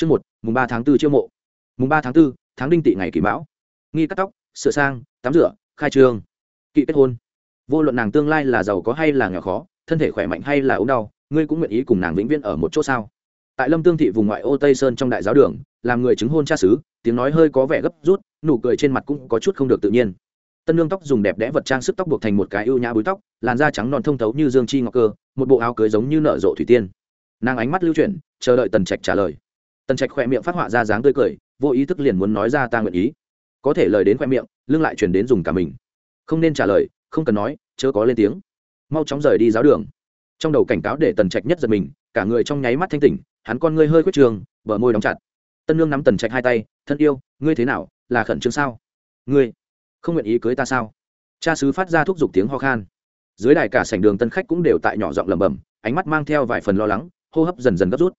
Chương một, mùng ba tháng 4 chiêu mộ. Mùng ba tháng 4, tháng đinh tỵ ngày kỷ mão. Nghi cắt tóc, sửa sang, tắm rửa, khai trương. Kỵ kết hôn. Vô luận nàng tương lai là giàu có hay là nghèo khó, thân thể khỏe mạnh hay là ốm đau, ngươi cũng nguyện ý cùng nàng vĩnh viễn ở một chỗ sao? Tại Lâm Tương thị vùng ngoại ô Tây Sơn trong đại giáo đường, làm người chứng hôn cha xứ, tiếng nói hơi có vẻ gấp rút, nụ cười trên mặt cũng có chút không được tự nhiên. Tân Nương tóc dùng đẹp đẽ vật trang sức tóc buộc thành một cái ưu nhã búi tóc, làn da trắng non thông thấu như dương chi ngọc cơ, một bộ áo cưới giống như nở rộ thủy tiên. Nàng ánh mắt lưu chuyển, chờ đợi Tần Trạch trả lời tần trạch khỏe miệng phát họa ra dáng tươi cười, vô ý thức liền muốn nói ra ta nguyện ý. Có thể lời đến khoe miệng, lưng lại chuyển đến dùng cả mình. Không nên trả lời, không cần nói, chớ có lên tiếng. Mau chóng rời đi giáo đường. Trong đầu cảnh cáo để tần trạch nhất giật mình, cả người trong nháy mắt thanh tỉnh, hắn con ngươi hơi khuyết trường, bờ môi đóng chặt. Tân lương nắm tần trạch hai tay, thân yêu, ngươi thế nào, là khẩn trương sao? Ngươi, không nguyện ý cưới ta sao? Cha sứ phát ra thúc giục tiếng ho khan. Dưới đài cả sảnh đường tân khách cũng đều tại nhỏ giọng lẩm bẩm, ánh mắt mang theo vài phần lo lắng, hô hấp dần dần gấp rút.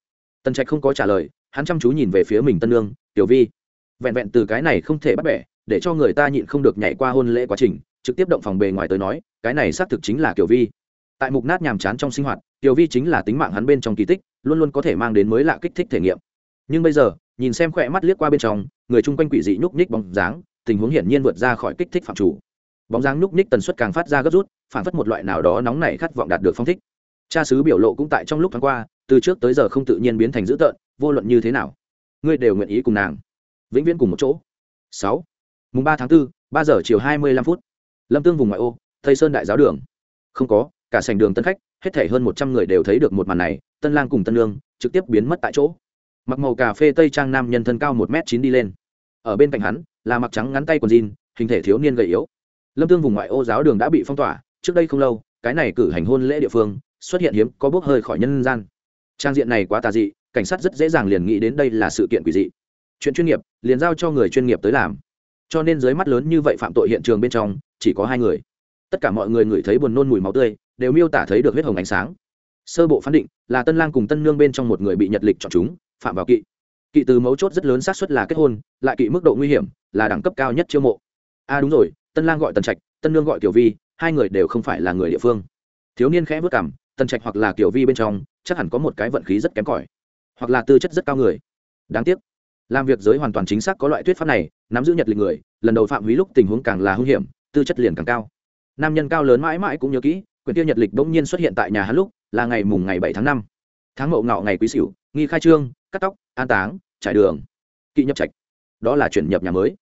Tần trạch không có trả lời hắn chăm chú nhìn về phía mình tân lương, tiểu vi, vẹn vẹn từ cái này không thể bắt bẻ, để cho người ta nhịn không được nhảy qua hôn lễ quá trình, trực tiếp động phòng bề ngoài tới nói, cái này xác thực chính là Tiểu vi. Tại mục nát nhàm chán trong sinh hoạt, tiểu vi chính là tính mạng hắn bên trong kỳ tích, luôn luôn có thể mang đến mới lạ kích thích thể nghiệm. Nhưng bây giờ, nhìn xem khỏe mắt liếc qua bên trong, người chung quanh quỷ dị nhúc nhích bóng dáng, tình huống hiển nhiên vượt ra khỏi kích thích phạm chủ. Bóng dáng nhúc nhích tần suất càng phát ra gấp rút, phản phất một loại nào đó nóng nảy khát vọng đạt được phong thích. Cha sứ biểu lộ cũng tại trong lúc thoáng qua từ trước tới giờ không tự nhiên biến thành dữ tợn vô luận như thế nào ngươi đều nguyện ý cùng nàng vĩnh viễn cùng một chỗ. Sáu mùng ba tháng 4, ba giờ chiều hai mươi lăm phút lâm tương vùng ngoại ô tây sơn đại giáo đường. Không có cả sành đường tân khách hết thể hơn một trăm người đều thấy được một màn này tân lang cùng tân lương trực tiếp biến mất tại chỗ. Mặc màu cà phê tây trang nam nhân thân cao một m chín đi lên. Ở bên cạnh hắn là mặc trắng ngắn tay quần jean hình thể thiếu niên gầy yếu. Lâm tương vùng ngoại ô giáo đường đã bị phong tỏa trước đây không lâu cái này cử hành hôn lễ địa phương xuất hiện hiếm có bốc hơi khỏi nhân gian trang diện này quá tà dị, cảnh sát rất dễ dàng liền nghĩ đến đây là sự kiện quỷ dị. Chuyện chuyên nghiệp, liền giao cho người chuyên nghiệp tới làm. Cho nên dưới mắt lớn như vậy phạm tội hiện trường bên trong, chỉ có hai người. Tất cả mọi người ngửi thấy buồn nôn mùi máu tươi, đều miêu tả thấy được huyết hồng ánh sáng. Sơ bộ phán định, là tân lang cùng tân nương bên trong một người bị nhật lịch chọn chúng, phạm vào kỵ. Kỵ từ mấu chốt rất lớn xác suất là kết hôn, lại kỵ mức độ nguy hiểm, là đẳng cấp cao nhất chiêu mộ. A à đúng rồi, tân lang gọi tần trạch, tân nương gọi tiểu vi, hai người đều không phải là người địa phương. Thiếu niên khẽ vất cảm tần trạch hoặc là kiểu vi bên trong, chắc hẳn có một cái vận khí rất kém cỏi, hoặc là tư chất rất cao người. Đáng tiếc, làm việc giới hoàn toàn chính xác có loại thuyết pháp này, nắm giữ nhật lịch người, lần đầu phạm húy lúc tình huống càng là hung hiểm, tư chất liền càng cao. Nam nhân cao lớn mãi mãi cũng nhớ kỹ, quyển tiêu nhật lịch bỗng nhiên xuất hiện tại nhà hắn lúc, là ngày mùng ngày bảy tháng năm. Tháng mậu ngọ ngày quý sửu, nghi khai trương, cắt tóc, an táng, trải đường, kỵ nhập trạch. Đó là chuyển nhập nhà mới.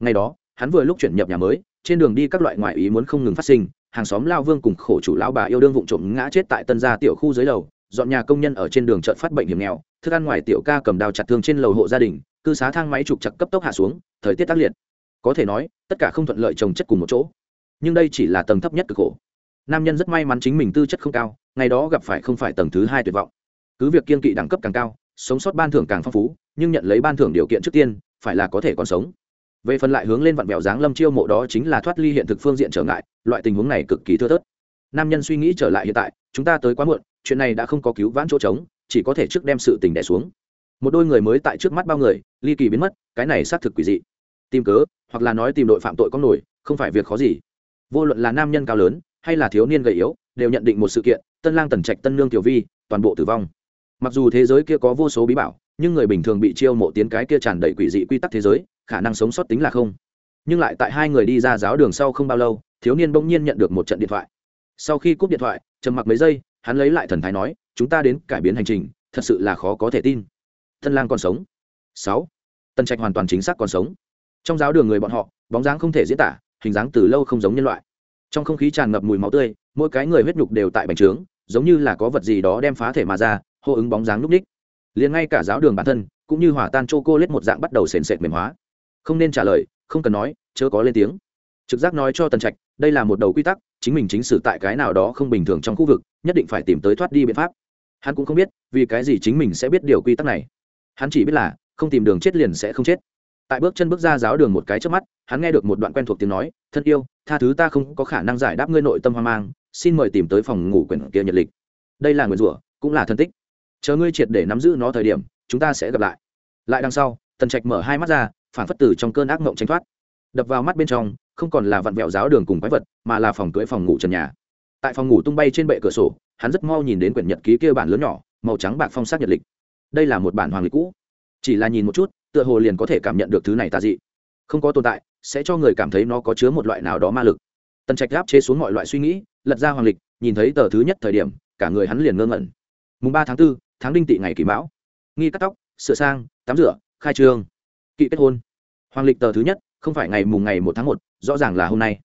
Ngày đó, hắn vừa lúc chuyển nhập nhà mới, trên đường đi các loại ngoại ý muốn không ngừng phát sinh hàng xóm lao vương cùng khổ chủ lão bà yêu đương vụng trộm ngã chết tại tân gia tiểu khu dưới lầu, dọn nhà công nhân ở trên đường chợt phát bệnh hiểm nghèo, thức ăn ngoài tiểu ca cầm đào chặt thương trên lầu hộ gia đình, cư xá thang máy trục chặt cấp tốc hạ xuống, thời tiết tác liệt. Có thể nói, tất cả không thuận lợi trồng chất cùng một chỗ. Nhưng đây chỉ là tầng thấp nhất cực khổ. Nam nhân rất may mắn chính mình tư chất không cao, ngày đó gặp phải không phải tầng thứ hai tuyệt vọng. Cứ việc kiên kỵ đẳng cấp càng cao, sống sót ban thưởng càng phong phú, nhưng nhận lấy ban thưởng điều kiện trước tiên, phải là có thể còn sống về phần lại hướng lên vặn vẹo dáng lâm chiêu mộ đó chính là thoát ly hiện thực phương diện trở ngại, loại tình huống này cực kỳ thưa thớt. Nam nhân suy nghĩ trở lại hiện tại, chúng ta tới quá muộn, chuyện này đã không có cứu vãn chỗ trống, chỉ có thể trước đem sự tình đẻ xuống. Một đôi người mới tại trước mắt bao người, ly kỳ biến mất, cái này xác thực quỷ dị. Tìm cớ, hoặc là nói tìm đội phạm tội có nổi, không phải việc khó gì. Vô luận là nam nhân cao lớn, hay là thiếu niên gầy yếu, đều nhận định một sự kiện, tân lang, tần trạch, tân lương tiểu vi, toàn bộ tử vong mặc dù thế giới kia có vô số bí bảo, nhưng người bình thường bị chiêu mộ tiến cái kia tràn đầy quỷ dị quy tắc thế giới, khả năng sống sót tính là không. Nhưng lại tại hai người đi ra giáo đường sau không bao lâu, thiếu niên bỗng nhiên nhận được một trận điện thoại. Sau khi cúp điện thoại, trầm mặc mấy giây, hắn lấy lại thần thái nói, chúng ta đến cải biến hành trình, thật sự là khó có thể tin. Thân lang còn sống. Sáu. Tân trạch hoàn toàn chính xác còn sống. Trong giáo đường người bọn họ, bóng dáng không thể diễn tả, hình dáng từ lâu không giống nhân loại. Trong không khí tràn ngập mùi máu tươi, mỗi cái người huyết nhục đều tại bành trướng, giống như là có vật gì đó đem phá thể mà ra hô ứng bóng dáng núp ních liền ngay cả giáo đường bản thân, cũng như hỏa tan chô cô lết một dạng bắt đầu sền sệt mềm hóa. Không nên trả lời, không cần nói, chớ có lên tiếng. Trực giác nói cho tần trạch, đây là một đầu quy tắc, chính mình chính xử tại cái nào đó không bình thường trong khu vực, nhất định phải tìm tới thoát đi biện pháp. Hắn cũng không biết, vì cái gì chính mình sẽ biết điều quy tắc này. Hắn chỉ biết là, không tìm đường chết liền sẽ không chết. Tại bước chân bước ra giáo đường một cái trước mắt, hắn nghe được một đoạn quen thuộc tiếng nói, thân yêu, tha thứ ta không có khả năng giải đáp ngươi nội tâm hoang mang, xin mời tìm tới phòng ngủ quyển kia nhật lịch. Đây là nguyền rủa, cũng là thân tích chờ ngươi triệt để nắm giữ nó thời điểm chúng ta sẽ gặp lại. Lại đằng sau tần trạch mở hai mắt ra phản phất tử trong cơn ác mộng tranh thoát. Đập vào mắt bên trong không còn là vặn vẹo giáo đường cùng quái vật mà là phòng cưỡi phòng ngủ trần nhà. Tại phòng ngủ tung bay trên bệ cửa sổ hắn rất mau nhìn đến quyển nhật ký kia bản lớn nhỏ màu trắng bạc phong sát nhật lịch. Đây là một bản hoàng lịch cũ. Chỉ là nhìn một chút tựa hồ liền có thể cảm nhận được thứ này tà dị. Không có tồn tại sẽ cho người cảm thấy nó có chứa một loại nào đó ma lực. Tần trạch áp chế xuống mọi loại suy nghĩ lật ra hoàng lịch nhìn thấy tờ thứ nhất thời điểm cả người hắn liền ngơ ngẩn. Mùng ba tháng 4, tháng đinh tị ngày kỷ mão. Nghi cắt tóc sửa sang tắm rửa khai trương. Kỵ kết hôn. Hoàng lịch tờ thứ nhất không phải ngày mùng ngày một tháng một rõ ràng là hôm nay.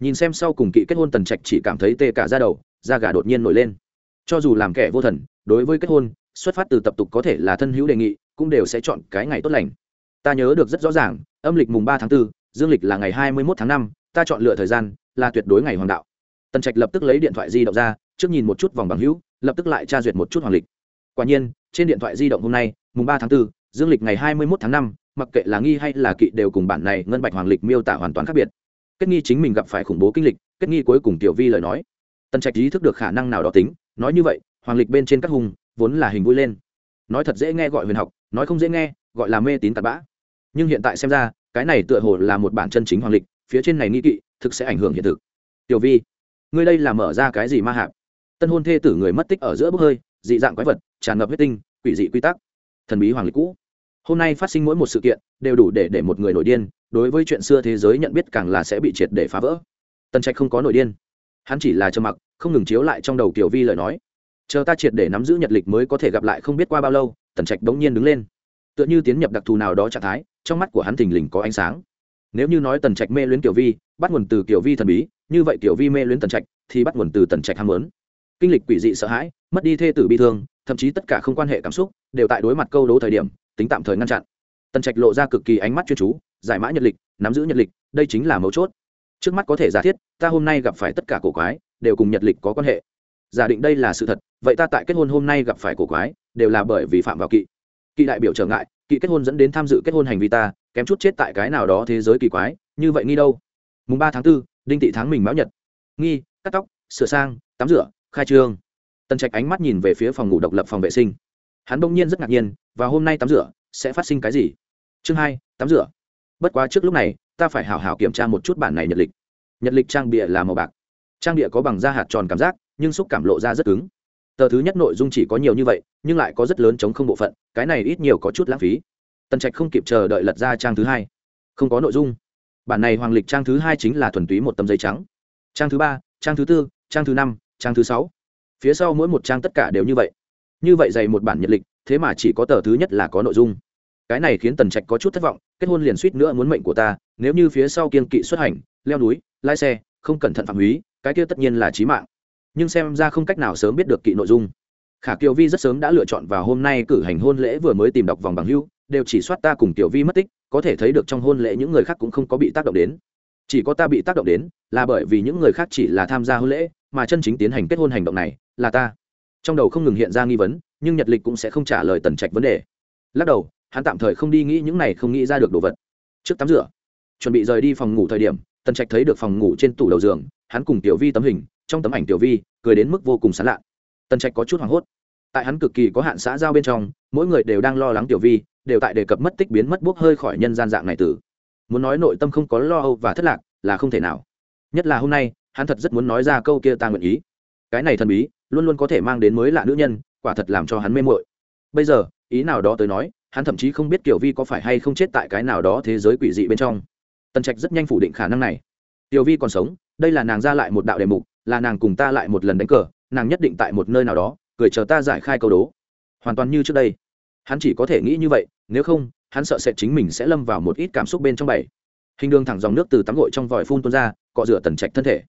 Nhìn xem sau cùng kỵ kết hôn tần trạch chỉ cảm thấy tê cả ra đầu da gà đột nhiên nổi lên. Cho dù làm kẻ vô thần đối với kết hôn xuất phát từ tập tục có thể là thân hữu đề nghị cũng đều sẽ chọn cái ngày tốt lành. Ta nhớ được rất rõ ràng âm lịch mùng ba tháng 4, dương lịch là ngày hai mươi một tháng năm ta chọn lựa thời gian là tuyệt đối ngày hoàng đạo. Tần trạch lập tức lấy điện thoại di động ra trước nhìn một chút vòng bằng hữu lập tức lại tra duyệt một chút hoàng lịch quả nhiên trên điện thoại di động hôm nay mùng ba tháng 4, dương lịch ngày hai mươi một tháng năm mặc kệ là nghi hay là kỵ đều cùng bản này ngân bạch hoàng lịch miêu tả hoàn toàn khác biệt. Kết nghi chính mình gặp phải khủng bố kinh lịch kết nghi cuối cùng tiểu vi lời nói. Tần trạch ý thức được khả năng nào đó tính nói như vậy hoàng lịch bên trên các hùng vốn là hình vui lên. Nói thật dễ nghe gọi huyền học nói không dễ nghe gọi là mê tín tạt bã. Nhưng hiện tại xem ra cái này tựa hồ là một bản chân chính hoàng lịch phía trên này nghi kỵ thực sẽ ảnh hưởng hiện thực. Tiểu vi ngươi đây là mở ra cái gì ma hạp? Tân hôn thê tử người mất tích ở giữa bốc hơi dị dạng quái vật tràn ngập huyết tinh, quỷ dị quy tắc. Thần bí hoàng lịch cũ. Hôm nay phát sinh mỗi một sự kiện, đều đủ để để một người nổi điên, đối với chuyện xưa thế giới nhận biết càng là sẽ bị triệt để phá vỡ. Tần trạch không có nổi điên. Hắn chỉ là trầm mặc, không ngừng chiếu lại trong đầu tiểu vi lời nói. Chờ ta triệt để nắm giữ nhật lịch mới có thể gặp lại không biết qua bao lâu, tần trạch bỗng nhiên đứng lên. Tựa như tiến nhập đặc thù nào đó trạng thái, trong mắt của hắn thình lình có ánh sáng. Nếu như nói tần trạch mê luyến tiểu vi, bắt nguồn từ tiểu vi thần bí, như vậy tiểu vi mê luyến tần trạch, thì bắt nguồn từ tần trạch ham lớn kinh lịch quỷ dị sợ hãi, mất đi thê tử bi thương thậm chí tất cả không quan hệ cảm xúc đều tại đối mặt câu đố thời điểm tính tạm thời ngăn chặn. Tần trạch lộ ra cực kỳ ánh mắt chuyên chú giải mã nhật lịch nắm giữ nhật lịch đây chính là mấu chốt. Trước mắt có thể giả thiết ta hôm nay gặp phải tất cả cổ quái đều cùng nhật lịch có quan hệ. Giả định đây là sự thật vậy ta tại kết hôn hôm nay gặp phải cổ quái đều là bởi vì phạm vào kỵ. Kỵ đại biểu trở ngại kỵ kết hôn dẫn đến tham dự kết hôn hành vi ta kém chút chết tại cái nào đó thế giới kỳ quái như vậy nghi đâu? Mùng ba tháng 4, đinh tị tháng mình mão nhật. Nghi cắt tóc sửa sang tắm rửa khai trương tần trạch ánh mắt nhìn về phía phòng ngủ độc lập phòng vệ sinh. Hắn bỗng nhiên rất ngạc nhiên và hôm nay tắm rửa, sẽ phát sinh cái gì? Chương hai, tắm rửa. Bất quá trước lúc này, ta phải hảo hảo kiểm tra một chút bản này nhật lịch. Nhật lịch trang bịa là màu bạc. Trang bịa có bằng da hạt tròn cảm giác, nhưng xúc cảm lộ ra rất cứng. Tờ thứ nhất nội dung chỉ có nhiều như vậy, nhưng lại có rất lớn chống không bộ phận, cái này ít nhiều có chút lãng phí. Tần trạch không kịp chờ đợi lật ra trang thứ hai. Không có nội dung. Bản này hoàng lịch trang thứ hai chính là thuần túy một tấm giấy trắng. Trang thứ ba, trang thứ tư, trang thứ năm, trang thứ sáu phía sau mỗi một trang tất cả đều như vậy. Như vậy dày một bản nhật lịch, thế mà chỉ có tờ thứ nhất là có nội dung. Cái này khiến tần trạch có chút thất vọng, kết hôn liền suýt nữa muốn mệnh của ta, nếu như phía sau kiên kỵ xuất hành, leo núi, lái xe, không cẩn thận phạm húy cái kia tất nhiên là trí mạng. Nhưng xem ra không cách nào sớm biết được kỵ nội dung. Khả kiều vi rất sớm đã lựa chọn vào hôm nay cử hành hôn lễ vừa mới tìm đọc vòng bằng hưu đều chỉ soát ta cùng tiểu vi mất tích, có thể thấy được trong hôn lễ những người khác cũng không có bị tác động đến. Chỉ có ta bị tác động đến, là bởi vì những người khác chỉ là tham gia hôn lễ mà chân chính tiến hành kết hôn hành động này là ta. Trong đầu không ngừng hiện ra nghi vấn, nhưng nhật lịch cũng sẽ không trả lời tần trạch vấn đề. Lắc đầu, hắn tạm thời không đi nghĩ những này, không nghĩ ra được đồ vật. Trước tắm rửa, chuẩn bị rời đi phòng ngủ thời điểm, tần trạch thấy được phòng ngủ trên tủ đầu giường, hắn cùng tiểu vi tấm hình, trong tấm ảnh tiểu vi, cười đến mức vô cùng sán lạ. Tần trạch có chút hoảng hốt. Tại hắn cực kỳ có hạn xã giao bên trong, mỗi người đều đang lo lắng tiểu vi, đều tại đề cập mất tích biến mất bốc hơi khỏi nhân gian dạng này tử muốn nói nội tâm không có lo âu và thất lạc là không thể nào. Nhất là hôm nay hắn thật rất muốn nói ra câu kia ta nguyện ý. Cái này thần bí, luôn luôn có thể mang đến mới lạ nữ nhân, quả thật làm cho hắn mê mội bây giờ, ý nào đó tới nói, hắn thậm chí không biết kiểu vi có phải hay không chết tại cái nào đó thế giới quỷ dị bên trong. Tần trạch rất nhanh phủ định khả năng này. Tiểu vi còn sống, đây là nàng ra lại một đạo đề mục, là nàng cùng ta lại một lần đánh cờ, nàng nhất định tại một nơi nào đó, cười chờ ta giải khai câu đố. Hoàn toàn như trước đây. Hắn chỉ có thể nghĩ như vậy, nếu không, hắn sợ sẽ chính mình sẽ lâm vào một ít cảm xúc bên trong bảy. Hình đường thẳng dòng nước từ tắm gội trong vòi phun tuôn ra, cọ rửa tần trạch thân thể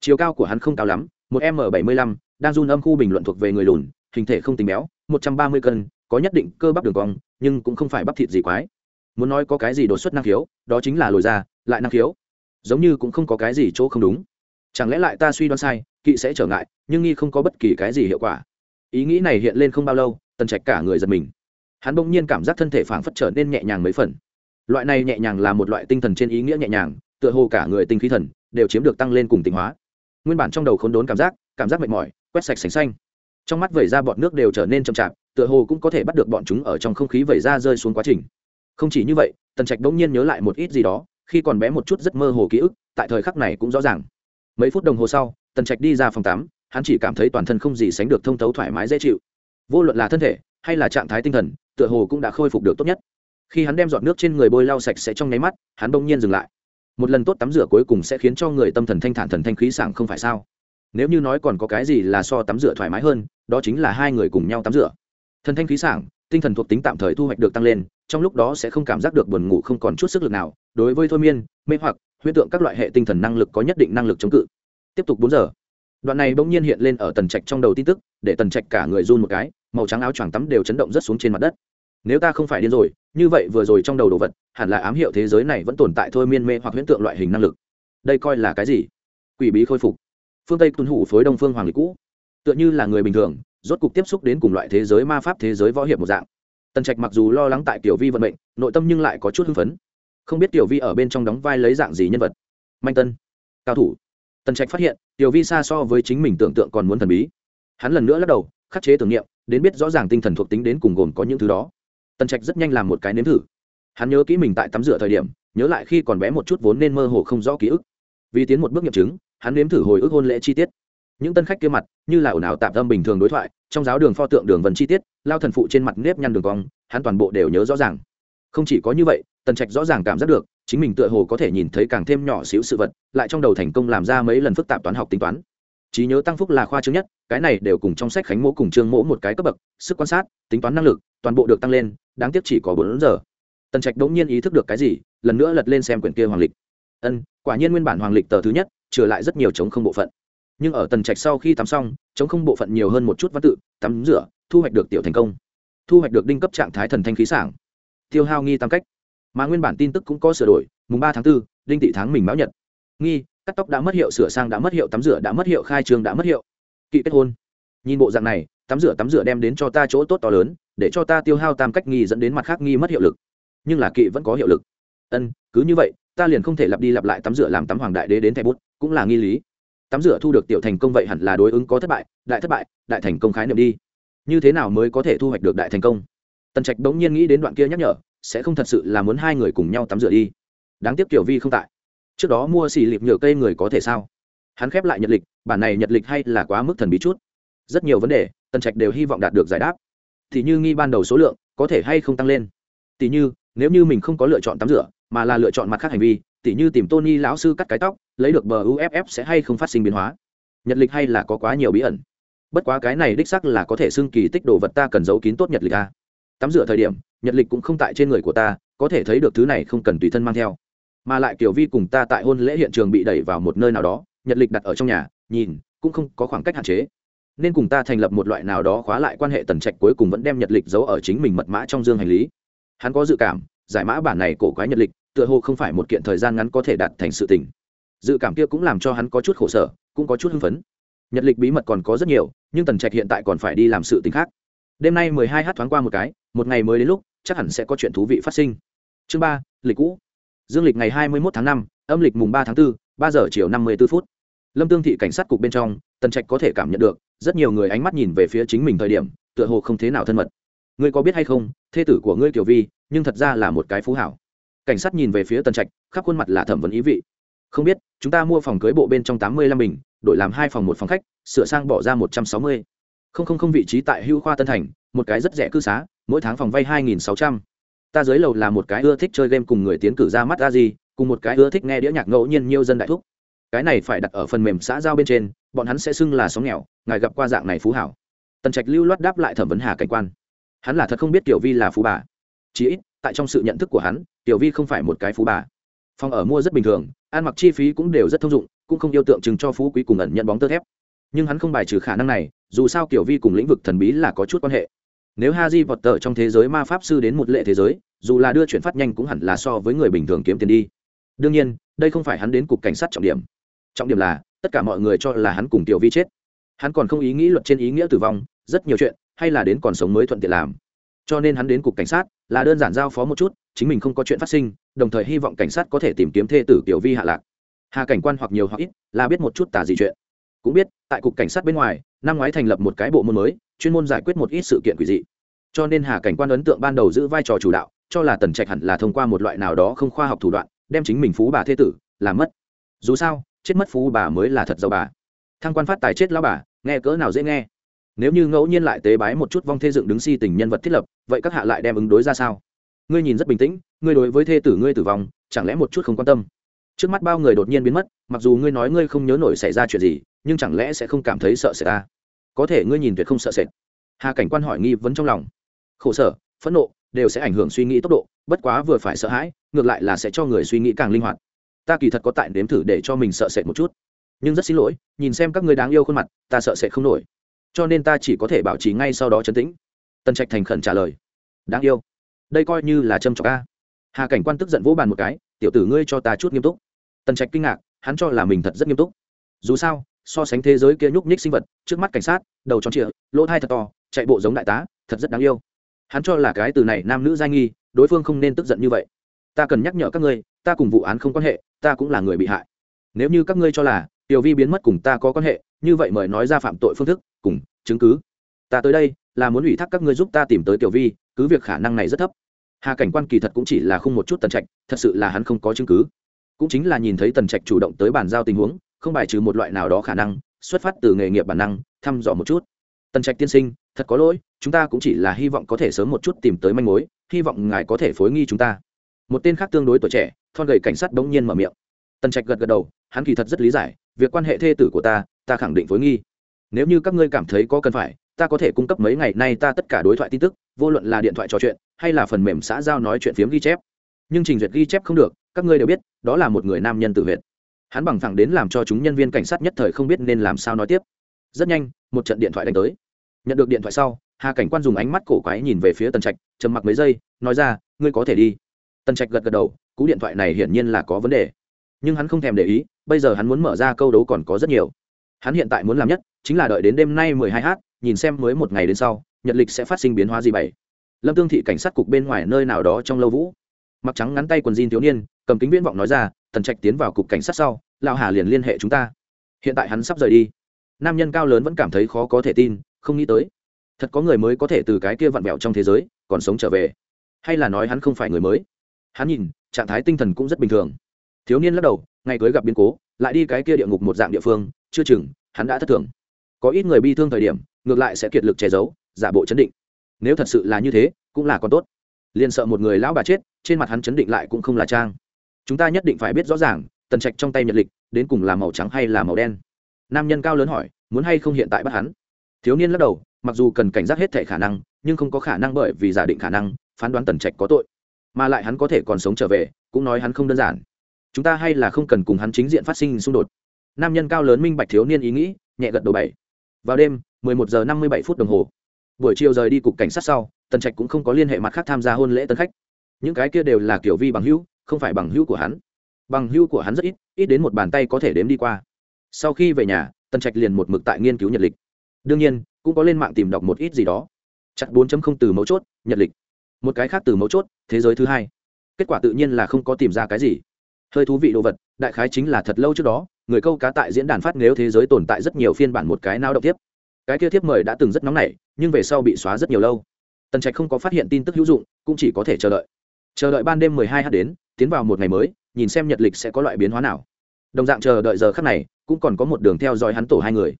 chiều cao của hắn không cao lắm, một m bảy mươi lăm, đang run âm khu bình luận thuộc về người lùn, hình thể không tính béo, một trăm ba mươi cân, có nhất định cơ bắp đường cong, nhưng cũng không phải bắp thịt gì quái. Muốn nói có cái gì đột xuất năng khiếu, đó chính là lồi ra lại năng khiếu. Giống như cũng không có cái gì chỗ không đúng. Chẳng lẽ lại ta suy đoán sai, kỵ sẽ trở ngại, nhưng nghi không có bất kỳ cái gì hiệu quả. Ý nghĩ này hiện lên không bao lâu, tần trạch cả người giật mình. Hắn bỗng nhiên cảm giác thân thể phảng phất trở nên nhẹ nhàng mấy phần. Loại này nhẹ nhàng là một loại tinh thần trên ý nghĩa nhẹ nhàng, tựa hồ cả người tinh khí thần đều chiếm được tăng lên cùng tinh hóa nguyên bản trong đầu khốn đốn cảm giác cảm giác mệt mỏi, quét sạch sành xanh. Trong mắt vẩy ra bọn nước đều trở nên chậm chạp, tựa hồ cũng có thể bắt được bọn chúng ở trong không khí vẩy ra rơi xuống quá trình. Không chỉ như vậy, tần trạch bỗng nhiên nhớ lại một ít gì đó, khi còn bé một chút rất mơ hồ ký ức, tại thời khắc này cũng rõ ràng. Mấy phút đồng hồ sau, tần trạch đi ra phòng tắm, hắn chỉ cảm thấy toàn thân không gì sánh được thông thấu thoải mái dễ chịu. Vô luận là thân thể, hay là trạng thái tinh thần, tựa hồ cũng đã khôi phục được tốt nhất. Khi hắn đem giọt nước trên người bôi lau sạch sẽ trong nháy mắt, hắn bỗng nhiên dừng lại một lần tốt tắm rửa cuối cùng sẽ khiến cho người tâm thần thanh thản thần thanh khí sảng không phải sao? Nếu như nói còn có cái gì là so tắm rửa thoải mái hơn, đó chính là hai người cùng nhau tắm rửa. Thần thanh khí sảng, tinh thần thuộc tính tạm thời thu hoạch được tăng lên, trong lúc đó sẽ không cảm giác được buồn ngủ không còn chút sức lực nào, đối với thôi miên, mê hoặc huyễn tượng các loại hệ tinh thần năng lực có nhất định năng lực chống cự. Tiếp tục bốn giờ. Đoạn này bỗng nhiên hiện lên ở tần trạch trong đầu tin tức, để tần trạch cả người run một cái, màu trắng áo choàng tắm đều chấn động rất xuống trên mặt đất. Nếu ta không phải điên rồi như vậy vừa rồi trong đầu đồ vật, hẳn là ám hiệu thế giới này vẫn tồn tại thôi miên mê hoặc huyễn tượng loại hình năng lực. Đây coi là cái gì? Quỷ bí khôi phục. Phương tây tuân hủ phối đông phương hoàng lịch cũ. Tựa như là người bình thường, rốt cục tiếp xúc đến cùng loại thế giới ma pháp thế giới võ hiệp một dạng. Tần trạch mặc dù lo lắng tại tiểu vi vận mệnh, nội tâm nhưng lại có chút hưng phấn. Không biết tiểu vi ở bên trong đóng vai lấy dạng gì nhân vật? Manh tân. Cao thủ. Tần trạch phát hiện, tiểu vi xa so với chính mình tưởng tượng còn muốn thần bí. Hắn lần nữa lắc đầu, khắc chế tưởng niệm, đến biết rõ ràng tinh thần thuộc tính đến cùng gồm có những thứ đó tần trạch rất nhanh làm một cái nếm thử. Hắn nhớ kỹ mình tại tắm rửa thời điểm, nhớ lại khi còn bé một chút vốn nên mơ hồ không rõ ký ức. Vì tiến một bước nghiệm chứng, hắn nếm thử hồi ức hôn lễ chi tiết. Những tân khách kia mặt, như là ồn ào tạm tâm bình thường đối thoại, trong giáo đường pho tượng đường vần chi tiết, lao thần phụ trên mặt nếp nhăn đường cong, hắn toàn bộ đều nhớ rõ ràng. Không chỉ có như vậy, tần trạch rõ ràng cảm giác được, chính mình tựa hồ có thể nhìn thấy càng thêm nhỏ xíu sự vật, lại trong đầu thành công làm ra mấy lần phức tạp toán học tính toán. Trí nhớ tăng phúc là khoa chứng nhất, cái này đều cùng trong sách khánh mỗ cùng trương mỗ một cái cấp bậc, sức quan sát, tính toán năng lực toàn bộ được tăng lên đáng tiếc chỉ có bốn giờ. Tần trạch đống nhiên ý thức được cái gì lần nữa lật lên xem quyển kia hoàng lịch. Ân quả nhiên nguyên bản hoàng lịch tờ thứ nhất trừ lại rất nhiều chống không bộ phận. Nhưng ở tần trạch sau khi tắm xong chống không bộ phận nhiều hơn một chút văn tự tắm rửa thu hoạch được tiểu thành công. Thu hoạch được đinh cấp trạng thái thần thanh khí sảng. Tiêu hao nghi tam cách. Mà nguyên bản tin tức cũng có sửa đổi mùng ba tháng 4, đinh tị tháng mình báo nhật. Nghi cắt tóc đã mất hiệu sửa sang đã mất hiệu tắm rửa đã mất hiệu khai trường đã mất hiệu. Kỵ kết hôn. Nhìn bộ dạng này tắm rửa tắm rửa đem đến cho ta chỗ tốt to lớn, để cho ta tiêu hao tam cách nghi dẫn đến mặt khác nghi mất hiệu lực. Nhưng là kỵ vẫn có hiệu lực. Ân, cứ như vậy, ta liền không thể lặp đi lặp lại tắm rửa làm tắm hoàng đại đế đến thẻ bút, cũng là nghi lý. Tắm rửa thu được tiểu thành công vậy hẳn là đối ứng có thất bại, đại thất bại, đại thành công khái niệm đi. Như thế nào mới có thể thu hoạch được đại thành công? Tần trạch bỗng nhiên nghĩ đến đoạn kia nhắc nhở, sẽ không thật sự là muốn hai người cùng nhau tắm rửa đi. Đáng tiếc kiểu vi không tại. Trước đó mua xì lịp nhựa cây người có thể sao? Hắn khép lại nhật lịch, bản này nhật lịch hay là quá mức thần bí chút rất nhiều vấn đề, tần trạch đều hy vọng đạt được giải đáp. Thì như nghi ban đầu số lượng, có thể hay không tăng lên. Tỷ như, nếu như mình không có lựa chọn tắm rửa, mà là lựa chọn mặt khác hành vi tỷ như tìm tony lão sư cắt cái tóc, lấy được bờ uff sẽ hay không phát sinh biến hóa? Nhật lịch hay là có quá nhiều bí ẩn? Bất quá cái này đích sắc là có thể xưng kỳ tích đồ vật ta cần giấu kín tốt nhật lịch a. Tắm rửa thời điểm, nhật lịch cũng không tại trên người của ta, có thể thấy được thứ này không cần tùy thân mang theo. Mà lại kiểu vi cùng ta tại hôn lễ hiện trường bị đẩy vào một nơi nào đó, nhật lịch đặt ở trong nhà, nhìn, cũng không có khoảng cách hạn chế nên cùng ta thành lập một loại nào đó khóa lại quan hệ tần trạch cuối cùng vẫn đem nhật lịch giấu ở chính mình mật mã trong dương hành lý. Hắn có dự cảm giải mã bản này cổ quái nhật lịch tựa hồ không phải một kiện thời gian ngắn có thể đạt thành sự tình. Dự cảm kia cũng làm cho hắn có chút khổ sở cũng có chút hưng phấn. Nhật lịch bí mật còn có rất nhiều nhưng tần trạch hiện tại còn phải đi làm sự tình khác. Đêm nay mười hai h thoáng qua một cái một ngày mới đến lúc chắc hẳn sẽ có chuyện thú vị phát sinh. Chương ba lịch cũ. Dương lịch ngày hai mươi một tháng năm âm lịch mùng ba tháng 4, ba giờ chiều năm mươi b ố phút. Lâm tương thị cảnh sát cục bên trong tần trạch có thể cảm nhận được, rất nhiều người ánh mắt nhìn về phía chính mình thời điểm, tựa hồ không thế nào thân mật. Ngươi có biết hay không, thê tử của ngươi kiều vi, nhưng thật ra là một cái phú hảo. Cảnh sát nhìn về phía tần trạch, khắp khuôn mặt là thẩm vấn ý vị. Không biết, chúng ta mua phòng cưới bộ bên trong tám mươi lăm bình, đổi làm hai phòng một phòng khách, sửa sang bỏ ra một trăm sáu mươi. Không không không vị trí tại hưu khoa tân thành, một cái rất rẻ cư xá, mỗi tháng phòng vay hai nghìn sáu trăm. Ta dưới lầu là một cái ưa thích chơi game cùng người tiến cử ra mắt ra gì cùng một cái ưa thích nghe đĩa nhạc ngẫu nhiên nhiều dân đại thúc cái này phải đặt ở phần mềm xã giao bên trên, bọn hắn sẽ xưng là sóng nghèo, ngài gặp qua dạng này phú hảo. Tần trạch lưu loát đáp lại thẩm vấn hà cảnh quan. Hắn là thật không biết tiểu vi là phú bà. Chí ít, tại trong sự nhận thức của hắn, tiểu vi không phải một cái phú bà. Phòng ở mua rất bình thường, ăn mặc chi phí cũng đều rất thông dụng, cũng không yêu tượng chừng cho phú quý cùng ẩn nhận bóng tơ thép. Nhưng hắn không bài trừ khả năng này, dù sao kiểu vi cùng lĩnh vực thần bí là có chút quan hệ. Nếu ha di vọt tờ trong thế giới ma pháp sư đến một lệ thế giới, dù là đưa chuyển phát nhanh cũng hẳn là so với người bình thường kiếm tiền đi. Đương nhiên, đây không phải hắn đến cục cảnh sát trọng điểm trọng điểm là, tất cả mọi người cho là hắn cùng tiểu vi chết. Hắn còn không ý nghĩ luật trên ý nghĩa tử vong, rất nhiều chuyện, hay là đến còn sống mới thuận tiện làm. Cho nên hắn đến cục cảnh sát, là đơn giản giao phó một chút, chính mình không có chuyện phát sinh, đồng thời hy vọng cảnh sát có thể tìm kiếm thê tử tiểu vi hạ lạc. Hà cảnh quan hoặc nhiều hoặc ít, là biết một chút tả gì chuyện. Cũng biết, tại cục cảnh sát bên ngoài, năm ngoái thành lập một cái bộ môn mới, chuyên môn giải quyết một ít sự kiện quỷ dị. Cho nên hà cảnh quan ấn tượng ban đầu giữ vai trò chủ đạo, cho là tần trạch hẳn là thông qua một loại nào đó không khoa học thủ đoạn, đem chính mình phú bà thê tử, làm mất. Dù sao chết mất phú bà mới là thật giàu bà. Thăng quan phát tài chết lão bà, nghe cỡ nào dễ nghe. Nếu như ngẫu nhiên lại tế bái một chút vong thê dựng đứng si tình nhân vật thiết lập, vậy các hạ lại đem ứng đối ra sao? Ngươi nhìn rất bình tĩnh, ngươi đối với thê tử ngươi tử vong, chẳng lẽ một chút không quan tâm? Trước mắt bao người đột nhiên biến mất, mặc dù ngươi nói ngươi không nhớ nổi xảy ra chuyện gì, nhưng chẳng lẽ sẽ không cảm thấy sợ sệt ta có thể ngươi nhìn tuyệt không sợ sệt. Hà cảnh quan hỏi nghi vấn trong lòng. Khổ sở, phẫn nộ, đều sẽ ảnh hưởng suy nghĩ tốc độ, bất quá vừa phải sợ hãi, ngược lại là sẽ cho người suy nghĩ càng linh hoạt ta kỳ thật có tại nếm thử để cho mình sợ sệt một chút. Nhưng rất xin lỗi, nhìn xem các người đáng yêu khuôn mặt, ta sợ sệt không nổi. Cho nên ta chỉ có thể bảo trì ngay sau đó chấn tĩnh. Tân trạch thành khẩn trả lời. Đáng yêu. Đây coi như là châm trọc ca hà cảnh quan tức giận vỗ bàn một cái, tiểu tử ngươi cho ta chút nghiêm túc. Tần trạch kinh ngạc, hắn cho là mình thật rất nghiêm túc. Dù sao, so sánh thế giới kia nhúc nhích sinh vật, trước mắt cảnh sát, đầu tròn trịa, lỗ thai thật to, chạy bộ giống đại tá, thật rất đáng yêu. Hắn cho là cái từ này nam nữ giai nghi, đối phương không nên tức giận như vậy ta cần nhắc nhở các ngươi, ta cùng vụ án không quan hệ, ta cũng là người bị hại. Nếu như các ngươi cho là tiểu vi biến mất cùng ta có quan hệ, như vậy mời nói ra phạm tội phương thức, cùng chứng cứ. Ta tới đây là muốn ủy thác các ngươi giúp ta tìm tới tiểu vi, cứ việc khả năng này rất thấp. Hà cảnh quan kỳ thật cũng chỉ là không một chút tần trạch, thật sự là hắn không có chứng cứ. Cũng chính là nhìn thấy tần trạch chủ động tới bàn giao tình huống, không bài trừ một loại nào đó khả năng, xuất phát từ nghề nghiệp bản năng, thăm dò một chút. Tần trạch tiên sinh, thật có lỗi, chúng ta cũng chỉ là hy vọng có thể sớm một chút tìm tới manh mối, hy vọng ngài có thể phối nghi chúng ta một tên khác tương đối tuổi trẻ, thon gầy cảnh sát bỗng nhiên mở miệng. Tần trạch gật gật đầu, hắn kỳ thật rất lý giải, việc quan hệ thê tử của ta ta khẳng định phối nghi. Nếu như các ngươi cảm thấy có cần phải, ta có thể cung cấp mấy ngày nay ta tất cả đối thoại tin tức, vô luận là điện thoại trò chuyện, hay là phần mềm xã giao nói chuyện phiếm ghi chép. Nhưng trình duyệt ghi chép không được, các ngươi đều biết, đó là một người nam nhân tự huyện hắn bằng thẳng đến làm cho chúng nhân viên cảnh sát nhất thời không biết nên làm sao nói tiếp. Rất nhanh, một trận điện thoại đánh tới. Nhận được điện thoại sau, hà cảnh quan dùng ánh mắt cổ quái nhìn về phía tần trạch, trầm mặc mấy giây, nói ra, ngươi có thể đi tần trạch gật gật đầu, cú điện thoại này hiển nhiên là có vấn đề. Nhưng hắn không thèm để ý, bây giờ hắn muốn mở ra câu đấu còn có rất nhiều. Hắn hiện tại muốn làm nhất, chính là đợi đến đêm nay mười hai h nhìn xem mới một ngày đến sau, nhật lịch sẽ phát sinh biến hóa gì bảy. Lâm tương thị cảnh sát cục bên ngoài nơi nào đó trong lâu vũ. Mặc trắng ngắn tay quần jean thiếu niên, cầm kính viễn vọng nói ra, tần trạch tiến vào cục cảnh sát sau, lão hà liền liên hệ chúng ta. Hiện tại hắn sắp rời đi. Nam nhân cao lớn vẫn cảm thấy khó có thể tin, không nghĩ tới. Thật có người mới có thể từ cái kia vặn vẹo trong thế giới, còn sống trở về. Hay là nói hắn không phải người mới? Hắn nhìn, trạng thái tinh thần cũng rất bình thường. Thiếu niên lắc đầu, ngày cưới gặp biến cố, lại đi cái kia địa ngục một dạng địa phương, chưa chừng, hắn đã thất thường. Có ít người bi thương thời điểm, ngược lại sẽ kiệt lực che giấu, giả bộ chấn định. Nếu thật sự là như thế, cũng là con tốt. Liền sợ một người lão bà chết, trên mặt hắn chấn định lại cũng không là trang. Chúng ta nhất định phải biết rõ ràng, tần trạch trong tay nhật lịch, đến cùng là màu trắng hay là màu đen? Nam nhân cao lớn hỏi, muốn hay không hiện tại bắt hắn? Thiếu niên lắc đầu, mặc dù cần cảnh giác hết thể khả năng, nhưng không có khả năng bởi vì giả định khả năng, phán đoán tần trạch có tội mà lại hắn có thể còn sống trở về, cũng nói hắn không đơn giản. Chúng ta hay là không cần cùng hắn chính diện phát sinh xung đột. Nam nhân cao lớn minh bạch thiếu niên ý nghĩ, nhẹ gật đầu bảy. Vào đêm 11 giờ 57 phút đồng hồ. Buổi chiều rời đi cục cảnh sát sau, tần trạch cũng không có liên hệ mặt khác tham gia hôn lễ tân khách. Những cái kia đều là kiểu vi bằng hữu, không phải bằng hữu của hắn. Bằng hữu của hắn rất ít ít đến một bàn tay có thể đếm đi qua. Sau khi về nhà, tần trạch liền một mực tại nghiên cứu nhật lịch. Đương nhiên, cũng có lên mạng tìm đọc một ít gì đó. Chặt 4.0 từ mấu chốt, nhật lịch một cái khác từ mấu chốt, thế giới thứ hai. Kết quả tự nhiên là không có tìm ra cái gì. Hơi thú vị đồ vật, đại khái chính là thật lâu trước đó, người câu cá tại diễn đàn phát nếu thế giới tồn tại rất nhiều phiên bản một cái nao động tiếp. Cái kia thiếp mời đã từng rất nóng nảy, nhưng về sau bị xóa rất nhiều lâu. Tần trạch không có phát hiện tin tức hữu dụng, cũng chỉ có thể chờ đợi. Chờ đợi ban đêm mười hai h đến, tiến vào một ngày mới, nhìn xem nhật lịch sẽ có loại biến hóa nào. Đồng dạng chờ đợi giờ khắc này, cũng còn có một đường theo dõi hắn tổ hai người.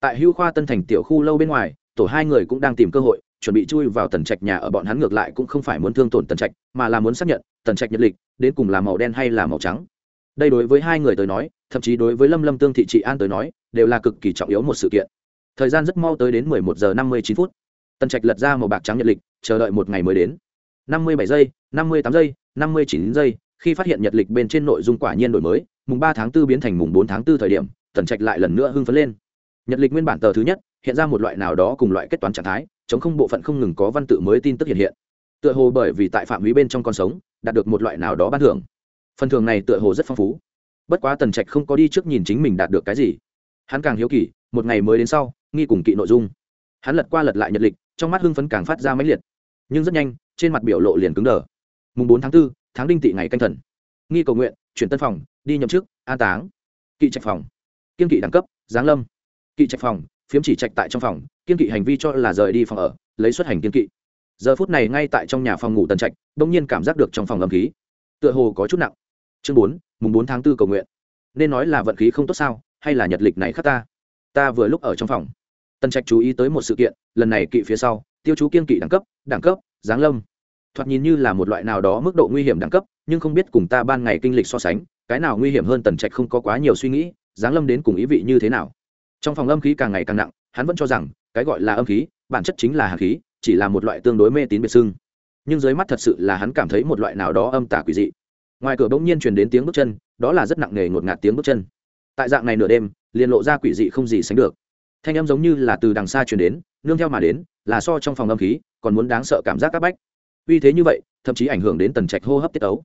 Tại hưu khoa tân thành tiểu khu lâu bên ngoài, tổ hai người cũng đang tìm cơ hội chuẩn bị chui vào tần trạch nhà ở bọn hắn ngược lại cũng không phải muốn thương tổn tần trạch, mà là muốn xác nhận, tần trạch nhật lịch, đến cùng là màu đen hay là màu trắng. Đây đối với hai người tới nói, thậm chí đối với lâm lâm tương thị trị an tới nói, đều là cực kỳ trọng yếu một sự kiện. Thời gian rất mau tới đến mười một giờ năm mươi chín phút. Tần trạch lật ra màu bạc trắng nhật lịch, chờ đợi một ngày mới đến. năm mươi bảy giây, năm mươi tám giây, năm mươi chín giây, khi phát hiện nhật lịch bên trên nội dung quả nhiên đổi mới, mùng ba tháng 4 biến thành mùng bốn tháng 4 thời điểm, tần trạch lại lần nữa hưng phấn lên. Nhật lịch nguyên bản tờ thứ nhất, hiện ra một loại nào đó cùng loại kết toán trạng thái chống không bộ phận không ngừng có văn tự mới tin tức hiện hiện. Tựa hồ bởi vì tại phạm vi bên trong con sống đạt được một loại nào đó ban thưởng. Phần thưởng này tựa hồ rất phong phú. Bất quá tần trạch không có đi trước nhìn chính mình đạt được cái gì. Hắn càng hiếu kỳ một ngày mới đến sau nghi cùng kỵ nội dung. Hắn lật qua lật lại nhật lịch trong mắt hưng phấn càng phát ra máy liệt. Nhưng rất nhanh trên mặt biểu lộ liền cứng đờ. Mùng bốn tháng 4, tháng đinh tị ngày canh thần. Nghi cầu nguyện chuyển tân phòng đi nhậm chức an táng. Kỵ trạch phòng. Kiên kỵ đẳng cấp giáng lâm. Kỵ trạch phòng phiếm chỉ trạch tại trong phòng, kiên kỵ hành vi cho là rời đi phòng ở, lấy xuất hành kiên kỵ. Giờ phút này ngay tại trong nhà phòng ngủ tần trạch bỗng nhiên cảm giác được trong phòng âm khí. Tựa hồ có chút nặng. Chương bốn, mùng bốn tháng 4 cầu nguyện. Nên nói là vận khí không tốt sao, hay là nhật lịch này khắc ta? Ta vừa lúc ở trong phòng. Tần trạch chú ý tới một sự kiện, lần này kỵ phía sau, tiêu chú kiên kỵ đẳng cấp đẳng cấp, giáng lâm. Thoạt nhìn như là một loại nào đó mức độ nguy hiểm đẳng cấp, nhưng không biết cùng ta ban ngày kinh lịch so sánh, cái nào nguy hiểm hơn tần trạch không có quá nhiều suy nghĩ, giáng lâm đến cùng ý vị như thế nào trong phòng âm khí càng ngày càng nặng, hắn vẫn cho rằng, cái gọi là âm khí, bản chất chính là hàn khí, chỉ là một loại tương đối mê tín biệt xưng. Nhưng dưới mắt thật sự là hắn cảm thấy một loại nào đó âm tả quỷ dị. Ngoài cửa bỗng nhiên truyền đến tiếng bước chân, đó là rất nặng nề ngột ngạt tiếng bước chân. Tại dạng này nửa đêm, liền lộ ra quỷ dị không gì sánh được. Thanh âm giống như là từ đằng xa truyền đến, nương theo mà đến, là so trong phòng âm khí, còn muốn đáng sợ cảm giác các bách. Vì thế như vậy, thậm chí ảnh hưởng đến tần trạch hô hấp tiết ấu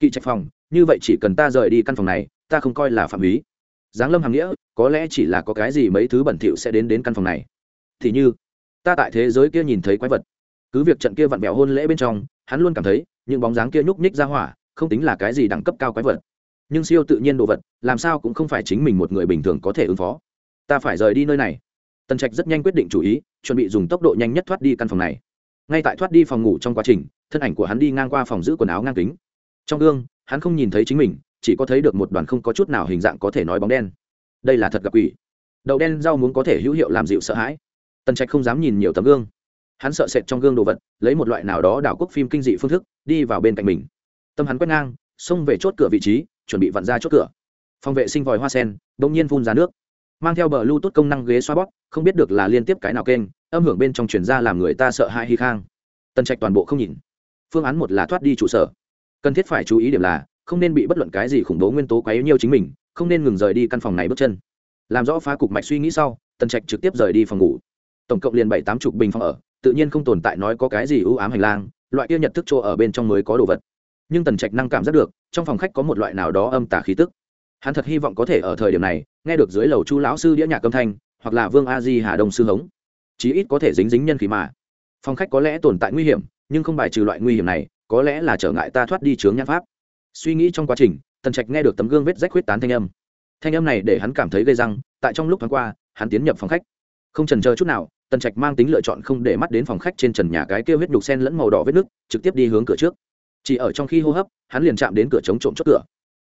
kỵ trạch phòng, như vậy chỉ cần ta rời đi căn phòng này, ta không coi là phạm húy giáng lâm hàm nghĩa có lẽ chỉ là có cái gì mấy thứ bẩn thỉu sẽ đến đến căn phòng này. Thì như, ta tại thế giới kia nhìn thấy quái vật. Cứ việc trận kia vặn vẹo hôn lễ bên trong, hắn luôn cảm thấy, những bóng dáng kia nhúc nhích ra hỏa, không tính là cái gì đẳng cấp cao quái vật. Nhưng siêu tự nhiên đồ vật, làm sao cũng không phải chính mình một người bình thường có thể ứng phó. Ta phải rời đi nơi này. Tần trạch rất nhanh quyết định chủ ý, chuẩn bị dùng tốc độ nhanh nhất thoát đi căn phòng này. Ngay tại thoát đi phòng ngủ trong quá trình, thân ảnh của hắn đi ngang qua phòng giữ quần áo ngang kính. Trong gương, hắn không nhìn thấy chính mình, chỉ có thấy được một đoàn không có chút nào hình dạng có thể nói bóng đen đây là thật gặp quỷ. Đậu đen rau muốn có thể hữu hiệu làm dịu sợ hãi. Tần trạch không dám nhìn nhiều tấm gương. Hắn sợ sệt trong gương đồ vật, lấy một loại nào đó đảo quốc phim kinh dị phương thức, đi vào bên cạnh mình. Tâm hắn quét ngang, xông về chốt cửa vị trí, chuẩn bị vặn ra chốt cửa. Phòng vệ sinh vòi hoa sen đ ỗ n g nhiên phun ra nước. Mang theo bờ lưu tốt công năng ghế xoa bóp, không biết được là liên tiếp cái nào kênh, âm hưởng bên trong chuyển ra làm người ta sợ hãi hi khang. Tần trạch toàn bộ không nhìn. Phương án một là thoát đi trụ sở. Cần thiết phải chú ý điểm là, không nên bị bất luận cái gì khủng bố nguyên tố quấy nhiều chính mình không nên ngừng rời đi căn phòng này bước chân. Làm rõ phá cục mạch suy nghĩ sau, tần trạch trực tiếp rời đi phòng ngủ. Tổng cộng liền bảy tám chục bình phòng ở, tự nhiên không tồn tại nói có cái gì ưu ám hành lang, loại kia nhận thức chỗ ở bên trong mới có đồ vật. Nhưng tần trạch năng cảm giác được, trong phòng khách có một loại nào đó âm tả khí tức. Hắn thật hy vọng có thể ở thời điểm này, nghe được dưới lầu chu lão sư đĩa nhạc âm thanh, hoặc là vương a di hà đông sư hống. Chí ít có thể dính dính nhân khí mà. Phòng khách có lẽ tồn tại nguy hiểm, nhưng không bài trừ loại nguy hiểm này, có lẽ là trở ngại ta thoát đi chướng nhãn pháp. Suy nghĩ trong quá trình tần trạch nghe được tấm gương vết rách huyết tán thanh âm. Thanh âm này để hắn cảm thấy gây răng, tại trong lúc thoáng qua, hắn tiến nhập phòng khách. Không trần chờ chút nào, tần trạch mang tính lựa chọn không để mắt đến phòng khách trên trần nhà cái kêu huyết đục sen lẫn màu đỏ vết nước, trực tiếp đi hướng cửa trước. Chỉ ở trong khi hô hấp, hắn liền chạm đến cửa chống trộm chốt cửa.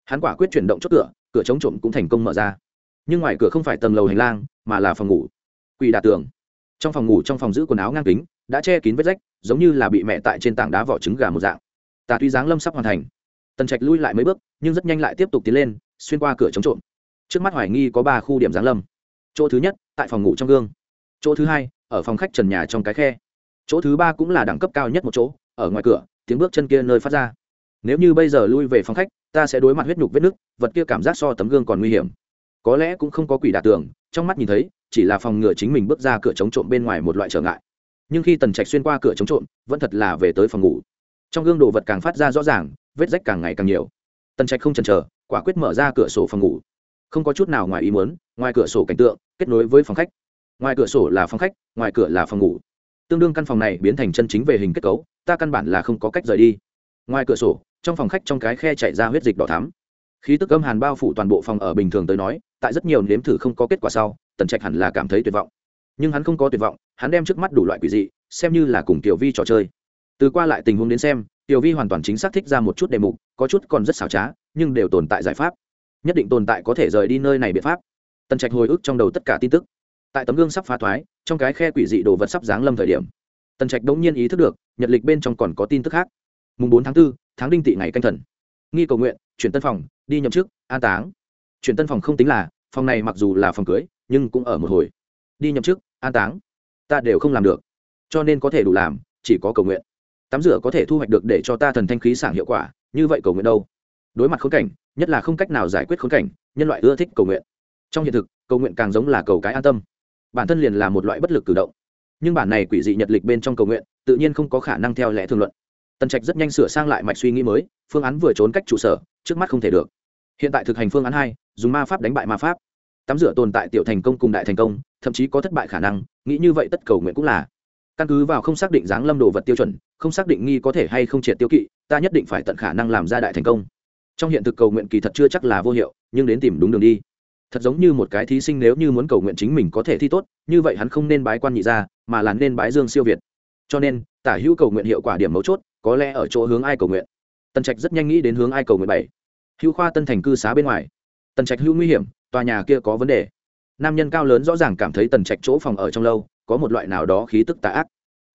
Hắn quả quyết chuyển động chốt cửa cửa chống trộm cũng thành công mở ra. Nhưng ngoài cửa không phải tầng lầu hành lang, mà là phòng ngủ. Quỳ đà tường. Trong phòng ngủ trong phòng giữ quần áo ngang kính, đã che kín vết rách, giống như là bị mẹ tại trên tảng đá vỏ trứng gà một dạng. Tà tuy giáng lâm sắp hoàn thành tần trạch lui lại mấy bước, nhưng rất nhanh lại tiếp tục tiến lên, xuyên qua cửa chống trộm. Trước mắt hoài nghi có ba khu điểm giáng lâm. Chỗ thứ nhất, tại phòng ngủ trong gương. Chỗ thứ hai, ở phòng khách trần nhà trong cái khe. Chỗ thứ ba cũng là đẳng cấp cao nhất một chỗ, ở ngoài cửa, tiếng bước chân kia nơi phát ra. Nếu như bây giờ lui về phòng khách, ta sẽ đối mặt huyết nhục vết nứt, vật kia cảm giác so tấm gương còn nguy hiểm. Có lẽ cũng không có quỷ đả tường, trong mắt nhìn thấy, chỉ là phòng ngừa chính mình bước ra cửa chống trộm bên ngoài một loại trở ngại. Nhưng khi tần trạch xuyên qua cửa chống trộm, vẫn thật là về tới phòng ngủ. Trong gương đồ vật càng phát ra rõ ràng vết rách càng ngày càng nhiều. Tần trạch không chần chờ, quả quyết mở ra cửa sổ phòng ngủ. Không có chút nào ngoài ý muốn, ngoài cửa sổ cảnh tượng, kết nối với phòng khách. Ngoài cửa sổ là phòng khách, ngoài cửa là phòng ngủ. Tương đương căn phòng này biến thành chân chính về hình kết cấu, ta căn bản là không có cách rời đi. Ngoài cửa sổ, trong phòng khách trong cái khe chạy ra huyết dịch đỏ thắm. Khí tức âm hàn bao phủ toàn bộ phòng ở bình thường tới nói, tại rất nhiều nếm thử không có kết quả sau, tần trạch hẳn là cảm thấy tuyệt vọng. Nhưng hắn không có tuyệt vọng, hắn đem trước mắt đủ loại quỷ dị, xem như là cùng tiểu vi trò chơi. Từ qua lại tình huống đến xem tiểu vi hoàn toàn chính xác thích ra một chút đề mục có chút còn rất xảo trá nhưng đều tồn tại giải pháp. Nhất định tồn tại có thể rời đi nơi này biện pháp. Tần trạch hồi ức trong đầu tất cả tin tức. Tại tấm gương sắp phá thoái trong cái khe quỷ dị đồ vật sắp giáng lâm thời điểm tần trạch đống nhiên ý thức được nhật lịch bên trong còn có tin tức khác. Mùng bốn tháng 4, tháng đinh tị ngày canh thần. Nghi cầu nguyện chuyển tân phòng đi nhậm chức an táng. Chuyển tân phòng không tính là phòng này mặc dù là phòng cưới nhưng cũng ở một hồi. Đi nhậm chức an táng. Ta đều không làm được. Cho nên có thể đủ làm chỉ có cầu nguyện tắm rửa có thể thu hoạch được để cho ta thần thanh khí sảng hiệu quả, như vậy cầu nguyện đâu? Đối mặt khốn cảnh, nhất là không cách nào giải quyết khốn cảnh, nhân loại ưa thích cầu nguyện. Trong hiện thực, cầu nguyện càng giống là cầu cái an tâm. Bản thân liền là một loại bất lực cử động. Nhưng bản này quỷ dị nhật lịch bên trong cầu nguyện, tự nhiên không có khả năng theo lẽ thường luận. Tần trạch rất nhanh sửa sang lại mạch suy nghĩ mới, phương án vừa trốn cách trụ sở, trước mắt không thể được. Hiện tại thực hành phương án hai, dùng ma pháp đánh bại ma pháp. Tắm rửa tồn tại tiểu thành công cùng đại thành công, thậm chí có thất bại khả năng, nghĩ như vậy tất cầu nguyện cũng là. Căn cứ vào không xác định dáng lâm đồ vật tiêu chuẩn không xác định nghi có thể hay không triệt tiêu kỵ, ta nhất định phải tận khả năng làm ra đại thành công. Trong hiện thực cầu nguyện kỳ thật chưa chắc là vô hiệu, nhưng đến tìm đúng đường đi. Thật giống như một cái thí sinh nếu như muốn cầu nguyện chính mình có thể thi tốt, như vậy hắn không nên bái quan nhị ra mà là nên bái dương siêu việt. Cho nên, tả hữu cầu nguyện hiệu quả điểm mấu chốt, có lẽ ở chỗ hướng ai cầu nguyện. Tần trạch rất nhanh nghĩ đến hướng ai cầu nguyện bảy. Hữu khoa tân thành cư xá bên ngoài. Tần trạch hữu nguy hiểm, tòa nhà kia có vấn đề. Nam nhân cao lớn rõ ràng cảm thấy tần trạch chỗ phòng ở trong lâu, có một loại nào đó khí tức tà ác.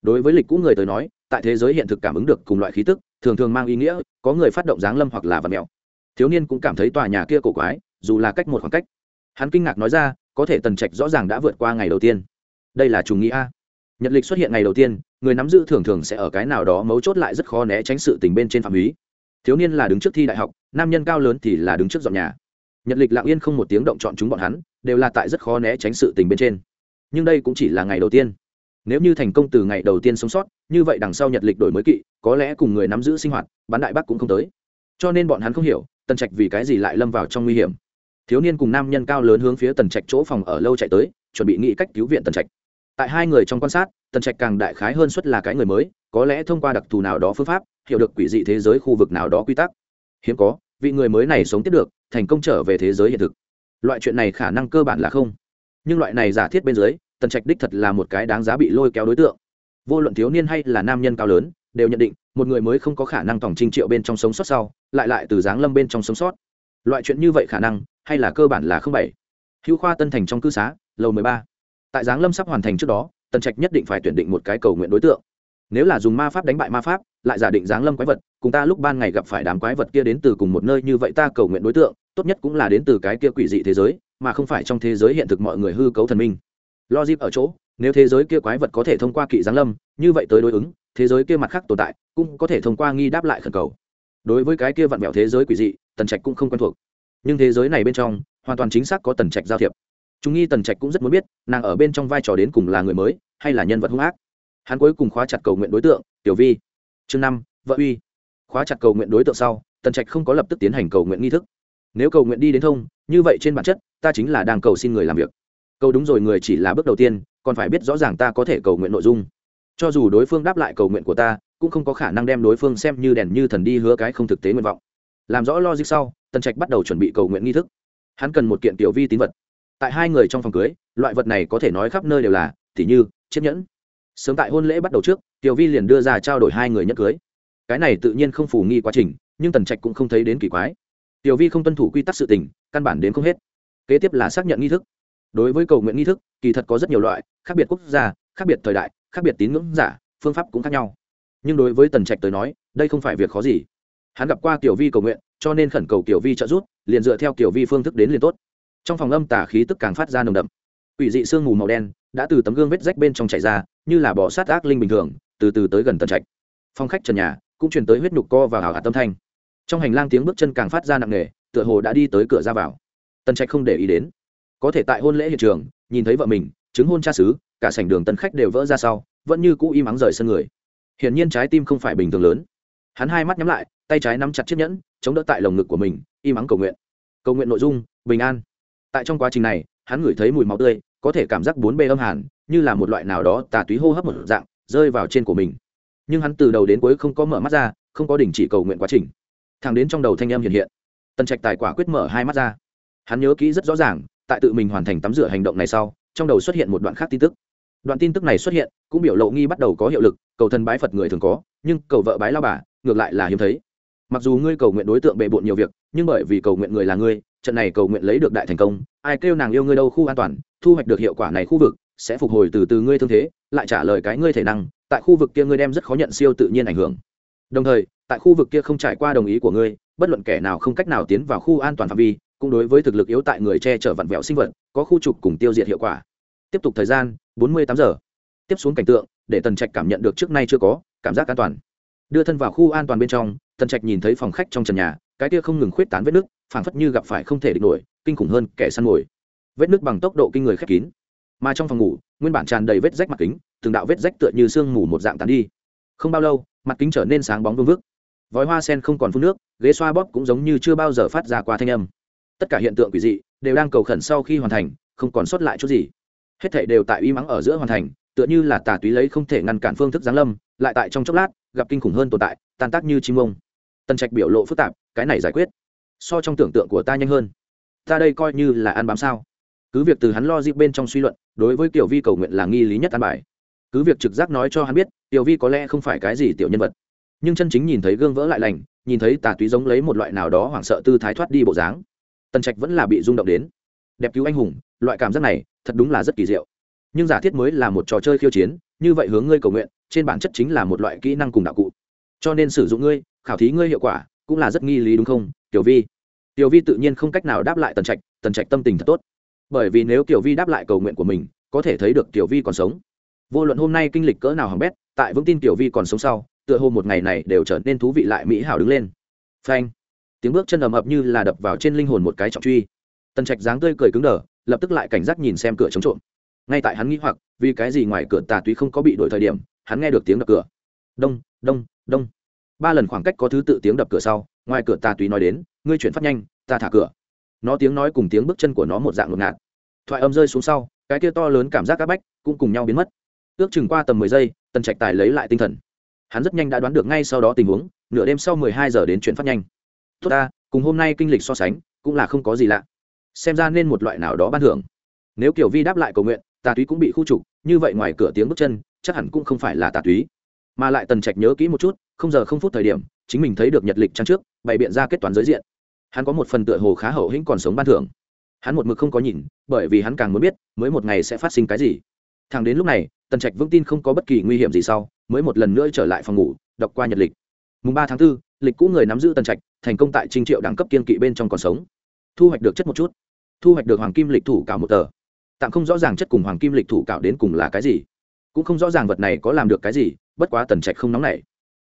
Đối với lịch cũ người tới nói tại thế giới hiện thực cảm ứng được cùng loại khí tức, thường thường mang ý nghĩa, có người phát động giáng lâm hoặc là vật mèo. Thiếu niên cũng cảm thấy tòa nhà kia cổ quái, dù là cách một khoảng cách. Hắn kinh ngạc nói ra, có thể tần trạch rõ ràng đã vượt qua ngày đầu tiên. Đây là trùng nghi a. Nhật lịch xuất hiện ngày đầu tiên, người nắm giữ thường thường sẽ ở cái nào đó mấu chốt lại rất khó né tránh sự tình bên trên phạm lý thiếu niên là đứng trước thi đại học, nam nhân cao lớn thì là đứng trước dọn nhà. Nhật lịch lặng yên không một tiếng động chọn chúng bọn hắn, đều là tại rất khó né tránh sự tình bên trên. Nhưng đây cũng chỉ là ngày đầu tiên nếu như thành công từ ngày đầu tiên sống sót, như vậy đằng sau nhật lịch đổi mới kỵ, có lẽ cùng người nắm giữ sinh hoạt, bán đại bắc cũng không tới. Cho nên bọn hắn không hiểu, tần trạch vì cái gì lại lâm vào trong nguy hiểm. Thiếu niên cùng nam nhân cao lớn hướng phía tần trạch chỗ phòng ở lâu chạy tới, chuẩn bị nghĩ cách cứu viện tần trạch. Tại hai người trong quan sát, tần trạch càng đại khái hơn suất là cái người mới, có lẽ thông qua đặc thù nào đó phương pháp, hiểu được quỷ dị thế giới khu vực nào đó quy tắc. Hiếm có, vị người mới này sống tiếp được, thành công trở về thế giới hiện thực. Loại chuyện này khả năng cơ bản là không. Nhưng loại này giả thiết bên dưới tần trạch đích thật là một cái đáng giá bị lôi kéo đối tượng. Vô luận thiếu niên hay là nam nhân cao lớn, đều nhận định, một người mới không có khả năng tổng trinh triệu bên trong sống sót sau, lại lại từ giáng lâm bên trong sống sót. Loại chuyện như vậy khả năng, hay là cơ bản là không bảy. Hữu khoa tân thành trong cư xá, lầu mười ba. Tại giáng lâm sắp hoàn thành trước đó, tần trạch nhất định phải tuyển định một cái cầu nguyện đối tượng. Nếu là dùng ma pháp đánh bại ma pháp, lại giả định giáng lâm quái vật, cùng ta lúc ban ngày gặp phải đám quái vật kia đến từ cùng một nơi như vậy ta cầu nguyện đối tượng, tốt nhất cũng là đến từ cái kia quỷ dị thế giới, mà không phải trong thế giới hiện thực mọi người hư cấu thần minh lo dip ở chỗ, nếu thế giới kia quái vật có thể thông qua kỵ giáng lâm, như vậy tới đối ứng, thế giới kia mặt khác tồn tại, cũng có thể thông qua nghi đáp lại khẩn cầu. Đối với cái kia vặn vẹo thế giới quỷ dị, tần trạch cũng không quen thuộc. Nhưng thế giới này bên trong, hoàn toàn chính xác có tần trạch giao thiệp. Chúng nghi tần trạch cũng rất muốn biết, nàng ở bên trong vai trò đến cùng là người mới, hay là nhân vật hung ác. Hắn cuối cùng khóa chặt cầu nguyện đối tượng, tiểu vi. Chương năm, vợ uy. Khóa chặt cầu nguyện đối tượng sau, tần trạch không có lập tức tiến hành cầu nguyện nghi thức. Nếu cầu nguyện đi đến thông, như vậy trên bản chất, ta chính là đang cầu xin người làm việc cầu đúng rồi, người chỉ là bước đầu tiên, còn phải biết rõ ràng ta có thể cầu nguyện nội dung. Cho dù đối phương đáp lại cầu nguyện của ta, cũng không có khả năng đem đối phương xem như đèn như thần đi hứa cái không thực tế nguyện vọng. Làm rõ logic sau, tần trạch bắt đầu chuẩn bị cầu nguyện nghi thức. Hắn cần một kiện tiểu vi tín vật. Tại hai người trong phòng cưới, loại vật này có thể nói khắp nơi đều là t h như, chiếc nhẫn. Sớm tại hôn lễ bắt đầu trước, tiểu vi liền đưa ra trao đổi hai người nhất cưới. Cái này tự nhiên không phủ nghi quá trình, nhưng tần trạch cũng không thấy đến kỳ quái. Tiểu vi không tuân thủ quy tắc sự tình, căn bản đến không hết. Kế tiếp là xác nhận nghi thức đối với cầu nguyện nghi thức, kỳ thật có rất nhiều loại, khác biệt quốc gia, khác biệt thời đại, khác biệt tín ngưỡng giả, phương pháp cũng khác nhau. Nhưng đối với tần trạch tới nói, đây không phải việc khó gì. Hắn gặp qua tiểu vi cầu nguyện, cho nên khẩn cầu tiểu vi trợ giúp, liền dựa theo tiểu vi phương thức đến liền tốt. Trong phòng âm tả khí tức càng phát ra nồng đậm. Ủy dị sương mù màu đen đã từ tấm gương vết rách bên trong chảy ra, như là bỏ sát ác linh bình thường, từ từ tới gần tần trạch. Phong khách trần nhà cũng truyền tới huyết nhục co và hào hạt tâm thanh. Trong hành lang tiếng bước chân càng phát ra nặng nề, tựa hồ đã đi tới cửa ra vào. Tần trạch không để ý đến có thể tại hôn lễ hiện trường, nhìn thấy vợ mình, chứng hôn cha xứ, cả sảnh đường tân khách đều vỡ ra sau, vẫn như cũ im ắng rời sân người. Hiển nhiên trái tim không phải bình thường lớn. Hắn hai mắt nhắm lại, tay trái nắm chặt chiếc nhẫn, chống đỡ tại lồng ngực của mình, im ắng cầu nguyện. Cầu nguyện nội dung, bình an. Tại trong quá trình này, hắn ngửi thấy mùi máu tươi, có thể cảm giác bốn bê âm hàn, như là một loại nào đó tà túy hô hấp một dạng, rơi vào trên của mình. Nhưng hắn từ đầu đến cuối không có mở mắt ra, không có đình chỉ cầu nguyện quá trình. Thẳng đến trong đầu thanh em hiện hiện, tần trạch tài quả quyết mở hai mắt ra. Hắn nhớ kỹ rất rõ ràng tại tự mình hoàn thành tắm rửa hành động này sau, trong đầu xuất hiện một đoạn khác tin tức. Đoạn tin tức này xuất hiện, cũng biểu lộ nghi bắt đầu có hiệu lực, cầu thần bái phật người thường có, nhưng cầu vợ bái lao bà, ngược lại là hiếm thấy. Mặc dù ngươi cầu nguyện đối tượng bề bộn nhiều việc, nhưng bởi vì cầu nguyện người là ngươi, trận này cầu nguyện lấy được đại thành công, ai kêu nàng yêu ngươi đâu khu an toàn, thu hoạch được hiệu quả này khu vực, sẽ phục hồi từ từ ngươi thương thế, lại trả lời cái ngươi thể năng, tại khu vực kia ngươi đem rất khó nhận siêu tự nhiên ảnh hưởng. Đồng thời, tại khu vực kia không trải qua đồng ý của ngươi, bất luận kẻ nào không cách nào tiến vào khu an toàn phạm vi cũng đối với thực lực yếu tại người che chở vặn vẹo sinh vật, có khu trục cùng tiêu diệt hiệu quả. Tiếp tục thời gian 48 giờ. Tiếp xuống cảnh tượng, để tần trạch cảm nhận được trước nay chưa có, cảm giác an toàn. Đưa thân vào khu an toàn bên trong, tần trạch nhìn thấy phòng khách trong trần nhà, cái kia không ngừng khuyết tán vết nước phảng phất như gặp phải không thể địch nổi, kinh khủng hơn kẻ săn mồi. Vết nước bằng tốc độ kinh người khép kín. Mà trong phòng ngủ, nguyên bản tràn đầy vết rách mặt kính, từng đạo vết rách tựa như sương mù một dạng tàn đi. Không bao lâu, mặt kính trở nên sáng bóng vương vức. Vòi hoa sen không còn phun nước, ghế xoa bóp cũng giống như chưa bao giờ phát ra qua thanh âm tất cả hiện tượng quỷ dị đều đang cầu khẩn sau khi hoàn thành, không còn sót lại chút gì. Hết thảy đều tại uy mắng ở giữa hoàn thành, tựa như là tà túy lấy không thể ngăn cản phương thức giáng lâm, lại tại trong chốc lát, gặp kinh khủng hơn tồn tại, tan tác như chim ông. Tần trạch biểu lộ phức tạp, cái này giải quyết. So trong tưởng tượng của ta nhanh hơn. Ta đây coi như là ăn bám sao? Cứ việc từ hắn lo dịp bên trong suy luận, đối với tiểu vi cầu nguyện là nghi lý nhất ăn bài. Cứ việc trực giác nói cho hắn biết, tiểu vi có lẽ không phải cái gì tiểu nhân vật. Nhưng chân chính nhìn thấy gương vỡ lại lành, nhìn thấy tà túy giống lấy một loại nào đó hoảng sợ tư thái thoát đi bộ dáng tần trạch vẫn là bị rung động đến. Đẹp cứu anh hùng, loại cảm giác này thật đúng là rất kỳ diệu. Nhưng giả thiết mới là một trò chơi khiêu chiến, như vậy hướng ngươi cầu nguyện, trên bản chất chính là một loại kỹ năng cùng đạo cụ. Cho nên sử dụng ngươi, khảo thí ngươi hiệu quả, cũng là rất nghi lý đúng không, tiểu vi? Tiểu vi tự nhiên không cách nào đáp lại tần trạch tần trạch tâm tình thật tốt. Bởi vì nếu tiểu vi đáp lại cầu nguyện của mình, có thể thấy được tiểu vi còn sống. Vô luận hôm nay kinh lịch cỡ nào hỏng bét, tại vững tin tiểu vi còn sống sau, tựa hồ một ngày này đều trở nên thú vị lại mỹ hảo đứng lên. Phanh tiếng bước chân ầm ập như là đập vào trên linh hồn một cái trọng truy. Tần trạch dáng tươi cười cứng đờ, lập tức lại cảnh giác nhìn xem cửa chống trộm. Ngay tại hắn nghĩ hoặc, vì cái gì ngoài cửa tà túy không có bị đổi thời điểm, hắn nghe được tiếng đập cửa. Đông đông đông. Ba lần khoảng cách có thứ tự tiếng đập cửa sau, ngoài cửa tà túy nói đến, ngươi chuyển phát nhanh, ta thả cửa. Nó tiếng nói cùng tiếng bước chân của nó một dạng ngột ngạt. Thoại âm rơi xuống sau, cái kia to lớn cảm giác áp bách cũng cùng nhau biến mất. Ước chừng qua tầm mười giây, tần trạch tài lấy lại tinh thần. Hắn rất nhanh đã đoán được ngay sau đó tình huống, nửa đêm sau mười hai giờ đến chuyển phát nhanh tốt ta cùng hôm nay kinh lịch so sánh cũng là không có gì lạ. Xem ra nên một loại nào đó ban thưởng. Nếu kiểu vi đáp lại cầu nguyện tà túy cũng bị khu trục như vậy ngoài cửa tiếng bước chân chắc hẳn cũng không phải là tà túy. Mà lại tần trạch nhớ kỹ một chút không giờ không phút thời điểm chính mình thấy được nhật lịch trang trước bày biện ra kết toán giới diện. Hắn có một phần tựa hồ khá hậu hĩnh còn sống ban thưởng. Hắn một mực không có nhìn bởi vì hắn càng muốn biết mới một ngày sẽ phát sinh cái gì. Thằng đến lúc này tần trạch vững tin không có bất kỳ nguy hiểm gì sau mới một lần nữa trở lại phòng ngủ đọc qua nhật lịch. Mùng ba tháng 4, lịch cũ người nắm giữ tần trạch, thành công tại trinh triệu đẳng cấp kiên kỵ bên trong còn sống. Thu hoạch được chất một chút. Thu hoạch được hoàng kim lịch thủ cạo một tờ. Tạm không rõ ràng chất cùng hoàng kim lịch thủ cạo đến cùng là cái gì. Cũng không rõ ràng vật này có làm được cái gì, bất quá tần trạch không nóng nảy.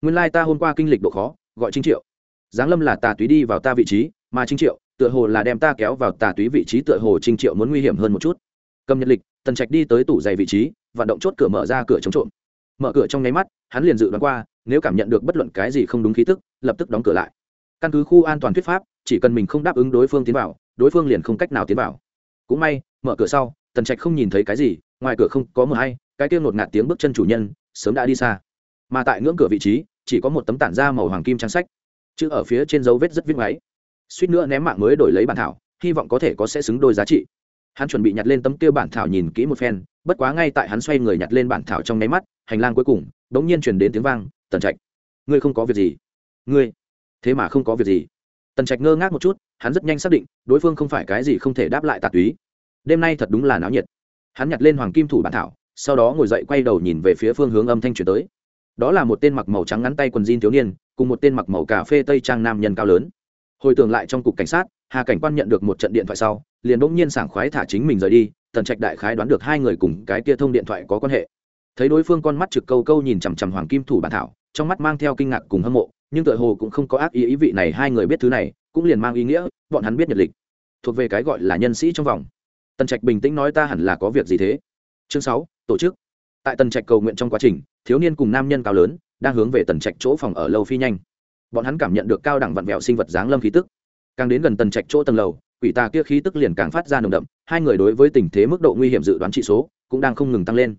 Nguyên lai ta hôm qua kinh lịch độ khó, gọi trinh triệu. Giáng lâm là tà túy đi vào ta vị trí, mà trinh triệu, tựa hồ là đem ta kéo vào tà túy vị trí tựa hồ trinh triệu muốn nguy hiểm hơn một chút. Cầm nhật lịch, tần trạch đi tới tủ giày vị trí, vận động chốt cửa mở ra cửa chống trộm mở cửa trong nháy mắt, hắn liền dự đoán qua, nếu cảm nhận được bất luận cái gì không đúng khí tức, lập tức đóng cửa lại. Căn cứ khu an toàn thuyết pháp, chỉ cần mình không đáp ứng đối phương tiến vào, đối phương liền không cách nào tiến vào. Cũng may, mở cửa sau, tần trạch không nhìn thấy cái gì, ngoài cửa không có mờ hay, cái kia ngột ngạt tiếng bước chân chủ nhân, sớm đã đi xa. Mà tại ngưỡng cửa vị trí, chỉ có một tấm tản da màu hoàng kim trang sách, chữ ở phía trên dấu vết rất viết máy suýt nữa ném mạng mới đổi lấy bản thảo, hy vọng có thể có sẽ xứng đôi giá trị hắn chuẩn bị nhặt lên tấm kia bản thảo nhìn kỹ một phen, bất quá ngay tại hắn xoay người nhặt lên bản thảo trong nháy mắt, hành lang cuối cùng đ ố n g nhiên chuyển đến tiếng vang, tần trạch, ngươi không có việc gì. Ngươi? Thế mà không có việc gì? Tần trạch ngơ ngác một chút, hắn rất nhanh xác định, đối phương không phải cái gì không thể đáp lại tà túy. Đêm nay thật đúng là náo nhiệt. Hắn nhặt lên hoàng kim thủ bản thảo, sau đó ngồi dậy quay đầu nhìn về phía phương hướng âm thanh chuyển tới. Đó là một tên mặc màu trắng ngắn tay quần jean thiếu niên, cùng một tên mặc màu cà phê tây trang nam nhân cao lớn. Hồi tưởng lại trong cục cảnh sát hà cảnh quan nhận được một trận điện thoại sau, liền bỗng nhiên sảng khoái thả chính mình rời đi, tần trạch đại khái đoán được hai người cùng cái kia thông điện thoại có quan hệ. Thấy đối phương con mắt trực câu câu nhìn chằm chằm hoàng kim thủ bản thảo, trong mắt mang theo kinh ngạc cùng hâm mộ, nhưng tựa hồ cũng không có ác ý ý vị này hai người biết thứ này, cũng liền mang ý nghĩa, bọn hắn biết nhật lịch. Thuộc về cái gọi là nhân sĩ trong vòng. Tần trạch bình tĩnh nói ta hẳn là có việc gì thế? Chương sáu, tổ chức. Tại tần trạch cầu nguyện trong quá trình, thiếu niên cùng nam nhân cao lớn, đang hướng về tần trạch chỗ phòng ở lâu phi nhanh. Bọn hắn cảm nhận được cao đẳng vặn vẹo sinh vật dáng lâm khí tức càng đến gần tần trạch chỗ tầng lầu, quỷ tà kia khí tức liền càng phát ra nồng đậm, hai người đối với tình thế mức độ nguy hiểm dự đoán trị số cũng đang không ngừng tăng lên.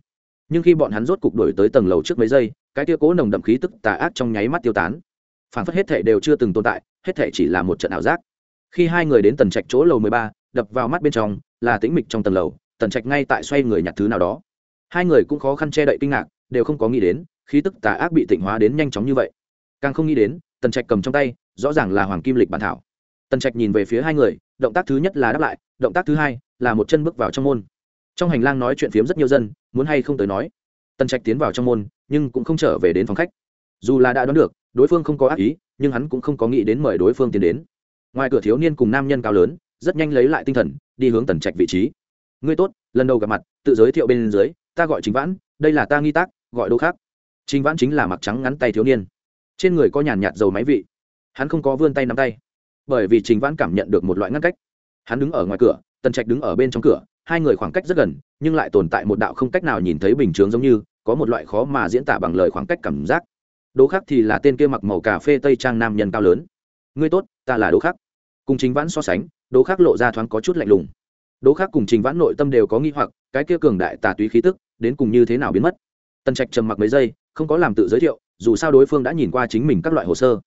Nhưng khi bọn hắn rốt cục đổi tới tầng lầu trước mấy giây, cái kia cố nồng đậm khí tức tà ác trong nháy mắt tiêu tán. Phản phất hết thể đều chưa từng tồn tại, hết thể chỉ là một trận ảo giác. Khi hai người đến tần trạch chỗ lầu mười ba, đập vào mắt bên trong, là tĩnh mịch trong tầng lầu, tần trạch ngay tại xoay người nhặt thứ nào đó. Hai người cũng khó khăn che đậy kinh ngạc, đều không có nghĩ đến, khí tức tà ác bị tịnh hóa đến nhanh chóng như vậy. Càng không nghĩ đến, tần trạch cầm trong tay, rõ ràng là hoàng kim lịch bản thảo tần trạch nhìn về phía hai người, động tác thứ nhất là đáp lại, động tác thứ hai là một chân bước vào trong môn. Trong hành lang nói chuyện phiếm rất nhiều dân, muốn hay không tới nói. Tần trạch tiến vào trong môn, nhưng cũng không trở về đến phòng khách. Dù là đã đoán được, đối phương không có ác ý, nhưng hắn cũng không có nghĩ đến mời đối phương tiến đến. Ngoài cửa thiếu niên cùng nam nhân cao lớn, rất nhanh lấy lại tinh thần, đi hướng tần trạch vị trí. Ngươi tốt, lần đầu gặp mặt, tự giới thiệu bên dưới, ta gọi chính vãn, đây là ta nghi tác, gọi đô khác? Chính vãn chính là mặc trắng ngắn tay thiếu niên. Trên người có nhàn nhạt dầu máy vị. Hắn không có vươn tay nắm tay bởi vì trình vãn cảm nhận được một loại ngăn cách. Hắn đứng ở ngoài cửa, tần trạch đứng ở bên trong cửa, hai người khoảng cách rất gần, nhưng lại tồn tại một đạo không cách nào nhìn thấy bình chướng giống như, có một loại khó mà diễn tả bằng lời khoảng cách cảm giác. Đỗ khắc thì là tên kia mặc màu cà phê tây trang nam nhân cao lớn. Ngươi tốt, ta là đỗ khắc. Cùng trình vãn so sánh đỗ khắc lộ ra thoáng có chút lạnh lùng. Đỗ khắc cùng trình vãn nội tâm đều có nghi hoặc, cái kia cường đại tà túy khí tức, đến cùng như thế nào biến mất? Tần trạch trầm mặc mấy giây, không có làm tự giới thiệu, dù sao đối phương đã nhìn qua chính mình các loại hồ sơ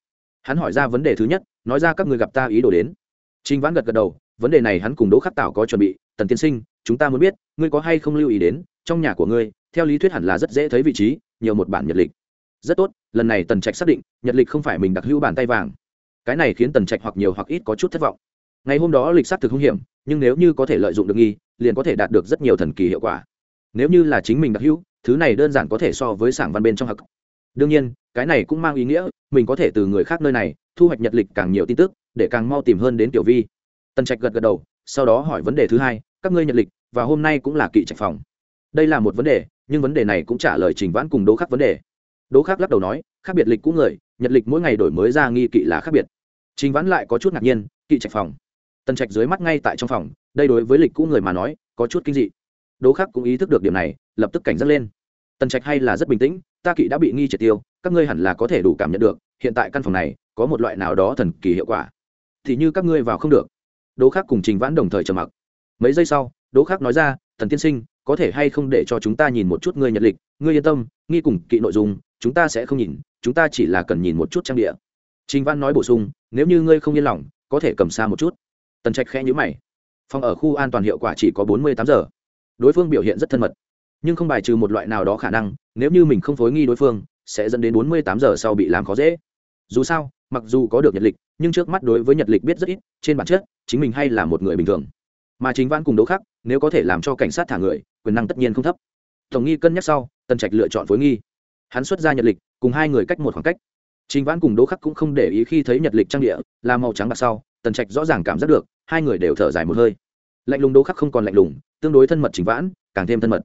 hắn hỏi ra vấn đề thứ nhất nói ra các người gặp ta ý đồ đến. Trình vãn gật gật đầu vấn đề này hắn cùng đỗ khắc Tảo có chuẩn bị tần tiên sinh chúng ta muốn biết ngươi có hay không lưu ý đến trong nhà của ngươi theo lý thuyết hẳn là rất dễ thấy vị trí nhiều một bản nhật lịch. Rất tốt lần này tần trạch xác định nhật lịch không phải mình đặc hữu bàn tay vàng. Cái này khiến tần trạch hoặc nhiều hoặc ít có chút thất vọng. Ngày hôm đó lịch sắc thực hung hiểm nhưng nếu như có thể lợi dụng được nghi liền có thể đạt được rất nhiều thần kỳ hiệu quả. Nếu như là chính mình đặc hữu thứ này đơn giản có thể so với sảng văn bên trong học, đương nhiên, cái này cũng mang ý nghĩa, mình có thể từ người khác nơi này thu hoạch nhật lịch càng nhiều tin tức, để càng mau tìm hơn đến tiểu vi. Tần trạch gật gật đầu, sau đó hỏi vấn đề thứ hai, các ngươi nhật lịch, và hôm nay cũng là kỵ trạch phòng. Đây là một vấn đề, nhưng vấn đề này cũng trả lời trình vãn cùng đố khắc vấn đề. Đố khắc lắc đầu nói, khác biệt lịch cũ người, nhật lịch mỗi ngày đổi mới ra nghi kỵ là khác biệt. Trình vãn lại có chút ngạc nhiên, kỵ trạch phòng. Tần trạch dưới mắt ngay tại trong phòng, đây đối với lịch cũ người mà nói, có chút kinh dị. Đố khắc cũng ý thức được điểm này, lập tức cảnh giác lên. Tần trạch hay là rất bình tĩnh ta kỵ đã bị nghi triệt tiêu, các ngươi hẳn là có thể đủ cảm nhận được, hiện tại căn phòng này, có một loại nào đó thần kỳ hiệu quả. Thì như các ngươi vào không được. Đỗ khắc cùng trình vãn đồng thời trầm mặc. Mấy giây sau, đỗ khắc nói ra, Thần tiên sinh, có thể hay không để cho chúng ta nhìn một chút ngươi nhật lịch? Ngươi yên tâm, nghi cùng kỵ nội dung, chúng ta sẽ không nhìn, chúng ta chỉ là cần nhìn một chút trang địa. Trình văn nói bổ sung, nếu như ngươi không yên lòng, có thể cầm xa một chút. Tần trạch khẽ nhữ mày. Phòng ở khu an toàn hiệu quả chỉ có bốn mươi tám giờ. Đối phương biểu hiện rất thân mật. Nhưng không bài trừ một loại nào đó khả năng nếu như mình không phối nghi đối phương, sẽ dẫn đến bốn mươi tám giờ sau bị làm khó dễ. Dù sao, mặc dù có được nhật lịch, nhưng trước mắt đối với nhật lịch biết rất ít, trên bản chất, chính mình hay là một người bình thường. Mà chính văn cùng đấu khác nếu có thể làm cho cảnh sát thả người, quyền năng tất nhiên không thấp. Tổng nghi cân nhắc sau, tần trạch lựa chọn phối nghi. Hắn xuất ra nhật lịch, cùng hai người cách một khoảng cách. Chính văn cùng đỗ khắc cũng không để ý khi thấy nhật lịch trang địa, là màu trắng bạc sau, tần trạch rõ ràng cảm giác được, hai người đều thở dài một hơi. Lạnh lùng đỗ khắc không còn lạnh lùng, tương đối thân mật chính vãn, càng thêm thân mật.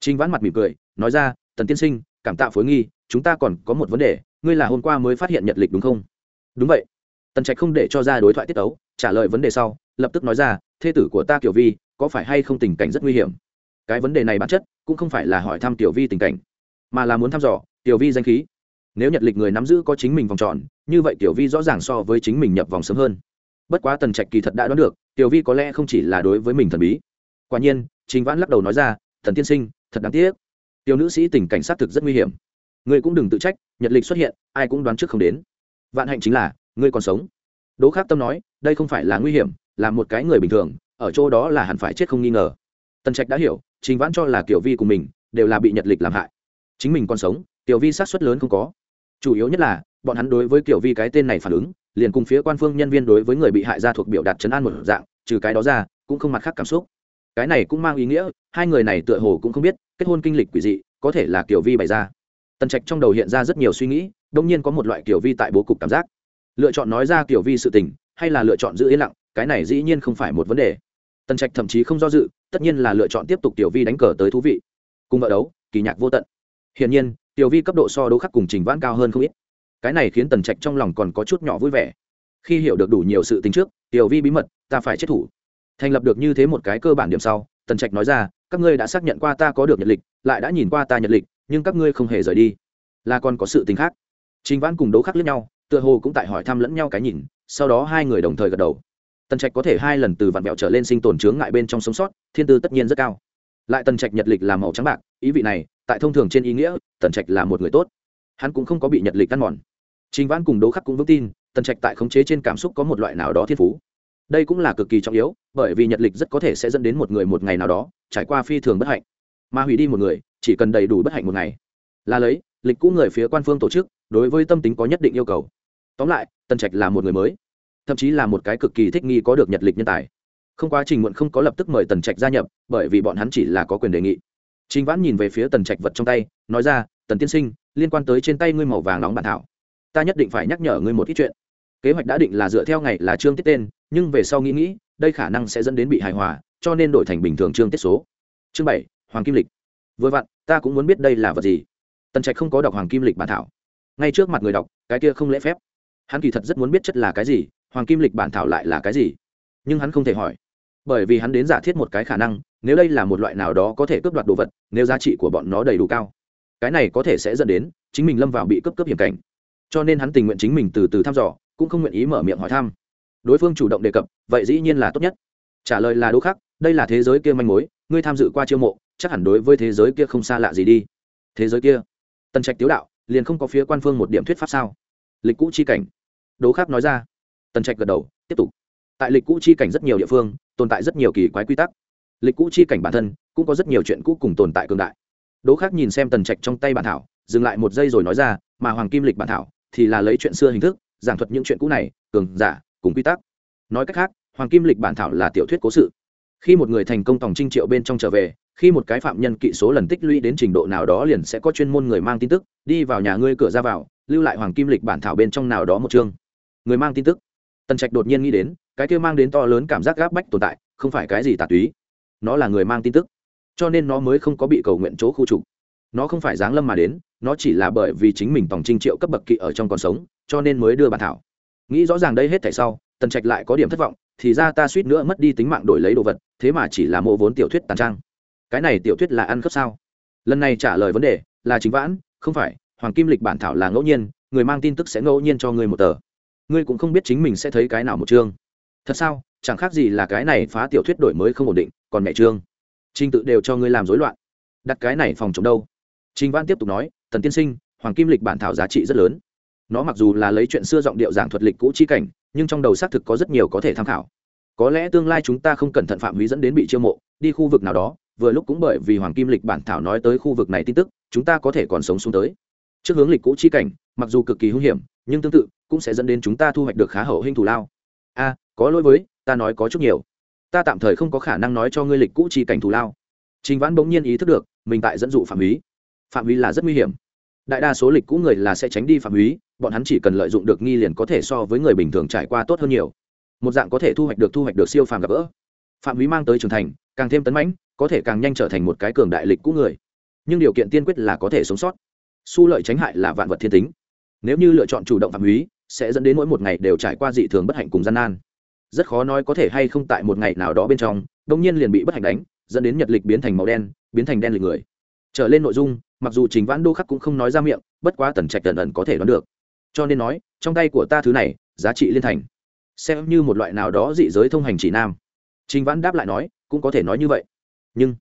Chính vãn mặt mỉm cười, nói ra tần tiên sinh, cảm tạ phối nghi, chúng ta còn có một vấn đề, ngươi là hôm qua mới phát hiện nhật lịch đúng không? Đúng vậy. Tần trạch không để cho ra đối thoại tiết tấu, trả lời vấn đề sau, lập tức nói ra, thê tử của ta kiểu vi, có phải hay không tình cảnh rất nguy hiểm? Cái vấn đề này bản chất cũng không phải là hỏi thăm tiểu vi tình cảnh, mà là muốn thăm dò tiểu vi danh khí. Nếu nhật lịch người nắm giữ có chính mình vòng tròn, như vậy tiểu vi rõ ràng so với chính mình nhập vòng sớm hơn. Bất quá tần trạch kỳ thật đã đoán được tiểu vi có lẽ không chỉ là đối với mình thần bí. Quả nhiên chính vãn lắc đầu nói ra thần tiên sinh, thật đáng tiếc tiểu nữ sĩ tình cảnh sát thực rất nguy hiểm. Ngươi cũng đừng tự trách, nhật lịch xuất hiện, ai cũng đoán trước không đến. Vạn hạnh chính là, ngươi còn sống. Đỗ khắc tâm nói, đây không phải là nguy hiểm, là một cái người bình thường, ở chỗ đó là hẳn phải chết không nghi ngờ. Tần trạch đã hiểu, trình vãn cho là kiểu vi của mình, đều là bị nhật lịch làm hại. Chính mình còn sống tiểu vi sát xuất lớn không có. Chủ yếu nhất là, bọn hắn đối với kiểu vi cái tên này phản ứng, liền cùng phía quan phương nhân viên đối với người bị hại ra thuộc biểu đạt chấn an một dạng, trừ cái đó ra, cũng không mặt khác cảm xúc cái này cũng mang ý nghĩa, hai người này tựa hồ cũng không biết, kết hôn kinh lịch quỷ dị, có thể là kiểu vi bày ra. Tần trạch trong đầu hiện ra rất nhiều suy nghĩ đông nhiên có một loại kiểu vi tại bố cục cảm giác. Lựa chọn nói ra kiểu vi sự tình, hay là lựa chọn giữ yên lặng, cái này dĩ nhiên không phải một vấn đề. Tần trạch thậm chí không do dự, tất nhiên là lựa chọn tiếp tục tiểu vi đánh cờ tới thú vị. Cùng vợ đấu, kỳ nhạc vô tận. Hiển nhiên tiểu vi cấp độ so đấu khắc cùng trình vãn cao hơn không ít. Cái này khiến tần trạch trong lòng còn có chút nhỏ vui vẻ. Khi hiểu được đủ nhiều sự tính trước tiểu vi bí mật, ta phải chết thủ thành lập được như thế một cái cơ bản điểm sau, tần trạch nói ra, các ngươi đã xác nhận qua ta có được nhật lịch, lại đã nhìn qua ta nhật lịch, nhưng các ngươi không hề rời đi. Là còn có sự tính khác. Trình vãn cùng đấu khắc lẫn nhau, tựa hồ cũng tại hỏi thăm lẫn nhau cái nhìn, sau đó hai người đồng thời gật đầu. Tần trạch có thể hai lần từ vạn vẹo trở lên sinh tồn chướng ngại bên trong sống sót, thiên tư tất nhiên rất cao. Lại tần trạch nhật lịch làm màu trắng bạc, ý vị này, tại thông thường trên ý nghĩa, tần trạch là một người tốt. Hắn cũng không có bị nhật lịch ăn mòn. Chính vãn cùng đố khắc cũng vững tin, tần trạch tại khống chế trên cảm xúc có một loại nào đó thiên phú đây cũng là cực kỳ trọng yếu, bởi vì nhật lịch rất có thể sẽ dẫn đến một người một ngày nào đó trải qua phi thường bất hạnh. Mà hủy đi một người, chỉ cần đầy đủ bất hạnh một ngày. Là lấy, lịch cũ người phía quan phương tổ chức, đối với tâm tính có nhất định yêu cầu. Tóm lại, tần trạch là một người mới. Thậm chí là một cái cực kỳ thích nghi có được nhật lịch nhân tài. Không quá trình muộn không có lập tức mời tần trạch gia nhập, bởi vì bọn hắn chỉ là có quyền đề nghị. Trình vãn nhìn về phía tần trạch vật trong tay, nói ra, tần tiên sinh, liên quan tới trên tay ngươi màu vàng nóng bản thảo, ta nhất định phải nhắc nhở ngươi một ít chuyện. Kế hoạch đã định là dựa theo ngày là trương tiết tên nhưng về sau nghĩ nghĩ, đây khả năng sẽ dẫn đến bị hài hòa, cho nên đổi thành bình thường trương tiết số. Chương bảy, hoàng kim lịch. Vừa vặn, ta cũng muốn biết đây là vật gì. Tần trạch không có đọc hoàng kim lịch bản thảo. Ngay trước mặt người đọc, cái kia không lễ phép. Hắn kỳ thật rất muốn biết chất là cái gì, hoàng kim lịch bản thảo lại là cái gì. Nhưng hắn không thể hỏi. Bởi vì hắn đến giả thiết một cái khả năng, nếu đây là một loại nào đó có thể cướp đoạt đồ vật, nếu giá trị của bọn nó đầy đủ cao, cái này có thể sẽ dẫn đến chính mình lâm vào bị cướp cướp hiểm cảnh. Cho nên hắn tình nguyện chính mình từ từ thăm dò, cũng không nguyện ý mở miệng hỏi thăm đối phương chủ động đề cập, vậy dĩ nhiên là tốt nhất. Trả lời là đố khác đây là thế giới kia manh mối, ngươi tham dự qua chiêu mộ, chắc hẳn đối với thế giới kia không xa lạ gì đi. Thế giới kia? Tần trạch tiếu đạo, liền không có phía quan phương một điểm thuyết pháp sao? Lịch cũ chi cảnh. Đố khác nói ra. Tần trạch gật đầu, tiếp tục. Tại lịch cũ chi cảnh rất nhiều địa phương, tồn tại rất nhiều kỳ quái quy tắc. Lịch cũ chi cảnh bản thân, cũng có rất nhiều chuyện cũ cùng tồn tại cường đại. Đố khác nhìn xem tần trạch trong tay bản thảo, dừng lại một giây rồi nói ra, mà hoàng kim lịch bản thảo thì là lấy chuyện xưa hình thức, giảng thuật những chuyện cũ này, cường giả cùng quy tắc. Nói cách khác, hoàng kim lịch bản thảo là tiểu thuyết cố sự. Khi một người thành công tòng trinh triệu bên trong trở về, khi một cái phạm nhân kỵ số lần tích lũy đến trình độ nào đó liền sẽ có chuyên môn người mang tin tức, đi vào nhà ngươi cửa ra vào, lưu lại hoàng kim lịch bản thảo bên trong nào đó một chương. Người mang tin tức. Tần trạch đột nhiên nghĩ đến, cái kia mang đến to lớn cảm giác gáp bách tồn tại, không phải cái gì tà túy. Nó là người mang tin tức. Cho nên nó mới không có bị cầu nguyện chỗ khu trục. Nó không phải giáng lâm mà đến, nó chỉ là bởi vì chính mình tòng trinh triệu cấp bậc kỵ ở trong còn sống, cho nên mới đưa bản thảo nghĩ rõ ràng đây hết thảy sau, tần trạch lại có điểm thất vọng, thì ra ta suýt nữa mất đi tính mạng đổi lấy đồ vật, thế mà chỉ là mộ vốn tiểu thuyết tàn trang. Cái này tiểu thuyết là ăn khớp sao? Lần này trả lời vấn đề là chính vãn, không phải, hoàng kim lịch bản thảo là ngẫu nhiên, người mang tin tức sẽ ngẫu nhiên cho ngươi một tờ. Ngươi cũng không biết chính mình sẽ thấy cái nào một chương. Thật sao? Chẳng khác gì là cái này phá tiểu thuyết đổi mới không ổn định, còn mẹ chương trình tự đều cho ngươi làm rối loạn. Đặt cái này phòng chống đâu? Trình vãn tiếp tục nói, tần tiên sinh, hoàng kim lịch bản thảo giá trị rất lớn nó mặc dù là lấy chuyện xưa giọng điệu giảng thuật lịch cũ chi cảnh, nhưng trong đầu xác thực có rất nhiều có thể tham khảo. Có lẽ tương lai chúng ta không cẩn thận phạm hủy dẫn đến bị chiêu mộ, đi khu vực nào đó, vừa lúc cũng bởi vì hoàng kim lịch bản thảo nói tới khu vực này tin tức, chúng ta có thể còn sống xuống tới. Trước hướng lịch cũ chi cảnh, mặc dù cực kỳ hung hiểm, nhưng tương tự, cũng sẽ dẫn đến chúng ta thu hoạch được khá hậu hình thủ lao. A, có lỗi với, ta nói có chút nhiều. Ta tạm thời không có khả năng nói cho ngươi lịch cũ chi cảnh thủ lao. Trình vãn bỗng nhiên ý thức được, mình tại dẫn dụ phạm húy phạm húy là rất nguy hiểm. Đại đa số lịch cũ người là sẽ tránh đi phạm húy bọn hắn chỉ cần lợi dụng được nghi liền có thể so với người bình thường trải qua tốt hơn nhiều. Một dạng có thể thu hoạch được thu hoạch được siêu phàm gặp gỡ. Phạm húy mang tới trưởng thành, càng thêm tấn mãnh, có thể càng nhanh trở thành một cái cường đại lịch cũ người. Nhưng điều kiện tiên quyết là có thể sống sót. Su lợi tránh hại là vạn vật thiên tính. Nếu như lựa chọn chủ động phạm húy sẽ dẫn đến mỗi một ngày đều trải qua dị thường bất hạnh cùng gian nan. Rất khó nói có thể hay không tại một ngày nào đó bên trong đông nhiên liền bị bất hạnh đánh, dẫn đến nhật lịch biến thành màu đen, biến thành đen lịch người. Trở lên nội dung, mặc dù trình vãn đô khắc cũng không nói ra miệng, bất quá tần trạch tần ẩn có thể đoán được cho nên nói, trong tay của ta thứ này, giá trị liên thành. Xem như một loại nào đó dị giới thông hành chỉ nam. Trình vãn đáp lại nói, cũng có thể nói như vậy. Nhưng,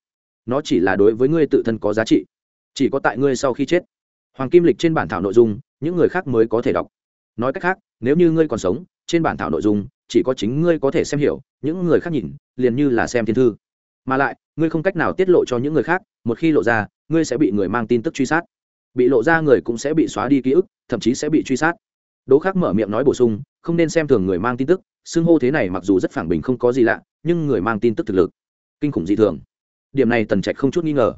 nó chỉ là đối với ngươi tự thân có giá trị. Chỉ có tại ngươi sau khi chết. Hoàng kim lịch trên bản thảo nội dung, những người khác mới có thể đọc. Nói cách khác, nếu như ngươi còn sống, trên bản thảo nội dung, chỉ có chính ngươi có thể xem hiểu, những người khác nhìn, liền như là xem thiên thư. Mà lại, ngươi không cách nào tiết lộ cho những người khác, một khi lộ ra, ngươi sẽ bị người mang tin tức truy sát bị lộ ra người cũng sẽ bị xóa đi ký ức, thậm chí sẽ bị truy sát. Đỗ khắc mở miệng nói bổ sung, không nên xem thường người mang tin tức, xưng hô thế này mặc dù rất phản bình không có gì lạ, nhưng người mang tin tức thực lực, kinh khủng dị thường. Điểm này tần trạch không chút nghi ngờ.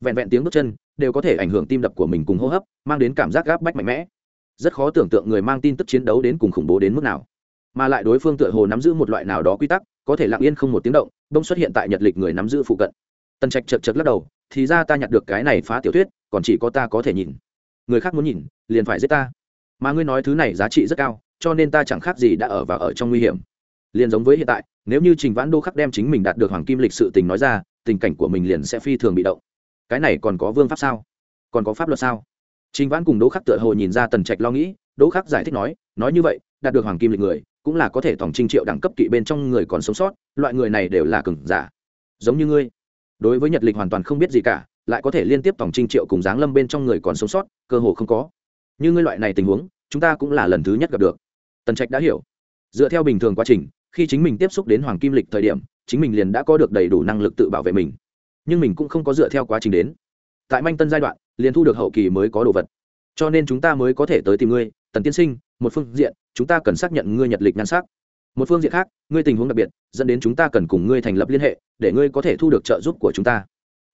Vẹn vẹn tiếng bước chân, đều có thể ảnh hưởng tim đập của mình cùng hô hấp, mang đến cảm giác gáp bách mạnh mẽ. Rất khó tưởng tượng người mang tin tức chiến đấu đến cùng khủng bố đến mức nào. Mà lại đối phương tựa hồ nắm giữ một loại nào đó quy tắc, có thể lặng yên không một tiếng động bông xuất hiện tại nhật lịch người nắm giữ phụ cận. Tần trạch chật chật lắc đầu, thì ra ta nhặt được cái này phá tiểu thuyết còn chỉ có ta có thể nhìn. Người khác muốn nhìn, liền phải giết ta. Mà ngươi nói thứ này giá trị rất cao, cho nên ta chẳng khác gì đã ở và ở trong nguy hiểm. Liền giống với hiện tại, nếu như trình vãn đô khắc đem chính mình đạt được hoàng kim lịch sự tình nói ra, tình cảnh của mình liền sẽ phi thường bị động. Cái này còn có vương pháp sao? Còn có pháp luật sao? Trình vãn cùng đỗ khắc tựa hồ nhìn ra tần trạch lo nghĩ, đỗ khắc giải thích nói nói như vậy, đạt được hoàng kim lịch người, cũng là có thể tổng trinh triệu đẳng cấp kỵ bên trong người còn sống sót, loại người này đều là cừng giả. Giống như ngươi, đối với nhật lịch hoàn toàn không biết gì cả lại có thể liên tiếp tổng trinh triệu cùng giáng lâm bên trong người còn sống sót, cơ hồ không có. Như ngươi loại này tình huống, chúng ta cũng là lần thứ nhất gặp được. Tần trạch đã hiểu. Dựa theo bình thường quá trình, khi chính mình tiếp xúc đến hoàng kim lịch thời điểm, chính mình liền đã có được đầy đủ năng lực tự bảo vệ mình. Nhưng mình cũng không có dựa theo quá trình đến. Tại manh tân giai đoạn, liền thu được hậu kỳ mới có đồ vật. Cho nên chúng ta mới có thể tới tìm ngươi, tần tiên sinh, một phương diện, chúng ta cần xác nhận ngươi nhật lịch nhan sắc. Một phương diện khác, ngươi tình huống đặc biệt, dẫn đến chúng ta cần cùng ngươi thành lập liên hệ, để ngươi có thể thu được trợ giúp của chúng ta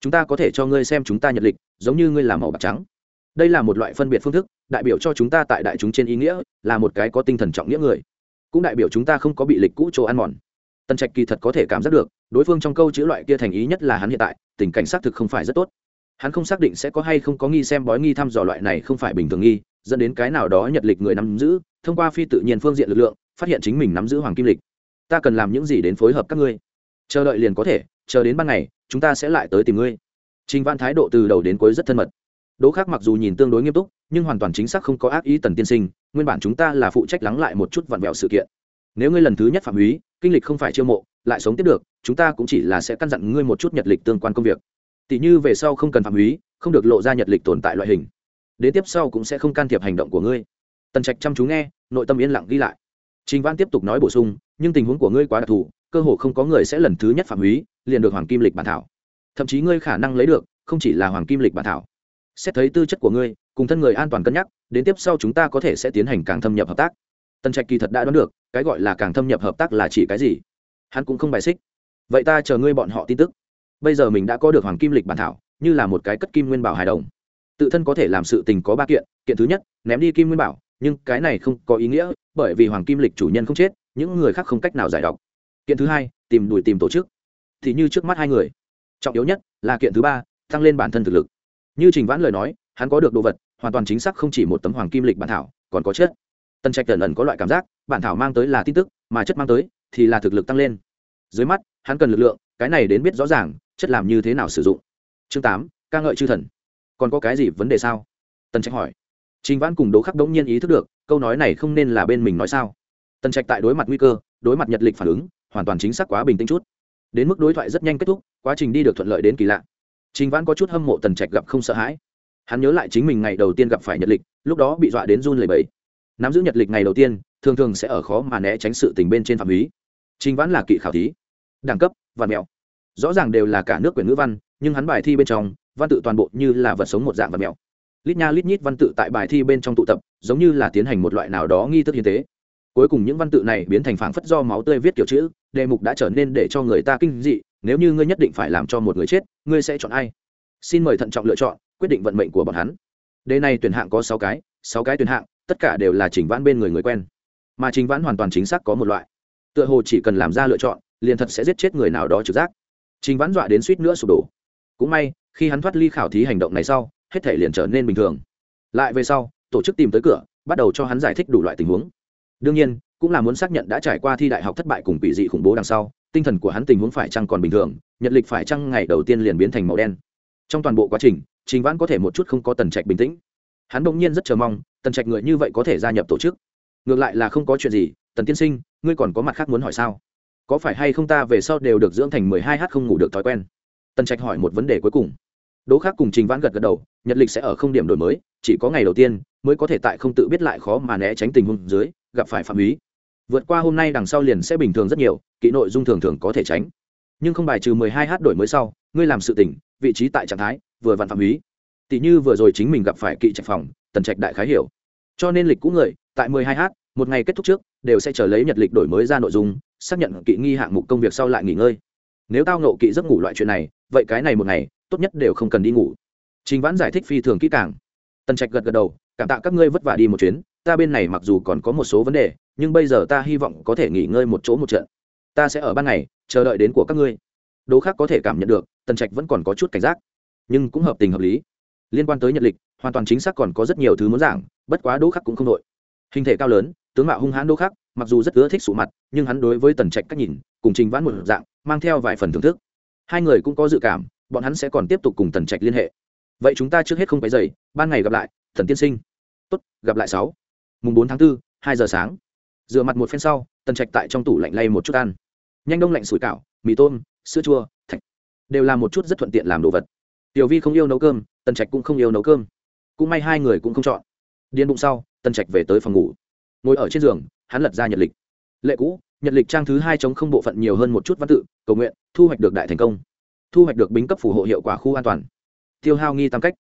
chúng ta có thể cho ngươi xem chúng ta nhật lịch, giống như ngươi làm màu bạc trắng. Đây là một loại phân biệt phương thức, đại biểu cho chúng ta tại đại chúng trên ý nghĩa, là một cái có tinh thần trọng nghĩa người. Cũng đại biểu chúng ta không có bị lịch cũ chỗ ăn mòn. Tần trạch kỳ thật có thể cảm giác được, đối phương trong câu chữ loại kia thành ý nhất là hắn hiện tại, tình cảnh xác thực không phải rất tốt. Hắn không xác định sẽ có hay không có nghi xem bói nghi thăm dò loại này không phải bình thường nghi, dẫn đến cái nào đó nhật lịch người nắm giữ, thông qua phi tự nhiên phương diện lực lượng, phát hiện chính mình nắm giữ hoàng kim lịch. Ta cần làm những gì đến phối hợp các ngươi? Chờ đợi liền có thể chờ đến ban ngày, chúng ta sẽ lại tới tìm ngươi. Trình văn thái độ từ đầu đến cuối rất thân mật. Đỗ khác mặc dù nhìn tương đối nghiêm túc, nhưng hoàn toàn chính xác không có ác ý tần tiên sinh, nguyên bản chúng ta là phụ trách lắng lại một chút vặn vẹo sự kiện. Nếu ngươi lần thứ nhất phạm húy kinh lịch không phải chiêu mộ, lại sống tiếp được, chúng ta cũng chỉ là sẽ căn dặn ngươi một chút nhật lịch tương quan công việc. Tỷ như về sau không cần phạm húy không được lộ ra nhật lịch tồn tại loại hình. Đến tiếp sau cũng sẽ không can thiệp hành động của ngươi. Tần trạch chăm chú nghe, nội tâm yên lặng ghi lại. Trình văn tiếp tục nói bổ sung, nhưng tình huống của ngươi quá đặc thù cơ hồ không có người sẽ lần thứ nhất phạm húy, liền được hoàng kim lịch bản thảo. Thậm chí ngươi khả năng lấy được, không chỉ là hoàng kim lịch bản thảo. Xét thấy tư chất của ngươi, cùng thân người an toàn cân nhắc, đến tiếp sau chúng ta có thể sẽ tiến hành càng thâm nhập hợp tác. Tần trạch kỳ thật đã đoán được, cái gọi là càng thâm nhập hợp tác là chỉ cái gì. Hắn cũng không bài xích. Vậy ta chờ ngươi bọn họ tin tức. Bây giờ mình đã có được hoàng kim lịch bản thảo, như là một cái cất kim nguyên bảo hài đồng. Tự thân có thể làm sự tình có ba kiện kiện thứ nhất, ném đi kim nguyên bảo, nhưng cái này không có ý nghĩa, bởi vì hoàng kim lịch chủ nhân không chết, những người khác không cách nào giải đọc kiện thứ hai, tìm đuổi tìm tổ chức. Thì như trước mắt hai người. Trọng yếu nhất là kiện thứ ba, tăng lên bản thân thực lực. Như trình vãn lời nói, hắn có được đồ vật, hoàn toàn chính xác không chỉ một tấm hoàng kim lịch bản thảo, còn có chất. Tân trạch tần ẩn có loại cảm giác, bản thảo mang tới là tin tức, mà chất mang tới thì là thực lực tăng lên. Dưới mắt, hắn cần lực lượng, cái này đến biết rõ ràng, chất làm như thế nào sử dụng. Chương tám, ca ngợi chư thần. Còn có cái gì vấn đề sao? Tân trạch hỏi. Trình vãn cùng đố khắc đống nhiên ý thức được, câu nói này không nên là bên mình nói sao. Tân trạch tại đối mặt nguy cơ, đối mặt nhật lịch phản ứng hoàn toàn chính xác quá bình tĩnh chút. Đến mức đối thoại rất nhanh kết thúc, quá trình đi được thuận lợi đến kỳ lạ. Trình vãn có chút hâm mộ tần trạch gặp không sợ hãi. Hắn nhớ lại chính mình ngày đầu tiên gặp phải nhật lịch, lúc đó bị dọa đến run lầy bẫy nắm giữ nhật lịch ngày đầu tiên, thường thường sẽ ở khó mà né tránh sự tình bên trên phạm húy trình vãn là kỵ khảo thí, đẳng cấp và mẹo. Rõ ràng đều là cả nước quyền ngữ văn, nhưng hắn bài thi bên trong, văn tự toàn bộ như là vật sống một dạng vật mẹo. Lít nha lít nhít văn tự tại bài thi bên trong tụ tập, giống như là tiến hành một loại nào đó nghi thức hiến tế cuối cùng những văn tự này biến thành phảng phất do máu tươi viết kiểu chữ, đề mục đã trở nên để cho người ta kinh dị, nếu như ngươi nhất định phải làm cho một người chết, ngươi sẽ chọn ai? Xin mời thận trọng lựa chọn, quyết định vận mệnh của bọn hắn. Đề này tuyển hạng có sáu cái sáu cái tuyển hạng, tất cả đều là trình vãn bên người người quen. Mà trình vãn hoàn toàn chính xác có một loại. Tựa hồ chỉ cần làm ra lựa chọn, liền thật sẽ giết chết người nào đó trực giác. Trình vãn dọa đến suýt nữa sụp đổ. Cũng may, khi hắn thoát ly khảo thí hành động này sau, hết thể liền trở nên bình thường. Lại về sau, tổ chức tìm tới cửa, bắt đầu cho hắn giải thích đủ loại tình huống đương nhiên, cũng là muốn xác nhận đã trải qua thi đại học thất bại cùng bị dị khủng bố đằng sau, tinh thần của hắn tình huống phải chăng còn bình thường, nhật lịch phải chăng ngày đầu tiên liền biến thành màu đen. Trong toàn bộ quá trình trình vãn có thể một chút không có tần trạch bình tĩnh. Hắn bỗng nhiên rất chờ mong, tần trạch người như vậy có thể gia nhập tổ chức. Ngược lại là không có chuyện gì, tần tiên sinh, ngươi còn có mặt khác muốn hỏi sao? Có phải hay không ta về sau đều được dưỡng thành mười hai h không ngủ được thói quen? Tần trạch hỏi một vấn đề cuối cùng. Đỗ khác cùng trình vãn gật gật đầu, nhật lịch sẽ ở không điểm đổi mới, chỉ có ngày đầu tiên mới có thể tại không tự biết lại khó mà né tránh tình huống dưới gặp phải phạm ý vượt qua hôm nay đằng sau liền sẽ bình thường rất nhiều kỹ nội dung thường thường có thể tránh. Nhưng không bài trừ mười hai h đổi mới sau, ngươi làm sự tỉnh vị trí tại trạng thái, vừa vặn phạm ý tỷ như vừa rồi chính mình gặp phải kỵ trạch phòng, tần trạch đại khái hiểu. Cho nên lịch cũ người, tại mười hai h, một ngày kết thúc trước, đều sẽ chờ lấy nhật lịch đổi mới ra nội dung, xác nhận kỵ nghi hạng mục công việc sau lại nghỉ ngơi. Nếu tao nộ kỵ giấc ngủ loại chuyện này, vậy cái này một ngày, tốt nhất đều không cần đi ngủ. Trình vãn giải thích phi thường kỹ càng. Tần trạch gật gật đầu, cảm tạ các ngươi vất vả đi một chuyến ta bên này mặc dù còn có một số vấn đề, nhưng bây giờ ta hy vọng có thể nghỉ ngơi một chỗ một trận. Ta sẽ ở ban ngày, chờ đợi đến của các ngươi. Đố khác có thể cảm nhận được, tần trạch vẫn còn có chút cảnh giác, nhưng cũng hợp tình hợp lý. Liên quan tới nhật lịch, hoàn toàn chính xác còn có rất nhiều thứ muốn giảng, bất quá đỗ khắc cũng không đội. Hình thể cao lớn, tướng mạo hung hãn đỗ khắc, mặc dù rất ưa thích sụ mặt, nhưng hắn đối với tần trạch cách nhìn, cùng trình vãn một dạng, mang theo vài phần thưởng thức. Hai người cũng có dự cảm, bọn hắn sẽ còn tiếp tục cùng tần trạch liên hệ. Vậy chúng ta trước hết không phải dày ban ngày gặp lại, thần tiên sinh. Tốt, gặp lại sáu mùng bốn tháng 4, hai giờ sáng. Rửa mặt một phen sau tần trạch tại trong tủ lạnh lay một chút ăn. Nhanh đông lạnh sủi cảo mì tôm sữa chua thạch đều là một chút rất thuận tiện làm đồ vật. Tiểu vi không yêu nấu cơm tần trạch cũng không yêu nấu cơm. Cũng may hai người cũng không chọn. Điên bụng sau tần trạch về tới phòng ngủ. Ngồi ở trên giường hắn lật ra nhật lịch. Lệ cũ nhật lịch trang thứ hai chống không bộ phận nhiều hơn một chút văn tự cầu nguyện thu hoạch được đại thành công. Thu hoạch được bính cấp phù hộ hiệu quả khu an toàn. Tiêu hao nghi tam cách.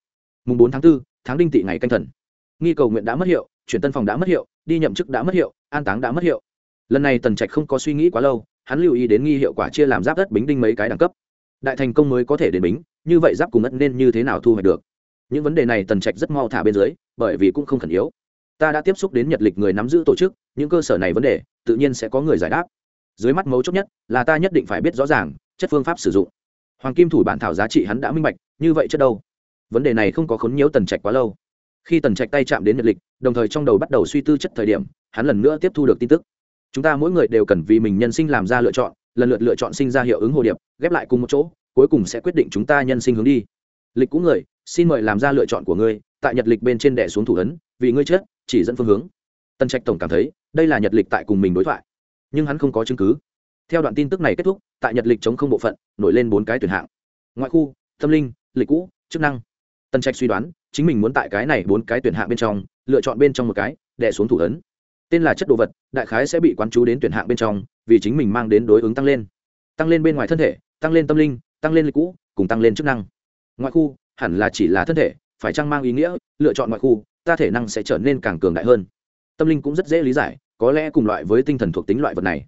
Mùng bốn tháng 4, tháng đinh tị ngày canh thần nghi cầu nguyện đã mất hiệu, chuyển tân phòng đã mất hiệu, đi nhậm chức đã mất hiệu, an táng đã mất hiệu. Lần này tần trạch không có suy nghĩ quá lâu, hắn lưu ý đến nghi hiệu quả chia làm giáp đất bính đinh mấy cái đẳng cấp. Đại thành công mới có thể đến bính, như vậy giáp cùng ất nên như thế nào thu hoạch được? Những vấn đề này tần trạch rất mau thả bên dưới, bởi vì cũng không khẩn yếu. Ta đã tiếp xúc đến nhật lịch người nắm giữ tổ chức, những cơ sở này vấn đề, tự nhiên sẽ có người giải đáp. Dưới mắt mấu chốt nhất là ta nhất định phải biết rõ ràng chất phương pháp sử dụng. Hoàng kim thủ bản thảo giá trị hắn đã minh bạch, như vậy chất đâu? Vấn đề này không có khốn nhiễu tần trạch quá lâu khi tần trạch tay chạm đến nhật lịch, đồng thời trong đầu bắt đầu suy tư chất thời điểm, hắn lần nữa tiếp thu được tin tức. Chúng ta mỗi người đều cần vì mình nhân sinh làm ra lựa chọn, lần lượt lựa chọn sinh ra hiệu ứng hồ điệp, ghép lại cùng một chỗ, cuối cùng sẽ quyết định chúng ta nhân sinh hướng đi. Lịch cũ người, xin mời làm ra lựa chọn của ngươi, tại nhật lịch bên trên đẻ xuống thủ ấn, vì ngươi chết, chỉ dẫn phương hướng. Tần trạch tổng cảm thấy, đây là nhật lịch tại cùng mình đối thoại. Nhưng hắn không có chứng cứ. Theo đoạn tin tức này kết thúc, tại nhật lịch chống không bộ phận, nổi lên bốn cái tuyển hạng. Ngoại khu, tâm linh, lịch cũ, chức năng tần trạch suy đoán, chính mình muốn tại cái này bốn cái tuyển hạng bên trong, lựa chọn bên trong một cái đẻ xuống thủ ấn. Tên là chất đồ vật, đại khái sẽ bị quán chú đến tuyển hạng bên trong, vì chính mình mang đến đối ứng tăng lên. Tăng lên bên ngoài thân thể, tăng lên tâm linh, tăng lên lịch cũ, cùng tăng lên chức năng. Ngoại khu, hẳn là chỉ là thân thể, phải chăng mang ý nghĩa, lựa chọn ngoại khu, ta thể năng sẽ trở nên càng cường đại hơn. Tâm linh cũng rất dễ lý giải, có lẽ cùng loại với tinh thần thuộc tính loại vật này.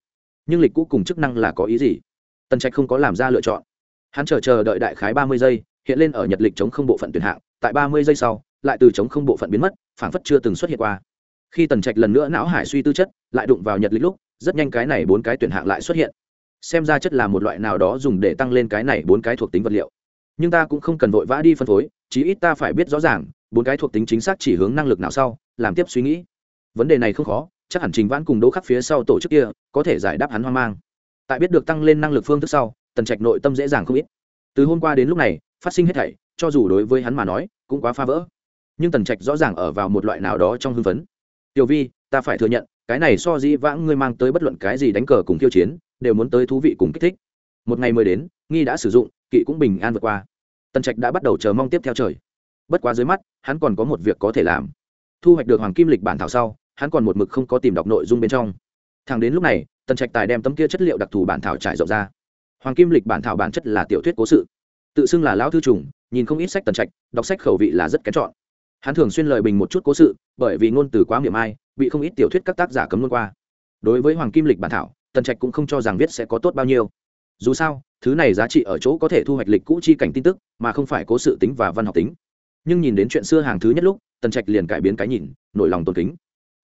Nhưng lịch cũ cùng chức năng là có ý gì? Tần trạch không có làm ra lựa chọn. Hắn chờ chờ đợi đại khái ba mươi giây hiện lên ở nhật lịch chống không bộ phận tuyển hạng, tại ba mươi giây sau, lại từ chống không bộ phận biến mất, phảng phất chưa từng xuất hiện qua. Khi tần trạch lần nữa não hải suy tư chất, lại đụng vào nhật lịch lúc, rất nhanh cái này bốn cái tuyển hạng lại xuất hiện. Xem ra chất là một loại nào đó dùng để tăng lên cái này bốn cái thuộc tính vật liệu. Nhưng ta cũng không cần vội vã đi phân phối, chí ít ta phải biết rõ ràng, bốn cái thuộc tính chính xác chỉ hướng năng lực nào sau, làm tiếp suy nghĩ. Vấn đề này không khó, chắc hẳn trình vãn cùng đỗ khắc phía sau tổ chức kia, có thể giải đáp hắn hoang mang. Tại biết được tăng lên năng lực phương thức sau, tần trạch nội tâm dễ dàng không ít. Từ hôm qua đến lúc này phát sinh hết thảy, cho dù đối với hắn mà nói, cũng quá phá vỡ. Nhưng tần trạch rõ ràng ở vào một loại nào đó trong hưng phấn. Tiểu vi, ta phải thừa nhận, cái này so dĩ vãng ngươi mang tới bất luận cái gì đánh cờ cùng khiêu chiến, đều muốn tới thú vị cùng kích thích. Một ngày mới đến, nghi đã sử dụng, kỵ cũng bình an vượt qua. Tần trạch đã bắt đầu chờ mong tiếp theo trời. Bất quá dưới mắt, hắn còn có một việc có thể làm. Thu hoạch được hoàng kim lịch bản thảo sau, hắn còn một mực không có tìm đọc nội dung bên trong. Thẳng đến lúc này, tần trạch tài đem tấm kia chất liệu đặc thù bản thảo trải rộng ra. Hoàng kim lịch bản thảo bản chất là tiểu thuyết cố sự tự xưng là lão thư trùng, nhìn không ít sách tần trạch, đọc sách khẩu vị là rất kén chọn. Hắn thường xuyên lời bình một chút cố sự, bởi vì ngôn từ quá miệng ai, bị không ít tiểu thuyết các tác giả cấm luôn qua. Đối với hoàng kim lịch bản thảo, tần trạch cũng không cho rằng viết sẽ có tốt bao nhiêu. Dù sao, thứ này giá trị ở chỗ có thể thu hoạch lịch cũ chi cảnh tin tức, mà không phải cố sự tính và văn học tính. Nhưng nhìn đến chuyện xưa hàng thứ nhất lúc, tần trạch liền cải biến cái nhìn, nổi lòng tôn kính.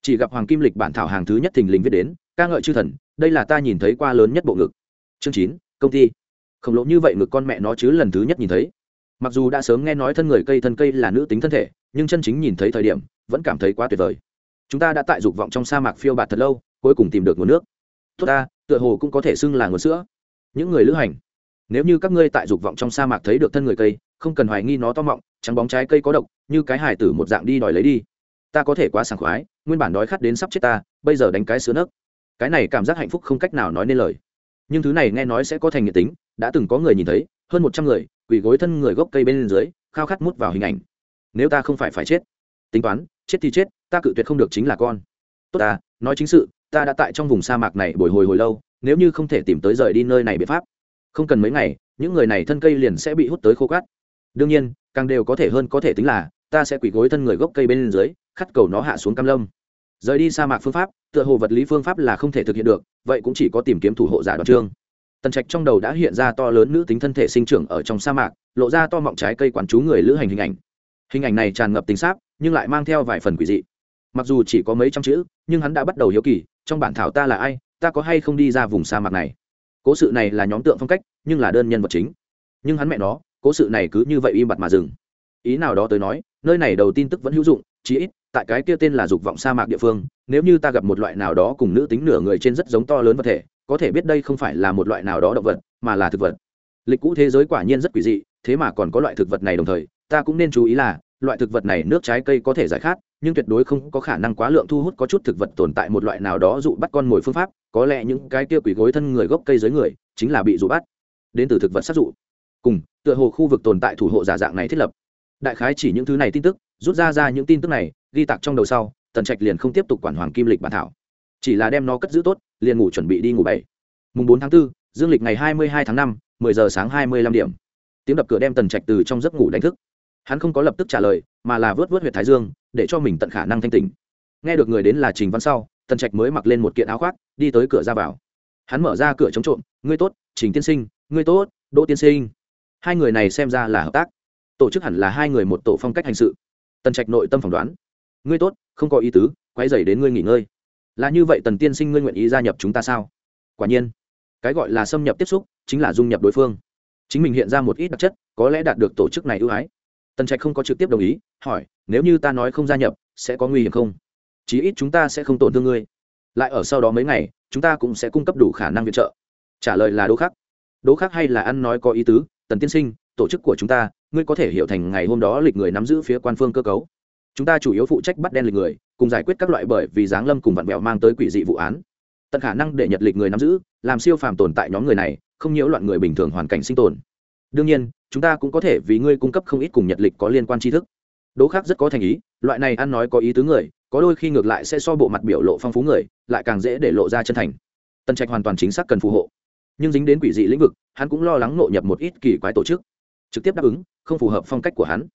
Chỉ gặp hoàng kim lịch bản thảo hàng thứ nhất thình lình viết đến, ca ngợi chư thần, đây là ta nhìn thấy qua lớn nhất bộ ngực. Chương chín, công ty khổng lồ như vậy ngực con mẹ nó chứ lần thứ nhất nhìn thấy. Mặc dù đã sớm nghe nói thân người cây thân cây là nữ tính thân thể, nhưng chân chính nhìn thấy thời điểm, vẫn cảm thấy quá tuyệt vời. Chúng ta đã tại dục vọng trong sa mạc phiêu bạt thật lâu, cuối cùng tìm được nguồn nước. Tốt ta, tựa hồ cũng có thể xưng là nguồn sữa. Những người lữ hành, nếu như các ngươi tại dục vọng trong sa mạc thấy được thân người cây, không cần hoài nghi nó to mọng, trắng bóng trái cây có độc, như cái hài tử một dạng đi đòi lấy đi. Ta có thể quá sảng khoái, nguyên bản đói khát đến sắp chết ta, bây giờ đánh cái sữa nấc. Cái này cảm giác hạnh phúc không cách nào nói nên lời nhưng thứ này nghe nói sẽ có thành nghiện tính, đã từng có người nhìn thấy, hơn một trăm người, quỳ gối thân người gốc cây bên dưới, khao khát mút vào hình ảnh. Nếu ta không phải phải chết, tính toán, chết thì chết, ta cự tuyệt không được chính là con. Tốt ta, nói chính sự, ta đã tại trong vùng sa mạc này bồi hồi hồi lâu, nếu như không thể tìm tới rời đi nơi này biện pháp, không cần mấy ngày, những người này thân cây liền sẽ bị hút tới khô cát. Đương nhiên, càng đều có thể hơn có thể tính là, ta sẽ quỳ gối thân người gốc cây bên dưới khắt cầu nó hạ xuống cam lâm rời đi sa mạc phương pháp, tựa hồ vật lý phương pháp là không thể thực hiện được, vậy cũng chỉ có tìm kiếm thủ hộ giả đoàn trương tần trạch trong đầu đã hiện ra to lớn nữ tính thân thể sinh trưởng ở trong sa mạc, lộ ra to mọng trái cây quán chú người lữ hành hình ảnh. Hình ảnh này tràn ngập tính sáp, nhưng lại mang theo vài phần quỷ dị. Mặc dù chỉ có mấy trăm chữ, nhưng hắn đã bắt đầu hiếu kỳ, trong bản thảo ta là ai, ta có hay không đi ra vùng sa mạc này? Cố sự này là nhóm tượng phong cách, nhưng là đơn nhân vật chính. Nhưng hắn mẹ nó, cố sự này cứ như vậy im bặt mà dừng. Ý nào đó tới nói, nơi này đầu tin tức vẫn hữu dụng, chí ít tại cái kia tên là dục vọng sa mạc địa phương, nếu như ta gặp một loại nào đó cùng nữ tính nửa người trên rất giống to lớn vật thể, có thể biết đây không phải là một loại nào đó động vật, mà là thực vật. Lịch cũ thế giới quả nhiên rất quỷ dị, thế mà còn có loại thực vật này đồng thời, ta cũng nên chú ý là, loại thực vật này nước trái cây có thể giải khát, nhưng tuyệt đối không có khả năng quá lượng thu hút có chút thực vật tồn tại một loại nào đó dụ bắt con mồi phương pháp, có lẽ những cái kia quỷ gối thân người gốc cây dưới người, chính là bị dụ bắt. Đến từ thực vật sát dụ. Cùng, tựa hồ khu vực tồn tại thủ hộ giả dạng này thiết lập. Đại khái chỉ những thứ này tin tức rút ra ra những tin tức này ghi tạc trong đầu sau tần trạch liền không tiếp tục quản hoàng kim lịch bản thảo. Chỉ là đem nó cất giữ tốt liền ngủ chuẩn bị đi ngủ bảy. Mùng bốn tháng 4, dương lịch ngày hai mươi hai tháng năm mười giờ sáng hai mươi năm điểm. Tiếng đập cửa đem tần trạch từ trong giấc ngủ đánh thức. Hắn không có lập tức trả lời mà là vớt vớt huyệt thái dương để cho mình tận khả năng thanh tỉnh. Nghe được người đến là trình văn sau tần trạch mới mặc lên một kiện áo khoác đi tới cửa ra vào. Hắn mở ra cửa chống trộm ngươi tốt trình tiên sinh ngươi tốt đỗ tiên sinh. Hai người này xem ra là hợp tác. Tổ chức hẳn là hai người một tổ phong cách hành sự tần trạch nội tâm phỏng đoán. Ngươi tốt, không có ý tứ quay dày đến ngươi nghỉ ngơi. Là như vậy tần tiên sinh ngươi nguyện ý gia nhập chúng ta sao? Quả nhiên, cái gọi là xâm nhập tiếp xúc, chính là dung nhập đối phương. Chính mình hiện ra một ít đặc chất, có lẽ đạt được tổ chức này ưu ái. Tần trạch không có trực tiếp đồng ý, hỏi, nếu như ta nói không gia nhập, sẽ có nguy hiểm không? Chí ít chúng ta sẽ không tổn thương ngươi. Lại ở sau đó mấy ngày, chúng ta cũng sẽ cung cấp đủ khả năng viện trợ. Trả lời là đố khác đố khác hay là ăn nói có ý tứ, tần tiên sinh, tổ chức của chúng ta ngươi có thể hiểu thành ngày hôm đó lịch người nắm giữ phía quan phương cơ cấu. Chúng ta chủ yếu phụ trách bắt đen lịch người, cùng giải quyết các loại bởi vì giáng lâm cùng vạn mẹo mang tới quỷ dị vụ án. Tận khả năng để nhật lịch người nắm giữ, làm siêu phàm tồn tại nhóm người này, không nhiễu loạn người bình thường hoàn cảnh sinh tồn. Đương nhiên, chúng ta cũng có thể vì ngươi cung cấp không ít cùng nhật lịch có liên quan tri thức. Đố khác rất có thành ý, loại này ăn nói có ý tứ người, có đôi khi ngược lại sẽ so bộ mặt biểu lộ phong phú người, lại càng dễ để lộ ra chân thành. Tân trạch hoàn toàn chính xác cần phù hộ. Nhưng dính đến quỷ dị lĩnh vực, hắn cũng lo lắng nội nhập một ít kỳ quái tổ chức trực tiếp đáp ứng, không phù hợp phong cách của hắn.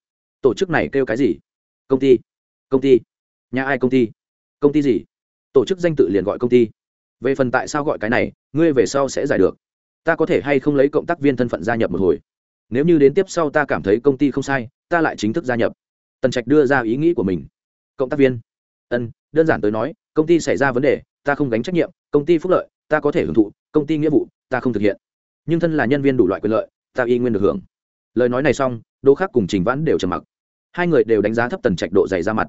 Tổ chức này kêu cái gì? Công ty. Công ty. Nhà ai công ty? Công ty gì? Tổ chức danh tự liền gọi công ty. Về phần tại sao gọi cái này, ngươi về sau sẽ giải được. Ta có thể hay không lấy cộng tác viên thân phận gia nhập một hồi. Nếu như đến tiếp sau ta cảm thấy công ty không sai, ta lại chính thức gia nhập. Tần trạch đưa ra ý nghĩ của mình. Cộng tác viên. Ân, đơn giản tới nói, công ty xảy ra vấn đề, ta không gánh trách nhiệm, công ty phúc lợi, ta có thể hưởng thụ, công ty nghĩa vụ, ta không thực hiện. Nhưng thân là nhân viên đủ loại quyền lợi, ta y nguyên được hưởng lời nói này xong, đỗ khác cùng trình vãn đều trầm mặc. Hai người đều đánh giá thấp tần trạch độ dày ra mặt.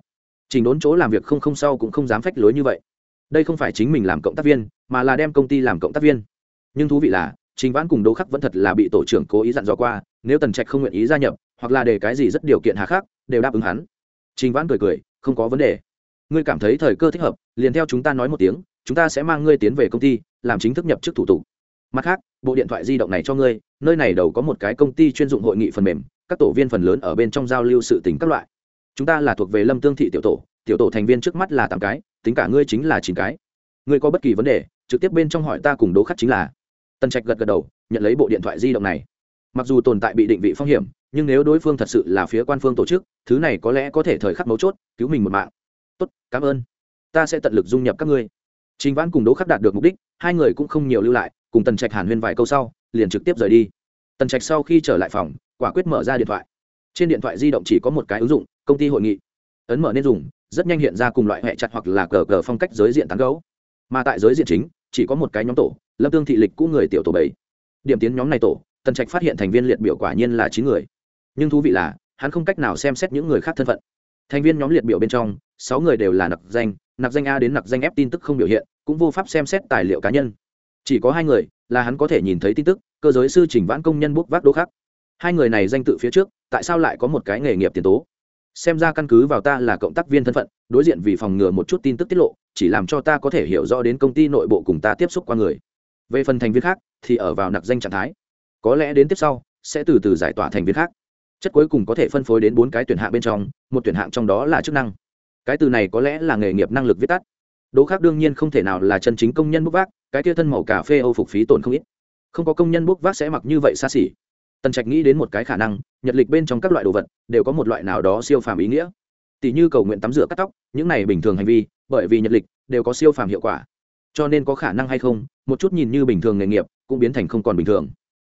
Trình đốn chỗ làm việc không không sau cũng không dám phách lối như vậy. Đây không phải chính mình làm cộng tác viên, mà là đem công ty làm cộng tác viên. Nhưng thú vị là, trình vãn cùng đỗ khắc vẫn thật là bị tổ trưởng cố ý dặn dò qua, nếu tần trạch không nguyện ý gia nhập, hoặc là để cái gì rất điều kiện hà khắc, đều đáp ứng hắn. Trình vãn cười cười, không có vấn đề. Ngươi cảm thấy thời cơ thích hợp, liền theo chúng ta nói một tiếng, chúng ta sẽ mang ngươi tiến về công ty, làm chính thức nhập chức thủ tục. Mặt khác, bộ điện thoại di động này cho ngươi nơi này đầu có một cái công ty chuyên dụng hội nghị phần mềm, các tổ viên phần lớn ở bên trong giao lưu sự tính các loại. Chúng ta là thuộc về lâm tương thị tiểu tổ tiểu tổ thành viên trước mắt là tám cái, tính cả ngươi chính là chín cái. Ngươi có bất kỳ vấn đề, trực tiếp bên trong hỏi ta cùng đố khắc chính là. Tần trạch gật gật đầu, nhận lấy bộ điện thoại di động này. Mặc dù tồn tại bị định vị phong hiểm, nhưng nếu đối phương thật sự là phía quan phương tổ chức, thứ này có lẽ có thể thời khắc mấu chốt, cứu mình một mạng. Tốt, cảm ơn. Ta sẽ tận lực dung nhập các ngươi. Trình vãn cùng đố khắc đạt được mục đích, hai người cũng không nhiều lưu lại, cùng tần trạch hàn huyên vài câu sau liền trực tiếp rời đi. Tần trạch sau khi trở lại phòng, quả quyết mở ra điện thoại. Trên điện thoại di động chỉ có một cái ứng dụng, công ty hội nghị. Ấn mở nên dùng, rất nhanh hiện ra cùng loại hệ chặt hoặc là cờ cờ phong cách giới diện tán gấu. Mà tại giới diện chính, chỉ có một cái nhóm tổ, lâm tương thị lịch cũ người tiểu tổ bảy. Điểm tiến nhóm này tổ, tần trạch phát hiện thành viên liệt biểu quả nhiên là chín người. Nhưng thú vị là, hắn không cách nào xem xét những người khác thân phận. Thành viên nhóm liệt biểu bên trong, sáu người đều là nặc danh nặc danh a đến nặc danh f tin tức không biểu hiện, cũng vô pháp xem xét tài liệu cá nhân. Chỉ có hai người là hắn có thể nhìn thấy tin tức, cơ giới sư trình vãn công nhân bốc vác đỗ khắc. Hai người này danh tự phía trước, tại sao lại có một cái nghề nghiệp tiền tố? Xem ra căn cứ vào ta là cộng tác viên thân phận, đối diện vì phòng ngừa một chút tin tức tiết lộ, chỉ làm cho ta có thể hiểu rõ đến công ty nội bộ cùng ta tiếp xúc qua người. Về phần thành viên khác, thì ở vào nặc danh trạng thái. Có lẽ đến tiếp sau, sẽ từ từ giải tỏa thành viên khác. Chất cuối cùng có thể phân phối đến bốn cái tuyển hạng bên trong, một tuyển hạng trong đó là chức năng. Cái từ này có lẽ là nghề nghiệp năng lực viết tắt đỗ khác đương nhiên không thể nào là chân chính công nhân bốc vác, cái kia thân màu cà phê âu phục phí tổn không ít. Không có công nhân bốc vác sẽ mặc như vậy xa xỉ. Tần trạch nghĩ đến một cái khả năng, nhật lịch bên trong các loại đồ vật đều có một loại nào đó siêu phàm ý nghĩa. Tỷ như cầu nguyện tắm rửa cắt tóc, những này bình thường hành vi, bởi vì nhật lịch đều có siêu phàm hiệu quả. Cho nên có khả năng hay không, một chút nhìn như bình thường nghề nghiệp cũng biến thành không còn bình thường.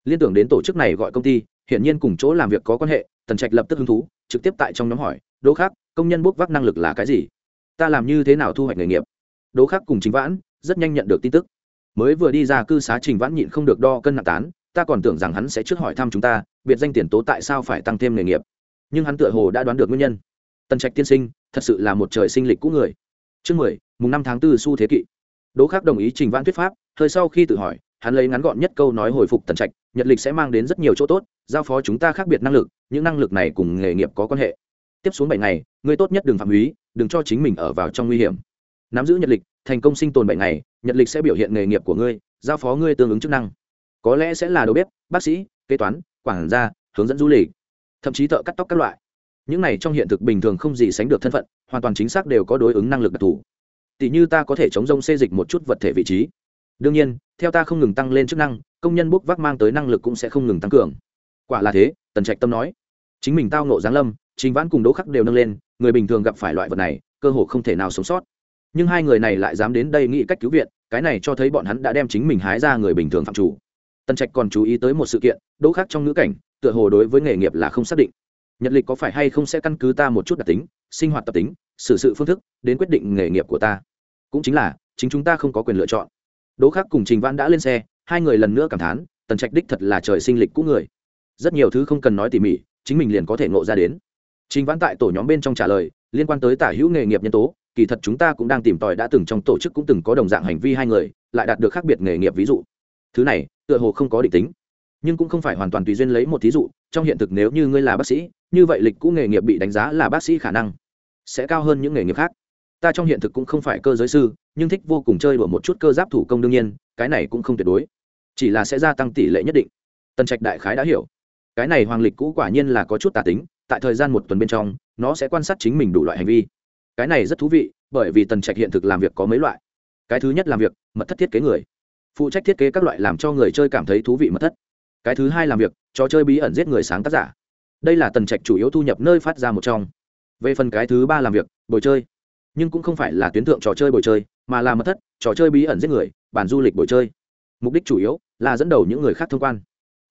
Liên tưởng đến tổ chức này gọi công ty, hiển nhiên cùng chỗ làm việc có quan hệ, tần trạch lập tức hứng thú, trực tiếp tại trong nhóm hỏi, đỗ khác công nhân bốc vác năng lực là cái gì? Ta làm như thế nào thu hoạch nghề nghiệp? Đố khác cùng chính vãn, rất nhanh nhận được tin tức. Mới vừa đi ra cư xá trình vãn nhịn không được đo cân nặng tán, ta còn tưởng rằng hắn sẽ trước hỏi thăm chúng ta, biệt danh tiền tố tại sao phải tăng thêm nghề nghiệp. Nhưng hắn tựa hồ đã đoán được nguyên nhân. Tần trạch tiên sinh, thật sự là một trời sinh lịch cũ người. Chương mười, mùng năm tháng tư su thế kỷ đỗ khác đồng ý trình vãn thuyết pháp thời sau khi tự hỏi, hắn lấy ngắn gọn nhất câu nói hồi phục tần trạch, nhật lịch sẽ mang đến rất nhiều chỗ tốt, giao phó chúng ta khác biệt năng lực, những năng lực này cùng nghề nghiệp có quan hệ. Tiếp xuống bảy ngày, người tốt nhất đừng phạm húy đừng cho chính mình ở vào trong nguy hiểm nắm giữ nhật lịch, thành công sinh tồn bảy ngày, nhật lịch sẽ biểu hiện nghề nghiệp của ngươi, giao phó ngươi tương ứng chức năng. Có lẽ sẽ là đầu bếp, bác sĩ, kế toán, quản gia, hướng dẫn du lịch, thậm chí thợ cắt tóc các loại. Những này trong hiện thực bình thường không gì sánh được thân phận, hoàn toàn chính xác đều có đối ứng năng lực đặc thù. Tỷ như ta có thể chống rông xê dịch một chút vật thể vị trí. Đương nhiên, theo ta không ngừng tăng lên chức năng, công nhân bốc vác mang tới năng lực cũng sẽ không ngừng tăng cường. Quả là thế, tần trạch tâm nói. Chính mình tao nộ giáng lâm chính vãn cùng đỗ khắc đều nâng lên, người bình thường gặp phải loại vật này, cơ hội không thể nào sống sót nhưng hai người này lại dám đến đây nghĩ cách cứu viện, cái này cho thấy bọn hắn đã đem chính mình hái ra người bình thường phạm chủ. Tân trạch còn chú ý tới một sự kiện, đỗ khác trong ngữ cảnh, tựa hồ đối với nghề nghiệp là không xác định. Nhật lịch có phải hay không sẽ căn cứ ta một chút đặc tính, sinh hoạt tập tính, xử sự phương thức, đến quyết định nghề nghiệp của ta. Cũng chính là, chính chúng ta không có quyền lựa chọn. Đỗ khác cùng trình văn đã lên xe, hai người lần nữa cảm thán, tần trạch đích thật là trời sinh lịch cũ người. Rất nhiều thứ không cần nói tỉ mỉ, chính mình liền có thể ngộ ra đến. Trình văn tại tổ nhóm bên trong trả lời, liên quan tới tả hữu nghề nghiệp nhân tố kỳ thật chúng ta cũng đang tìm tòi đã từng trong tổ chức cũng từng có đồng dạng hành vi hai người, lại đạt được khác biệt nghề nghiệp ví dụ. Thứ này, tựa hồ không có định tính, nhưng cũng không phải hoàn toàn tùy duyên lấy một thí dụ, trong hiện thực nếu như ngươi là bác sĩ, như vậy lịch cũ nghề nghiệp bị đánh giá là bác sĩ khả năng sẽ cao hơn những nghề nghiệp khác. Ta trong hiện thực cũng không phải cơ giới sư, nhưng thích vô cùng chơi đùa một chút cơ giáp thủ công đương nhiên, cái này cũng không tuyệt đối. Chỉ là sẽ gia tăng tỷ lệ nhất định. Tần trạch đại khái đã hiểu. Cái này hoàng lịch cũ quả nhiên là có chút tà tính, tại thời gian một tuần bên trong, nó sẽ quan sát chính mình đủ loại hành vi cái này rất thú vị, bởi vì tần trạch hiện thực làm việc có mấy loại. Cái thứ nhất làm việc, mật thất thiết kế người. Phụ trách thiết kế các loại làm cho người chơi cảm thấy thú vị mật thất. Cái thứ hai làm việc, trò chơi bí ẩn giết người sáng tác giả. Đây là tần trạch chủ yếu thu nhập nơi phát ra một trong. Về phần cái thứ ba làm việc, bồi chơi. Nhưng cũng không phải là tuyến thượng trò chơi bồi chơi, mà là mật thất, trò chơi bí ẩn giết người, bản du lịch bồi chơi. Mục đích chủ yếu là dẫn đầu những người khác thông quan.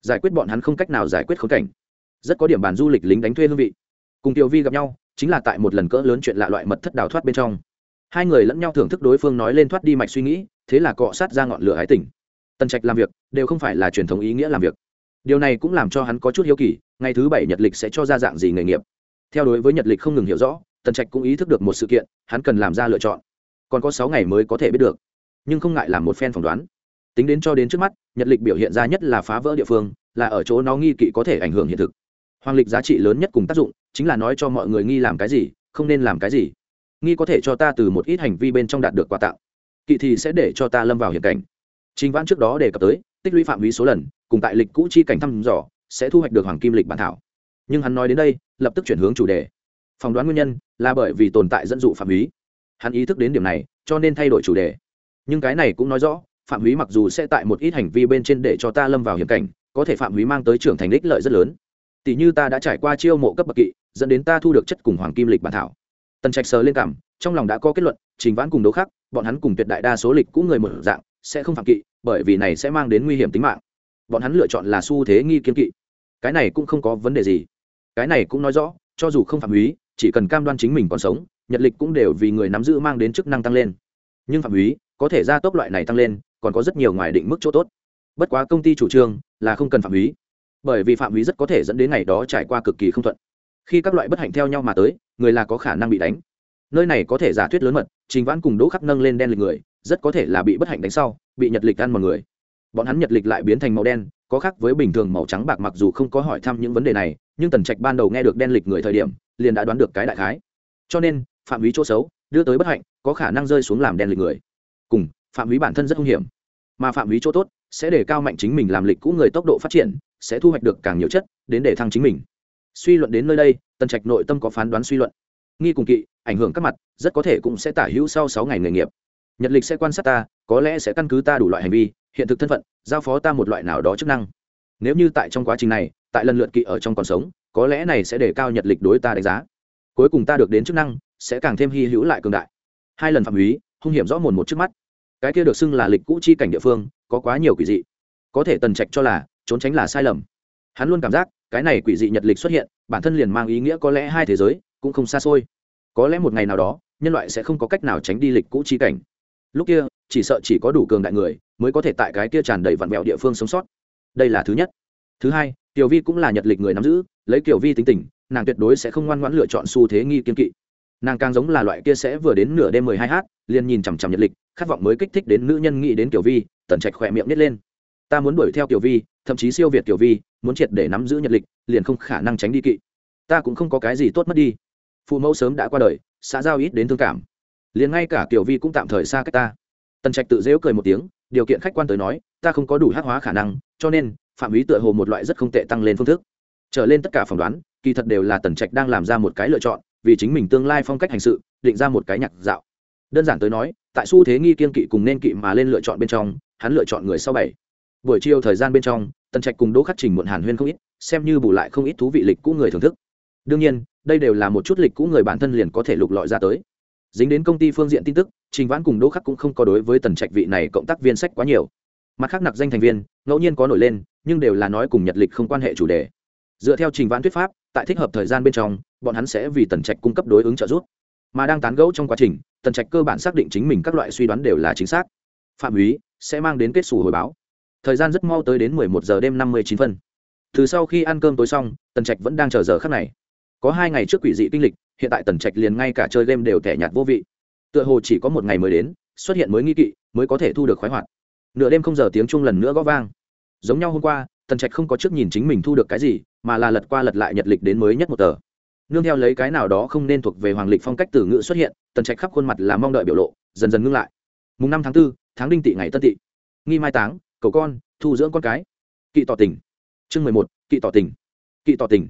Giải quyết bọn hắn không cách nào giải quyết khốn cảnh. Rất có điểm bản du lịch lính đánh thuê hương vị. Cùng tiểu vi gặp nhau chính là tại một lần cỡ lớn chuyện lạ loại mật thất đào thoát bên trong. Hai người lẫn nhau thưởng thức đối phương nói lên thoát đi mạch suy nghĩ, thế là cọ sát ra ngọn lửa hái tỉnh tần trạch làm việc, đều không phải là truyền thống ý nghĩa làm việc. Điều này cũng làm cho hắn có chút hiếu kỳ, ngày thứ bảy nhật lịch sẽ cho ra dạng gì nghề nghiệp. Theo đối với nhật lịch không ngừng hiểu rõ, tần trạch cũng ý thức được một sự kiện, hắn cần làm ra lựa chọn. Còn có sáu ngày mới có thể biết được. Nhưng không ngại làm một phen phỏng đoán. Tính đến cho đến trước mắt, nhật lịch biểu hiện ra nhất là phá vỡ địa phương, là ở chỗ nó nghi kỵ có thể ảnh hưởng hiện thực hoàng lịch giá trị lớn nhất cùng tác dụng chính là nói cho mọi người nghi làm cái gì, không nên làm cái gì. Nghi có thể cho ta từ một ít hành vi bên trong đạt được quà tặng kỵ thì sẽ để cho ta lâm vào hiện cảnh. Chính vãn trước đó đề cập tới, tích lũy phạm vi số lần, cùng tại lịch cũ chi cảnh thăm dò, sẽ thu hoạch được hoàng kim lịch bản thảo. Nhưng hắn nói đến đây, lập tức chuyển hướng chủ đề. Phỏng đoán nguyên nhân là bởi vì tồn tại dẫn dụ phạm húy hắn ý thức đến điểm này, cho nên thay đổi chủ đề. Nhưng cái này cũng nói rõ, phạm húy mặc dù sẽ tại một ít hành vi bên trên để cho ta lâm vào hiểm cảnh, có thể phạm húy mang tới trưởng thành đích lợi rất lớn tỷ như ta đã trải qua chiêu mộ cấp bậc kỵ, dẫn đến ta thu được chất cùng hoàng kim lịch bản thảo. Tần trạch sờ lên cảm, trong lòng đã có kết luận, trình vãn cùng đấu khác bọn hắn cùng tuyệt đại đa số lịch cũng người một dạng, sẽ không phạm kỵ, bởi vì này sẽ mang đến nguy hiểm tính mạng. Bọn hắn lựa chọn là xu thế nghi kiên kỵ. Cái này cũng không có vấn đề gì. Cái này cũng nói rõ, cho dù không phạm húy chỉ cần cam đoan chính mình còn sống, nhật lịch cũng đều vì người nắm giữ mang đến chức năng tăng lên. Nhưng phạm húy có thể gia tốc loại này tăng lên, còn có rất nhiều ngoài định mức chỗ tốt. Bất quá công ty chủ trương là không cần phạm húy bởi vì phạm húy rất có thể dẫn đến ngày đó trải qua cực kỳ không thuận. Khi các loại bất hạnh theo nhau mà tới, người là có khả năng bị đánh. Nơi này có thể giả thuyết lớn mật, trình vãn cùng đỗ khắc nâng lên đen lịch người, rất có thể là bị bất hạnh đánh sau, bị nhật lịch ăn một người. Bọn hắn nhật lịch lại biến thành màu đen, có khác với bình thường màu trắng bạc mặc dù không có hỏi thăm những vấn đề này, nhưng tần trạch ban đầu nghe được đen lịch người thời điểm, liền đã đoán được cái đại khái. Cho nên, phạm vi chỗ xấu, đưa tới bất hạnh, có khả năng rơi xuống làm đen lịch người. Cùng, phạm vi bản thân rất hung hiểm. Mà phạm vi chỗ tốt, sẽ để cao mạnh chính mình làm lịch cũ người tốc độ phát triển sẽ thu hoạch được càng nhiều chất đến để thăng chính mình. Suy luận đến nơi đây, tần trạch nội tâm có phán đoán suy luận. Nghi cùng kỵ, ảnh hưởng các mặt, rất có thể cũng sẽ tả hữu sau sáu ngày nghề nghiệp. Nhật lịch sẽ quan sát ta, có lẽ sẽ căn cứ ta đủ loại hành vi, hiện thực thân phận, giao phó ta một loại nào đó chức năng. Nếu như tại trong quá trình này, tại lần lượt kỵ ở trong còn sống, có lẽ này sẽ để cao nhật lịch đối ta đánh giá. Cuối cùng ta được đến chức năng, sẽ càng thêm hy hữu lại cường đại. Hai lần phạm húy hung hiểm rõ mồn một trước mắt. Cái kia được xưng là lịch cũ chi cảnh địa phương, có quá nhiều quỷ dị. Có thể tần trạch cho là trốn tránh là sai lầm. Hắn luôn cảm giác, cái này quỷ dị nhật lịch xuất hiện, bản thân liền mang ý nghĩa có lẽ hai thế giới cũng không xa xôi. Có lẽ một ngày nào đó, nhân loại sẽ không có cách nào tránh đi lịch cũ chi cảnh. Lúc kia, chỉ sợ chỉ có đủ cường đại người mới có thể tại cái kia tràn đầy vặn vẹo địa phương sống sót. Đây là thứ nhất. Thứ hai tiểu vi cũng là nhật lịch người nắm giữ, lấy kiểu vi tính tình, nàng tuyệt đối sẽ không ngoan ngoãn lựa chọn xu thế nghi kiên kỵ. Nàng càng giống là loại kia sẽ vừa đến nửa đêm mười hai h liền nhìn chằm chằm nhật lịch, khát vọng mới kích thích đến nữ nhân nghĩ đến tiểu vi, tần trạch khỏe miệng nít lên ta muốn đuổi theo tiểu vi, thậm chí siêu việt tiểu vi, muốn triệt để nắm giữ nhật lịch, liền không khả năng tránh đi kỵ. Ta cũng không có cái gì tốt mất đi. Phụ mẫu sớm đã qua đời, xã giao ít đến thương cảm. Liền ngay cả tiểu vi cũng tạm thời xa cách ta. Tần trạch tự dễu cười một tiếng, điều kiện khách quan tới nói, ta không có đủ hát hóa khả năng, cho nên, phạm ý tựa hồ một loại rất không tệ tăng lên phương thức. Trở lên tất cả phỏng đoán, kỳ thật đều là tần trạch đang làm ra một cái lựa chọn, vì chính mình tương lai phong cách hành sự, định ra một cái nhạc dạo. Đơn giản tới nói, tại xu thế nghi kiên kỵ cùng nên kỵ mà lên lựa chọn bên trong, hắn lựa chọn người sau bảy buổi chiều thời gian bên trong, tần trạch cùng đỗ khắc trình muộn hàn huyên không ít, xem như bù lại không ít thú vị lịch cũ người thưởng thức. Đương nhiên, đây đều là một chút lịch cũ người bản thân liền có thể lục lọi ra tới. Dính đến công ty phương diện tin tức, trình vãn cùng đỗ khắc cũng không có đối với tần trạch vị này cộng tác viên sách quá nhiều. Mặt khác nặc danh thành viên, ngẫu nhiên có nổi lên, nhưng đều là nói cùng nhật lịch không quan hệ chủ đề. Dựa theo trình vãn thuyết pháp, tại thích hợp thời gian bên trong, bọn hắn sẽ vì tần trạch cung cấp đối ứng trợ giúp. Mà đang tán gẫu trong quá trình, tần trạch cơ bản xác định chính mình các loại suy đoán đều là chính xác. Phạm úy sẽ mang đến kết xù hồi báo thời gian rất mau tới đến mười một giờ đêm năm mươi chín phân. Từ sau khi ăn cơm tối xong, tần trạch vẫn đang chờ giờ khắc này. Có hai ngày trước quỷ dị kinh lịch, hiện tại tần trạch liền ngay cả chơi game đều tẻ nhạt vô vị. Tựa hồ chỉ có một ngày mới đến, xuất hiện mới nghi kỵ, mới có thể thu được khoái hoạt. Nửa đêm không giờ tiếng chung lần nữa g ó vang. Giống nhau hôm qua, tần trạch không có trước nhìn chính mình thu được cái gì, mà là lật qua lật lại nhật lịch đến mới nhất một tờ. Nương theo lấy cái nào đó không nên thuộc về hoàng lịch phong cách từ ngữ xuất hiện, tần trạch khắp khuôn mặt là mong đợi biểu lộ, dần dần ngưng lại. Mùng năm tháng b ố tháng đinh tị ngày tân tị nghi mai táng cầu con, thu dưỡng con cái. Kỵ tỏ tình. Chương mười một, kỵ tỏ tình. Kỵ tỏ tình.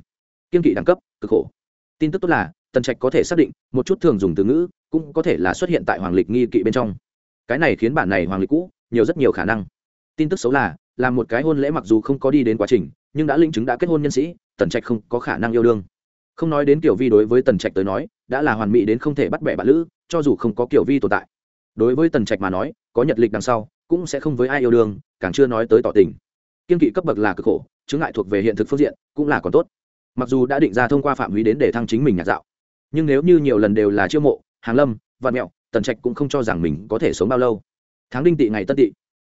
Kiên kỵ đẳng cấp, cực khổ. Tin tức tốt là, tần trạch có thể xác định, một chút thường dùng từ ngữ, cũng có thể là xuất hiện tại hoàng lịch nghi kỵ bên trong. Cái này khiến bản này hoàng lịch cũ, nhiều rất nhiều khả năng. Tin tức xấu là là một cái hôn lễ mặc dù không có đi đến quá trình, nhưng đã linh chứng đã kết hôn nhân sĩ, tần trạch không có khả năng yêu đương. Không nói đến kiểu vi đối với tần trạch tới nói, đã là hoàn mỹ đến không thể bắt bẻ bạn lữ, cho dù không có kiểu vi tồn tại đối với tần trạch mà nói, có nhật lịch đằng sau, cũng sẽ không với ai yêu đương, càng chưa nói tới tỏ tình. Kiên kỵ cấp bậc là cực khổ chứng ngại thuộc về hiện thực phương diện, cũng là còn tốt. Mặc dù đã định ra thông qua phạm hủy đến để thăng chính mình nhạc dạo, nhưng nếu như nhiều lần đều là chiêu mộ, hàng lâm, vạn mẹo, tần trạch cũng không cho rằng mình có thể sống bao lâu. Tháng đinh tị ngày tân tị.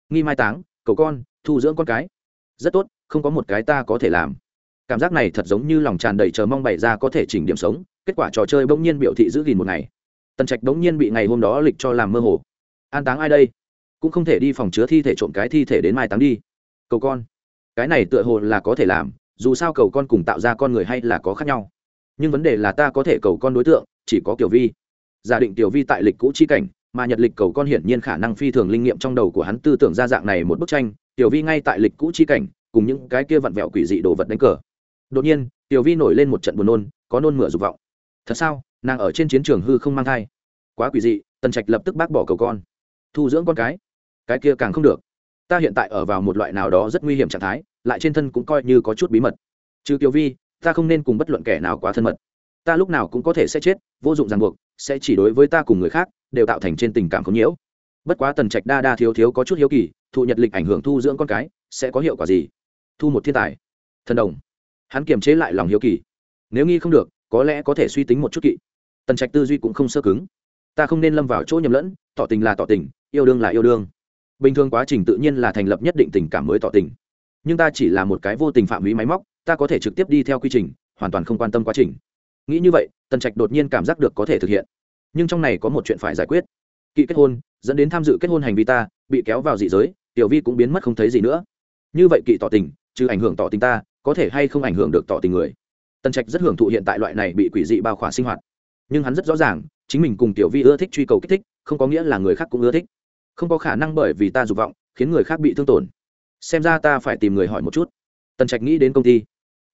Nghi mai táng, cầu con, thu dưỡng con cái. Rất tốt, không có một cái ta có thể làm. Cảm giác này thật giống như lòng tràn đầy chờ mong bày ra có thể chỉnh điểm sống, kết quả trò chơi bỗng nhiên biểu thị giữ gìn một ngày tần trạch bỗng nhiên bị ngày hôm đó lịch cho làm mơ hồ. An táng ai đây? Cũng không thể đi phòng chứa thi thể trộm cái thi thể đến mai táng đi. Cầu con. Cái này tựa hồ là có thể làm, dù sao cầu con cùng tạo ra con người hay là có khác nhau. Nhưng vấn đề là ta có thể cầu con đối tượng, chỉ có kiểu vi. Giả định tiểu vi tại lịch cũ chi cảnh, mà nhật lịch cầu con hiển nhiên khả năng phi thường linh nghiệm trong đầu của hắn tư tưởng ra dạng này một bức tranh, tiểu vi ngay tại lịch cũ chi cảnh, cùng những cái kia vặn vẹo quỷ dị đồ vật đánh cờ. Đột nhiên, tiểu vi nổi lên một trận buồn nôn, có nôn mửa dục vọng. Thật sao? Nàng ở trên chiến trường hư không mang thai. Quá quỷ dị, tần trạch lập tức bác bỏ cầu con. Thu dưỡng con cái. Cái kia càng không được. Ta hiện tại ở vào một loại nào đó rất nguy hiểm trạng thái, lại trên thân cũng coi như có chút bí mật. Trừ kiều vi, ta không nên cùng bất luận kẻ nào quá thân mật. Ta lúc nào cũng có thể sẽ chết, vô dụng ràng buộc, sẽ chỉ đối với ta cùng người khác, đều tạo thành trên tình cảm không nhiễu. Bất quá tần trạch đa đa thiếu thiếu có chút hiếu kỳ, thụ nhật lịch ảnh hưởng thu dưỡng con cái, sẽ có hiệu quả gì? Thu một thiên tài. Thần đồng. Hắn kiềm chế lại lòng hiếu kỳ. Nếu nghi không được, có lẽ có thể suy tính một chút kỵ tần trạch tư duy cũng không sơ cứng. Ta không nên lâm vào chỗ nhầm lẫn, tỏ tình là tỏ tình, yêu đương là yêu đương. Bình thường quá trình tự nhiên là thành lập nhất định tình cảm mới tỏ tình. Nhưng ta chỉ là một cái vô tình phạm hủy máy móc, ta có thể trực tiếp đi theo quy trình, hoàn toàn không quan tâm quá trình. Nghĩ như vậy, tần trạch đột nhiên cảm giác được có thể thực hiện. Nhưng trong này có một chuyện phải giải quyết. Kỵ kết hôn, dẫn đến tham dự kết hôn hành vi ta, bị kéo vào dị giới, tiểu vi cũng biến mất không thấy gì nữa. Như vậy kỵ tỏ tình, chứ ảnh hưởng tỏ tình ta, có thể hay không ảnh hưởng được tỏ tình người? Tần trạch rất hưởng thụ hiện tại loại này bị quỷ dị bao khỏa sinh hoạt nhưng hắn rất rõ ràng, chính mình cùng tiểu vi ưa thích truy cầu kích thích, không có nghĩa là người khác cũng ưa thích. Không có khả năng bởi vì ta dục vọng, khiến người khác bị thương tổn. Xem ra ta phải tìm người hỏi một chút. Tần trạch nghĩ đến công ty.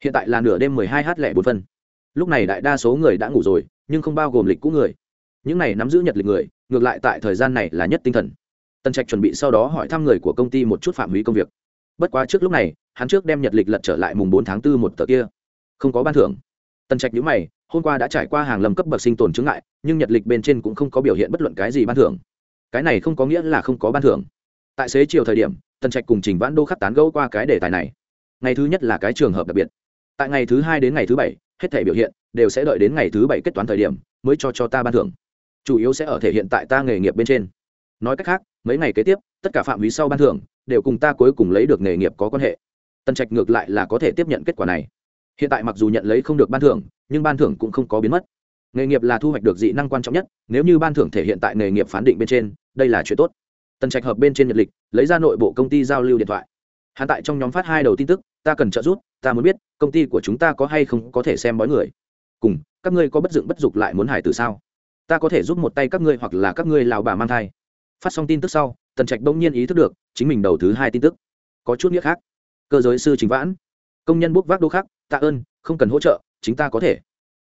Hiện tại là nửa đêm mười hai h lẻ bốn phân. Lúc này đại đa số người đã ngủ rồi, nhưng không bao gồm lịch cũ người. Những này nắm giữ nhật lịch người, ngược lại tại thời gian này là nhất tinh thần. Tần trạch chuẩn bị sau đó hỏi thăm người của công ty một chút phạm hủy công việc. Bất quá trước lúc này, hắn trước đem nhật lịch lật trở lại mùng bốn tháng 4 một tờ kia. Không có ban thưởng. Tần trạch nhữ mày hôm qua đã trải qua hàng lầm cấp bậc sinh tồn chứng ngại, nhưng nhật lịch bên trên cũng không có biểu hiện bất luận cái gì ban thưởng. Cái này không có nghĩa là không có ban thưởng. Tại xế chiều thời điểm, tần trạch cùng trình vãn đô khắc tán gẫu qua cái đề tài này. Ngày thứ nhất là cái trường hợp đặc biệt. Tại ngày thứ hai đến ngày thứ bảy, hết thể biểu hiện đều sẽ đợi đến ngày thứ bảy kết toán thời điểm mới cho cho ta ban thưởng. Chủ yếu sẽ ở thể hiện tại ta nghề nghiệp bên trên. Nói cách khác, mấy ngày kế tiếp, tất cả phạm vi sau ban thưởng đều cùng ta cuối cùng lấy được nghề nghiệp có quan hệ. Tần trạch ngược lại là có thể tiếp nhận kết quả này hiện tại mặc dù nhận lấy không được ban thưởng, nhưng ban thưởng cũng không có biến mất. Nghề nghiệp là thu hoạch được dị năng quan trọng nhất, nếu như ban thưởng thể hiện tại nghề nghiệp phán định bên trên, đây là chuyện tốt. Tần trạch hợp bên trên nhật lịch, lấy ra nội bộ công ty giao lưu điện thoại. Hắn tại trong nhóm phát hai đầu tin tức, ta cần trợ giúp, ta muốn biết, công ty của chúng ta có hay không có thể xem bói người? Cùng, các ngươi có bất dựng bất dục lại muốn hải từ sao? Ta có thể giúp một tay các ngươi hoặc là các ngươi lào bà mang thai. Phát xong tin tức sau, tần trạch bỗng nhiên ý thức được, chính mình đầu thứ hai tin tức. Có chút nghĩa khác. Cơ giới sư chính vãn. Công nhân bốc vác đô khác tạ ơn, không cần hỗ trợ, chính ta có thể.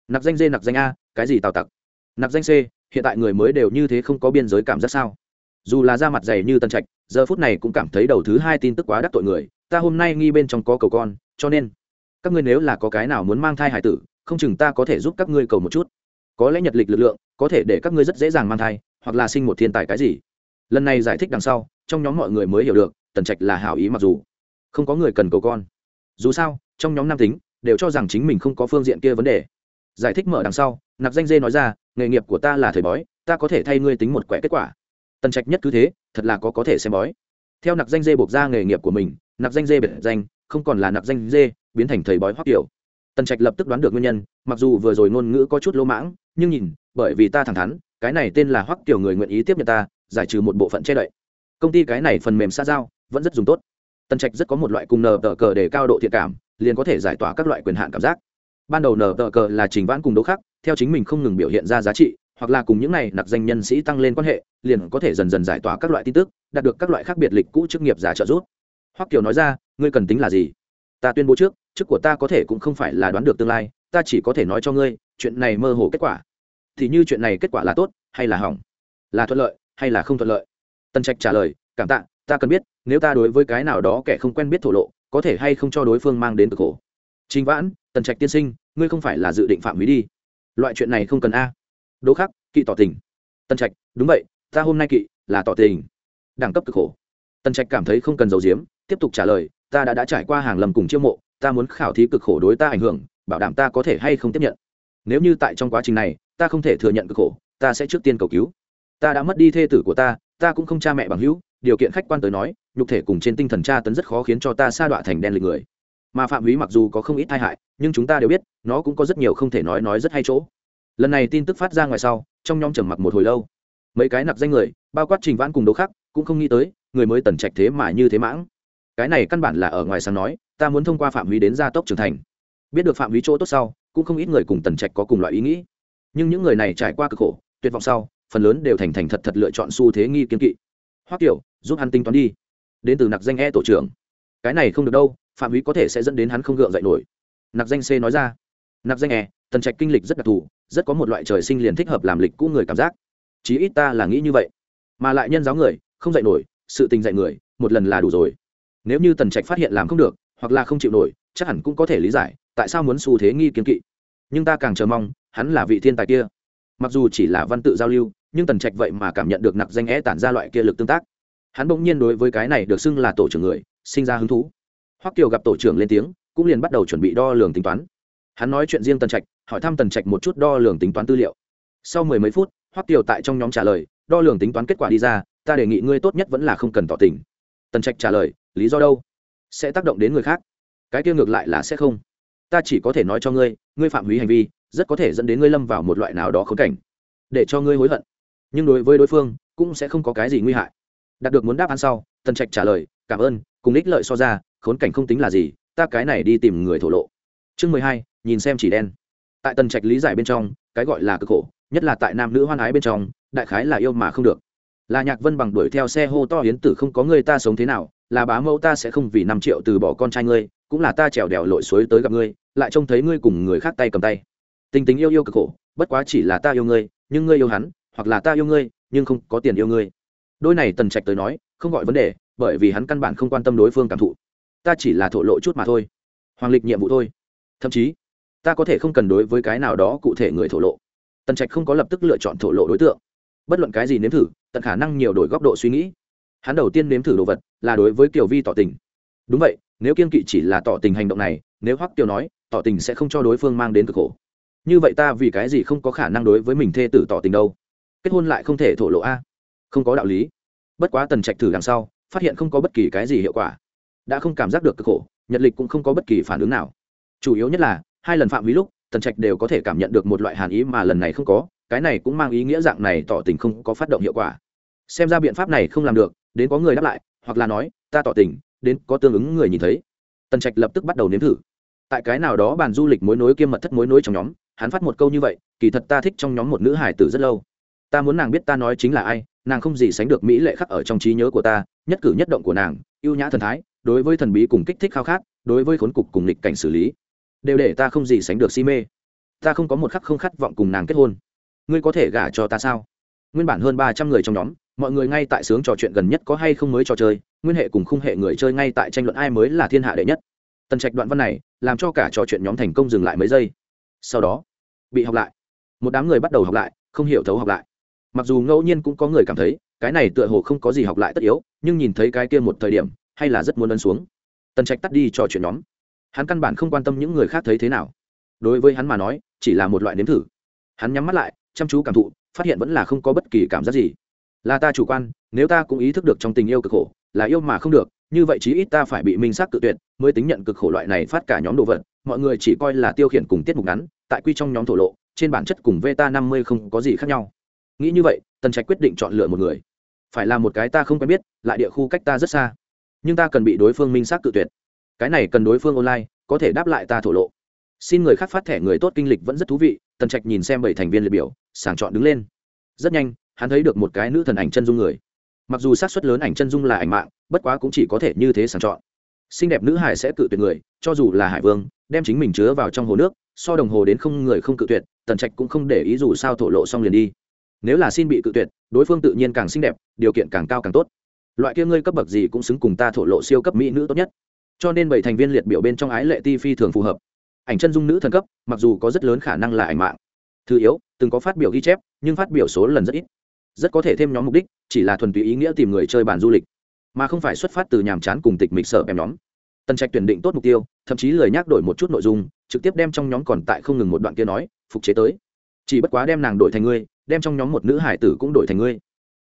Nặc danh d nặc danh a, cái gì tào tặc? Nặc danh c, hiện tại người mới đều như thế không có biên giới cảm giác sao? Dù là da mặt dày như tân trạch, giờ phút này cũng cảm thấy đầu thứ hai tin tức quá đắc tội người, ta hôm nay nghi bên trong có cầu con, cho nên, các ngươi nếu là có cái nào muốn mang thai hải tử, không chừng ta có thể giúp các ngươi cầu một chút. Có lẽ nhật lịch lực lượng, có thể để các ngươi rất dễ dàng mang thai, hoặc là sinh một thiên tài cái gì. Lần này giải thích đằng sau, trong nhóm mọi người mới hiểu được tần trạch là hảo ý mặc dù không có người cần cầu con. Dù sao, trong nhóm nam tính đều cho rằng chính mình không có phương diện kia vấn đề. Giải thích mở đằng sau, nạp danh dê nói ra, nghề nghiệp của ta là thầy bói, ta có thể thay ngươi tính một quẻ kết quả. Tần trạch nhất cứ thế, thật là có có thể xem bói. Theo nạp danh dê buộc ra nghề nghiệp của mình, nạp danh dê biệt danh, không còn là nạp danh dê, biến thành thầy bói hoắc kiểu. Tần trạch lập tức đoán được nguyên nhân, mặc dù vừa rồi ngôn ngữ có chút lỗ mãng, nhưng nhìn, bởi vì ta thẳng thắn, cái này tên là hoắc kiểu người nguyện ý tiếp nhận ta, giải trừ một bộ phận che đậy. Công ty cái này phần mềm xa giao, vẫn rất dùng tốt. Tần trạch rất có một loại cùng nờ tờ cờ để cao độ thiện cảm liền có thể giải tỏa các loại quyền hạn cảm giác. Ban đầu nờ tờ cờ là trình vãn cùng đấu khác theo chính mình không ngừng biểu hiện ra giá trị, hoặc là cùng những này nặc danh nhân sĩ tăng lên quan hệ, liền có thể dần dần giải tỏa các loại tin tức, đạt được các loại khác biệt lịch cũ chức nghiệp giả trợ giúp. Hoắc kiều nói ra, ngươi cần tính là gì? Ta tuyên bố trước, chức của ta có thể cũng không phải là đoán được tương lai, ta chỉ có thể nói cho ngươi, chuyện này mơ hồ kết quả. Thì như chuyện này kết quả là tốt hay là hỏng? Là thuận lợi hay là không thuận lợi? Tân trạch trả lời, cảm tạ, ta cần biết, nếu ta đối với cái nào đó kẻ không quen biết thổ lộ có thể hay không cho đối phương mang đến cực khổ. Chính vãn, tần trạch tiên sinh, ngươi không phải là dự định phạm hủy đi. Loại chuyện này không cần a. Đỗ khắc, kỵ tỏ tình. Tần trạch, đúng vậy, ta hôm nay kỵ là tỏ tình. Đẳng cấp cực khổ. Tần trạch cảm thấy không cần dầu diếm tiếp tục trả lời, ta đã đã trải qua hàng lầm cùng chiêu mộ, ta muốn khảo thí cực khổ đối ta ảnh hưởng, bảo đảm ta có thể hay không tiếp nhận. Nếu như tại trong quá trình này, ta không thể thừa nhận cực khổ, ta sẽ trước tiên cầu cứu. Ta đã mất đi thê tử của ta ta cũng không cha mẹ bằng hữu điều kiện khách quan tới nói, nhục thể cùng trên tinh thần tra tấn rất khó khiến cho ta sa đọa thành đen lịch người. Mà phạm húy mặc dù có không ít tai hại, nhưng chúng ta đều biết, nó cũng có rất nhiều không thể nói nói rất hay chỗ. Lần này tin tức phát ra ngoài sau, trong nhóm trầm mặc một hồi lâu. Mấy cái nặc danh người, bao quát trình vãn cùng đấu khác cũng không nghĩ tới, người mới tần trạch thế mà như thế mãng. Cái này căn bản là ở ngoài sáng nói, ta muốn thông qua phạm húy đến gia tốc trưởng thành. Biết được phạm húy chỗ tốt sau, cũng không ít người cùng tần trạch có cùng loại ý nghĩ. Nhưng những người này trải qua cực khổ, tuyệt vọng sau, phần lớn đều thành thành thật thật lựa chọn xu thế nghi kiến kỵ hoắc Tiểu, giúp hắn tính toán đi. Đến từ nặc danh e tổ trưởng. Cái này không được đâu phạm húy có thể sẽ dẫn đến hắn không gượng dậy nổi. Nặc danh c nói ra. Nặc danh e tần trạch kinh lịch rất đặc thù rất có một loại trời sinh liền thích hợp làm lịch cũ người cảm giác. Chí ít ta là nghĩ như vậy. Mà lại nhân giáo người không dạy nổi sự tình dạy người một lần là đủ rồi. Nếu như tần trạch phát hiện làm không được hoặc là không chịu nổi chắc hẳn cũng có thể lý giải tại sao muốn xu thế nghi kiến kỵ. Nhưng ta càng chờ mong hắn là vị thiên tài kia. Mặc dù chỉ là văn tự giao lưu nhưng tần trạch vậy mà cảm nhận được nặc danh é tản ra loại kia lực tương tác. Hắn bỗng nhiên đối với cái này được xưng là tổ trưởng người, sinh ra hứng thú. Hoắc kiều gặp tổ trưởng lên tiếng, cũng liền bắt đầu chuẩn bị đo lường tính toán. Hắn nói chuyện riêng tần trạch, hỏi thăm tần trạch một chút đo lường tính toán tư liệu. Sau mười mấy phút, hoắc kiều tại trong nhóm trả lời, đo lường tính toán kết quả đi ra, ta đề nghị ngươi tốt nhất vẫn là không cần tỏ tình. Tần trạch trả lời, lý do đâu? Sẽ tác động đến người khác. Cái kia ngược lại là sẽ không. Ta chỉ có thể nói cho ngươi ngươi phạm hủy hành vi, rất có thể dẫn đến ngươi lâm vào một loại nào đó khốn cảnh. Để cho ngươi hối hận nhưng đối với đối phương cũng sẽ không có cái gì nguy hại. Đạt được muốn đáp án sau, tần trạch trả lời, cảm ơn, cùng ích lợi so ra, khốn cảnh không tính là gì, ta cái này đi tìm người thổ lộ. Chương mười hai, nhìn xem chỉ đen. Tại tần trạch lý giải bên trong, cái gọi là cực khổ, nhất là tại nam nữ hoan ái bên trong, đại khái là yêu mà không được. Là nhạc vân bằng đuổi theo xe hô to hiến tử không có người ta sống thế nào, là bá mẫu ta sẽ không vì năm triệu từ bỏ con trai ngươi, cũng là ta trèo đèo lội suối tới gặp ngươi, lại trông thấy ngươi cùng người khác tay cầm tay. Tình tình yêu yêu cực khổ, bất quá chỉ là ta yêu ngươi, nhưng ngươi yêu hắn hoặc là ta yêu ngươi, nhưng không có tiền yêu ngươi. Đôi này tần trạch tới nói, không gọi vấn đề, bởi vì hắn căn bản không quan tâm đối phương cảm thụ. Ta chỉ là thổ lộ chút mà thôi. Hoàng lịch nhiệm vụ thôi. Thậm chí, ta có thể không cần đối với cái nào đó cụ thể người thổ lộ. Tần trạch không có lập tức lựa chọn thổ lộ đối tượng. Bất luận cái gì nếm thử, tận khả năng nhiều đổi góc độ suy nghĩ. Hắn đầu tiên nếm thử đồ vật là đối với kiều vi tỏ tình. Đúng vậy, nếu kiên kỵ chỉ là tỏ tình hành động này, nếu hoắc kiều nói, tỏ tình sẽ không cho đối phương mang đến cực khổ. Như vậy ta vì cái gì không có khả năng đối với mình thê tử tỏ tình đâu? Kết hôn lại không thể thổ lộ a. Không có đạo lý. Bất quá tần trạch thử đằng sau, phát hiện không có bất kỳ cái gì hiệu quả. Đã không cảm giác được cực khổ, nhật lịch cũng không có bất kỳ phản ứng nào. Chủ yếu nhất là, hai lần phạm vi lúc, tần trạch đều có thể cảm nhận được một loại hàn ý mà lần này không có, cái này cũng mang ý nghĩa dạng này tỏ tình không có phát động hiệu quả. Xem ra biện pháp này không làm được, đến có người đáp lại, hoặc là nói, ta tỏ tình, đến có tương ứng người nhìn thấy. Tần trạch lập tức bắt đầu nếm thử. Tại cái nào đó bàn du lịch mối nối kiêm mật thất mối nối trong nhóm, hắn phát một câu như vậy, kỳ thật ta thích trong nhóm một nữ hải tử rất lâu ta muốn nàng biết ta nói chính là ai, nàng không gì sánh được mỹ lệ khắc ở trong trí nhớ của ta, nhất cử nhất động của nàng, ưu nhã thần thái, đối với thần bí cùng kích thích khao khát, đối với khốn cục cùng lịch cảnh xử lý, đều để ta không gì sánh được si mê. Ta không có một khắc không khát vọng cùng nàng kết hôn. Ngươi có thể gả cho ta sao? Nguyên bản hơn ba trăm người trong nhóm, mọi người ngay tại sướng trò chuyện gần nhất có hay không mới trò chơi, nguyên hệ cùng khung hệ người chơi ngay tại tranh luận ai mới là thiên hạ đệ nhất. Tần trạch đoạn văn này, làm cho cả trò chuyện nhóm thành công dừng lại mấy giây. Sau đó, bị học lại. Một đám người bắt đầu học lại, không hiểu thấu học lại mặc dù ngẫu nhiên cũng có người cảm thấy, cái này tựa hồ không có gì học lại tất yếu, nhưng nhìn thấy cái kia một thời điểm, hay là rất muốn ấn xuống. Tần trạch tắt đi trò chuyện nhóm. Hắn căn bản không quan tâm những người khác thấy thế nào. Đối với hắn mà nói, chỉ là một loại nếm thử. Hắn nhắm mắt lại, chăm chú cảm thụ, phát hiện vẫn là không có bất kỳ cảm giác gì. Là ta chủ quan, nếu ta cũng ý thức được trong tình yêu cực khổ, là yêu mà không được, như vậy chí ít ta phải bị minh xác tự tuyệt, mới tính nhận cực khổ loại này phát cả nhóm đồ vật. Mọi người chỉ coi là tiêu khiển cùng tiết mục ngắn, tại quy trong nhóm thổ lộ, trên bản chất cùng veta năm mươi không có gì khác nhau nghĩ như vậy, tần trạch quyết định chọn lựa một người. Phải là một cái ta không quen biết, lại địa khu cách ta rất xa. Nhưng ta cần bị đối phương minh xác cự tuyệt. Cái này cần đối phương online, có thể đáp lại ta thổ lộ. Xin người khác phát thẻ người tốt kinh lịch vẫn rất thú vị, tần trạch nhìn xem bảy thành viên liệt biểu, sàng chọn đứng lên. Rất nhanh, hắn thấy được một cái nữ thần ảnh chân dung người. Mặc dù xác suất lớn ảnh chân dung là ảnh mạng, bất quá cũng chỉ có thể như thế sàng chọn. Xinh đẹp nữ hải sẽ cự tuyệt người, cho dù là hải vương, đem chính mình chứa vào trong hồ nước, so đồng hồ đến không người không cự tuyệt, tần trạch cũng không để ý dù sao thổ lộ xong liền đi nếu là xin bị cự tuyệt, đối phương tự nhiên càng xinh đẹp, điều kiện càng cao càng tốt. Loại kia ngươi cấp bậc gì cũng xứng cùng ta thổ lộ siêu cấp mỹ nữ tốt nhất. Cho nên bảy thành viên liệt biểu bên trong ái lệ ti phi thường phù hợp. Ảnh chân dung nữ thần cấp, mặc dù có rất lớn khả năng là ảnh mạng. Thứ yếu, từng có phát biểu ghi chép, nhưng phát biểu số lần rất ít. Rất có thể thêm nhóm mục đích, chỉ là thuần túy ý nghĩa tìm người chơi bàn du lịch, mà không phải xuất phát từ nhàm chán cùng tịch mịch sở em nhóm. Tần trạch tuyển định tốt mục tiêu, thậm chí lời nhắc đổi một chút nội dung, trực tiếp đem trong nhóm còn tại không ngừng một đoạn kia nói, phục chế tới chỉ bất quá đem nàng đổi thành ngươi đem trong nhóm một nữ hải tử cũng đổi thành ngươi.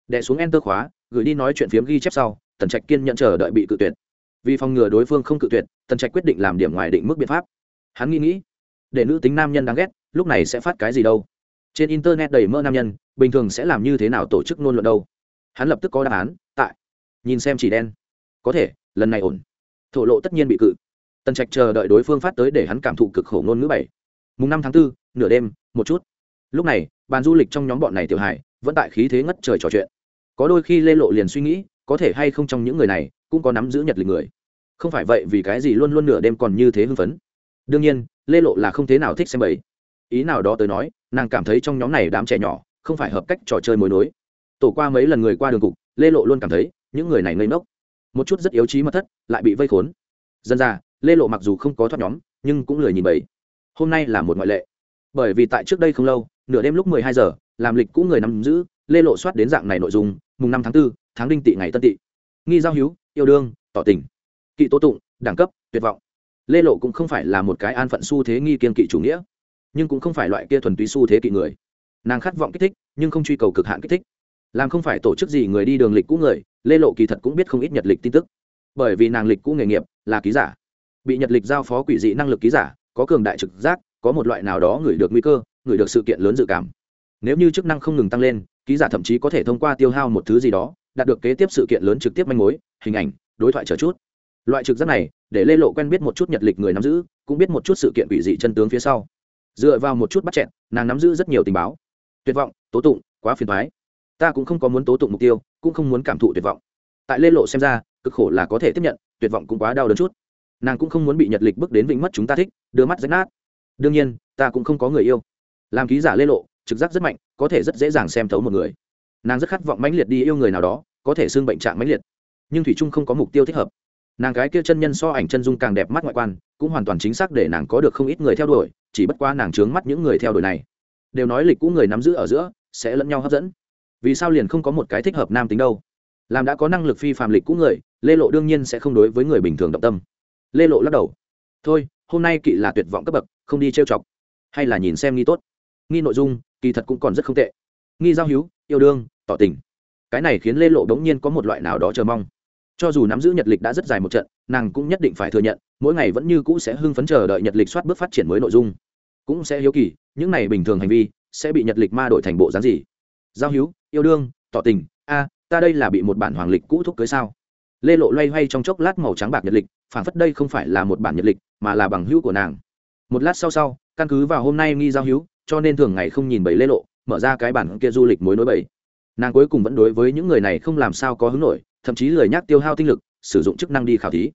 Đẻ xuống enter khóa gửi đi nói chuyện phiếm ghi chép sau tần trạch kiên nhận chờ đợi bị cự tuyệt. Vì phòng ngừa đối phương không cự tuyệt tần trạch quyết định làm điểm ngoài định mức biện pháp. Hắn nghĩ nghĩ để nữ tính nam nhân đáng ghét lúc này sẽ phát cái gì đâu? Trên internet đầy mơ nam nhân bình thường sẽ làm như thế nào tổ chức ngôn luận đâu? Hắn lập tức có đáp án tại. Nhìn xem chỉ đen. Có thể lần này ổn. Thổ lộ tất nhiên bị cự. Tần trạch chờ đợi đối phương phát tới để hắn cảm thụ cực khổ ngôn ngữ bảy. Mùng năm tháng 4, nửa đêm một chút lúc này, bàn du lịch trong nhóm bọn này tiểu hải vẫn tại khí thế ngất trời trò chuyện. Có đôi khi lê lộ liền suy nghĩ, có thể hay không trong những người này cũng có nắm giữ nhật lịch người. Không phải vậy vì cái gì luôn luôn nửa đêm còn như thế hưng phấn. Đương nhiên, lê lộ là không thế nào thích xem bầy. Ý nào đó tới nói, nàng cảm thấy trong nhóm này đám trẻ nhỏ không phải hợp cách trò chơi mối nối. Tổ qua mấy lần người qua đường cục, lê lộ luôn cảm thấy những người này ngây ngốc. Một chút rất yếu trí mất thất, lại bị vây khốn. Dân ra, lê lộ mặc dù không có thoát nhóm, nhưng cũng lười nhìn bẫy hôm nay là một ngoại lệ. Bởi vì tại trước đây không lâu nửa đêm lúc mười hai giờ làm lịch cũ người nắm giữ lê lộ soát đến dạng này nội dung mùng năm tháng 4, tháng đinh tị ngày tân tị nghi giao hữu yêu đương tỏ tình. Kỵ tố tụng đẳng cấp tuyệt vọng. Lê lộ cũng không phải là một cái an phận xu thế nghi kiên kỵ chủ nghĩa nhưng cũng không phải loại kia thuần túy xu thế kỵ người. Nàng khát vọng kích thích nhưng không truy cầu cực hạn kích thích. Làm không phải tổ chức gì người đi đường lịch cũ người lê lộ kỳ thật cũng biết không ít nhật lịch tin tức. Bởi vì nàng lịch cũ nghề nghiệp là ký giả. Bị nhật lịch giao phó quỷ dị năng lực ký giả có cường đại trực giác có một loại nào đó người được nguy cơ người được sự kiện lớn dự cảm. Nếu như chức năng không ngừng tăng lên, ký giả thậm chí có thể thông qua tiêu hao một thứ gì đó, đạt được kế tiếp sự kiện lớn trực tiếp manh mối, hình ảnh, đối thoại chờ chút. Loại trực giác này, để lê lộ quen biết một chút nhật lịch người nắm giữ, cũng biết một chút sự kiện quỷ dị chân tướng phía sau. Dựa vào một chút bắt chẹn nàng nắm giữ rất nhiều tình báo. Tuyệt vọng, tố tụng, quá phiền thoái ta cũng không có muốn tố tụng mục tiêu, cũng không muốn cảm thụ tuyệt vọng. Tại lê lộ xem ra, cực khổ là có thể tiếp nhận, tuyệt vọng cũng quá đau đớn chút. Nàng cũng không muốn bị nhật lịch bước đến vĩnh mất chúng ta thích, đưa mắt rách nát. Đương nhiên, ta cũng không có người yêu làm ký giả lê lộ, trực giác rất mạnh, có thể rất dễ dàng xem thấu một người. Nàng rất khát vọng mãnh liệt đi yêu người nào đó, có thể xương bệnh trạng mãnh liệt. Nhưng thủy trung không có mục tiêu thích hợp. Nàng gái kia chân nhân so ảnh chân dung càng đẹp mắt ngoại quan, cũng hoàn toàn chính xác để nàng có được không ít người theo đuổi, chỉ bất qua nàng trướng mắt những người theo đuổi này. Đều nói lịch cũ người nắm giữ ở giữa, sẽ lẫn nhau hấp dẫn. Vì sao liền không có một cái thích hợp nam tính đâu? Làm đã có năng lực phi phạm lịch cũ người, lê lộ đương nhiên sẽ không đối với người bình thường động tâm. Lê lộ lắc đầu. Thôi, hôm nay kỵ là tuyệt vọng cấp bậc, không đi trêu chọc. Hay là nhìn xem nghi tốt nghi nội dung kỳ thật cũng còn rất không tệ. Nghi giao hữu, yêu đương, tỏ tình. Cái này khiến lê lộ đ ố n g nhiên có một loại nào đó chờ mong. Cho dù nắm giữ nhật lịch đã rất dài một trận, nàng cũng nhất định phải thừa nhận, mỗi ngày vẫn như cũ sẽ hưng phấn chờ đợi nhật lịch soát bước phát triển mới nội dung. Cũng sẽ hiếu kỳ, những này bình thường hành vi sẽ bị nhật lịch ma đổi thành bộ dáng gì? Giao hữu, yêu đương, tỏ tình. A, ta đây là bị một bản hoàng lịch cũ thúc cưới sao? Lê lộ loay hoay trong chốc lát màu trắng bạc nhật lịch phản phất đây không phải là một bản nhật lịch, mà là bằng hữu của nàng. Một lát sau sau, căn cứ vào hôm nay nghi giao hữu cho nên thường ngày không nhìn bầy lê lộ, mở ra cái bản kia du lịch mối nối bầy nàng cuối cùng vẫn đối với những người này không làm sao có hứng nổi, thậm chí lười nhác tiêu hao tinh lực, sử dụng chức năng đi khảo thí.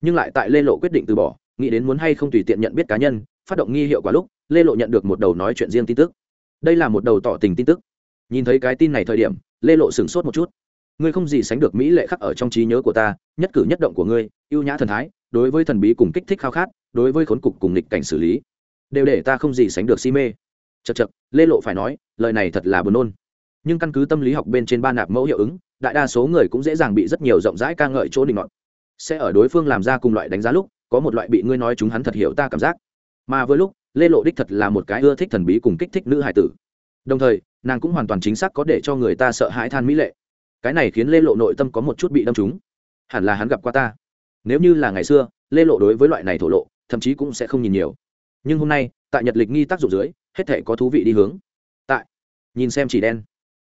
Nhưng lại tại lê lộ quyết định từ bỏ, nghĩ đến muốn hay không tùy tiện nhận biết cá nhân, phát động nghi hiệu quả lúc, lê lộ nhận được một đầu nói chuyện riêng tin tức. Đây là một đầu tỏ tình tin tức. Nhìn thấy cái tin này thời điểm, lê lộ sửng sốt một chút. Ngươi không gì sánh được mỹ lệ khắc ở trong trí nhớ của ta, nhất cử nhất động của ngươi, ưu nhã thần thái, đối với thần bí cùng kích thích khao khát, đối với khốn cục cùng nghịch cảnh xử lý, đều để ta không gì sánh được si mê chật chật, lê lộ phải nói, lời này thật là buồn nôn. Nhưng căn cứ tâm lý học bên trên ba nạp mẫu hiệu ứng, đại đa số người cũng dễ dàng bị rất nhiều rộng rãi ca ngợi chỗ định ngọn sẽ ở đối phương làm ra cùng loại đánh giá lúc, có một loại bị ngươi nói chúng hắn thật hiểu ta cảm giác. Mà với lúc, lê lộ đích thật là một cái ưa thích thần bí cùng kích thích nữ hải tử. Đồng thời, nàng cũng hoàn toàn chính xác có để cho người ta sợ hãi than mỹ lệ. Cái này khiến lê lộ nội tâm có một chút bị đâm trúng. Hẳn là hắn gặp qua ta. Nếu như là ngày xưa, lê lộ đối với loại này thổ lộ, thậm chí cũng sẽ không nhìn nhiều. Nhưng hôm nay, tại nhật lịch nghi tác dụng dưới hết thể có thú vị đi hướng. Tại, nhìn xem chỉ đen.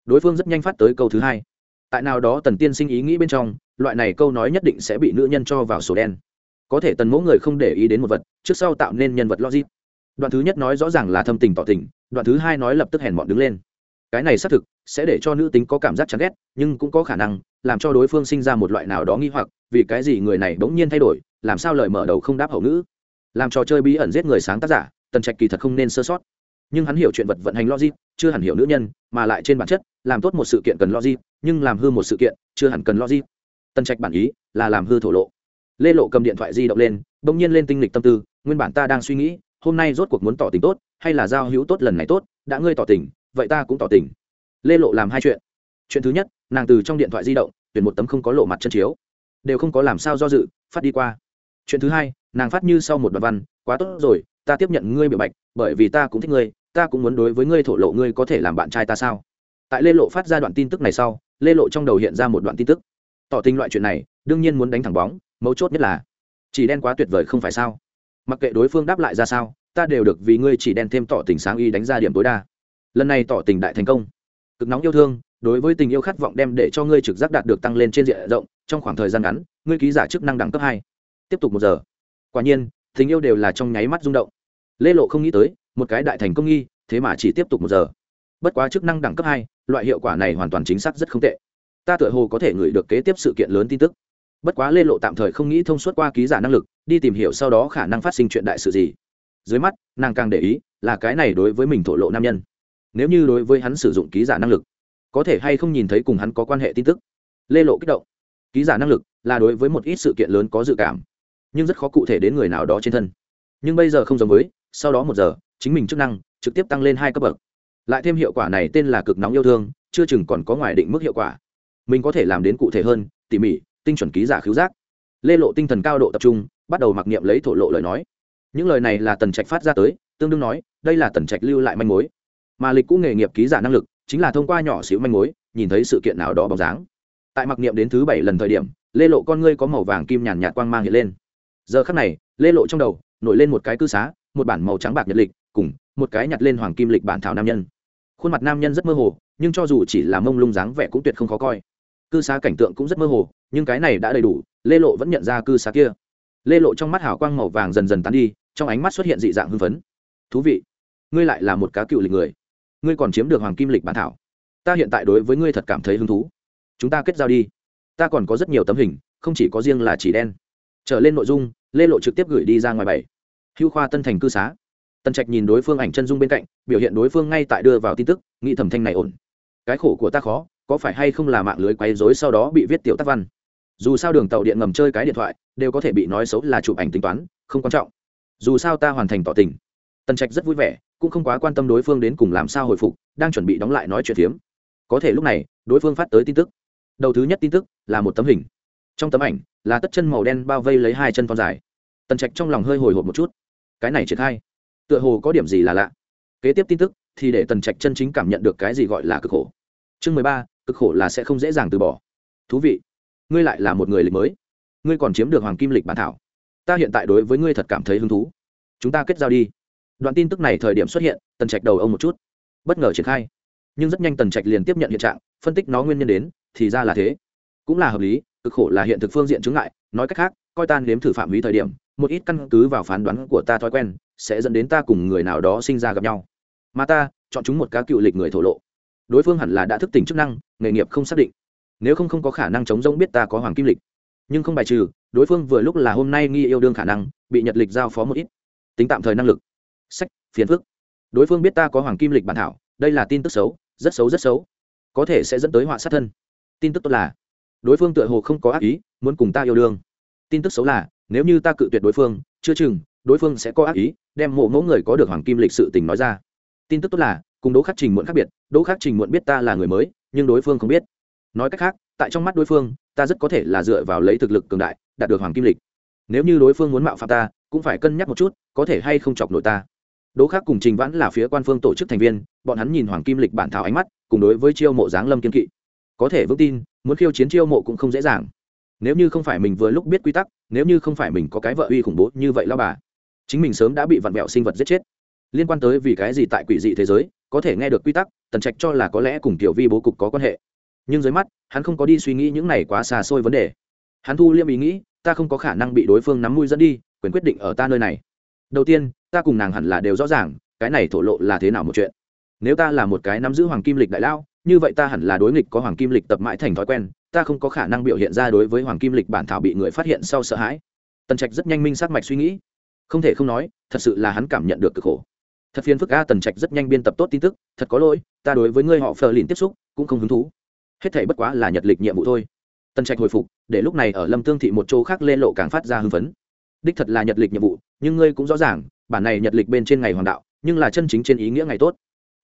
Đối phương rất nhanh phát tới câu thứ hai. Tại nào đó tần tiên sinh ý nghĩ bên trong, loại này câu nói nhất định sẽ bị nữ nhân cho vào sổ đen. Có thể tần mẫu người không để ý đến một vật, trước sau tạo nên nhân vật logic. Đoạn thứ nhất nói rõ ràng là thâm tình tỏ tình, đoạn thứ hai nói lập tức hèn mọn đứng lên. Cái này xác thực sẽ để cho nữ tính có cảm giác chán ghét, nhưng cũng có khả năng làm cho đối phương sinh ra một loại nào đó nghi hoặc, vì cái gì người này bỗng nhiên thay đổi, làm sao lời mở đầu không đáp hậu ngữ. Làm trò chơi bí ẩn giết người sáng tác giả, tần trạch kỳ thật không nên sơ sót nhưng hắn hiểu chuyện vật vận hành logic, chưa hẳn hiểu nữ nhân, mà lại trên bản chất, làm tốt một sự kiện cần logic, nhưng làm hư một sự kiện, chưa hẳn cần logic. Tân trạch bản ý là làm hư thổ lộ. Lê lộ cầm điện thoại di động lên, bỗng nhiên lên tinh lịch tâm tư, nguyên bản ta đang suy nghĩ, hôm nay rốt cuộc muốn tỏ tình tốt, hay là giao hữu tốt lần này tốt, đã ngươi tỏ tình, vậy ta cũng tỏ tình. Lê lộ làm hai chuyện. Chuyện thứ nhất, nàng từ trong điện thoại di động, tuyển một tấm không có lộ mặt chân chiếu. Đều không có làm sao do dự, phát đi qua. Chuyện thứ hai, nàng phát như sau một đoạn văn quá tốt rồi, ta tiếp nhận ngươi biểu bạch bởi vì ta cũng thích ngươi, ta cũng muốn đối với ngươi thổ lộ ngươi có thể làm bạn trai ta sao? Tại lê lộ phát ra đoạn tin tức này sau, lê lộ trong đầu hiện ra một đoạn tin tức. Tỏ tình loại chuyện này, đương nhiên muốn đánh thẳng bóng, mấu chốt nhất là, chỉ đen quá tuyệt vời không phải sao? Mặc kệ đối phương đáp lại ra sao, ta đều được vì ngươi chỉ đen thêm tỏ tình sáng y đánh ra điểm tối đa. Lần này tỏ tình đại thành công. Cực nóng yêu thương, đối với tình yêu khát vọng đem để cho ngươi trực giác đạt được tăng lên trên diện rộng, trong khoảng thời gian ngắn, ngươi ký giả chức năng đẳng cấp hai. Tiếp tục một giờ. Quả nhiên tình yêu đều là trong nháy mắt rung động. Lê lộ không nghĩ tới, một cái đại thành công nghi, thế mà chỉ tiếp tục một giờ. Bất quá chức năng đẳng cấp hai, loại hiệu quả này hoàn toàn chính xác rất không tệ. Ta tựa hồ có thể gửi được kế tiếp sự kiện lớn tin tức. Bất quá lê lộ tạm thời không nghĩ thông suốt qua ký giả năng lực, đi tìm hiểu sau đó khả năng phát sinh chuyện đại sự gì. Dưới mắt, nàng càng để ý là cái này đối với mình thổ lộ nam nhân. Nếu như đối với hắn sử dụng ký giả năng lực, có thể hay không nhìn thấy cùng hắn có quan hệ tin tức? Lê lộ kích động. Ký giả năng lực là đối với một ít sự kiện lớn có dự cảm nhưng rất khó cụ thể đến người nào đó trên thân. Nhưng bây giờ không giống với, sau đó một giờ, chính mình chức năng trực tiếp tăng lên hai cấp bậc. Lại thêm hiệu quả này tên là cực nóng yêu thương, chưa chừng còn có ngoài định mức hiệu quả. Mình có thể làm đến cụ thể hơn, tỉ mỉ, tinh chuẩn ký giả khiếu giác. Lê lộ tinh thần cao độ tập trung, bắt đầu mặc niệm lấy thổ lộ lời nói. Những lời này là tần trạch phát ra tới, tương đương nói, đây là tần trạch lưu lại manh mối. Mà lịch cũ nghề nghiệp ký giả năng lực, chính là thông qua nhỏ xíu manh mối, nhìn thấy sự kiện nào đó bóng dáng. Tại mặc niệm đến thứ bảy lần thời điểm, lê lộ con ngươi có màu vàng kim nhàn nhạt quang mang hiện lên giờ khắc này, lê lộ trong đầu, nổi lên một cái cư xá, một bản màu trắng bạc nhật lịch, cùng một cái nhặt lên hoàng kim lịch bản thảo nam nhân. Khuôn mặt nam nhân rất mơ hồ, nhưng cho dù chỉ là mông lung dáng vẻ cũng tuyệt không khó coi. Cư xá cảnh tượng cũng rất mơ hồ, nhưng cái này đã đầy đủ, lê lộ vẫn nhận ra cư xá kia. Lê lộ trong mắt hào quang màu vàng dần dần tán đi, trong ánh mắt xuất hiện dị dạng hưng phấn. Thú vị, ngươi lại là một cá cựu lịch người. Ngươi còn chiếm được hoàng kim lịch bản thảo. Ta hiện tại đối với ngươi thật cảm thấy hứng thú. Chúng ta kết giao đi. Ta còn có rất nhiều tấm hình, không chỉ có riêng là chỉ đen. Trở lên nội dung lê lộ trực tiếp gửi đi ra ngoài bảy. Hưu khoa tân thành cư xá. Tần trạch nhìn đối phương ảnh chân dung bên cạnh, biểu hiện đối phương ngay tại đưa vào tin tức, nghĩ thẩm thanh này ổn. Cái khổ của ta khó, có phải hay không là mạng lưới quấy rối sau đó bị viết tiểu tác văn? Dù sao đường tàu điện ngầm chơi cái điện thoại, đều có thể bị nói xấu là chụp ảnh tính toán, không quan trọng. Dù sao ta hoàn thành tỏ tình. Tần trạch rất vui vẻ, cũng không quá quan tâm đối phương đến cùng làm sao hồi phục, đang chuẩn bị đóng lại nói chuyện phiếm. Có thể lúc này, đối phương phát tới tin tức. Đầu thứ nhất tin tức là một tấm hình trong tấm ảnh, là tất chân màu đen bao vây lấy hai chân con dài. Tần trạch trong lòng hơi hồi hộp một chút. Cái này triển khai tựa hồ có điểm gì là lạ. Kế tiếp tin tức, thì để tần trạch chân chính cảm nhận được cái gì gọi là cực khổ. Chương mười ba, cực khổ là sẽ không dễ dàng từ bỏ. Thú vị. Ngươi lại là một người lịch mới. Ngươi còn chiếm được hoàng kim lịch bản thảo. Ta hiện tại đối với ngươi thật cảm thấy hứng thú. Chúng ta kết giao đi. Đoạn tin tức này thời điểm xuất hiện, tần trạch đầu ông một chút. Bất ngờ triển khai. Nhưng rất nhanh tần trạch liền tiếp nhận hiện trạng, phân tích nó nguyên nhân đến, thì ra là thế cũng là hợp lý, cực khổ là hiện thực phương diện chứng ngại, nói cách khác, coi tan nếm thử phạm vi thời điểm, một ít căn cứ vào phán đoán của ta thói quen, sẽ dẫn đến ta cùng người nào đó sinh ra gặp nhau. Mà ta, chọn chúng một cá cựu lịch người thổ lộ. Đối phương hẳn là đã thức tỉnh chức năng, nghề nghiệp không xác định. Nếu không không có khả năng chống rông biết ta có hoàng kim lịch. Nhưng không bài trừ, đối phương vừa lúc là hôm nay nghi yêu đương khả năng, bị nhật lịch giao phó một ít. Tính tạm thời năng lực. Sách, phiền phức. Đối phương biết ta có hoàng kim lịch bản thảo, đây là tin tức xấu, rất xấu rất xấu. Có thể sẽ dẫn tới họa sát thân. Tin tức tốt là đối phương tựa hồ không có ác ý, muốn cùng ta yêu đương. Tin tức xấu là, nếu như ta cự tuyệt đối phương, chưa chừng, đối phương sẽ có ác ý, đem mộ mẫu người có được hoàng kim lịch sự tình nói ra. Tin tức tốt là, cùng đỗ khắc trình muộn khác biệt, đỗ khắc trình muộn biết ta là người mới, nhưng đối phương không biết. Nói cách khác, tại trong mắt đối phương, ta rất có thể là dựa vào lấy thực lực cường đại, đạt được hoàng kim lịch. Nếu như đối phương muốn mạo phạm ta, cũng phải cân nhắc một chút, có thể hay không chọc nổi ta. Đỗ Khắc cùng trình vãn là phía quan phương tổ chức thành viên, bọn hắn nhìn hoàng kim lịch bản thảo ánh mắt, cùng đối với chiêu mộ giáng lâm kiên kỵ có thể vững tin, muốn khiêu chiến chiêu mộ cũng không dễ dàng. Nếu như không phải mình vừa lúc biết quy tắc, nếu như không phải mình có cái vợ uy khủng bố như vậy lao bà, chính mình sớm đã bị vặn vẹo sinh vật giết chết. Liên quan tới vì cái gì tại quỷ dị thế giới, có thể nghe được quy tắc, tần trạch cho là có lẽ cùng tiểu vi bố cục có quan hệ. Nhưng dưới mắt, hắn không có đi suy nghĩ những này quá xa xôi vấn đề. Hắn thu liêm ý nghĩ, ta không có khả năng bị đối phương nắm mũi dẫn đi, quyền quyết định ở ta nơi này. Đầu tiên, ta cùng nàng hẳn là đều rõ ràng, cái này thổ lộ là thế nào một chuyện. Nếu ta là một cái nắm giữ hoàng kim lịch đại lao như vậy ta hẳn là đối nghịch có hoàng kim lịch tập mãi thành thói quen, ta không có khả năng biểu hiện ra đối với hoàng kim lịch bản thảo bị người phát hiện sau sợ hãi. Tần trạch rất nhanh minh sát mạch suy nghĩ. Không thể không nói, thật sự là hắn cảm nhận được cực khổ. Thật phiền phức a, tần trạch rất nhanh biên tập tốt tin tức, thật có lỗi, ta đối với ngươi họ phờ lìn tiếp xúc cũng không hứng thú. Hết thể bất quá là nhật lịch nhiệm vụ thôi. Tần trạch hồi phục, để lúc này ở lâm tương thị một chỗ khác lên lộ càng phát ra hưng phấn. Đích thật là nhật lịch nhiệm vụ, nhưng ngươi cũng rõ ràng, bản này nhật lịch bên trên ngày hoàng đạo, nhưng là chân chính trên ý nghĩa ngày tốt.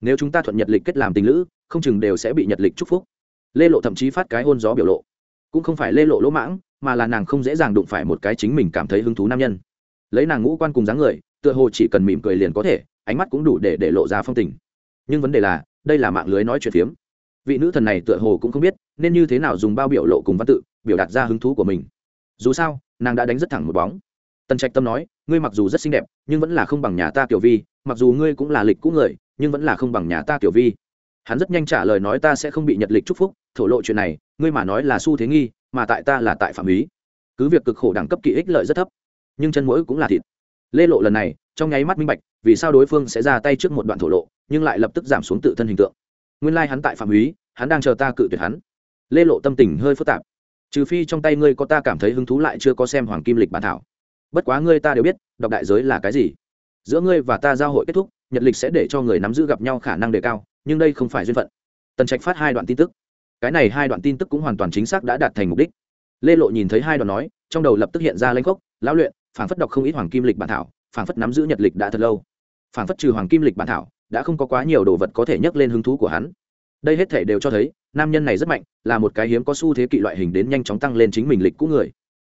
Nếu chúng ta thuận nhật lịch kết làm tình lữ không chừng đều sẽ bị nhật lịch chúc phúc. Lê lộ thậm chí phát cái hôn gió biểu lộ. Cũng không phải lê lộ lỗ mãng, mà là nàng không dễ dàng đụng phải một cái chính mình cảm thấy hứng thú nam nhân. Lấy nàng ngũ quan cùng dáng người, tựa hồ chỉ cần mỉm cười liền có thể, ánh mắt cũng đủ để để lộ ra phong tình. Nhưng vấn đề là, đây là mạng lưới nói chuyện phiếm. Vị nữ thần này tựa hồ cũng không biết, nên như thế nào dùng bao biểu lộ cùng văn tự, biểu đạt ra hứng thú của mình. Dù sao, nàng đã đánh rất thẳng một bóng. Tần trạch tâm nói, ngươi mặc dù rất xinh đẹp, nhưng vẫn là không bằng nhà ta tiểu vi, mặc dù ngươi cũng là lịch cũ người, nhưng vẫn là không bằng nhà ta tiểu vi hắn rất nhanh trả lời nói ta sẽ không bị nhật lịch chúc phúc, thổ lộ chuyện này, ngươi mà nói là xu thế nghi, mà tại ta là tại phạm ý. Cứ việc cực khổ đẳng cấp kỹ ích lợi rất thấp, nhưng chân mũi cũng là thịt. Lê lộ lần này, trong nháy mắt minh bạch, vì sao đối phương sẽ ra tay trước một đoạn thổ lộ, nhưng lại lập tức giảm xuống tự thân hình tượng. Nguyên lai、like、hắn tại phạm ý, hắn đang chờ ta cự tuyệt hắn. Lê lộ tâm tình hơi phức tạp. Trừ phi trong tay ngươi có ta cảm thấy hứng thú lại chưa có xem hoàng kim lịch bản thảo. Bất quá ngươi ta đều biết, đọc đại giới là cái gì. Giữa ngươi và ta giao hội kết thúc, nhật lịch sẽ để cho người nắm giữ gặp nhau khả năng đề cao nhưng đây không phải duyên phận. Tần trạch phát hai đoạn tin tức. Cái này hai đoạn tin tức cũng hoàn toàn chính xác đã đạt thành mục đích. Lê lộ nhìn thấy hai đoạn nói, trong đầu lập tức hiện ra lanh khốc, lão luyện phản phất đọc không ít hoàng kim lịch bản thảo phản phất nắm giữ nhật lịch đã thật lâu. Phản phất trừ hoàng kim lịch bản thảo, đã không có quá nhiều đồ vật có thể nhấc lên hứng thú của hắn. Đây hết thể đều cho thấy, nam nhân này rất mạnh, là một cái hiếm có xu thế kỵ loại hình đến nhanh chóng tăng lên chính mình lịch cũ người.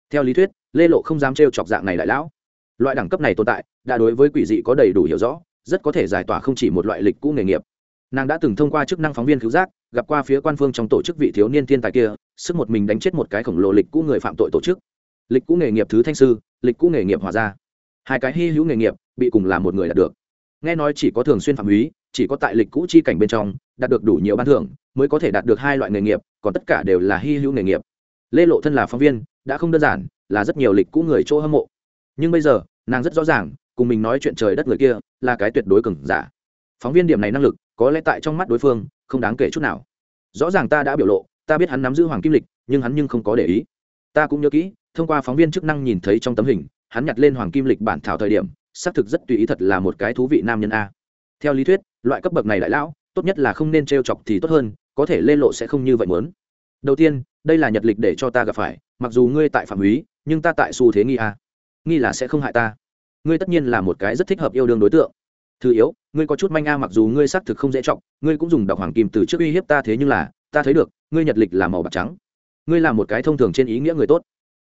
Theo lý thuyết, lê lộ không dám trêu chọc dạng này đại lão. Loại đẳng cấp này tồn tại, đã đối với quỷ dị có đầy đủ hiểu rõ, rất có thể giải tỏa không chỉ một loại lịch cũ nghề nghiệp nàng đã từng thông qua chức năng phóng viên cứu giác, gặp qua phía quan phương trong tổ chức vị thiếu niên thiên tài kia, sức một mình đánh chết một cái khổng lồ lịch cũ người phạm tội tổ chức. Lịch cũ nghề nghiệp thứ thanh sư, lịch cũ nghề nghiệp hòa ra hai cái hy hữu nghề nghiệp, bị cùng là một người đạt được. Nghe nói chỉ có thường xuyên phạm húy chỉ có tại lịch cũ chi cảnh bên trong, đạt được đủ nhiều ban thưởng, mới có thể đạt được hai loại nghề nghiệp, còn tất cả đều là hy hữu nghề nghiệp. Lê lộ thân là phóng viên, đã không đơn giản, là rất nhiều lịch cũ người chỗ hâm mộ. Nhưng bây giờ, nàng rất rõ ràng, cùng mình nói chuyện trời đất người kia, là cái tuyệt đối cừng giả phóng viên điểm này năng lực, có lẽ tại trong mắt đối phương, không đáng kể chút nào. Rõ ràng ta đã biểu lộ, ta biết hắn nắm giữ hoàng kim lịch, nhưng hắn nhưng không có để ý. Ta cũng nhớ kỹ, thông qua phóng viên chức năng nhìn thấy trong tấm hình, hắn nhặt lên hoàng kim lịch bản thảo thời điểm, xác thực rất tùy ý thật là một cái thú vị nam nhân a. Theo lý thuyết, loại cấp bậc này đại lão, tốt nhất là không nên t r e o chọc thì tốt hơn, có thể lê lộ sẽ không như vậy muốn. Đầu tiên, đây là nhật lịch để cho ta gặp phải, mặc dù ngươi tại phạm húy, nhưng ta tại xu thế nghi a. Nghi là sẽ không hại ta. Ngươi tất nhiên là một cái rất thích hợp yêu đương đối tượng thứ yếu, ngươi có chút manh a mặc dù ngươi xác thực không dễ trọng ngươi cũng dùng đọc hoàng kim từ trước uy hiếp ta thế nhưng là, ta thấy được, ngươi nhật lịch là màu bạc trắng. Ngươi là một cái thông thường trên ý nghĩa người tốt.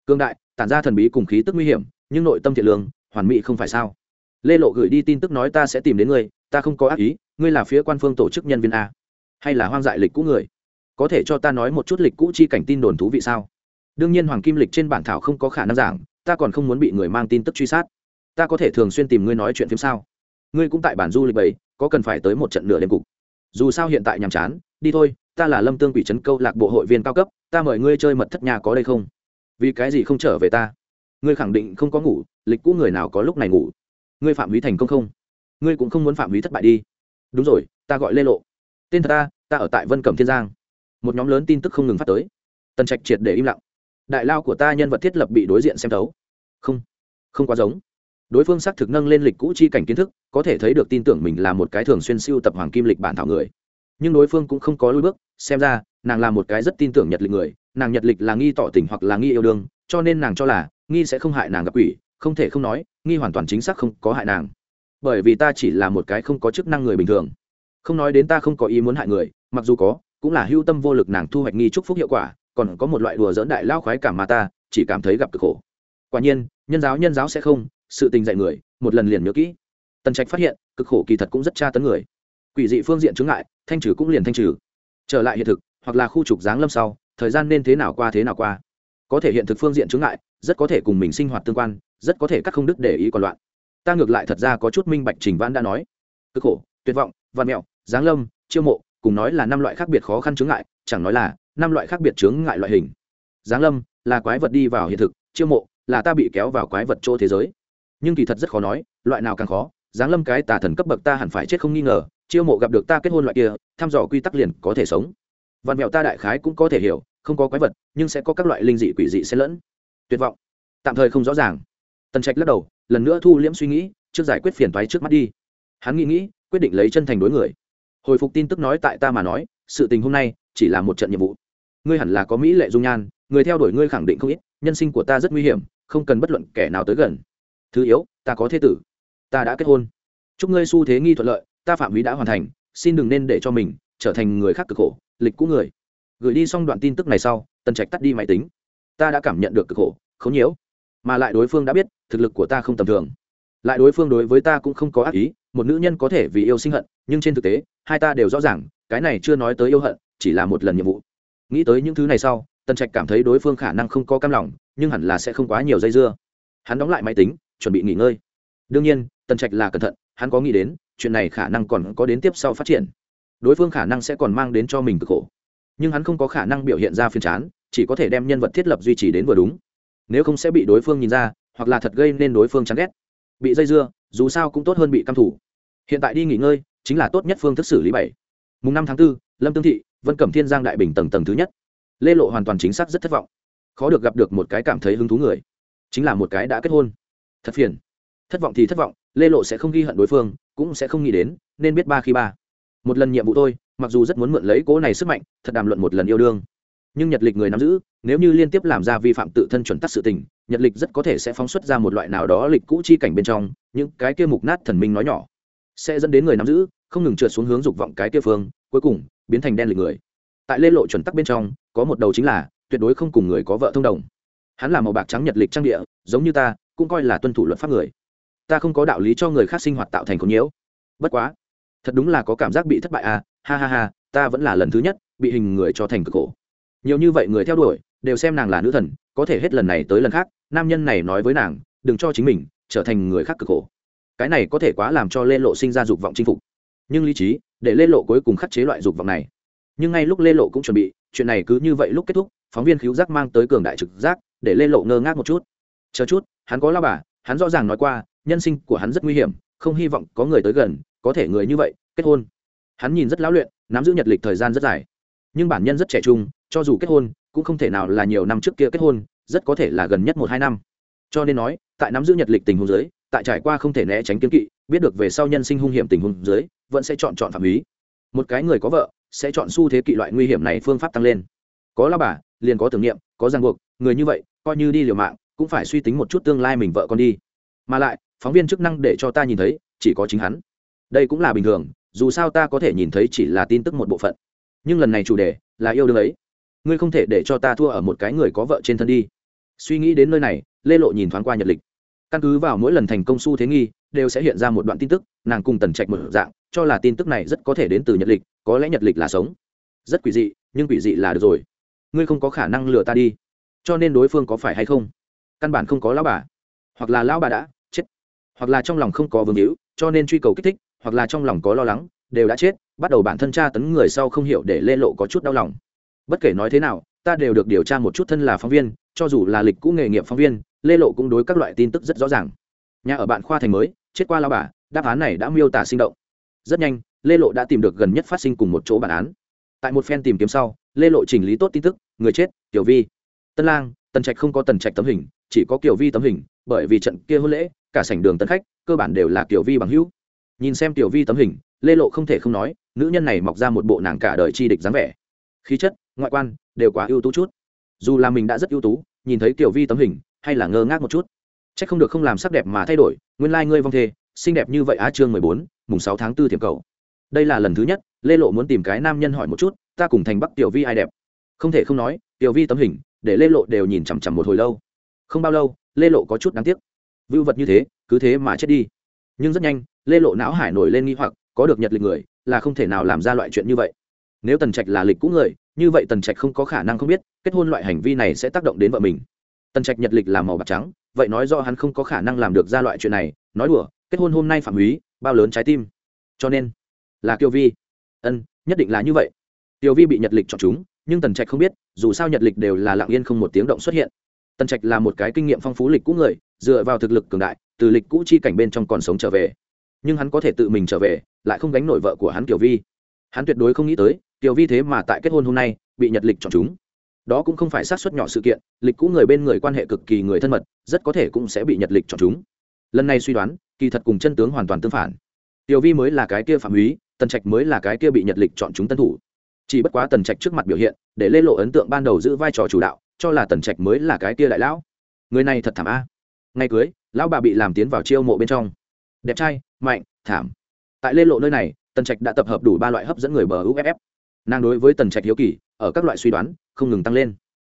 Cương đại, tản ra thần bí cùng khí tức nguy hiểm, nhưng nội tâm thiện lương, hoàn mỹ không phải sao? Lê lộ gửi đi tin tức nói ta sẽ tìm đến ngươi, ta không có ác ý, ngươi là phía quan phương tổ chức nhân viên a. Hay là hoang dại lịch cũ người? Có thể cho ta nói một chút lịch cũ chi cảnh tin đồn thú vị sao? Đương nhiên hoàng kim lịch trên bản thảo không có khả năng giảng, ta còn không muốn bị người mang tin tức truy sát. Ta có thể thường xuyên tìm ngươi nói chuyện phim sao? Ngươi cũng tại bản du lịch bảy có cần phải tới một trận nửa đêm cục? Dù sao hiện tại nhàm chán, đi thôi, ta là lâm tương quỷ trấn câu lạc bộ hội viên cao cấp, ta mời ngươi chơi mật thất nhà có đây không? Vì cái gì không trở về ta? Ngươi khẳng định không có ngủ, lịch cũ người nào có lúc này ngủ? Ngươi phạm húy thành công không? Ngươi cũng không muốn phạm húy thất bại đi. Đúng rồi, ta gọi lê lộ. Tên thật ta ta ở tại vân cẩm thiên giang. Một nhóm lớn tin tức không ngừng phát tới. Tần trạch triệt để im lặng. Đại lao của ta nhân vật thiết lập bị đối diện xem thấu. Không không quá giống đối phương xác thực nâng lên lịch cũ chi cảnh kiến thức, có thể thấy được tin tưởng mình là một cái thường xuyên siêu tập hoàng kim lịch bản thảo người. Nhưng đối phương cũng không có lui bước, xem ra, nàng là một cái rất tin tưởng nhật lịch người, nàng nhật lịch là nghi tỏ tình hoặc là nghi yêu đương, cho nên nàng cho là, nghi sẽ không hại nàng gặp quỷ, không thể không nói, nghi hoàn toàn chính xác không có hại nàng. Bởi vì ta chỉ là một cái không có chức năng người bình thường. Không nói đến ta không có ý muốn hại người, mặc dù có, cũng là hưu tâm vô lực nàng thu hoạch nghi chúc phúc hiệu quả, còn có một loại đùa dỡn đại lao khoái cảm mà ta chỉ cảm thấy gặp cực khổ. Quả nhiên, nhân giáo nhân giáo sẽ không sự tình dạy người, một lần liền nhớ kỹ. Tần trạch phát hiện, cực khổ kỳ thật cũng rất tra tấn người. Quỷ dị phương diện chướng ngại, thanh trừ cũng liền thanh trừ. Trở lại hiện thực, hoặc là khu trục giáng lâm sau, thời gian nên thế nào qua thế nào qua. Có thể hiện thực phương diện chướng ngại, rất có thể cùng mình sinh hoạt tương quan, rất có thể cắt không đức để ý còn loạn. Ta ngược lại thật ra có chút minh bạch trình vãn đã nói. Cực khổ, tuyệt vọng văn mẹo, giáng lâm, chiêu mộ, cùng nói là năm loại khác biệt khó khăn chướng ngại, chẳng nói là năm loại khác biệt chướng ngại loại hình. Giáng lâm, là quái vật đi vào hiện thực, chiêu mộ, là ta bị kéo vào quái vật chỗ thế giới nhưng kỳ thật rất khó nói, loại nào càng khó, giáng lâm cái tà thần cấp bậc ta hẳn phải chết không nghi ngờ, chiêu mộ gặp được ta kết hôn loại kia, thăm dò quy tắc liền có thể sống. Văn mẹo ta đại khái cũng có thể hiểu, không có quái vật, nhưng sẽ có các loại linh dị quỷ dị xen lẫn. Tuyệt vọng. Tạm thời không rõ ràng. Tần trạch lắc đầu, lần nữa thu liễm suy nghĩ, trước giải quyết phiền toái trước mắt đi. Hắn nghĩ nghĩ, quyết định lấy chân thành đối người. Hồi phục tin tức nói tại ta mà nói, sự tình hôm nay chỉ là một trận nhiệm vụ. Ngươi hẳn là có mỹ lệ dung nhan, người theo đuổi ngươi khẳng định không ít, nhân sinh của ta rất nguy hiểm, không cần bất luận kẻ nào tới gần thứ yếu, ta có thế tử. Ta đã kết hôn. Chúc ngươi xu thế nghi thuận lợi, ta phạm húy đã hoàn thành, xin đừng nên để cho mình trở thành người khác cực khổ, lịch cũ người. Gửi đi xong đoạn tin tức này sau, tần trạch tắt đi máy tính. Ta đã cảm nhận được cực khổ, khốn nhiễu. Mà lại đối phương đã biết, thực lực của ta không tầm thường. Lại đối phương đối với ta cũng không có ác ý, một nữ nhân có thể vì yêu sinh hận, nhưng trên thực tế, hai ta đều rõ ràng, cái này chưa nói tới yêu hận, chỉ là một lần nhiệm vụ. Nghĩ tới những thứ này sau, tần trạch cảm thấy đối phương khả năng không có cam lòng, nhưng hẳn là sẽ không quá nhiều dây dưa. Hắn đóng lại máy tính chuẩn bị nghỉ ngơi. Đương nhiên tần trạch là cẩn thận hắn có nghĩ đến chuyện này khả năng còn có đến tiếp sau phát triển. Đối phương khả năng sẽ còn mang đến cho mình cực khổ. Nhưng hắn không có khả năng biểu hiện ra phiền chán chỉ có thể đem nhân vật thiết lập duy trì đến vừa đúng. Nếu không sẽ bị đối phương nhìn ra hoặc là thật gây nên đối phương chán ghét bị dây dưa dù sao cũng tốt hơn bị căm thủ. Hiện tại đi nghỉ ngơi chính là tốt nhất phương thức xử lý bảy. Mùng năm tháng 4, lâm tương thị vân cẩm thiên giang đại bình tầng tầng thứ nhất. Lê lộ hoàn toàn chính xác rất thất vọng. Khó được gặp được một cái cảm thấy hứng thú người. Chính là một cái đã kết hôn thật phiền. Thất vọng thì thất vọng lê lộ sẽ không ghi hận đối phương cũng sẽ không nghĩ đến nên biết ba khi ba. Một lần nhiệm vụ tôi, mặc dù rất muốn mượn lấy cố này sức mạnh thật đàm luận một lần yêu đương. Nhưng nhật lịch người nắm giữ nếu như liên tiếp làm ra vi phạm tự thân chuẩn tắc sự tình nhật lịch rất có thể sẽ phóng xuất ra một loại nào đó lịch cũ chi cảnh bên trong những cái kia mục nát thần minh nói nhỏ. Sẽ dẫn đến người nắm giữ không ngừng trượt xuống hướng dục vọng cái kia phương cuối cùng biến thành đen lịch người. Tại lê lộ chuẩn tắc bên trong có một đầu chính là tuyệt đối không cùng người có vợ thông đồng. Hắn là màu bạc trắng nhật lịch trang địa giống như ta cũng coi là tuân thủ luật pháp người. Ta không có đạo lý cho người khác sinh hoạt tạo thành khốn nhiễu. Bất quá, thật đúng là có cảm giác bị thất bại à ha ha ha, ta vẫn là lần thứ nhất bị hình người cho thành cực khổ. Nhiều như vậy người theo đuổi, đều xem nàng là nữ thần, có thể hết lần này tới lần khác, nam nhân này nói với nàng, đừng cho chính mình trở thành người khác cực khổ. Cái này có thể quá làm cho lê lộ sinh ra dục vọng chinh phục. Nhưng lý trí, để lê lộ cuối cùng khắc chế loại dục vọng này. Nhưng ngay lúc lê lộ cũng chuẩn bị, chuyện này cứ như vậy lúc kết thúc, phóng viên khiếu giác mang tới cường đại trực giác, để lê lộ ngơ ngác một chút. Chờ chút hắn có lao bà hắn rõ ràng nói qua nhân sinh của hắn rất nguy hiểm không hy vọng có người tới gần có thể người như vậy kết hôn. Hắn nhìn rất lão luyện nắm giữ nhật lịch thời gian rất dài. Nhưng bản nhân rất trẻ trung cho dù kết hôn cũng không thể nào là nhiều năm trước kia kết hôn rất có thể là gần nhất một hai năm. Cho nên nói tại nắm giữ nhật lịch tình huống giới, tại trải qua không thể né tránh kiếm kỵ biết được về sau nhân sinh hung hiểm tình huống giới, vẫn sẽ chọn chọn phạm ý. Một cái người có vợ sẽ chọn xu thế kỵ loại nguy hiểm này phương pháp tăng lên. Có lao bà liền có tưởng niệm có ràng buộc người như vậy coi như đi liều mạng cũng phải suy tính một chút tương lai mình vợ con đi. Mà lại, phóng viên chức năng để cho ta nhìn thấy, chỉ có chính hắn. Đây cũng là bình thường, dù sao ta có thể nhìn thấy chỉ là tin tức một bộ phận. Nhưng lần này chủ đề là yêu đương ấy. Ngươi không thể để cho ta thua ở một cái người có vợ trên thân đi. Suy nghĩ đến nơi này, lê lộ nhìn thoáng qua nhật lịch. Căn cứ vào mỗi lần thành công su thế nghi, đều sẽ hiện ra một đoạn tin tức, nàng cùng tần trạch một dạng, cho là tin tức này rất có thể đến từ nhật lịch, có lẽ nhật lịch là sống. Rất quỷ dị, nhưng quỷ dị là được rồi. Ngươi không có khả năng lừa ta đi. Cho nên đối phương có phải hay không? Căn bản không có lão bà. Hoặc là lão bà đã chết. Hoặc là trong lòng không có vương hữu, cho nên truy cầu kích thích, hoặc là trong lòng có lo lắng, đều đã chết, bắt đầu bản thân tra tấn người sau không hiểu để lê lộ có chút đau lòng. Bất kể nói thế nào, ta đều được điều tra một chút thân là phóng viên, cho dù là lịch cũ nghề nghiệp phóng viên, lê lộ cũng đối các loại tin tức rất rõ ràng. Nhà ở bạn khoa thành mới, chết qua lao bà, đáp án này đã miêu tả sinh động. Rất nhanh, lê lộ đã tìm được gần nhất phát sinh cùng một chỗ bản án. Tại một phen tìm kiếm sau, lê lộ chỉnh lý tốt tin tức, người chết, tiểu vi. Tân lang, tần trạch không có tần trạch tấm hình chỉ có Kiều vi tấm hình, bởi vì trận kia hôn lễ, cả sảnh đường tân khách, cơ bản đều là Kiều vi bằng hữu. Nhìn xem tiểu vi tấm hình, lê lộ không thể không nói, nữ nhân này mọc ra một bộ nàng cả đời chi địch dáng vẻ. Khí chất, ngoại quan, đều quá ưu tú chút. Dù là mình đã rất ưu tú, nhìn thấy tiểu vi tấm hình, hay là ngơ ngác một chút. Chắc không được không làm sắc đẹp mà thay đổi, nguyên lai ngươi vong thê, xinh đẹp như vậy á chương mười bốn, mùng sáu tháng b ố thiểm cầu. Đây là lần thứ nhất, lê lộ muốn tìm cái nam nhân hỏi một chút, ta cùng thành bắc tiểu vi ai đẹp. Không thể không nói tiểu vi tấm hình, để lê lộ đều nhìn chằm chằm một hồi lâu không bao lâu, lê lộ có chút đáng tiếc. Vưu vật như thế, cứ thế mà chết đi. Nhưng rất nhanh, lê lộ não hải nổi lên nghi hoặc, có được nhật lịch người, là không thể nào làm ra loại chuyện như vậy. Nếu tần trạch là lịch cũ người, như vậy tần trạch không có khả năng không biết, kết hôn loại hành vi này sẽ tác động đến vợ mình. Tần trạch nhật lịch là màu bạc trắng, vậy nói do hắn không có khả năng làm được ra loại chuyện này, nói đùa, kết hôn hôm nay phạm húy, bao lớn trái tim. Cho nên, là kiều vi. Ân, nhất định là như vậy. Kiều vi bị nhật lịch chọn chúng, nhưng tần trạch không biết, dù sao nhật lịch đều là lặng yên không một tiếng động xuất hiện tần trạch là một cái kinh nghiệm phong phú lịch cũ người, dựa vào thực lực cường đại, từ lịch cũ chi cảnh bên trong còn sống trở về. Nhưng hắn có thể tự mình trở về, lại không gánh nổi vợ của hắn kiều vi. Hắn tuyệt đối không nghĩ tới, kiều vi thế mà tại kết hôn hôm nay, bị nhật lịch chọn chúng. Đó cũng không phải sát xuất nhỏ sự kiện, lịch cũ người bên người quan hệ cực kỳ người thân mật, rất có thể cũng sẽ bị nhật lịch chọn chúng. Lần này suy đoán, kỳ thật cùng chân tướng hoàn toàn tương phản. Tiểu vi mới là cái kia phạm húy tần trạch mới là cái kia bị nhật lịch chọn chúng tân thủ. Chỉ bất quá tần trạch trước mặt biểu hiện, để lê lộ ấn tượng ban đầu giữ vai trò chủ đạo cho là tần trạch mới là cái kia đại lão. Người này thật thảm a. Ngày cưới, lão bà bị làm tiến vào chiêu mộ bên trong. Đẹp trai, mạnh, thảm. Tại lê lộ nơi này, tần trạch đã tập hợp đủ ba loại hấp dẫn người bờ uff nàng đối với tần trạch hiếu kỳ, ở các loại suy đoán, không ngừng tăng lên.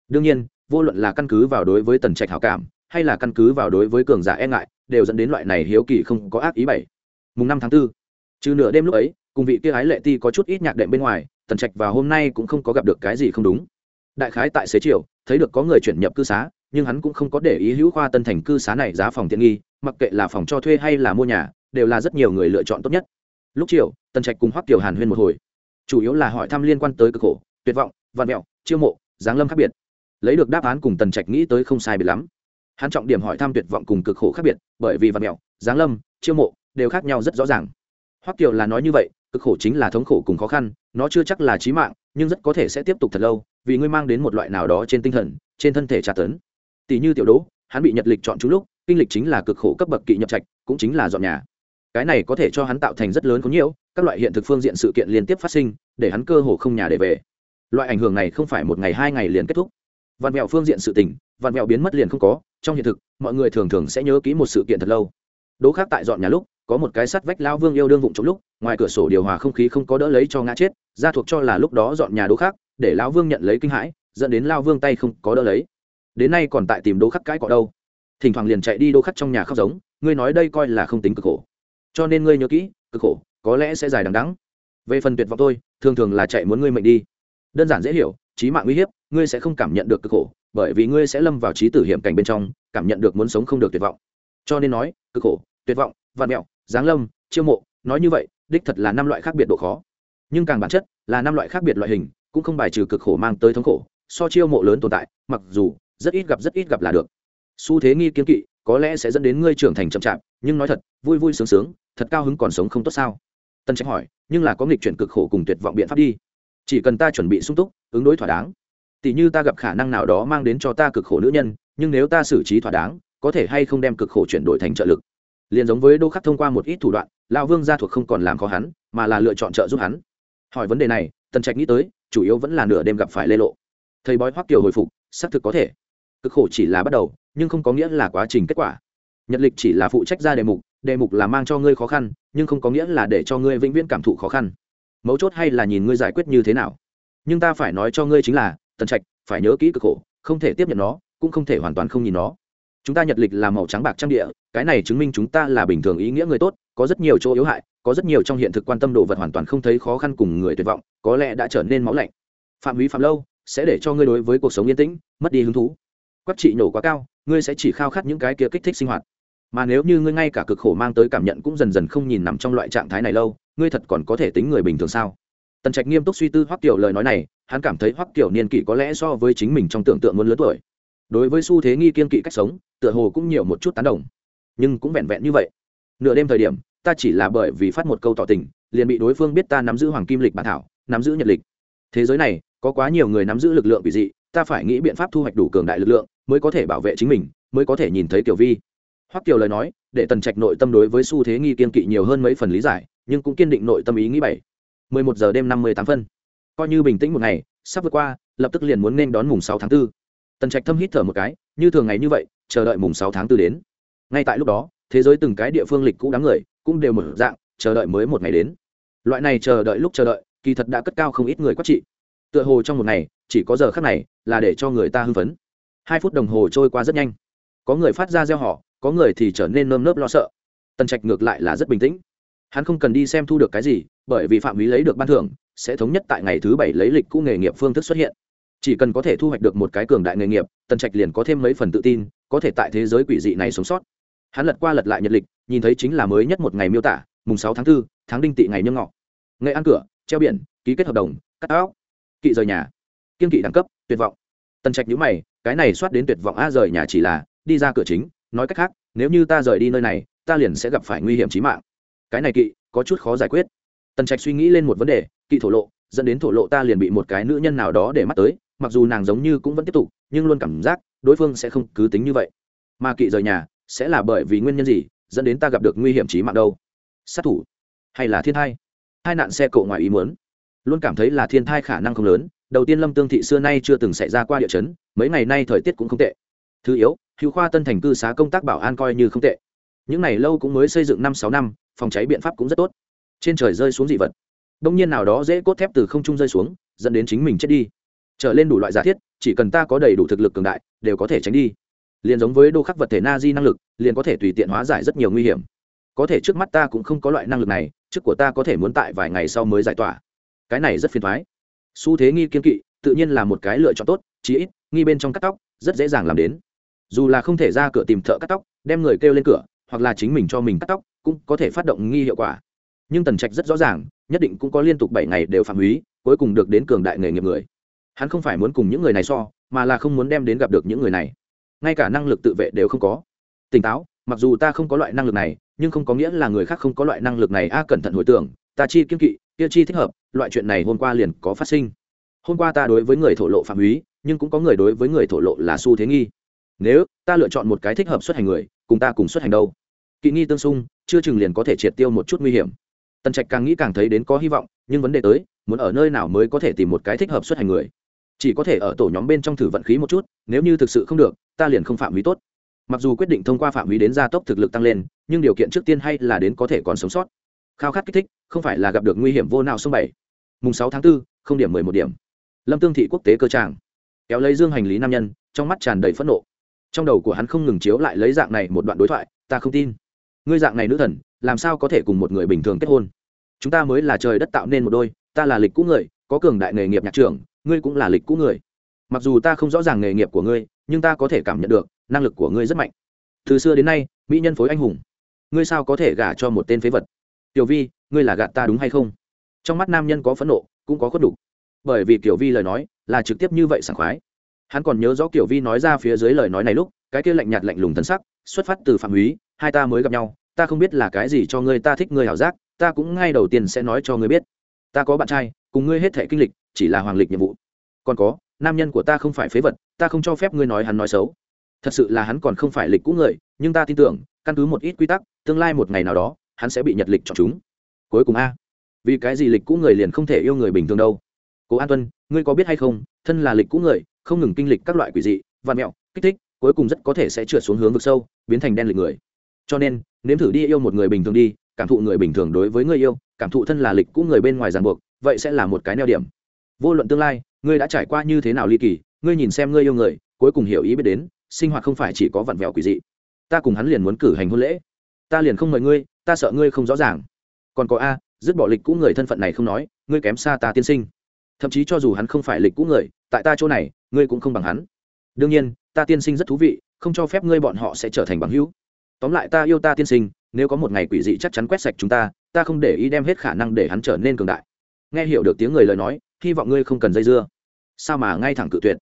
Đương nhiên, vô luận là căn cứ vào đối với tần trạch hảo cảm, hay là căn cứ vào đối với cường giả e ngại, đều dẫn đến loại này hiếu kỳ không có ác ý bảy. Mùng năm tháng 4. trừ nửa đêm lúc ấy, cùng vị kia ái lệ ti có chút ít nhạc đệm bên ngoài, tần trạch và hôm nay cũng không có gặp được cái gì không đúng. Đại khái tại xế chiều thấy được có người chuyển nhập cư xá, nhưng hắn cũng không có để ý hữu khoa tân thành cư xá này giá phòng tiện nghi, mặc kệ là phòng cho thuê hay là mua nhà, đều là rất nhiều người lựa chọn tốt nhất. Lúc chiều, tần trạch cùng hoắc kiều hàn huyên một hồi. Chủ yếu là hỏi thăm liên quan tới cực khổ, tuyệt vọng văn mẹo, chiêu mộ, giáng lâm khác biệt. Lấy được đáp án cùng tần trạch nghĩ tới không sai biệt lắm. Hắn trọng điểm hỏi thăm tuyệt vọng cùng cực khổ khác biệt, bởi vì văn mẹo, giáng lâm, chiêu mộ đều khác nhau rất rõ ràng. Hoắc kiều là nói như vậy, cực khổ chính là thống khổ cùng khó khăn, nó chưa chắc là trí mạng, nhưng rất có thể sẽ tiếp tục thật lâu vì ngươi mang đến một loại nào đó trên tinh thần, trên thân thể tra tấn. Tỷ như tiểu đỗ hắn bị nhật lịch chọn chú lúc, kinh lịch chính là cực khổ cấp bậc kỵ nhập trạch, cũng chính là dọn nhà. Cái này có thể cho hắn tạo thành rất lớn có nhiều các loại hiện thực phương diện sự kiện liên tiếp phát sinh, để hắn cơ hồ không nhà để về. Loại ảnh hưởng này không phải một ngày hai ngày liền kết thúc. Vạn mẹo phương diện sự tình, vạn mẹo biến mất liền không có, trong hiện thực, mọi người thường thường sẽ nhớ kỹ một sự kiện thật lâu. Đố khác tại dọn nhà lúc, có một cái sắt vách lao vương yêu đương vụng trong lúc, ngoài cửa sổ điều hòa không khí không có đỡ lấy cho ngã chết ra thuộc cho là lúc đó dọn nhà đố khác để lão vương nhận lấy kinh hãi, dẫn đến lao vương tay không có đỡ lấy. Đến nay còn tại tìm đô khắc cãi cọ đâu. Thỉnh thoảng liền chạy đi đô khắc trong nhà khóc giống, ngươi nói đây coi là không tính cực khổ. Cho nên ngươi nhớ kỹ, cực khổ, có lẽ sẽ dài đằng đắng về phần tuyệt vọng tôi thường thường là chạy muốn ngươi mệnh đi. Đơn giản dễ hiểu trí mạng uy hiếp, ngươi sẽ không cảm nhận được cực khổ, bởi vì ngươi sẽ lâm vào trí tử hiểm cảnh bên trong, cảm nhận được muốn sống không được tuyệt vọng. Cho nên nói, cực khổ, tuyệt vọng, vạn mẹo, giáng lâm, chiêu mộ, nói như vậy, đích thật là năm loại khác biệt độ khó. Nhưng càng bản chất, là năm loại khác biệt loại hình cũng không bài trừ cực khổ mang tới thống khổ, so chiêu mộ lớn tồn tại, mặc dù rất ít gặp rất ít gặp là được. Xu thế nghi kiên kỵ, có lẽ sẽ dẫn đến ngươi trưởng thành chậm chạp, nhưng nói thật, vui vui sướng sướng, thật cao hứng còn sống không tốt sao? Tân trách hỏi, nhưng là có nghịch chuyển cực khổ cùng tuyệt vọng biện pháp đi. Chỉ cần ta chuẩn bị sung túc, ứng đối thỏa đáng. Tỷ như ta gặp khả năng nào đó mang đến cho ta cực khổ nữ nhân, nhưng nếu ta xử trí thỏa đáng, có thể hay không đem cực khổ chuyển đổi thành trợ lực? Liền giống với đô khắc thông qua một ít thủ đoạn lao vương gia thuộc không còn làm khó hắn, mà là lựa chọn trợ giúp hắn. Hỏi vấn đề này tần trạch nghĩ tới, chủ yếu vẫn là nửa đêm gặp phải lê lộ. Thầy bói hoắc kiều hồi phục, xác thực có thể. Cực khổ chỉ là bắt đầu, nhưng không có nghĩa là quá trình kết quả. Nhật lịch chỉ là phụ trách ra đề mục đề mục là mang cho ngươi khó khăn, nhưng không có nghĩa là để cho ngươi vĩnh viễn cảm thụ khó khăn. Mấu chốt hay là nhìn ngươi giải quyết như thế nào. Nhưng ta phải nói cho ngươi chính là, tần trạch, phải nhớ kỹ cực khổ, không thể tiếp nhận nó, cũng không thể hoàn toàn không nhìn nó. Chúng ta nhật lịch là màu trắng bạc trang địa, cái này chứng minh chúng ta là bình thường ý nghĩa người tốt có rất nhiều chỗ yếu hại, có rất nhiều trong hiện thực quan tâm đồ vật hoàn toàn không thấy khó khăn cùng người tuyệt vọng, có lẽ đã trở nên máu lạnh. Phạm vi phạm lâu, sẽ để cho ngươi đối với cuộc sống yên tĩnh, mất đi hứng thú. Quắc trị nổ quá cao, ngươi sẽ chỉ khao khát những cái kia kích thích sinh hoạt. Mà nếu như ngươi ngay cả cực khổ mang tới cảm nhận cũng dần dần không nhìn nằm trong loại trạng thái này lâu, ngươi thật còn có thể tính người bình thường sao? Tần trạch nghiêm túc suy tư hoắc kiểu lời nói này, hắn cảm thấy hoắc kiểu niên kỷ có lẽ so với chính mình trong tưởng tượng muốn lớn tuổi. Đối với xu thế nghi kiên kỵ cách sống, tựa hồ cũng nhiều một chút tán đồng. Nhưng cũng vẹn vẹn như vậy nửa đêm thời điểm, ta chỉ là bởi vì phát một câu tỏ tình, liền bị đối phương biết ta nắm giữ hoàng kim lịch bản thảo, nắm giữ nhật lịch. Thế giới này, có quá nhiều người nắm giữ lực lượng bị dị, ta phải nghĩ biện pháp thu hoạch đủ cường đại lực lượng, mới có thể bảo vệ chính mình, mới có thể nhìn thấy tiểu vi. Hoắc kiều lời nói, để tần trạch nội tâm đối với xu thế nghi kiên kỵ nhiều hơn mấy phần lý giải, nhưng cũng kiên định nội tâm ý nghĩ bảy. Mười một giờ đêm năm mươi tám phân. Coi như bình tĩnh một ngày, sắp vượt qua, lập tức liền muốn nên đón mùng sáu tháng 4. tần trạch thâm hít thở một cái, như thường ngày như vậy, chờ đợi mùng sáu tháng 4 đến. Ngay tại lúc đó thế giới từng cái địa phương lịch cũ đám người cũng đều mở dạng, chờ đợi mới một ngày đến. Loại này chờ đợi lúc chờ đợi, kỳ thật đã cất cao không ít người quát trị. Tựa hồ trong một ngày, chỉ có giờ khắc này là để cho người ta hưng phấn. Hai phút đồng hồ trôi qua rất nhanh. Có người phát ra gieo họ có người thì trở nên nơm nớp lo sợ. Tần trạch ngược lại là rất bình tĩnh. Hắn không cần đi xem thu được cái gì, bởi vì phạm lý lấy được ban thưởng, sẽ thống nhất tại ngày thứ bảy lấy lịch cũ nghề nghiệp phương thức xuất hiện. Chỉ cần có thể thu hoạch được một cái cường đại nghề nghiệp, tần trạch liền có thêm mấy phần tự tin, có thể tại thế giới quỷ dị này sống sót hắn lật qua lật lại nhật lịch nhìn thấy chính là mới nhất một ngày miêu tả mùng sáu tháng 4, tháng đinh tị ngày nhâm ngọ. Nghệ ăn cửa treo biển ký kết hợp đồng cắt áo kỵ rời nhà. Kiên kỵ đẳng cấp tuyệt vọng. Tần trạch nhữ mày cái này soát đến tuyệt vọng a rời nhà chỉ là đi ra cửa chính nói cách khác nếu như ta rời đi nơi này ta liền sẽ gặp phải nguy hiểm trí mạng. Cái này kỵ có chút khó giải quyết. Tần trạch suy nghĩ lên một vấn đề kỵ thổ lộ dẫn đến thổ lộ ta liền bị một cái nữ nhân nào đó để mắt tới mặc dù nàng giống như cũng vẫn tiếp tục nhưng luôn cảm giác đối phương sẽ không cứ tính như vậy. Mà kỵ rời nhà sẽ là bởi vì nguyên nhân gì, dẫn đến ta gặp được nguy hiểm trí mạng đâu? Sát thủ hay là thiên thai? Hai nạn xe cộ ngoài ý muốn. Luôn cảm thấy là thiên thai khả năng không lớn. Đầu tiên lâm tương thị xưa nay chưa từng xảy ra qua địa chấn, mấy ngày nay thời tiết cũng không tệ. Thứ yếu, hữu khoa tân thành cư xá công tác bảo an coi như không tệ. Những này lâu cũng mới xây dựng năm sáu năm, phòng cháy biện pháp cũng rất tốt. Trên trời rơi xuống dị vật. Đông nhiên nào đó dễ cốt thép từ không trung rơi xuống, dẫn đến chính mình chết đi. Trở lên đủ loại giả thiết, chỉ cần ta có đầy đủ thực lực cường đại, đều có thể tránh đi liền giống với đô khắc vật thể na di năng lực, liền có thể tùy tiện hóa giải rất nhiều nguy hiểm. Có thể trước mắt ta cũng không có loại năng lực này, trước của ta có thể muốn tại vài ngày sau mới giải tỏa. Cái này rất phiền thoái xu thế nghi kiên kỵ, tự nhiên là một cái lựa chọn tốt, chí ít, nghi bên trong cắt tóc, rất dễ dàng làm đến. Dù là không thể ra cửa tìm thợ cắt tóc, đem người kêu lên cửa, hoặc là chính mình cho mình cắt tóc, cũng có thể phát động nghi hiệu quả. Nhưng tần trạch rất rõ ràng, nhất định cũng có liên tục bảy ngày đều phạm húy cuối cùng được đến cường đại nghề nghiệp người. Hắn không phải muốn cùng những người này so, mà là không muốn đem đến gặp được những người này ngay cả năng lực tự vệ đều không có. Tỉnh táo, mặc dù ta không có loại năng lực này, nhưng không có nghĩa là người khác không có loại năng lực này. A, cẩn thận hồi tưởng, ta chi kiên kỵ, kia chi thích hợp, loại chuyện này hôm qua liền có phát sinh. Hôm qua ta đối với người thổ lộ phạm húy nhưng cũng có người đối với người thổ lộ là xu thế nghi. Nếu ta lựa chọn một cái thích hợp xuất hành người, cùng ta cùng xuất hành đâu? Kỵ nghi tương xung, chưa chừng liền có thể triệt tiêu một chút nguy hiểm. Tần trạch càng nghĩ càng thấy đến có hy vọng, nhưng vấn đề tới, muốn ở nơi nào mới có thể tìm một cái thích hợp xuất hành người? Chỉ có thể ở tổ nhóm bên trong thử vận khí một chút, nếu như thực sự không được ta liền không phạm vi tốt. Mặc dù quyết định thông qua phạm vi đến gia tốc thực lực tăng lên nhưng điều kiện trước tiên hay là đến có thể còn sống sót. Khao khát kích thích không phải là gặp được nguy hiểm vô nào sông bảy. Mùng sáu tháng 4, không điểm mười một điểm. Lâm tương thị quốc tế cơ tràng. Kéo lấy dương hành lý nam nhân trong mắt tràn đầy phẫn nộ. Trong đầu của hắn không ngừng chiếu lại lấy dạng này một đoạn đối thoại ta không tin. Ngươi dạng này nữ thần làm sao có thể cùng một người bình thường kết hôn? Chúng ta mới là trời đất tạo nên một đôi ta là lịch cũ người có cường đại nghề nghiệp nhạc trưởng ngươi cũng là lịch cũ người mặc dù ta không rõ ràng nghề nghiệp của ngươi, nhưng ta có thể cảm nhận được, năng lực của ngươi rất mạnh. Từ xưa đến nay, mỹ nhân phối anh hùng. Ngươi sao có thể gả cho một tên phế vật? Tiểu vi, ngươi là gạt ta đúng hay không? Trong mắt nam nhân có phẫn nộ, cũng có khuất đủ. Bởi vì Tiểu vi lời nói là trực tiếp như vậy sảng khoái. Hắn còn nhớ rõ Tiểu vi nói ra phía dưới lời nói này lúc, cái kia lạnh nhạt lạnh lùng thân sắc, xuất phát từ phạm húy, hai ta mới gặp nhau, ta không biết là cái gì cho ngươi ta thích ngươi hảo giác, ta cũng ngay đầu tiên sẽ nói cho ngươi biết. Ta có bạn trai, cùng ngươi hết thể kinh lịch, chỉ là hoàng lịch nhiệm vụ. Còn có nam nhân của ta không phải phế vật, ta không cho phép ngươi nói hắn nói xấu. Thật sự là hắn còn không phải lịch cũ người, nhưng ta tin tưởng, căn cứ một ít quy tắc, tương lai một ngày nào đó, hắn sẽ bị nhật lịch chọn chúng. Cuối cùng a, vì cái gì lịch cũ người liền không thể yêu người bình thường đâu? Cố an tuân, ngươi có biết hay không, thân là lịch cũ người, không ngừng kinh lịch các loại quỷ dị, vạn mẹo, kích thích, cuối cùng rất có thể sẽ trượt xuống hướng vực sâu, biến thành đen lịch người. Cho nên, nếm thử đi yêu một người bình thường đi, cảm thụ người bình thường đối với người yêu, cảm thụ thân là lịch cũ người bên ngoài ràng buộc, vậy sẽ là một cái neo điểm. Vô luận tương lai ngươi đã trải qua như thế nào ly kỳ, ngươi nhìn xem ngươi yêu người, cuối cùng hiểu ý biết đến, sinh hoạt không phải chỉ có vặn vẹo quỷ dị. Ta cùng hắn liền muốn cử hành hôn lễ. Ta liền không mời ngươi, ta sợ ngươi không rõ ràng. Còn có a, dứt bỏ lịch cũ người thân phận này không nói, ngươi kém xa ta tiên sinh. Thậm chí cho dù hắn không phải lịch cũ người, tại ta chỗ này, ngươi cũng không bằng hắn. Đương nhiên, ta tiên sinh rất thú vị, không cho phép ngươi bọn họ sẽ trở thành bằng hữu. Tóm lại ta yêu ta tiên sinh, nếu có một ngày quỷ dị chắc chắn quét sạch chúng ta ta không để ý đem hết khả năng để hắn trở nên cường đại. Nghe hiểu được tiếng người lời nói hy vọng ngươi không cần dây dưa. Sao mà ngay thẳng cự tuyệt?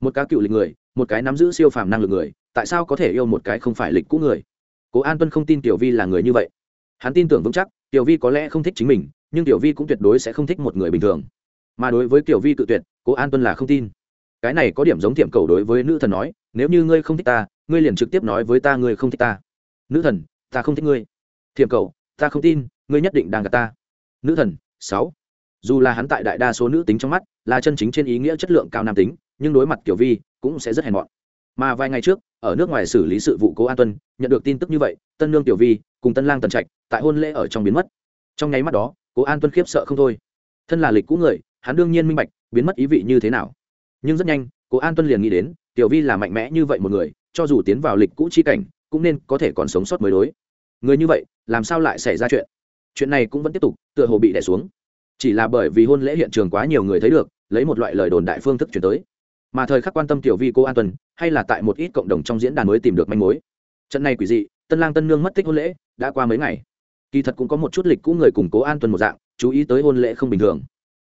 Một cá cựu lịch người, một cái nắm giữ siêu phàm năng lực người, tại sao có thể yêu một cái không phải lịch cũ người? Cố an tuân không tin tiểu vi là người như vậy. Hắn tin tưởng vững chắc, tiểu vi có lẽ không thích chính mình, nhưng tiểu vi cũng tuyệt đối sẽ không thích một người bình thường. Mà đối với tiểu vi cự tuyệt, cố an tuân là không tin. Cái này có điểm giống tiệm cầu đối với nữ thần nói, nếu như ngươi không thích ta, ngươi liền trực tiếp nói với ta ngươi không thích ta. Nữ thần, ta không thích ngươi. Thiệm cầu, ta không tin, ngươi nhất định đang gặp ta. Nữ thần, sáu dù là hắn tại đại đa số nữ tính trong mắt là chân chính trên ý nghĩa chất lượng cao nam tính, nhưng đối mặt kiểu vi cũng sẽ rất hèn mọn. Mà vài ngày trước, ở nước ngoài xử lý sự vụ cố an tuân, nhận được tin tức như vậy, tân lương tiểu vi cùng tân lang tần trạch tại hôn lễ ở trong biến mất. Trong nháy mắt đó, cố an tuân khiếp sợ không thôi. Thân là lịch cũ người, hắn đương nhiên minh bạch biến mất ý vị như thế nào. Nhưng rất nhanh, cố an tuân liền nghĩ đến, tiểu vi là mạnh mẽ như vậy một người, cho dù tiến vào lịch cũ chi cảnh, cũng nên có thể còn sống sót mới đối. Người như vậy, làm sao lại xảy ra chuyện? Chuyện này cũng vẫn tiếp tục, tựa hồ bị đẻ xuống chỉ là bởi vì hôn lễ hiện trường quá nhiều người thấy được, lấy một loại lời đồn đại phương thức chuyển tới. Mà thời khắc quan tâm tiểu vi cô an tuần, hay là tại một ít cộng đồng trong diễn đàn mới tìm được manh mối. Trận này quỷ dị, tân lang tân nương mất tích hôn lễ, đã qua mấy ngày. Kỳ thật cũng có một chút lịch cũ người củng cố an tuần một dạng, chú ý tới hôn lễ không bình thường.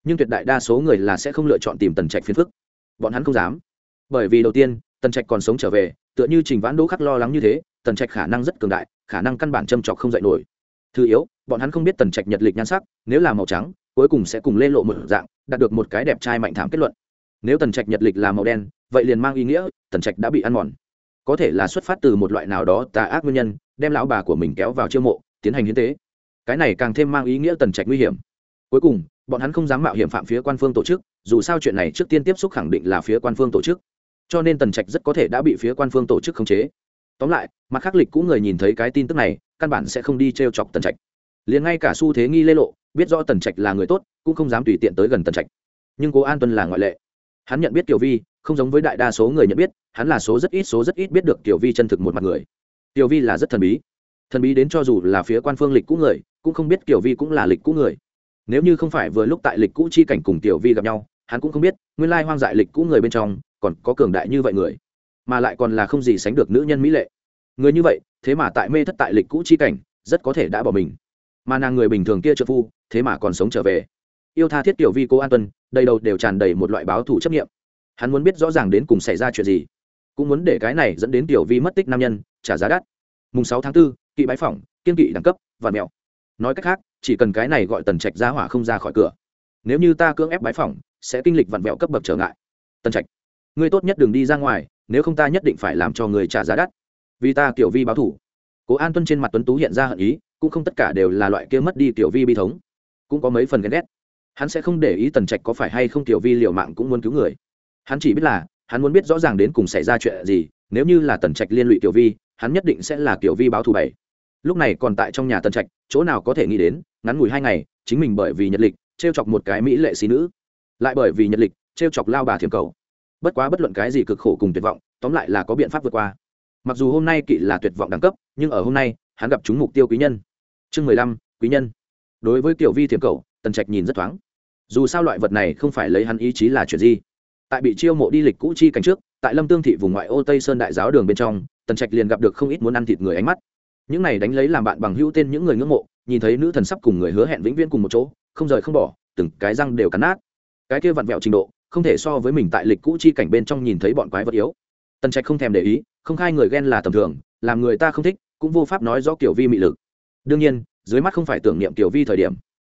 Nhưng tuyệt đại đa số người là sẽ không lựa chọn tìm tần trạch phiền phức. Bọn hắn không dám. Bởi vì đầu tiên, tần trạch còn sống trở về, tựa như trình vãn đỗ khắc lo lắng như thế, tần trạch khả năng rất cường đại, khả năng căn bản châm trọc không dạy nổi. Thứ yếu, bọn hắn không biết tần trạch nhật lịch nhan sắc, nếu là màu trắng cuối cùng sẽ cùng lên lộ một dạng, đạt được một cái đẹp trai mạnh thảm kết luận. Nếu tần trạch nhật lịch là màu đen, vậy liền mang ý nghĩa, tần trạch đã bị ăn mòn. Có thể là xuất phát từ một loại nào đó tà ác nguyên nhân, đem lão bà của mình kéo vào chiêu mộ, tiến hành hiến tế. Cái này càng thêm mang ý nghĩa tần trạch nguy hiểm. Cuối cùng, bọn hắn không dám mạo hiểm phạm phía quan phương tổ chức, dù sao chuyện này trước tiên tiếp xúc khẳng định là phía quan phương tổ chức. Cho nên tần trạch rất có thể đã bị phía quan phương tổ chức khống chế. Tóm lại, mặt khắc lịch cũng người nhìn thấy cái tin tức này, căn bản sẽ không đi t r e o chọc tần trạch. Liền ngay cả xu thế nghi lê lộ biết rõ tần trạch là người tốt, cũng không dám tùy tiện tới gần tần trạch. Nhưng cố an tuân là ngoại lệ. Hắn nhận biết tiểu vi, không giống với đại đa số người nhận biết, hắn là số rất ít số rất ít biết được tiểu vi chân thực một mặt người. Tiểu vi là rất thần bí. Thần bí đến cho dù là phía quan phương lịch cũ người, cũng không biết tiểu vi cũng là lịch cũ người. Nếu như không phải vừa lúc tại lịch cũ chi cảnh cùng tiểu vi gặp nhau, hắn cũng không biết, nguyên lai hoang dại lịch cũ người bên trong, còn có cường đại như vậy người. Mà lại còn là không gì sánh được nữ nhân mỹ lệ. Người như vậy, thế mà tại mê thất tại lịch cũ chi cảnh, rất có thể đã bỏ mình mà nàng người bình thường kia trợ phu thế mà còn sống trở về. Yêu tha thiết tiểu vi cố an tuân đầy đầu đều tràn đầy một loại báo thủ chấp nghiệm hắn muốn biết rõ ràng đến cùng xảy ra chuyện gì cũng muốn để cái này dẫn đến tiểu vi mất tích nam nhân trả giá đắt. Mùng sáu tháng 4, kỵ bái phỏng kiên kỵ đẳng cấp và mẹo. nói cách khác chỉ cần cái này gọi tần trạch ra hỏa không ra khỏi cửa. Nếu như ta cưỡng ép bái phỏng sẽ kinh lịch vặn vẹo cấp bậc trở ngại. Tần trạch ngươi tốt nhất đừng đi ra ngoài nếu không ta nhất định phải làm cho người trả giá đắt. Vì ta kiểu vi báo thủ cố an tuân trên mặt tuấn tú hiện ra hận ý cũng không tất cả đều là loại kia mất đi tiểu vi bi thống. Cũng có mấy phần ghen ghét. Hắn sẽ không để ý tần trạch có phải hay không tiểu vi liều mạng cũng muốn cứu người. Hắn chỉ biết là, hắn muốn biết rõ ràng đến cùng xảy ra chuyện gì, nếu như là tần trạch liên lụy tiểu vi, hắn nhất định sẽ là tiểu vi báo thù bảy. Lúc này còn tại trong nhà tần trạch, chỗ nào có thể nghĩ đến, ngắn ngủi hai ngày, chính mình bởi vì nhật lịch t r e o chọc một cái mỹ lệ xí nữ. Lại bởi vì nhật lịch t r e o chọc lao bà thiềm cầu. Bất quá bất luận cái gì cực khổ cùng tuyệt vọng, tóm lại là có biện pháp vượt qua. Mặc dù hôm nay kỵ là tuyệt vọng đẳng cấp, nhưng ở hôm nay, hắn gặp chúng mục tiêu quý nhân chương mười lăm, quý nhân. Đối với tiểu vi thiềm cầu tần trạch nhìn rất thoáng. Dù sao loại vật này không phải lấy hắn ý chí là chuyện gì. Tại bị chiêu mộ đi lịch cũ chi cảnh trước, tại lâm tương thị vùng ngoại ô tây sơn đại giáo đường bên trong, tần trạch liền gặp được không ít muốn ăn thịt người ánh mắt. Những này đánh lấy làm bạn bằng hữu tên những người ngưỡng mộ, nhìn thấy nữ thần sắp cùng người hứa hẹn vĩnh viễn cùng một chỗ, không rời không bỏ, từng cái răng đều cắn nát. Cái kia vặn vẹo trình độ, không thể so với mình tại lịch cũ chi cảnh bên trong nhìn thấy bọn quái vật yếu. Tần trạch không thèm để ý, không khai người ghen là tầm thường, làm người ta không thích, cũng vô pháp nói rõ kiểu vi mị lực đương nhiên, dưới mắt không phải tưởng niệm tiểu vi thời điểm.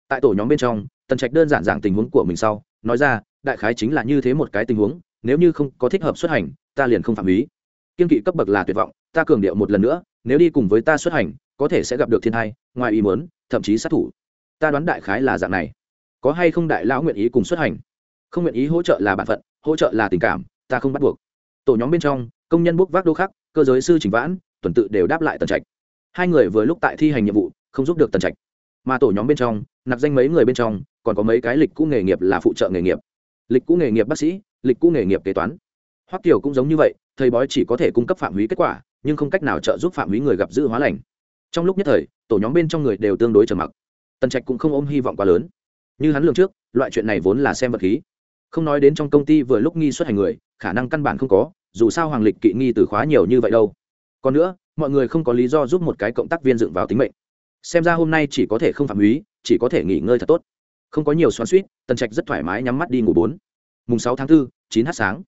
Tại tổ nhóm bên trong, tần trạch đơn giản giảng tình huống của mình sau, nói ra, đại khái chính là như thế một cái tình huống, nếu như không có thích hợp xuất hành, ta liền không phạm ý. Kiên kỵ cấp bậc là tuyệt vọng, ta cường điệu một lần nữa, nếu đi cùng với ta xuất hành, có thể sẽ gặp được thiên thai, ngoài ý muốn, thậm chí sát thủ. Ta đoán đại khái là dạng này. Có hay không đại lão nguyện ý cùng xuất hành? Không nguyện ý hỗ trợ là b ả n phận, hỗ trợ là tình cảm, ta không bắt buộc. Tổ nhóm bên trong, công nhân bốc vác đô khắc, cơ giới sư trình vãn, tuần tự đều đáp lại tần trạch hai người vừa lúc tại thi hành nhiệm vụ, không giúp được tần trạch. Mà tổ nhóm bên trong, nạp danh mấy người bên trong, còn có mấy cái lịch cũ nghề nghiệp là phụ trợ nghề nghiệp. Lịch cũ nghề nghiệp bác sĩ, lịch cũ nghề nghiệp kế toán. Hoắc kiều cũng giống như vậy, thầy bói chỉ có thể cung cấp phạm húy kết quả, nhưng không cách nào trợ giúp phạm húy người gặp dữ hóa lành. Trong lúc nhất thời, tổ nhóm bên trong người đều tương đối trầm mặc. Tần trạch cũng không ôm hy vọng quá lớn. Như hắn lường trước, loại chuyện này vốn là xem vật khí. Không nói đến trong công ty vừa lúc nghi xuất hành người, khả năng căn bản không có, dù sao hoàng lịch kỵ nghi từ khóa nhiều như vậy đâu. Còn nữa mọi người không có lý do giúp một cái cộng tác viên dựng vào tính mệnh. Xem ra hôm nay chỉ có thể không phạm húy chỉ có thể nghỉ ngơi thật tốt. Không có nhiều xoắn suýt tần trạch rất thoải mái nhắm mắt đi ngủ bốn. Mùng sáu tháng 4, chín h sáng.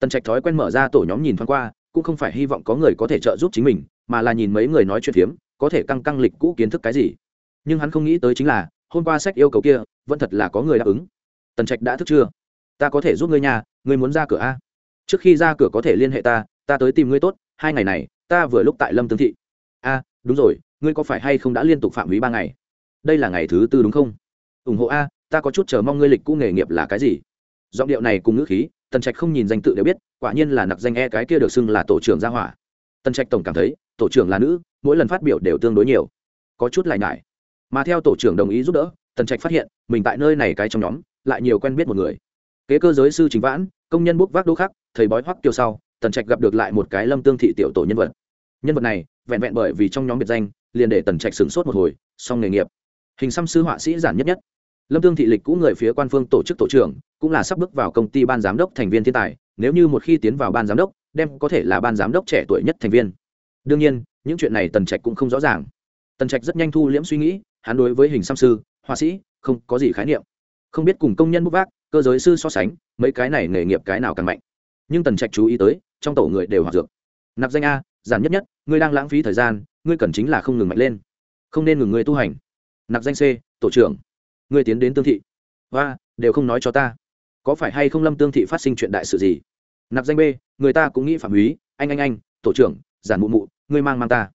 Tần trạch thói quen mở ra tổ nhóm nhìn thoáng qua cũng không phải hy vọng có người có thể trợ giúp chính mình mà là nhìn mấy người nói chuyện phiếm có thể căng căng lịch cũ kiến thức cái gì. Nhưng hắn không nghĩ tới chính là hôm qua sách yêu cầu kia vẫn thật là có người đáp ứng. Tần trạch đã thức chưa ta có thể giúp ngươi nhà ngươi muốn ra cửa a? Trước khi ra cửa có thể liên hệ ta ta tới tìm ngươi tốt hai ngày này, ta vừa lúc tại lâm tương thị. A đúng rồi, ngươi có phải hay không đã liên tục phạm hủy ba ngày? Đây là ngày thứ tư đúng không? Ủng hộ a, ta có chút chờ mong ngươi lịch cũ nghề nghiệp là cái gì. Giọng điệu này cùng ngữ khí, tần trạch không nhìn danh tự đều biết, quả nhiên là nặc danh e cái kia được xưng là tổ trưởng gia hỏa. Tần trạch tổng cảm thấy, tổ trưởng là nữ, mỗi lần phát biểu đều tương đối nhiều. Có chút lại ngại mà theo tổ trưởng đồng ý giúp đỡ, tần trạch phát hiện, mình tại nơi này cái trong nhóm, lại nhiều quen biết một người. Kế cơ giới sư chính vãn, công nhân bốc vác đỗ khắc, thầy bói hoắc tiêu sau tần trạch gặp được lại một cái lâm tương thị tiểu tổ nhân vật. Nhân vật này, vẹn vẹn bởi vì trong nhóm biệt danh, liền để tần trạch sửng sốt một hồi song nghề nghiệp. Hình xăm sư họa sĩ giản nhất nhất. Lâm tương thị lịch cũ người phía quan phương tổ chức tổ trưởng, cũng là sắp bước vào công ty ban giám đốc thành viên thiên tài, nếu như một khi tiến vào ban giám đốc, đem có thể là ban giám đốc trẻ tuổi nhất thành viên. Đương nhiên, những chuyện này tần trạch cũng không rõ ràng. Tần trạch rất nhanh thu liễm suy nghĩ, hắn đối với hình xăm sư họa sĩ, không có gì khái niệm. Không biết cùng công nhân bút vác, cơ giới sư so sánh, mấy cái này nghề nghiệp cái nào càng mạnh. Nhưng tần trạch chú ý tới trong tổ người đều hoạt dược. Nạp danh a, giản nhất nhất, ngươi đang lãng phí thời gian, ngươi cần chính là không ngừng mạnh lên. Không nên ngừng ngươi tu hành. Nạp danh c, tổ trưởng. Ngươi tiến đến tương thị. Và đều không nói cho ta. Có phải hay không lâm tương thị phát sinh chuyện đại sự gì? Nạp danh b, người ta cũng nghĩ phạm húy. Anh anh anh, tổ trưởng, giản mụ mụ, ngươi mang mang ta.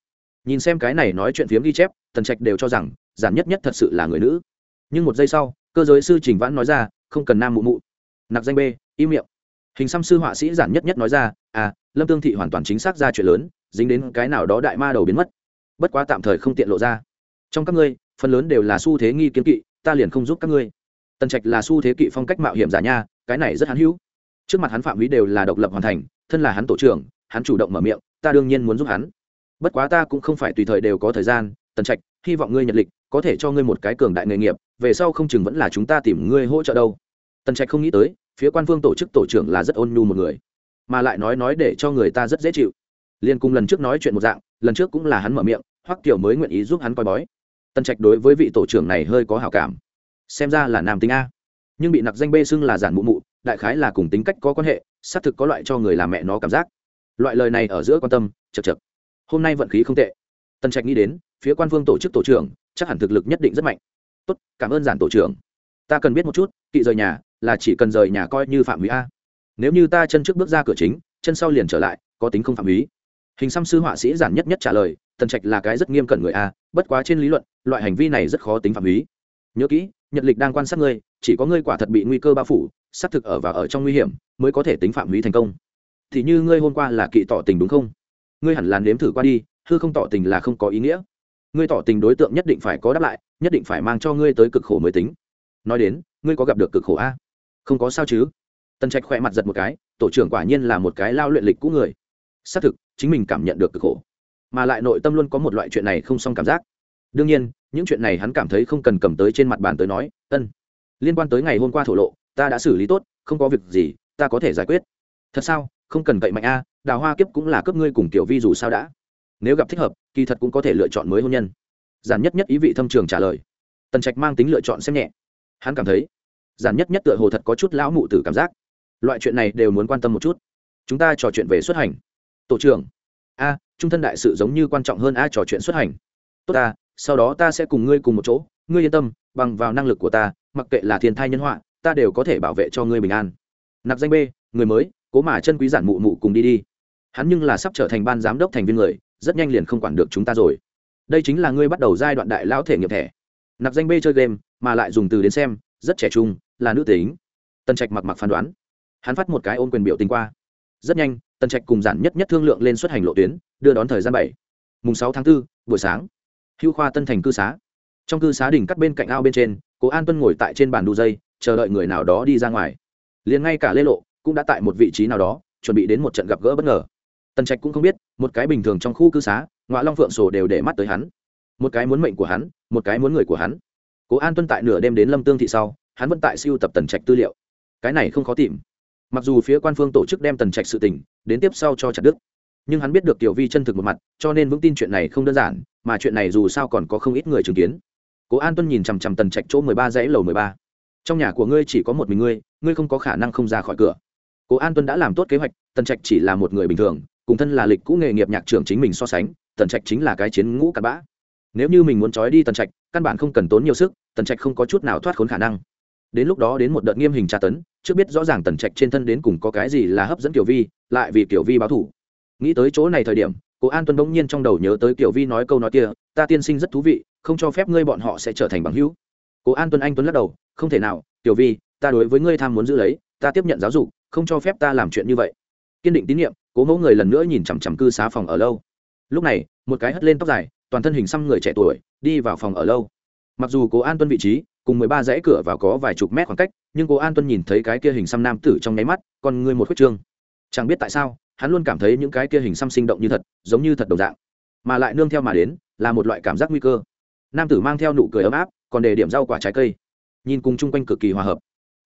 Nhìn xem cái này nói chuyện phiếm ghi chép, tần trạch đều cho rằng, giản nhất nhất thật sự là người nữ. Nhưng một giây sau, cơ giới sư trình vãn nói ra, không cần nam mụ mụ. Nạp danh b, im miệng. Hình xăm sư họa sĩ giản nhất nhất nói ra à lâm tương thị hoàn toàn chính xác ra chuyện lớn, dính đến cái nào đó đại ma đầu biến mất. Bất quá tạm thời không tiện lộ ra. Trong các ngươi, phần lớn đều là xu thế nghi kiến kỵ, ta liền không giúp các ngươi. Tần trạch là xu thế kỵ phong cách mạo hiểm giả nha, cái này rất hắn hữu. Trước mặt hắn phạm vi đều là độc lập hoàn thành, thân là hắn tổ trưởng, hắn chủ động mở miệng, ta đương nhiên muốn giúp hắn. Bất quá ta cũng không phải tùy thời đều có thời gian, tần trạch, hy vọng ngươi nhật lịch có thể cho ngươi một cái cường đại nghề nghiệp, về sau không chừng vẫn là chúng ta tìm ngươi hỗ trợ đâu. Tần trạch không nghĩ tới, phía quan vương tổ chức tổ trưởng là rất ôn nhu một người mà lại nói nói để cho người ta rất dễ chịu. Liên cùng lần trước nói chuyện một dạng, lần trước cũng là hắn mở miệng, hoắc kiểu mới nguyện ý giúp hắn coi bói. Tân trạch đối với vị tổ trưởng này hơi có hảo cảm. Xem ra là nam tính a. Nhưng bị nặc danh bê xưng là giản mụ mụ, đại khái là cùng tính cách có quan hệ, xác thực có loại cho người làm mẹ nó cảm giác. Loại lời này ở giữa quan tâm, chật chật. Hôm nay vận khí không tệ. Tân trạch nghĩ đến, phía quan phương tổ chức tổ trưởng, chắc hẳn thực lực nhất định rất mạnh. Tốt, cảm ơn giản tổ trưởng. Ta cần biết một chút, kỵ rời nhà, là chỉ cần rời nhà coi như phạm hủy a nếu như ta chân trước bước ra cửa chính, chân sau liền trở lại, có tính không phạm ý. hình xăm sư họa sĩ giản nhất nhất trả lời, tần trạch là cái rất nghiêm cẩn người a, bất quá trên lý luận, loại hành vi này rất khó tính phạm ý. nhớ kỹ, nhật lịch đang quan sát ngươi, chỉ có ngươi quả thật bị nguy cơ bao phủ, xác thực ở và ở trong nguy hiểm, mới có thể tính phạm ý thành công. Thì như ngươi hôm qua là kỵ tỏ tình đúng không? Ngươi hẳn là nếm thử qua đi, hư không tỏ tình là không có ý nghĩa. Ngươi tỏ tình đối tượng nhất định phải có đáp lại, nhất định phải mang cho ngươi tới cực khổ mới tính. Nói đến, ngươi có gặp được cực khổ a? Không có sao chứ tần trạch khỏe mặt giật một cái, tổ trưởng quả nhiên là một cái lao luyện lịch cũ người. Xác thực, chính mình cảm nhận được cực khổ, mà lại nội tâm luôn có một loại chuyện này không xong cảm giác. Đương nhiên, những chuyện này hắn cảm thấy không cần cầm tới trên mặt bàn tới nói, ân, liên quan tới ngày hôm qua thổ lộ, ta đã xử lý tốt, không có việc gì, ta có thể giải quyết. Thật sao? Không cần cậy mạnh a, đào hoa kiếp cũng là cấp ngươi cùng tiểu vi dù sao đã. Nếu gặp thích hợp, kỳ thật cũng có thể lựa chọn mới hôn nhân. Giản nhất nhất ý vị thâm trường trả lời. Tần trạch mang tính lựa chọn xem nhẹ. Hắn cảm thấy, giản nhất nhất tựa hồ thật có chút lão mụ tử cảm giác loại chuyện này đều muốn quan tâm một chút. Chúng ta trò chuyện về xuất hành. Tổ trưởng. A, trung thân đại sự giống như quan trọng hơn a trò chuyện xuất hành. Tốt ta, sau đó ta sẽ cùng ngươi cùng một chỗ. Ngươi yên tâm, bằng vào năng lực của ta, mặc kệ là thiên thai nhân họa, ta đều có thể bảo vệ cho ngươi bình an. Nạp danh b, người mới, cố mà chân quý giản mụ mụ cùng đi đi. Hắn nhưng là sắp trở thành ban giám đốc thành viên người, rất nhanh liền không quản được chúng ta rồi. Đây chính là ngươi bắt đầu giai đoạn đại lão thể nghiệm thẻ. Nạp danh b chơi game, mà lại dùng từ đến xem, rất trẻ trung, là nữ tính. Tân trạch mặc mặc phán đoán hắn phát một cái ôn quyền biểu tình qua. Rất nhanh tần trạch cùng giản nhất nhất thương lượng lên xuất hành lộ tuyến đưa đón thời gian bảy. Mùng sáu tháng 4, buổi sáng. Hưu khoa tân thành cư xá. Trong cư xá đỉnh cắt bên cạnh ao bên trên cố an tuân ngồi tại trên bàn đu dây chờ đợi người nào đó đi ra ngoài. Liền ngay cả lê lộ cũng đã tại một vị trí nào đó chuẩn bị đến một trận gặp gỡ bất ngờ. Tần trạch cũng không biết một cái bình thường trong khu cư xá ngoại long phượng sổ đều để mắt tới hắn. Một cái muốn mệnh của hắn một cái muốn người của hắn. Cố an tuân tại nửa đêm đến lâm tương thị sau hắn vẫn tại siêu tập tần trạch tư liệu. Cái này không khó tìm mặc dù phía quan phương tổ chức đem tần trạch sự tình đến tiếp sau cho chặt đức nhưng hắn biết được tiểu vi chân thực một mặt, cho nên vững tin chuyện này không đơn giản, mà chuyện này dù sao còn có không ít người chứng kiến. Cố an tuân nhìn chằm chằm tần trạch chỗ mười ba dãy lầu mười ba. Trong nhà của ngươi chỉ có một mình ngươi ngươi không có khả năng không ra khỏi cửa. Cố an tuân đã làm tốt kế hoạch, tần trạch chỉ là một người bình thường, cùng thân là lịch cũ nghề nghiệp nhạc trưởng chính mình so sánh, tần trạch chính là cái chiến ngũ cặn bã. Nếu như mình muốn trói đi tần trạch, căn bản không cần tốn nhiều sức, tần trạch không có chút nào thoát khốn khả năng. Đến lúc đó đến một đợt nghiêm hình tra tấn trước biết rõ ràng tần trạch trên thân đến cùng có cái gì là hấp dẫn kiểu vi, lại vì kiểu vi báo thủ nghĩ tới chỗ này thời điểm, cố an tuân bỗng nhiên trong đầu nhớ tới kiểu vi nói câu nói kia, ta tiên sinh rất thú vị, không cho phép ngươi bọn họ sẽ trở thành bằng hữu. Cố an tuân anh tuấn lắc đầu, không thể nào tiểu vi, ta đối với ngươi tham muốn giữ lấy, ta tiếp nhận giáo dục, không cho phép ta làm chuyện như vậy. Kiên định tín nhiệm cố mẫu người lần nữa nhìn chằm chằm cư xá phòng ở lâu. Lúc này, một cái hất lên tóc dài, toàn thân hình xăm người trẻ tuổi, đi vào phòng ở lâu. Mặc dù cố an tuân vị trí cùng mười ba dãy cửa vào có vài chục mét khoảng cách, nhưng cố an tuân nhìn thấy cái kia hình xăm nam tử trong nháy mắt còn người một khuất trương. Chẳng biết tại sao, hắn luôn cảm thấy những cái kia hình xăm sinh động như thật, giống như thật đồng dạng. Mà lại nương theo mà đến, là một loại cảm giác nguy cơ. Nam tử mang theo nụ cười ấm áp, còn để điểm rau quả trái cây. Nhìn cùng chung quanh cực kỳ hòa hợp.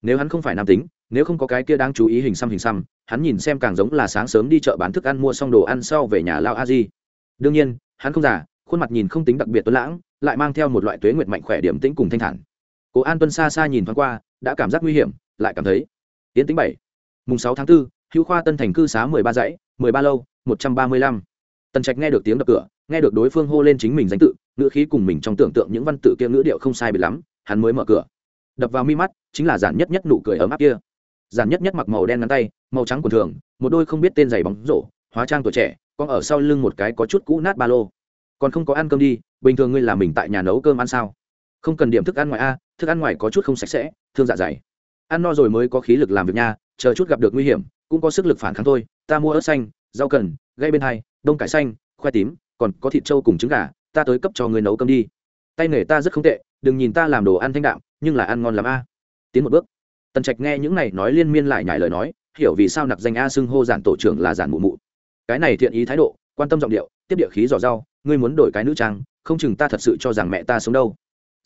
Nếu hắn không phải nam tính, nếu không có cái kia đáng chú ý hình xăm hình xăm, hắn nhìn xem càng giống là sáng sớm đi chợ bán thức ăn mua xong đồ ăn sau về nhà lao a di. Đương nhiên, hắn không già, khuôn mặt nhìn không tính đặc biệt tuấn lãng, lại mang theo một loại tuế nguyệt mạnh khỏe điểm tĩnh cùng thanh thản cố an tuân xa xa nhìn thoáng qua đã cảm giác nguy hiểm lại cảm thấy tiến tính bảy. Mùng sáu tháng 4, hữu khoa tân thành cư xá mười ba dãy mười ba lâu một trăm ba mươi lăm. Tần trạch nghe được tiếng đập cửa nghe được đối phương hô lên chính mình danh tự ngữ khí cùng mình trong tưởng tượng những văn tự kia ngữ điệu không sai biệt lắm hắn mới mở cửa. Đập vào mi mắt chính là giản nhất nhất nụ cười ấm áp kia. Giản nhất nhất mặc màu đen ngắn tay màu trắng quần thường một đôi không biết tên giày bóng rổ hóa trang tuổi trẻ còn ở sau lưng một cái có chút cũ nát ba lô. Còn không có ăn cơm đi bình thường ngươi làm mình tại nhà nấu cơm ăn sao? Không cần điểm thức ăn ngoài a, thức ăn ngoài có chút không sạch sẽ, thương dạ dày. Ăn no rồi mới có khí lực làm việc nha, chờ chút gặp được nguy hiểm, cũng có sức lực phản kháng thôi. Ta mua ớt xanh, rau cần gây bên hai, đông cải xanh, khoai tím, còn có thịt trâu cùng trứng gà, ta tới cấp cho người nấu cơm đi. Tay nghề ta rất không tệ, đừng nhìn ta làm đồ ăn thanh đạm, nhưng là ăn ngon lắm a. Tiến một bước. Tần trạch nghe những này nói liên miên lại nhải lời nói, hiểu vì sao nặc danh a xưng hô giản tổ trưởng là giản mụ mụ. Cái này thiện ý thái độ, quan tâm giọng điệu, tiếp địa khí dò rau, ngươi muốn đổi cái nữ trang, không chừng ta thật sự cho rằng mẹ ta sống đâu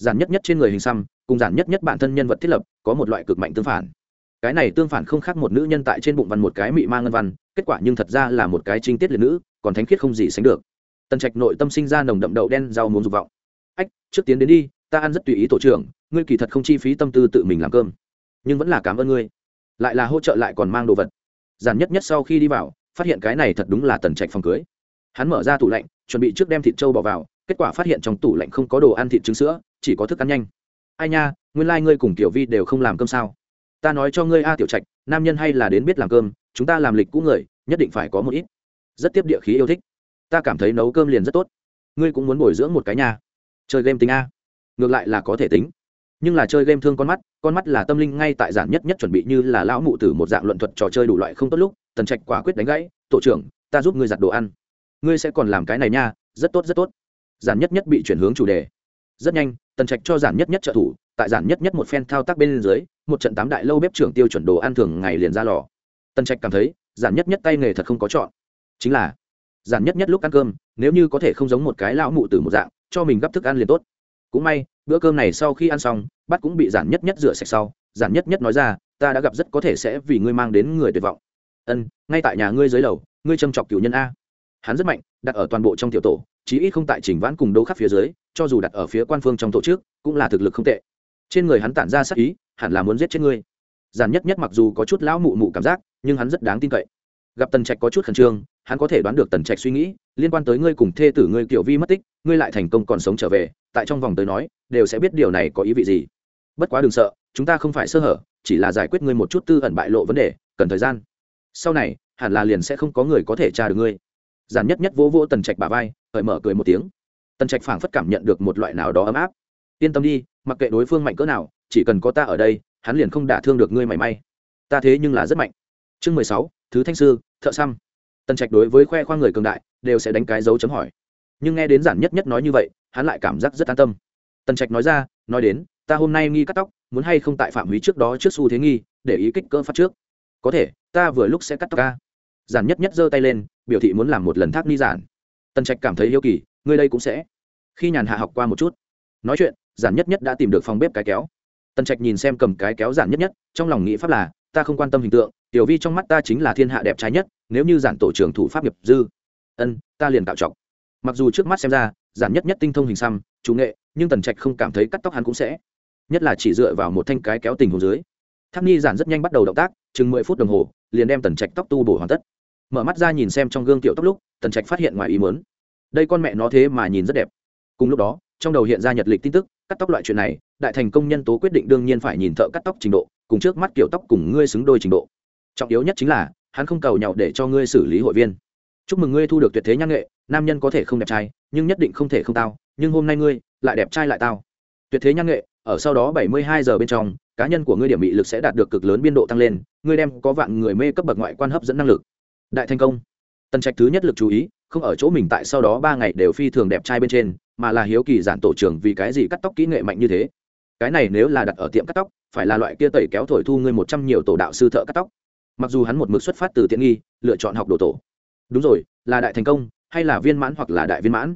giản nhất nhất trên người hình xăm, cùng giản nhất nhất bản thân nhân vật thiết lập, có một loại cực mạnh tương phản. Cái này tương phản không khác một nữ nhân tại trên bụng văn một cái mị ma ngân văn, kết quả nhưng thật ra là một cái trinh tiết liệt nữ, còn thánh khiết không gì sánh được. Tần trạch nội tâm sinh ra nồng đậm đậu đen rau muốn dục vọng. Ách, trước tiến đến đi, ta ăn rất tùy ý tổ trưởng, ngươi kỳ thật không chi phí tâm tư tự mình làm cơm, nhưng vẫn là cảm ơn ngươi. Lại là hỗ trợ lại còn mang đồ vật. Giản nhất nhất sau khi đi vào, phát hiện cái này thật đúng là tần trạch phòng cưới. Hắn mở ra tủ lạnh, chuẩn bị trước đem thịt trâu bỏ vào kết quả phát hiện trong tủ lạnh không có đồ ăn thịt trứng sữa, chỉ có thức ăn nhanh. Ai nha, nguyên lai、like、ngươi cùng tiểu vi đều không làm cơm sao? Ta nói cho ngươi a tiểu trạch, nam nhân hay là đến biết làm cơm, chúng ta làm lịch cũ người, nhất định phải có một ít. Rất tiếp địa khí yêu thích. Ta cảm thấy nấu cơm liền rất tốt. Ngươi cũng muốn bồi dưỡng một cái nhà chơi game tính a. Ngược lại là có thể tính. Nhưng là chơi game thương con mắt con mắt là tâm linh ngay tại giản nhất nhất chuẩn bị như là lão mụ tử một dạng luận thuật trò chơi đủ loại không tốt lúc, tần trạch quả quyết đánh gãy, tổ trưởng, ta giúp ngươi giặt đồ ăn. Ngươi sẽ còn làm cái này nha, rất tốt rất tốt giản nhất nhất bị chuyển hướng chủ đề. Rất nhanh, tần trạch cho giản nhất nhất trợ thủ, tại giản nhất nhất một phen thao tác bên dưới, một trận tám đại lâu bếp trưởng tiêu chuẩn đồ ăn thường ngày liền ra lò. Tần trạch cảm thấy, giản nhất nhất tay nghề thật không có chọn. Chính là, giản nhất nhất lúc ăn cơm, nếu như có thể không giống một cái lão mụ từ một dạng, cho mình gấp thức ăn liền tốt. Cũng may, bữa cơm này sau khi ăn xong bắt cũng bị giản nhất nhất rửa sạch sau, giản nhất nhất nói ra, ta đã gặp rất có thể sẽ vì ngươi mang đến người tuyệt vọng. Ân, ngay tại nhà ngươi dưới lầu, ngươi châm chọc cựu nhân a. Hắn rất mạnh, đặt ở toàn bộ trong tiểu tổ chí ít không tại trình vãn cùng đấu khắp phía dưới, cho dù đặt ở phía quan phương trong tổ chức, cũng là thực lực không tệ. Trên người hắn tản ra sắc ý, hẳn là muốn giết chết ngươi. Giản nhất nhất mặc dù có chút lão mụ mụ cảm giác, nhưng hắn rất đáng tin cậy. Gặp tần trạch có chút khẩn trương, hắn có thể đoán được tần trạch suy nghĩ, liên quan tới ngươi cùng thê tử ngươi kiểu vi mất tích, ngươi lại thành công còn sống trở về, tại trong vòng tới nói, đều sẽ biết điều này có ý vị gì. Bất quá đừng sợ, chúng ta không phải sơ hở, chỉ là giải quyết ngươi một chút tư ẩn bại lộ vấn đề, cần thời gian. Sau này, hẳn là liền sẽ không có người có thể tra được ngươi giản nhất nhất vỗ vỗ tần trạch bà vai hởi mở cười một tiếng. Tần trạch phảng phất cảm nhận được một loại nào đó ấm áp. Yên tâm đi, mặc kệ đối phương mạnh cỡ nào, chỉ cần có ta ở đây, hắn liền không đả thương được ngươi mảy may. Ta thế nhưng là rất mạnh. Chương mười sáu, thứ thanh sư, thợ xăm tần trạch đối với khoe khoang người cường đại, đều sẽ đánh cái dấu chấm hỏi. Nhưng nghe đến giản nhất nhất nói như vậy, hắn lại cảm giác rất an tâm. Tần trạch nói ra, nói đến, ta hôm nay nghi cắt tóc, muốn hay không tại phạm húy trước đó trước xu thế nghi, để ý kích cỡ phát trước. Có thể, ta vừa lúc sẽ cắt tóc ca giản nhất nhất giơ tay lên, biểu thị muốn làm một lần thác ni giản. Tần trạch cảm thấy yêu kỳ, ngươi đây cũng sẽ. Khi nhàn hạ học qua một chút. Nói chuyện, giản nhất nhất đã tìm được phòng bếp cái kéo. Tần trạch nhìn xem cầm cái kéo giản nhất nhất, trong lòng nghĩ pháp là, ta không quan tâm hình tượng, tiểu vi trong mắt ta chính là thiên hạ đẹp trai nhất, nếu như giản tổ trưởng thủ pháp nghiệp dư. Ân, ta liền tạo trọng. Mặc dù trước mắt xem ra, giản nhất nhất tinh thông hình xăm, chủ nghệ, nhưng tần trạch không cảm thấy cắt tóc hắn cũng sẽ. Nhất là chỉ dựa vào một thanh cái kéo tình hồ dưới. Tháp nhi giản rất nhanh bắt đầu động tác, chừng mười phút đồng hồ, liền đem tần trạch tóc tu bổ hoàn tất mở mắt ra nhìn xem trong gương tiểu tóc lúc, tần trạch phát hiện ngoài ý mớn đây con mẹ nó thế mà nhìn rất đẹp. Cùng lúc đó, trong đầu hiện ra nhật lịch tin tức, cắt tóc loại chuyện này, đại thành công nhân tố quyết định đương nhiên phải nhìn thợ cắt tóc trình độ, cùng trước mắt kiểu tóc cùng ngươi xứng đôi trình độ. Trọng yếu nhất chính là, hắn không cầu nhau để cho ngươi xử lý hội viên. Chúc mừng ngươi thu được tuyệt thế nhan nghệ, nam nhân có thể không đẹp trai, nhưng nhất định không thể không tao, nhưng hôm nay ngươi lại đẹp trai lại tao. Tuyệt thế nhan nghệ, ở sau đó bảy mươi hai giờ bên trong, cá nhân của ngươi điểm bị lực sẽ đạt được cực lớn biên độ tăng lên, ngươi đem có vạn người mê cấp bậc ngoại quan hấp dẫn năng lực đại thành công. Tần trạch thứ nhất lực chú ý, không ở chỗ mình tại sau đó ba ngày đều phi thường đẹp trai bên trên, mà là hiếu kỳ giản tổ trưởng vì cái gì cắt tóc kỹ nghệ mạnh như thế. Cái này nếu là đặt ở tiệm cắt tóc, phải là loại kia tẩy kéo thổi thu ngươi một trăm nhiều tổ đạo sư thợ cắt tóc. Mặc dù hắn một mực xuất phát từ tiện nghi, lựa chọn học đồ tổ. Đúng rồi, là đại thành công, hay là viên mãn hoặc là đại viên mãn?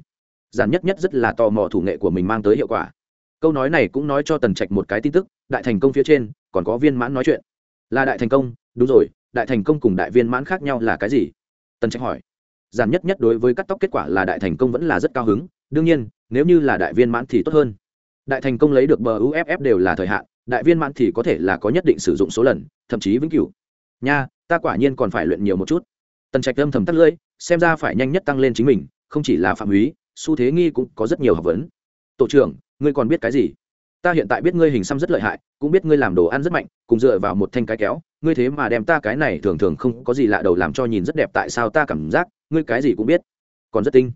Giản nhất nhất rất là tò mò thủ nghệ của mình mang tới hiệu quả. Câu nói này cũng nói cho tần trạch một cái tin tức, đại thành công phía trên, còn có viên mãn nói chuyện. Là đại thành công, đúng rồi đại thành công cùng đại viên mãn khác nhau là cái gì? Tần trạch hỏi. Giản nhất nhất đối với cắt tóc kết quả là đại thành công vẫn là rất cao hứng, đương nhiên, nếu như là đại viên mãn thì tốt hơn. Đại thành công lấy được bờ uff đều là thời hạn, đại viên mãn thì có thể là có nhất định sử dụng số lần, thậm chí vĩnh cửu. Nha, ta quả nhiên còn phải luyện nhiều một chút. Tần trạch âm thầm tắt lưỡi, xem ra phải nhanh nhất tăng lên chính mình, không chỉ là phạm húy, xu thế nghi cũng có rất nhiều học vấn. Tổ trưởng, ngươi còn biết cái gì? Ta hiện tại biết ngươi hình xăm rất lợi hại, cũng biết ngươi làm đồ ăn rất mạnh, cùng dựa vào một thanh cái kéo, ngươi thế mà đem ta cái này thường thường không có gì lạ đầu làm cho nhìn rất đẹp, tại sao ta cảm giác, ngươi cái gì cũng biết. Còn rất tinh.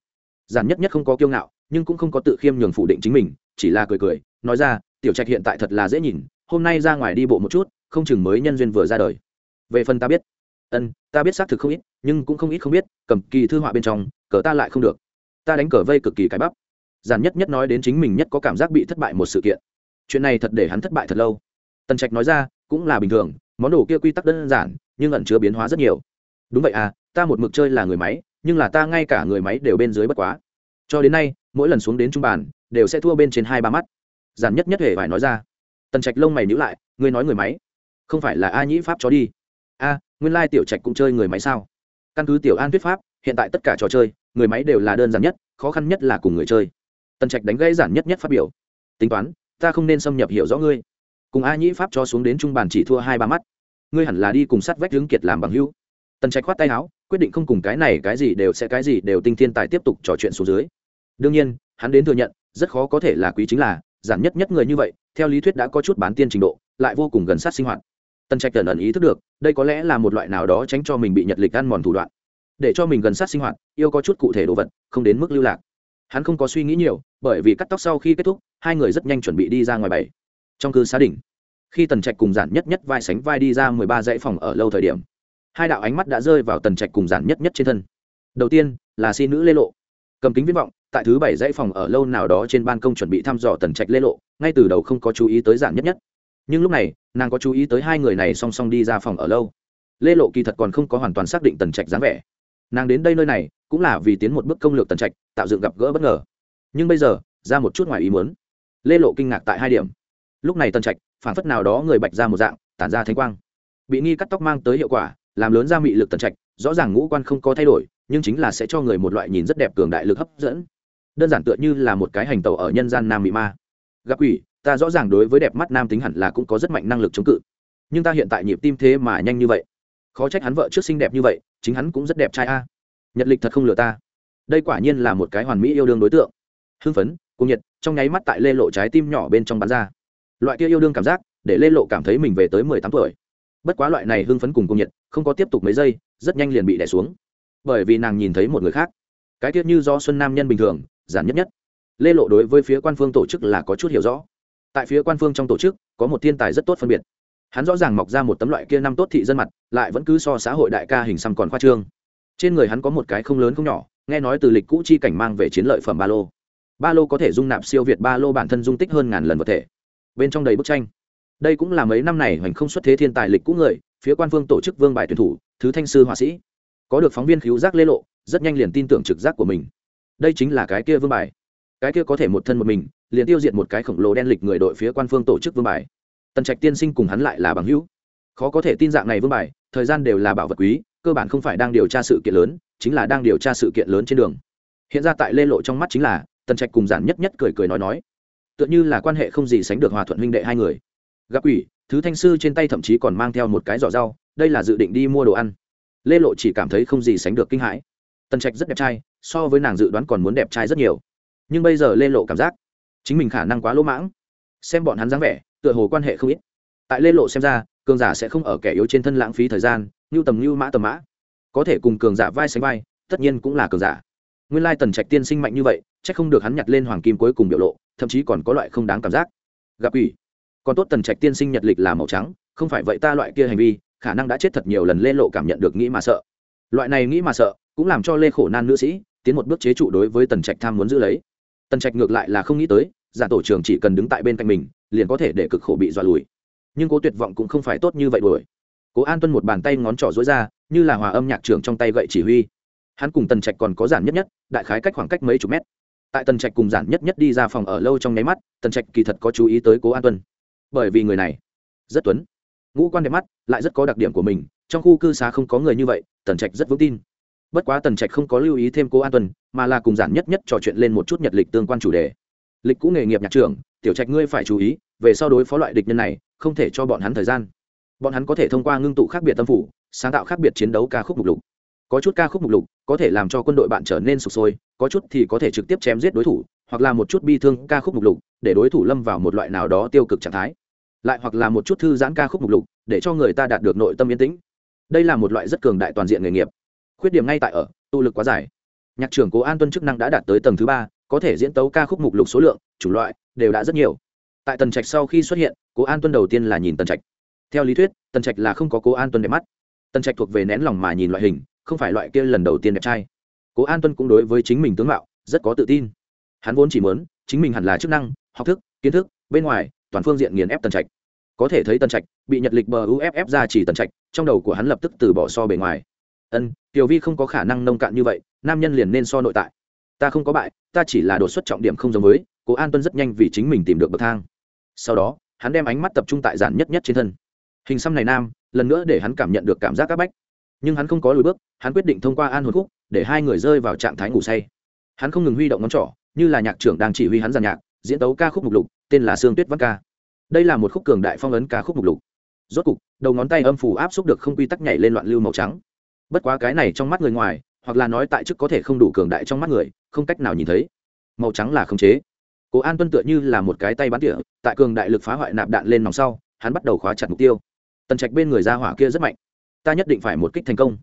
Giản nhất nhất không có kiêu ngạo, nhưng cũng không có tự khiêm nhường phủ định chính mình, chỉ là cười cười, nói ra, tiểu trạch hiện tại thật là dễ nhìn, hôm nay ra ngoài đi bộ một chút, không chừng mới nhân duyên vừa ra đời. Về phần ta biết, ân, ta biết xác thực không ít, nhưng cũng không ít không biết, cầm kỳ thư họa bên trong, cờ ta lại không được. Ta đánh cờ vây cực kỳ cái bắp. Giản nhất nhất nói đến chính mình nhất có cảm giác bị thất bại một sự kiện chuyện này thật để hắn thất bại thật lâu. Tần trạch nói ra, cũng là bình thường, món đồ kia quy tắc đơn giản, nhưng ẩn chứa biến hóa rất nhiều. Đúng vậy à ta một mực chơi là người máy, nhưng là ta ngay cả người máy đều bên dưới bất quá. Cho đến nay, mỗi lần xuống đến trung bàn, đều sẽ thua bên trên hai ba mắt. Giản nhất nhất hề phải nói ra. Tần trạch lông mày nhữ lại, ngươi nói người máy, không phải là a nhĩ pháp chó đi. A, nguyên lai tiểu trạch cũng chơi người máy sao? Căn cứ tiểu an thuyết pháp, hiện tại tất cả trò chơi, người máy đều là đơn giản nhất, khó khăn nhất là cùng người chơi. Tần trạch đánh gãy giản nhất nhất phát biểu. Tính toán ta không nên xâm nhập hiểu rõ ngươi. Cùng a nhĩ pháp cho xuống đến trung bàn chỉ thua hai ba mắt. Ngươi hẳn là đi cùng sát vách hướng kiệt làm bằng hữu. Tần trạch khoát tay áo, quyết định không cùng cái này cái gì đều sẽ cái gì đều tinh thiên tài tiếp tục trò chuyện xuống dưới. Đương nhiên, hắn đến thừa nhận, rất khó có thể là quý chính là, giản nhất nhất người như vậy, theo lý thuyết đã có chút bán tiên trình độ, lại vô cùng gần sát sinh hoạt. Tần trạch tần ẩn ý thức được, đây có lẽ là một loại nào đó tránh cho mình bị nhật lịch ăn mòn thủ đoạn. Để cho mình gần sát sinh hoạt, yêu có chút cụ thể đồ vật, không đến mức lưu lạc hắn không có suy nghĩ nhiều, bởi vì cắt tóc sau khi kết thúc, hai người rất nhanh chuẩn bị đi ra ngoài bảy. Trong cư xá đỉnh, khi tần trạch cùng giản nhất nhất vai sánh vai đi ra mười ba dãy phòng ở lâu thời điểm, hai đạo ánh mắt đã rơi vào tần trạch cùng giản nhất nhất trên thân. Đầu tiên, là si nữ lê lộ. Cầm kính viễn vọng, tại thứ bảy dãy phòng ở lâu nào đó trên ban công chuẩn bị thăm dò tần trạch lê lộ, ngay từ đầu không có chú ý tới giản nhất nhất. Nhưng lúc này, nàng có chú ý tới hai người này song song đi ra phòng ở lâu. Lê lộ kỳ thật còn không có hoàn toàn xác định tần trạch dáng vẻ nàng đến đây nơi này cũng là vì tiến một bước công lược tần trạch, tạo dựng gặp gỡ bất ngờ. Nhưng bây giờ, ra một chút ngoài ý muốn. Lê lộ kinh ngạc tại hai điểm. Lúc này tần trạch phản phất nào đó người bạch ra một dạng, tản ra thanh quang. Bị nghi cắt tóc mang tới hiệu quả, làm lớn ra mị lực tần trạch, rõ ràng ngũ quan không có thay đổi, nhưng chính là sẽ cho người một loại nhìn rất đẹp cường đại lực hấp dẫn. Đơn giản tựa như là một cái hành tàu ở nhân gian nam mị ma. Gặp quỷ, ta rõ ràng đối với đẹp mắt nam tính hẳn là cũng có rất mạnh năng lực chống cự. Nhưng ta hiện tại nhịp tim thế mà nhanh như vậy. Khó trách hắn vợ trước xinh đẹp như vậy chính hắn cũng rất đẹp trai a. Nhật lịch thật không lừa ta. Đây quả nhiên là một cái hoàn mỹ yêu đương đối tượng. Hưng phấn cung nhiệt, trong nháy mắt tại lê lộ trái tim nhỏ bên trong bắn ra. Loại kia yêu đương cảm giác, để lê lộ cảm thấy mình về tới mười tám tuổi. Bất quá loại này hưng phấn cùng cung nhiệt, không có tiếp tục mấy giây, rất nhanh liền bị đẻ xuống. Bởi vì nàng nhìn thấy một người khác. Cái tiết như do xuân nam nhân bình thường, giản nhất nhất. Lê lộ đối với phía quan phương tổ chức là có chút hiểu rõ. Tại phía quan phương trong tổ chức, có một thiên tài rất tốt phân biệt hắn rõ ràng mọc ra một tấm loại kia năm tốt thị dân mặt, lại vẫn cứ so xã hội đại ca hình xăm còn khoa trương. Trên người hắn có một cái không lớn không nhỏ, nghe nói từ lịch cũ chi cảnh mang về chiến lợi phẩm ba lô. Ba lô có thể dung nạp siêu việt ba lô bản thân dung tích hơn ngàn lần vật thể. Bên trong đầy bức tranh. Đây cũng là mấy năm này hoành không xuất thế thiên tài lịch cũ người, phía quan phương tổ chức vương bài tuyển thủ, thứ thanh sư họa sĩ. Có được phóng viên cứu giác lê lộ, rất nhanh liền tin tưởng trực giác của mình. Đây chính là cái kia vương bài. Cái kia có thể một thân một mình, liền tiêu diệt một cái khổng lồ đen lịch người đội phía quan phương tổ chức vương bài tần trạch tiên sinh cùng hắn lại là bằng hữu. Khó có thể tin dạng này vương bài, thời gian đều là bảo vật quý, cơ bản không phải đang điều tra sự kiện lớn, chính là đang điều tra sự kiện lớn trên đường. Hiện ra tại lê lộ trong mắt chính là, tần trạch cùng giản nhất nhất cười cười nói nói. Tựa như là quan hệ không gì sánh được hòa thuận huynh đệ hai người. Gặp ủy thứ thanh sư trên tay thậm chí còn mang theo một cái giỏ rau, đây là dự định đi mua đồ ăn. Lê lộ chỉ cảm thấy không gì sánh được kinh hãi. Tần trạch rất đẹp trai, so với nàng dự đoán còn muốn đẹp trai rất nhiều. Nhưng bây giờ lê lộ cảm giác, chính mình khả năng quá lỗ mãng. Xem bọn hắn dáng vẻ tựa hồ quan hệ không ít. Tại lê lộ xem ra, cường giả sẽ không ở kẻ yếu trên thân lãng phí thời gian, như tầm như mã tầm mã. Có thể cùng cường giả vai sánh vai, tất nhiên cũng là cường giả. Nguyên lai tần trạch tiên sinh mạnh như vậy c h ắ c không được hắn nhặt lên hoàng kim cuối cùng biểu lộ, thậm chí còn có loại không đáng cảm giác. Gặp ủy. Còn tốt tần trạch tiên sinh nhật lịch là màu trắng, không phải vậy ta loại kia hành vi, khả năng đã chết thật nhiều lần lê lộ cảm nhận được nghĩ mà sợ. Loại này nghĩ mà sợ, cũng làm cho lê khổ nan nữ sĩ, tiến một bước chế trụ đối với tần trạch tham muốn giữ lấy. Tần trạch ngược lại là không nghĩ tới giả tổ trưởng chỉ cần đứng tại bên cạnh mình, liền có thể để cực khổ bị dọa lùi. Nhưng cố tuyệt vọng cũng không phải tốt như vậy đuổi. Cố an tuân một bàn tay ngón trỏ dối ra, như là hòa âm nhạc trưởng trong tay gậy chỉ huy. Hắn cùng tần trạch còn có giản nhất nhất, đại khái cách khoảng cách mấy chục mét. Tại tần trạch cùng giản nhất nhất đi ra phòng ở lâu trong nháy mắt, tần trạch kỳ thật có chú ý tới cố an tuân. Bởi vì người này, rất tuấn, ngũ quan đẹp mắt, lại rất có đặc điểm của mình, trong khu cư xá không có người như vậy, tần trạch rất vững tin. Bất quá tần trạch không có lưu ý thêm cố an tuân, mà là cùng giản nhất nhất trò chuyện lên một chút nhật lịch tương quan chủ đề lịch cũ nghề nghiệp nhạc trưởng, tiểu trạch ngươi phải chú ý, về sau đối phó loại địch nhân này, không thể cho bọn hắn thời gian. Bọn hắn có thể thông qua ngưng tụ khác biệt tâm phủ, sáng tạo khác biệt chiến đấu ca khúc mục lục. Có chút ca khúc mục lục, có thể làm cho quân đội bạn trở nên sụp sôi, có chút thì có thể trực tiếp chém giết đối thủ, hoặc là một chút bi thương ca khúc mục lục, để đối thủ lâm vào một loại nào đó tiêu cực trạng thái. Lại hoặc là một chút thư giãn ca khúc mục lục, để cho người ta đạt được nội tâm yên tĩnh. Đây là một loại rất cường đại toàn diện nghề nghiệp. Khuyết điểm ngay tại ở, tu lực quá dài. Nhạc trưởng cố an tuân chức năng đã đạt tới tầng thứ ba có thể diễn tấu ca khúc mục lục số lượng, chủng loại, đều đã rất nhiều. Tại tần trạch sau khi xuất hiện, cố an tuân đầu tiên là nhìn tần trạch. Theo lý thuyết, tần trạch là không có cố an tuân đẹp mắt. Tần trạch thuộc về nén lòng mà nhìn loại hình, không phải loại kia lần đầu tiên đẹp trai. Cố an tuân cũng đối với chính mình tướng mạo rất có tự tin. Hắn vốn chỉ muốn, chính mình hẳn là chức năng, học thức, kiến thức, bên ngoài, toàn phương diện nghiền ép tần trạch. Có thể thấy tần trạch bị nhật lịch bờ uff ra chỉ tần trạch, trong đầu của hắn lập tức từ bỏ so bề ngoài. Ân tiểu vi không có khả năng nông cạn như vậy, nam nhân liền nên so nội tại ta không có bại, ta chỉ là đột xuất trọng điểm không giống với, cố an tuân rất nhanh vì chính mình tìm được bậc thang. Sau đó, hắn đem ánh mắt tập trung tại giản nhất nhất trên thân. Hình xăm này nam, lần nữa để hắn cảm nhận được cảm giác áp bách. Nhưng hắn không có lùi bước, hắn quyết định thông qua an hồn khúc, để hai người rơi vào trạng thái ngủ say. Hắn không ngừng huy động ngón trỏ, như là nhạc trưởng đang chỉ huy hắn giàn nhạc, diễn tấu ca khúc mục lục, tên là sương tuyết văn ca. Đây là một khúc cường đại phong ấn ca khúc mục lục. Rốt cục, đầu ngón tay âm phủ áp xúc được không quy tắc nhảy lên loạn lưu màu trắng. Bất quá cái này trong mắt người ngoài hoặc là nói tại chức có thể không đủ cường đại trong mắt người, không cách nào nhìn thấy. Màu trắng là khống chế. Cố an tuân tựa như là một cái tay bắn tỉa, tại cường đại lực phá hoại nạp đạn lên nòng sau, hắn bắt đầu khóa chặt mục tiêu. Tần trạch bên người ra hỏa kia rất mạnh. Ta nhất định phải một kích thành công.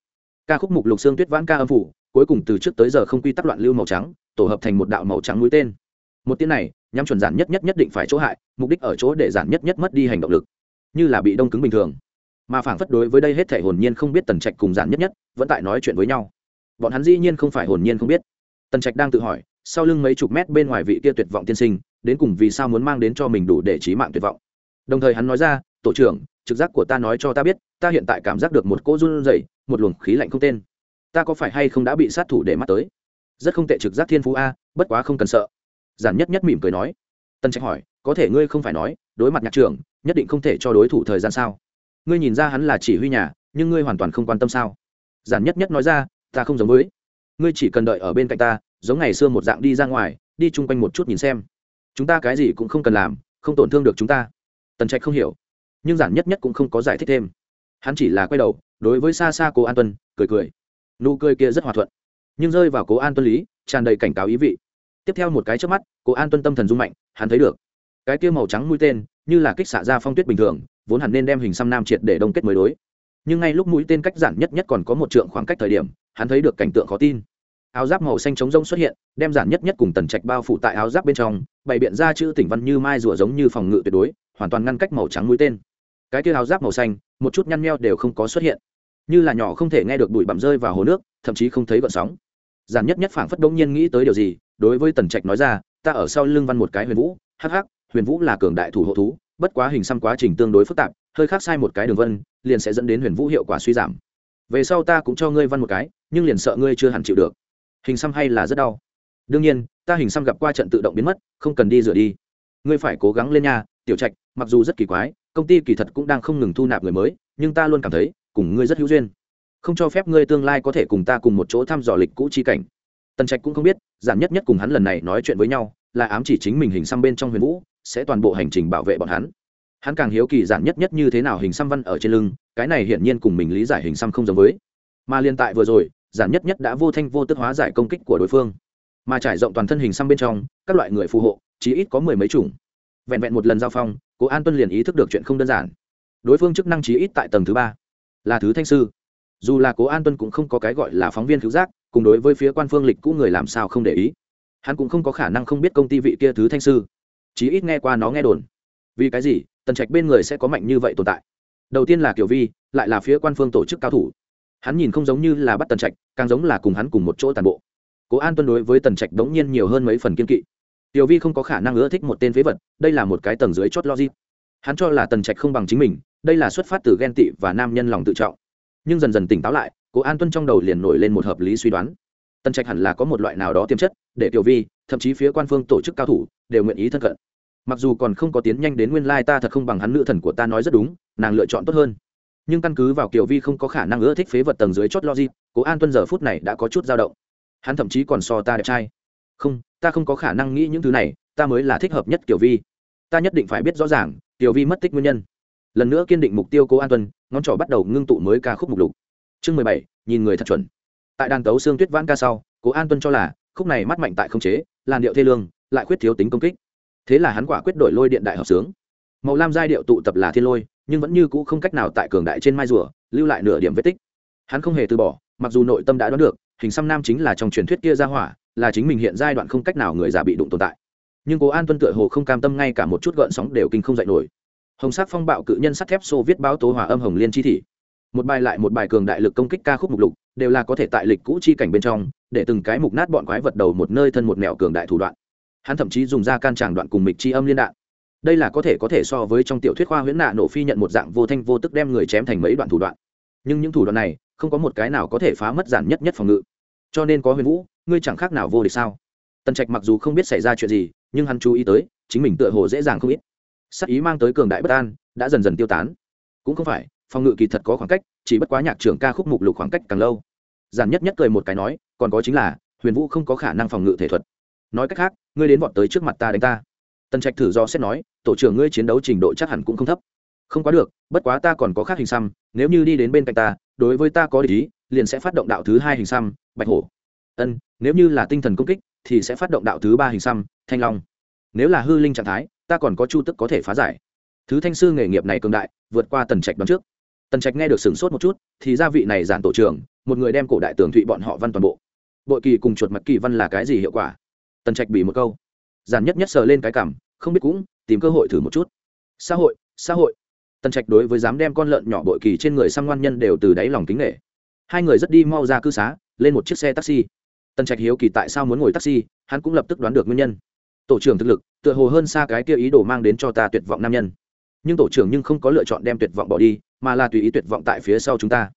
Ca khúc mục lục xương tuyết vãn ca âm phủ, cuối cùng từ trước tới giờ không quy tắc loạn lưu màu trắng, tổ hợp thành một đạo màu trắng mũi tên. Một tiếng này, nhắm chuẩn giản nhất nhất nhất định phải chỗ hại, mục đích ở chỗ để giản nhất nhất mất đi hành động lực. Như là bị đông cứng bình thường. Mà phảng phất đối với đây hết thể hồn nhiên không biết tần trạch cùng giản nhất nhất, vẫn tại nói chuyện với nhau bọn hắn dĩ nhiên không phải hồn nhiên không biết. Tần trạch đang tự hỏi, sau lưng mấy chục mét bên ngoài vị kia tuyệt vọng tiên sinh, đến cùng vì sao muốn mang đến cho mình đủ để trí mạng tuyệt vọng. Đồng thời hắn nói ra, tổ trưởng, trực giác của ta nói cho ta biết, ta hiện tại cảm giác được một cỗ run rẩy, một luồng khí lạnh không tên. Ta có phải hay không đã bị sát thủ để mắt tới? Rất không tệ, trực giác thiên phú a, bất quá không cần sợ. Giản nhất nhất mỉm cười nói. Tân trạch hỏi, có thể ngươi không phải nói, đối mặt nhạc trưởng, nhất định không thể cho đối thủ thời gian sao? Ngươi nhìn ra hắn là chỉ huy nhà, nhưng ngươi hoàn toàn không quan tâm sao? Giản nhất nhất nói ra ta không giống với. Ngươi chỉ cần đợi ở bên cạnh ta, giống ngày xưa một dạng đi ra ngoài, đi chung quanh một chút nhìn xem. Chúng ta cái gì cũng không cần làm, không tổn thương được chúng ta. Tần trạch không hiểu, nhưng giản nhất nhất cũng không có giải thích thêm. Hắn chỉ là quay đầu, đối với xa xa cố an tuân, cười cười. Nụ cười kia rất hòa thuận, nhưng rơi vào cố an tuân lý, tràn đầy cảnh cáo ý vị. Tiếp theo một cái trước mắt, cố an tuân tâm thần dung mạnh, hắn thấy được. Cái kia màu trắng mũi tên, như là kích xạ ra phong tuyết bình thường, vốn hẳn nên đem hình xăm nam triệt để đông kết mới đối. Nhưng ngay lúc mũi tên cách giản nhất nhất còn có một trượng khoảng cách thời điểm hắn thấy được cảnh tượng khó tin. Áo giáp màu xanh trống rông xuất hiện, đem giản nhất nhất cùng tần trạch bao phủ tại áo giáp bên trong, bày biện ra chữ tỉnh văn như mai rùa giống như phòng ngự tuyệt đối, hoàn toàn ngăn cách màu trắng mũi tên. Cái kia áo giáp màu xanh, một chút nhăn nheo đều không có xuất hiện. Như là nhỏ không thể nghe được bụi bặm rơi vào hồ nước, thậm chí không thấy gợn sóng. Giản nhất nhất phảng phất đống nhiên nghĩ tới điều gì, đối với tần trạch nói ra, ta ở sau lưng văn một cái huyền vũ, hắc hắc, huyền vũ là cường đại thủ hộ thú, bất quá hình xăm quá trình tương đối phức tạp, hơi khác sai một cái đường vân, liền sẽ dẫn đến huyền vũ hiệu quả suy giảm về sau ta cũng cho ngươi văn một cái, nhưng liền sợ ngươi chưa hẳn chịu được. Hình xăm hay là rất đau. Đương nhiên, ta hình xăm gặp qua trận tự động biến mất, không cần đi rửa đi. Ngươi phải cố gắng lên nha, tiểu trạch, mặc dù rất kỳ quái, công ty kỳ thật cũng đang không ngừng thu nạp người mới, nhưng ta luôn cảm thấy, cùng ngươi rất hữu duyên. Không cho phép ngươi tương lai có thể cùng ta cùng một chỗ thăm dò lịch cũ chi cảnh. Tần trạch cũng không biết, giản nhất nhất cùng hắn lần này nói chuyện với nhau, là ám chỉ chính mình hình xăm bên trong huyền vũ, sẽ toàn bộ hành trình bảo vệ bọn hắn hắn càng hiếu kỳ giản nhất nhất như thế nào hình xăm văn ở trên lưng, cái này hiển nhiên cùng mình lý giải hình xăm không giống với. Mà liên tại vừa rồi, giản nhất nhất đã vô thanh vô tức hóa giải công kích của đối phương. Mà trải rộng toàn thân hình xăm bên trong, các loại người phù hộ chỉ ít có mười mấy chủng. Vẹn vẹn một lần giao phong, cố an tuân liền ý thức được chuyện không đơn giản. Đối phương chức năng chí ít tại tầng thứ ba, là thứ thanh sư. Dù là cố an tuân cũng không có cái gọi là phóng viên cứu giác, cùng đối với phía quan phương lịch cũ người làm sao không để ý. Hắn cũng không có khả năng không biết công ty vị kia thứ thanh sư. Chí ít nghe qua nó nghe đồn. Vì cái gì? Tần trạch bên người sẽ có mạnh như vậy tồn tại. Đầu tiên là kiểu vi, lại là phía quan phương tổ chức cao thủ. Hắn nhìn không giống như là bắt tần trạch, càng giống là cùng hắn cùng một chỗ tàn bộ. Cố an tuân đối với tần trạch đống nhiên nhiều hơn mấy phần kiên kỵ. Tiểu vi không có khả năng ưa thích một tên phế vật, đây là một cái tầng dưới chót logic. Hắn cho là tần trạch không bằng chính mình, đây là xuất phát từ ghen tị và nam nhân lòng tự trọng. Nhưng dần dần tỉnh táo lại, cố an tuân trong đầu liền nổi lên một hợp lý suy đoán. Tần trạch hẳn là có một loại nào đó tiềm chất, để tiểu vi, thậm chí phía quan phương tổ chức cao thủ, đều nguyện ý thân cận mặc dù còn không có tiến nhanh đến nguyên lai ta thật không bằng hắn nữ thần của ta nói rất đúng, nàng lựa chọn tốt hơn. Nhưng căn cứ vào kiều vi không có khả năng ưa thích phế vật tầng dưới chót logic, cố an tuân giờ phút này đã có chút dao động. Hắn thậm chí còn so ta đẹp trai. Không, ta không có khả năng nghĩ những thứ này, ta mới là thích hợp nhất kiều vi. Ta nhất định phải biết rõ ràng, kiều vi mất tích nguyên nhân. Lần nữa kiên định mục tiêu cố an tuân, ngón trỏ bắt đầu ngưng tụ mới ca khúc mục lục. Chương mười bảy, nhìn người thật chuẩn. Tại đàn tấu xương tuyết vãn ca sau, cố an tuân cho là, khúc này mắt mạnh tại không chế, làn điệu thê lương, lại khuyết thiếu tính công kích thế là hắn quả quyết đổi lôi điện đại hợp sướng. Màu lam giai điệu tụ tập là thiên lôi, nhưng vẫn như cũ không cách nào tại cường đại trên mai rùa, lưu lại nửa điểm vết tích. Hắn không hề từ bỏ, mặc dù nội tâm đã đoán được, hình xăm nam chính là trong truyền thuyết kia ra hỏa, là chính mình hiện giai đoạn không cách nào người già bị đụng tồn tại. Nhưng cố an tuân tựa hồ không cam tâm ngay cả một chút gợn sóng đều kinh không dậy nổi. Hồng sắc phong bạo cự nhân sắt thép xô viết báo tố hòa âm hồng liên chi thị. Một bài lại một bài cường đại lực công kích ca khúc mục lục, đều là có thể tại lịch cũ chi cảnh bên trong, để từng cái mục nát bọn quái vật đầu một nơi thân một mẹo cường đại thủ đoạn hắn thậm chí dùng ra can tràng đoạn cùng mịch chi âm liên đạn. Đây là có thể có thể so với trong tiểu thuyết khoa huyễn nạ nổ phi nhận một dạng vô thanh vô tức đem người chém thành mấy đoạn thủ đoạn. Nhưng những thủ đoạn này, không có một cái nào có thể phá mất giản nhất nhất phòng ngự. Cho nên có huyền vũ, ngươi chẳng khác nào vô địch sao? Tần trạch mặc dù không biết xảy ra chuyện gì, nhưng hắn chú ý tới, chính mình tựa hồ dễ dàng không ít. Sắc ý mang tới cường đại bất an, đã dần dần tiêu tán. Cũng không phải, phòng ngự kỳ thật có khoảng cách, chỉ bất quá nhạc trưởng ca khúc mục lục khoảng cách càng lâu. Giản nhất nhất cười một cái nói, còn có chính là, huyền vũ không có khả năng phòng ngự thể thuật nói cách khác, ngươi đến vọt tới trước mặt ta đánh ta. Tần trạch thử do xét nói, tổ trưởng ngươi chiến đấu trình độ chắc hẳn cũng không thấp. Không quá được, bất quá ta còn có khác hình xăm, nếu như đi đến bên cạnh ta, đối với ta có ý, liền sẽ phát động đạo thứ hai hình xăm, bạch hổ. Ân, nếu như là tinh thần công kích, thì sẽ phát động đạo thứ ba hình xăm, thanh long. Nếu là hư linh trạng thái, ta còn có chu tức có thể phá giải. Thứ thanh sư nghề nghiệp này cường đại, vượt qua tần trạch đón trước. Tần trạch nghe được sửng sốt một chút, thì gia vị này giản tổ trưởng, một người đem cổ đại tường thụy bọn họ văn toàn bộ. Bội kỳ cùng chuột mặt kỳ văn là cái gì hiệu quả? Tần trạch bị một câu, giản nhất nhất sờ lên cái cảm, không biết cũng tìm cơ hội thử một chút. Xã hội xã hội. Tần trạch đối với dám đem con lợn nhỏ bội kỳ trên người sang ngoan nhân đều từ đáy lòng kính nghệ hai người rất đi mau ra cư xá, lên một chiếc xe taxi. Tần trạch hiếu kỳ tại sao muốn ngồi taxi, hắn cũng lập tức đoán được nguyên nhân. Tổ trưởng thực lực, tựa hồ hơn xa cái kia ý đồ mang đến cho ta tuyệt vọng nam nhân. Nhưng tổ trưởng nhưng không có lựa chọn đem tuyệt vọng bỏ đi, mà là tùy ý tuyệt vọng tại phía sau chúng ta.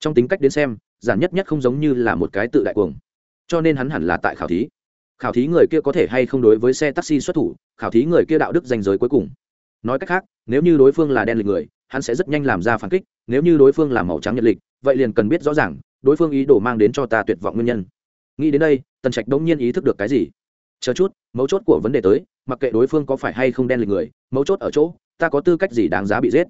Trong tính cách đến xem, giản nhất nhất không giống như là một cái tự đại cuồng. Cho nên hắn hẳn là tại khảo thí khảo thí người kia có thể hay không đối với xe taxi xuất thủ, khảo thí người kia đạo đức danh giới cuối cùng. Nói cách khác, nếu như đối phương là đen lịch người, hắn sẽ rất nhanh làm ra phản kích, nếu như đối phương là màu trắng nhật lịch, vậy liền cần biết rõ ràng, đối phương ý đồ mang đến cho ta tuyệt vọng nguyên nhân. Nghĩ đến đây, tần trạch đống nhiên ý thức được cái gì? Chờ chút, mấu chốt của vấn đề tới, mặc kệ đối phương có phải hay không đen lịch người, mấu chốt ở chỗ, ta có tư cách gì đáng giá bị giết?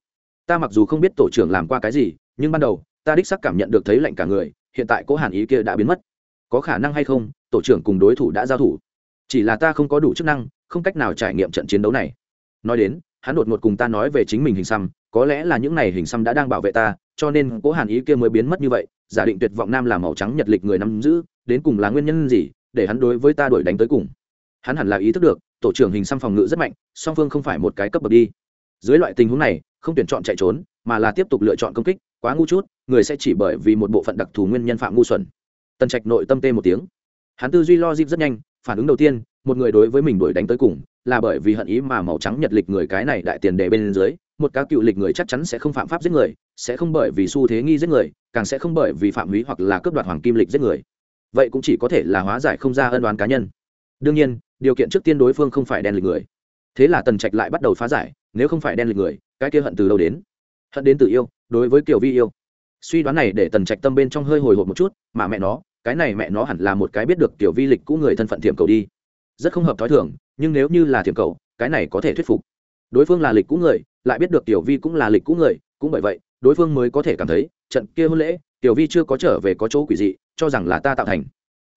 Ta mặc dù không biết tổ trưởng làm qua cái gì, nhưng ban đầu, ta đích sắc cảm nhận được thấy lạnh cả người, hiện tại cố hàn ý kia đã biến mất. Có khả năng hay không tổ trưởng cùng đối thủ đã giao thủ. Chỉ là ta không có đủ chức năng, không cách nào trải nghiệm trận chiến đấu này. Nói đến, hắn đột ngột cùng ta nói về chính mình hình xăm, có lẽ là những n à y hình xăm đã đang bảo vệ ta, cho nên cố hàn ý kia mới biến mất như vậy, giả định tuyệt vọng nam là màu trắng nhật lịch người nắm giữ, đến cùng là nguyên nhân gì, để hắn đối với ta đuổi đánh tới cùng. Hắn hẳn là ý thức được, tổ trưởng hình xăm phòng ngự rất mạnh, song phương không phải một cái cấp bậc đi. Dưới loại tình huống này, không tuyển chọn chạy trốn, mà là tiếp tục lựa chọn công kích, quá ngu chút, người sẽ chỉ bởi vì một bộ phận đặc thù nguyên nhân phạm ngu xuẩn. Tần trạch nội tâm tê một tiếng hắn tư duy lo dịp rất nhanh, phản ứng đầu tiên, một người đối với mình đuổi đánh tới cùng, là bởi vì hận ý mà màu trắng nhật lịch người cái này đại tiền đề bên dưới, một cá cựu lịch người chắc chắn sẽ không phạm pháp giết người, sẽ không bởi vì xu thế nghi giết người, càng sẽ không bởi vì phạm húy hoặc là cướp đoạt hoàng kim lịch giết người. Vậy cũng chỉ có thể là hóa giải không ra ân đoán cá nhân. Đương nhiên, điều kiện trước tiên đối phương không phải đen lịch người. Thế là tần trạch lại bắt đầu phá giải, nếu không phải đen lịch người, cái kia hận từ đâu đến? Hận đến từ yêu, đối với kiểu vi yêu. Suy đoán này để tần trạch tâm bên trong hơi hồi hộp một chút, mà mẹ nó cái này mẹ nó hẳn là một cái biết được tiểu vi lịch cũ người thân phận thiểm cầu đi. Rất không hợp thói thường, nhưng nếu như là thiểm cầu, cái này có thể thuyết phục. Đối phương là lịch cũ người, lại biết được tiểu vi cũng là lịch cũ người, cũng bởi vậy, đối phương mới có thể cảm thấy, trận kia hôn lễ, tiểu vi chưa có trở về có chỗ quỷ dị, cho rằng là ta tạo thành.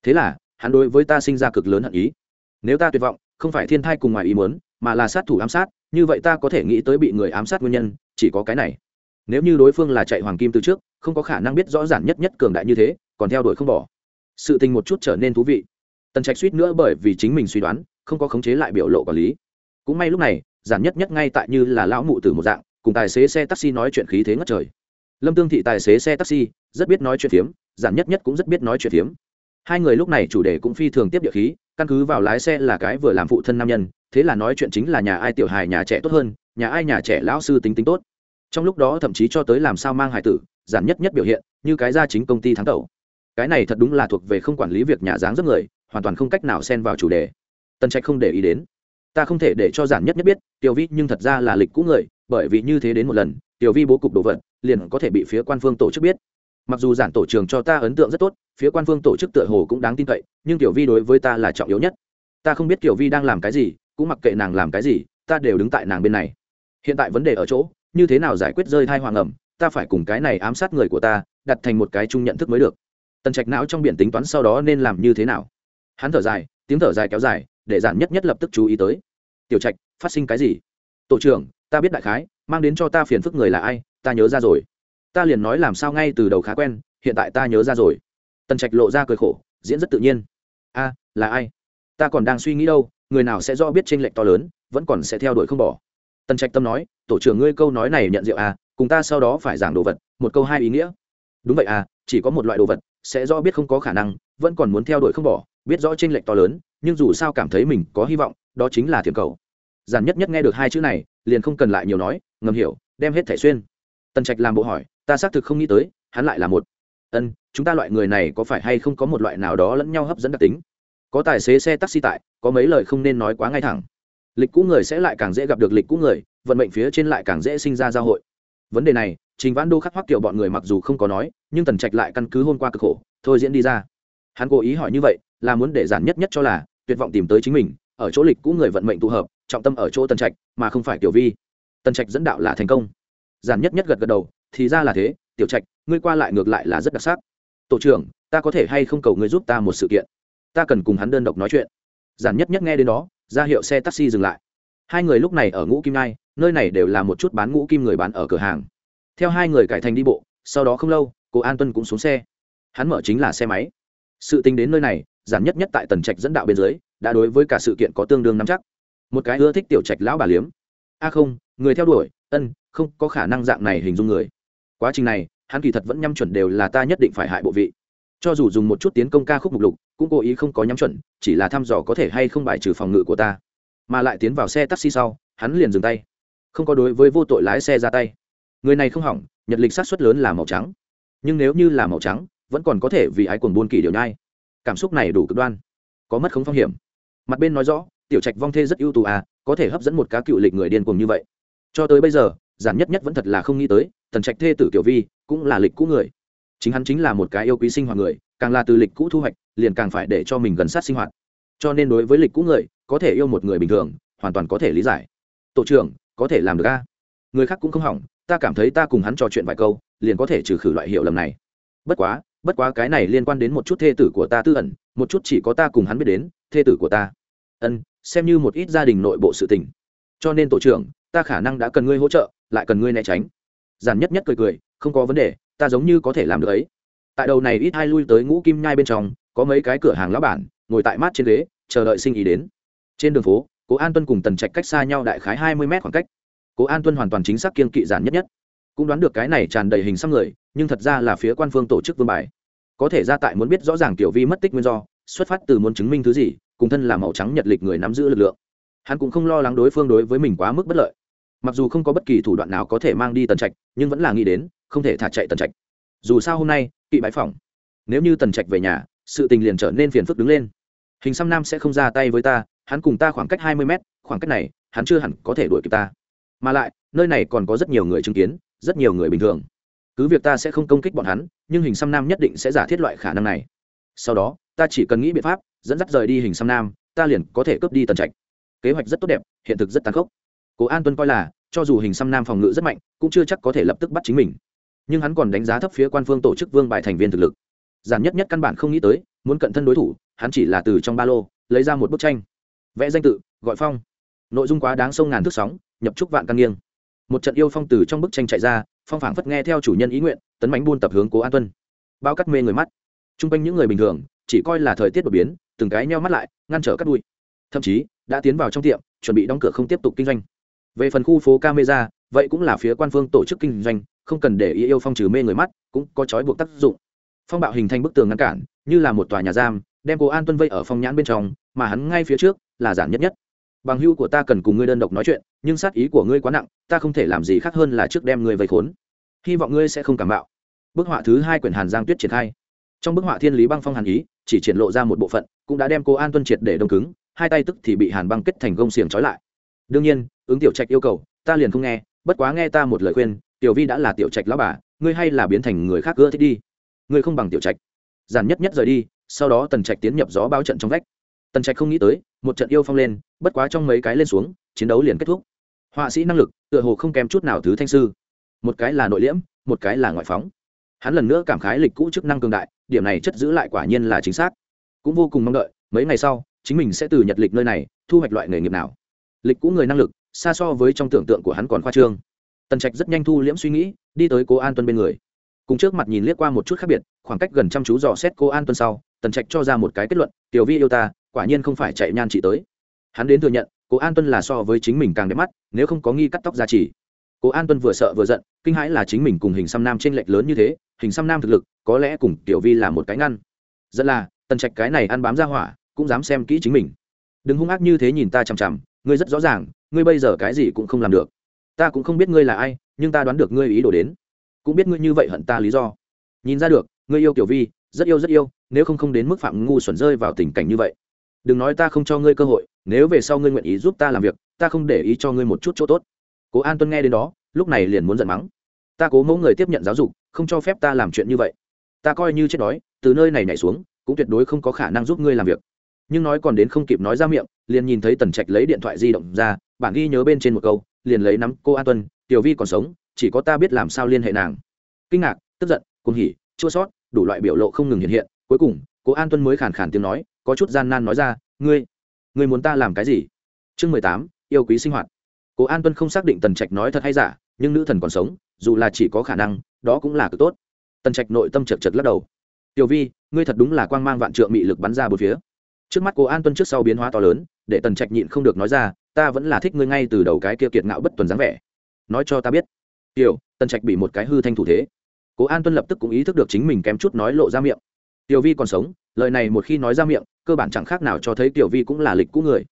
Thế là, hắn đối với ta sinh ra cực lớn hận ý. Nếu ta tuyệt vọng, không phải thiên thai cùng ngoài ý muốn, mà là sát thủ ám sát, như vậy ta có thể nghĩ tới bị người ám sát nguyên nhân, chỉ có cái này. Nếu như đối phương là chạy hoàng kim từ trước, không có khả năng biết rõ ràng nhất nhất cường đại như thế, còn theo đuổi không bỏ sự tình một chút trở nên thú vị. Tần trạch suýt nữa bởi vì chính mình suy đoán, không có khống chế lại biểu lộ quản lý. Cũng may lúc này, giản nhất nhất ngay tại như là lão mụ từ một dạng, cùng tài xế xe taxi nói chuyện khí thế ngất trời. Lâm tương thị tài xế xe taxi, rất biết nói chuyện phiếm, giản nhất nhất cũng rất biết nói chuyện phiếm. Hai người lúc này chủ đề cũng phi thường tiếp địa khí, căn cứ vào lái xe là cái vừa làm phụ thân nam nhân, thế là nói chuyện chính là nhà ai tiểu hài nhà trẻ tốt hơn, nhà ai nhà trẻ lão sư tính tính tốt. Trong lúc đó thậm chí cho tới làm sao mang hài tử, giản nhất nhất biểu hiện, như cái gia chính công ty thắng tẩu cái này thật đúng là thuộc về không quản lý việc nhà dáng rất người, hoàn toàn không cách nào xen vào chủ đề. Tần trạch không để ý đến. Ta không thể để cho giản nhất nhất biết, tiểu vi nhưng thật ra là lịch cũ người, bởi vì như thế đến một lần, tiểu vi bố cục đồ vật, liền có thể bị phía quan phương tổ chức biết. Mặc dù giản tổ trường cho ta ấn tượng rất tốt, phía quan phương tổ chức tựa hồ cũng đáng tin cậy, nhưng tiểu vi đối với ta là trọng yếu nhất. Ta không biết tiểu vi đang làm cái gì, cũng mặc kệ nàng làm cái gì, ta đều đứng tại nàng bên này. Hiện tại vấn đề ở chỗ, như thế nào giải quyết rơi thai hoàng ẩm ta phải cùng cái này ám sát người của ta, đặt thành một cái chung nhận thức mới được tần trạch não trong biển tính toán sau đó nên làm như thế nào? Hắn thở dài, tiếng thở dài kéo dài, để giản nhất nhất lập tức chú ý tới. Tiểu trạch, phát sinh cái gì? Tổ trưởng, ta biết đại khái, mang đến cho ta phiền phức người là ai, ta nhớ ra rồi. Ta liền nói làm sao ngay từ đầu khá quen, hiện tại ta nhớ ra rồi. Tần trạch lộ ra cười khổ, diễn rất tự nhiên. A, là ai? Ta còn đang suy nghĩ đâu, người nào sẽ do biết tranh lệch to lớn, vẫn còn sẽ theo đuổi không bỏ. Tần trạch tâm nói, tổ trưởng ngươi câu nói này nhận rượu à cùng ta sau đó phải giảng đồ vật, một câu hai ý nghĩa. Đúng vậy à chỉ có một loại đồ vật sẽ rõ biết không có khả năng, vẫn còn muốn theo đuổi không bỏ, biết rõ tranh lệch to lớn, nhưng dù sao cảm thấy mình có hy vọng, đó chính là thiểm cầu. Giản nhất nhất nghe được hai chữ này, liền không cần lại nhiều nói, ngầm hiểu, đem hết thẻ xuyên. Tần trạch làm bộ hỏi, ta xác thực không nghĩ tới, hắn lại là một. Ân, chúng ta loại người này có phải hay không có một loại nào đó lẫn nhau hấp dẫn đặc tính? Có tài xế xe taxi tại, có mấy lời không nên nói quá ngay thẳng. Lịch cũ người sẽ lại càng dễ gặp được lịch cũ người, vận mệnh phía trên lại càng dễ sinh ra giao hội vấn đề này, trình vãn đô khắc hoắc kiểu bọn người mặc dù không có nói, nhưng tần trạch lại căn cứ hôn qua cực khổ, thôi diễn đi ra. Hắn cố ý hỏi như vậy, là muốn để giản nhất nhất cho là, tuyệt vọng tìm tới chính mình, ở chỗ lịch cũ người vận mệnh tụ hợp, trọng tâm ở chỗ tần trạch, mà không phải tiểu vi. Tần trạch dẫn đạo là thành công. Giản nhất nhất gật gật đầu, thì ra là thế, tiểu trạch, ngươi qua lại ngược lại là rất đặc sắc. Tổ trưởng, ta có thể hay không cầu ngươi giúp ta một sự kiện? Ta cần cùng hắn đơn độc nói chuyện. Giản nhất nhất nghe đến đó, ra hiệu xe taxi dừng lại. Hai người lúc này ở ngũ kim nai nơi này đều là một chút bán ngũ kim người bán ở cửa hàng. Theo hai người cải thành đi bộ, sau đó không lâu, cô an tuân cũng xuống xe. Hắn mở chính là xe máy. Sự tính đến nơi này, giản nhất nhất tại tần trạch dẫn đạo bên dưới, đã đối với cả sự kiện có tương đương nắm chắc. Một cái ưa thích tiểu trạch lão bà liếm. A không, người theo đuổi, ân, không có khả năng dạng này hình dung người. Quá trình này, hắn kỳ thật vẫn nhắm chuẩn đều là ta nhất định phải hại bộ vị. Cho dù dùng một chút tiến công ca khúc mục lục, cũng cố ý không có nhắm chuẩn, chỉ là thăm dò có thể hay không bài trừ phòng ngự của ta. Mà lại tiến vào xe taxi sau, hắn liền dừng tay không có đối với vô tội lái xe ra tay. Người này không hỏng, nhật lịch sát xuất lớn là màu trắng. Nhưng nếu như là màu trắng, vẫn còn có thể vì ái quần buôn kỳ điều nhai. Cảm xúc này đủ cực đoan. Có mất không phong hiểm. Mặt bên nói rõ, tiểu trạch vong thê rất ưu tú à có thể hấp dẫn một cá cựu lịch người điên cuồng như vậy. Cho tới bây giờ, giản nhất nhất vẫn thật là không nghĩ tới tần trạch thê tử kiểu vi cũng là lịch cũ người. Chính hắn chính là một cái yêu quý sinh hoạt người, càng là từ lịch cũ thu hoạch, liền càng phải để cho mình gần sát sinh hoạt. Cho nên đối với lịch cũ người, có thể yêu một người bình thường, hoàn toàn có thể lý giải. Tổ trưởng có thể làm được a? Người khác cũng không hỏng, ta cảm thấy ta cùng hắn trò chuyện vài câu, liền có thể trừ khử loại hiệu lầm này. Bất quá bất quá cái này liên quan đến một chút thê tử của ta tư ẩn, một chút chỉ có ta cùng hắn biết đến, thê tử của ta. Ân, xem như một ít gia đình nội bộ sự tình. Cho nên tổ trưởng, ta khả năng đã cần ngươi hỗ trợ, lại cần ngươi né tránh. Giản nhất nhất cười cười, không có vấn đề, ta giống như có thể làm được ấy. Tại đầu này ít hai lui tới ngũ kim nhai bên trong, có mấy cái cửa hàng lão bản, ngồi tại mát trên ghế, chờ đợi sinh ý đến. Trên đường phố cố an tuân cùng tần trạch cách xa nhau đại khái hai mươi mét khoảng cách. Cố an tuân hoàn toàn chính xác kiên kỵ giản nhất nhất. Cũng đoán được cái này tràn đầy hình xăm người, nhưng thật ra là phía quan phương tổ chức vương bài. Có thể ra tại muốn biết rõ ràng tiểu vi mất tích nguyên do, xuất phát từ muốn chứng minh thứ gì, cùng thân là màu trắng nhật lịch người nắm giữ lực lượng. Hắn cũng không lo lắng đối phương đối với mình quá mức bất lợi. Mặc dù không có bất kỳ thủ đoạn nào có thể mang đi tần trạch, nhưng vẫn là nghĩ đến, không thể thả chạy tần trạch. Dù sao hôm nay, kỵ bãi phòng nếu như tần trạch về nhà, sự tình liền trở nên phiền phức đứng lên. Hình xăm nam sẽ không ra tay với ta hắn cùng ta khoảng cách hai mươi mét, khoảng cách này, hắn chưa hẳn có thể đuổi kịp ta. Mà lại, nơi này còn có rất nhiều người chứng kiến, rất nhiều người bình thường. Cứ việc ta sẽ không công kích bọn hắn, nhưng hình xăm nam nhất định sẽ giả thiết loại khả năng này. Sau đó, ta chỉ cần nghĩ biện pháp, dẫn dắt rời đi hình xăm nam, ta liền có thể cướp đi tần trạch. Kế hoạch rất tốt đẹp, hiện thực rất tàn khốc. Cố an tuân coi là, cho dù hình xăm nam phòng ngự rất mạnh, cũng chưa chắc có thể lập tức bắt chính mình. Nhưng hắn còn đánh giá thấp phía quan phương tổ chức vương bài thành viên thực lực. Giản nhất nhất căn bản không nghĩ tới, muốn cận thân đối thủ, hắn chỉ là từ trong ba lô, lấy ra một bức tranh vẽ danh tự, gọi phong. Nội dung quá đáng sông ngàn thước sóng, nhập trúc vạn căn nghiêng. Một trận yêu phong từ trong bức tranh chạy ra, phong phảng phất nghe theo chủ nhân ý nguyện, tấn bánh buôn tập hướng cố an tuân. Bao cắt mê người mắt. T r u n g quanh những người bình thường, chỉ coi là thời tiết đột biến, từng cái nheo mắt lại, ngăn trở cắt đuôi. Thậm chí, đã tiến vào trong tiệm, chuẩn bị đóng cửa không tiếp tục kinh doanh. Về phần khu phố camera, vậy cũng là phía quan phương tổ chức kinh doanh, không cần để ý yêu phong trừ mê người mắt, cũng có trói buộc tác dụng. Phong bạo hình thành bức tường ngăn cản, như là một tòa nhà giam, đem cố an tuân vây ở phong nhãn bên trong mà hắn ngay phía trước là giản nhất nhất. Bằng hưu của ta cần cùng ngươi đơn độc nói chuyện, nhưng sát ý của ngươi quá nặng, ta không thể làm gì khác hơn là trước đem ngươi vây khốn. Hy vọng ngươi sẽ không cảm bạo. Bức họa thứ hai quyển hàn giang tuyết triển khai. Trong bức họa thiên lý băng phong hàn ý, chỉ triển lộ ra một bộ phận, cũng đã đem cô an tuân triệt để đông cứng, hai tay tức thì bị hàn băng kết thành gông xiềng trói lại. Đương nhiên, ứng tiểu trạch yêu cầu, ta liền không nghe, bất quá nghe ta một lời khuyên, tiểu vi đã là tiểu trạch lão bà, ngươi hay là biến thành người khác gỡ thích đi. Ngươi không bằng tiểu trạch. Giản nhất nhất rời đi, sau đó tần trạch tiến nhập gió bao trận trong vách tần trạch không nghĩ tới, một trận yêu phong lên, bất quá trong mấy cái lên xuống, chiến đấu liền kết thúc. Họa sĩ năng lực, tựa hồ không kém chút nào thứ thanh sư. Một cái là nội liễm, một cái là ngoại phóng. Hắn lần nữa cảm khái lịch cũ chức năng cường đại, điểm này chất giữ lại quả nhiên là chính xác. Cũng vô cùng mong đợi, mấy ngày sau, chính mình sẽ từ nhật lịch nơi này, thu hoạch loại nghề nghiệp nào. Lịch cũ người năng lực, xa so với trong tưởng tượng của hắn còn khoa trương. Tần trạch rất nhanh thu liễm suy nghĩ, đi tới cố an tuân bên người. Cùng trước mặt nhìn liếc qua một chút khác biệt, khoảng cách gần chăm chú dò xét cô an tuân sau, tần trạch cho ra một cái kết luận, tiểu vi yêu ta quả nhiên không phải chạy nhan chị tới. Hắn đến thừa nhận, cố an tuân là so với chính mình càng đẹp mắt, nếu không có nghi cắt tóc ra chỉ cố an tuân vừa sợ vừa giận, kinh hãi là chính mình cùng hình xăm nam t r ê n lệch lớn như thế, hình xăm nam thực lực, có lẽ cùng tiểu vi là một cái ngăn. Dẫn là, tần trạch cái này ăn bám ra hỏa, cũng dám xem kỹ chính mình. Đừng hung ác như thế nhìn ta chằm chằm, ngươi rất rõ ràng, ngươi bây giờ cái gì cũng không làm được. Ta cũng không biết ngươi là ai, nhưng ta đoán được ngươi ý đồ đến. Cũng biết ngươi như vậy hận ta lý do. Nhìn ra được, ngươi yêu tiểu vi, rất yêu rất yêu, nếu không không đến mức phạm ngu xuẩn rơi vào tình cảnh như vậy đừng nói ta không cho ngươi cơ hội, nếu về sau ngươi nguyện ý giúp ta làm việc, ta không để ý cho ngươi một chút chỗ tốt. Cố an tuân nghe đến đó, lúc này liền muốn giận mắng. Ta cố mẫu người tiếp nhận giáo dục, không cho phép ta làm chuyện như vậy. Ta coi như chết đói, từ nơi này nhảy xuống, cũng tuyệt đối không có khả năng giúp ngươi làm việc. Nhưng nói còn đến không kịp nói ra miệng, liền nhìn thấy tần trạch lấy điện thoại di động ra bản ghi nhớ bên trên một câu, liền lấy nắm cô an tuân, tiểu vi còn sống, chỉ có ta biết làm sao liên hệ nàng. Kinh ngạc, tức giận, cuồng hỉ, chua sót, đủ loại biểu lộ không ngừng hiện hiện. Cuối cùng, cố an tuân mới khàn khàn tiếng nói có chút gian nan nói ra, ngươi ngươi muốn ta làm cái gì? Chương mười tám, yêu quý sinh hoạt. Cố an tuân không xác định tần trạch nói thật hay giả, nhưng nữ thần còn sống, dù là chỉ có khả năng, đó cũng là cực tốt. Tần trạch nội tâm chật chật lắc đầu. Tiểu vi, ngươi thật đúng là quang mang vạn trượng mị lực bắn ra bốn phía. Trước mắt cố an tuân trước sau biến hóa to lớn, để tần trạch nhịn không được nói ra, ta vẫn là thích ngươi ngay từ đầu cái kia kiệt ngạo bất tuần dáng vẻ. Nói cho ta biết. Tiểu, tần trạch bị một cái hư thanh thủ thế. Cố an tuân lập tức cũng ý thức được chính mình kém chút nói lộ ra miệng tiểu vi còn sống, lời này một khi nói ra miệng, cơ bản chẳng khác nào cho thấy tiểu vi cũng là lịch cũ người.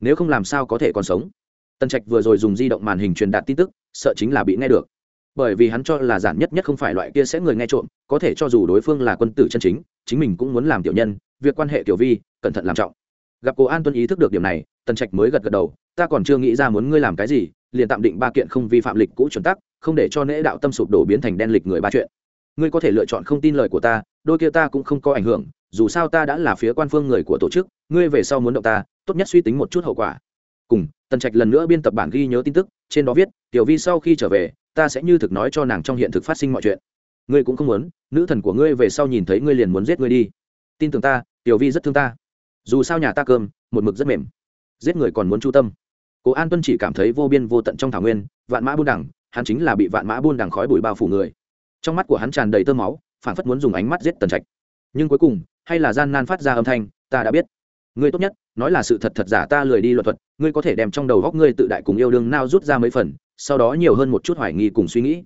Nếu không làm sao có thể còn sống? Tần trạch vừa rồi dùng di động màn hình truyền đạt tin tức, sợ chính là bị nghe được. Bởi vì hắn cho là giản nhất nhất không phải loại kia sẽ người nghe trộm, có thể cho dù đối phương là quân tử chân chính chính mình cũng muốn làm tiểu nhân, việc quan hệ tiểu vi, cẩn thận làm trọng. Gặp cô an tuân ý thức được điểm này, tần trạch mới gật gật đầu, ta còn chưa nghĩ ra muốn ngươi làm cái gì, liền tạm định ba kiện không vi phạm lịch cũ chuẩn tắc, không để cho nễ đạo tâm sụp đổ biến thành đen lịch người ba chuyện. Ngươi có thể lựa chọn không tin lời của ta đôi kia ta cũng không có ảnh hưởng, dù sao ta đã là phía quan phương người của tổ chức, ngươi về sau muốn động ta, tốt nhất suy tính một chút hậu quả. Cùng, tần trạch lần nữa biên tập bản ghi nhớ tin tức, trên đó viết, tiểu vi sau khi trở về, ta sẽ như thực nói cho nàng trong hiện thực phát sinh mọi chuyện. Ngươi cũng không muốn, nữ thần của ngươi về sau nhìn thấy ngươi liền muốn giết ngươi đi. Tin tưởng ta, tiểu vi rất thương ta. Dù sao nhà ta cơm, một mực rất mềm. Giết người còn muốn chu tâm. Cố an tuân chỉ cảm thấy vô biên vô tận trong thảo nguyên, vạn mã buôn đẳng hắn chính là bị vạn mã buôn đằng khói bụi bao phủ người. Trong mắt của hắn tràn đầy tơ máu phản phất muốn dùng ánh mắt giết tần trạch. Nhưng cuối cùng, hay là gian nan phát ra âm thanh, ta đã biết. Ngươi tốt nhất, nói là sự thật thật giả ta lười đi luật thuật, ngươi có thể đem trong đầu góc ngươi tự đại cùng yêu đương nao rút ra mấy phần, sau đó nhiều hơn một chút hoài nghi cùng suy nghĩ.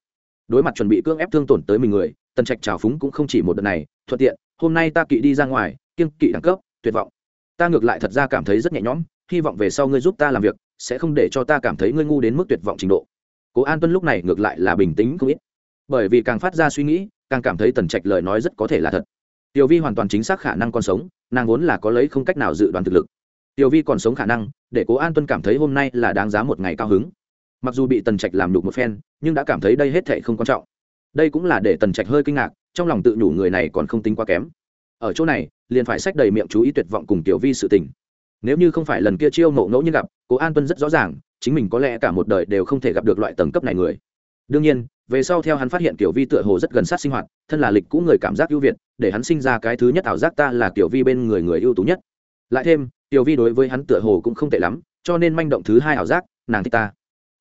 Đối mặt chuẩn bị cưỡng ép thương tổn tới mình người, tần trạch trào phúng cũng không chỉ một đợt này, thuận tiện, hôm nay ta kỵ đi ra ngoài, kiêng kỵ đẳng cấp, tuyệt vọng. Ta ngược lại thật ra cảm thấy rất nhẹ nhõm, hy vọng về sau ngươi giúp ta làm việc, sẽ không để cho ta cảm thấy ngươi ngu đến mức tuyệt vọng trình độ. Cố an tuân lúc này ngược lại là bình tĩnh không ít. Bởi vì càng phát ra suy nghĩ càng cảm thấy tần trạch lời nói rất có thể là thật. Tiểu vi hoàn toàn chính xác khả năng còn sống, nàng vốn là có lấy không cách nào dự đoán thực lực. Tiểu vi còn sống khả năng, để cố an tuân cảm thấy hôm nay là đáng giá một ngày cao hứng. Mặc dù bị tần trạch làm đục một phen, nhưng đã cảm thấy đây hết thệ không quan trọng. Đây cũng là để tần trạch hơi kinh ngạc, trong lòng tự nhủ người này còn không tính quá kém. Ở chỗ này, liền phải sách đầy miệng chú ý tuyệt vọng cùng tiểu vi sự tình. Nếu như không phải lần kia chiêu mộ ngẫu nhiên gặp, cố an tuân rất rõ ràng, chính mình có lẽ cả một đời đều không thể gặp được loại tầng cấp này người đương nhiên, về sau theo hắn phát hiện tiểu vi tựa hồ rất gần sát sinh hoạt, thân là lịch cũ người cảm giác ưu việt, để hắn sinh ra cái thứ nhất ảo giác ta là tiểu vi bên người người ưu tú nhất. Lại thêm tiểu vi đối với hắn tựa hồ cũng không tệ lắm, cho nên manh động thứ hai ảo giác, nàng thích ta.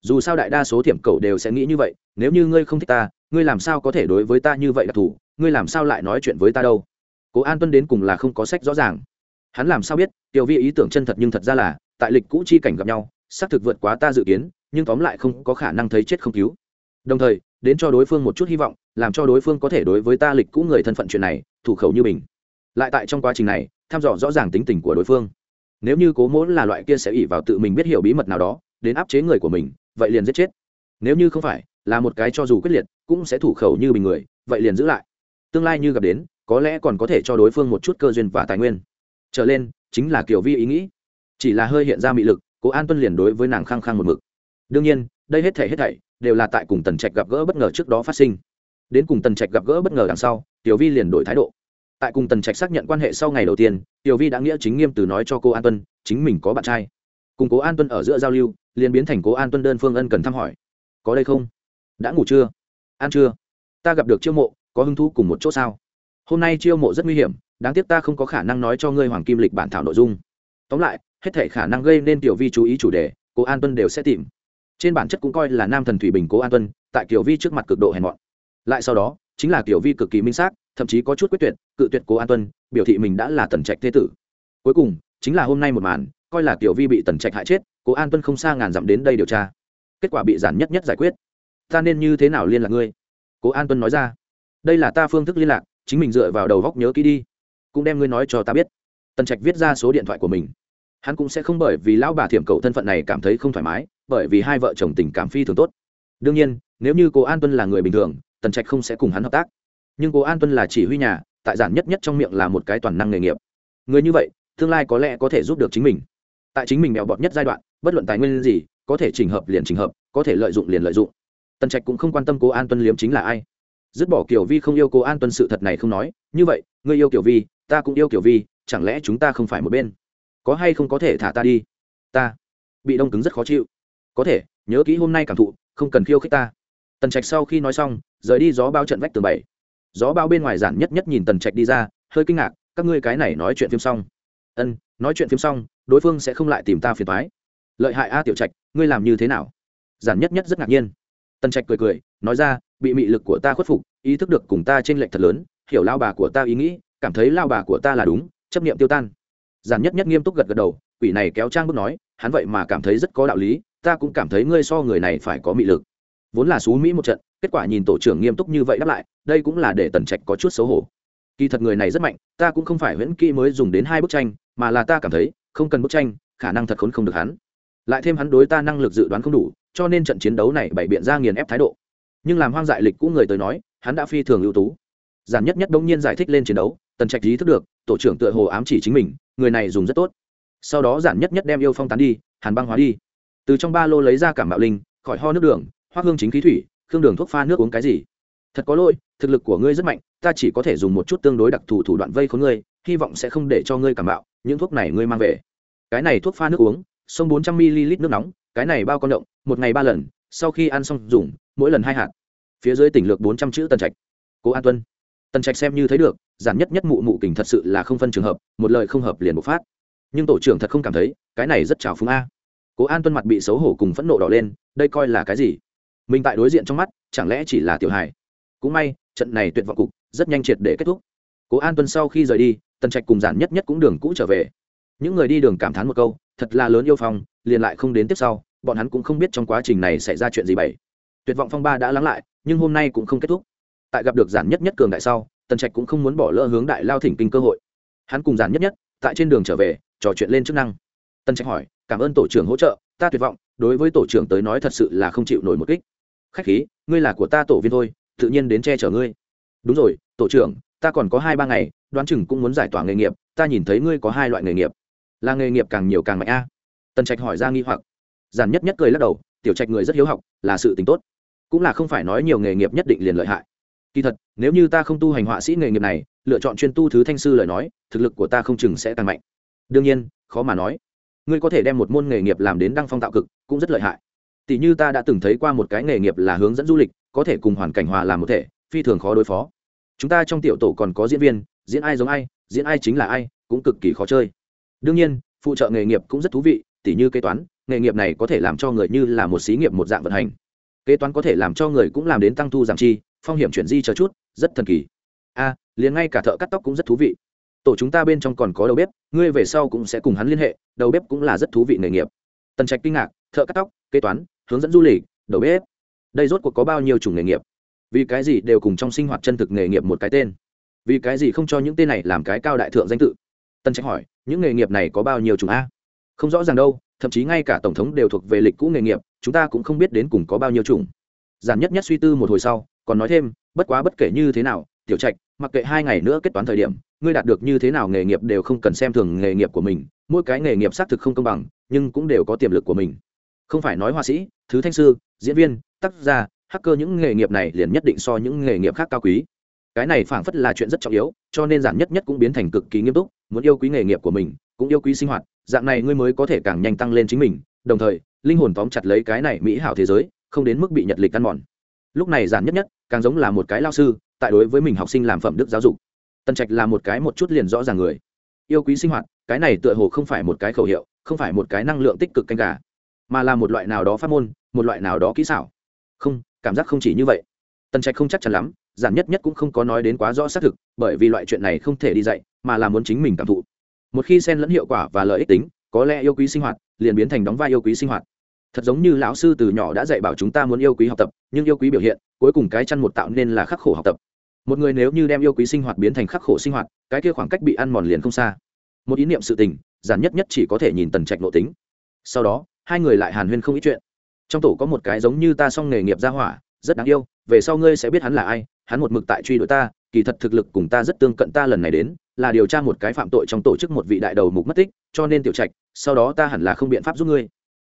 Dù sao đại đa số thiểm cầu đều sẽ nghĩ như vậy, nếu như ngươi không thích ta, ngươi làm sao có thể đối với ta như vậy đặc thù ngươi làm sao lại nói chuyện với ta đâu? Cố an tuân đến cùng là không có sách rõ ràng. Hắn làm sao biết tiểu vi ý tưởng chân thật nhưng thật ra là, tại lịch cũ chi cảnh gặp nhau, xác thực vượt quá ta dự kiến, nhưng tóm lại không có khả năng thấy chết không cứu đồng thời, đến cho đối phương một chút hy vọng, làm cho đối phương có thể đối với ta lịch cũ người thân phận chuyện này, thủ khẩu như mình. Lại tại trong quá trình này, thăm dò rõ ràng tính tình của đối phương. Nếu như cố mỗ là loại kia sẽ ỉ vào tự mình biết hiểu bí mật nào đó, đến áp chế người của mình, vậy liền giết chết. Nếu như không phải, là một cái cho dù quyết liệt, cũng sẽ thủ khẩu như bình người, vậy liền giữ lại. Tương lai như gặp đến, có lẽ còn có thể cho đối phương một chút cơ duyên và tài nguyên. Trở lên, chính là kiểu vi ý nghĩ. Chỉ là hơi hiện ra mị lực, cố an tuân liền đối với nàng khăng khăng một mực. Đương nhiên, đây hết thể hết thảy đều là tại cùng tần trạch gặp gỡ bất ngờ trước đó phát sinh. Đến cùng tần trạch gặp gỡ bất ngờ đằng sau, tiểu vi liền đổi thái độ. Tại cùng tần trạch xác nhận quan hệ sau ngày đầu tiên, tiểu vi đã nghĩa chính nghiêm từ nói cho cô an tuân, chính mình có bạn trai. Cùng cố an tuân ở giữa giao lưu, liền biến thành cố an tuân đơn phương ân cần thăm hỏi. Có đây không? Đã ngủ chưa? Ăn chưa? Ta gặp được chiêu mộ, có hứng thú cùng một chỗ sao? Hôm nay chiêu mộ rất nguy hiểm, đáng tiếc ta không có khả năng nói cho ngươi hoàng kim lịch bản thảo nội dung. Tóm lại, hết thể khả năng gây nên tiểu vi chú ý chủ đề cố an tuân đều sẽ tìm trên bản chất cũng coi là nam thần thủy bình cố an tuân, tại kiểu vi trước mặt cực độ hèn mọn. Lại sau đó, chính là kiểu vi cực kỳ minh xác, thậm chí có chút quyết tuyệt, cự tuyệt cố an tuân, biểu thị mình đã là tần trạch thế tử. Cuối cùng, chính là hôm nay một màn, coi là kiểu vi bị tần trạch hại chết, cố an tuân không xa ngàn dặm đến đây điều tra. Kết quả bị giản nhất nhất giải quyết. Ta nên như thế nào liên lạc ngươi? Cố an tuân nói ra. Đây là ta phương thức liên lạc, chính mình dựa vào đầu góc nhớ kỹ đi. Cũng đem ngươi nói cho ta biết. Tần trạch viết ra số điện thoại của mình. Hắn cũng sẽ không bởi vì lão bà thiểm cầu thân phận này cảm thấy không thoải mái bởi vì hai vợ chồng tình cảm phi thường tốt. Đương nhiên, nếu như cô an tuân là người bình thường, tần trạch không sẽ cùng hắn hợp tác. Nhưng cô an tuân là chỉ huy nhà, tại giản nhất nhất trong miệng là một cái toàn năng nghề nghiệp. Người như vậy, tương lai có lẽ có thể giúp được chính mình. Tại chính mình mèo bọt nhất giai đoạn, bất luận tài nguyên gì, có thể trình hợp liền trình hợp, có thể lợi dụng liền lợi dụng. Tần trạch cũng không quan tâm cố an tuân liếm chính là ai. Dứt bỏ kiểu vi không yêu cố an tuân sự thật này không nói, như vậy, ngươi yêu kiểu vi, ta cũng yêu kiểu vi, chẳng lẽ chúng ta không phải một bên? Có hay không có thể thả ta đi? Ta bị đông cứng rất khó chịu có thể, nhớ kỹ hôm nay cảm thụ, không cần khiêu khích ta. Tần trạch sau khi nói xong, rời đi gió bao trận vách tường bảy. Gió bao bên ngoài giản nhất nhất nhìn tần trạch đi ra, hơi kinh ngạc, các ngươi cái này nói chuyện phim xong. Ân, nói chuyện phim xong, đối phương sẽ không lại tìm ta phiền thoái lợi hại a tiểu trạch, ngươi làm như thế nào? Giản nhất nhất rất ngạc nhiên. Tần trạch cười cười, nói ra, bị mị lực của ta khuất phục, ý thức được cùng ta t r ê n lệch thật lớn, hiểu lao bà của ta ý nghĩ, cảm thấy lao bà của ta là đúng, chấp niệm tiêu tan. Giản nhất nhất nghiêm túc gật gật đầu, quỷ này kéo trang bước nói hắn vậy mà cảm thấy rất có đạo lý, ta cũng cảm thấy ngươi so người này phải có mị lực. Vốn là xú mỹ một trận, kết quả nhìn tổ trưởng nghiêm túc như vậy đáp lại, đây cũng là để tần trạch có chút xấu hổ. Kỳ thật người này rất mạnh, ta cũng không phải huyễn kỹ mới dùng đến hai bức tranh, mà là ta cảm thấy, không cần bức tranh, khả năng thật khốn không được hắn. Lại thêm hắn đối ta năng lực dự đoán không đủ, cho nên trận chiến đấu này bày biện ra nghiền ép thái độ. Nhưng làm hoang dại lịch cũ người tới nói, hắn đã phi thường ưu tú. Giản nhất nhất đông nhiên giải thích lên chiến đấu, tần trạch ý thức được, tổ trưởng tựa hồ ám chỉ chính mình, người này dùng rất tốt sau đó giản nhất nhất đem yêu phong tán đi, hàn băng hóa đi. Từ trong ba lô lấy ra cảm bạo linh, khỏi ho nước đường hoa hương chính khí thủy, khương đường thuốc pha nước uống cái gì? Thật có lỗi, thực lực của ngươi rất mạnh, ta chỉ có thể dùng một chút tương đối đặc thù thủ đoạn vây khốn ngươi, hy vọng sẽ không để cho ngươi cảm bạo, những thuốc này ngươi mang về. Cái này thuốc pha nước uống, sông bốn trăm ml nước nóng, cái này bao con động, một ngày ba lần, sau khi ăn xong dùng, mỗi lần hai hạt. Phía dưới tỉnh lược bốn trăm chữ tần trạch. Cố an tuân. Tần trạch xem như thấy được, giản nhất nhất mụ mụ kình thật sự là không phân trường hợp, một lời không hợp liền bộc phát nhưng tổ trưởng thật không cảm thấy, cái này rất trào phúng a. Cố an tuân mặt bị xấu hổ cùng phẫn nộ đỏ lên, đây coi là cái gì? Mình tại đối diện trong mắt, chẳng lẽ chỉ là tiểu hài? Cũng may, trận này tuyệt vọng cục rất nhanh triệt để kết thúc. Cố an tuân sau khi rời đi, tần trạch cùng giản nhất nhất cũng đường cũ trở về. Những người đi đường cảm thán một câu, thật là lớn yêu phong, liền lại không đến tiếp sau, bọn hắn cũng không biết trong quá trình này xảy ra chuyện gì bảy. Tuyệt vọng phong ba đã lắng lại, nhưng hôm nay cũng không kết thúc. Tại gặp được giản nhất nhất cường đại sau, tần trạch cũng không muốn bỏ lỡ hướng đại lao thỉnh kinh cơ hội. Hắn cùng giản nhất nhất tại trên đường trở về, trò chuyện lên chức năng. Tân trạch hỏi, cảm ơn tổ trưởng hỗ trợ, ta tuyệt vọng, đối với tổ trưởng tới nói thật sự là không chịu nổi một kích. Khách khí, ngươi là của ta tổ viên thôi, tự nhiên đến che chở ngươi. Đúng rồi, tổ trưởng, ta còn có hai ba ngày, đoán chừng cũng muốn giải tỏa nghề nghiệp, ta nhìn thấy ngươi có hai loại nghề nghiệp. Là nghề nghiệp càng nhiều càng mạnh a. Tần trạch hỏi ra nghi hoặc. Giản nhất nhất cười lắc đầu, tiểu trạch người rất hiếu học, là sự tính tốt, cũng là không phải nói nhiều nghề nghiệp nhất định liền lợi hại. Kỳ thật, nếu như ta không tu hành họa sĩ nghề nghiệp này lựa chọn chuyên tu thứ thanh sư lời nói thực lực của ta không chừng sẽ tăng mạnh. Đương nhiên khó mà nói. Ngươi có thể đem một môn nghề nghiệp làm đến đăng phong tạo cực cũng rất lợi hại. Tỷ như ta đã từng thấy qua một cái nghề nghiệp là hướng dẫn du lịch có thể cùng hoàn cảnh hòa làm một thể phi thường khó đối phó. Chúng ta trong tiểu tổ còn có diễn viên diễn ai giống ai diễn ai chính là ai cũng cực kỳ khó chơi. Đương nhiên phụ trợ nghề nghiệp cũng rất thú vị tỷ như kế toán nghề nghiệp này có thể làm cho người như là một xí nghiệp một dạng vận hành. Kế toán có thể làm cho người cũng làm đến tăng thu giảm chi phong hiểm chuyển di chờ chút rất thần kỳ. A à, liền ngay cả thợ cắt tóc cũng rất thú vị. Tổ chúng ta bên trong còn có đầu bếp, ngươi về sau cũng sẽ cùng hắn liên hệ, đầu bếp cũng là rất thú vị nghề nghiệp. Tần trạch kinh ngạc, thợ cắt tóc, kế toán, hướng dẫn du lịch, đầu bếp. Đây rốt cuộc có bao nhiêu chủng nghề nghiệp? Vì cái gì đều cùng trong sinh hoạt chân thực nghề nghiệp một cái tên? Vì cái gì không cho những tên này làm cái cao đại thượng danh tự? Tân trạch hỏi, những nghề nghiệp này có bao nhiêu chủng a? Không rõ ràng đâu, thậm chí ngay cả tổng thống đều thuộc về lịch cũ nghề nghiệp, chúng ta cũng không biết đến cùng có bao nhiêu chủng. Giản nhất nhất suy tư một hồi sau, còn nói thêm, bất quá bất kể như thế nào tiểu trạch, mặc kệ hai ngày nữa kết toán thời điểm, ngươi đạt được như thế nào nghề nghiệp đều không cần xem thường nghề nghiệp của mình, mỗi cái nghề nghiệp xác thực không công bằng, nhưng cũng đều có tiềm lực của mình. Không phải nói họa sĩ, thứ thanh sư, diễn viên, tác gia hacker những nghề nghiệp này liền nhất định so những nghề nghiệp khác cao quý. Cái này phảng phất là chuyện rất trọng yếu, cho nên giản nhất nhất cũng biến thành cực kỳ nghiêm túc, muốn yêu quý nghề nghiệp của mình, cũng yêu quý sinh hoạt, dạng này ngươi mới có thể càng nhanh tăng lên chính mình, đồng thời, linh hồn tóm chặt lấy cái này mỹ hảo thế giới, không đến mức bị nhật lịch ăn mòn. Lúc này giản nhất nhất, càng giống là một cái lao sư tại đối với mình học sinh làm phẩm đức giáo dục. Tân trạch là một cái một chút liền rõ ràng người. Yêu quý sinh hoạt, cái này tựa hồ không phải một cái khẩu hiệu, không phải một cái năng lượng tích cực canh gà, mà là một loại nào đó phát môn, một loại nào đó kỹ xảo. Không, cảm giác không chỉ như vậy. Tần trạch không chắc chắn lắm, giản nhất nhất cũng không có nói đến quá rõ xác thực, bởi vì loại chuyện này không thể đi dạy, mà là muốn chính mình cảm thụ. Một khi xen lẫn hiệu quả và lợi ích tính, có lẽ yêu quý sinh hoạt liền biến thành đóng vai yêu quý sinh hoạt. Thật giống như lão sư từ nhỏ đã dạy bảo chúng ta muốn yêu quý học tập, nhưng yêu quý biểu hiện, cuối cùng cái chăn một tạo nên là khắc khổ học tập một người nếu như đem yêu quý sinh hoạt biến thành khắc khổ sinh hoạt, cái kia khoảng cách bị ăn mòn liền không xa. Một ý niệm sự tình, giản nhất nhất chỉ có thể nhìn tần trạch nội tính. Sau đó, hai người lại hàn huyên không ít chuyện. Trong tổ có một cái giống như ta xong nghề nghiệp gia hỏa, rất đáng yêu, về sau ngươi sẽ biết hắn là ai, hắn một mực tại truy đuổi ta, kỳ thật thực lực cùng ta rất tương cận ta lần này đến, là điều tra một cái phạm tội trong tổ chức một vị đại đầu mục mất tích, cho nên tiểu trạch, sau đó ta hẳn là không biện pháp giúp ngươi.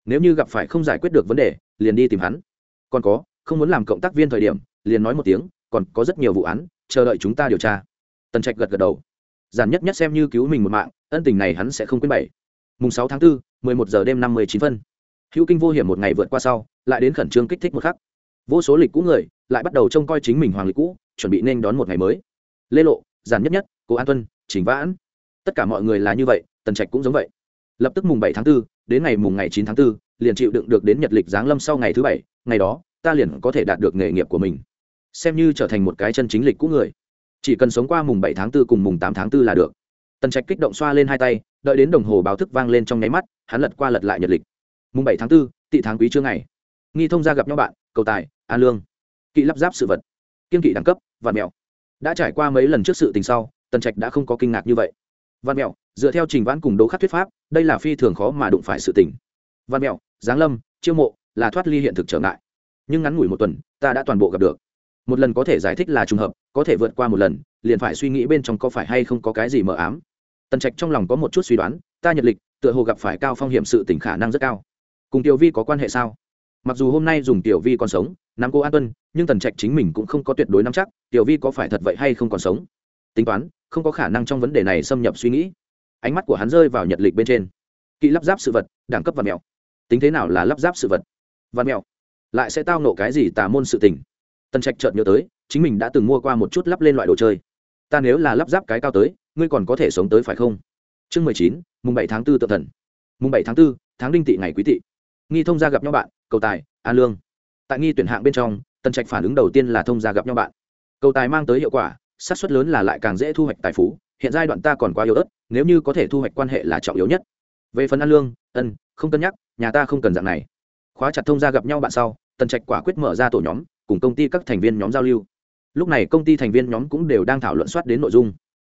Nếu như gặp phải không giải quyết được vấn đề, liền đi tìm hắn. Còn có, không muốn làm cộng tác viên thời điểm, liền nói một tiếng còn có rất nhiều vụ án chờ đợi chúng ta điều tra. Tần trạch gật gật đầu. Giản nhất nhất xem như cứu mình một mạng ân tình này hắn sẽ không quên bảy mùng sáu tháng 4, 11 giờ đêm năm mươi chín phân. Hữu kinh vô hiểm một ngày vượt qua sau lại đến khẩn trương kích thích một khắc. Vô số lịch cũ người lại bắt đầu trông coi chính mình hoàng lịch cũ chuẩn bị nên đón một ngày mới. Lê lộ giản nhất nhất cố an tuân chính vãn. Tất cả mọi người là như vậy tần trạch cũng giống vậy. Lập tức mùng bảy tháng 4, đến ngày mùng ngày chín tháng 4, liền chịu đựng được đến nhật lịch giáng lâm sau ngày thứ bảy. Ngày đó ta liền có thể đạt được nghề nghiệp của mình xem như trở thành một cái chân chính lịch cũ người. Chỉ cần sống qua mùng bảy tháng 4 cùng mùng tám tháng 4 là được. Tần trạch kích động xoa lên hai tay đợi đến đồng hồ báo thức vang lên trong nháy mắt hắn lật qua lật lại nhật lịch. Mùng bảy tháng 4, tị tháng quý trưa ngày. Nghi thông ra gặp nhau bạn cầu tài an lương. Kỵ lắp ráp sự vật. Kiên kỵ đẳng cấp và mèo đã trải qua mấy lần trước sự tình sau tần trạch đã không có kinh ngạc như vậy. Văn mẹo dựa theo trình vãn cùng đỗ khắc thuyết pháp đây là phi thường khó mà đụng phải sự tình. Văn mẹo giáng lâm chiêu mộ là thoát ly hiện thực trở ngại. Nhưng ngắn ngủi một tuần ta đã toàn bộ gặp được một lần có thể giải thích là trùng hợp, có thể vượt qua một lần, liền phải suy nghĩ bên trong có phải hay không có cái gì mờ ám. Tần trạch trong lòng có một chút suy đoán, ta nhật lịch, tựa hồ gặp phải cao phong hiểm sự tỉnh khả năng rất cao. Cùng tiểu vi có quan hệ sao? Mặc dù hôm nay dùng tiểu vi còn sống, nắm cô an tuân, nhưng tần trạch chính mình cũng không có tuyệt đối nắm chắc, tiểu vi có phải thật vậy hay không còn sống? Tính toán, không có khả năng trong vấn đề này xâm nhập suy nghĩ. Ánh mắt của hắn rơi vào nhật lịch bên trên. Kỹ lắp ráp sự vật, đẳng cấp và mèo tính thế nào là lắp ráp sự vật? Và mèo lại sẽ tao nộ cái gì tà môn sự tình? Tần trạch chợt nhớ tới chính mình đã từng mua qua một chút lắp lên loại đồ chơi. Ta nếu là lắp ráp cái cao tới ngươi còn có thể sống tới phải không? Chương mười chín mùng bảy tháng 4 tự thần. Mùng bảy tháng 4, tháng đinh tị ngày quý tị nghi thông gia gặp nhau bạn cầu tài an lương. Tại nghi tuyển hạng bên trong tần trạch phản ứng đầu tiên là thông gia gặp nhau bạn. Cầu tài mang tới hiệu quả sát suất lớn là lại càng dễ thu hoạch tài phú hiện giai đoạn ta còn quá yếu ớt nếu như có thể thu hoạch quan hệ là trọng yếu nhất. Về phần an lương ân không cân nhắc nhà ta không cần dạng này. Khóa chặt thông gia gặp nhau bạn sau tần trạch quả quyết mở ra tổ nhóm cùng công ty các thành viên nhóm giao lưu. Lúc này công ty thành viên nhóm cũng đều đang thảo luận soát đến nội dung.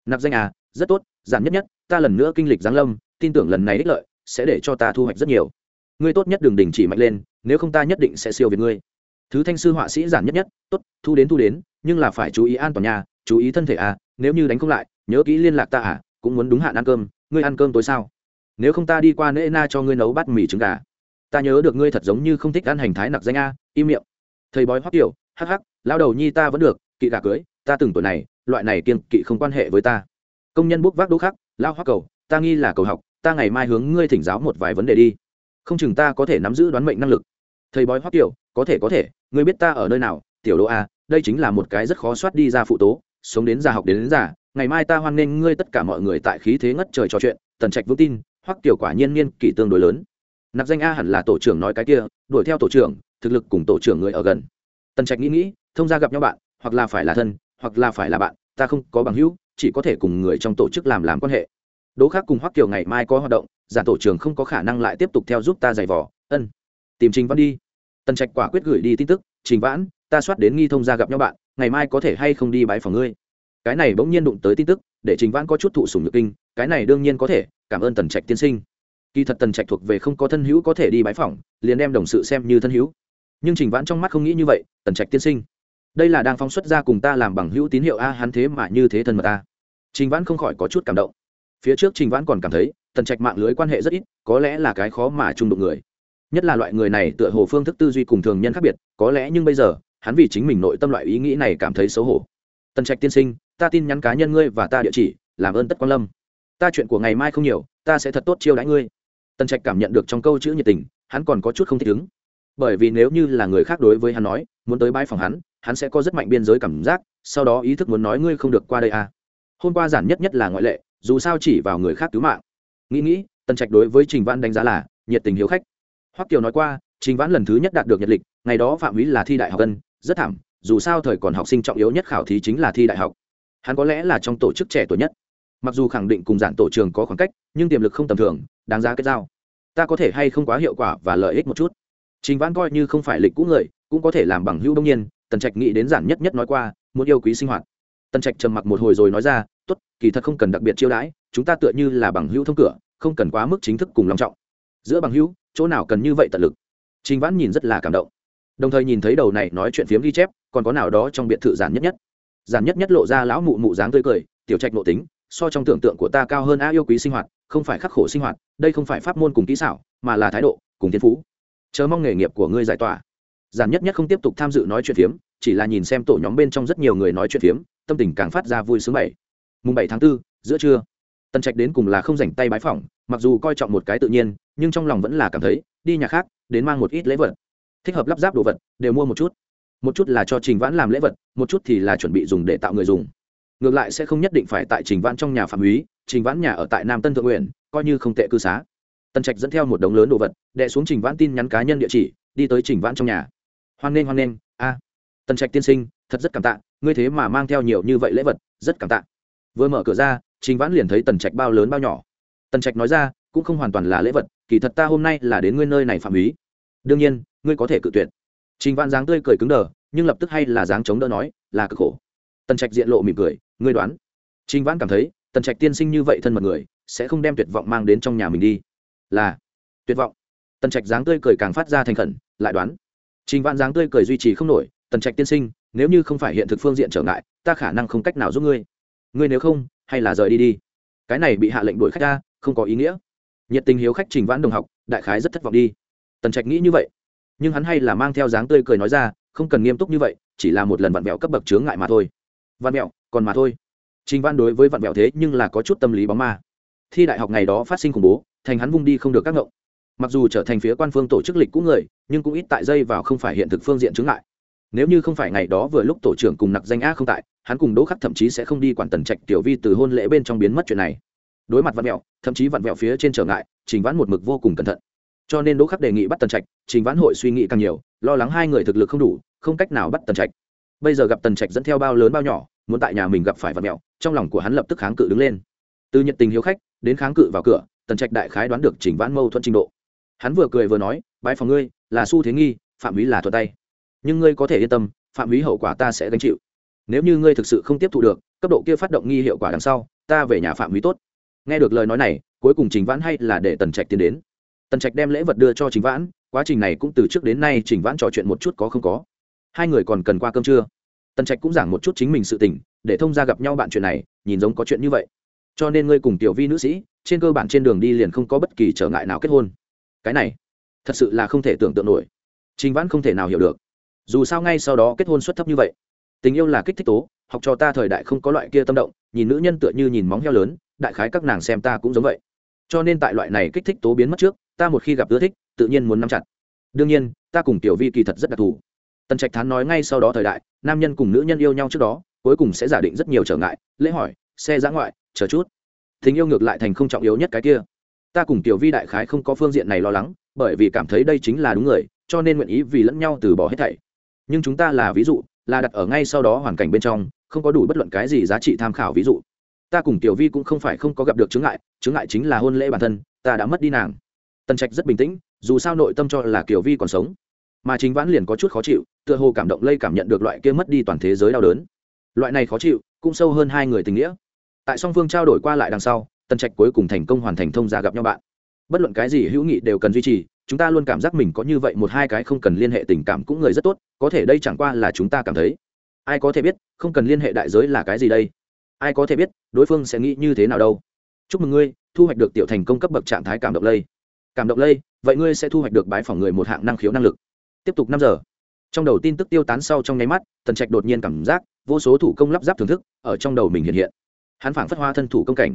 Nạp danh à rất tốt, giản nhất nhất, ta lần nữa kinh lịch giáng lâm, tin tưởng lần này ích lợi sẽ để cho ta thu hoạch rất nhiều. Ngươi tốt nhất đừng đình chỉ mạnh lên, nếu không ta nhất định sẽ siêu việt ngươi. Thứ thanh sư họa sĩ giản nhất nhất, tốt, thu đến thu đến, nhưng là phải chú ý an toàn nhà, chú ý thân thể à nếu như đánh không lại, nhớ kỹ liên lạc ta à cũng muốn đúng hạn ăn cơm, ngươi ăn cơm tối sao? Nếu không ta đi qua nễ na cho ngươi nấu bát mì trứng gà. Ta nhớ được ngươi thật giống như không thích ăn hành thái nặc danh a im miệng thầy bói hoắc tiểu hắc hắc lao đầu nhi ta vẫn được kỵ gà cưới ta từng tuổi này loại này kiên kỵ không quan hệ với ta. Công nhân bốc vác đỗ khắc lao hoắc cầu ta nghi là cầu học ta ngày mai hướng ngươi thỉnh giáo một vài vấn đề đi. Không chừng ta có thể nắm giữ đoán mệnh năng lực. Thầy bói hoắc tiểu có thể có thể ngươi biết ta ở nơi nào tiểu đỗ a đây chính là một cái rất khó soát đi ra phụ tố sống đến già học đến, đến già ngày mai ta hoan nghênh ngươi tất cả mọi người tại khí thế ngất trời trò chuyện tần trạch vững tin hoắc tiểu quả nhiên niên kỷ tương đối lớn. Nạp danh a hẳn là tổ trưởng nói cái kia đuổi theo tổ trưởng thực lực cùng tổ trưởng người ở gần. Tần trạch nghĩ nghĩ, thông ra gặp nhau bạn, hoặc là phải là thân, hoặc là phải là bạn, ta không có bằng hữu, chỉ có thể cùng người trong tổ chức làm làm quan hệ. Đỗ khác cùng hoắc kiều ngày mai có hoạt động, giả tổ trưởng không có khả năng lại tiếp tục theo giúp ta giày vò, ân. Tìm trình văn đi. Tần trạch quả quyết gửi đi tin tức, trình vãn, ta soát đến nghi thông ra gặp nhau bạn, ngày mai có thể hay không đi bãi phòng ngươi? Cái này bỗng nhiên đụng tới tin tức, để trình vãn có chút thụ sùng nhược kinh, cái này đương nhiên có thể, cảm ơn tần trạch tiên sinh. Kỳ thật tần trạch thuộc về không có thân hữu có thể đi bãi phòng, liền đem đồng sự xem như thân hữu nhưng trình vãn trong mắt không nghĩ như vậy, tần trạch tiên sinh. Đây là đang phóng xuất ra cùng ta làm bằng hữu tín hiệu a, hắn thế mà như thế thân mật ta trình vãn không khỏi có chút cảm động. Phía trước trình vãn còn cảm thấy, tần trạch mạng lưới quan hệ rất ít, có lẽ là cái khó mà chung đụng người. Nhất là loại người này tựa hồ phương thức tư duy cùng thường nhân khác biệt, có lẽ nhưng bây giờ, hắn vì chính mình nội tâm loại ý nghĩ này cảm thấy xấu hổ. Tần trạch tiên sinh, ta tin nhắn cá nhân ngươi và ta địa chỉ, làm ơn tất quan lâm. Ta chuyện của ngày mai không nhiều, ta sẽ thật tốt chiêu đãi ngươi. Tần trạch cảm nhận được trong câu chữ nhiệt tình, hắn còn có chút không thích ứng bởi vì nếu như là người khác đối với hắn nói, muốn tới bãi phòng hắn hắn sẽ có rất mạnh biên giới cảm giác, sau đó ý thức muốn nói ngươi không được qua đây à. Hôm qua giản nhất nhất là ngoại lệ, dù sao chỉ vào người khác cứu mạng. Nghĩ nghĩ, tần trạch đối với trình văn đánh giá là nhiệt tình hiếu khách. Hoắc kiều nói qua, trình vãn lần thứ nhất đạt được nhật lịch, ngày đó phạm lý là thi đại học ân, rất thảm, dù sao thời còn học sinh trọng yếu nhất khảo thí chính là thi đại học. Hắn có lẽ là trong tổ chức trẻ tuổi nhất. Mặc dù khẳng định cùng giản tổ trường có khoảng cách, nhưng tiềm lực không tầm thường, đáng giá kết giao. Ta có thể hay không quá hiệu quả và lợi ích một chút? Trình vãn coi như không phải lịch cũ người, cũng có thể làm bằng hữu đông nhiên, tần trạch nghĩ đến giản nhất nhất nói qua, muốn yêu quý sinh hoạt. Tần trạch trầm mặc một hồi rồi nói ra, tốt, kỳ thật không cần đặc biệt chiêu đãi, chúng ta tựa như là bằng hữu thông cửa, không cần quá mức chính thức cùng long trọng. Giữa bằng hữu, chỗ nào cần như vậy tận lực? Trình vãn nhìn rất là cảm động. Đồng thời nhìn thấy đầu này nói chuyện phiếm ghi chép, còn có nào đó trong biệt thự giản nhất nhất. Giản nhất nhất lộ ra lão mụ mụ dáng tươi cười, tiểu trạch nội tính, so trong tưởng tượng của ta cao hơn a yêu quý sinh hoạt, không phải khắc khổ sinh hoạt, đây không phải pháp môn cùng kỹ xảo, mà là thái độ, cùng thiên phú chờ mong nghề nghiệp của ngươi giải tỏa. Giản nhất nhất không tiếp tục tham dự nói chuyện phiếm chỉ là nhìn xem tổ nhóm bên trong rất nhiều người nói chuyện phiếm tâm tình càng phát ra vui sướng bảy. Mùng bảy tháng 4, giữa trưa tần trạch đến cùng là không rảnh tay bái phỏng mặc dù coi trọng một cái tự nhiên nhưng trong lòng vẫn là cảm thấy đi nhà khác đến mang một ít lễ vật. Thích hợp lắp ráp đồ vật đều mua một chút. Một chút là cho trình vãn làm lễ vật một chút thì là chuẩn bị dùng để tạo người dùng. Ngược lại sẽ không nhất định phải tại trình vãn trong nhà phạm húy trình vãn nhà ở tại nam tân thượng nguyện coi như không tệ cư xá tần trạch dẫn theo một đống lớn đồ vật, đệ xuống trình vãn tin nhắn cá nhân địa chỉ, đi tới trình vãn trong nhà. Hoan nghênh hoan nghênh, a. Tần trạch tiên sinh, thật rất cảm tạ, ngươi thế mà mang theo nhiều như vậy lễ vật, rất cảm tạ. Vừa mở cửa ra, trình vãn liền thấy tần trạch bao lớn bao nhỏ. Tần trạch nói ra, cũng không hoàn toàn là lễ vật, kỳ thật ta hôm nay là đến ngươi nơi này phạm ý đương nhiên, ngươi có thể cự tuyệt. Trình vãn dáng tươi cười cứng đờ, nhưng lập tức hay là dáng chống đỡ nói, là cực khổ. Tần trạch diện lộ mỉm cười, ngươi đoán. Trình vãn cảm thấy, tần trạch tiên sinh như vậy thân mật người, sẽ không đem tuyệt vọng mang đến trong nhà mình đi là tuyệt vọng. Tần trạch dáng tươi cười càng phát ra thành khẩn, lại đoán. Trình vãn dáng tươi cười duy trì không nổi, tần trạch tiên sinh, nếu như không phải hiện thực phương diện trở ngại, ta khả năng không cách nào giúp ngươi. Ngươi nếu không, hay là rời đi đi. Cái này bị hạ lệnh đuổi khách ra không có ý nghĩa. Nhiệt tình hiếu khách trình vãn đồng học, đại khái rất thất vọng đi. Tần trạch nghĩ như vậy, nhưng hắn hay là mang theo dáng tươi cười nói ra, không cần nghiêm túc như vậy, chỉ là một lần vặn vẹo cấp bậc chướng ngại mà thôi. Vặn vẹo, còn mà thôi. Trình văn đối với vặn vẹo thế nhưng là có chút tâm lý bóng ma. Thi đại học ngày đó phát sinh khủng bố thành hắn vung đi không được các ngộng. Mặc dù trở thành phía quan phương tổ chức lịch cũ người, nhưng cũng ít tại dây vào không phải hiện thực phương diện chứng lại nếu như không phải ngày đó vừa lúc tổ trưởng cùng nặc danh a không tại, hắn cùng đỗ khắc thậm chí sẽ không đi quản tần trạch tiểu vi từ hôn lễ bên trong biến mất chuyện này. Đối mặt vặn vẹo, thậm chí vặn vẹo phía trên trở ngại, trình vãn một mực vô cùng cẩn thận. Cho nên đỗ khắc đề nghị bắt tần trạch, trình vãn hội suy nghĩ càng nhiều, lo lắng hai người thực lực không đủ, không cách nào bắt tần trạch. Bây giờ gặp tần trạch dẫn theo bao lớn bao nhỏ, muốn tại nhà mình gặp phải vặn vẹo, trong lòng của hắn lập tức kháng cự đứng lên. Từ nhiệt tình hiếu khách, đến kháng cự vào cửa tần trạch đại khái đoán được trình vãn mâu thuẫn trình độ. Hắn vừa cười vừa nói bãi phòng ngươi, là xu thế nghi, phạm húy là thuật tay. Nhưng ngươi có thể yên tâm, phạm húy hậu quả ta sẽ gánh chịu. Nếu như ngươi thực sự không tiếp thu được, cấp độ kia phát động nghi hiệu quả đằng sau, ta về nhà phạm húy tốt. Nghe được lời nói này, cuối cùng trình vãn hay là để tần trạch tiến đến. Tần trạch đem lễ vật đưa cho trình vãn, quá trình này cũng từ trước đến nay trình vãn trò chuyện một chút có không có. Hai người còn cần qua cơm trưa. Tần trạch cũng giảng một chút chính mình sự tình, để thông ra gặp nhau bạn chuyện này, nhìn giống có chuyện như vậy. Cho nên ngươi cùng tiểu vi nữ sĩ trên cơ bản trên đường đi liền không có bất kỳ trở ngại nào kết hôn. Cái này, thật sự là không thể tưởng tượng nổi. Trình vãn không thể nào hiểu được. Dù sao ngay sau đó kết hôn suất thấp như vậy, tình yêu là kích thích tố, học cho ta thời đại không có loại kia tâm động, nhìn nữ nhân tựa như nhìn móng heo lớn, đại khái các nàng xem ta cũng giống vậy. Cho nên tại loại này kích thích tố biến mất trước, ta một khi gặp ưa thích, tự nhiên muốn nắm chặt. Đương nhiên, ta cùng tiểu vi kỳ thật rất đặc thù. Tần trạch thán nói ngay sau đó thời đại, nam nhân cùng nữ nhân yêu nhau trước đó, cuối cùng sẽ giả định rất nhiều trở ngại, lễ hỏi, xe giã ngoại, chờ chút tình yêu ngược lại thành không trọng yếu nhất cái kia. Ta cùng tiểu vi đại khái không có phương diện này lo lắng, bởi vì cảm thấy đây chính là đúng người, cho nên nguyện ý vì lẫn nhau từ bỏ hết thảy. Nhưng chúng ta là ví dụ, là đặt ở ngay sau đó hoàn cảnh bên trong, không có đủ bất luận cái gì giá trị tham khảo ví dụ. Ta cùng tiểu vi cũng không phải không có gặp được chứng ngại chứng ngại chính là hôn lễ bản thân, ta đã mất đi nàng. Tần trạch rất bình tĩnh, dù sao nội tâm cho là kiểu vi còn sống. Mà chính vãn liền có chút khó chịu, tựa hồ cảm động lây cảm nhận được loại kia mất đi toàn thế giới đau đớn. Loại này khó chịu, cũng sâu hơn hai người tình nghĩa tại song phương trao đổi qua lại đằng sau, tần trạch cuối cùng thành công hoàn thành thông gia gặp nhau bạn. Bất luận cái gì hữu nghị đều cần duy trì, chúng ta luôn cảm giác mình có như vậy một hai cái không cần liên hệ tình cảm cũng người rất tốt, có thể đây chẳng qua là chúng ta cảm thấy. Ai có thể biết, không cần liên hệ đại giới là cái gì đây? Ai có thể biết, đối phương sẽ nghĩ như thế nào đâu? Chúc mừng ngươi, thu hoạch được tiểu thành công cấp bậc trạng thái cảm động lây. Cảm động lây, vậy ngươi sẽ thu hoạch được bái phỏng người một hạng năng khiếu năng lực. Tiếp tục năm giờ. Trong đầu tin tức tiêu tán sau trong nháy mắt, tần trạch đột nhiên cảm giác, vô số thủ công lắp ráp thưởng thức, ở trong đầu mình hiện hiện hắn phảng phất hoa thân thủ công cảnh.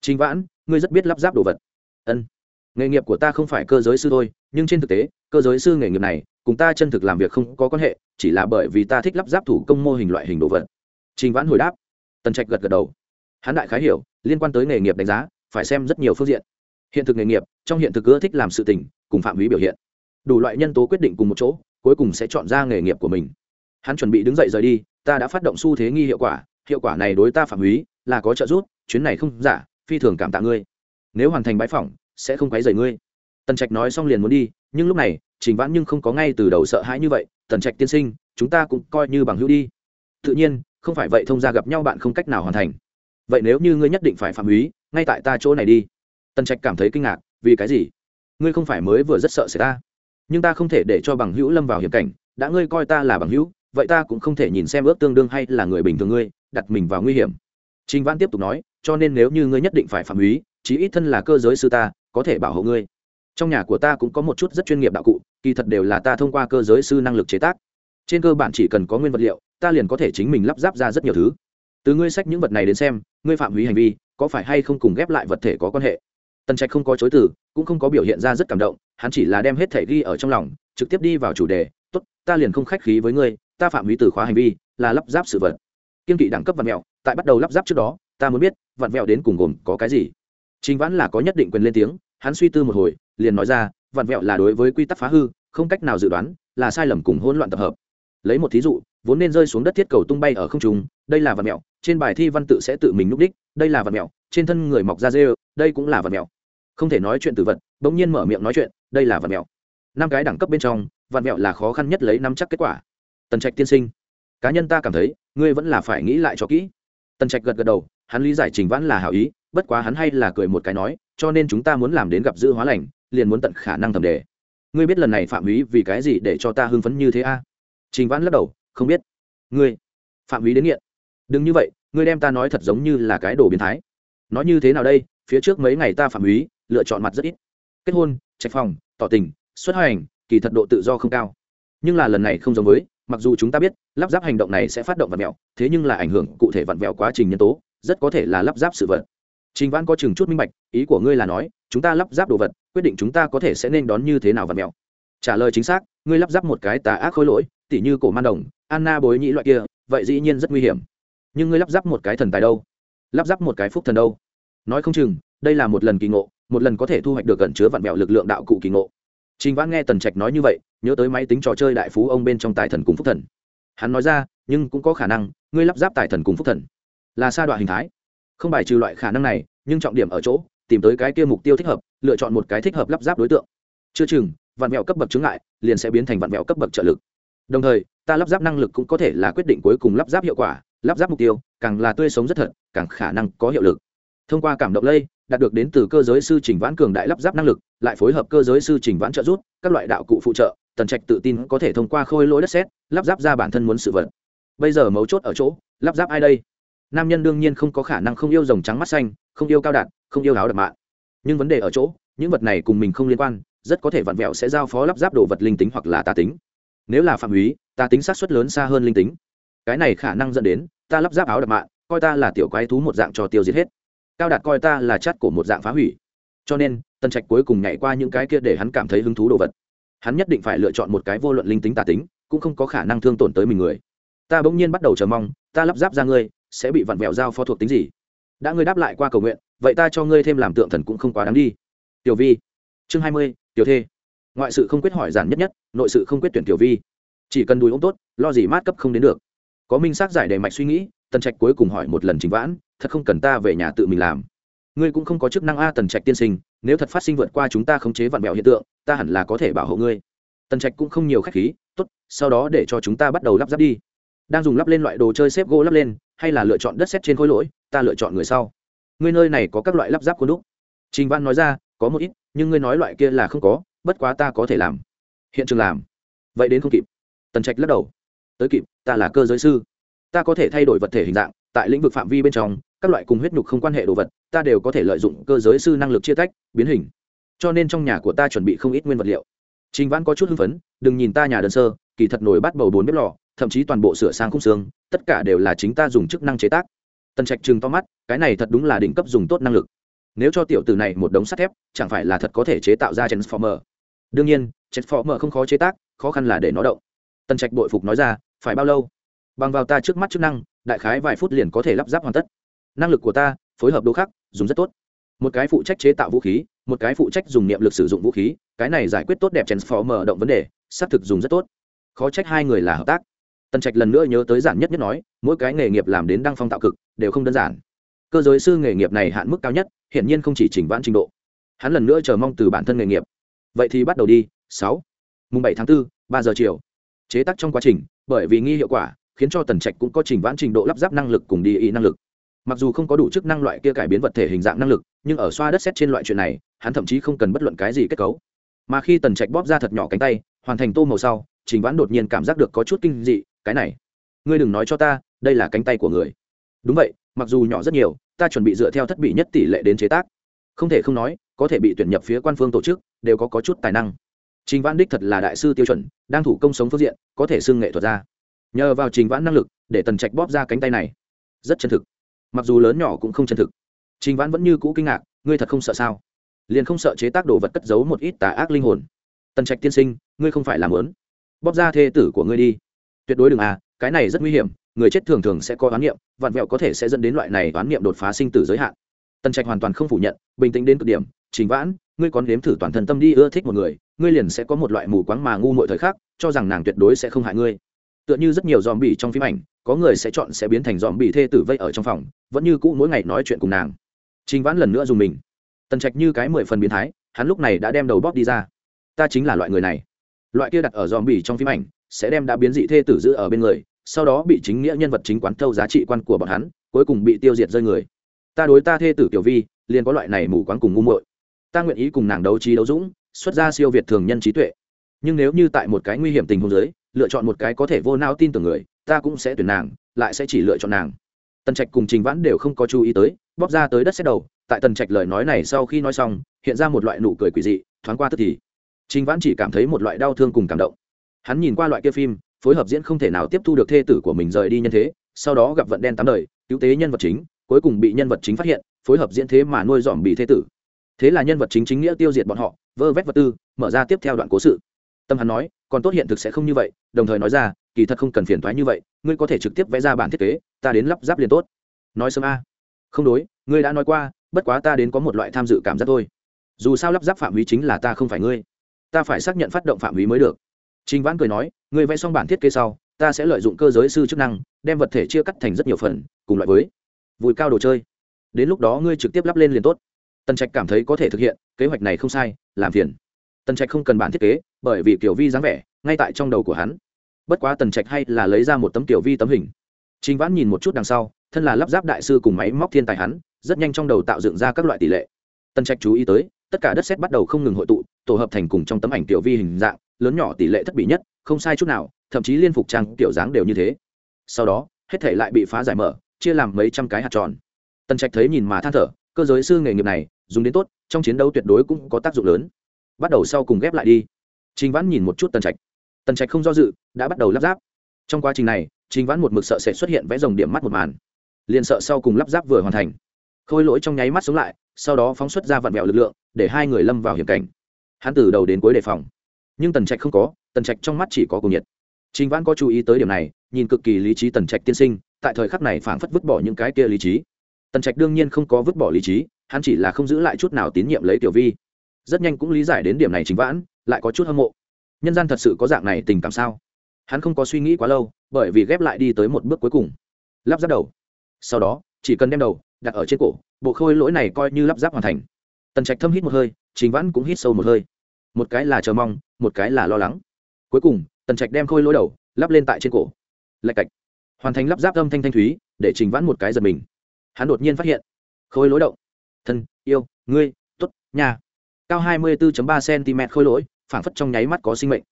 Trình vãn, ngươi rất biết lắp ráp đồ vật. Ân. Nghề nghiệp của ta không phải cơ giới sư thôi, nhưng trên thực tế, cơ giới sư nghề nghiệp này, cùng ta chân thực làm việc không có quan hệ, chỉ là bởi vì ta thích lắp ráp thủ công mô hình loại hình đồ vật. Trình vãn hồi đáp. Tần trạch gật gật đầu. Hắn đại khái hiểu, liên quan tới nghề nghiệp đánh giá, phải xem rất nhiều phương diện. Hiện thực nghề nghiệp, trong hiện thực ưa thích làm sự tình, cùng phạm vi biểu hiện. Đủ loại nhân tố quyết định cùng một chỗ, cuối cùng sẽ chọn ra nghề nghiệp của mình. Hắn chuẩn bị đứng dậy rời đi, ta đã phát động xu thế nghi hiệu quả hiệu quả này đối ta phạm húy là có trợ giúp, chuyến này không giả, phi thường cảm tạ ngươi. Nếu hoàn thành bãi phỏng, sẽ không quấy rầy ngươi. Tần trạch nói xong liền muốn đi, nhưng lúc này, trình vãn nhưng không có ngay từ đầu sợ hãi như vậy, tần trạch tiên sinh, chúng ta cũng coi như bằng hữu đi. Tự nhiên, không phải vậy thông ra gặp nhau bạn không cách nào hoàn thành. Vậy nếu như ngươi nhất định phải phạm húy ngay tại ta chỗ này đi. Tần trạch cảm thấy kinh ngạc, vì cái gì? Ngươi không phải mới vừa rất sợ xảy ta. Nhưng ta không thể để cho bằng hữu lâm vào hiểm cảnh. Đã ngươi coi ta là bằng hữu, vậy ta cũng không thể nhìn xem ước tương đương hay là người bình thường ngươi, đặt mình vào nguy hiểm trình văn tiếp tục nói, cho nên nếu như ngươi nhất định phải phạm húy chí ít thân là cơ giới sư ta, có thể bảo hộ ngươi. Trong nhà của ta cũng có một chút rất chuyên nghiệp đạo cụ, kỳ thật đều là ta thông qua cơ giới sư năng lực chế tác. Trên cơ bản chỉ cần có nguyên vật liệu, ta liền có thể chính mình lắp ráp ra rất nhiều thứ. Từ ngươi sách những vật này đến xem, ngươi phạm húy hành vi, có phải hay không cùng ghép lại vật thể có quan hệ? Tần trạch không có chối từ, cũng không có biểu hiện ra rất cảm động, hắn chỉ là đem hết thể ghi ở trong lòng, trực tiếp đi vào chủ đề, tốt, ta liền không khách khí với ngươi, ta phạm húy từ khóa hành vi, là lắp ráp sự vật. Kiên kỵ đẳng cấp vật mèo tại bắt đầu lắp ráp trước đó, ta muốn biết vạn vẹo đến cùng gồm có cái gì? Chính vãn là có nhất định quyền lên tiếng, hắn suy tư một hồi, liền nói ra vạn vẹo là đối với quy tắc phá hư, không cách nào dự đoán, là sai lầm cùng hỗn loạn tập hợp. Lấy một thí dụ, vốn nên rơi xuống đất thiết cầu tung bay ở không trung, đây là vặn mẹo trên bài thi văn tự sẽ tự mình núp đích, đây là vặn mẹo trên thân người mọc ra dê đây cũng là vặn mẹo không thể nói chuyện từ vật, bỗng nhiên mở miệng nói chuyện, đây là vặn mẹo năm cái đẳng cấp bên trong, vặn mẹo là khó khăn nhất lấy năm chắc kết quả. Tần trạch tiên sinh, cá nhân ta cảm thấy, ngươi vẫn là phải nghĩ lại cho kỹ tần trạch gật gật đầu, hắn lý giải trình vãn là hảo ý, bất quá hắn hay là cười một cái nói, cho nên chúng ta muốn làm đến gặp dư hóa lành, liền muốn tận khả năng thẩm đề. Ngươi biết lần này phạm ý vì cái gì để cho ta hưng phấn như thế a? Trình vãn lắc đầu, không biết. Ngươi, phạm ý đến nghiện. Đừng như vậy, ngươi đem ta nói thật giống như là cái đồ biến thái. Nói như thế nào đây, phía trước mấy ngày ta phạm ý lựa chọn mặt rất ít. Kết hôn, trạch phòng, tỏ tình, xuất hành kỳ thật độ tự do không cao nhưng là lần này không giống với, mặc dù chúng ta biết, lắp ráp hành động này sẽ phát động vật mẹo, thế nhưng là ảnh hưởng cụ thể vặn vẹo quá trình nhân tố, rất có thể là lắp ráp sự vật. Trình văn có chừng chút minh bạch, ý của ngươi là nói, chúng ta lắp ráp đồ vật, quyết định chúng ta có thể sẽ nên đón như thế nào vặn mẹo? Trả lời chính xác, ngươi lắp ráp một cái tà ác khối lỗi, tỉ như cổ man đồng, anna bối nhĩ loại kia, vậy dĩ nhiên rất nguy hiểm. Nhưng ngươi lắp ráp một cái thần tài đâu? Lắp ráp một cái phúc thần đâu? Nói không chừng, đây là một lần kỳ ngộ, một lần có thể thu hoạch được gần chứa vặn vẹo lực lượng đạo cụ kỳ ngộ trình Vãn nghe tần trạch nói như vậy, nhớ tới máy tính trò chơi đại phú ông bên trong tài thần cùng phúc thần. Hắn nói ra, nhưng cũng có khả năng, ngươi lắp ráp tài thần cùng phúc thần là sa đoạn hình thái. Không bài trừ loại khả năng này, nhưng trọng điểm ở chỗ, tìm tới cái kia mục tiêu thích hợp, lựa chọn một cái thích hợp lắp ráp đối tượng. Chưa chừng, vạn mẹo cấp bậc chứng ngại, liền sẽ biến thành vạn mẹo cấp bậc trợ lực. Đồng thời, ta lắp ráp năng lực cũng có thể là quyết định cuối cùng lắp ráp hiệu quả, lắp ráp mục tiêu, càng là tươi sống rất thật, càng khả năng có hiệu lực. Thông qua cảm động lây đạt được đến từ cơ giới sư trình vãn cường đại lắp ráp năng lực, lại phối hợp cơ giới sư trình vãn trợ rút các loại đạo cụ phụ trợ, tần trạch tự tin có thể thông qua khôi lỗi đất xét lắp ráp ra bản thân muốn sự vật. Bây giờ mấu chốt ở chỗ, lắp ráp ai đây? Nam nhân đương nhiên không có khả năng không yêu rồng trắng mắt xanh, không yêu cao đạt không yêu áo đập mạng nhưng vấn đề ở chỗ, những vật này cùng mình không liên quan, rất có thể vặn vẹo sẽ giao phó lắp ráp đồ vật linh tính hoặc là tà tính. Nếu là phạm húy tà tính sát xuất lớn xa hơn linh tính. Cái này khả năng dẫn đến, ta lắp ráp áo đập mạng coi ta là tiểu quái thú một dạng cho tiêu diệt hết cao đạt coi ta là chát của một dạng phá hủy. Cho nên tân trạch cuối cùng nhảy qua những cái kia để hắn cảm thấy hứng thú đồ vật. Hắn nhất định phải lựa chọn một cái vô luận linh tính tà tính, cũng không có khả năng thương tổn tới mình người. Ta bỗng nhiên bắt đầu chờ mong, ta lắp ráp ra ngươi, sẽ bị vặn vẹo giao phó thuộc tính gì? Đã ngươi đáp lại qua cầu nguyện, vậy ta cho ngươi thêm làm tượng thần cũng không quá đáng đi. Tiểu vi. Chương hai mươi, tiểu thê. Ngoại sự không quyết hỏi giản nhất nhất, nội sự không quyết tuyển tiểu vi. Chỉ cần đùi ống tốt, lo gì mát cấp không đến được. Có minh xác giải đề mạch suy nghĩ, tần trạch cuối cùng hỏi một lần chính vãn thật không cần ta về nhà tự mình làm. Ngươi cũng không có chức năng a tần trạch tiên sinh, nếu thật phát sinh vượt qua chúng ta khống chế vặn vẹo hiện tượng, ta hẳn là có thể bảo hộ ngươi. Tần trạch cũng không nhiều khách khí, tốt, sau đó để cho chúng ta bắt đầu lắp ráp đi. Đang dùng lắp lên loại đồ chơi xếp gỗ lắp lên, hay là lựa chọn đất xét trên khối lỗi, ta lựa chọn người sau. Ngươi nơi này có các loại lắp ráp khuôn đúc. Trình văn nói ra, có một ít, nhưng ngươi nói loại kia là không có, bất quá ta có thể làm. Hiện trường làm. Vậy đến không kịp. Tần trạch lắc đầu. Tới kịp, ta là cơ giới sư. Ta có thể thay đổi vật thể hình dạng tại lĩnh vực phạm vi bên trong, các loại cùng huyết nhục không quan hệ đồ vật, ta đều có thể lợi dụng cơ giới sư năng lực chia tách, biến hình. Cho nên trong nhà của ta chuẩn bị không ít nguyên vật liệu. Trình Vãn có chút hưng phấn, đừng nhìn ta nhà đơn sơ, kỳ thật nổi bắt bầu bốn bếp lò, thậm chí toàn bộ sửa sang khung xương, tất cả đều là chính ta dùng chức năng chế tác. Tần trạch chừng to mắt, cái này thật đúng là đỉnh cấp dùng tốt năng lực. Nếu cho tiểu tử này một đống sắt thép, chẳng phải là thật có thể chế tạo ra transformer? Đương nhiên, transformer không khó chế tác, khó khăn là để nó động. Tần trạch bội phục nói ra, phải bao lâu? Bằng vào ta trước mắt chức năng đại khái vài phút liền có thể lắp ráp hoàn tất. Năng lực của ta phối hợp đồ khắc dùng rất tốt. Một cái phụ trách chế tạo vũ khí một cái phụ trách dùng niệm lực sử dụng vũ khí cái này giải quyết tốt đẹp transformer động vấn đề xác thực dùng rất tốt. Khó trách hai người là hợp tác. Tần trạch lần nữa nhớ tới giản nhất nhất nói mỗi cái nghề nghiệp làm đến đăng phong tạo cực đều không đơn giản. Cơ giới sư nghề nghiệp này hạn mức cao nhất hiển nhiên không chỉ chỉnh vãn trình độ. Hắn lần nữa chờ mong từ bản thân nghề nghiệp. Vậy thì bắt đầu đi sáu mùng bảy tháng 4, ba giờ chiều. Chế tác trong quá trình bởi vì nghi hiệu quả khiến cho tần trạch cũng có trình vãn trình độ lắp ráp năng lực cùng đi ý năng lực. Mặc dù không có đủ chức năng loại kia cải biến vật thể hình dạng năng lực nhưng ở xoa đất xét trên loại chuyện này hắn thậm chí không cần bất luận cái gì kết cấu. Mà khi tần trạch bóp ra thật nhỏ cánh tay hoàn thành tô màu sau trình vãn đột nhiên cảm giác được có chút kinh dị cái này ngươi đừng nói cho ta đây là cánh tay của người. Đúng vậy mặc dù nhỏ rất nhiều ta chuẩn bị dựa theo thất bị nhất tỷ lệ đến chế tác. Không thể không nói có thể bị tuyển nhập phía quan phương tổ chức đều có, có chút tài năng. Trình vãn đích thật là đại sư tiêu chuẩn đang thủ công sống phương diện có thể xưng nghệ thuật ra nhờ vào trình vãn năng lực để tần trạch bóp ra cánh tay này. Rất chân thực. Mặc dù lớn nhỏ cũng không chân thực. Trình vãn vẫn như cũ kinh ngạc, ngươi thật không sợ sao? Liền không sợ chế tác đồ vật cất giấu một ít tà ác linh hồn. Tần trạch tiên sinh, ngươi không phải làm lớn bóp ra thê tử của ngươi đi. Tuyệt đối đừng à cái này rất nguy hiểm, người chết thường thường sẽ có oán niệm, vạn vẹo có thể sẽ dẫn đến loại này oán niệm đột phá sinh tử giới hạn. Tần trạch hoàn toàn không phủ nhận, bình tĩnh đến cực điểm, trình vãn, ngươi còn nếm thử toàn thân tâm đi, ưa thích một người, ngươi liền sẽ có một loại mù quáng mà ngu mội thời khắc, cho rằng nàng tuyệt đối sẽ không hại ngươi tựa như rất nhiều dòm bỉ trong phim ảnh, có người sẽ chọn sẽ biến thành dòm bỉ thê tử vây ở trong phòng, vẫn như cũ mỗi ngày nói chuyện cùng nàng. Trình vãn lần nữa dùng mình. Tần trạch như cái mười phần biến thái, hắn lúc này đã đem đầu bóp đi ra. Ta chính là loại người này. Loại kia đặt ở dòm bỉ trong phim ảnh, sẽ đem đã biến dị thê tử giữ ở bên người, sau đó bị chính nghĩa nhân vật chính quán thâu giá trị quan của bọn hắn, cuối cùng bị tiêu diệt rơi người. Ta đối ta thê tử tiểu vi, liền có loại này mù quáng cùng ngu muội. Ta nguyện ý cùng nàng đấu trí đấu dũng, xuất ra siêu việt thường nhân trí tuệ. Nhưng nếu như tại một cái nguy hiểm tình huống giới lựa chọn một cái có thể vô nao tin tưởng người, ta cũng sẽ tuyển nàng, lại sẽ chỉ lựa chọn nàng. Tần trạch cùng trình vãn đều không có chú ý tới, bóp ra tới đất xét đầu, tại tần trạch lời nói này sau khi nói xong, hiện ra một loại nụ cười quỷ dị, thoáng qua tức thì. Trình vãn chỉ cảm thấy một loại đau thương cùng cảm động. Hắn nhìn qua loại kia phim, phối hợp diễn không thể nào tiếp thu được thê tử của mình rời đi nhân thế, sau đó gặp vận đen tám đời, cứu tế nhân vật chính, cuối cùng bị nhân vật chính phát hiện, phối hợp diễn thế mà nuôi dòm bị thê tử. Thế là nhân vật chính chính nghĩa tiêu diệt bọn họ, vơ vét vật tư, mở ra tiếp theo đoạn cố sự. Tâm hắn nói còn tốt hiện thực sẽ không như vậy đồng thời nói ra kỳ thật không cần phiền thoái như vậy ngươi có thể trực tiếp vẽ ra bản thiết kế ta đến lắp ráp liền tốt nói sớm a không đối ngươi đã nói qua bất quá ta đến có một loại tham dự cảm giác thôi dù sao lắp ráp phạm vi chính là ta không phải ngươi ta phải xác nhận phát động phạm vi mới được Trình Vãn cười nói, ngươi vẽ xong bản thiết kế sau, ta sẽ lợi dụng cơ giới sư chức năng, đem vật thể chia cắt thành rất nhiều phần, cùng loại với vùi cao đồ chơi. Đến lúc đó ngươi trực tiếp lắp lên liền tốt. Tần Trạch cảm thấy có thể thực hiện, kế hoạch này không sai, làm phiền. Tần Trạch không cần bản thiết kế, bởi vì kiểu vi dáng vẻ, ngay tại trong đầu của hắn. Bất quá Tần Trạch hay là lấy ra một tấm tiểu vi tấm hình. Trình Vãn nhìn một chút đằng sau, thân là lắp ráp đại sư cùng máy móc thiên tài hắn, rất nhanh trong đầu tạo dựng ra các loại tỷ lệ. Tần Trạch chú ý tới, tất cả đất sét bắt đầu không ngừng hội tụ, tổ hợp thành cùng trong tấm ảnh tiểu vi hình dạng, lớn nhỏ tỷ lệ thất bị nhất không sai chút nào thậm chí liên phục trang kiểu dáng đều như thế sau đó hết thể lại bị phá giải mở chia làm mấy trăm cái hạt tròn tần trạch thấy nhìn mà than thở cơ giới sư nghề nghiệp này dùng đến tốt trong chiến đấu tuyệt đối cũng có tác dụng lớn bắt đầu sau cùng ghép lại đi trình vãn nhìn một chút tần trạch. Tần trạch không do dự, đã bắt đầu lắp ráp. Trong quá trình này, trình vãn một mực sợ sẽ xuất hiện vẽ rồng điểm mắt một màn. Liền sợ sau cùng lắp ráp vừa hoàn thành. Khôi lỗi trong nháy mắt sống lại, sau đó phóng xuất ra vạn vẹo lực lượng, để hai người lâm vào hiểm cảnh. Hắn từ đầu đến cuối đề phòng. Nhưng tần trạch không có, tần trạch trong mắt chỉ có cùng nhiệt. Trình vãn có chú ý tới điểm này, nhìn cực kỳ lý trí tần trạch tiên sinh, tại thời khắc này phảng phất vứt bỏ những cái kia lý trí. Tần trạch đương nhiên không có vứt bỏ lý trí, hắn chỉ là không giữ lại chút nào tín nhiệm lấy tiểu vi. Rất nhanh cũng lý giải đến điểm này Trình vãn lại có chút hâm mộ. Nhân gian thật sự có dạng này tình cảm sao? Hắn không có suy nghĩ quá lâu, bởi vì ghép lại đi tới một bước cuối cùng. Lắp ráp đầu. Sau đó, chỉ cần đem đầu đặt ở trên cổ, bộ khôi lỗi này coi như lắp ráp hoàn thành. Tần trạch thâm hít một hơi, trình vãn cũng hít sâu một hơi. Một cái là chờ mong, một cái là lo lắng. Cuối cùng, tần trạch đem khôi lỗi đầu lắp lên tại trên cổ. Lạch cạch. Hoàn thành lắp ráp âm thanh thanh thúy, để trình vãn một cái giật mình. Hắn đột nhiên phát hiện, khôi lỗi động. Thân, yêu, ngươi t ố t nhà. Cao hai mươi bốn ba cm khôi lỗi phảng phất trong nháy mắt có sinh mệnh.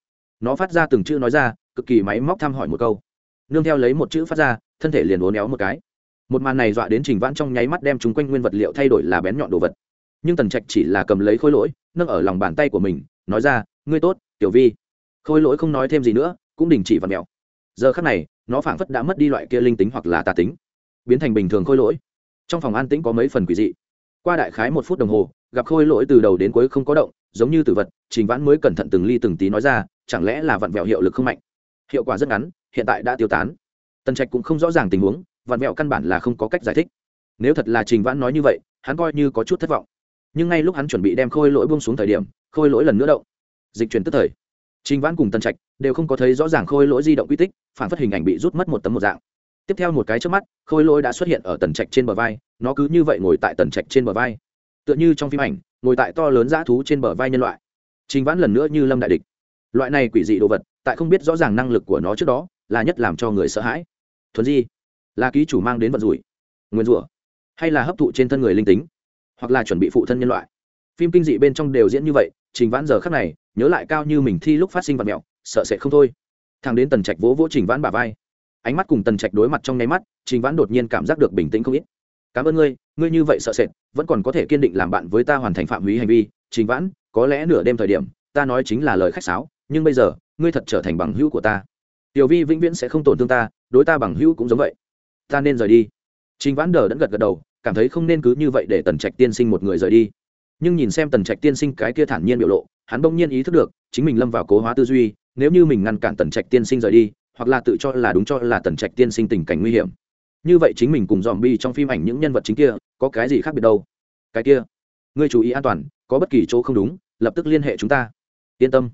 Nó phát ra từng chữ nói ra, cực kỳ máy móc thăm hỏi một câu. Nương theo lấy một chữ phát ra, thân thể liền uốn éo một cái. Một màn này dọa đến trình vãn trong nháy mắt đem chúng quanh nguyên vật liệu thay đổi là bén nhọn đồ vật. Nhưng tần trạch chỉ là cầm lấy khối lỗi, nâng ở lòng bàn tay của mình, nói ra, ngươi tốt, tiểu vi. Khôi lỗi không nói thêm gì nữa, cũng đình chỉ và mèo giờ khắc này, nó phảng phất đã mất đi loại kia linh tính hoặc là tà tính, biến thành bình thường khôi lỗi. Trong phòng an tĩnh có mấy phần quỷ dị. Qua đại khái một phút đồng hồ gặp khôi lỗi từ đầu đến cuối không có động, giống như tử vật, trình vãn mới cẩn thận từng ly từng tí nói ra, chẳng lẽ là vặn vẹo hiệu lực không mạnh? Hiệu quả rất ngắn, hiện tại đã tiêu tán. Tần trạch cũng không rõ ràng tình huống, vặn vẹo căn bản là không có cách giải thích. Nếu thật là trình vãn nói như vậy, hắn coi như có chút thất vọng. Nhưng ngay lúc hắn chuẩn bị đem khôi lỗi buông xuống thời điểm, khôi lỗi lần nữa động. Dịch chuyển tức thời. Trình vãn cùng tần trạch đều không có thấy rõ ràng khôi lỗi di động quy tích, phản phát hình ảnh bị rút mất một tấm một dạng. Tiếp theo một cái trước mắt, khôi lỗi đã xuất hiện ở tần trạch trên bờ vai, nó cứ như vậy ngồi tại tần trạch trên bờ vai tựa như trong phim ảnh, ngồi tại to lớn dã thú trên bờ vai nhân loại. Trình vãn lần nữa như lâm đại địch. Loại này quỷ dị đồ vật, tại không biết rõ ràng năng lực của nó trước đó, là nhất làm cho người sợ hãi. Thuần di, là ký chủ mang đến vận rủi, nguyên rủa, hay là hấp thụ trên thân người linh tính, hoặc là chuẩn bị phụ thân nhân loại. Phim kinh dị bên trong đều diễn như vậy, trình vãn giờ khắc này, nhớ lại cao như mình thi lúc phát sinh vật mẹo, sợ sẽ không thôi. Thằng đến tần trạch vỗ vỗ trình vãn bà vai. Ánh mắt cùng tần trạch đối mặt trong nháy mắt, trình vãn đột nhiên cảm giác được bình tĩnh không ít cảm ơn ngươi ngươi như vậy sợ sệt, vẫn còn có thể kiên định làm bạn với ta hoàn thành phạm hủy hành vi, trình vãn, có lẽ nửa đêm thời điểm, ta nói chính là lời khách sáo, nhưng bây giờ, ngươi thật trở thành bằng hữu của ta. Tiểu vi vĩnh viễn sẽ không tổn thương ta, đối ta bằng hữu cũng giống vậy. Ta nên rời đi. Trình vãn đờ đẫn gật gật đầu, cảm thấy không nên cứ như vậy để tần trạch tiên sinh một người rời đi. Nhưng nhìn xem tần trạch tiên sinh cái kia thản nhiên biểu lộ, hắn bỗng nhiên ý thức được, chính mình lâm vào cố hóa tư duy, nếu như mình ngăn cản tần trạch tiên sinh rời đi, hoặc là tự cho là đúng cho là tần trạch tiên sinh tình cảnh nguy hiểm như vậy chính mình cùng dòm bi trong phim ảnh những nhân vật chính kia có cái gì khác biệt đâu? Cái kia ngươi chú ý an toàn có bất kỳ chỗ không đúng lập tức liên hệ chúng ta. Yên tâm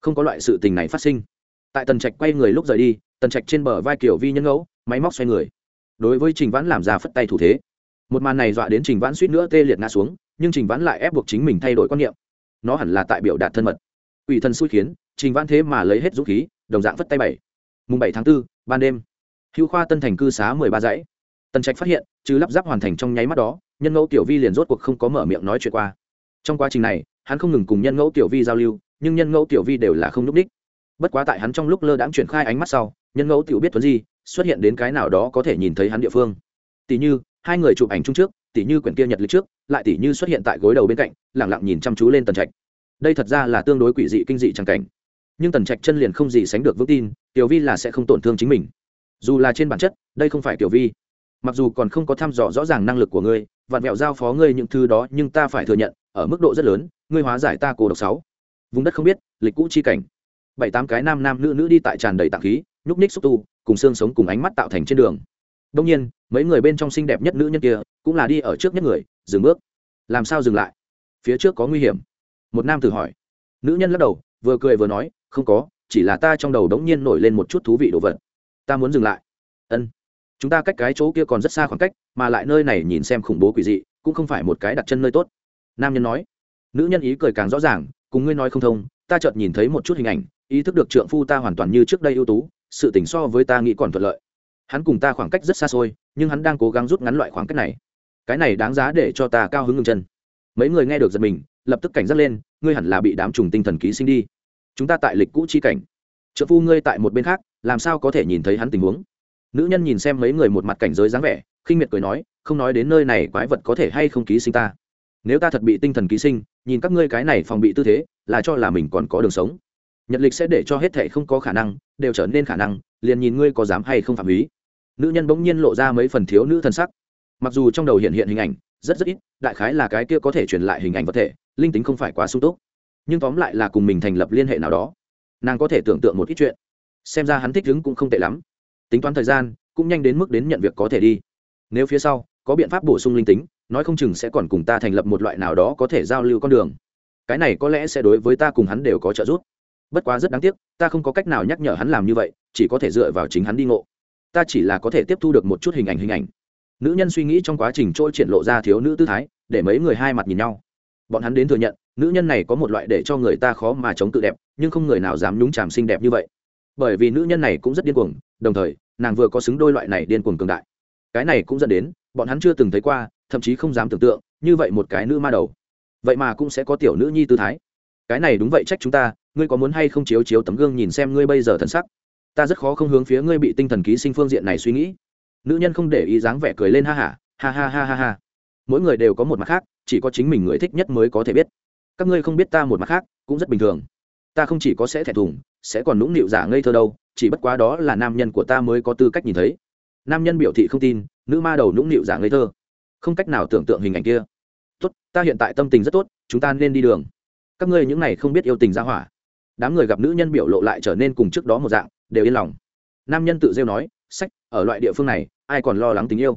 không có loại sự tình này phát sinh. Tại tần trạch quay người lúc rời đi tần trạch trên bờ vai kiểu vi nhân ngẫu máy móc xoay người. Đối với trình vãn làm ra phất tay thủ thế. Một màn này dọa đến trình vãn suýt nữa tê liệt ngã xuống nhưng trình vãn lại ép buộc chính mình thay đổi quan niệm. Nó hẳn là tại biểu đạt thân mật. Ủy thân xui khiến trình vãn thế mà lấy hết dũng khí đồng dạng phất tay bảy. Mùng bảy tháng 4, ban đêm hữu khoa tân thành cư xá mười ba dãy. Tần trạch phát hiện chứ lắp ráp hoàn thành trong nháy mắt đó, nhân ngẫu tiểu vi liền rốt cuộc không có mở miệng nói chuyện qua. Trong quá trình này, hắn không ngừng cùng nhân ngẫu tiểu vi giao lưu, nhưng nhân ngẫu tiểu vi đều là không n ú c ních bất quá tại hắn trong lúc lơ đãng triển khai ánh mắt sau, nhân ngẫu tiểu biết tuấn di, xuất hiện đến cái nào đó có thể nhìn thấy hắn địa phương. Tỷ như, hai người chụp ảnh chung trước, tỷ như quyển kia nhật lịch trước, lại tỷ như xuất hiện tại gối đầu bên cạnh lẳng lặng nhìn chăm chú lên tần trạch. Đây thật ra là tương đối quỷ dị kinh dị tràng cảnh. Nhưng tần trạch chân liền không gì sánh được vững tin, tiểu vi là sẽ không tổn thương chính mình dù là trên bản chất, đây không phải tiểu vi. Mặc dù còn không có thăm dò rõ ràng năng lực của ngươi vặn vẹo giao phó ngươi những thứ đó, nhưng ta phải thừa nhận, ở mức độ rất lớn, ngươi hóa giải ta cổ độc sáu. Vùng đất không biết, lịch cũ chi cảnh. Bảy tám cái nam nam nữ nữ đi tại tràn đầy tạng khí, nhúc ních xúc tu, cùng xương sống cùng ánh mắt tạo thành trên đường. Đông nhiên, mấy người bên trong xinh đẹp nhất nữ nhân kia, cũng là đi ở trước nhất người, dừng bước. Làm sao dừng lại? Phía trước có nguy hiểm. Một nam tử hỏi. Nữ nhân lắc đầu, vừa cười vừa nói, không có, chỉ là ta trong đầu đống nhiên nổi lên một chút thú vị đồ vật ta muốn dừng lại. Ân. Chúng ta cách cái chỗ kia còn rất xa khoảng cách, mà lại nơi này nhìn xem khủng bố quỷ dị, cũng không phải một cái đặt chân nơi tốt. Nam nhân nói. Nữ nhân ý cười càng rõ ràng, cùng ngươi nói không thông, ta chợt nhìn thấy một chút hình ảnh, ý thức được trượng phu ta hoàn toàn như trước đây ưu tú, sự tỉnh so với ta nghĩ còn thuận lợi. Hắn cùng ta khoảng cách rất xa xôi, nhưng hắn đang cố gắng rút ngắn loại khoảng cách này. Cái này đáng giá để cho ta cao hứng ngừng chân. Mấy người nghe được giật mình, lập tức cảnh giác lên, ngươi hẳn là bị đám trùng tinh thần ký sinh đi. Chúng ta tại lịch cũ chi cảnh trợ phu ngươi tại một bên khác, làm sao có thể nhìn thấy hắn tình huống? Nữ nhân nhìn xem mấy người một mặt cảnh giới dáng vẻ, khinh miệt cười nói, không nói đến nơi này quái vật có thể hay không ký sinh ta. Nếu ta thật bị tinh thần ký sinh, nhìn các ngươi cái này phòng bị tư thế, là cho là mình còn có đường sống. Nhật lịch sẽ để cho hết thệ không có khả năng, đều trở nên khả năng, liền nhìn ngươi có dám hay không phạm ý. Nữ nhân bỗng nhiên lộ ra mấy phần thiếu nữ thân sắc. Mặc dù trong đầu hiện hiện hình ảnh, rất rất ít, đại khái là cái kia có thể truyền lại hình ảnh vật thể, linh tính không phải quá sung túc. Nhưng tóm lại là cùng mình thành lập liên hệ nào đó nàng có thể tưởng tượng một ít chuyện. Xem ra hắn thích đứng cũng không tệ lắm. Tính toán thời gian, cũng nhanh đến mức đến nhận việc có thể đi. Nếu phía sau, có biện pháp bổ sung linh tính, nói không chừng sẽ còn cùng ta thành lập một loại nào đó có thể giao lưu con đường. Cái này có lẽ sẽ đối với ta cùng hắn đều có trợ giúp. Bất quá rất đáng tiếc, ta không có cách nào nhắc nhở hắn làm như vậy, chỉ có thể dựa vào chính hắn đi ngộ. Ta chỉ là có thể tiếp thu được một chút hình ảnh hình ảnh. Nữ nhân suy nghĩ trong quá trình trôi triển lộ ra thiếu nữ tư thái, để mấy người hai mặt nhìn nhau. Bọn hắn đến thừa nhận nữ nhân này có một loại để cho người ta khó mà chống tự đẹp, nhưng không người nào dám nhúng chàm xinh đẹp như vậy. Bởi vì nữ nhân này cũng rất điên cuồng, đồng thời, nàng vừa có xứng đôi loại này điên cuồng cường đại. Cái này cũng dẫn đến, bọn hắn chưa từng thấy qua, thậm chí không dám tưởng tượng, như vậy một cái nữ ma đầu. Vậy mà cũng sẽ có tiểu nữ nhi tư thái. Cái này đúng vậy, trách chúng ta, ngươi có muốn hay không chiếu chiếu tấm gương nhìn xem ngươi bây giờ thân sắc? Ta rất khó không hướng phía ngươi bị tinh thần ký sinh phương diện này suy nghĩ. Nữ nhân không để ý dáng vẻ cười lên ha hả ha ha ha ha ha. Mỗi người đều có một mặt khác, chỉ có chính mình người thích nhất mới có thể biết các ngươi không biết ta một mặt khác, cũng rất bình thường. Ta không chỉ có sẽ thẹn thùng, sẽ còn nũng nịu giả ngây thơ đâu, chỉ bất quá đó là nam nhân của ta mới có tư cách nhìn thấy. Nam nhân biểu thị không tin, nữ ma đầu nũng nịu giả ngây thơ. Không cách nào tưởng tượng hình ảnh kia. Tốt, ta hiện tại tâm tình rất tốt, chúng ta nên đi đường. Các ngươi những này không biết yêu tình ra hỏa. Đám người gặp nữ nhân biểu lộ lại trở nên cùng trước đó một dạng, đều yên lòng. Nam nhân tự rêu nói, sách, ở loại địa phương này, ai còn lo lắng tình yêu?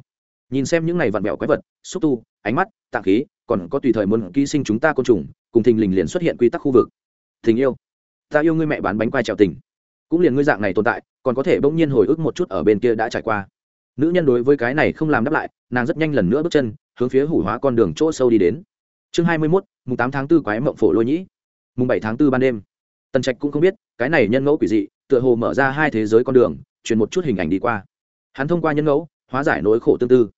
Nhìn xem những này vặn vẹo quái vật, xúc tu, ánh mắt, tạng khí còn có tùy thời muốn ký sinh chúng ta côn trùng, cùng thình lình liền xuất hiện quy tắc khu vực. Tình yêu, ta yêu ngươi mẹ bán bánh quai trèo tình. Cũng liền ngươi dạng này tồn tại, còn có thể bỗng nhiên hồi ức một chút ở bên kia đã trải qua. Nữ nhân đối với cái này không làm đáp lại, nàng rất nhanh lần nữa bước chân, hướng phía hủ hóa con đường chỗ sâu đi đến. Chương hai mươi mốt, mùng tám tháng b ố quái mộng phổ lôi nhĩ. Mùng bảy tháng b ố ban đêm. Tần trạch cũng không biết, cái này nhân ngẫu quỷ dị, tựa hồ mở ra hai thế giới con đường, truyền một chút hình ảnh đi qua. Hắn thông qua nhân ngẫu, hóa giải nỗi khổ tương tư,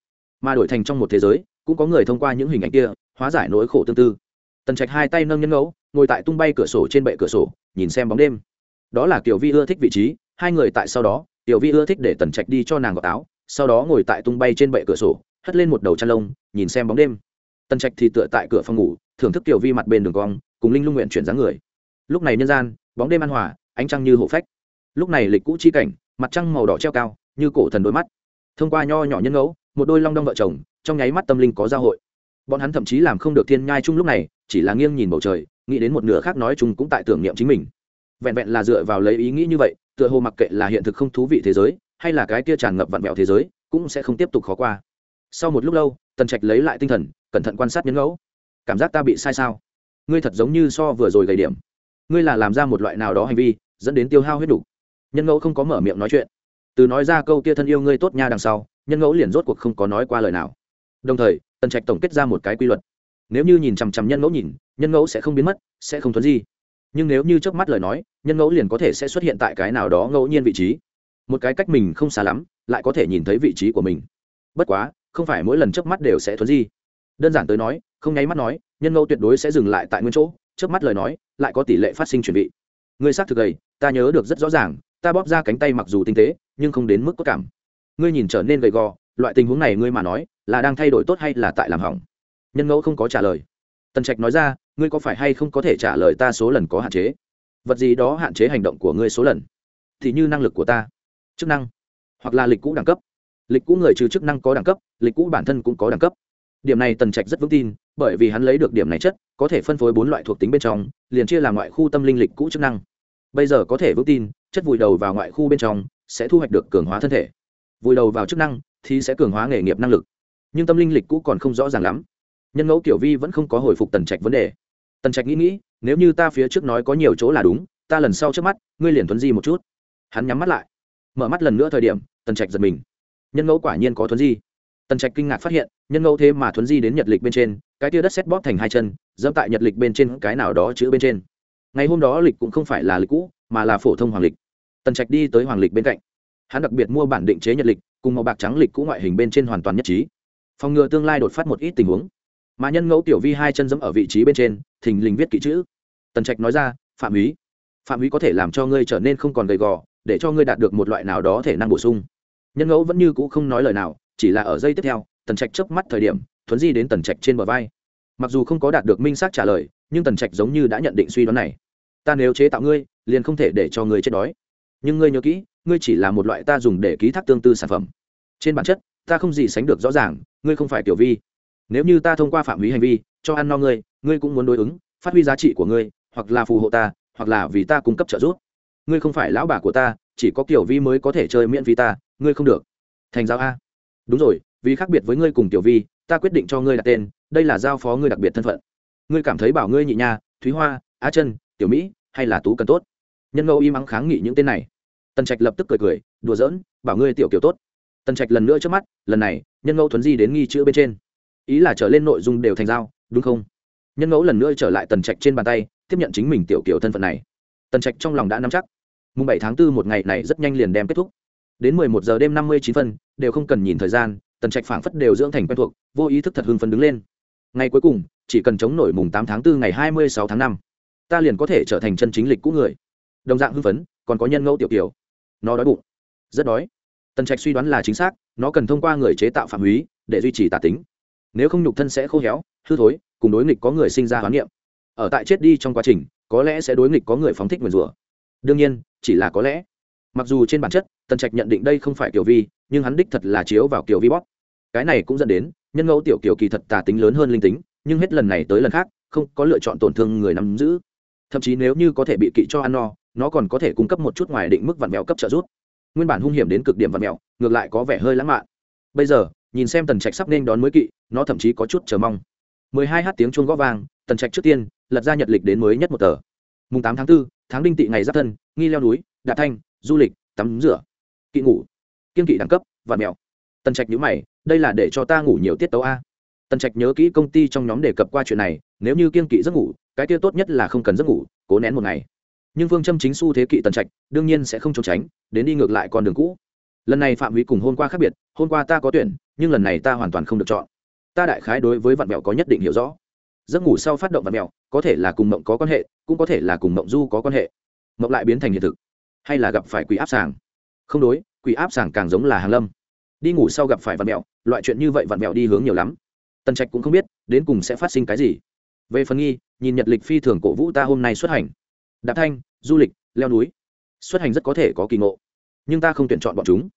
mà đổi thành trong một thế giới cũng có người thông qua những hình ảnh kia hóa giải nỗi khổ tương tư. Tần trạch hai tay nâng nhân ngẫu, ngồi tại tung bay cửa sổ trên bệ cửa sổ, nhìn xem bóng đêm. Đó là kiểu vi ưa thích vị trí, hai người tại sau đó tiểu vi ưa thích để tần trạch đi cho nàng gọt áo, sau đó ngồi tại tung bay trên bệ cửa sổ, hất lên một đầu chăn lông, nhìn xem bóng đêm. Tần trạch thì tựa tại cửa phòng ngủ, thưởng thức tiểu vi mặt bên đường cong, cùng linh lung nguyện chuyển dáng người. Lúc này nhân gian, bóng đêm an hòa, ánh trăng như hộ phách. Lúc này lịch cũ chi cảnh, mặt trăng màu đỏ treo cao, như cổ thần đôi mắt. Thông qua nho nhỏ nhân ngẫu một đôi long đong vợ chồng, trong nháy mắt tâm linh có giao hội. Bọn hắn thậm chí làm không được thiên nhai chung lúc này, chỉ là nghiêng nhìn bầu trời, nghĩ đến một nửa khác nói chung cũng tại tưởng niệm chính mình. Vẹn vẹn là dựa vào lấy ý nghĩ như vậy, tựa hồ mặc kệ là hiện thực không thú vị thế giới, hay là cái kia tràn ngập vặn vẹo thế giới, cũng sẽ không tiếp tục khó qua. Sau một lúc lâu, tần trạch lấy lại tinh thần, cẩn thận quan sát nhân ngẫu. Cảm giác ta bị sai sao? Ngươi thật giống như so vừa rồi gầy điểm. Ngươi là làm ra một loại nào đó hành vi, dẫn đến tiêu hao huyết đủ. Nhân ngẫu không có mở miệng nói chuyện. Từ nói ra câu kia thân yêu ngươi tốt nha đằng sau nhân ngẫu liền rốt cuộc không có nói qua lời nào. Đồng thời, tần trạch tổng kết ra một cái quy luật. Nếu như nhìn chằm chằm nhân ngẫu nhìn, nhân ngẫu sẽ không biến mất, sẽ không thuấn di. Nhưng nếu như trước mắt lời nói, nhân ngẫu liền có thể sẽ xuất hiện tại cái nào đó ngẫu nhiên vị trí. Một cái cách mình không xa lắm, lại có thể nhìn thấy vị trí của mình. Bất quá, không phải mỗi lần trước mắt đều sẽ thuấn di. Đơn giản tới nói, không nháy mắt nói, nhân ngẫu tuyệt đối sẽ dừng lại tại nguyên chỗ trước mắt lời nói, lại có tỷ lệ phát sinh chuẩn bị ngươi xác thực gầy, ta nhớ được rất rõ ràng, ta bóp ra cánh tay mặc dù tinh tế, nhưng không đến mức có cảm ngươi nhìn trở nên gầy gò, loại tình huống này ngươi mà nói, là đang thay đổi tốt hay là tại làm hỏng? Nhân ngẫu không có trả lời. Tần trạch nói ra, ngươi có phải hay không có thể trả lời ta số lần có hạn chế? Vật gì đó hạn chế hành động của ngươi số lần? Thì như năng lực của ta, chức năng, hoặc là lịch cũ đẳng cấp. Lịch cũ người trừ chức năng có đẳng cấp, lịch cũ bản thân cũng có đẳng cấp. Điểm này tần trạch rất vững tin, bởi vì hắn lấy được điểm này chất, có thể phân phối bốn loại thuộc tính bên trong, liền chia làm ngoại khu tâm linh lịch cũ chức năng. Bây giờ có thể vững tin, chất vùi đầu vào ngoại khu bên trong, sẽ thu hoạch được cường hóa thân thể vùi đầu vào chức năng thì sẽ cường hóa nghề nghiệp năng lực. Nhưng tâm linh lịch cũ còn không rõ ràng lắm. Nhân ngẫu kiểu vi vẫn không có hồi phục tần trạch vấn đề. Tần trạch nghĩ nghĩ, nếu như ta phía trước nói có nhiều chỗ là đúng, ta lần sau trước mắt, ngươi liền thuấn di một chút. Hắn nhắm mắt lại. Mở mắt lần nữa thời điểm, tần trạch giật mình. Nhân ngẫu quả nhiên có thuấn di. Tần trạch kinh ngạc phát hiện, nhân ngẫu thế mà thuấn di đến nhật lịch bên trên, cái tia đất xét bóp thành hai chân, dẫm tại nhật lịch bên trên cái nào đó chữ bên trên. Ngày hôm đó lịch cũng không phải là lịch cũ, mà là phổ thông hoàng lịch. Tần trạch đi tới hoàng lịch bên cạnh hắn đặc biệt mua bản định chế nhật lịch, cùng màu bạc trắng lịch cũ ngoại hình bên trên hoàn toàn nhất trí. Phòng ngừa tương lai đột phát một ít tình huống. Mà nhân ngẫu tiểu vi hai chân dẫm ở vị trí bên trên, thình lình viết kỹ chữ. Tần trạch nói ra, phạm úy phạm úy có thể làm cho ngươi trở nên không còn gầy gò, để cho ngươi đạt được một loại nào đó thể năng bổ sung. Nhân ngẫu vẫn như cũ không nói lời nào, chỉ là ở giây tiếp theo, tần trạch chớp mắt thời điểm, thuấn di đến tần trạch trên bờ vai. Mặc dù không có đạt được minh xác trả lời, nhưng tần trạch giống như đã nhận định suy đoán này. Ta nếu chế tạo ngươi, liền không thể để cho ngươi chết đói. Nhưng ngươi nhớ kỹ ngươi chỉ là một loại ta dùng để ký thác tương tư sản phẩm. Trên bản chất, ta không gì sánh được rõ ràng, ngươi không phải tiểu vi. Nếu như ta thông qua phạm vi hành vi, cho ăn no ngươi ngươi cũng muốn đối ứng, phát huy giá trị của ngươi, hoặc là phù hộ ta, hoặc là vì ta cung cấp trợ giúp. Ngươi không phải lão bà của ta, chỉ có tiểu vi mới có thể chơi miễn phí ta, ngươi không được. Thành giáo a. Đúng rồi, vì khác biệt với ngươi cùng tiểu vi, ta quyết định cho ngươi đặt tên, đây là giao phó ngươi đặc biệt thân phận. Ngươi cảm thấy bảo ngươi nhị nha, thúy hoa, á chân tiểu mỹ, hay là tú cần tốt? Nhân ngẫu im ắng kháng nghị những tên này tần trạch lập tức cười cười, đùa giỡn, bảo ngươi tiểu kiểu tốt. Tần trạch lần nữa trước mắt, lần này, nhân ngẫu thuấn di đến nghi chữ bên trên. Ý là trở lên nội dung đều thành dao đúng không? Nhân ngẫu lần nữa trở lại tần trạch trên bàn tay, tiếp nhận chính mình tiểu kiểu thân phận này. Tần trạch trong lòng đã nắm chắc. Mùng bảy tháng 4 một ngày này rất nhanh liền đem kết thúc. Đến mười một giờ đêm năm mươi chín phân, đều không cần nhìn thời gian, tần trạch phảng phất đều dưỡng thành quen thuộc, vô ý thức thật hưng phấn đứng lên. Ngày cuối cùng, chỉ cần chống nổi mùng tám tháng 4 ngày hai mươi sáu tháng năm, ta liền có thể trở thành chân chính lịch cũ người. Đồng dạng hưng phấn, còn có nhân ngẫu tiểu kiểu nó đói bụng. Rất đói. Tần trạch suy đoán là chính xác, nó cần thông qua người chế tạo phạm húy để duy trì tà tính. Nếu không nhục thân sẽ khô héo, hư thối, cùng đối nghịch có người sinh ra hoán niệm. Ở tại chết đi trong quá trình, có lẽ sẽ đối nghịch có người phóng thích nguyền rủa. Đương nhiên, chỉ là có lẽ. Mặc dù trên bản chất, tần trạch nhận định đây không phải kiểu vi, nhưng hắn đích thật là chiếu vào kiểu vi bóp. Cái này cũng dẫn đến, nhân ngẫu tiểu kiểu kỳ thật tà tính lớn hơn linh tính, nhưng hết lần này tới lần khác, không có lựa chọn tổn thương người nắm giữ. Thậm chí nếu như có thể bị kỵ cho ăn no nó còn có thể cung cấp một chút ngoài định mức vặn mèo cấp trợ giúp. Nguyên bản hung hiểm đến cực điểm vặn mèo ngược lại có vẻ hơi lãng mạn. Bây giờ nhìn xem tần trạch sắp nên đón mới kỵ nó thậm chí có chút chờ mong. 12 h tiếng chuông gõ vang tần trạch trước tiên lật ra nhật lịch đến mới nhất một tờ. Mùng 8 tháng 4, tháng đinh tị ngày giáp thân nghi leo núi đạp thanh du lịch tắm rửa. Kỵ ngủ. Kiên kỵ đẳng cấp vạn mèo. Tần trạch nhữ mày đây là để cho ta ngủ nhiều tiết tấu a. Tần trạch nhớ kỹ công ty trong nhóm đề cập qua chuyện này nếu như kiên kỵ giấc ngủ cái kia tốt nhất là không cần giấc ngủ cố nén một ngày nhưng phương châm chính xu thế kỵ tần trạch đương nhiên sẽ không trốn tránh, đến đi ngược lại con đường cũ. Lần này phạm vi cùng hôm qua khác biệt hôm qua ta có tuyển, nhưng lần này ta hoàn toàn không được chọn. Ta đại khái đối với vạn mẹo có nhất định hiểu rõ. Giấc ngủ sau phát động vạn mẹo, có thể là cùng mộng có quan hệ, cũng có thể là cùng mộng du có quan hệ. Mộng lại biến thành hiện thực. Hay là gặp phải quỷ áp sàng? Không đối, quỷ áp sàng càng giống là hàng lâm. Đi ngủ sau gặp phải vạn mẹo, loại chuyện như vậy vạn mẹo đi hướng nhiều lắm. Tần trạch cũng không biết, đến cùng sẽ phát sinh cái gì. Về phần nghi, nhìn nhật lịch phi thường cổ vũ ta hôm nay xuất hành đạp thanh, du lịch, leo núi. Xuất hành rất có thể có kỳ ngộ. Nhưng ta không tuyển chọn bọn chúng.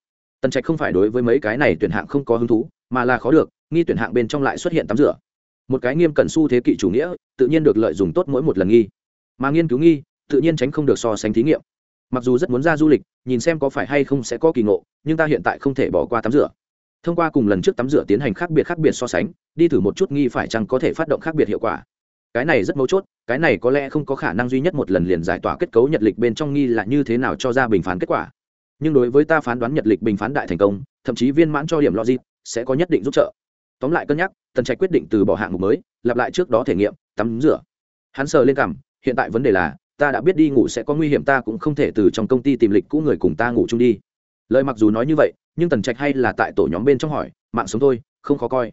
Tần trạch không phải đối với mấy cái này tuyển hạng không có hứng thú, mà là khó được, nghi tuyển hạng bên trong lại xuất hiện tắm rửa. Một cái nghiêm cẩn su thế kỷ chủ nghĩa, tự nhiên được lợi dụng tốt mỗi một lần nghi. Mà nghiên cứu nghi, tự nhiên tránh không được so sánh thí nghiệm. Mặc dù rất muốn ra du lịch, nhìn xem có phải hay không sẽ có kỳ ngộ, nhưng ta hiện tại không thể bỏ qua tắm rửa. Thông qua cùng lần trước tắm rửa tiến hành khác biệt khác biệt so sánh, đi thử một chút nghi phải chăng có thể phát động khác biệt hiệu quả cái này rất mấu chốt, cái này có lẽ không có khả năng duy nhất một lần liền giải tỏa kết cấu nhật lịch bên trong nghi là như thế nào cho ra bình phán kết quả. Nhưng đối với ta phán đoán nhật lịch bình phán đại thành công, thậm chí viên mãn cho điểm logic, sẽ có nhất định giúp trợ. Tóm lại cân nhắc, tần trạch quyết định từ bỏ hạng mục mới, lặp lại trước đó thể nghiệm, tắm rửa. Hắn sờ lên cằm, hiện tại vấn đề là, ta đã biết đi ngủ sẽ có nguy hiểm ta cũng không thể từ trong công ty tìm lịch cũ người cùng ta ngủ chung đi. Lời mặc dù nói như vậy, nhưng tần trạch hay là tại tổ nhóm bên trong hỏi, mạng sống thôi, không khó coi.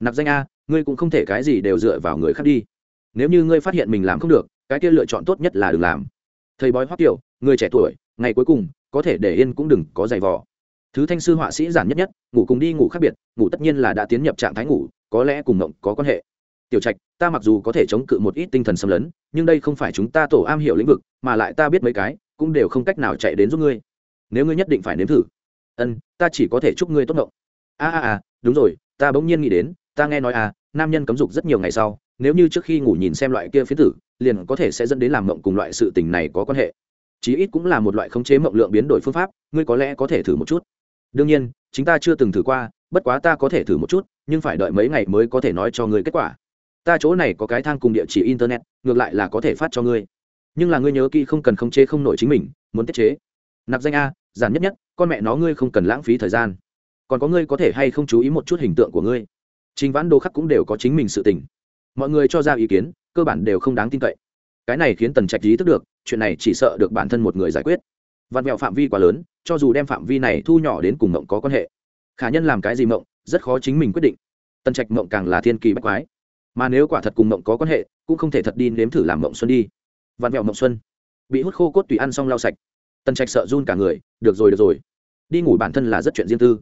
Nạp danh a, ngươi cũng không thể cái gì đều dựa vào người khác đi nếu như ngươi phát hiện mình làm không được cái kia lựa chọn tốt nhất là đừng làm. Thầy bói hoắc tiểu, người trẻ tuổi ngày cuối cùng có thể để yên cũng đừng có giày vò. Thứ thanh sư họa sĩ giản nhất nhất ngủ cùng đi ngủ khác biệt ngủ tất nhiên là đã tiến nhập trạng thái ngủ có lẽ cùng mộng có quan hệ. Tiểu trạch ta mặc dù có thể chống cự một ít tinh thần xâm lấn nhưng đây không phải chúng ta tổ am hiểu lĩnh vực mà lại ta biết mấy cái cũng đều không cách nào chạy đến giúp ngươi. Nếu ngươi nhất định phải nếm thử. Ân ta chỉ có thể chúc ngươi tốt ngộng a a a đúng rồi ta bỗng nhiên nghĩ đến ta nghe nói à nam nhân cấm dục rất nhiều ngày sau nếu như trước khi ngủ nhìn xem loại kia phiến tử, liền có thể sẽ dẫn đến làm mộng cùng loại sự tình này có quan hệ. Chí ít cũng là một loại khống chế mộng lượng biến đổi phương pháp, ngươi có lẽ có thể thử một chút. Đương nhiên, chính ta chưa từng thử qua, bất quá ta có thể thử một chút, nhưng phải đợi mấy ngày mới có thể nói cho ngươi kết quả. Ta chỗ này có cái thang cùng địa chỉ internet, ngược lại là có thể phát cho ngươi. Nhưng là ngươi nhớ kỹ không cần khống chế không nổi chính mình, muốn tiết chế. Nạp danh a, giản nhất nhất, con mẹ nó ngươi không cần lãng phí thời gian. Còn có ngươi có thể hay không chú ý một chút hình tượng của ngươi. Trình vãn đồ khắc cũng đều có chính mình sự tình mọi người cho ra ý kiến, cơ bản đều không đáng tin cậy. Cái này khiến tần trạch ý thức được, chuyện này chỉ sợ được bản thân một người giải quyết. Vặn vẹo phạm vi quá lớn, cho dù đem phạm vi này thu nhỏ đến cùng mộng có quan hệ, khả nhân làm cái gì mộng, rất khó chính mình quyết định. Tần trạch mộng càng là thiên kỳ bách quái. Mà nếu quả thật cùng mộng có quan hệ, cũng không thể thật đi nếm thử làm mộng xuân đi. Vặn vẹo mộng xuân. Bị hút khô cốt tùy ăn xong lau sạch. Tần trạch sợ run cả người, được rồi được rồi. Đi ngủ bản thân là rất chuyện riêng tư.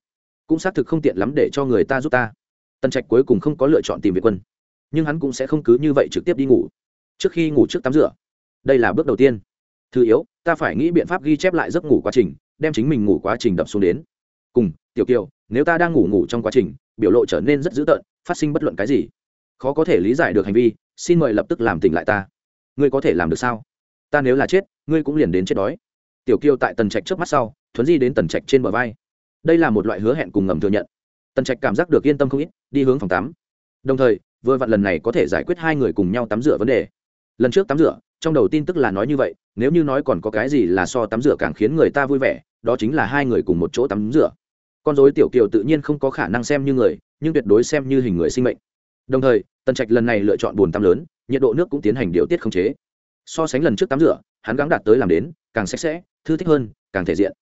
Cũng xác thực không tiện lắm để cho người ta giúp ta. Tần trạch cuối cùng không có lựa chọn tìm việc quân nhưng hắn cũng sẽ không cứ như vậy trực tiếp đi ngủ. Trước khi ngủ trước tắm rửa, đây là bước đầu tiên. Thứ yếu, ta phải nghĩ biện pháp ghi chép lại giấc ngủ quá trình, đem chính mình ngủ quá trình đập xuống đến. Cùng, tiểu kiều, nếu ta đang ngủ ngủ trong quá trình, biểu lộ trở nên rất dữ tợn, phát sinh bất luận cái gì. Khó có thể lý giải được hành vi, xin mời lập tức làm tỉnh lại ta. Ngươi có thể làm được sao? Ta nếu là chết, ngươi cũng liền đến chết đói. Tiểu kiều tại tần trạch trước mắt sau, thuấn di đến tần trạch trên bờ vai. Đây là một loại hứa hẹn cùng ngầm thừa nhận. Tần trạch cảm giác được yên tâm không ít, đi hướng phòng tắm. Đồng thời vừa vặn lần này có thể giải quyết hai người cùng nhau tắm rửa vấn đề. Lần trước tắm rửa, trong đầu tin tức là nói như vậy, nếu như nói còn có cái gì là so tắm rửa càng khiến người ta vui vẻ, đó chính là hai người cùng một chỗ tắm rửa. Con dối tiểu kiều tự nhiên không có khả năng xem như người, nhưng tuyệt đối xem như hình người sinh mệnh. Đồng thời, tần trạch lần này lựa chọn bồn tắm lớn, nhiệt độ nước cũng tiến hành điều tiết khống chế. So sánh lần trước tắm rửa, hắn gắng đạt tới làm đến, càng sạch sẽ, thư thích hơn, càng thể diện.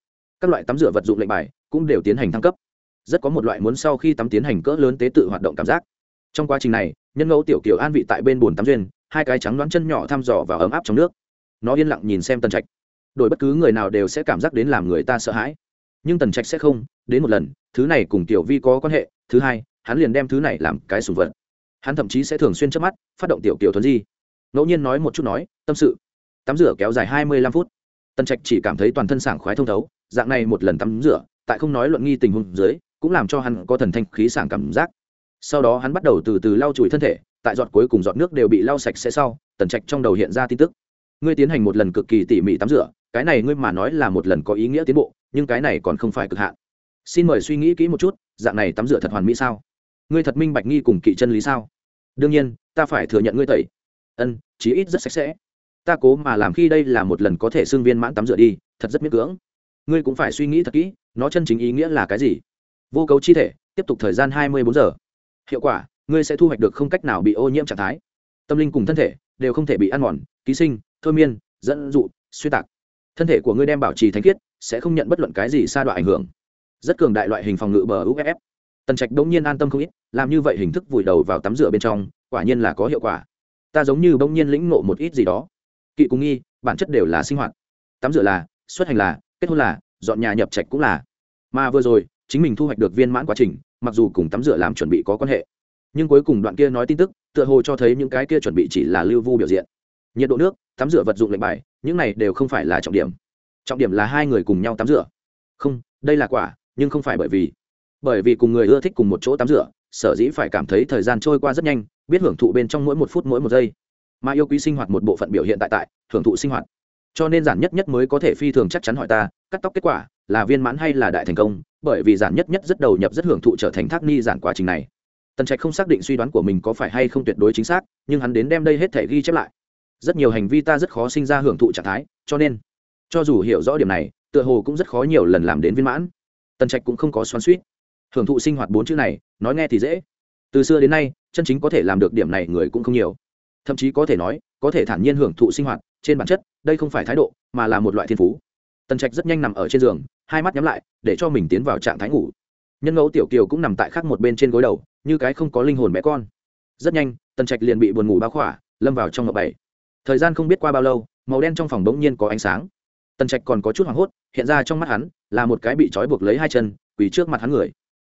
Các loại tắm rửa vật dụng lệnh bài cũng đều tiến hành thăng cấp. Rất có một loại muốn sau khi tắm tiến hành cỡ lớn tế tự hoạt động cảm giác trong quá trình này, nhân ngẫu tiểu kiều an vị tại bên bồn tắm duyên, hai cái trắng đoán chân nhỏ thăm dò và ấm áp trong nước. Nó yên lặng nhìn xem tần trạch. Đổi bất cứ người nào đều sẽ cảm giác đến làm người ta sợ hãi. Nhưng tần trạch sẽ không, đến một lần, thứ này cùng tiểu vi có quan hệ, thứ hai, hắn liền đem thứ này làm cái sùng vật. Hắn thậm chí sẽ thường xuyên chớp mắt, phát động tiểu kiều thuần di. Ngẫu nhiên nói một chút nói, tâm sự. Tắm rửa kéo dài hai mươi lăm phút. Tần trạch chỉ cảm thấy toàn thân sảng khoái thông thấu, dạng này một lần tắm rửa, tại không nói luận nghi tình huống dưới, cũng làm cho hắn có thần thanh khí sảng cảm giác sau đó hắn bắt đầu từ từ lau chùi thân thể, tại giọt cuối cùng giọt nước đều bị lau sạch sẽ sau, tần trạch trong đầu hiện ra tin tức. Ngươi tiến hành một lần cực kỳ tỉ mỉ tắm rửa, cái này ngươi mà nói là một lần có ý nghĩa tiến bộ, nhưng cái này còn không phải cực hạn. Xin mời suy nghĩ kỹ một chút, dạng này tắm rửa thật hoàn mỹ sao? Ngươi thật minh bạch nghi cùng kỵ chân lý sao? Đương nhiên, ta phải thừa nhận ngươi tẩy. Ân, chí ít rất sạch sẽ. Ta cố mà làm khi đây là một lần có thể xưng viên mãn tắm rửa đi, thật rất miễn cưỡng. Ngươi cũng phải suy nghĩ thật kỹ, nó chân chính ý nghĩa là cái gì? Vô cấu chi thể, tiếp tục thời gian hai mươi bốn giờ hiệu quả, ngươi sẽ thu hoạch được không cách nào bị ô nhiễm trạng thái. Tâm linh cùng thân thể đều không thể bị ăn mòn, ký sinh, thôi miên, dẫn dụ suy tạc. Thân thể của ngươi đem bảo trì thanh khiết, sẽ không nhận bất luận cái gì xa đoạn ảnh hưởng. Rất cường đại loại hình phòng ngự bờ uff tần trạch đống nhiên an tâm không ít, làm như vậy hình thức vùi đầu vào tắm rửa bên trong, quả nhiên là có hiệu quả. Ta giống như bỗng nhiên lĩnh ngộ một ít gì đó. Kỵ cùng nghi, bản chất đều là sinh hoạt. Tắm rửa là, xuất hành là, kết hôn là, dọn nhà nhập trạch cũng là. Mà vừa rồi, chính mình thu hoạch được viên mãn quá trình mặc dù cùng tắm rửa làm chuẩn bị có quan hệ, nhưng cuối cùng đoạn kia nói tin tức, tựa hồ cho thấy những cái kia chuẩn bị chỉ là lưu vu biểu diện. Nhiệt độ nước, tắm rửa vật dụng lệnh bài, những này đều không phải là trọng điểm. Trọng điểm là hai người cùng nhau tắm rửa. Không, đây là quả, nhưng không phải bởi vì. Bởi vì cùng người ưa thích cùng một chỗ tắm rửa, sở dĩ phải cảm thấy thời gian trôi qua rất nhanh, biết hưởng thụ bên trong mỗi một phút mỗi một giây. Mà yêu quý sinh hoạt một bộ phận biểu hiện tại tại, hưởng thụ sinh hoạt. Cho nên giản nhất nhất mới có thể phi thường chắc chắn hỏi ta, cắt tóc kết quả là viên mãn hay là đại thành công, bởi vì giản nhất nhất rất đầu nhập rất hưởng thụ trở thành thác ni giản quá trình này. Tần trạch không xác định suy đoán của mình có phải hay không tuyệt đối chính xác, nhưng hắn đến đem đây hết thể ghi chép lại. Rất nhiều hành vi ta rất khó sinh ra hưởng thụ trạng thái, cho nên, cho dù hiểu rõ điểm này, tựa hồ cũng rất khó nhiều lần làm đến viên mãn. Tần trạch cũng không có xoắn suýt hưởng thụ sinh hoạt bốn chữ này, nói nghe thì dễ. Từ xưa đến nay, chân chính có thể làm được điểm này người cũng không nhiều. Thậm chí có thể nói, có thể thản nhiên hưởng thụ sinh hoạt, trên bản chất, đây không phải thái độ, mà là một loại thiên phú. Tần trạch rất nhanh nằm ở trên giường hai mắt nhắm lại, để cho mình tiến vào trạng thái ngủ. Nhân ngẫu tiểu kiều cũng nằm tại khác một bên trên gối đầu, như cái không có linh hồn bé con. Rất nhanh, tần trạch liền bị buồn ngủ bao khỏa, lâm vào trong ngọc bảy. Thời gian không biết qua bao lâu, màu đen trong phòng bỗng nhiên có ánh sáng. Tần trạch còn có chút hoảng hốt, hiện ra trong mắt hắn là một cái bị trói buộc lấy hai chân, quỳ trước mặt hắn người.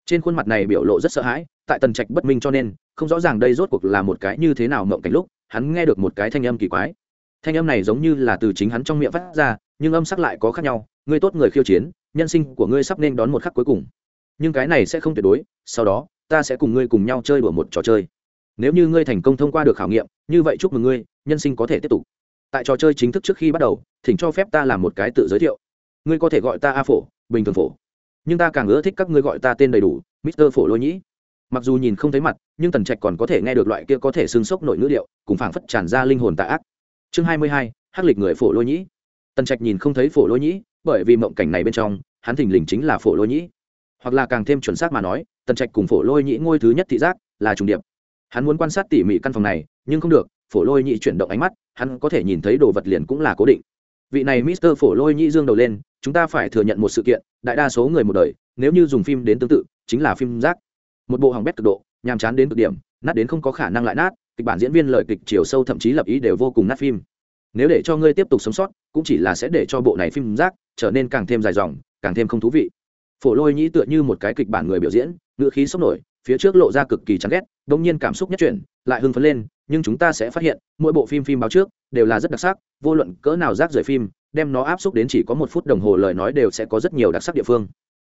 Trên khuôn mặt này biểu lộ rất sợ hãi, tại tần trạch bất minh cho nên, không rõ ràng đây rốt cuộc là một cái như thế nào mộng cảnh lúc, hắn nghe được một cái thanh âm kỳ quái. Thanh âm này giống như là từ chính hắn trong miệng phát ra, nhưng âm sắc lại có khác nhau ngươi tốt người khiêu chiến, nhân sinh của ngươi sắp nên đón một khắc cuối cùng. Nhưng cái này sẽ không tuyệt đối, sau đó, ta sẽ cùng ngươi cùng nhau chơi đùa một trò chơi. Nếu như ngươi thành công thông qua được khảo nghiệm, như vậy chúc mừng ngươi, nhân sinh có thể tiếp tục. Tại trò chơi chính thức trước khi bắt đầu, thỉnh cho phép ta làm một cái tự giới thiệu. Ngươi có thể gọi ta a phổ, bình thường phổ. Nhưng ta càng ưa thích các ngươi gọi ta tên đầy đủ, mister phổ lôi nhĩ. Mặc dù nhìn không thấy mặt, nhưng tần trạch còn có thể nghe được loại kia có thể xương sốc nội ngữ điệu, cùng phảng phất tràn ra linh hồn tạ ác. Chương hai mươi hai, hắc lịch người phổ lôi nhĩ. Tần trạch nhìn không thấy phổ lôi nhĩ bởi vì mộng cảnh này bên trong, hắn thình lình chính là phổ lôi nhĩ. Hoặc là càng thêm chuẩn xác mà nói, tần trạch cùng phổ lôi nhĩ ngôi thứ nhất thị giác là trùng điệp. Hắn muốn quan sát tỉ mỉ căn phòng này, nhưng không được, phổ lôi nhĩ chuyển động ánh mắt, hắn có thể nhìn thấy đồ vật liền cũng là cố định. Vị này mister phổ lôi nhĩ dương đầu lên, chúng ta phải thừa nhận một sự kiện, đại đa số người một đời, nếu như dùng phim đến tương tự, chính là phim rác. Một bộ hỏng bét cực độ, nhàm chán đến cực điểm, nát đến không có khả năng lại nát, kịch bản diễn viên lời kịch chiều sâu thậm chí lập ý đều vô cùng nát phim. Nếu để cho ngươi tiếp tục sống sót, cũng chỉ là sẽ để cho bộ này phim rác trở nên càng thêm dài dòng, càng thêm không thú vị. Phổ lôi nhĩ tựa như một cái kịch bản người biểu diễn, ngữ khí sốc nổi, phía trước lộ ra cực kỳ chán ghét đ ỗ n g nhiên cảm xúc nhất chuyển, lại hưng phấn lên, nhưng chúng ta sẽ phát hiện, mỗi bộ phim phim báo trước đều là rất đặc sắc, vô luận cỡ nào rác rời phim, đem nó áp xúc đến chỉ có một phút đồng hồ lời nói đều sẽ có rất nhiều đặc sắc địa phương.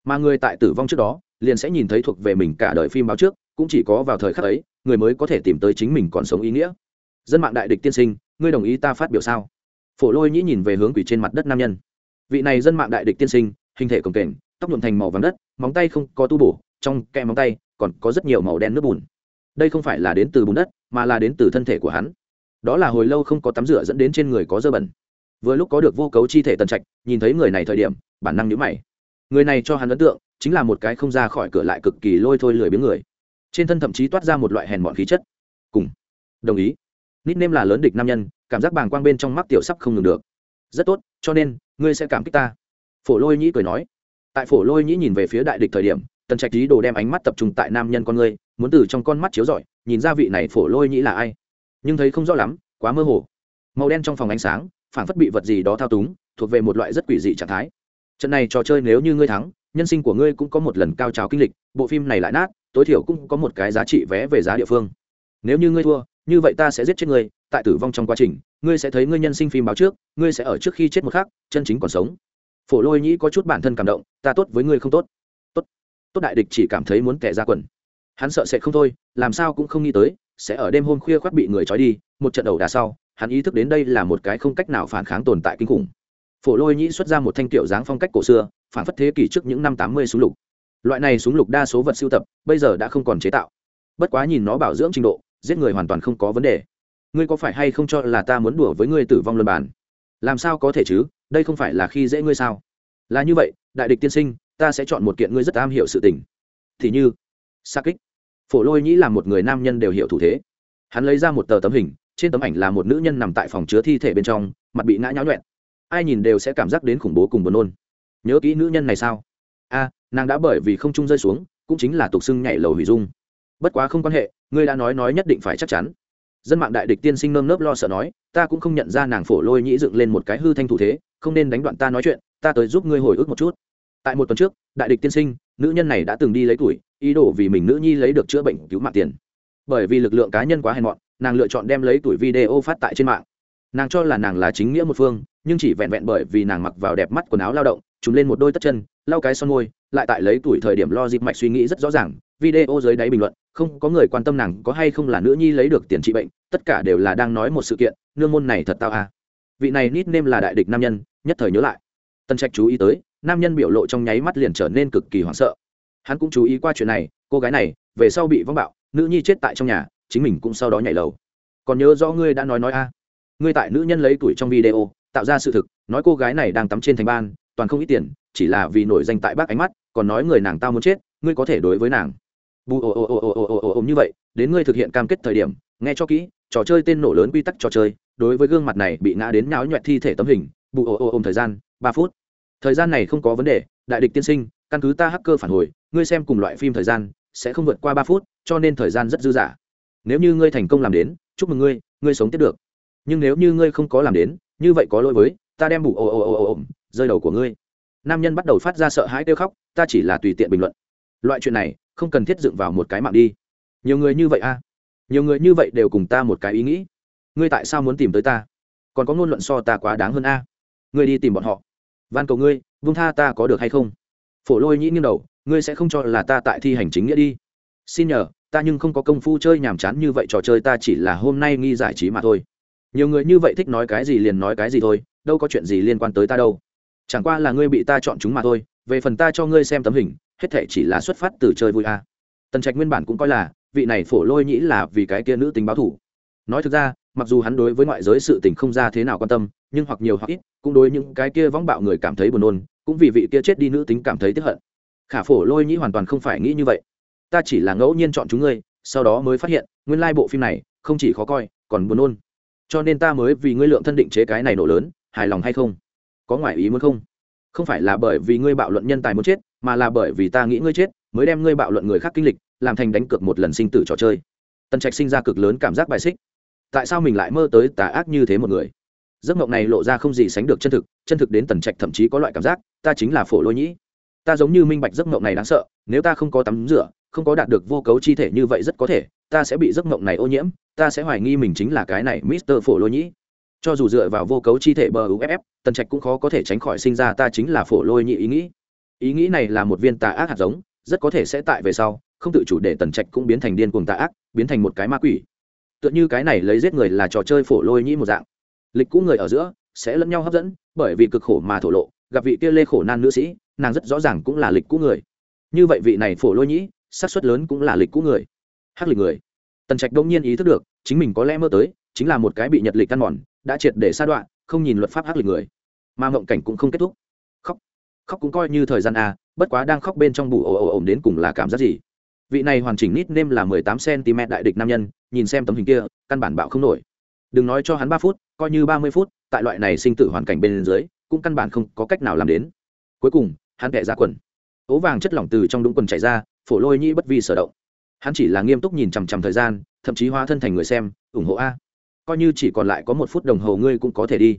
Mà người tại tử vong trước đó, liền sẽ nhìn thấy thuộc về mình cả đời phim báo trước, cũng chỉ có vào thời khắc ấy, người mới có thể tìm tới chính mình còn sống ý nghĩa. Dân mạng đại địch tiên sinh, ngươi đồng ý ta phát biểu sao? Phổ lôi nhĩ nhìn về hướng quỷ trên mặt đất nam nhân vị này dân mạng đại địch tiên sinh, hình thể cồng kềnh, tóc nhuộm thành màu vàng đất, móng tay không có tu bổ, trong kẽ móng tay còn có rất nhiều màu đen nước bùn. Đây không phải là đến từ bùn đất, mà là đến từ thân thể của hắn. Đó là hồi lâu không có tắm rửa dẫn đến trên người có dơ bẩn. Vừa lúc có được vô cấu chi thể tần trạch, nhìn thấy người này thời điểm, bản năng nhữ mày. Người này cho hắn ấn tượng, chính là một cái không ra khỏi cửa lại cực kỳ lôi thôi lười biếng người. Trên thân thậm chí toát ra một loại hèn mọn khí chất. Cùng. Đồng ý. Nít nêm là lớn địch nam nhân, cảm giác bàng quang bên trong mắt tiểu sắp không ngừng được. Rất tốt, cho nên ngươi sẽ cảm kích ta. Phổ lôi nhĩ cười nói. Tại phổ lôi nhĩ nhìn về phía đại địch thời điểm, tần trạch lý đồ đem ánh mắt tập trung tại nam nhân con ngươi, muốn từ trong con mắt chiếu rọi, nhìn ra vị này phổ lôi nhĩ là ai. Nhưng thấy không rõ lắm, quá mơ hồ. Màu đen trong phòng ánh sáng phản phất bị vật gì đó thao túng, thuộc về một loại rất quỷ dị trạng thái. Trận này trò chơi nếu như ngươi thắng, nhân sinh của ngươi cũng có một lần cao trào kinh lịch, bộ phim này lại nát, tối thiểu cũng có một cái giá trị vé về giá địa phương. Nếu như ngươi thua, như vậy ta sẽ giết chết ngươi tại tử vong trong quá trình, ngươi sẽ thấy ngươi nhân sinh phim báo trước, ngươi sẽ ở trước khi chết một khắc, chân chính còn sống. Phổ lôi nhĩ có chút bản thân cảm động, ta tốt với ngươi không tốt. Tốt. Tốt đại địch chỉ cảm thấy muốn kẻ ra quần. Hắn sợ sẽ không thôi, làm sao cũng không nghĩ tới, sẽ ở đêm hôm khuya khoác bị người trói đi, một trận đầu đà sau, hắn ý thức đến đây là một cái không cách nào phản kháng tồn tại kinh khủng. Phổ lôi nhĩ xuất ra một thanh kiểu dáng phong cách cổ xưa, phản phất thế kỷ trước những năm tám mươi súng lục. Loại này súng lục đa số vật sưu tập, bây giờ đã không còn chế tạo. Bất quá nhìn nó bảo dưỡng trình độ, giết người hoàn toàn không có vấn đề ngươi có phải hay không cho là ta muốn đùa với ngươi tử vong luân bản làm sao có thể chứ? Đây không phải là khi dễ ngươi sao? Là như vậy, đại địch tiên sinh, ta sẽ chọn một kiện ngươi rất am hiểu sự tình. Thì như xa kích. Phổ lôi nhĩ là một người nam nhân đều hiểu thủ thế. Hắn lấy ra một tờ tấm hình, trên tấm ảnh là một nữ nhân nằm tại phòng chứa thi thể bên trong, mặt bị ngã nháo nhuẹn. Ai nhìn đều sẽ cảm giác đến khủng bố cùng buồn nôn. Nhớ kỹ nữ nhân này sao? A, nàng đã bởi vì không trung rơi xuống, cũng chính là tục xưng nhảy lầu hủy dung. Bất quá không quan hệ, ngươi đã nói nói nhất định phải chắc chắn dân mạng đại địch tiên sinh nơm nớp lo sợ nói, ta cũng không nhận ra nàng phổ lôi nhĩ dựng lên một cái hư thanh thủ thế, không nên đánh đoạn ta nói chuyện, ta tới giúp ngươi hồi ức một chút. Tại một tuần trước, đại địch tiên sinh, nữ nhân này đã từng đi lấy tuổi, ý đồ vì mình nữ nhi lấy được chữa bệnh cứu mạng tiền. Bởi vì lực lượng cá nhân quá hèn mọn, nàng lựa chọn đem lấy tuổi video phát tại trên mạng. Nàng cho là nàng là chính nghĩa một phương, nhưng chỉ vẹn vẹn bởi vì nàng mặc vào đẹp mắt quần áo lao động chúng lên một đôi tất chân, lau cái son môi, lại tại lấy tuổi thời điểm lo dịp mạch suy nghĩ rất rõ ràng, video dưới đáy bình luận không có người quan tâm nàng có hay không là nữ nhi lấy được tiền trị bệnh, tất cả đều là đang nói một sự kiện, nương môn này thật tao à. vị này nít nêm là đại địch nam nhân, nhất thời nhớ lại. Tân trạch chú ý tới, nam nhân biểu lộ trong nháy mắt liền trở nên cực kỳ hoảng sợ. Hắn cũng chú ý qua chuyện này, cô gái này, về sau bị vong bạo, nữ nhi chết tại trong nhà, chính mình cũng sau đó nhảy lầu. Còn nhớ rõ ngươi đã nói nói a ngươi tại nữ nhân lấy tuổi trong video, tạo ra sự thực, nói cô gái này đang tắm trên thành ban, toàn không ít tiền, chỉ là vì nổi danh tại bác ánh mắt, còn nói người nàng tao muốn chết, ngươi có thể đối với nàng bù ồ ồ ồ ồ ồ ồ ồ như vậy đến ngươi thực hiện cam kết thời điểm nghe cho kỹ trò chơi tên nổ lớn quy tắc trò chơi đối với gương mặt này bị ngã đến nháo nhoẹt thi thể tấm hình bù ồ ồ ồ thời gian ba phút thời gian này không có vấn đề đại địch tiên sinh căn cứ ta hacker phản hồi ngươi xem cùng loại phim thời gian sẽ không vượt qua ba phút cho nên thời gian rất dư dả nếu như ngươi thành công làm đến chúc mừng ngươi ngươi sống tiếp được nhưng nếu như ngươi không có làm đến như vậy có lỗi với ta đem bù ồ ồ ồ ồ ồ rơi đầu của ngươi nam nhân bắt đầu phát ra sợ hãi kêu khóc ta chỉ là tùy tiện bình luận loại chuyện này không cần thiết dựng vào một cái mạng đi. Nhiều người như vậy a nhiều người như vậy đều cùng ta một cái ý nghĩ. Ngươi tại sao muốn tìm tới ta? Còn có ngôn luận so ta quá đáng hơn a. Ngươi đi tìm bọn họ. Van cầu ngươi vung tha ta có được hay không? Phổ lôi nhĩ nghiêng đầu, ngươi sẽ không cho là ta tại thi hành chính nghĩa đi. Xin nhờ, ta nhưng không có công phu chơi nhàm chán như vậy trò chơi, ta chỉ là hôm nay nghi giải trí mà thôi. Nhiều người như vậy thích nói cái gì liền nói cái gì thôi, đâu có chuyện gì liên quan tới ta đâu. Chẳng qua là ngươi bị ta chọn chúng mà thôi về phần ta cho ngươi xem tấm hình, hết thể chỉ là xuất phát từ chơi vui a. À. tần trạch nguyên bản cũng coi là, vị này phổ lôi nhĩ là vì cái kia nữ tính báo thủ. Nói thực ra, mặc dù hắn đối với ngoại giới sự tình không ra thế nào quan tâm, nhưng hoặc nhiều hoặc ít, cũng đối những cái kia võng bạo người cảm thấy buồn nôn, cũng vì vị kia chết đi nữ tính cảm thấy tiếp hận. Khả phổ lôi nhĩ hoàn toàn không phải nghĩ như vậy. Ta chỉ là ngẫu nhiên chọn chúng ngươi, sau đó mới phát hiện, nguyên lai bộ phim này, không chỉ khó coi, còn buồn nôn. Cho nên ta mới vì ngươi lượng thân định chế cái này nổ lớn, hài lòng hay không? Có ngoại ý muốn không? Không phải là bởi vì ngươi bạo luận nhân tài muốn chết, mà là bởi vì ta nghĩ ngươi chết, mới đem ngươi bạo luận người khác kinh lịch, làm thành đánh cược một lần sinh tử trò chơi. Tần trạch sinh ra cực lớn cảm giác bài xích. Tại sao mình lại mơ tới tà ác như thế một người? Giấc mộng này lộ ra không gì sánh được chân thực chân thực đến tần trạch thậm chí có loại cảm giác, ta chính là phổ lôi nhĩ. Ta giống như minh bạch giấc mộng này đáng sợ, nếu ta không có tắm rửa, không có đạt được vô cấu chi thể như vậy rất có thể, ta sẽ bị giấc mộng này ô nhiễm, ta sẽ hoài nghi mình chính là cái này mister phổ lôi nhĩ cho dù dựa vào vô cấu chi thể bờ uff tần trạch cũng khó có thể tránh khỏi sinh ra ta chính là phổ lôi nhị ý nghĩ. Ý nghĩ này là một viên tà ác hạt giống, rất có thể sẽ tại về sau, không tự chủ để tần trạch cũng biến thành điên cuồng tà ác, biến thành một cái ma quỷ. Tựa như cái này lấy giết người là trò chơi phổ lôi nhĩ một dạng. Lịch cũ người ở giữa sẽ lẫn nhau hấp dẫn, bởi vì cực khổ mà thổ lộ, gặp vị kia lê khổ nan nữ sĩ, nàng rất rõ ràng cũng là lịch cũ người. Như vậy vị này phổ lôi nhĩ xác suất lớn cũng là lịch cũ người. Hắc lịch người. Tần trạch đông nhiên ý thức được, chính mình có lẽ mơ tới, chính là một cái bị nhật lịch căn mòn đã triệt để sa đoạn, không nhìn luật pháp hắc lịch người. Mà mộng cảnh cũng không kết thúc. Khóc. Khóc cũng coi như thời gian a bất quá đang khóc bên trong bù ồ ồ ồ đến cùng là cảm giác gì? Vị này hoàn chỉnh nít nêm là mười tám cm đại địch nam nhân, nhìn xem tấm hình kia, căn bản bạo không nổi. Đừng nói cho hắn ba phút, coi như ba mươi phút, tại loại này sinh tử hoàn cảnh bên dưới, cũng căn bản không có cách nào làm đến. Cuối cùng, hắn kẻ ra quần. Ố vàng chất lỏng từ trong đúng quần chảy ra, phổ lôi nhi bất vi sở động. Hắn chỉ là nghiêm túc nhìn chằm chằm thời gian, thậm chí hóa thân thành người xem, ủng hộ a coi như chỉ còn lại có một phút đồng hồ ngươi cũng có thể đi.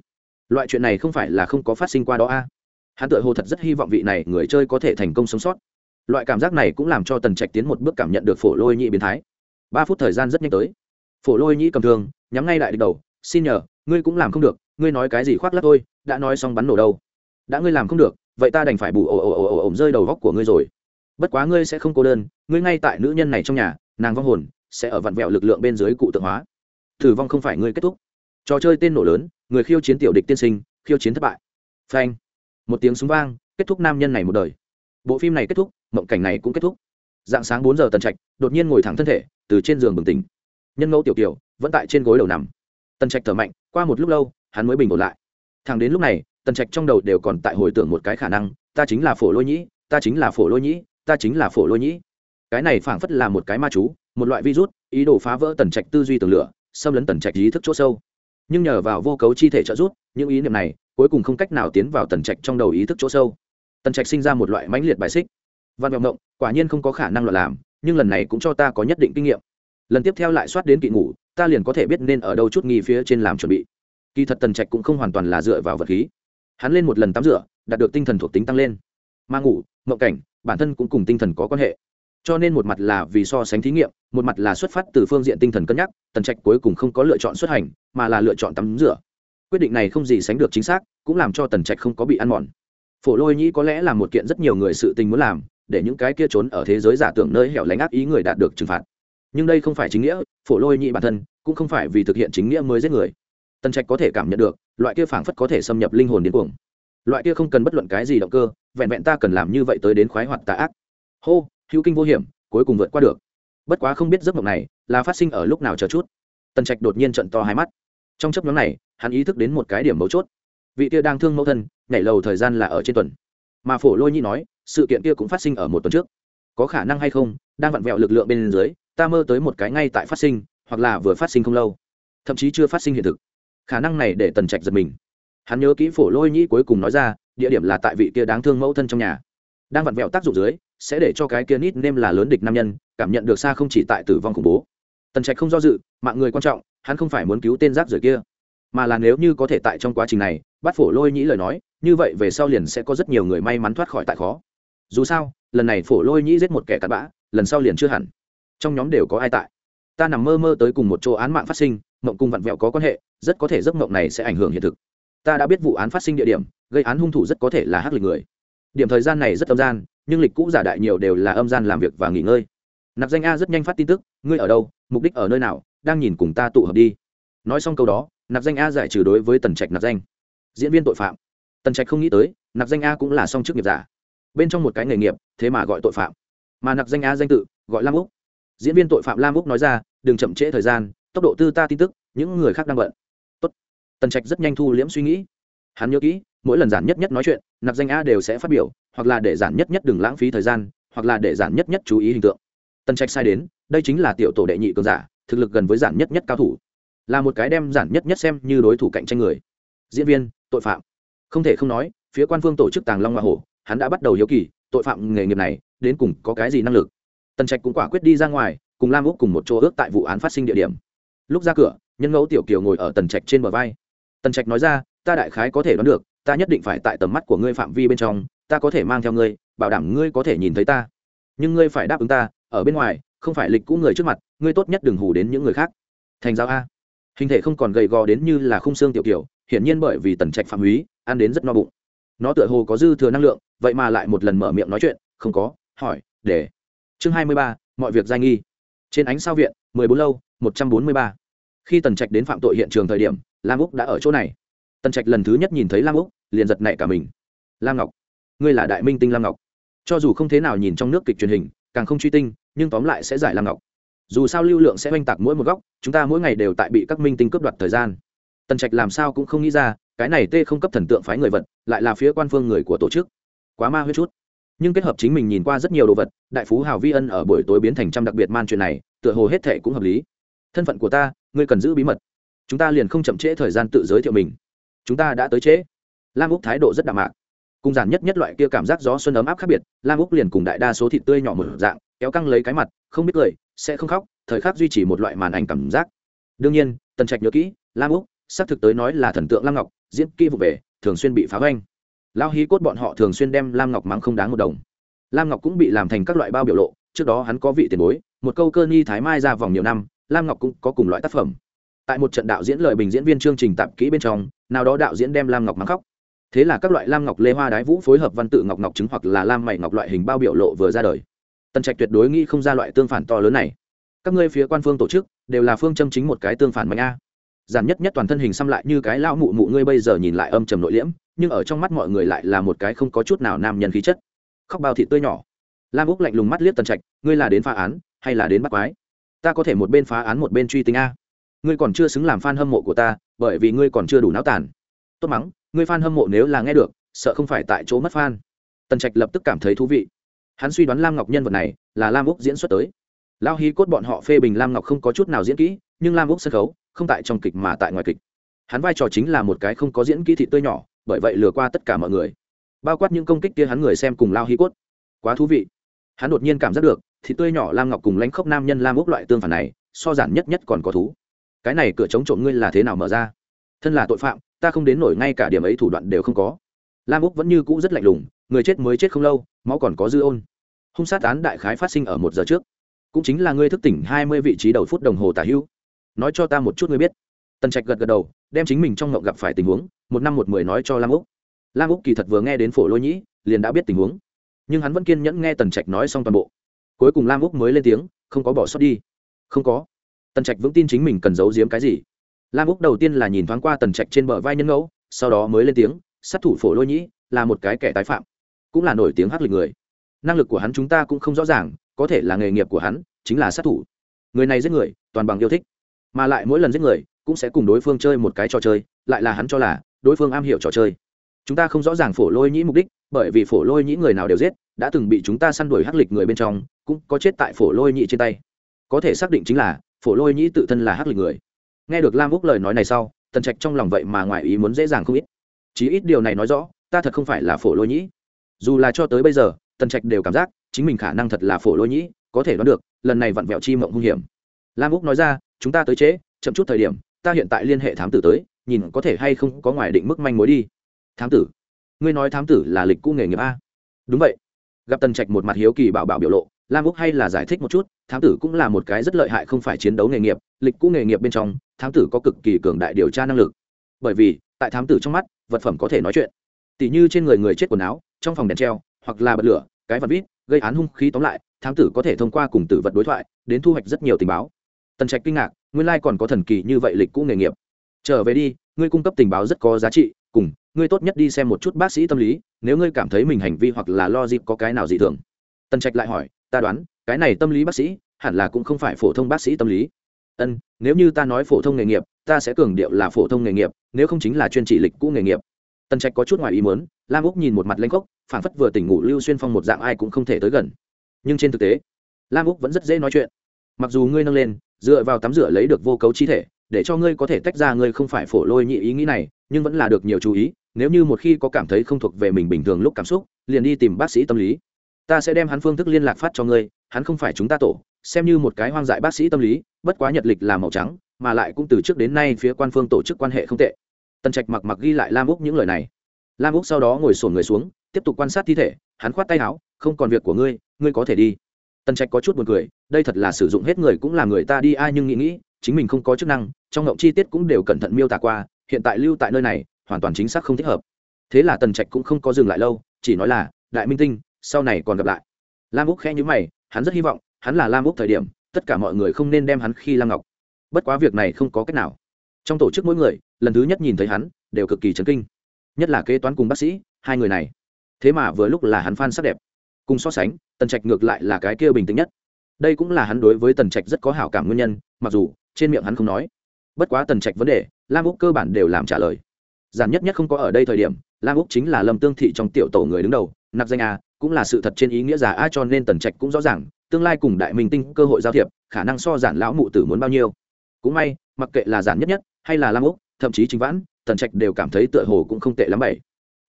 Loại chuyện này không phải là không có phát sinh qua đó a. À? Hắn tự hồ thật rất hy vọng vị này người chơi có thể thành công sống sót. Loại cảm giác này cũng làm cho tần trạch tiến một bước cảm nhận được phổ lôi nhị biến thái. Ba phút thời gian rất nhanh tới. Phổ lôi nhị cầm thương, nhắm ngay lại địch đầu, xin nhờ, ngươi cũng làm không được, ngươi nói cái gì khoác lắc thôi, đã nói xong bắn nổ đâu. Đã ngươi làm không được, vậy ta đành phải bù ồ ồ ồ ồ ồ rơi đầu góc của ngươi rồi. Bất quá ngươi sẽ không cô đơn, ngươi ngay tại nữ nhân này trong nhà, nàng vong hồn sẽ ở vặn vẹo lực lượng bên dưới cụ tượng hóa thử vong không phải ngươi kết thúc. Trò chơi tên nổ lớn, người khiêu chiến tiểu địch tiên sinh, khiêu chiến thất bại. Phanh. Một tiếng súng vang, kết thúc nam nhân này một đời. Bộ phim này kết thúc, mộng cảnh này cũng kết thúc. Dạng sáng bốn giờ tần trạch, đột nhiên ngồi thẳng thân thể, từ trên giường bừng tỉnh. Nhân ngẫu tiểu tiểu vẫn tại trên gối đầu nằm. Tần trạch thở mạnh, qua một lúc lâu, hắn mới bình ổn lại. Thằng đến lúc này, tần trạch trong đầu đều còn tại hồi tưởng một cái khả năng, ta chính là phổ lôi nhĩ, ta chính là phổ lôi nhĩ, ta chính là phổ lôi nhĩ. Cái này phảng phất là một cái ma chú, một loại virus, ý đồ phá vỡ tần trạch tư duy tường lửa xâm lấn tần trạch ý thức chỗ sâu. Nhưng nhờ vào vô cấu chi thể trợ giúp, những ý niệm này cuối cùng không cách nào tiến vào tần trạch trong đầu ý thức chỗ sâu. Tần trạch sinh ra một loại mãnh liệt bài xích. Văn vọng động quả nhiên không có khả năng loạn làm, nhưng lần này cũng cho ta có nhất định kinh nghiệm. Lần tiếp theo lại soát đến kỵ ngủ, ta liền có thể biết nên ở đâu chút nghi phía trên làm chuẩn bị. Kỳ thật tần trạch cũng không hoàn toàn là dựa vào vật khí. Hắn lên một lần tắm rửa, đạt được tinh thần thuộc tính tăng lên. Mà ngủ, mộng cảnh, bản thân cũng cùng tinh thần có quan hệ cho nên một mặt là vì so sánh thí nghiệm, một mặt là xuất phát từ phương diện tinh thần cân nhắc, tần trạch cuối cùng không có lựa chọn xuất hành, mà là lựa chọn tắm rửa. Quyết định này không gì sánh được chính xác, cũng làm cho tần trạch không có bị ăn mòn. Phổ lôi nhĩ có lẽ là một kiện rất nhiều người sự tình muốn làm, để những cái kia trốn ở thế giới giả tưởng nơi hẻo lánh ác ý người đạt được trừng phạt. Nhưng đây không phải chính nghĩa, phổ lôi nhĩ bản thân cũng không phải vì thực hiện chính nghĩa mới giết người. Tần trạch có thể cảm nhận được, loại kia phảng phất có thể xâm nhập linh hồn điên cuồng. Loại kia không cần bất luận cái gì động cơ, vẹn vẹn ta cần làm như vậy tới đến khoái hoạt tà ác. Hô hữu kinh vô hiểm, cuối cùng vượt qua được. Bất quá không biết giấc mộng này là phát sinh ở lúc nào chờ chút. Tần trạch đột nhiên trận to hai mắt. Trong chấp nhóm này, hắn ý thức đến một cái điểm mấu chốt. Vị kia đang thương mẫu thân, nhảy lầu thời gian là ở trên tuần. Mà phổ lôi nhi nói, sự kiện kia cũng phát sinh ở một tuần trước. Có khả năng hay không, đang vặn vẹo lực lượng bên dưới, ta mơ tới một cái ngay tại phát sinh, hoặc là vừa phát sinh không lâu. Thậm chí chưa phát sinh hiện thực. Khả năng này để tần trạch giật mình. Hắn nhớ kỹ phổ lôi nhĩ cuối cùng nói ra, địa điểm là tại vị kia đáng thương mẫu thân trong nhà đang vặn vẹo tác dụng dưới, sẽ để cho cái kia nít nêm là lớn địch nam nhân, cảm nhận được xa không chỉ tại tử vong khủng bố. Tần trạch không do dự, mạng người quan trọng, hắn không phải muốn cứu tên rác rưởi kia, mà là nếu như có thể tại trong quá trình này, bắt phổ lôi nhĩ lời nói, như vậy về sau liền sẽ có rất nhiều người may mắn thoát khỏi tại khó. Dù sao, lần này phổ lôi nhĩ giết một kẻ cặn bã, lần sau liền chưa hẳn. Trong nhóm đều có ai tại. Ta nằm mơ mơ tới cùng một chỗ án mạng phát sinh, mộng cung vặn vẹo có quan hệ, rất có thể giấc mộng này sẽ ảnh hưởng hiện thực. Ta đã biết vụ án phát sinh địa điểm, gây án hung thủ rất có thể là hắc lịch người điểm thời gian này rất âm gian, nhưng lịch cũ giả đại nhiều đều là âm gian làm việc và nghỉ ngơi. Nạp danh a rất nhanh phát tin tức, ngươi ở đâu? Mục đích ở nơi nào? Đang nhìn cùng ta tụ hợp đi. Nói xong câu đó, nạp danh a giải trừ đối với tần trạch nạp danh. Diễn viên tội phạm. Tần trạch không nghĩ tới, nạp danh a cũng là song chức nghiệp giả. Bên trong một cái nghề nghiệp, thế mà gọi tội phạm. Mà nạp danh a danh tự, gọi lam úc. Diễn viên tội phạm lam úc nói ra, đừng chậm trễ thời gian, tốc độ tư ta tin tức, những người khác đang bận. Tốt. tần trạch rất nhanh thu liễm suy nghĩ. Hắn nhớ kỹ mỗi lần giản nhất nhất nói chuyện, nạp danh a đều sẽ phát biểu, hoặc là để giản nhất nhất đừng lãng phí thời gian, hoặc là để giản nhất nhất chú ý hình tượng. Tần trạch sai đến, đây chính là tiểu tổ đệ nhị cường giả, thực lực gần với giản nhất nhất cao thủ. Là một cái đem giản nhất nhất xem như đối thủ cạnh tranh người. Diễn viên, tội phạm. Không thể không nói, phía quan phương tổ chức tàng long hoa hổ, hắn đã bắt đầu hiếu kỳ, tội phạm nghề nghiệp này, đến cùng có cái gì năng lực? Tần trạch cũng quả quyết đi ra ngoài, cùng lam úc cùng một chỗ ước tại vụ án phát sinh địa điểm. Lúc ra cửa, nhân ngẫu tiểu kiều ngồi ở tần trạch trên bờ vai. Tần trạch nói ra, ta đại khái có thể đoán được ta nhất định phải tại tầm mắt của ngươi phạm vi bên trong, ta có thể mang theo ngươi, bảo đảm ngươi có thể nhìn thấy ta. Nhưng ngươi phải đáp ứng ta, ở bên ngoài, không phải lịch cũ người trước mặt, ngươi tốt nhất đừng hù đến những người khác. Thành giáo a. Hình thể không còn gầy gò đến như là khung xương tiểu kiểu, hiển nhiên bởi vì tần trạch phạm húy, ăn đến rất no bụng. Nó tựa hồ có dư thừa năng lượng, vậy mà lại một lần mở miệng nói chuyện, không có, hỏi, để. Chương hai mươi ba, mọi việc giai nghi. Trên ánh sao viện, mười bốn lâu, một trăm bốn mươi ba. Khi tần trạch đến phạm tội hiện trường thời điểm, lam úc đã ở chỗ này. Tần trạch lần thứ nhất nhìn thấy lam úc liền giật nảy cả mình. Lam ngọc, ngươi là đại minh tinh lam ngọc. Cho dù không thế nào nhìn trong nước kịch truyền hình, càng không truy tinh, nhưng tóm lại sẽ giải lam ngọc. Dù sao lưu lượng sẽ oanh tạc mỗi một góc, chúng ta mỗi ngày đều tại bị các minh tinh cướp đoạt thời gian. Tần trạch làm sao cũng không nghĩ ra, cái này tê không cấp thần tượng phái người vật, lại là phía quan phương người của tổ chức. Quá ma huyết chút. Nhưng kết hợp chính mình nhìn qua rất nhiều đồ vật, đại phú hào vi ân ở buổi tối biến thành trăm đặc biệt man chuyện này, tựa hồ hết thệ cũng hợp lý. Thân phận của ta, ngươi cần giữ bí mật. Chúng ta liền không chậm trễ thời gian tự giới thiệu mình. Chúng ta đã tới trễ lam úc thái độ rất đạm mạc. Cùng giản nhất nhất loại kia cảm giác gió xuân ấm áp khác biệt, lam úc liền cùng đại đa số thịt tươi nhỏ một dạng, kéo căng lấy cái mặt, không biết cười, sẽ không khóc, thời khắc duy trì một loại màn ảnh cảm giác. Đương nhiên, tần trạch nhớ kỹ, lam úc xác thực tới nói là thần tượng lam ngọc, diễn kỹ vụ về, thường xuyên bị phá hoanh lao hí cốt bọn họ thường xuyên đem lam ngọc mắng không đáng một đồng. Lam ngọc cũng bị làm thành các loại bao biểu lộ, trước đó hắn có vị tiền bối, một câu cơ nghi thái mai ra vòng nhiều năm, lam ngọc cũng có cùng loại tác phẩm. Tại một trận đạo diễn lời bình diễn viên chương trình tạp kỹ bên trong, nào đó đạo diễn đem lam ngọc mắng khóc thế là các loại lam ngọc lê hoa đái vũ phối hợp văn tự ngọc ngọc trứng hoặc là lam mày ngọc loại hình bao biểu lộ vừa ra đời. Tần trạch tuyệt đối nghĩ không ra loại tương phản to lớn này. Các ngươi phía quan phương tổ chức, đều là phương châm chính một cái tương phản mạnh a. Giản nhất nhất toàn thân hình xăm lại như cái lao mụ mụ ngươi bây giờ nhìn lại âm trầm nội liễm, nhưng ở trong mắt mọi người lại là một cái không có chút nào nam nhân khí chất. Khóc bao thịt tươi nhỏ. Lam úc lạnh lùng mắt liếc tần trạch, ngươi là đến phá án, hay là đến bắt quái? Ta có thể một bên phá án một bên truy tính a. Ngươi còn chưa xứng làm f a n hâm mộ của ta, bởi vì ngươi còn chưa đủ náo tàn. Tốt mắng ngươi f a n hâm mộ nếu là nghe được, sợ không phải tại chỗ mất f a n tần trạch lập tức cảm thấy thú vị. Hắn suy đoán lam ngọc nhân vật này là lam úc diễn xuất tới. Lao hy cốt bọn họ phê bình lam ngọc không có chút nào diễn kỹ, nhưng lam úc sân khấu không tại trong kịch mà tại ngoài kịch. Hắn vai trò chính là một cái không có diễn kỹ thị tươi nhỏ, bởi vậy lừa qua tất cả mọi người. Bao quát những công kích kia hắn người xem cùng lao hy cốt. Quá thú vị. Hắn đột nhiên cảm giác được, thị tươi nhỏ lam ngọc cùng lãnh khốc nam nhân lam úc loại tương phản này, so giản nhất nhất còn có thú. Cái này cửa chống trộm ngươi là thế nào mở ra? Thân là tội phạm, ta không đến nổi ngay cả điểm ấy thủ đoạn đều không có. Lam úc vẫn như cũ rất lạnh lùng, người chết mới chết không lâu, máu còn có dư ôn. Hung sát án đại khái phát sinh ở một giờ trước. Cũng chính là ngươi thức tỉnh hai mươi vị trí đầu phút đồng hồ tả hữu. Nói cho ta một chút ngươi biết. Tần trạch gật gật đầu, đem chính mình trong ngộng gặp phải tình huống, một năm một mười nói cho lam úc. Lam úc kỳ thật vừa nghe đến phổ lôi nhĩ, liền đã biết tình huống. Nhưng hắn vẫn kiên nhẫn nghe tần trạch nói xong toàn bộ. Cuối cùng lam úc mới lên tiếng, không có bỏ sót đi. Không có. Tần trạch vững tin chính mình cần giấu giếm cái gì lam úc đầu tiên là nhìn thoáng qua tần trạch trên bờ vai nhân ngẫu, sau đó mới lên tiếng, sát thủ phổ lôi nhĩ, là một cái kẻ tái phạm. Cũng là nổi tiếng hắc lịch người. Năng lực của hắn chúng ta cũng không rõ ràng, có thể là nghề nghiệp của hắn, chính là sát thủ. Người này giết người, toàn bằng yêu thích. Mà lại mỗi lần giết người, cũng sẽ cùng đối phương chơi một cái trò chơi, lại là hắn cho là, đối phương am hiểu trò chơi. Chúng ta không rõ ràng phổ lôi nhĩ mục đích, bởi vì phổ lôi nhĩ người nào đều giết, đã từng bị chúng ta săn đuổi hắc lịch người bên trong, cũng có chết tại phổ lôi nhĩ trên tay. Có thể xác định chính là, phổ lôi nhĩ tự thân là hắc lịch người nghe được lam úc lời nói này sau tần trạch trong lòng vậy mà ngoài ý muốn dễ dàng không ít. Chí ít điều này nói rõ ta thật không phải là phổ lôi nhĩ. Dù là cho tới bây giờ tần trạch đều cảm giác chính mình khả năng thật là phổ lôi nhĩ có thể đoán được lần này vặn vẹo chi mộng hung hiểm. Lam úc nói ra chúng ta tới chế, chậm chút thời điểm ta hiện tại liên hệ thám tử tới nhìn có thể hay không có ngoài định mức manh mối đi. Thám tử? Ngươi nói thám tử là lịch cũ nghề nghiệp a? Đúng vậy. Gặp tần trạch một mặt hiếu kỳ bảo bảo biểu lộ lam úc hay là giải thích một chút, thám tử cũng là một cái rất lợi hại không phải chiến đấu nghề nghiệp, lịch cũ nghề nghiệp bên trong, thám tử có cực kỳ cường đại điều tra năng lực. Bởi vì, tại thám tử trong mắt, vật phẩm có thể nói chuyện. Tỉ như trên người người chết quần áo, trong phòng đèn treo, hoặc là bật lửa, cái vật vít, gây án hung khí tóm lại, thám tử có thể thông qua cùng tử vật đối thoại, đến thu hoạch rất nhiều tình báo. Tần trạch kinh ngạc, nguyên lai còn có thần kỳ như vậy lịch cũ nghề nghiệp. Trở về đi, ngươi cung cấp tình báo rất có giá trị, cùng, ngươi tốt nhất đi xem một chút bác sĩ tâm lý, nếu ngươi cảm thấy mình hành vi hoặc là lo dịp có cái nào dị thường. Tần trạch lại hỏi ta đoán, cái này tâm lý bác sĩ, hẳn là cũng không phải phổ thông bác sĩ tâm lý. Ân, nếu như ta nói phổ thông nghề nghiệp, ta sẽ cường điệu là phổ thông nghề nghiệp, nếu không chính là chuyên chỉ lịch cũ nghề nghiệp. Tần trạch có chút ngoài ý muốn, lam úc nhìn một mặt lanh cốc phản phất vừa tỉnh ngủ lưu xuyên phong một dạng ai cũng không thể tới gần. Nhưng trên thực tế, lam úc vẫn rất dễ nói chuyện. Mặc dù ngươi nâng lên, dựa vào tắm rửa lấy được vô cấu chi thể, để cho ngươi có thể tách ra ngươi không phải phổ lôi nhị ý nghĩ này, nhưng vẫn là được nhiều chú ý, nếu như một khi có cảm thấy không thuộc về mình bình thường lúc cảm xúc, liền đi tìm bác sĩ tâm lý ta sẽ đem hắn phương thức liên lạc phát cho ngươi, hắn không phải chúng ta tổ, xem như một cái hoang dại bác sĩ tâm lý, bất quá nhật lịch là màu trắng, mà lại cũng từ trước đến nay phía quan phương tổ chức quan hệ không tệ. Tần trạch mặc mặc ghi lại lam úc những lời này. Lam úc sau đó ngồi sổn người xuống, tiếp tục quan sát thi thể, hắn khoát tay áo, không còn việc của ngươi ngươi có thể đi. Tần trạch có chút b u ồ n c ư ờ i đây thật là sử dụng hết người cũng là người ta đi, ai nhưng nghĩ nghĩ, chính mình không có chức năng, trong ngộng chi tiết cũng đều cẩn thận miêu tả qua, hiện tại lưu tại nơi này, hoàn toàn chính xác không thích hợp. Thế là tần trạch cũng không có dừng lại lâu, chỉ nói là, đại minh tinh sau này còn gặp lại. Lam úc khẽ nhữ mày, hắn rất hy vọng, hắn là lam úc thời điểm, tất cả mọi người không nên đem hắn khi lam ngọc. Bất quá việc này không có cách nào. Trong tổ chức mỗi người, lần thứ nhất nhìn thấy hắn, đều cực kỳ chấn kinh. Nhất là kế toán cùng bác sĩ, hai người này. Thế mà vừa lúc là hắn phan sắc đẹp. Cùng so sánh, tần trạch ngược lại là cái kia bình tĩnh nhất. Đây cũng là hắn đối với tần trạch rất có hảo cảm nguyên nhân, mặc dù, trên miệng hắn không nói. Bất quá tần trạch vấn đề, lam úc cơ bản đều làm trả lời. Giản nhất nhất không có ở đây thời điểm, lam úc chính là lâm tương thị trong tiểu tổ người đứng đầu, nạp danh a cũng là sự thật trên ý nghĩa giả a cho nên tần trạch cũng rõ ràng, tương lai cùng đại minh tinh cơ hội giao thiệp, khả năng so giản lão mụ tử muốn bao nhiêu. Cũng may, mặc kệ là giản nhất nhất, hay là lam úc, thậm chí chính vãn, tần trạch đều cảm thấy tựa hồ cũng không tệ lắm bảy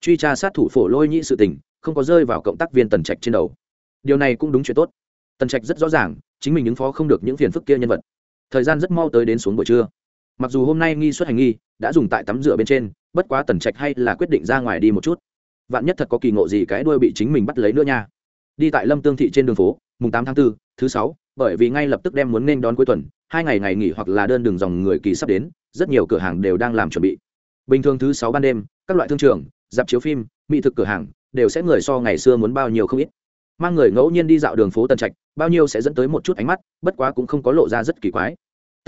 truy tra sát thủ phổ lôi nhị sự tình, không có rơi vào cộng tác viên tần trạch trên đầu. Điều này cũng đúng chuyện tốt. Tần trạch rất rõ ràng, chính mình ứng phó không được những phiền phức kia nhân vật. Thời gian rất mau tới đến xuống buổi trưa. Mặc dù hôm nay nghi xuất hành nghi, đã dùng tại tắm rửa bên trên, bất quá tần trạch hay là quyết định ra ngoài đi một chút vạn nhất thật có kỳ ngộ gì cái đuôi bị chính mình bắt lấy nữa nha. Đi tại lâm tương thị trên đường phố mùng tám tháng 4, thứ sáu bởi vì ngay lập tức đem muốn nên đón cuối tuần hai ngày ngày nghỉ hoặc là đơn đường dòng người kỳ sắp đến rất nhiều cửa hàng đều đang làm chuẩn bị. Bình thường thứ sáu ban đêm các loại thương trường dạp chiếu phim mỹ thực cửa hàng đều sẽ người so ngày xưa muốn bao nhiêu không ít. Mang người ngẫu nhiên đi dạo đường phố tần trạch bao nhiêu sẽ dẫn tới một chút ánh mắt bất quá cũng không có lộ ra rất kỳ quái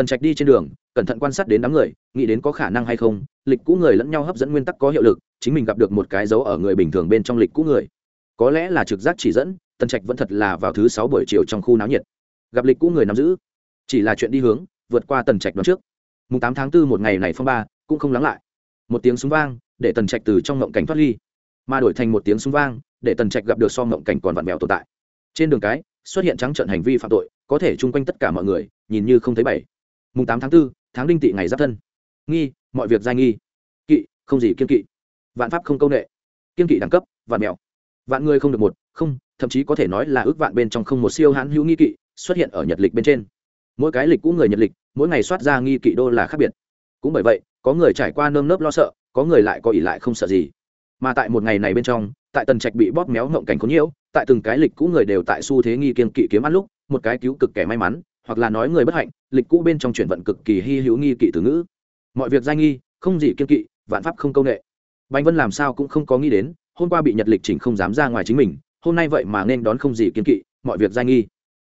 tần trạch đi trên đường, cẩn thận quan sát đến đám người, nghĩ đến có khả năng hay không, lịch cũ người lẫn nhau hấp dẫn nguyên tắc có hiệu lực, chính mình gặp được một cái dấu ở người bình thường bên trong lịch cũ người. Có lẽ là trực giác chỉ dẫn, tần trạch vẫn thật là vào thứ sáu buổi chiều trong khu náo nhiệt. Gặp lịch cũ người nắm giữ, chỉ là chuyện đi hướng, vượt qua tần trạch đón trước. Mùng tám tháng 4 một ngày này phong ba, cũng không lắng lại. Một tiếng súng vang, để tần trạch từ trong ngộng cảnh thoát ly. Mà đổi thành một tiếng súng vang, để tần trạch gặp được so ngộng cảnh còn vặn vẹo tồn tại. Trên đường cái, xuất hiện trắng trận hành vi phạm tội, có thể chung quanh tất cả mọi người, nhìn như không thấy bảy mùng tám tháng 4, tháng đinh tị ngày giáp thân. Nghi mọi việc giai nghi. Kỵ không gì kiên kỵ. Vạn pháp không công nghệ kiên kỵ đẳng cấp vạn mèo vạn người không được một không thậm chí có thể nói là ước vạn bên trong không một siêu hãn hữu nghi kỵ xuất hiện ở nhật lịch bên trên. Mỗi cái lịch cũ người nhật lịch mỗi ngày soát ra nghi kỵ đô là khác biệt. Cũng bởi vậy có người trải qua nơm nớp lo sợ có người lại có ỉ lại không sợ gì. Mà tại một ngày này bên trong tại tần trạch bị bóp méo ngộng cảnh khốn nhiễu tại từng cái lịch cũ người đều tại xu thế nghi kiên kỵ kiếm ăn lúc một cái cứu cực kẻ may mắn hoặc là nói người bất hạnh, lịch cũ bên trong chuyển vận cực kỳ hy hữu nghi kỵ từ ngữ. Mọi việc giai nghi, không gì kiên kỵ, vạn pháp không công nghệ. Bành vân làm sao cũng không có nghĩ đến, hôm qua bị nhật lịch chỉnh không dám ra ngoài chính mình, hôm nay vậy mà nên đón không gì kiên kỵ, mọi việc giai nghi.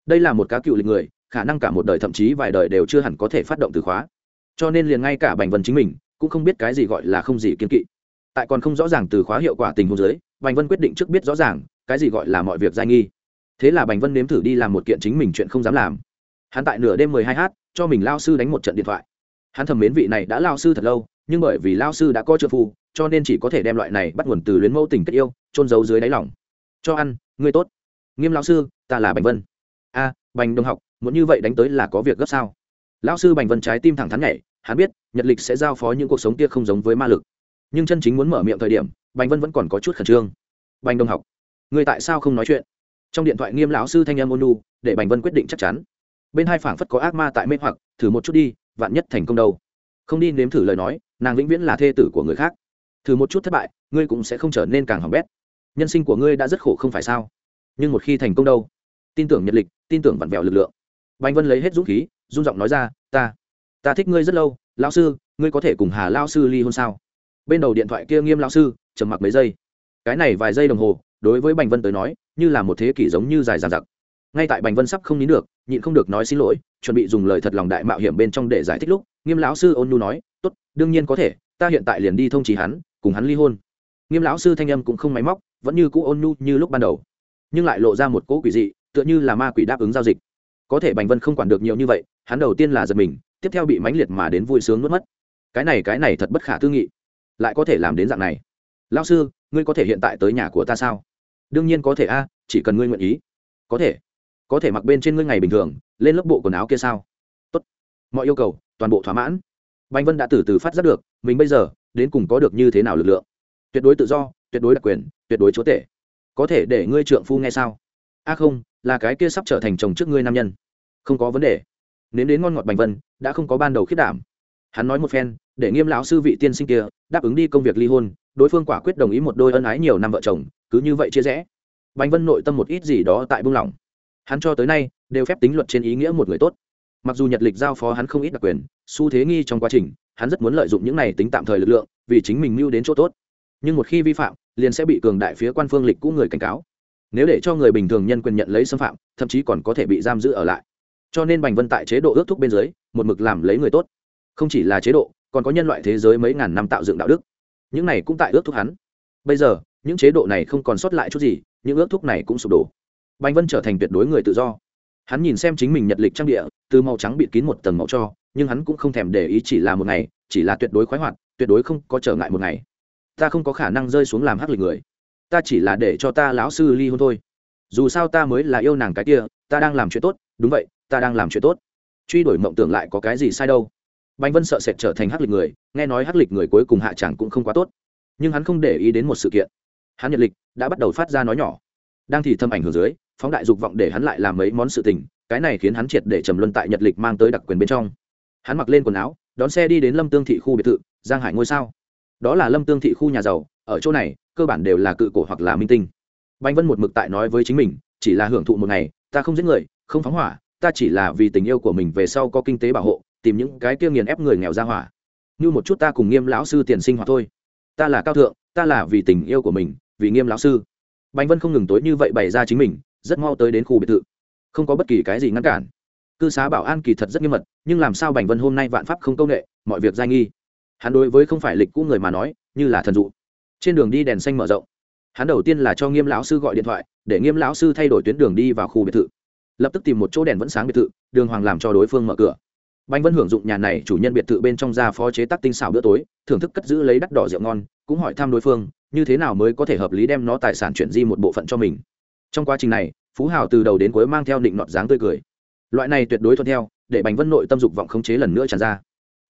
Đây là một cá cựu lịch người, khả năng cả một đời thậm chí vài đời đều chưa hẳn có thể phát động từ khóa. Cho nên liền ngay cả bành vân chính mình, cũng không biết cái gì gọi là không gì kiên kỵ. Tại còn không rõ ràng từ khóa hiệu quả tình huống giới bành vân quyết định trước biết rõ ràng, cái gì gọi là mọi việc giai nghi. Thế là bành vân nếm thử đi làm một kiện chính mình chuyện không dám làm hắn tại nửa đêm mười hai h cho mình lao sư đánh một trận điện thoại. Hắn thầm mến vị này đã lao sư thật lâu nhưng bởi vì lao sư đã có trợ phù, cho nên chỉ có thể đem loại này bắt nguồn từ luyến mẫu tình kết yêu trôn giấu dưới đáy lòng. Cho ăn ngươi tốt. Nghiêm lão sư ta là bành vân. A bành đồng học muốn như vậy đánh tới là có việc gấp sao? Lão sư bành vân trái tim thẳng thắn nhảy hắn biết nhật lịch sẽ giao phó những cuộc sống kia không giống với ma lực. Nhưng chân chính muốn mở miệng thời điểm bành vân vẫn còn có chút khẩn trương. Bành đồng học người tại sao không nói chuyện? Trong điện thoại nghiêm lão sư thanh em ônu để bành vân quyết định chắc chắn bên hai phảng phất có ác ma tại mê hoặc, thử một chút đi, vạn nhất thành công đâu. Không đi nếm thử lời nói, nàng vĩnh viễn là thê tử của người khác. Thử một chút thất bại, ngươi cũng sẽ không trở nên càng hỏng bét. Nhân sinh của ngươi đã rất khổ không phải sao? Nhưng một khi thành công đâu? Tin tưởng nhật lịch, tin tưởng vặn vẹo lực lượng. Bành vân lấy hết dũng khí, run giọng nói ra, ta ta thích ngươi rất lâu, lão sư, ngươi có thể cùng hà lao sư ly hôn sao? Bên đầu điện thoại kia nghiêm lão sư, trầm mặc mấy giây. Cái này vài giây đồng hồ, đối với bành vân tới nói, như là một thế kỷ giống như dài dàn giặc ngay tại bành vân sắp không nín được nhịn không được nói xin lỗi, chuẩn bị dùng lời thật lòng đại mạo hiểm bên trong để giải thích lúc, nghiêm lão sư ôn nhu nói, tốt, đương nhiên có thể, ta hiện tại liền đi thông trí hắn, cùng hắn ly hôn. Nghiêm lão sư thanh âm cũng không máy móc, vẫn như cũ ôn nhu như lúc ban đầu, nhưng lại lộ ra một cỗ quỷ dị, tựa như là ma quỷ đáp ứng giao dịch. Có thể bành vân không quản được nhiều như vậy, hắn đầu tiên là giật mình, tiếp theo bị mãnh liệt mà đến vui sướng nuốt mất. Cái này cái này thật bất khả tư nghị, lại có thể làm đến dạng này. Lão sư, ngươi có thể hiện tại tới nhà của ta sao? Đương nhiên có thể a, chỉ cần ngươi nguyện ý. Có thể có thể mặc bên trên ngươi ngày bình thường, lên lớp bộ quần áo kia sao? Tốt. Mọi yêu cầu, toàn bộ thỏa mãn. Bành vân đã từ từ phát giác được, mình bây giờ, đến cùng có được như thế nào lực lượng. Tuyệt đối tự do, tuyệt đối đặc quyền, tuyệt đối chúa tể. Có thể để ngươi trượng phu nghe sao? A không, là cái kia sắp trở thành chồng trước ngươi nam nhân. Không có vấn đề. Nếu đến ngon ngọt bành vân, đã không có ban đầu khiết đảm. Hắn nói một phen, để nghiêm lão sư vị tiên sinh kia, đáp ứng đi công việc ly hôn, đối phương quả quyết đồng ý một đôi ân ái nhiều năm vợ chồng, cứ như vậy chia rẽ. Bành vân nội tâm một ít gì đó tại buông lỏng hắn cho tới nay đều phép tính luật trên ý nghĩa một người tốt. Mặc dù nhật lịch giao phó hắn không ít đặc quyền, xu thế nghi trong quá trình, hắn rất muốn lợi dụng những này tính tạm thời lực lượng, vì chính mình mưu đến chỗ tốt. Nhưng một khi vi phạm, liền sẽ bị cường đại phía quan phương lịch cũ người cảnh cáo. Nếu để cho người bình thường nhân quyền nhận lấy xâm phạm, thậm chí còn có thể bị giam giữ ở lại. Cho nên bành vân tại chế độ ước thúc bên dưới, một mực làm lấy người tốt. Không chỉ là chế độ, còn có nhân loại thế giới mấy ngàn năm tạo dựng đạo đức. Những này cũng tại ước thúc hắn. Bây giờ, những chế độ này không còn sót lại chút gì, những ước thúc này cũng sụp đổ bành vân trở thành tuyệt đối người tự do. Hắn nhìn xem chính mình nhật lịch trang địa, từ màu trắng bịt kín một tầng màu cho, nhưng hắn cũng không thèm để ý chỉ là một ngày, chỉ là tuyệt đối khoái hoạt, tuyệt đối không có trở ngại một ngày. Ta không có khả năng rơi xuống làm hắc lịch người. Ta chỉ là để cho ta lão sư ly hôn thôi. Dù sao ta mới là yêu nàng cái kia, ta đang làm chuyện tốt, đúng vậy, ta đang làm chuyện tốt. Truy đuổi mộng tưởng lại có cái gì sai đâu. Bành vân sợ sệt trở thành hắc lịch người, nghe nói hắc lịch người cuối cùng hạ chẳng cũng không quá tốt. Nhưng hắn không để ý đến một sự kiện. Hắn nhật lịch đã bắt đầu phát ra nói nhỏ. Đang thì thâm ảnh hưởng dưới phóng đại dục vọng để hắn lại làm mấy món sự tình, cái này khiến hắn triệt để trầm luân tại nhật lịch mang tới đặc quyền bên trong. Hắn mặc lên quần áo, đón xe đi đến lâm tương thị khu biệt thự, giang hải ngôi sao. Đó là lâm tương thị khu nhà giàu, ở chỗ này, cơ bản đều là cự cổ hoặc là minh tinh. Banh vân một mực tại nói với chính mình, chỉ là hưởng thụ một ngày, ta không giết người, không phóng hỏa, ta chỉ là vì tình yêu của mình về sau có kinh tế bảo hộ, tìm những cái kia nghiền ép người nghèo ra hỏa. Như một chút ta cùng nghiêm lão sư tiền sinh hoạt thôi. Ta là cao thượng, ta là vì tình yêu của mình, vì nghiêm lão sư. Bành vân không ngừng tối như vậy bày ra chính mình rất mau tới đến khu biệt thự. Không có bất kỳ cái gì ngăn cản. Cư xá bảo an kỳ thật rất nghiêm mật, nhưng làm sao bành vân hôm nay vạn pháp không công nghệ mọi việc dai nghi. Hắn đối với không phải lịch cũ người mà nói, như là thần dụ. Trên đường đi đèn xanh mở rộng. Hắn đầu tiên là cho nghiêm lão sư gọi điện thoại, để nghiêm lão sư thay đổi tuyến đường đi vào khu biệt thự. Lập tức tìm một chỗ đèn vẫn sáng biệt thự, đường hoàng làm cho đối phương mở cửa. Bành vân hưởng dụng nhà này chủ nhân biệt thự bên trong gia phó chế tác tinh xảo bữa tối, thưởng thức cất giữ lấy đắt đỏ rượu ngon, cũng hỏi thăm đối phương, như thế nào mới có thể hợp lý đem nó tài sản chuyển di một bộ phận cho mình trong quá trình này, phú hào từ đầu đến cuối mang theo định nọt dáng tươi cười. Loại này tuyệt đối thuận theo, để bành vân nội tâm dục vọng khống chế lần nữa tràn ra.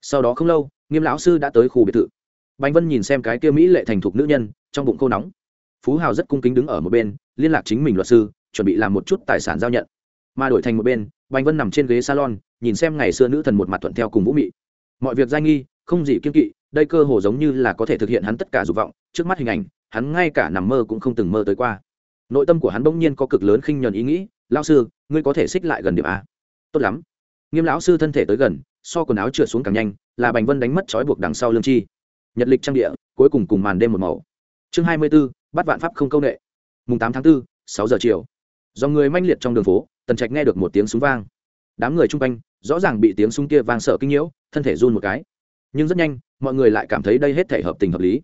Sau đó không lâu, nghiêm lão sư đã tới khu biệt thự. Bành vân nhìn xem cái kia mỹ lệ thành thục nữ nhân, trong bụng khô nóng. Phú hào rất cung kính đứng ở một bên, liên lạc chính mình luật sư, chuẩn bị làm một chút tài sản giao nhận. Mà đổi thành một bên, bành vân nằm trên ghế salon, nhìn xem ngày xưa nữ thần một mặt thuận theo cùng vũ mị. Mọi việc giai nghi, không gì kiên kỵ, đây cơ hồ giống như là có thể thực hiện hắn tất cả dục vọng, trước mắt hình ảnh, hắn ngay cả nằm mơ cũng không từng mơ tới qua nội tâm của hắn bỗng nhiên có cực lớn khinh nhuần ý nghĩ lao sư, ngươi có thể xích lại gần điểm a. Tốt lắm. Nghiêm lão sư thân thể tới gần, so quần áo trượt xuống càng nhanh, là bành vân đánh mất trói buộc đằng sau lương chi. Nhật lịch trang địa, cuối cùng cùng màn đêm một màu. Chương hai mươi b ố bắt vạn pháp không công nghệ mùng tám tháng b ố sáu giờ chiều. Do người manh liệt trong đường phố, tần trạch nghe được một tiếng súng vang. Đám người chung quanh, rõ ràng bị tiếng súng kia vang sợ kinh nhiễu, thân thể run một cái. Nhưng rất nhanh, mọi người lại cảm thấy đây hết thể hợp tình hợp lý.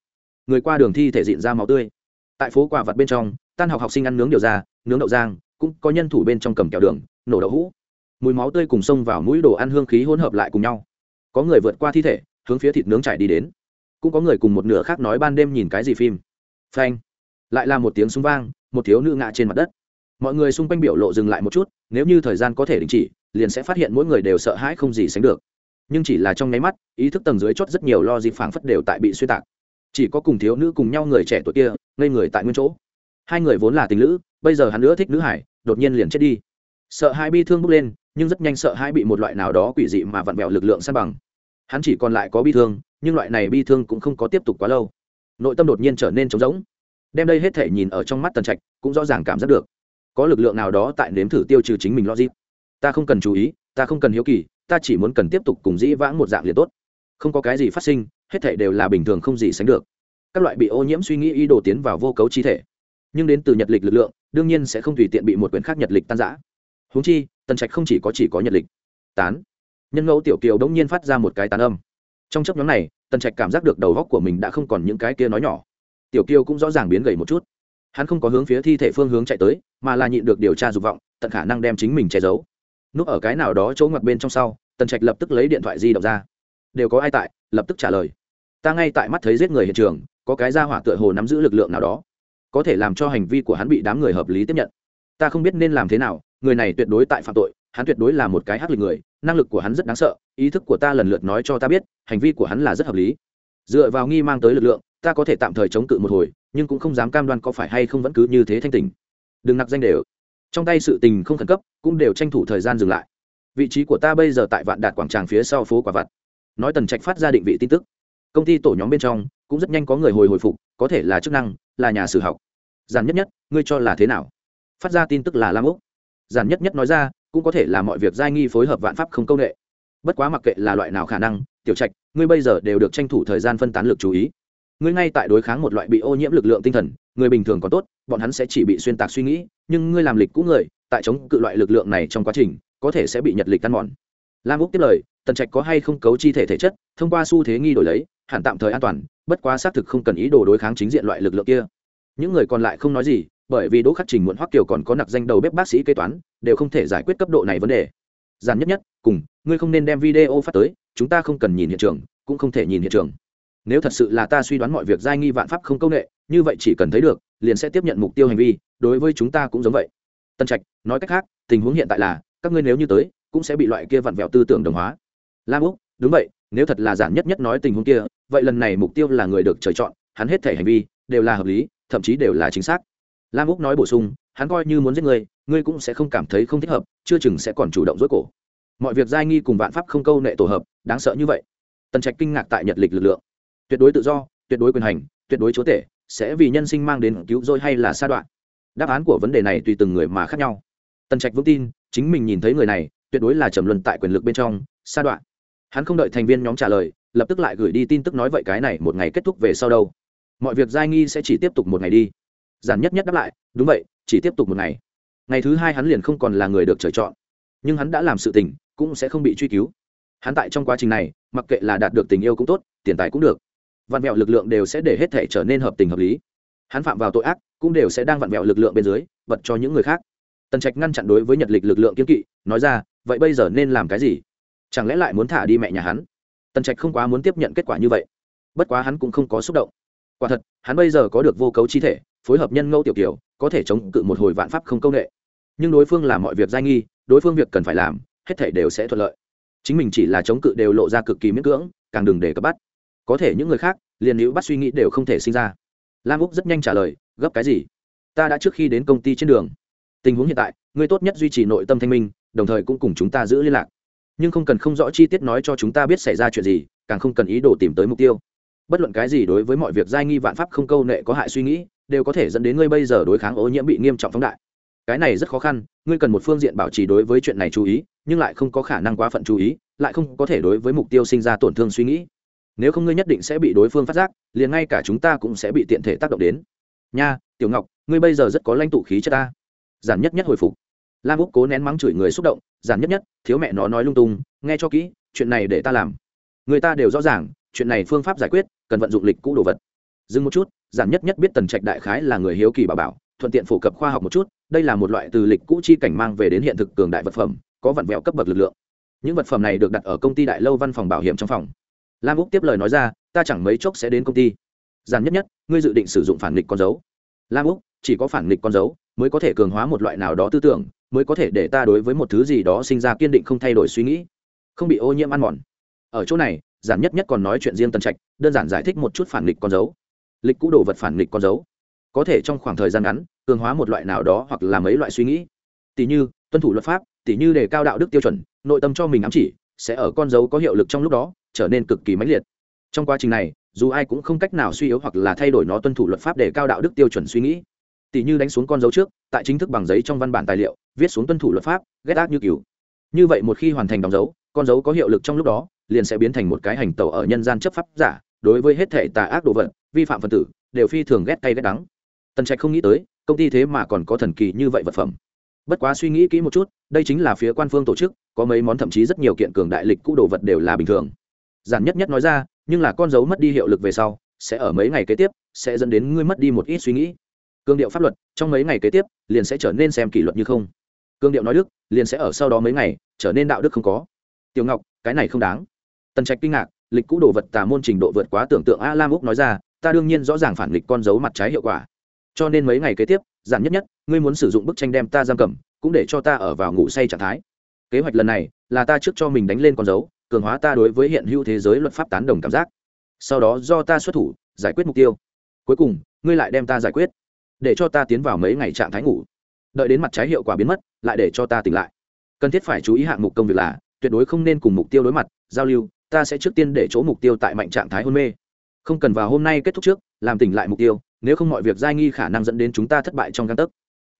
Người qua đường thi thể diện ra máu tươi. Tại phố quà vặt bên trong tan học học sinh ăn nướng điều ra, nướng đậu giang cũng có nhân thủ bên trong cầm kẹo đường, nổ đậu hũ. Mùi máu tươi cùng xông vào mũi đồ ăn hương khí hỗn hợp lại cùng nhau. Có người vượt qua thi thể, hướng phía thịt nướng chạy đi đến. Cũng có người cùng một nửa khác nói ban đêm nhìn cái gì phim. Phanh. Lại là một tiếng súng vang, một thiếu nữ ngã trên mặt đất. Mọi người xung quanh biểu lộ dừng lại một chút, nếu như thời gian có thể đình chỉ, liền sẽ phát hiện mỗi người đều sợ hãi không gì sánh được. Nhưng chỉ là trong nháy mắt, ý thức tầng dưới chót rất nhiều lo gì phảng phất đều tại bị xuyên tạc. Chỉ có cùng thiếu nữ cùng nhau người trẻ tuổi kia, ngây người tại nguyên chỗ hai người vốn là tình lữ, bây giờ hắn nữa thích nữ hải, đột nhiên liền chết đi. Sợ hai bi thương bốc lên, nhưng rất nhanh sợ hai bị một loại nào đó quỷ dị mà vặn vẹo lực lượng san bằng. Hắn chỉ còn lại có bi thương, nhưng loại này bi thương cũng không có tiếp tục quá lâu. Nội tâm đột nhiên trở nên trống rỗng. Đem đây hết thể nhìn ở trong mắt tần trạch, cũng rõ ràng cảm giác được. Có lực lượng nào đó tại nếm thử tiêu trừ chính mình logic. Ta không cần chú ý, ta không cần hiếu kỳ, ta chỉ muốn cần tiếp tục cùng dĩ vãng một dạng liền tốt. Không có cái gì phát sinh, hết thể đều là bình thường không gì sánh được. Các loại bị ô nhiễm suy nghĩ ý đồ tiến vào vô cấu chi thể nhưng đến từ nhật lịch lực lượng, đương nhiên sẽ không tùy tiện bị một quyển khác nhật lịch tan giã húng chi, tần trạch không chỉ có chỉ có nhật lịch. Tán. Nhân ngẫu tiểu kiều đ ỗ n g nhiên phát ra một cái tán âm. Trong chấp nhóm này, tần trạch cảm giác được đầu góc của mình đã không còn những cái kia nói nhỏ. Tiểu kiều cũng rõ ràng biến gầy một chút. Hắn không có hướng phía thi thể phương hướng chạy tới, mà là nhịn được điều tra dục vọng, tận khả năng đem chính mình che giấu. Núp ở cái nào đó chỗ ngoặt bên trong sau, tần trạch lập tức lấy điện thoại di động ra. Đều có ai tại? Lập tức trả lời. Ta ngay tại mắt thấy giết người hiện trường, có cái ra hỏa tựa hồ nắm giữ lực lượng nào đó có thể làm cho hành vi của hắn bị đám người hợp lý tiếp nhận. Ta không biết nên làm thế nào, người này tuyệt đối tại phạm tội, hắn tuyệt đối là một cái hắc lực người, năng lực của hắn rất đáng sợ, ý thức của ta lần lượt nói cho ta biết, hành vi của hắn là rất hợp lý. Dựa vào nghi mang tới lực lượng, ta có thể tạm thời chống cự một hồi, nhưng cũng không dám cam đoan có phải hay không vẫn cứ như thế thanh tình đừng nặc danh đều. Trong tay sự tình không khẩn cấp, cũng đều tranh thủ thời gian dừng lại. Vị trí của ta bây giờ tại vạn đạt quảng tràng phía sau phố quả vặt. Nói tần trạch phát ra định vị tin tức. Công ty tổ nhóm bên trong, cũng rất nhanh có người hồi hồi phục có thể là chức năng, là nhà sử học. Giản nhất nhất, ngươi cho là thế nào? Phát ra tin tức là lam úc. Giản nhất nhất nói ra, cũng có thể là mọi việc giai nghi phối hợp vạn pháp không công nghệ. Bất quá mặc kệ là loại nào khả năng, tiểu trạch, ngươi bây giờ đều được tranh thủ thời gian phân tán lực chú ý. Ngươi ngay tại đối kháng một loại bị ô nhiễm lực lượng tinh thần, người bình thường còn tốt, bọn hắn sẽ chỉ bị xuyên tạc suy nghĩ, nhưng ngươi làm lịch cũ người, tại chống cự loại lực lượng này trong quá trình, có thể sẽ bị nhật lịch ăn mòn. Lam úc tiếp lời, tần trạch có hay không cấu chi thể thể chất, thông qua xu thế nghi đổi lấy, hẳn tạm thời an toàn bất quá xác thực không cần ý đồ đối kháng chính diện loại lực lượng kia. Những người còn lại không nói gì, bởi vì đỗ khắc trình muộn hoắc kiều còn có nặc danh đầu bếp bác sĩ kế toán, đều không thể giải quyết cấp độ này vấn đề. Giản nhất nhất, cùng, ngươi không nên đem video phát tới, chúng ta không cần nhìn hiện trường, cũng không thể nhìn hiện trường. Nếu thật sự là ta suy đoán mọi việc giai nghi vạn pháp không công nghệ, như vậy chỉ cần thấy được, liền sẽ tiếp nhận mục tiêu hành vi, đối với chúng ta cũng giống vậy. Tân trạch, nói cách khác, tình huống hiện tại là, các ngươi nếu như tới, cũng sẽ bị loại kia vặn vẹo tư tưởng đồng hóa. Lam úc, đúng vậy, nếu thật là giản nhất nhất nói tình huống kia vậy lần này mục tiêu là người được trời chọn, hắn hết thể hành vi đều là hợp lý, thậm chí đều là chính xác. Lam úc nói bổ sung, hắn coi như muốn giết người, ngươi cũng sẽ không cảm thấy không thích hợp, chưa chừng sẽ còn chủ động dối cổ. Mọi việc giai nghi cùng vạn pháp không câu nệ tổ hợp, đáng sợ như vậy. Tần trạch kinh ngạc tại nhật lịch lực lượng. Tuyệt đối tự do, tuyệt đối quyền hành, tuyệt đối chúa tể, sẽ vì nhân sinh mang đến cứu rỗi hay là sa đoạn? Đáp án của vấn đề này tùy từng người mà khác nhau. Tần trạch vững tin, chính mình nhìn thấy người này, tuyệt đối là trầm luân tại quyền lực bên trong, sa đoạn. Hắn không đợi thành viên nhóm trả lời lập tức lại gửi đi tin tức nói vậy cái này một ngày kết thúc về sau đâu. Mọi việc giai nghi sẽ chỉ tiếp tục một ngày đi. Giản nhất nhất đáp lại, đúng vậy, chỉ tiếp tục một ngày. Ngày thứ hai hắn liền không còn là người được trời chọn. Nhưng hắn đã làm sự tình, cũng sẽ không bị truy cứu. Hắn tại trong quá trình này, mặc kệ là đạt được tình yêu cũng tốt, tiền tài cũng được. Vặn vẹo lực lượng đều sẽ để hết thể trở nên hợp tình hợp lý. Hắn phạm vào tội ác, cũng đều sẽ đang vặn vẹo lực lượng bên dưới, bật cho những người khác. Tần trạch ngăn chặn đối với nhật lịch lực lượng kiếm kỵ, nói ra, vậy bây giờ nên làm cái gì? Chẳng lẽ lại muốn thả đi mẹ nhà hắn? Tần trạch không quá muốn tiếp nhận kết quả như vậy. Bất quá hắn cũng không có xúc động. Quả thật, hắn bây giờ có được vô cấu chi thể, phối hợp nhân ngẫu tiểu kiểu, có thể chống cự một hồi vạn pháp không công nghệ nhưng đối phương làm mọi việc giai nghi, đối phương việc cần phải làm, hết thể đều sẽ thuận lợi. Chính mình chỉ là chống cự đều lộ ra cực kỳ miễn cưỡng, càng đừng để cập bắt. Có thể những người khác, liền hữu bắt suy nghĩ đều không thể sinh ra. Lam úc rất nhanh trả lời, gấp cái gì? Ta đã trước khi đến công ty trên đường. Tình huống hiện tại, ngươi tốt nhất duy trì nội tâm thanh minh, đồng thời cũng cùng chúng ta giữ liên lạc nhưng không cần không rõ chi tiết nói cho chúng ta biết xảy ra chuyện gì, càng không cần ý đồ tìm tới mục tiêu. Bất luận cái gì đối với mọi việc giai nghi vạn pháp không câu nệ có hại suy nghĩ, đều có thể dẫn đến ngươi bây giờ đối kháng ô nhiễm bị nghiêm trọng phóng đại. Cái này rất khó khăn, ngươi cần một phương diện bảo trì đối với chuyện này chú ý, nhưng lại không có khả năng quá phận chú ý, lại không có thể đối với mục tiêu sinh ra tổn thương suy nghĩ. Nếu không ngươi nhất định sẽ bị đối phương phát giác, liền ngay cả chúng ta cũng sẽ bị tiện thể tác động đến. Nha, tiểu ngọc, ngươi bây giờ rất có lãnh tụ khí chất ta. Giản nhất nhất hồi phục. Lam úc cố nén mắng chửi người xúc động giản nhất nhất, thiếu mẹ nó nói lung tung, nghe cho kỹ, chuyện này để ta làm. Người ta đều rõ ràng, chuyện này phương pháp giải quyết, cần vận dụng lịch cũ đồ vật. Dừng một chút, giản nhất nhất biết tần trạch đại khái là người hiếu kỳ bà bảo, thuận tiện phổ cập khoa học một chút, đây là một loại từ lịch cũ chi cảnh mang về đến hiện thực cường đại vật phẩm, có vặn vẹo cấp bậc lực lượng. Những vật phẩm này được đặt ở công ty đại lâu văn phòng bảo hiểm trong phòng. Lam úc tiếp lời nói ra, ta chẳng mấy chốc sẽ đến công ty. Giản nhất nhất, ngươi dự định sử dụng phản nghịch con dấu. Lam úc, chỉ có phản nghịch con dấu mới có thể cường hóa một loại nào đó tư tưởng mới có thể để ta đối với một thứ gì đó sinh ra kiên định không thay đổi suy nghĩ. Không bị ô nhiễm ăn mòn. Ở chỗ này, giản nhất nhất còn nói chuyện riêng tần trạch, đơn giản giải thích một chút phản nghịch con dấu. Lịch cũ đồ vật phản nghịch con dấu. Có thể trong khoảng thời gian ngắn, cường hóa một loại nào đó hoặc là mấy loại suy nghĩ. Tỷ như, tuân thủ luật pháp tỷ như đề cao đạo đức tiêu chuẩn, nội tâm cho mình ám chỉ, sẽ ở con dấu có hiệu lực trong lúc đó, trở nên cực kỳ mãnh liệt. Trong quá trình này, dù ai cũng không cách nào suy yếu hoặc là thay đổi nó tuân thủ luật pháp để cao đạo đức tiêu chuẩn suy nghĩ tỷ như đánh xuống con dấu trước, tại chính thức bằng giấy trong văn bản tài liệu, viết xuống tuân thủ luật pháp, ghét ác như cứu như vậy một khi hoàn thành đóng dấu, con dấu có hiệu lực trong lúc đó, liền sẽ biến thành một cái hành tẩu ở nhân gian chấp pháp giả, đối với hết thể tà ác đồ vật, vi phạm phần tử, đều phi thường ghét cay ghét đắng. Tần trạch không nghĩ tới, công ty thế mà còn có thần kỳ như vậy vật phẩm. Bất quá suy nghĩ kỹ một chút, đây chính là phía quan phương tổ chức, có mấy món thậm chí rất nhiều kiện cường đại lịch cũ đồ vật đều là bình thường. Giản nhất nhất nói ra, nhưng là con dấu mất đi hiệu lực về sau, sẽ ở mấy ngày kế tiếp, sẽ dẫn đến ngươi mất đi một ít suy nghĩ cương điệu pháp luật, trong mấy ngày kế tiếp, liền sẽ trở nên xem kỷ luật như không. Cương điệu nói đức, liền sẽ ở sau đó mấy ngày, trở nên đạo đức không có. Tiểu ngọc, cái này không đáng. Tần trạch kinh ngạc, lịch cũ đồ vật tà môn trình độ vượt quá tưởng tượng a lam úc nói ra, ta đương nhiên rõ ràng phản nghịch con dấu mặt trái hiệu quả. Cho nên mấy ngày kế tiếp, giản nhất nhất, ngươi muốn sử dụng bức tranh đem ta giam cầm, cũng để cho ta ở vào ngủ say trạng thái. Kế hoạch lần này, là ta trước cho mình đánh lên con dấu, cường hóa ta đối với hiện hữu thế giới luật pháp tán đồng cảm giác. Sau đó do ta xuất thủ, giải quyết mục tiêu. Cuối cùng, ngươi lại đem ta giải quyết để cho ta tiến vào mấy ngày trạng thái ngủ. Đợi đến mặt trái hiệu quả biến mất, lại để cho ta tỉnh lại. Cần thiết phải chú ý hạng mục công việc là, tuyệt đối không nên cùng mục tiêu đối mặt, giao lưu, ta sẽ trước tiên để chỗ mục tiêu tại mạnh trạng thái hôn mê. Không cần vào hôm nay kết thúc trước, làm tỉnh lại mục tiêu, nếu không mọi việc giai nghi khả năng dẫn đến chúng ta thất bại trong căn tấc.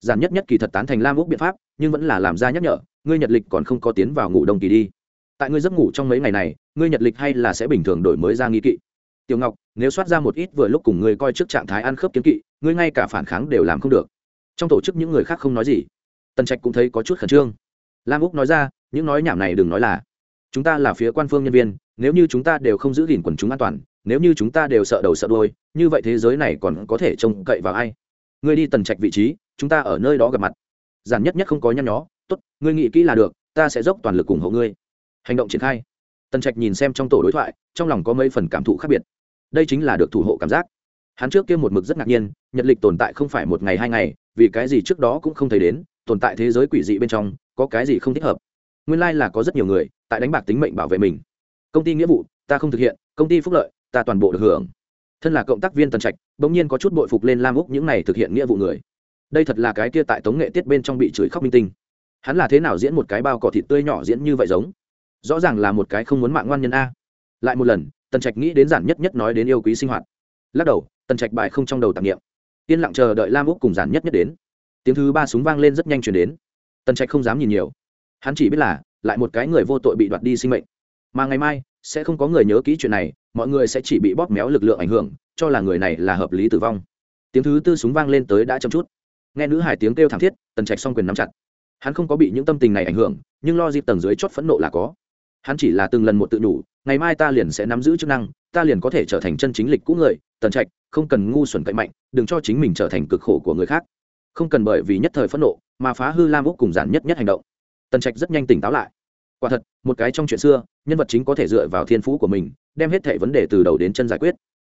Giản nhất nhất kỳ thật tán thành lam úc biện pháp, nhưng vẫn là làm ra nhắc nhở, ngươi nhật lịch còn không có tiến vào ngủ đông kỳ đi. Tại ngươi giấc ngủ trong mấy ngày này, ngươi nhật lịch hay là sẽ bình thường đổi mới ra nghi kỵ. Tiểu ngọc, nếu soát ra một ít vừa lúc cùng ngươi coi trước trạng thái ăn khớp kiến kỵ ngươi ngay cả phản kháng đều làm không được. Trong tổ chức những người khác không nói gì. Tần trạch cũng thấy có chút khẩn trương. Lam úc nói ra, những nói nhảm này đừng nói là, chúng ta là phía quan phương nhân viên, nếu như chúng ta đều không giữ gìn quần chúng an toàn, nếu như chúng ta đều sợ đầu sợ đôi như vậy thế giới này còn có thể trông cậy vào ai? Ngươi đi tần trạch vị trí, chúng ta ở nơi đó gặp mặt. Giản nhất nhất không có nhăn nhó, tốt, ngươi nghĩ kỹ là được, ta sẽ dốc toàn lực ủng hộ ngươi. Hành động triển khai. Tần trạch nhìn xem trong tổ đối thoại, trong lòng có mấy phần cảm thụ khác biệt. Đây chính là được thủ hộ cảm giác hắn trước kia một mực rất ngạc nhiên, nhật lịch tồn tại không phải một ngày hai ngày, vì cái gì trước đó cũng không thấy đến, tồn tại thế giới quỷ dị bên trong, có cái gì không thích hợp? Nguyên lai、like、là có rất nhiều người, tại đánh bạc tính mệnh bảo vệ mình. Công ty nghĩa vụ, ta không thực hiện, công ty phúc lợi, ta toàn bộ được hưởng. Thân là cộng tác viên tần trạch, bỗng nhiên có chút bội phục lên lam úc những này thực hiện nghĩa vụ người. Đây thật là cái kia tại tống nghệ tiết bên trong bị chửi khóc minh tinh. Hắn là thế nào diễn một cái bao cỏ thịt tươi nhỏ diễn như vậy giống? Rõ ràng là một cái không muốn mạng ngoan nhân a. Lại một lần, tần trạch nghĩ đến giản nhất nhất nói đến yêu quý sinh hoạt. Lắc đầu tần trạch bài không trong đầu tạp nghiệm yên lặng chờ đợi lam úc cùng giản nhất nhất đến. Tiếng thứ ba súng vang lên rất nhanh chuyển đến. Tần trạch không dám nhìn nhiều. Hắn chỉ biết là, lại một cái người vô tội bị đoạt đi sinh mệnh. Mà ngày mai, sẽ không có người nhớ kỹ chuyện này, mọi người sẽ chỉ bị bóp méo lực lượng ảnh hưởng, cho là người này là hợp lý tử vong. Tiếng thứ tư súng vang lên tới đã chậm chút. Nghe nữ hải tiếng kêu thảm thiết, tần trạch s o n g quyền nắm chặt. Hắn không có bị những tâm tình này ảnh hưởng, nhưng lo dịp tầng dưới chót phẫn nộ là có. Hắn chỉ là từng lần một tự đủ ngày mai ta liền sẽ nắm giữ chức năng ta liền có thể trở thành chân chính lịch cũ người, tần trạch, không cần ngu xuẩn cậy mạnh, đừng cho chính mình trở thành cực khổ của người khác. Không cần bởi vì nhất thời phẫn nộ mà phá hư lam úc cùng giản nhất nhất hành động. Tần trạch rất nhanh tỉnh táo lại. Quả thật, một cái trong chuyện xưa, nhân vật chính có thể dựa vào thiên phú của mình, đem hết thẻ vấn đề từ đầu đến chân giải quyết.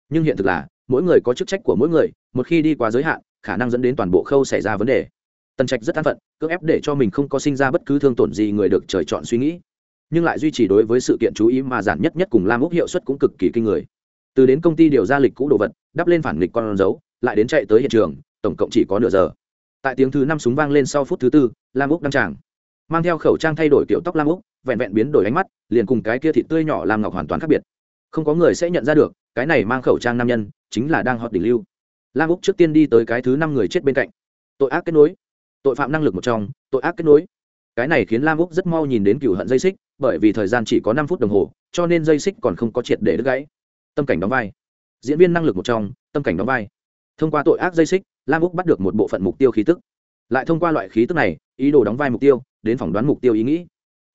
Nhưng hiện thực là, mỗi người có chức trách của mỗi người, một khi đi qua giới hạn, khả năng dẫn đến toàn bộ khâu xảy ra vấn đề. Tần trạch rất an phận, cưỡng ép để cho mình không có sinh ra bất cứ thương tổn gì người được trời chọn suy nghĩ nhưng lại duy trì đối với sự kiện chú ý mà giản nhất nhất cùng lam úc hiệu suất cũng cực kỳ kinh người. Từ đến công ty điều ra lịch cũ đồ vật, đắp lên phản nghịch con dấu, lại đến chạy tới hiện trường, tổng cộng chỉ có nửa giờ. Tại tiếng thứ năm súng vang lên sau phút thứ tư, lam úc đăng tràng. Mang theo khẩu trang thay đổi kiểu tóc lam úc, vẹn vẹn biến đổi ánh mắt, liền cùng cái kia thịt tươi nhỏ lam ngọc hoàn toàn khác biệt. Không có người sẽ nhận ra được, cái này mang khẩu trang nam nhân, chính là đang hot đỉnh lưu. Lam úc trước tiên đi tới cái thứ năm người chết bên cạnh. Tội ác kết nối. Tội phạm năng lực một trong, tội ác kết nối. Cái này khiến lam úc rất mau nhìn đến cựu hận dây xích bởi vì thời gian chỉ có năm phút đồng hồ, cho nên dây xích còn không có triệt để đứt gãy. Tâm cảnh đóng vai. Diễn viên năng lực một trong, tâm cảnh đóng vai. Thông qua tội ác dây xích, lam úc bắt được một bộ phận mục tiêu khí tức. Lại thông qua loại khí tức này, ý đồ đóng vai mục tiêu, đến phỏng đoán mục tiêu ý nghĩ.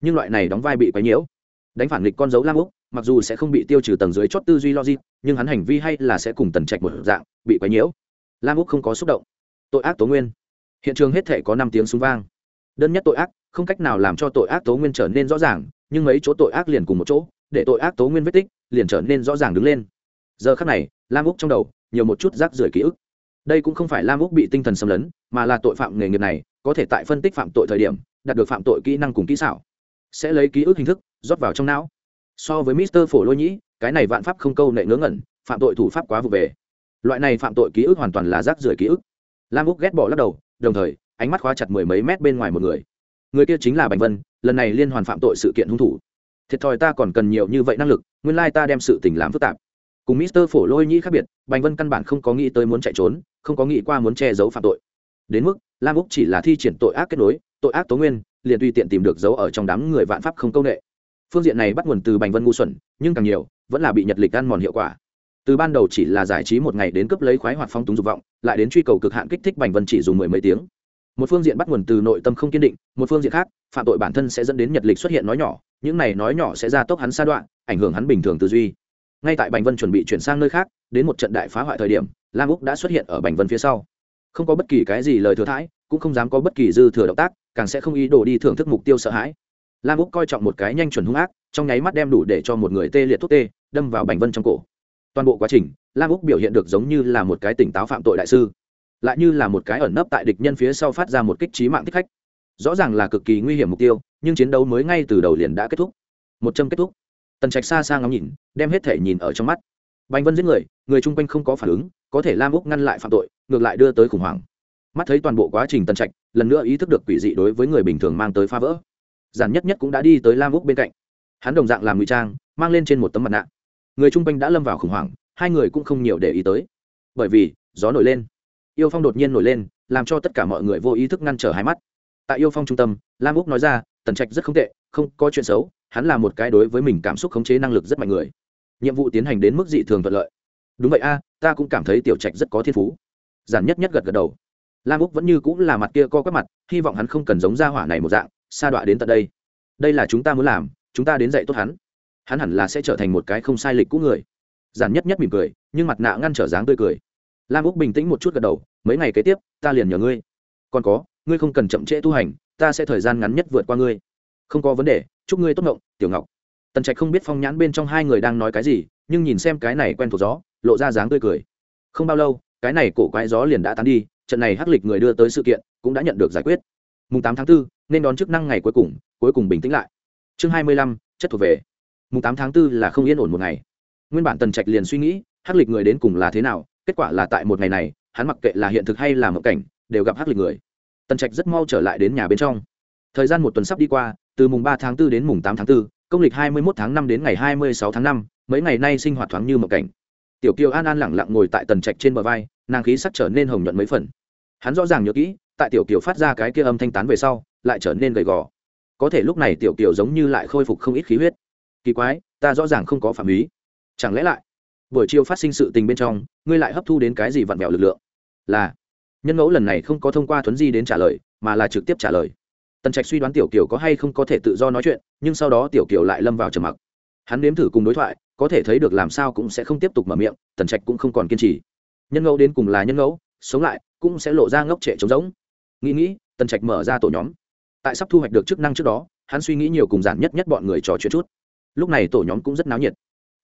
Nhưng loại này đóng vai bị quấy nhiễu. Đánh phản nghịch con dấu lam úc, mặc dù sẽ không bị tiêu trừ tầng dưới chót tư duy logic, nhưng hắn hành vi hay là sẽ cùng tần trạch một dạng, bị quấy nhiễu. Lam úc không có xúc động. Tội ác tố nguyên. Hiện trường hết thể có năm tiếng súng vang. Đơn nhất tội ác, không cách nào làm cho tội ác tố nguyên trở nên rõ ràng nhưng mấy chỗ tội ác liền cùng một chỗ, để tội ác tố nguyên vết tích, liền trở nên rõ ràng đứng lên. Giờ khắc này, lam úc trong đầu, nhiều một chút rác rưởi ký ức. Đây cũng không phải lam úc bị tinh thần xâm lấn, mà là tội phạm nghề nghiệp này, có thể tại phân tích phạm tội thời điểm, đạt được phạm tội kỹ năng cùng kỹ xảo. Sẽ lấy ký ức hình thức, rót vào trong não. So với mister phổ lôi nhĩ, cái này vạn pháp không câu nệ ngớ ngẩn, phạm tội thủ pháp quá vụ về. Loại này phạm tội ký ức hoàn toàn là rác rưởi ký ức. Lam úc ghét bỏ lắc đầu, đồng thời, ánh mắt khóa chặt mười mấy mét bên ngoài một người người kia chính là bành vân, lần này liên hoàn phạm tội sự kiện hung thủ. Thiệt thòi ta còn cần nhiều như vậy năng lực, nguyên lai ta đem sự tình làm phức tạp. Cùng mister phổ lôi nhĩ khác biệt, bành vân căn bản không có nghĩ tới muốn chạy trốn, không có nghĩ qua muốn che giấu phạm tội. Đến mức, lam úc chỉ là thi triển tội ác kết nối, tội ác tố nguyên, liền tùy tiện tìm được dấu ở trong đám người vạn pháp không công nghệ phương diện này bắt nguồn từ bành vân ngu xuẩn, nhưng càng nhiều, vẫn là bị nhật lịch ăn mòn hiệu quả. Từ ban đầu chỉ là giải trí một ngày đến cấp lấy khoái hoạt phong túng dục vọng, lại đến truy cầu cực hạn kích thích bành vân chỉ dùng mười mấy tiếng một phương diện bắt nguồn từ nội tâm không kiên định, một phương diện khác, phạm tội bản thân sẽ dẫn đến nhật lịch xuất hiện nói nhỏ, những này nói nhỏ sẽ ra tốc hắn sa đoạn, ảnh hưởng hắn bình thường tư duy. Ngay tại bành vân chuẩn bị chuyển sang nơi khác, đến một trận đại phá hoại thời điểm, lam úc đã xuất hiện ở bành vân phía sau. Không có bất kỳ cái gì lời thừa thãi, cũng không dám có bất kỳ dư thừa động tác, càng sẽ không ý đồ đi thưởng thức mục tiêu sợ hãi. Lam úc coi trọng một cái nhanh chuẩn hung ác, trong nháy mắt đem đủ để cho một người tê liệt thuốc tê, đâm vào bành vân trong cổ. Toàn bộ quá trình, lam úc biểu hiện được giống như là một cái tỉnh táo phạm tội đại sư lại như là một cái ẩn nấp tại địch nhân phía sau phát ra một kích trí mạng thích khách. Rõ ràng là cực kỳ nguy hiểm mục tiêu, nhưng chiến đấu mới ngay từ đầu liền đã kết thúc. Một châm kết thúc. Tần trạch xa xa ngắm nhìn, đem hết thể nhìn ở trong mắt. Bành vân giết người người chung quanh không có phản ứng, có thể lam úc ngăn lại phạm tội, ngược lại đưa tới khủng hoảng. Mắt thấy toàn bộ quá trình tần trạch, lần nữa ý thức được quỷ dị đối với người bình thường mang tới phá vỡ. Giản nhất nhất cũng đã đi tới lam úc bên cạnh. Hắn đồng dạng làm ngụy trang, mang lên trên một tấm mặt nạ. Người chung quanh đã lâm vào khủng hoảng, hai người cũng không nhiều để ý tới. Bởi vì, gió nổi lên yêu phong đột nhiên nổi lên, làm cho tất cả mọi người vô ý thức ngăn trở hai mắt. Tại yêu phong trung tâm, lam úc nói ra, tần trạch rất không tệ, không có chuyện xấu, hắn là một cái đối với mình cảm xúc khống chế năng lực rất mạnh người. Nhiệm vụ tiến hành đến mức dị thường thuận lợi. Đúng vậy a, ta cũng cảm thấy tiểu trạch rất có thiên phú. Giản nhất nhất gật gật đầu. Lam úc vẫn như cũng là mặt kia co quắp mặt, hy vọng hắn không cần giống ra hỏa này một dạng, sa đọa đến tận đây. Đây là chúng ta muốn làm, chúng ta đến dạy tốt hắn. Hắn hẳn là sẽ trở thành một cái không sai lịch cũ người. Giản nhất nhất mỉm cười, nhưng mặt nạ ngăn trở dáng tươi cười lam úc bình tĩnh một chút gật đầu mấy ngày kế tiếp ta liền nhờ ngươi. Còn có ngươi không cần chậm trễ tu hành ta sẽ thời gian ngắn nhất vượt qua ngươi. Không có vấn đề chúc ngươi tốt ngộng tiểu ngọc. Tần trạch không biết phong nhãn bên trong hai người đang nói cái gì nhưng nhìn xem cái này quen thuộc gió lộ ra dáng tươi cười. Không bao lâu cái này cổ quái gió liền đã tán đi trận này hắc lịch người đưa tới sự kiện cũng đã nhận được giải quyết. Mùng tám tháng 4, nên đón chức năng ngày cuối cùng cuối cùng bình tĩnh lại. Chương hai mươi lăm chất thuộc về. Mùng tám tháng 4 là không yên ổn một ngày. Nguyên bản tần trạch liền suy nghĩ hắc lịch người đến cùng là thế nào kết quả là tại một ngày này hắn mặc kệ là hiện thực hay là mộng cảnh đều gặp hắc lịch người. Tần trạch rất mau trở lại đến nhà bên trong. Thời gian một tuần sắp đi qua từ mùng ba tháng 4 đến mùng tám tháng 4, công lịch hai mươi một tháng năm đến ngày hai mươi sáu tháng năm mấy ngày nay sinh hoạt thoáng như mộng cảnh. Tiểu kiều an an lẳng lặng ngồi tại tần trạch trên bờ vai nàng khí sắc trở nên hồng nhuận mấy phần. Hắn rõ ràng nhớ kỹ tại tiểu kiều phát ra cái kia âm thanh tán về sau lại trở nên gầy gò. Có thể lúc này tiểu kiều giống như lại khôi phục không ít khí huyết. Kỳ quái ta rõ ràng không có phạm ý. Chẳng lẽ lại buổi chiều phát sinh sự tình bên trong, ngươi lại hấp thu đến cái gì vặn vẹo lực lượng? Là, nhân mẫu lần này không có thông qua thuấn di đến trả lời, mà là trực tiếp trả lời. Tần trạch suy đoán tiểu kiều có hay không có thể tự do nói chuyện, nhưng sau đó tiểu kiều lại lâm vào trầm mặc. Hắn nếm thử cùng đối thoại, có thể thấy được làm sao cũng sẽ không tiếp tục mở miệng, tần trạch cũng không còn kiên trì. Nhân ngẫu đến cùng là nhân ngẫu, sống lại, cũng sẽ lộ ra ngốc trệ trống rỗng. Nghĩ nghĩ, tần trạch mở ra tổ nhóm. Tại sắp thu hoạch được chức năng trước đó, hắn suy nghĩ nhiều cùng giản nhất nhất bọn người trò chuyện chút. Lúc này tổ nhóm cũng rất náo nhiệt.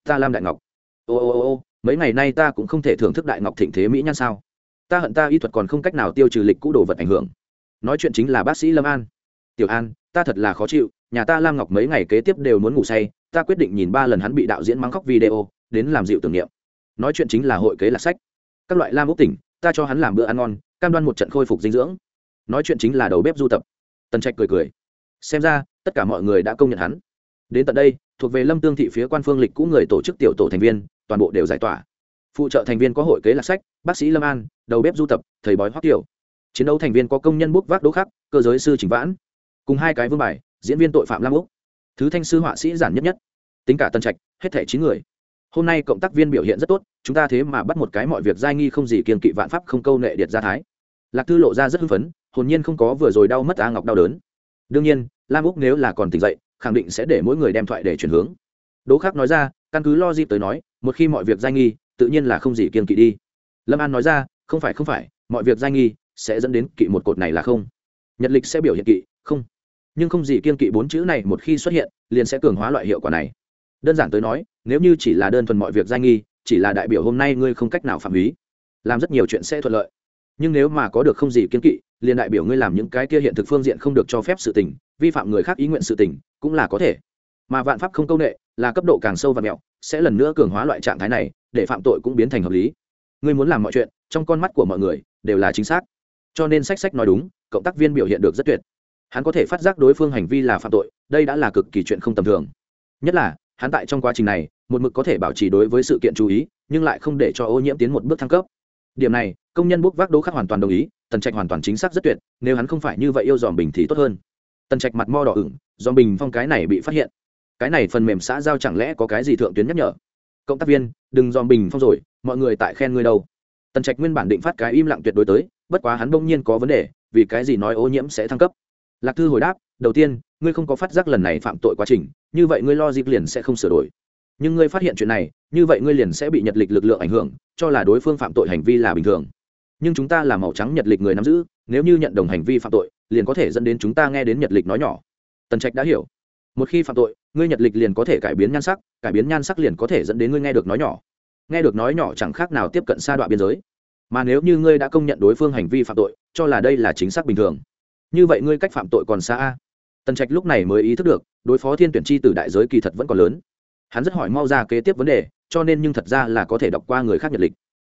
Ta lam đại ngọc ô ô ô ô, mấy ngày nay ta cũng không thể thưởng thức đại ngọc thịnh thế mỹ nhan sao? Ta hận ta y thuật còn không cách nào tiêu trừ lịch cũ đồ vật ảnh hưởng. Nói chuyện chính là bác sĩ lâm an. Tiểu an, ta thật là khó chịu, nhà ta lam ngọc mấy ngày kế tiếp đều muốn ngủ say, ta quyết định nhìn ba lần hắn bị đạo diễn mắng khóc video, đến làm dịu tưởng niệm. Nói chuyện chính là hội kế là sách. Các loại lam ốc tỉnh, ta cho hắn làm bữa ăn ngon, cam đoan một trận khôi phục dinh dưỡng. Nói chuyện chính là đầu bếp du tập. Tần trạch cười cười. Xem ra, tất cả mọi người đã công nhận hắn đến tận đây, thuộc về lâm tương thị phía quan phương lịch cũ người tổ chức tiểu tổ thành viên, toàn bộ đều giải tỏa. Phụ trợ thành viên có hội kế lạc sách, bác sĩ lâm an, đầu bếp du tập, thầy bói hoắc tiểu. Chiến đấu thành viên có công nhân bút vác đỗ khắc, cơ giới sư chỉnh vãn. Cùng hai cái vương bài, diễn viên tội phạm lam úc. Thứ thanh sư họa sĩ giản nhất nhất. Tính cả tân trạch, hết thẻ chín người. Hôm nay cộng tác viên biểu hiện rất tốt, chúng ta thế mà bắt một cái mọi việc giai nghi không gì kiên kỵ vạn pháp không câu nệ điệt gia thái. Lạc thư lộ ra rất hưng phấn, hồn nhiên không có vừa rồi đau mất a ngọc đau đớn. Đương nhiên, lam úc nếu là còn tỉnh dậy khẳng định sẽ để mỗi người đem thoại để chuyển hướng. Đỗ khắc nói ra căn cứ lo dịp tới nói một khi mọi việc giai nghi tự nhiên là không gì kiên kỵ đi. Lâm an nói ra không phải không phải mọi việc giai nghi sẽ dẫn đến kỵ một cột này là không. Nhật lịch sẽ biểu hiện kỵ không. Nhưng không gì kiên kỵ bốn chữ này một khi xuất hiện liền sẽ cường hóa loại hiệu quả này. Đơn giản tới nói nếu như chỉ là đơn thuần mọi việc giai nghi chỉ là đại biểu hôm nay ngươi không cách nào phạm ý, làm rất nhiều chuyện sẽ thuận lợi. Nhưng nếu mà có được không gì kiên kỵ liền đại biểu ngươi làm những cái kia hiện thực phương diện không được cho phép sự tình vi phạm người khác ý nguyện sự tình cũng là có thể. Mà vạn pháp không công nghệ là cấp độ càng sâu và mẹo, sẽ lần nữa cường hóa loại trạng thái này, để phạm tội cũng biến thành hợp lý. Ngươi muốn làm mọi chuyện, trong con mắt của mọi người, đều là chính xác. Cho nên sách sách nói đúng, cộng tác viên biểu hiện được rất tuyệt. Hắn có thể phát giác đối phương hành vi là phạm tội, đây đã là cực kỳ chuyện không tầm thường. Nhất là, hắn tại trong quá trình này, một mực có thể bảo trì đối với sự kiện chú ý, nhưng lại không để cho ô nhiễm tiến một bước thăng cấp. Điểm này, công nhân bốc vác đỗ khắc hoàn toàn đồng ý, tần trạch hoàn toàn chính xác rất tuyệt, nếu hắn không phải như vậy yêu dòm bình thì tốt hơn tần trạch mặt mo đỏ ửng, do bình phong cái này bị phát hiện. Cái này phần mềm xã giao chẳng lẽ có cái gì thượng tuyến nhắc nhở? Cộng tác viên, đừng dòm bình phong rồi, mọi người tại khen ngươi đâu. Tần trạch nguyên bản định phát cái im lặng tuyệt đối tới, bất quá hắn bỗng nhiên có vấn đề, vì cái gì nói ô nhiễm sẽ thăng cấp? Lạc thư hồi đáp, đầu tiên, ngươi không có phát giác lần này phạm tội quá trình, như vậy ngươi lo dịp liền sẽ không sửa đổi. Nhưng ngươi phát hiện chuyện này, như vậy ngươi liền sẽ bị nhật lịch lực lượng ảnh hưởng, cho là đối phương phạm tội hành vi là bình thường. Nhưng chúng ta là màu trắng nhật lịch người nắm giữ, nếu như nhận đồng hành vi phạm tội liền có thể dẫn đến chúng ta nghe đến nhật lịch nói nhỏ. Tần trạch đã hiểu. Một khi phạm tội, ngươi nhật lịch liền có thể cải biến nhan sắc, cải biến nhan sắc liền có thể dẫn đến ngươi nghe được nói nhỏ. Nghe được nói nhỏ chẳng khác nào tiếp cận xa đoạn biên giới. Mà nếu như ngươi đã công nhận đối phương hành vi phạm tội, cho là đây là chính xác bình thường. Như vậy ngươi cách phạm tội còn xa a? Tần trạch lúc này mới ý thức được, đối phó thiên tuyển chi từ đại giới kỳ thật vẫn còn lớn. Hắn rất hỏi mau ra kế tiếp vấn đề, cho nên nhưng thật ra là có thể đọc qua người khác nhật lịch.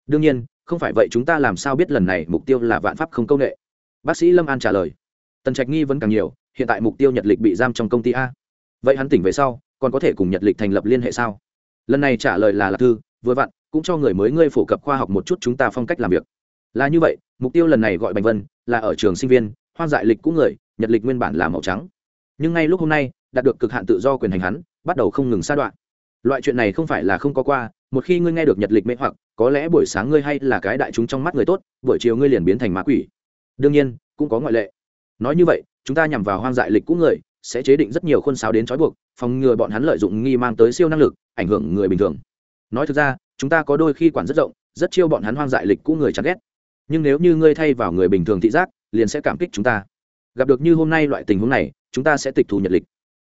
Đương nhiên, không phải vậy chúng ta làm sao biết lần này mục tiêu là vạn pháp không công nghệ? Bác sĩ lâm an trả lời tần trạch nghi vẫn càng nhiều, hiện tại mục tiêu nhật lịch bị giam trong công ty a. Vậy hắn tỉnh về sau, còn có thể cùng nhật lịch thành lập liên hệ sao? Lần này trả lời là lạc thư, vừa vặn, cũng cho người mới ngươi phổ cập khoa học một chút chúng ta phong cách làm việc. Là như vậy, mục tiêu lần này gọi bành vân, là ở trường sinh viên, hoang dại lịch cũ người, nhật lịch nguyên bản là màu trắng. Nhưng ngay lúc hôm nay, đạt được cực hạn tự do quyền hành hắn, bắt đầu không ngừng sa đoạn loại chuyện này không phải là không có qua, một khi ngươi nghe được nhật lịch mê hoặc, có lẽ buổi sáng ngươi hay là cái đại chúng trong mắt người tốt, buổi chiều ngươi liền biến thành ma quỷ. Đương nhiên, cũng có ngoại lệ nói như vậy, chúng ta nhằm vào hoang dại lịch cũ người, sẽ chế định rất nhiều khuôn sáo đến trói buộc, phòng ngừa bọn hắn lợi dụng nghi mang tới siêu năng lực, ảnh hưởng người bình thường. Nói thực ra, chúng ta có đôi khi quản rất rộng, rất chiêu bọn hắn hoang dại lịch cũ người chán ghét. Nhưng nếu như ngươi thay vào người bình thường thị giác, liền sẽ cảm kích chúng ta. Gặp được như hôm nay loại tình huống này, chúng ta sẽ tịch thu nhật lịch.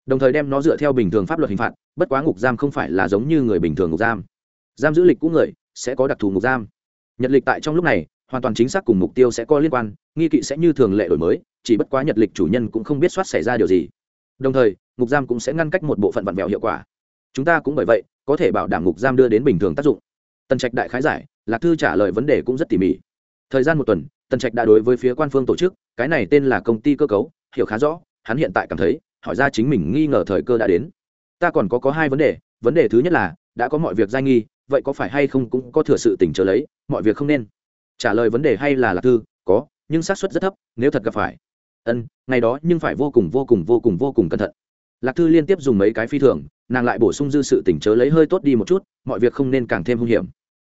Đồng thời đem nó dựa theo bình thường pháp luật hình phạt, bất quá ngục giam không phải là giống như người bình thường ngục giam. Giam giữ lịch cũ người, sẽ có đặc thù ngục giam. Nhật lịch tại trong lúc này hoàn toàn chính xác cùng mục tiêu sẽ có liên quan, nghi kỵ sẽ như thường lệ đổi mới, chỉ bất quá nhật lịch chủ nhân cũng không biết soát xảy ra điều gì. Đồng thời, ngục giam cũng sẽ ngăn cách một bộ phận vặn vẹo hiệu quả. Chúng ta cũng bởi vậy, có thể bảo đảm ngục giam đưa đến bình thường tác dụng. Tần trạch đại khái giải, lạc thư trả lời vấn đề cũng rất tỉ mỉ. Thời gian một tuần, tần trạch đã đối với phía quan phương tổ chức, cái này tên là công ty cơ cấu, hiểu khá rõ, hắn hiện tại cảm thấy, hỏi ra chính mình nghi ngờ thời cơ đã đến. Ta còn có có hai vấn đề vấn đề thứ nhất là, đã có mọi việc giai nghi, vậy có phải hay không cũng có thừa sự tỉnh trở lấy, mọi việc không nên trả lời vấn đề hay là lạc thư, có, nhưng xác suất rất thấp, nếu thật gặp phải. Ân, ngày đó nhưng phải vô cùng vô cùng vô cùng vô cùng cẩn thận. Lạc thư liên tiếp dùng mấy cái phi thường, nàng lại bổ sung dư sự tỉnh chớ lấy hơi tốt đi một chút, mọi việc không nên càng thêm hung hiểm.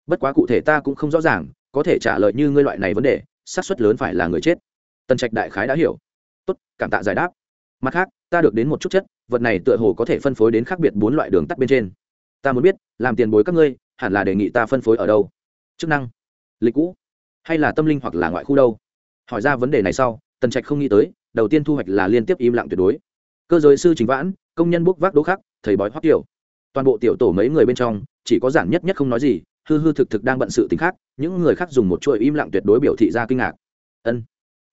Bất quá cụ thể ta cũng không rõ ràng, có thể trả lời như ngươi loại này vấn đề, xác suất lớn phải là người chết. Tần trạch đại khái đã hiểu. Tốt, cảm tạ giải đáp. Mặt khác, ta được đến một chút chất, vật này tựa hồ có thể phân phối đến khác biệt bốn loại đường tắt bên trên. Ta muốn biết, làm tiền bối các ngươi, hẳn là đề nghị ta phân phối ở đâu? Chức năng. Lịch cũ hay là tâm linh hoặc là ngoại khu đâu? Hỏi ra vấn đề này sau, tần trạch không nghĩ tới, đầu tiên thu hoạch là liên tiếp im lặng tuyệt đối. Cơ giới sư chính vãn, công nhân bốc vác đỗ khắc, thầy bói hoắc tiểu. Toàn bộ tiểu tổ mấy người bên trong, chỉ có giản nhất nhất không nói gì, hư hư thực thực đang bận sự t khác, những người khác dùng một chuỗi im lặng tuyệt đối biểu thị ra kinh ngạc. Ân,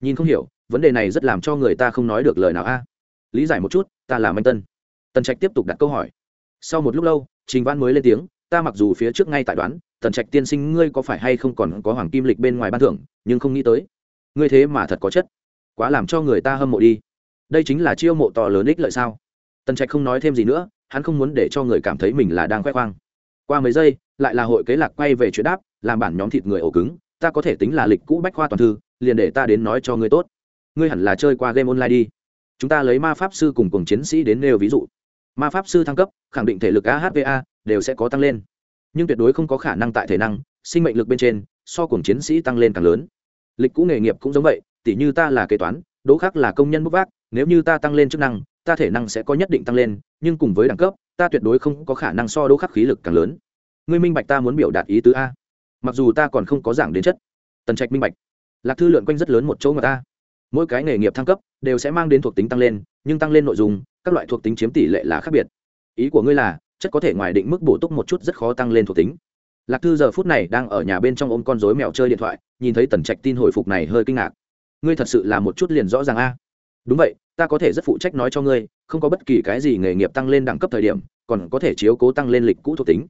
nhìn không hiểu, vấn đề này rất làm cho người ta không nói được lời nào a. Lý giải một chút, ta là manh tân. Tần trạch tiếp tục đặt câu hỏi. Sau một lúc lâu, trình văn mới lên tiếng ta mặc dù phía trước ngay tại đoán, tần trạch tiên sinh ngươi có phải hay không còn có hoàng kim lịch bên ngoài ban thưởng, nhưng không nghĩ tới. Ngươi thế mà thật có chất. Quá làm cho người ta hâm mộ đi. Đây chính là chiêu mộ to lớn ích lợi sao? Tần trạch không nói thêm gì nữa, hắn không muốn để cho người cảm thấy mình là đang khoe khoang. Qua mấy giây, lại là hội kế lạc quay về chuyện đáp, làm bản nhóm thịt người ổ cứng, ta có thể tính là lịch cũ bách khoa toàn thư, liền để ta đến nói cho ngươi tốt. Ngươi hẳn là chơi qua game online đi. Chúng ta lấy ma pháp sư cùng cùng chiến sĩ đến nêu ví dụ. Ma pháp sư thăng cấp, khẳng định thể lực ahva đều sẽ có tăng lên. Nhưng tuyệt đối không có khả năng tại thể năng, sinh mệnh lực bên trên, so cùng chiến sĩ tăng lên càng lớn. Lịch cũ nghề nghiệp cũng giống vậy, tỉ như ta là kế toán, đỗ khác là công nhân bốc vác, nếu như ta tăng lên chức năng, ta thể năng sẽ có nhất định tăng lên, nhưng cùng với đẳng cấp, ta tuyệt đối không có khả năng so đỗ khắc khí lực càng lớn. Ngươi minh bạch ta muốn biểu đạt ý tứ a. Mặc dù ta còn không có giảng đến chất. Tần trạch minh bạch. Lạc thư lượn quanh rất lớn một chỗ người ta. Mỗi cái nghề nghiệp thăng cấp, đều sẽ mang đến thuộc tính tăng lên, nhưng tăng lên nội dung, các loại thuộc tính chiếm tỷ lệ là khác biệt. Ý của ngươi là chất có thể ngoài định mức bổ túc một chút rất khó tăng lên thuộc tính. Lạc thư giờ phút này đang ở nhà bên trong ôm con dối mèo chơi điện thoại, nhìn thấy tần trạch tin hồi phục này hơi kinh ngạc. Ngươi thật sự là một chút liền rõ ràng a. Đúng vậy, ta có thể rất phụ trách nói cho ngươi, không có bất kỳ cái gì nghề nghiệp tăng lên đẳng cấp thời điểm, còn có thể chiếu cố tăng lên lịch cũ thuộc tính.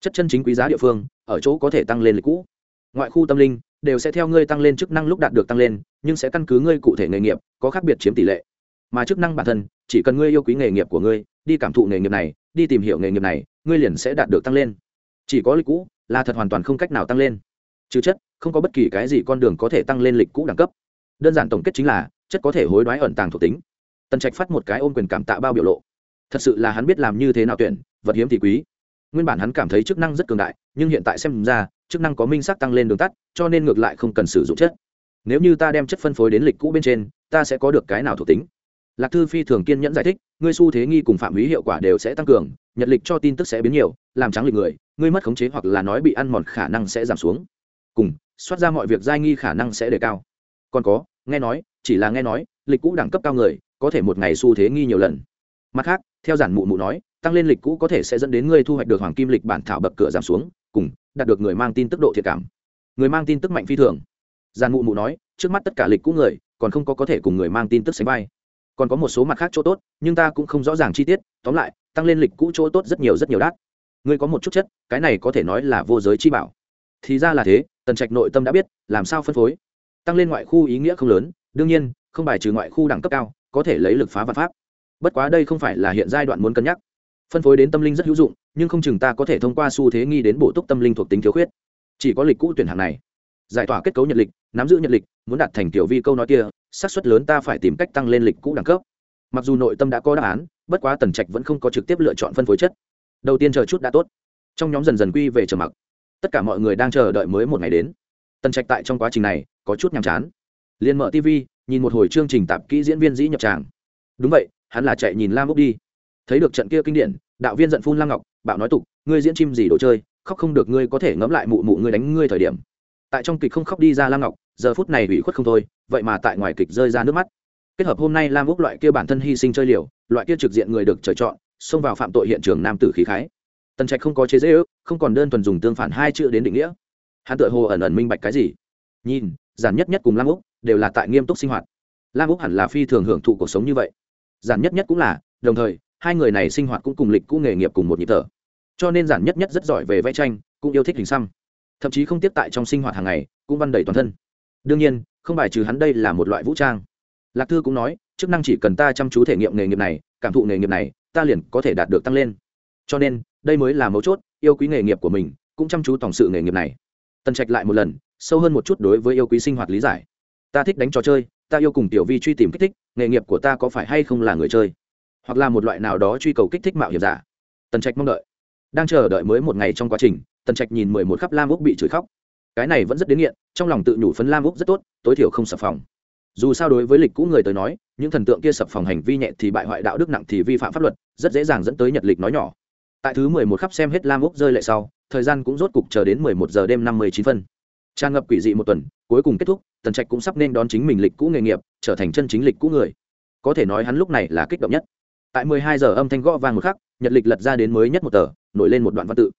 Chất chân chính quý giá địa phương, ở chỗ có thể tăng lên lịch cũ. Ngoại khu tâm linh, đều sẽ theo ngươi tăng lên chức năng lúc đạt được tăng lên, nhưng sẽ căn cứ ngươi cụ thể nghề nghiệp, có khác biệt chiếm tỷ lệ. Mà chức năng bản thân, chỉ cần ngươi yêu quý nghề nghiệp của ngươi, đi cảm thụ nghề nghiệp này đi tìm hiểu nghề nghiệp này, ngươi liền sẽ đạt được tăng lên. Chỉ có lịch cũ là thật hoàn toàn không cách nào tăng lên. Chứ chất, không có bất kỳ cái gì con đường có thể tăng lên lịch cũ đẳng cấp. Đơn giản tổng kết chính là, chất có thể hối đoái ẩn tàng thuộc tính. Tần trạch phát một cái ôm quyền cảm tạ bao biểu lộ. Thật sự là hắn biết làm như thế nào tuyển, vật hiếm thì quý. Nguyên bản hắn cảm thấy chức năng rất cường đại, nhưng hiện tại xem ra, chức năng có minh sắc tăng lên đường tắt, cho nên ngược lại không cần sử dụng chất. Nếu như ta đem chất phân phối đến lịch cũ bên trên, ta sẽ có được cái nào thuộc tính? Lạc thư phi thường kiên nhẫn giải thích ngươi xu thế nghi cùng phạm húy hiệu quả đều sẽ tăng cường, nhật lịch cho tin tức sẽ biến nhiều, làm trắng lịch người, ngươi mất khống chế hoặc là nói bị ăn mòn khả năng sẽ giảm xuống. Cùng, soát ra mọi việc giai nghi khả năng sẽ đề cao. Còn có, nghe nói, chỉ là nghe nói, lịch cũ đẳng cấp cao người, có thể một ngày xu thế nghi nhiều lần. Mặt khác, theo giản mụ mụ nói, tăng lên lịch cũ có thể sẽ dẫn đến ngươi thu hoạch được hoàng kim lịch bản thảo bậc cửa giảm xuống, cùng, đạt được người mang tin tức độ thiệt cảm. Người mang tin tức mạnh phi thường. Giản mụ mụ nói, trước mắt tất cả lịch cũ người, còn không có có thể cùng người mang tin tức sánh vai còn có một số mặt khác chỗ tốt, nhưng ta cũng không rõ ràng chi tiết, tóm lại, tăng lên lịch cũ chỗ tốt rất nhiều rất nhiều đắt ngươi có một chút chất, cái này có thể nói là vô giới chi bảo. Thì ra là thế, tần trạch nội tâm đã biết, làm sao phân phối. Tăng lên ngoại khu ý nghĩa không lớn, đương nhiên, không bài trừ ngoại khu đẳng cấp cao, có thể lấy lực phá vật pháp. Bất quá đây không phải là hiện giai đoạn muốn cân nhắc. Phân phối đến tâm linh rất hữu dụng, nhưng không chừng ta có thể thông qua xu thế nghi đến bổ túc tâm linh thuộc tính thiếu khuyết. Chỉ có lịch cũ tuyển hàng này. Giải tỏa kết cấu nhật lịch, nắm giữ nhật lịch, muốn đạt thành tiểu vi câu nói kia xác suất lớn ta phải tìm cách tăng lên lịch cũ đẳng cấp. Mặc dù nội tâm đã có đáp án, bất quá tần trạch vẫn không có trực tiếp lựa chọn phân phối chất. Đầu tiên chờ chút đã tốt. Trong nhóm dần dần quy về trầm mặc. Tất cả mọi người đang chờ đợi mới một ngày đến. Tần trạch tại trong quá trình này, có chút nhàm chán. Liền mở tv nhìn một hồi chương trình tạp kỹ diễn viên dĩ nhập tràng. Đúng vậy, hắn là chạy nhìn lam úc đi. Thấy được trận kia kinh điển, đạo viên giận phun lam ngọc, bạo nói tục, ngươi diễn chim gì đồ chơi, khóc không được ngươi có thể ngẫm lại mụ mụ ngươi đánh ngươi thời điểm. Tại trong kịch không khóc đi ra lam ngọc giờ phút này ủy khuất không thôi, vậy mà tại ngoài kịch rơi ra nước mắt. Kết hợp hôm nay lam úc loại kia bản thân hy sinh chơi liều, loại kia trực diện người được trời chọn, xông vào phạm tội hiện trường nam tử khí khái. Tần trạch không có chế dễ ước, không còn đơn thuần dùng tương phản hai chữ đến định nghĩa. Hắn tự hồ ẩn ẩn minh bạch cái gì? Nhìn, giản nhất nhất cùng lam úc đều là tại nghiêm túc sinh hoạt. Lam úc hẳn là phi thường hưởng thụ cuộc sống như vậy. Giản nhất nhất cũng là, đồng thời, hai người này sinh hoạt cũng cùng lịch cũ nghề nghiệp cùng một nhịp thở. Cho nên giản nhất nhất rất giỏi về vẽ tranh, cũng yêu thích hình xăm. Thậm chí không tiếp tại trong sinh hoạt hàng ngày, cũng văn đầy toàn thân đương nhiên, không bài trừ hắn đây là một loại vũ trang. Lạc thư cũng nói, chức năng chỉ cần ta chăm chú thể nghiệm nghề nghiệp này, cảm thụ nghề nghiệp này, ta liền có thể đạt được tăng lên. Cho nên, đây mới là mấu chốt, yêu quý nghề nghiệp của mình, cũng chăm chú tổng sự nghề nghiệp này. Tần trạch lại một lần, sâu hơn một chút đối với yêu quý sinh hoạt lý giải. Ta thích đánh trò chơi, ta yêu cùng tiểu vi truy tìm kích thích, nghề nghiệp của ta có phải hay không là người chơi? Hoặc là một loại nào đó truy cầu kích thích mạo hiểm giả? Tần trạch mong đợi. Đang chờ đợi mới một ngày trong quá trình, tần trạch nhìn mười một khắp lam úc bị chửi khóc cái này vẫn rất đến nghiện, trong lòng tự nhủ phấn lam úc rất tốt, tối thiểu không sập phòng. Dù sao đối với lịch cũ người tới nói, những thần tượng kia sập phòng hành vi nhẹ thì bại hoại đạo đức nặng thì vi phạm pháp luật, rất dễ dàng dẫn tới nhật lịch nói nhỏ. Tại thứ mười một khắp xem hết lam úc rơi lệ sau, thời gian cũng rốt cục chờ đến mười một giờ đêm năm mươi chín phân. Tràn ngập quỷ dị một tuần, cuối cùng kết thúc, tần trạch cũng sắp nên đón chính mình lịch cũ nghề nghiệp, trở thành chân chính lịch cũ người. Có thể nói hắn lúc này là kích động nhất. Tại mười hai giờ âm thanh gõ vang một khắc, nhật lịch lật ra đến mới nhất một tờ, nổi lên một đoạn văn tự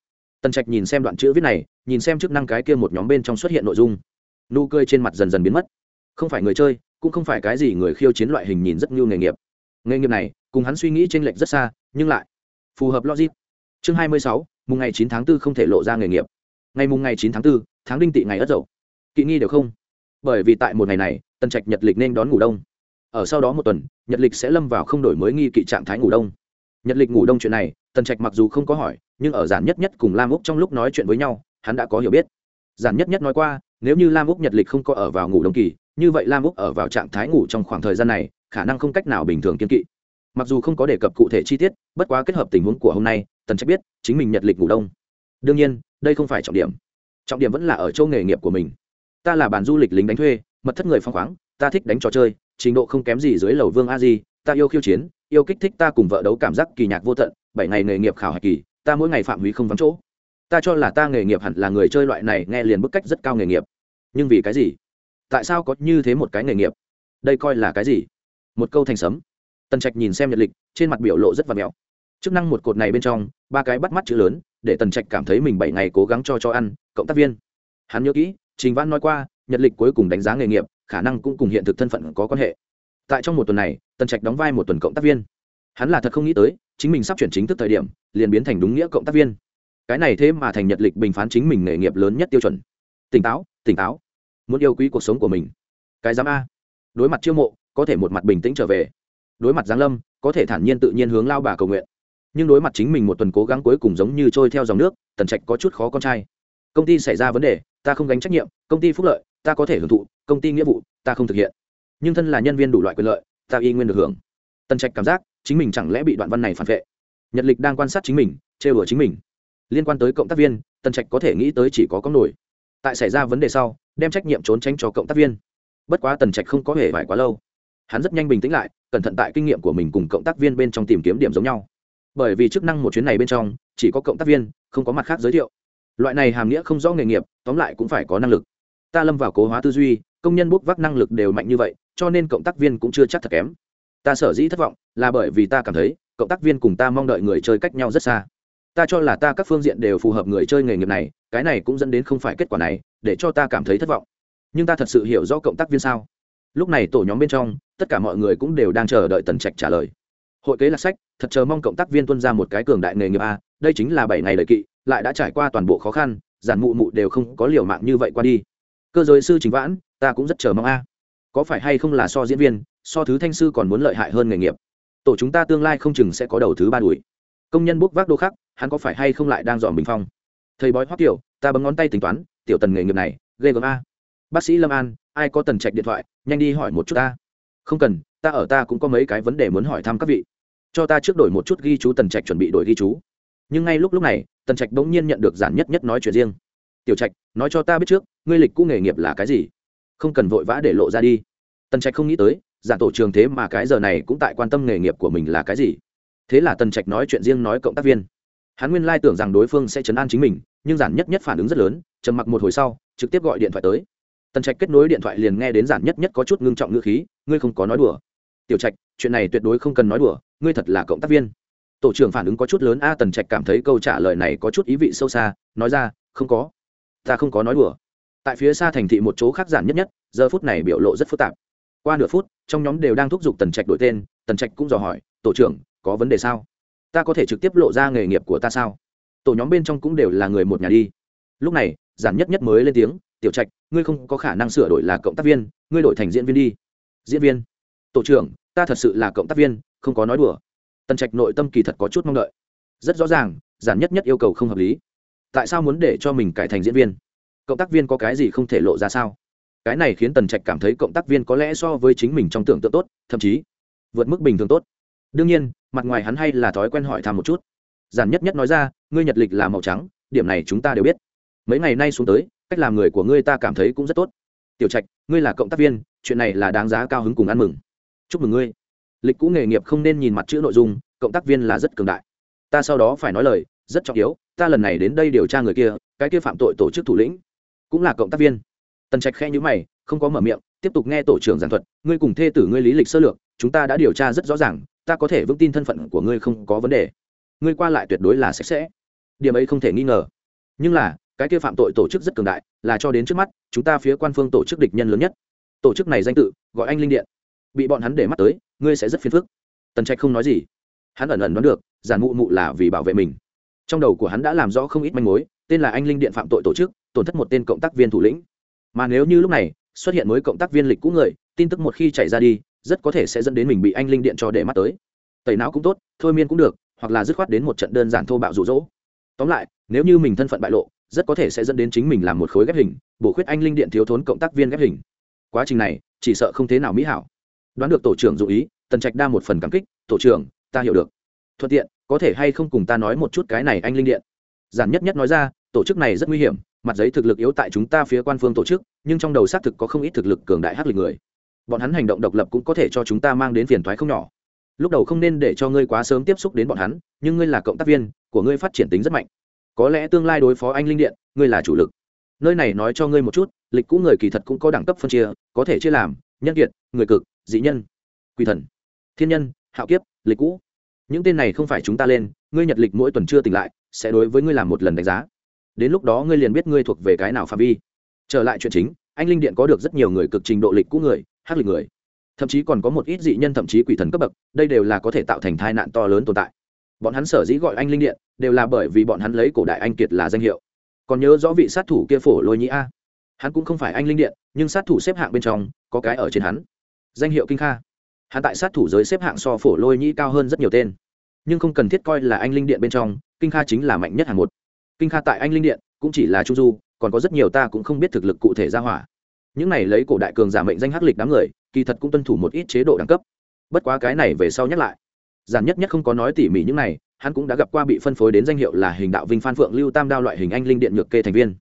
tần trạch nhìn xem đoạn chữ viết này nhìn xem chức năng cái kia một nhóm bên trong xuất hiện nội dung. Nụ cười trên mặt dần dần biến mất. Không phải người chơi cũng không phải cái gì người khiêu chiến loại hình nhìn rất như nghề nghiệp. Nghề nghiệp này cùng hắn suy nghĩ t r ê n lệch rất xa nhưng lại phù hợp logic. Chương hai mươi sáu mùng ngày chín tháng 4 không thể lộ ra nghề nghiệp. Ngày mùng ngày chín tháng 4, tháng đinh tị ngày ất dậu. Kỵ nghi đều không. Bởi vì tại một ngày này tần trạch nhật lịch nên đón ngủ đông. Ở sau đó một tuần nhật lịch sẽ lâm vào không đổi mới nghi kỵ trạng thái ngủ đông. Nhật lịch ngủ đông chuyện này tần trạch mặc dù không có hỏi nhưng ở giản nhất nhất cùng lam úc trong lúc nói chuyện với nhau, hắn đã có hiểu biết. Giản nhất nhất nói qua, nếu như lam úc nhật lịch không có ở vào ngủ đông kỳ, như vậy lam úc ở vào trạng thái ngủ trong khoảng thời gian này, khả năng không cách nào bình thường kiên kỵ. Mặc dù không có đề cập cụ thể chi tiết, bất quá kết hợp tình huống của hôm nay, tần trạch biết, chính mình nhật lịch ngủ đông. Đương nhiên, đây không phải trọng điểm. Trọng điểm vẫn là ở châu nghề nghiệp của mình. Ta là bàn du lịch lính đánh thuê, mật thất người phong khoáng, ta thích đánh trò chơi, trình độ không kém gì dưới lầu vương a di, ta yêu khiêu chiến, yêu kích thích ta cùng vợ đấu cảm giác kỳ nhạc vô tận, bảy ngày nghề nghiệp khảo hạch kỳ ta mỗi ngày phạm hủy không vắng chỗ. Ta cho là ta nghề nghiệp hẳn là người chơi loại này, nghe liền bức cách rất cao nghề nghiệp. Nhưng vì cái gì? Tại sao có như thế một cái nghề nghiệp? Đây coi là cái gì? Một câu thành sấm. Tần trạch nhìn xem nhật lịch, trên mặt biểu lộ rất và mẹo. Chức năng một cột này bên trong, ba cái bắt mắt chữ lớn, để tần trạch cảm thấy mình bảy ngày cố gắng cho cho ăn, cộng tác viên. Hắn nhớ kỹ, trình văn nói qua, nhật lịch cuối cùng đánh giá nghề nghiệp, khả năng cũng cùng hiện thực thân phận có quan hệ. Tại trong một tuần này, tần trạch đóng vai một tuần cộng tác viên hắn là thật không nghĩ tới, chính mình sắp chuyển chính thức thời điểm, liền biến thành đúng nghĩa cộng tác viên. Cái này thế mà thành nhật lịch bình phán chính mình nghề nghiệp lớn nhất tiêu chuẩn. Tỉnh táo tỉnh táo. Muốn yêu quý cuộc sống của mình. Cái giám a. Đối mặt chiêu mộ, có thể một mặt bình tĩnh trở về. Đối mặt giáng lâm, có thể thản nhiên tự nhiên hướng lao bà cầu nguyện. Nhưng đối mặt chính mình một tuần cố gắng cuối cùng giống như trôi theo dòng nước, tần trạch có chút khó con trai. Công ty xảy ra vấn đề, ta không gánh trách nhiệm, công ty phúc lợi, ta có thể hưởng thụ, công ty nghĩa vụ, ta không thực hiện. Nhưng thân là nhân viên đủ loại quyền lợi, ta y nguyên được hưởng. Tần trạch cảm giác chính mình chẳng lẽ bị đoạn văn này phản vệ? Nhật lịch đang quan sát chính mình, trêu đùa chính mình. Liên quan tới cộng tác viên, tần trạch có thể nghĩ tới chỉ có có nổi. Tại xảy ra vấn đề sau, đem trách nhiệm trốn tránh cho cộng tác viên. Bất quá tần trạch không có hề vải quá lâu. Hắn rất nhanh bình tĩnh lại, cẩn thận tại kinh nghiệm của mình cùng cộng tác viên bên trong tìm kiếm điểm giống nhau. Bởi vì chức năng một chuyến này bên trong, chỉ có cộng tác viên, không có mặt khác giới thiệu. Loại này hàm nghĩa không rõ nghề nghiệp, tóm lại cũng phải có năng lực. Ta lâm vào cố hóa tư duy, công nhân bốc vác năng lực đều mạnh như vậy, cho nên cộng tác viên cũng chưa chắc thật kém ta sở dĩ thất vọng là bởi vì ta cảm thấy cộng tác viên cùng ta mong đợi người chơi cách nhau rất xa. Ta cho là ta các phương diện đều phù hợp người chơi nghề nghiệp này, cái này cũng dẫn đến không phải kết quả này, để cho ta cảm thấy thất vọng. Nhưng ta thật sự hiểu rõ cộng tác viên sao? Lúc này tổ nhóm bên trong, tất cả mọi người cũng đều đang chờ đợi tần trạch trả lời. Hội kế là sách, thật chờ mong cộng tác viên tuân ra một cái cường đại nghề nghiệp a, đây chính là bảy ngày lời kỵ, lại đã trải qua toàn bộ khó khăn, giản mụ mụ đều không có liều mạng như vậy qua đi. Cơ giới sư chính vãn, ta cũng rất chờ mong a có phải hay không là so diễn viên, so thứ thanh sư còn muốn lợi hại hơn nghề nghiệp? Tổ chúng ta tương lai không chừng sẽ có đầu thứ ba đuổi. Công nhân bốc vác đô khắc hắn có phải hay không lại đang dọn bình phong? Thầy bói hoắc tiểu, ta bấm ngón tay tính toán, tiểu tần nghề nghiệp này, ghê gớm a. Bác sĩ lâm an, ai có tần trạch điện thoại, nhanh đi hỏi một chút ta. Không cần, ta ở ta cũng có mấy cái vấn đề muốn hỏi thăm các vị. Cho ta trước đổi một chút ghi chú tần trạch chuẩn bị đổi ghi chú. Nhưng ngay lúc lúc này, tần trạch bỗng nhiên nhận được giản nhất nhất nói chuyện riêng. Tiểu trạch, nói cho ta biết trước, ngươi lịch cũ nghề nghiệp là cái gì? Không cần vội vã để lộ ra đi. Tần trạch không nghĩ tới giản tổ trường thế mà cái giờ này cũng tại quan tâm nghề nghiệp của mình là cái gì. Thế là tần trạch nói chuyện riêng nói cộng tác viên. Hắn nguyên lai tưởng rằng đối phương sẽ chấn an chính mình, nhưng giản nhất nhất phản ứng rất lớn, trầm mặc một hồi sau, trực tiếp gọi điện thoại tới. Tần trạch kết nối điện thoại liền nghe đến giản nhất nhất có chút ngưng trọng ngữ khí, ngươi không có nói đùa. Tiểu trạch, chuyện này tuyệt đối không cần nói đùa, ngươi thật là cộng tác viên. Tổ trưởng phản ứng có chút lớn, a, tần trạch cảm thấy câu trả lời này có chút ý vị sâu xa, nói ra, không có, ta không có nói đùa tại phía xa thành thị một chỗ khác giản nhất nhất, giờ phút này biểu lộ rất phức tạp. Qua nửa phút, trong nhóm đều đang thúc giục tần trạch đổi tên, tần trạch cũng dò hỏi, tổ trưởng, có vấn đề sao? Ta có thể trực tiếp lộ ra nghề nghiệp của ta sao? Tổ nhóm bên trong cũng đều là người một nhà đi. Lúc này, giản nhất nhất mới lên tiếng, tiểu trạch, ngươi không có khả năng sửa đổi là cộng tác viên, ngươi đổi thành diễn viên đi. Diễn viên? Tổ trưởng, ta thật sự là cộng tác viên, không có nói đùa. Tần trạch nội tâm kỳ thật có chút mong đợi. Rất rõ ràng, giản nhất nhất yêu cầu không hợp lý. Tại sao muốn để cho mình cải thành diễn viên? Cộng tác viên có cái gì không thể lộ ra sao? Cái này khiến tần trạch cảm thấy cộng tác viên có lẽ so với chính mình trong tưởng tượng tốt, thậm chí vượt mức bình thường tốt. Đương nhiên, mặt ngoài hắn hay là thói quen hỏi thăm một chút. Giản nhất nhất nói ra, ngươi nhật lịch là màu trắng, điểm này chúng ta đều biết. Mấy ngày nay xuống tới, cách làm người của ngươi ta cảm thấy cũng rất tốt. Tiểu trạch, ngươi là cộng tác viên, chuyện này là đáng giá cao hứng cùng ăn mừng. Chúc mừng ngươi. Lịch cũ nghề nghiệp không nên nhìn mặt chữ nội dung, cộng tác viên là rất cường đại. Ta sau đó phải nói lời, rất trọng yếu, ta lần này đến đây điều tra người kia, cái kia phạm tội tổ chức thủ lĩnh cũng là cộng tác viên. Tần trạch khe nhữ mày, không có mở miệng, tiếp tục nghe tổ trưởng giảng thuật, ngươi cùng thê tử ngươi lý lịch sơ lược, chúng ta đã điều tra rất rõ ràng, ta có thể vững tin thân phận của ngươi không có vấn đề. Ngươi qua lại tuyệt đối là sạch sẽ. Điểm ấy không thể nghi ngờ. Nhưng là, cái kia phạm tội tổ chức rất cường đại, là cho đến trước mắt, chúng ta phía quan phương tổ chức địch nhân lớn nhất. Tổ chức này danh tự, gọi anh linh điện. Bị bọn hắn để mắt tới, ngươi sẽ rất phiền phức. Tần trạch không nói gì. Hắn ẩn ẩn đoán được, giản mụ mụ là vì bảo vệ mình. Trong đầu của hắn đã làm rõ không ít manh mối tên là anh linh điện phạm tội tổ chức, tổn thất một tên cộng tác viên thủ lĩnh. Mà nếu như lúc này, xuất hiện mới cộng tác viên lịch cũ người, tin tức một khi chạy ra đi, rất có thể sẽ dẫn đến mình bị anh linh điện cho để mắt tới. Tẩy não cũng tốt, thôi miên cũng được, hoặc là dứt khoát đến một trận đơn giản thô bạo rụ rỗ. Tóm lại, nếu như mình thân phận bại lộ, rất có thể sẽ dẫn đến chính mình làm một khối ghép hình, bổ khuyết anh linh điện thiếu thốn cộng tác viên ghép hình. Quá trình này, chỉ sợ không thế nào mỹ hảo. Đoán được tổ trưởng dụ ý, tần trạch đa một phần cảm kích, tổ trưởng, ta hiểu được. Thuận tiện, có thể hay không cùng ta nói một chút cái này anh linh điện? Giản nhất nhất nói ra tổ chức này rất nguy hiểm, mặt giấy thực lực yếu tại chúng ta phía quan phương tổ chức, nhưng trong đầu xác thực có không ít thực lực cường đại hát lịch người. Bọn hắn hành động độc lập cũng có thể cho chúng ta mang đến phiền thoái không nhỏ. Lúc đầu không nên để cho ngươi quá sớm tiếp xúc đến bọn hắn, nhưng ngươi là cộng tác viên, của ngươi phát triển tính rất mạnh. Có lẽ tương lai đối phó anh linh điện, ngươi là chủ lực. Nơi này nói cho ngươi một chút, lịch cũ người kỳ thật cũng có đẳng cấp phân chia, có thể chia làm, nhân kiệt, người cực, dị nhân quỳ thần, thiên nhân, hạo kiếp, lịch cũ. Những tên này không phải chúng ta lên, ngươi nhật lịch mỗi tuần chưa tỉnh lại, sẽ đối với ngươi làm một lần đánh giá đến lúc đó ngươi liền biết ngươi thuộc về cái nào phạm vi. Trở lại chuyện chính, anh linh điện có được rất nhiều người cực trình độ lịch cũ người hát lịch người. Thậm chí còn có một ít dị nhân thậm chí quỷ thần cấp bậc, đây đều là có thể tạo thành tai nạn to lớn tồn tại. Bọn hắn sở dĩ gọi anh linh điện, đều là bởi vì bọn hắn lấy cổ đại anh kiệt là danh hiệu. Còn nhớ rõ vị sát thủ kia phổ lôi nhĩ a. Hắn cũng không phải anh linh điện, nhưng sát thủ xếp hạng bên trong, có cái ở trên hắn. Danh hiệu kinh kha. Hắn tại sát thủ giới xếp hạng so phổ lôi nhĩ cao hơn rất nhiều tên. Nhưng không cần thiết coi là anh linh điện bên trong, kinh kha chính là mạnh nhất hàng một kinh kha tại anh linh điện, cũng chỉ là trung du, còn có rất nhiều ta cũng không biết thực lực cụ thể ra hỏa. Những này lấy cổ đại cường giả mệnh danh hắc lịch đám người, kỳ thật cũng tuân thủ một ít chế độ đẳng cấp. Bất quá cái này về sau nhắc lại. Giản nhất nhất không có nói tỉ mỉ những này, hắn cũng đã gặp qua bị phân phối đến danh hiệu là hình đạo vinh phan phượng lưu tam đao loại hình anh linh điện nhược kê thành viên.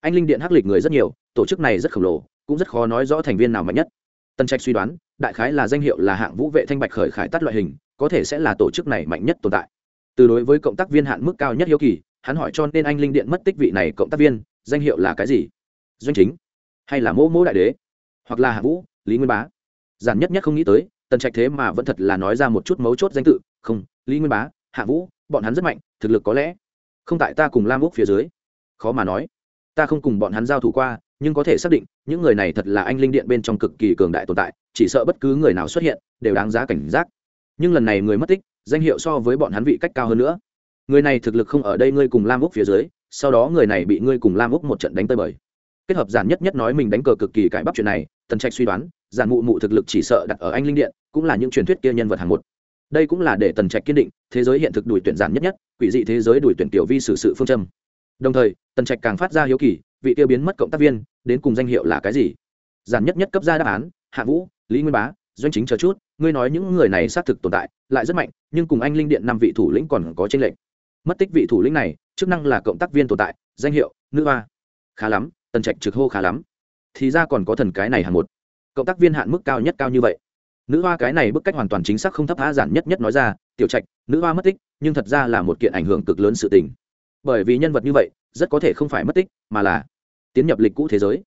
Anh linh điện hắc lịch người rất nhiều, tổ chức này rất khổng lồ, cũng rất khó nói rõ thành viên nào mạnh nhất. Tân trạch suy đoán, đại khái là danh hiệu là hạng vũ vệ thanh bạch khởi khải tắt loại hình, có thể sẽ là tổ chức này mạnh nhất tồn tại. Từ đối với cộng tác viên hạn mức cao nhất hiếu kỳ hắn hỏi cho nên anh linh điện mất tích vị này cộng tác viên, danh hiệu là cái gì? Doanh chính? Hay là mô mô đại đế? Hoặc là hạ vũ, lý nguyên bá? Giản nhất nhất không nghĩ tới, tần trạch thế mà vẫn thật là nói ra một chút mấu chốt danh tự. Không, lý nguyên bá, hạ vũ, bọn hắn rất mạnh, thực lực có lẽ không tại ta cùng lam úc phía dưới. Khó mà nói. Ta không cùng bọn hắn giao thủ qua, nhưng có thể xác định, những người này thật là anh linh điện bên trong cực kỳ cường đại tồn tại, chỉ sợ bất cứ người nào xuất hiện, đều đáng giá cảnh giác. Nhưng lần này người mất tích, danh hiệu so với bọn hắn vị cách cao hơn nữa người này thực lực không ở đây, ngươi cùng lam úc phía dưới, sau đó người này bị ngươi cùng lam úc một trận đánh tơi bời. Kết hợp giản nhất nhất nói mình đánh cờ cực kỳ cải bắp chuyện này, tần trạch suy đoán, giản mụ mụ thực lực chỉ sợ đặt ở anh linh điện, cũng là những truyền thuyết kia nhân vật hàng một. Đây cũng là để tần trạch kiên định, thế giới hiện thực đuổi tuyển giản nhất nhất, quỷ dị thế giới đuổi tuyển tiểu vi xử sự phương châm. Đồng thời, tần trạch càng phát ra hiếu kỳ, vị tiêu biến mất cộng tác viên, đến cùng danh hiệu là cái gì? Giản nhất nhất cấp ra đáp án, hạ vũ, lý nguyên bá, doanh chính chờ chút, ngươi nói những người này xác thực tồn tại, lại rất mạnh, nhưng cùng anh linh điện năm vị thủ lĩnh còn có tranh lệch mất tích vị thủ lĩnh này, chức năng là cộng tác viên tồn tại, danh hiệu, nữ hoa. Khá lắm, tần trạch trực hô khá lắm. Thì ra còn có thần cái này hạng một. Cộng tác viên hạn mức cao nhất cao như vậy. Nữ hoa cái này bức cách hoàn toàn chính xác không thấp tha giản nhất nhất nói ra, tiểu trạch, nữ hoa mất tích, nhưng thật ra là một kiện ảnh hưởng cực lớn sự tình. Bởi vì nhân vật như vậy, rất có thể không phải mất tích, mà là tiến nhập lịch cũ thế giới.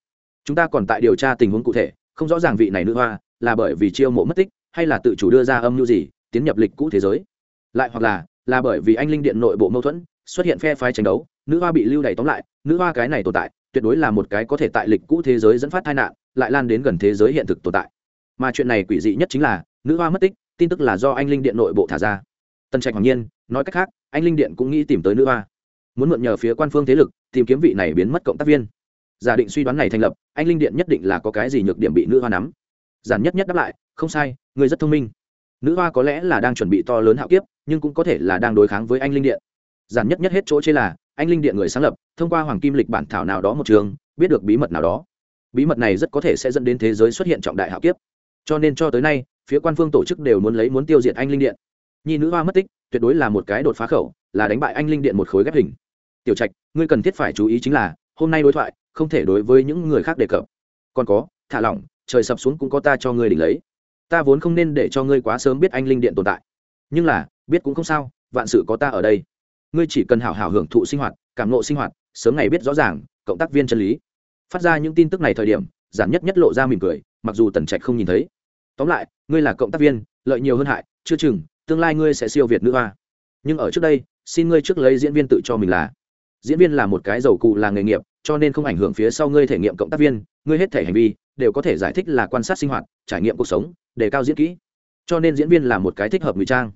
Chúng ta còn tại điều tra tình huống cụ thể, không rõ ràng vị này nữ hoa là bởi vì chiêu mộ mất tích, hay là tự chủ đưa ra âm mưu gì, tiến nhập lịch cũ thế giới. Lại hoặc là là bởi vì anh linh điện nội bộ mâu thuẫn, xuất hiện phe phái tranh đấu, nữ hoa bị lưu đày tóm lại, nữ hoa cái này tồn tại, tuyệt đối là một cái có thể tại lịch cũ thế giới dẫn phát tai nạn, lại lan đến gần thế giới hiện thực tồn tại. Mà chuyện này quỷ dị nhất chính là, nữ hoa mất tích, tin tức là do anh linh điện nội bộ thả ra. Tân trạch hoàng nhiên, nói cách khác, anh linh điện cũng nghĩ tìm tới nữ hoa. Muốn mượn nhờ phía quan phương thế lực, tìm kiếm vị này biến mất cộng tác viên. Giả định suy đoán này thành lập, anh linh điện nhất định là có cái gì nhược điểm bị nữ hoa nắm. Giản nhất nhất đáp lại, không sai, người rất thông minh. Nữ hoa có lẽ là đang chuẩn bị to lớn hạo kiếp nhưng cũng có thể là đang đối kháng với anh linh điện. Giản nhất nhất hết chỗ chê là, anh linh điện người sáng lập, thông qua hoàng kim lịch bản thảo nào đó một trường, biết được bí mật nào đó. Bí mật này rất có thể sẽ dẫn đến thế giới xuất hiện trọng đại hạo kiếp. Cho nên cho tới nay, phía quan phương tổ chức đều muốn lấy muốn tiêu diệt anh linh điện. Nhi nữ hoa mất tích, tuyệt đối là một cái đột phá khẩu, là đánh bại anh linh điện một khối ghép hình. Tiểu trạch, ngươi cần thiết phải chú ý chính là, hôm nay đối thoại, không thể đối với những người khác đề cập. Còn có, thả lỏng, trời sập xuống cũng có ta cho ngươi đỉnh lấy. Ta vốn không nên để cho ngươi quá sớm biết anh linh điện tồn tại. Nhưng là biết cũng không sao, vạn sự có ta ở đây. Ngươi chỉ cần hảo hảo hưởng thụ sinh hoạt, cảm nộ sinh hoạt, sớm ngày biết rõ ràng, cộng tác viên chân lý. Phát ra những tin tức này thời điểm, giản nhất nhất lộ ra mỉm cười, mặc dù tần trạch không nhìn thấy. Tóm lại, ngươi là cộng tác viên, lợi nhiều hơn hại, chưa chừng, tương lai ngươi sẽ siêu việt nữ hoa. Nhưng ở trước đây, xin ngươi trước lấy diễn viên tự cho mình là. Diễn viên là một cái dầu cụ, là nghề nghiệp, cho nên không ảnh hưởng phía sau ngươi thể nghiệm cộng tác viên, ngươi hết thể hành vi, đều có thể giải thích là quan sát sinh hoạt, trải nghiệm cuộc sống, đề cao diễn kỹ. Cho nên diễn viên là một cái thích hợp ngụy trang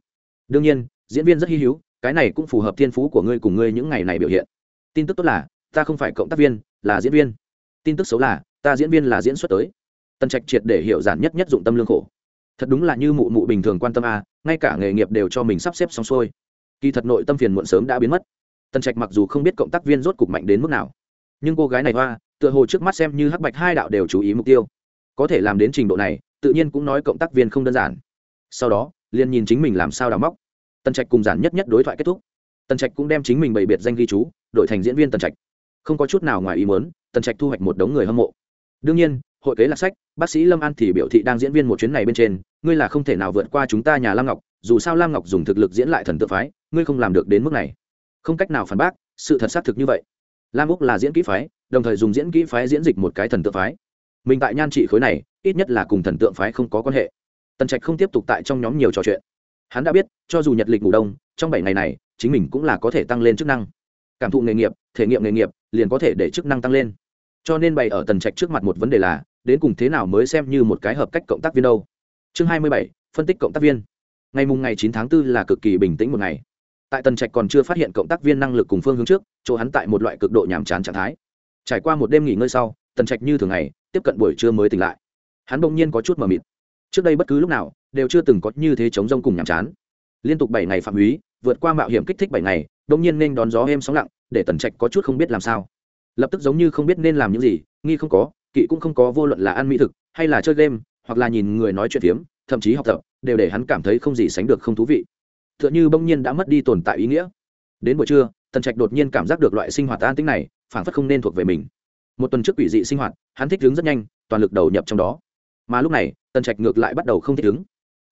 đương nhiên, diễn viên rất hy hữu, cái này cũng phù hợp thiên phú của ngươi cùng ngươi những ngày này biểu hiện. Tin tức tốt là, ta không phải cộng tác viên, là diễn viên. Tin tức xấu là, ta diễn viên là diễn xuất tới. Tân trạch triệt để hiểu giản nhất nhất dụng tâm lương khổ. Thật đúng là như mụ mụ bình thường quan tâm a, ngay cả nghề nghiệp đều cho mình sắp xếp xong xuôi. Kỳ thật nội tâm phiền muộn sớm đã biến mất. Tân trạch mặc dù không biết cộng tác viên rốt cục mạnh đến mức nào, nhưng cô gái này hoa, tựa hồ trước mắt xem như hắc bạch hai đạo đều chú ý mục tiêu. Có thể làm đến trình độ này, tự nhiên cũng nói cộng tác viên không đơn giản. Sau đó liền nhìn chính mình làm sao đào móc. Tần trạch cùng giản nhất nhất đối thoại kết thúc. Tần trạch cũng đem chính mình bày biệt danh ghi chú, đổi thành diễn viên tần trạch. Không có chút nào ngoài ý muốn, tần trạch thu hoạch một đống người hâm mộ. Đương nhiên, hội kế lạc sách, bác sĩ lâm an thì biểu thị đang diễn viên một chuyến này bên trên, ngươi là không thể nào vượt qua chúng ta nhà lam ngọc, dù sao lam ngọc dùng thực lực diễn lại thần tự phái, ngươi không làm được đến mức này. Không cách nào phản bác, sự thật xác thực như vậy. Lam úc là diễn kỹ phái, đồng thời dùng diễn kỹ phái diễn dịch một cái thần tượng phái. Mình tại nhan trị khối này, ít nhất là cùng thần tượng phái không có quan hệ tần trạch không tiếp tục tại trong nhóm nhiều trò chuyện. Hắn đã biết, cho dù nhật lịch ngủ đông, trong bảy ngày này, chính mình cũng là có thể tăng lên chức năng. Cảm thụ nghề nghiệp, thể nghiệm nghề nghiệp, liền có thể để chức năng tăng lên. Cho nên bày ở tần trạch trước mặt một vấn đề là, đến cùng thế nào mới xem như một cái hợp cách cộng tác viên đâu? Chương hai mươi bảy, phân tích cộng tác viên. Ngày mùng ngày chín tháng 4 là cực kỳ bình tĩnh một ngày. Tại tần trạch còn chưa phát hiện cộng tác viên năng lực cùng phương hướng trước, chỗ hắn tại một loại cực độ nhàm chán trạng thái. Trải qua một đêm nghỉ ngơi sau, tần trạch như thường ngày, tiếp cận buổi trưa mới tỉnh lại. Hắn bỗng nhiên có chút mờ mịt trước đây bất cứ lúc nào, đều chưa từng có như thế chống rông cùng nhàm chán. Liên tục bảy ngày phạm húy vượt qua mạo hiểm kích thích bảy ngày bỗng nhiên nên đón gió êm sóng lặng, để tần trạch có chút không biết làm sao. Lập tức giống như không biết nên làm những gì, nghi không có, kỵ cũng không có, vô luận là ăn mỹ thực, hay là chơi game, hoặc là nhìn người nói chuyện phiếm, thậm chí học tập, đều để hắn cảm thấy không gì sánh được không thú vị. T h ư ợ n h ư bỗng nhiên đã mất đi tồn tại ý nghĩa. Đến buổi trưa, tần trạch đột nhiên cảm giác được loại sinh hoạt an tính này phản phất không nên thuộc về mình. Một tuần trước quỷ dị sinh hoạt, hắn thích hướng rất nhanh, toàn lực đầu nhập trong đó mà lúc này, tần trạch ngược lại bắt đầu không thích ứng.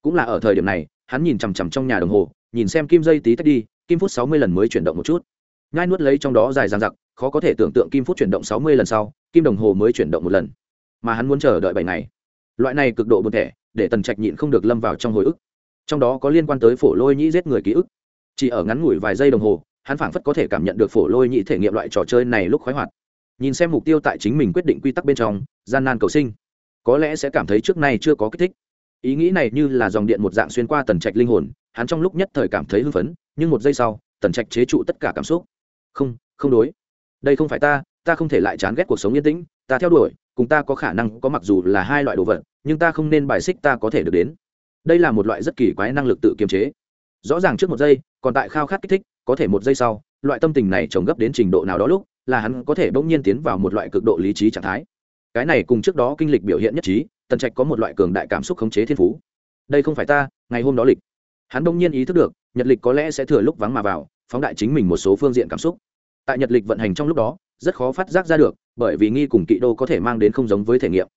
Cũng là ở thời điểm này, hắn nhìn chằm chằm trong nhà đồng hồ, nhìn xem kim dây tí tách đi, kim phút sáu mươi lần mới chuyển động một chút. Nhai nuốt lấy trong đó dài dang dặc, khó có thể tưởng tượng kim phút chuyển động sáu mươi lần sau, kim đồng hồ mới chuyển động một lần. Mà hắn muốn chờ đợi bảy ngày. Loại này cực độ buồn thẻ, để tần trạch nhịn không được lâm vào trong hồi ức. Trong đó có liên quan tới phổ lôi nhĩ giết người ký ức. Chỉ ở ngắn ngủi vài giây đồng hồ, hắn phảng phất có thể cảm nhận được phổ lôi nhĩ thể nghiệm loại trò chơi này lúc khoái hoạt. Nhìn xem mục tiêu tại chính mình quyết định quy tắc bên trong, gian nan cầu sinh có lẽ sẽ cảm thấy trước nay chưa có kích thích. Ý nghĩ này như là dòng điện một dạng xuyên qua tần trạch linh hồn, hắn trong lúc nhất thời cảm thấy hưng phấn, nhưng một giây sau, tần trạch chế trụ tất cả cảm xúc. Không không đối. Đây không phải ta ta không thể lại chán ghét cuộc sống yên tĩnh, ta theo đuổi, cùng ta có khả năng có mặc dù là hai loại đồ vật, nhưng ta không nên bài xích ta có thể được đến. Đây là một loại rất kỳ quái năng lực tự kiềm chế. Rõ ràng trước một giây, còn tại khao khát kích thích, có thể một giây sau, loại tâm tình này trồng gấp đến trình độ nào đó lúc, là hắn có thể bỗng nhiên tiến vào một loại cực độ lý trí trạng thái cái này cùng trước đó kinh lịch biểu hiện nhất trí, tần trạch có một loại cường đại cảm xúc khống chế thiên phú. Đây không phải ta, ngày hôm đó lịch. Hắn đông nhiên ý thức được, nhật lịch có lẽ sẽ thừa lúc vắng mà vào, phóng đại chính mình một số phương diện cảm xúc. Tại nhật lịch vận hành trong lúc đó, rất khó phát giác ra được, bởi vì nghi cùng kỵ đô có thể mang đến không giống với thể nghiệm.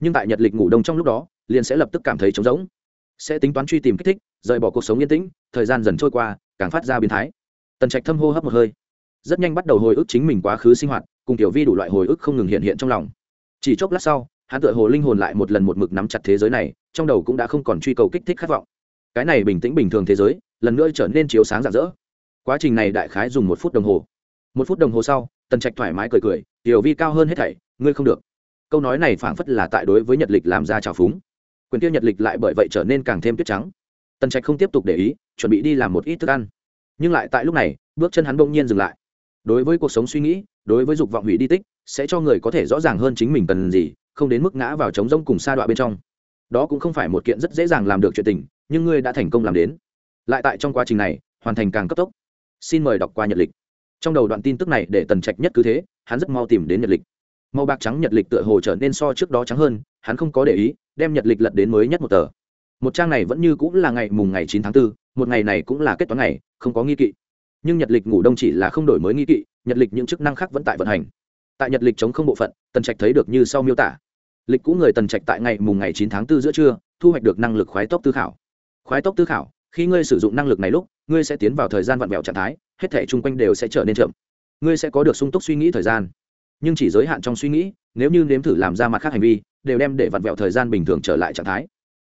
Nhưng tại nhật lịch ngủ đông trong lúc đó, liền sẽ lập tức cảm thấy trống rỗng. Sẽ tính toán truy tìm kích thích, rời bỏ cuộc sống yên tĩnh, thời gian dần trôi qua, càng phát ra biến thái. Tần trạch thâm hô hấp một hơi. Rất nhanh bắt đầu hồi ức chính mình quá khứ sinh hoạt, cùng tiểu vi đủ loại hồi ức không ngừng hiện hiện trong lòng chỉ chốc lát sau, hắn tựa hồ linh hồn lại một lần một mực nắm chặt thế giới này, trong đầu cũng đã không còn truy cầu kích thích khát vọng. Cái này bình tĩnh bình thường thế giới, lần nữa trở nên chiếu sáng rạng rỡ. Quá trình này đại khái dùng một phút đồng hồ. Một phút đồng hồ sau, tần trạch thoải mái cười cười, tiểu vi cao hơn hết thảy, ngươi không được. Câu nói này phảng phất là tại đối với nhật lịch làm ra trào phúng. Quyền tiêu nhật lịch lại bởi vậy trở nên càng thêm tuyết trắng. Tần trạch không tiếp tục để ý, chuẩn bị đi làm một ít thức ăn. Nhưng lại tại lúc này, bước chân hắn bỗng nhiên dừng lại. Đối với cuộc sống suy nghĩ đối với dục vọng hủy đi tích sẽ cho người có thể rõ ràng hơn chính mình cần gì không đến mức ngã vào trống rông cùng sa đọa bên trong. Đó cũng không phải một kiện rất dễ dàng làm được chuyện tình nhưng ngươi đã thành công làm đến. Lại tại trong quá trình này hoàn thành càng cấp tốc. Xin mời đọc qua nhật lịch. Trong đầu đoạn tin tức này để tần trạch nhất cứ thế hắn rất mau tìm đến nhật lịch. Màu bạc trắng nhật lịch tựa hồ trở nên so trước đó trắng hơn hắn không có để ý đem nhật lịch lật đến mới nhất một tờ. Một trang này vẫn như cũng là ngày mùng ngày chín tháng 4, một ngày này cũng là kết toán ngày không có nghi kỵ. Nhưng nhật lịch ngủ đông chỉ là không đổi mới nghi kỵ nhật lịch những chức năng khác vẫn tại vận hành. Tại nhật lịch chống không bộ phận, tần trạch thấy được như sau miêu tả. Lịch cũ người tần trạch tại ngày mùng ngày chín tháng 4 giữa trưa, thu hoạch được năng lực khoái tốc tư khảo. Khoái tốc tư khảo, khi ngươi sử dụng năng lực này lúc, ngươi sẽ tiến vào thời gian vặn vẹo trạng thái, hết thể chung quanh đều sẽ trở nên chậm. Ngươi sẽ có được sung túc suy nghĩ thời gian. Nhưng chỉ giới hạn trong suy nghĩ, nếu như nếm thử làm ra mặt khác hành vi, đều đem để vặn vẹo thời gian bình thường trở lại trạng thái.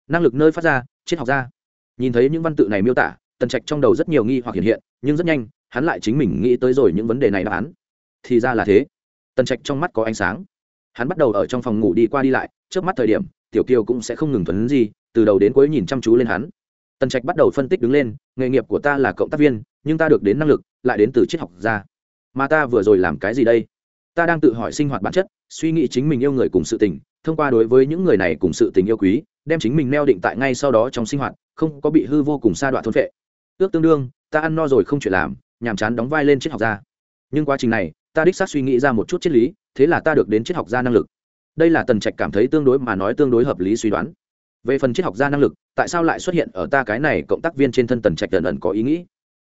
Năng lực nơi phát ra, triết học ra. Nhìn thấy những văn tự này miêu tả, tần trạch trong đầu rất nhiều nghi hoặc hiện hiện, nhưng rất nhanh hắn lại chính mình nghĩ tới rồi những vấn đề này đáp án. Thì ra là thế. Tần trạch trong mắt có ánh sáng. Hắn bắt đầu ở trong phòng ngủ đi qua đi lại, trước mắt thời điểm, tiểu kiều cũng sẽ không ngừng thuấn gì từ đầu đến cuối nhìn chăm chú lên hắn. Tần trạch bắt đầu phân tích đứng lên, nghề nghiệp của ta là cộng tác viên, nhưng ta được đến năng lực, lại đến từ triết học ra mà ta vừa rồi làm cái gì đây? Ta đang tự hỏi sinh hoạt bản chất, suy nghĩ chính mình yêu người cùng sự tình, thông qua đối với những người này cùng sự tình yêu quý, đem chính mình neo định tại ngay sau đó trong sinh hoạt, không có bị hư vô cùng sa đoạn thôn phệ. Ước tương đương, ta ăn no rồi không chuyện làm nhàm chán đóng vai lên triết học gia. Nhưng quá trình này, ta đích xác suy nghĩ ra một chút triết lý, thế là ta được đến triết học gia năng lực. Đây là tần trạch cảm thấy tương đối mà nói tương đối hợp lý suy đoán. Về phần triết học gia năng lực, tại sao lại xuất hiện ở ta cái này cộng tác viên trên thân tần trạch dần ẩn có ý nghĩ?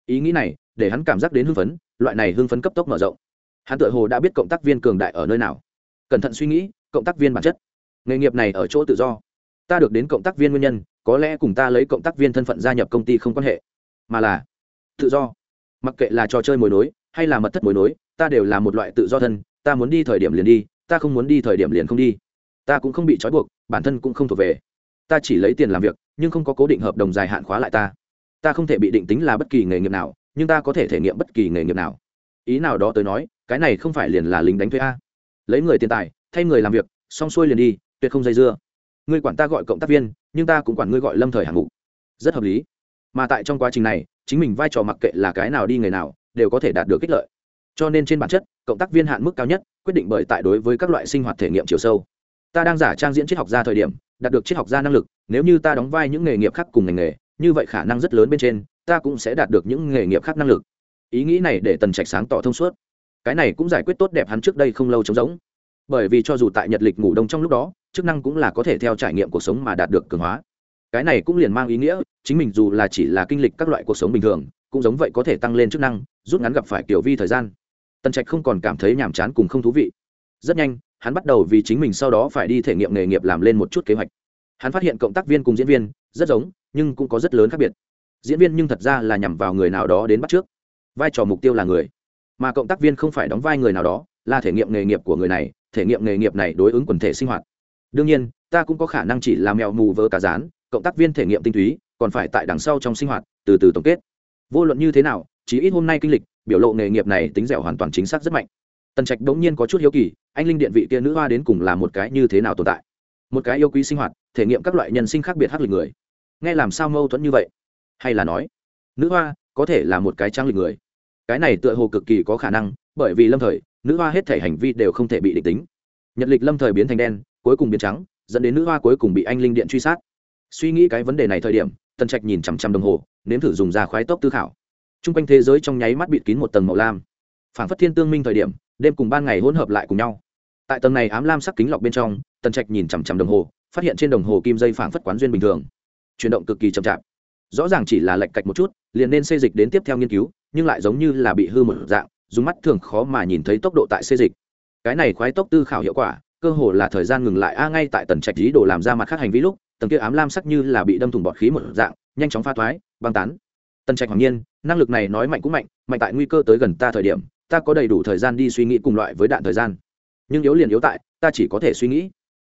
Ý nghĩ này, để hắn cảm giác đến hưng phấn, loại này hưng phấn cấp tốc mở rộng. Hắn tự hồ đã biết cộng tác viên cường đại ở nơi nào. Cẩn thận suy nghĩ, cộng tác viên bản chất. Nghề nghiệp này ở chỗ tự do. Ta được đến cộng tác viên nguyên nhân, có lẽ cùng ta lấy cộng tác viên thân phận gia nhập công ty không quan hệ, mà là tự do mặc kệ là trò chơi mối nối, hay là mật thất mối nối, ta đều là một loại tự do thân, ta muốn đi thời điểm liền đi, ta không muốn đi thời điểm liền không đi. Ta cũng không bị trói buộc, bản thân cũng không thuộc về. Ta chỉ lấy tiền làm việc, nhưng không có cố định hợp đồng dài hạn khóa lại ta. Ta không thể bị định tính là bất kỳ nghề nghiệp nào, nhưng ta có thể thể nghiệm bất kỳ nghề nghiệp nào. Ý nào đó tới nói, cái này không phải liền là lính đánh thuê a. Lấy người tiền tài, thay người làm việc, xong xuôi liền đi, tuyệt không dây dưa. Ngươi quản ta gọi cộng tác viên, nhưng ta cũng quản ngươi gọi lâm thời hạng mục. Rất hợp lý mà tại trong quá trình này, chính mình vai trò mặc kệ là cái nào đi người nào, đều có thể đạt được kích lợi. Cho nên trên bản chất, cộng tác viên hạn mức cao nhất, quyết định bởi tại đối với các loại sinh hoạt thể nghiệm chiều sâu. Ta đang giả trang diễn triết học gia thời điểm, đạt được triết học gia năng lực, nếu như ta đóng vai những nghề nghiệp khác cùng ngành nghề, như vậy khả năng rất lớn bên trên, ta cũng sẽ đạt được những nghề nghiệp khác năng lực. Ý nghĩ này để tần trạch sáng tỏ thông suốt. Cái này cũng giải quyết tốt đẹp hắn trước đây không lâu trống rỗng. Bởi vì cho dù tại nhật lịch ngủ đông trong lúc đó, chức năng cũng là có thể theo trải nghiệm cuộc sống mà đạt được cường hóa cái này cũng liền mang ý nghĩa, chính mình dù là chỉ là kinh lịch các loại cuộc sống bình thường, cũng giống vậy có thể tăng lên chức năng, rút ngắn gặp phải kiểu vi thời gian. Tần trạch không còn cảm thấy nhàm chán cùng không thú vị. Rất nhanh, hắn bắt đầu vì chính mình sau đó phải đi thể nghiệm nghề nghiệp làm lên một chút kế hoạch. Hắn phát hiện cộng tác viên cùng diễn viên rất giống, nhưng cũng có rất lớn khác biệt. Diễn viên nhưng thật ra là nhằm vào người nào đó đến bắt trước. Vai trò mục tiêu là người. Mà cộng tác viên không phải đóng vai người nào đó, là thể nghiệm nghề nghiệp của người này, thể nghiệm nghề nghiệp này đối ứng quần thể sinh hoạt. Đương nhiên, ta cũng có khả năng chỉ làm mèo mù vớ cả rán cộng tác viên thể nghiệm tinh túy, còn phải tại đằng sau trong sinh hoạt, từ từ tổng kết. Vô luận như thế nào chỉ ít hôm nay kinh lịch, biểu lộ nghề nghiệp này tính dẻo hoàn toàn chính xác rất mạnh. Tần trạch đống nhiên có chút hiếu kỳ, anh linh điện vị kia nữ hoa đến cùng là một cái như thế nào tồn tại? Một cái yêu quý sinh hoạt, thể nghiệm các loại nhân sinh khác biệt hắc lịch người. Nghe làm sao mâu thuẫn như vậy? Hay là nói, nữ hoa có thể là một cái trang lịch người? Cái này tựa hồ cực kỳ có khả năng, bởi vì lâm thời, nữ hoa hết thể hành vi đều không thể bị định tính. Nhật lịch lâm thời biến thành đen, cuối cùng biến trắng, dẫn đến nữ hoa cuối cùng bị anh linh điện truy sát suy nghĩ cái vấn đề này thời điểm, tần trạch nhìn chằm chằm đồng hồ, nếm thử dùng ra khoái tốc tư khảo. T r u n g quanh thế giới trong nháy mắt bịt kín một tầng màu lam. Phản phất thiên tương minh thời điểm, đêm cùng ban ngày hỗn hợp lại cùng nhau. Tại tầng này ám lam sắc kính lọc bên trong, tần trạch nhìn chằm chằm đồng hồ, phát hiện trên đồng hồ kim dây phản phất quán duyên bình thường. Chuyển động cực kỳ chậm chạp. Rõ ràng chỉ là lệch cạch một chút, liền nên xây dịch đến tiếp theo nghiên cứu, nhưng lại giống như là bị hư một dạng, dùng mắt thường khó mà nhìn thấy tốc độ tại xây dịch. Cái này khoái tốc tư khảo hiệu quả, cơ hồ là thời gian ngừng lại, a, ngay tại tần trạch ý đồ làm ra mặt khác hành vi lúc tầng kia ám lam sắc như là bị đâm thủng bọt khí một dạng nhanh chóng pha thoái băng tán. Tần trạch hoàng nhiên năng lực này nói mạnh cũng mạnh mạnh tại nguy cơ tới gần ta thời điểm ta có đầy đủ thời gian đi suy nghĩ cùng loại với đạn thời gian. Nhưng yếu liền yếu tại ta chỉ có thể suy nghĩ.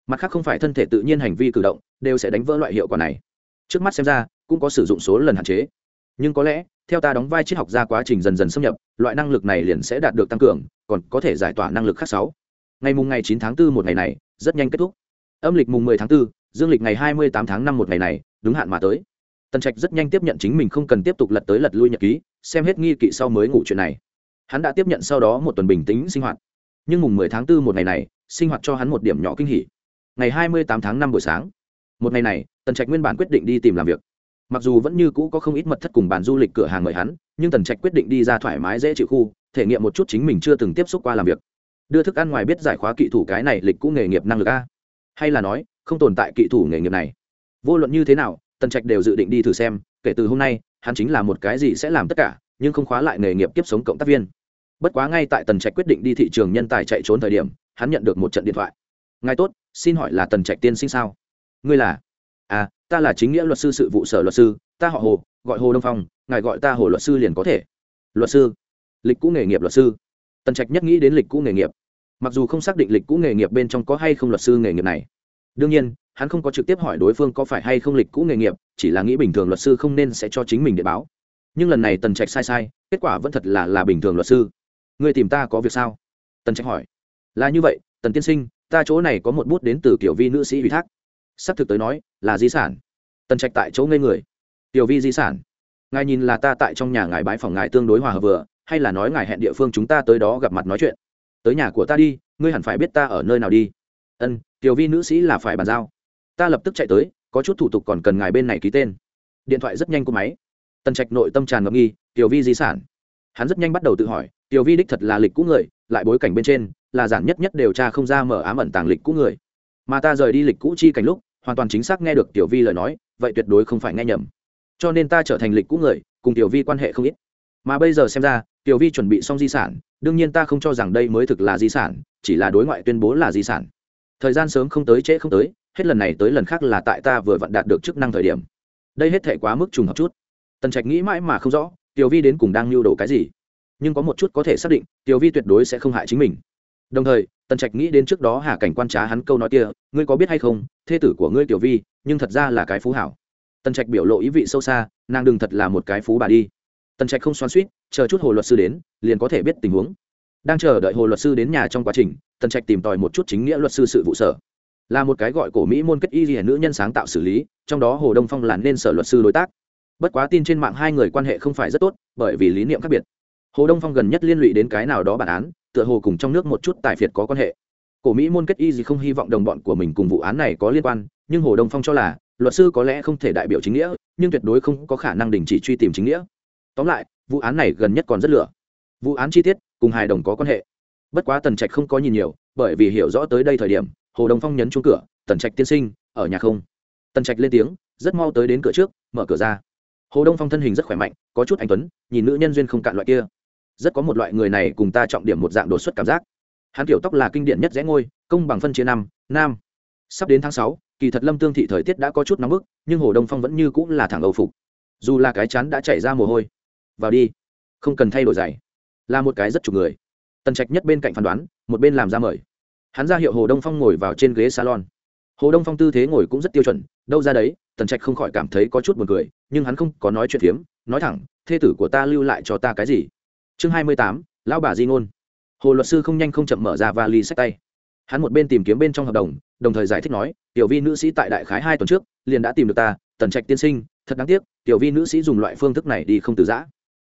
Mặt khác không phải thân thể tự nhiên hành vi cử động đều sẽ đánh vỡ loại hiệu quả này. Trước mắt xem ra cũng có sử dụng số lần hạn chế. Nhưng có lẽ theo ta đóng vai triết học ra quá trình dần dần xâm nhập loại năng lực này liền sẽ đạt được tăng cường còn có thể giải tỏa năng lực khác sáu. Ngày mùng ngày chín tháng 4 một ngày này rất nhanh kết thúc. Âm lịch mùng 10 tháng 4, dương lịch ngày 28 tháng 5 một ngày này, đúng hạn mà tới. Tần trạch rất nhanh tiếp nhận chính mình không cần tiếp tục lật tới lật lui nhật ký, xem hết nghi kỵ sau mới ngủ chuyện này. Hắn đã tiếp nhận sau đó một tuần bình tĩnh sinh hoạt. Nhưng mùng 10 tháng 4 một ngày này, sinh hoạt cho hắn một điểm nhỏ kinh hỉ. Ngày 28 tháng 5 buổi sáng, một ngày này, tần trạch nguyên bản quyết định đi tìm làm việc. Mặc dù vẫn như cũ có không ít mật thất cùng bàn du lịch cửa hàng mời hắn, nhưng tần trạch quyết định đi ra thoải mái dễ chịu khu, thể nghiệm một chút chính mình chưa từng tiếp xúc qua làm việc. Đưa thức ăn ngoài biết giải khóa kỹ thủ cái này lịch cũ nghề nghiệp năng lực a. Hay là nói không tồn tại kỹ thủ nghề nghiệp này. Vô luận như thế nào, tần trạch đều dự định đi thử xem, kể từ hôm nay, hắn chính là một cái gì sẽ làm tất cả, nhưng không khóa lại nghề nghiệp tiếp sống cộng tác viên. Bất quá ngay tại tần trạch quyết định đi thị trường nhân tài chạy trốn thời điểm, hắn nhận được một trận điện thoại. Ngài tốt, xin hỏi là tần trạch tiên sinh sao? Ngươi là? À ta là chính nghĩa luật sư sự vụ sở luật sư, ta họ hồ, gọi hồ đông phong, ngài gọi ta hồ luật sư liền có thể. Luật sư? Lịch cũ nghề nghiệp luật sư. Tần trạch nhất nghĩ đến lịch cũ nghề nghiệp. Mặc dù không xác định lịch cũ nghề nghiệp bên trong có hay không luật sư nghề nghiệp này đương nhiên, hắn không có trực tiếp hỏi đối phương có phải hay không lịch cũ nghề nghiệp, chỉ là nghĩ bình thường luật sư không nên sẽ cho chính mình để báo. Nhưng lần này tần trạch sai sai, kết quả vẫn thật là là bình thường luật sư. Người tìm ta có việc sao? Tần trạch hỏi. Là như vậy, tần tiên sinh, ta chỗ này có một bút đến từ kiểu vi nữ sĩ ủy thác. Sắp thực tới nói, là di sản. Tần trạch tại chỗ ngây người. Tiểu vi di sản. Ngài nhìn là ta tại trong nhà ngài bãi phòng ngài tương đối hòa hợp vừa, hay là nói ngài hẹn địa phương chúng ta tới đó gặp mặt nói chuyện. Tới nhà của ta đi, ngươi hẳn phải biết ta ở nơi nào đi. Ân tiểu vi nữ sĩ là phải bàn giao. Ta lập tức chạy tới, có chút thủ tục còn cần ngài bên này ký tên. Điện thoại rất nhanh của máy. Tần trạch nội tâm tràn ngập nghi, tiểu vi di sản? Hắn rất nhanh bắt đầu tự hỏi, tiểu vi đích thật là lịch cũ người, lại bối cảnh bên trên, là giản nhất nhất điều tra không ra mở ám ẩn tàng lịch cũ người. Mà ta rời đi lịch cũ chi cảnh lúc, hoàn toàn chính xác nghe được tiểu vi lời nói, vậy tuyệt đối không phải nghe nhầm. Cho nên ta trở thành lịch cũ người, cùng tiểu vi quan hệ không ít. Mà bây giờ xem ra, tiểu vi chuẩn bị xong di sản, đương nhiên ta không cho rằng đây mới thực là di sản, chỉ là đối ngoại tuyên bố là di sản thời gian sớm không tới trễ không tới, hết lần này tới lần khác là tại ta vừa vặn đạt được chức năng thời điểm. Đây hết thể quá mức trùng hợp chút. Tần trạch nghĩ mãi mà không rõ, tiểu vi đến cùng đang lưu đồ cái gì. Nhưng có một chút có thể xác định, tiểu vi tuyệt đối sẽ không hại chính mình. Đồng thời, tần trạch nghĩ đến trước đó hà cảnh quan trá hắn câu nói kia, ngươi có biết hay không, thê tử của ngươi tiểu vi, nhưng thật ra là cái phú hảo. Tần trạch biểu lộ ý vị sâu xa, nàng đừng thật là một cái phú bà đi. Tần trạch không xoan suýt chờ chút hồ luật sư đến, liền có thể biết tình huống đang chờ đợi hồ luật sư đến nhà trong quá trình, tần trạch tìm tòi một chút chính nghĩa luật sư sự vụ sở. Là một cái gọi cổ mỹ môn kết y hiển nữ nhân sáng tạo xử lý, trong đó hồ đông phong là nên sở luật sư đối tác. Bất quá tin trên mạng hai người quan hệ không phải rất tốt, bởi vì lý niệm khác biệt. Hồ đông phong gần nhất liên lụy đến cái nào đó bản án, tựa hồ cùng trong nước một chút tài phiệt có quan hệ. Cổ mỹ môn kết y gì không hy vọng đồng bọn của mình cùng vụ án này có liên quan, nhưng hồ đông phong cho là, luật sư có lẽ không thể đại biểu chính nghĩa, nhưng tuyệt đối không có khả năng đình chỉ truy tìm chính nghĩa. Tóm lại, vụ án này gần nhất còn rất lửa. Vụ án chi tiết cùng hài đồng có quan hệ. Bất quá tần trạch không có nhìn nhiều, bởi vì hiểu rõ tới đây thời điểm, hồ đông phong nhấn chuông cửa, tần trạch tiên sinh, ở nhà không? Tần trạch lên tiếng, rất mau tới đến cửa trước, mở cửa ra. Hồ đông phong thân hình rất khỏe mạnh, có chút anh tuấn, nhìn nữ nhân duyên không cạn loại kia. Rất có một loại người này cùng ta trọng điểm một dạng đột xuất cảm giác. Hắn kiểu tóc là kinh điển nhất rẽ ngôi, công bằng phân chia năm, nam. Sắp đến tháng sáu, kỳ thật lâm tương thị thời tiết đã có chút nóng bức, nhưng hồ đông phong vẫn như cũng là thẳng âu phục. Dù là cái chắn đã chảy ra mồ hôi. Vào đi, không cần thay đổi giày là một cái rất chục người. Tần trạch nhất bên cạnh phán đoán, một bên làm ra mời. Hắn ra hiệu hồ đông phong ngồi vào trên ghế salon. Hồ đông phong tư thế ngồi cũng rất tiêu chuẩn, đâu ra đấy, tần trạch không khỏi cảm thấy có chút b u ồ n cười, nhưng hắn không có nói chuyện phiếm, nói thẳng, thê tử của ta lưu lại cho ta cái gì? Chương hai mươi tám, lão bà di ngôn. Hồ luật sư không nhanh không chậm mở ra vali sách tay. Hắn một bên tìm kiếm bên trong hợp đồng đồng thời giải thích nói, tiểu vi nữ sĩ tại đại khái hai tuần trước, liền đã tìm được ta, tần trạch tiên sinh, thật đáng tiếc, tiểu vi nữ sĩ dùng loại phương thức này đi không từ giã.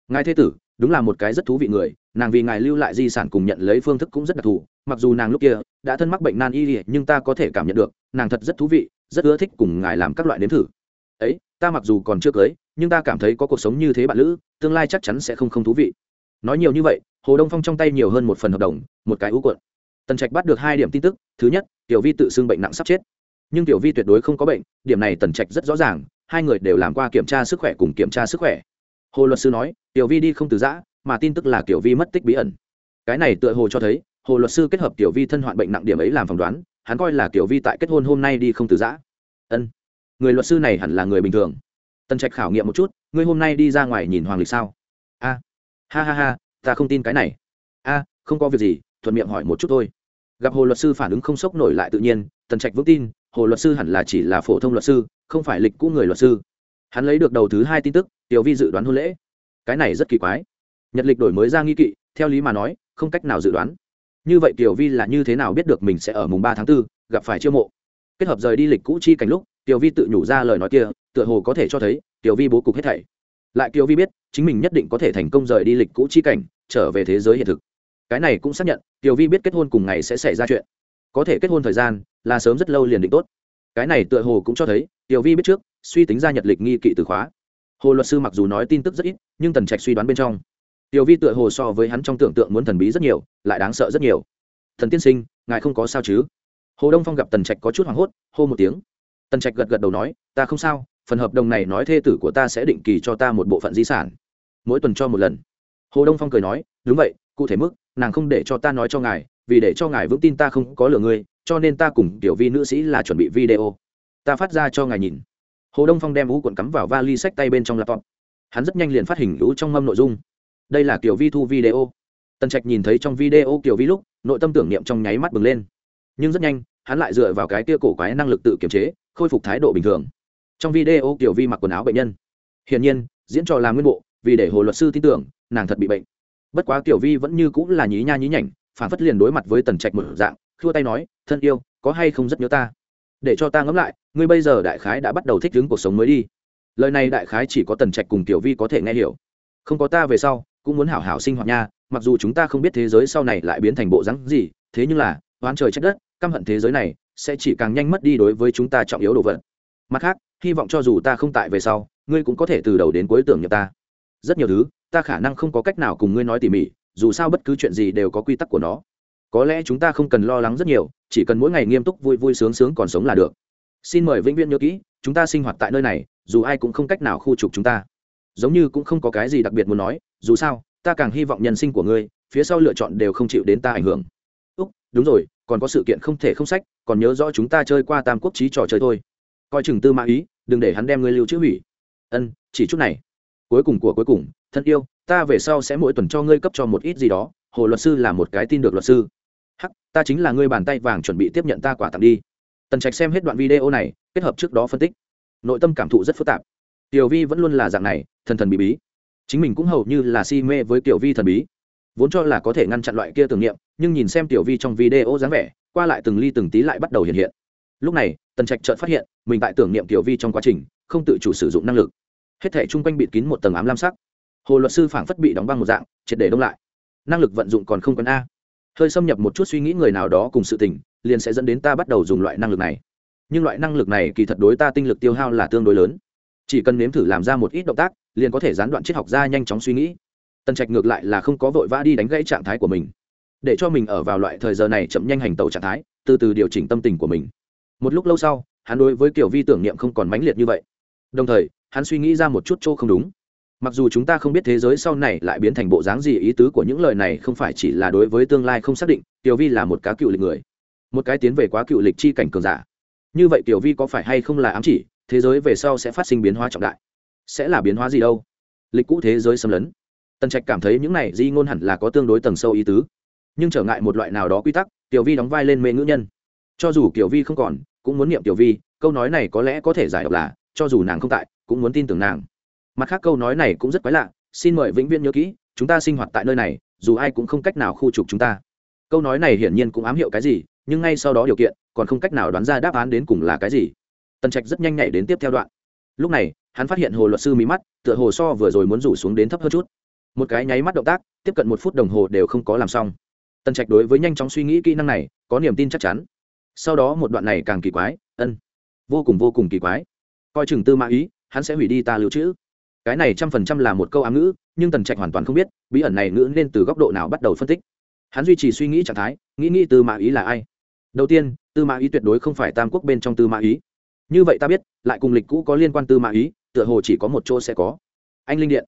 Ngài thế tử đúng là một cái rất thú vị người, nàng vì ngài lưu lại di sản cùng nhận lấy phương thức cũng rất đặc thù, mặc dù nàng lúc kia đã thân mắc bệnh nan y, nhưng ta có thể cảm nhận được, nàng thật rất thú vị, rất ưa thích cùng ngài làm các loại nếm thử. Ấy, ta mặc dù còn chưa cưới, nhưng ta cảm thấy có cuộc sống như thế bạn lữ, tương lai chắc chắn sẽ không không thú vị. Nói nhiều như vậy, hồ đông phong trong tay nhiều hơn một phần hợp đồng, một cái ưu cuộn. Tần trạch bắt được hai điểm tin tức, thứ nhất, tiểu vi tự xưng bệnh nặng sắp chết. Nhưng tiểu vi tuyệt đối không có bệnh, điểm này tần trạch rất rõ ràng, hai người đều làm qua kiểm tra sức khỏe cùng kiểm tra sức khỏe hồ luật sư nói, tiểu vi đi không từ giã, mà tin tức là tiểu vi mất tích bí ẩn. Cái này tựa hồ cho thấy, hồ luật sư kết hợp tiểu vi thân hoạn bệnh nặng điểm ấy làm phỏng đoán, hắn coi là tiểu vi tại kết hôn hôm nay đi không từ giã. Ân. Người luật sư này hẳn là người bình thường. Tân trạch khảo nghiệm một chút, ngươi hôm nay đi ra ngoài nhìn hoàng lịch sao? A. Ha ha ha, ta không tin cái này. A, không có việc gì, thuận miệng hỏi một chút thôi. Gặp hồ luật sư phản ứng không sốc nổi lại tự nhiên, tần trạch vững tin, hồ luật sư hẳn là chỉ là phổ thông luật sư, không phải lịch cũ người luật sư hắn lấy được đầu thứ hai tin tức tiểu vi dự đoán hôn lễ. Cái này rất kỳ quái. Nhật lịch đổi mới ra nghi kỵ theo lý mà nói không cách nào dự đoán. Như vậy tiểu vi là như thế nào biết được mình sẽ ở mùng ba tháng 4, gặp phải chiêu mộ? Kết hợp rời đi lịch cũ chi cảnh lúc tiểu vi tự nhủ ra lời nói kia tựa hồ có thể cho thấy tiểu vi bố cục hết thảy. Lại tiểu vi biết chính mình nhất định có thể thành công rời đi lịch cũ chi cảnh trở về thế giới hiện thực. Cái này cũng xác nhận tiểu vi biết kết hôn cùng ngày sẽ xảy ra chuyện. Có thể kết hôn thời gian là sớm rất lâu liền định tốt. Cái này tựa hồ cũng cho thấy tiểu vi biết trước suy tính ra nhật lịch nghi kỵ từ khóa. Hồ luật sư mặc dù nói tin tức rất ít, nhưng tần trạch suy đoán bên trong. Tiểu vi tựa hồ so với hắn trong tưởng tượng muốn thần bí rất nhiều, lại đáng sợ rất nhiều. Thần tiên sinh, ngài không có sao chứ? Hồ đông phong gặp tần trạch có chút hoảng hốt, hô một tiếng. Tần trạch gật gật đầu nói, ta không sao, phần hợp đồng này nói thê tử của ta sẽ định kỳ cho ta một bộ phận di sản. Mỗi tuần cho một lần. Hồ đông phong cười nói, đúng vậy, cụ thể mức, nàng không để cho ta nói cho ngài, vì để cho ngài vững tin ta không có lừa ngươi, cho nên ta cùng tiểu vi nữ sĩ là chuẩn bị video. Ta phát ra cho ngài nhìn hồ đông phong đem ú cuộn cắm vào vali sách tay bên trong laptop. Hắn rất nhanh liền phát hình ú trong mâm nội dung. Đây là kiểu vi thu video. Tần trạch nhìn thấy trong video kiểu vi lúc, nội tâm tưởng niệm trong nháy mắt bừng lên. Nhưng rất nhanh, hắn lại dựa vào cái kia cổ quái năng lực tự kiểm chế, khôi phục thái độ bình thường. Trong video kiểu vi mặc quần áo bệnh nhân. Hiển nhiên, diễn trò làm nguyên bộ, vì để hồ luật sư tin tưởng, nàng thật bị bệnh. Bất quá kiểu vi vẫn như cũng là nhí nha nhí nhảnh, phản phất liền đối mặt với tần trạch một dạng, khua tay nói, thân yêu, có hay không rất nhớ ta? Để cho ta ngẫm lại, ngươi bây giờ đại khái đã bắt đầu thích ứng cuộc sống mới đi. Lời này đại khái chỉ có tần trạch cùng tiểu vi có thể nghe hiểu. Không có ta về sau, cũng muốn hảo hảo sinh hoạt nha, mặc dù chúng ta không biết thế giới sau này lại biến thành bộ rắn gì, thế nhưng là, oán trời trách đất, căm hận thế giới này, sẽ chỉ càng nhanh mất đi đối với chúng ta trọng yếu đồ vật. Mặt khác, hy vọng cho dù ta không tại về sau, ngươi cũng có thể từ đầu đến cuối tưởng nhập ta. Rất nhiều thứ, ta khả năng không có cách nào cùng ngươi nói tỉ mỉ, dù sao bất cứ chuyện gì đều có quy tắc của nó có lẽ chúng ta không cần lo lắng rất nhiều, chỉ cần mỗi ngày nghiêm túc vui vui sướng sướng còn sống là được. Xin mời vĩnh viễn nhớ kỹ, chúng ta sinh hoạt tại nơi này, dù ai cũng không cách nào khu trục chúng ta. Giống như cũng không có cái gì đặc biệt muốn nói, dù sao, ta càng hy vọng nhân sinh của ngươi, phía sau lựa chọn đều không chịu đến ta ảnh hưởng. Úc, đúng rồi, còn có sự kiện không thể không sách, còn nhớ rõ chúng ta chơi qua tam quốc trí trò chơi thôi. Coi chừng tư mã ý, đừng để hắn đem ngươi lưu trữ hủy. Ân, chỉ chút này. Cuối cùng của cuối cùng, thân yêu, ta về sau sẽ mỗi tuần cho ngươi cấp cho một ít gì đó, hồ luật sư là một cái tin được luật sư hắc, ta chính là ngươi bàn tay vàng chuẩn bị tiếp nhận ta quả tặng đi. Tần trạch xem hết đoạn video này, kết hợp trước đó phân tích. Nội tâm cảm thụ rất phức tạp. Tiểu vi vẫn luôn là dạng này, thần thần bí bí. Chính mình cũng hầu như là si mê với tiểu vi thần bí. Vốn cho là có thể ngăn chặn loại kia tưởng niệm, nhưng nhìn xem tiểu vi trong video dáng vẻ, qua lại từng ly từng tí lại bắt đầu hiện hiện. Lúc này, tần trạch chợt phát hiện, mình tại tưởng niệm tiểu vi trong quá trình, không tự chủ sử dụng năng lực. Hết thể chung quanh bịt kín một tầng ám lam sắc. Hồ luật sư phảng phất bị đóng băng một dạng, triệt để đông lại. Năng lực vận dụng còn không cần a hơi xâm nhập một chút suy nghĩ người nào đó cùng sự tình, liền sẽ dẫn đến ta bắt đầu dùng loại năng lực này. Nhưng loại năng lực này kỳ thật đối ta tinh lực tiêu hao là tương đối lớn. Chỉ cần nếm thử làm ra một ít động tác, liền có thể gián đoạn triết học ra nhanh chóng suy nghĩ. Tần trạch ngược lại là không có vội vã đi đánh gãy trạng thái của mình. Để cho mình ở vào loại thời giờ này chậm nhanh hành tàu trạng thái, từ từ điều chỉnh tâm tình của mình. Một lúc lâu sau, hắn đối với kiểu vi tưởng niệm không còn mãnh liệt như vậy. Đồng thời, hắn suy nghĩ ra một chút chỗ không đúng mặc dù chúng ta không biết thế giới sau này lại biến thành bộ dáng gì, ý tứ của những lời này không phải chỉ là đối với tương lai không xác định, tiểu vi là một cá cựu lịch người. Một cái tiến về quá cựu lịch chi cảnh cường giả. Như vậy tiểu vi có phải hay không là ám chỉ, thế giới về sau sẽ phát sinh biến hóa trọng đại. Sẽ là biến hóa gì đâu? Lịch cũ thế giới xâm lấn. Tần trạch cảm thấy những này di ngôn hẳn là có tương đối tầng sâu ý tứ. Nhưng trở ngại một loại nào đó quy tắc, tiểu vi đóng vai lên mê ngữ nhân. Cho dù tiểu vi không còn, cũng muốn niệm tiểu vi, câu nói này có lẽ có thể giải độc là, cho dù nàng không tại, cũng muốn tin tưởng nàng mặt khác câu nói này cũng rất quái lạ, xin mời vĩnh viễn nhớ kỹ, chúng ta sinh hoạt tại nơi này, dù ai cũng không cách nào khu trục chúng ta. Câu nói này hiển nhiên cũng ám hiệu cái gì, nhưng ngay sau đó điều kiện, còn không cách nào đoán ra đáp án đến cùng là cái gì. Tần trạch rất nhanh nhảy đến tiếp theo đoạn. Lúc này, hắn phát hiện hồ luật sư mí mắt, tựa hồ so vừa rồi muốn rủ xuống đến thấp hơn chút. Một cái nháy mắt động tác, tiếp cận một phút đồng hồ đều không có làm xong. Tần trạch đối với nhanh chóng suy nghĩ kỹ năng này, có niềm tin chắc chắn. Sau đó một đoạn này càng kỳ quái, ân, vô cùng vô cùng kỳ quái. Coi chừng tư mã ý, hắn sẽ hủy đi ta lưu trữ cái này trăm phần trăm là một câu ám ngữ, nhưng tần trạch hoàn toàn không biết, bí ẩn này ngữ nên từ góc độ nào bắt đầu phân tích. Hắn duy trì suy nghĩ trạng thái, nghĩ nghĩ tư mã ý là ai. Đầu tiên, tư mã ý tuyệt đối không phải tam quốc bên trong tư mã ý. Như vậy ta biết, lại cùng lịch cũ có liên quan tư mã ý, tựa hồ chỉ có một chỗ sẽ có. Anh linh điện.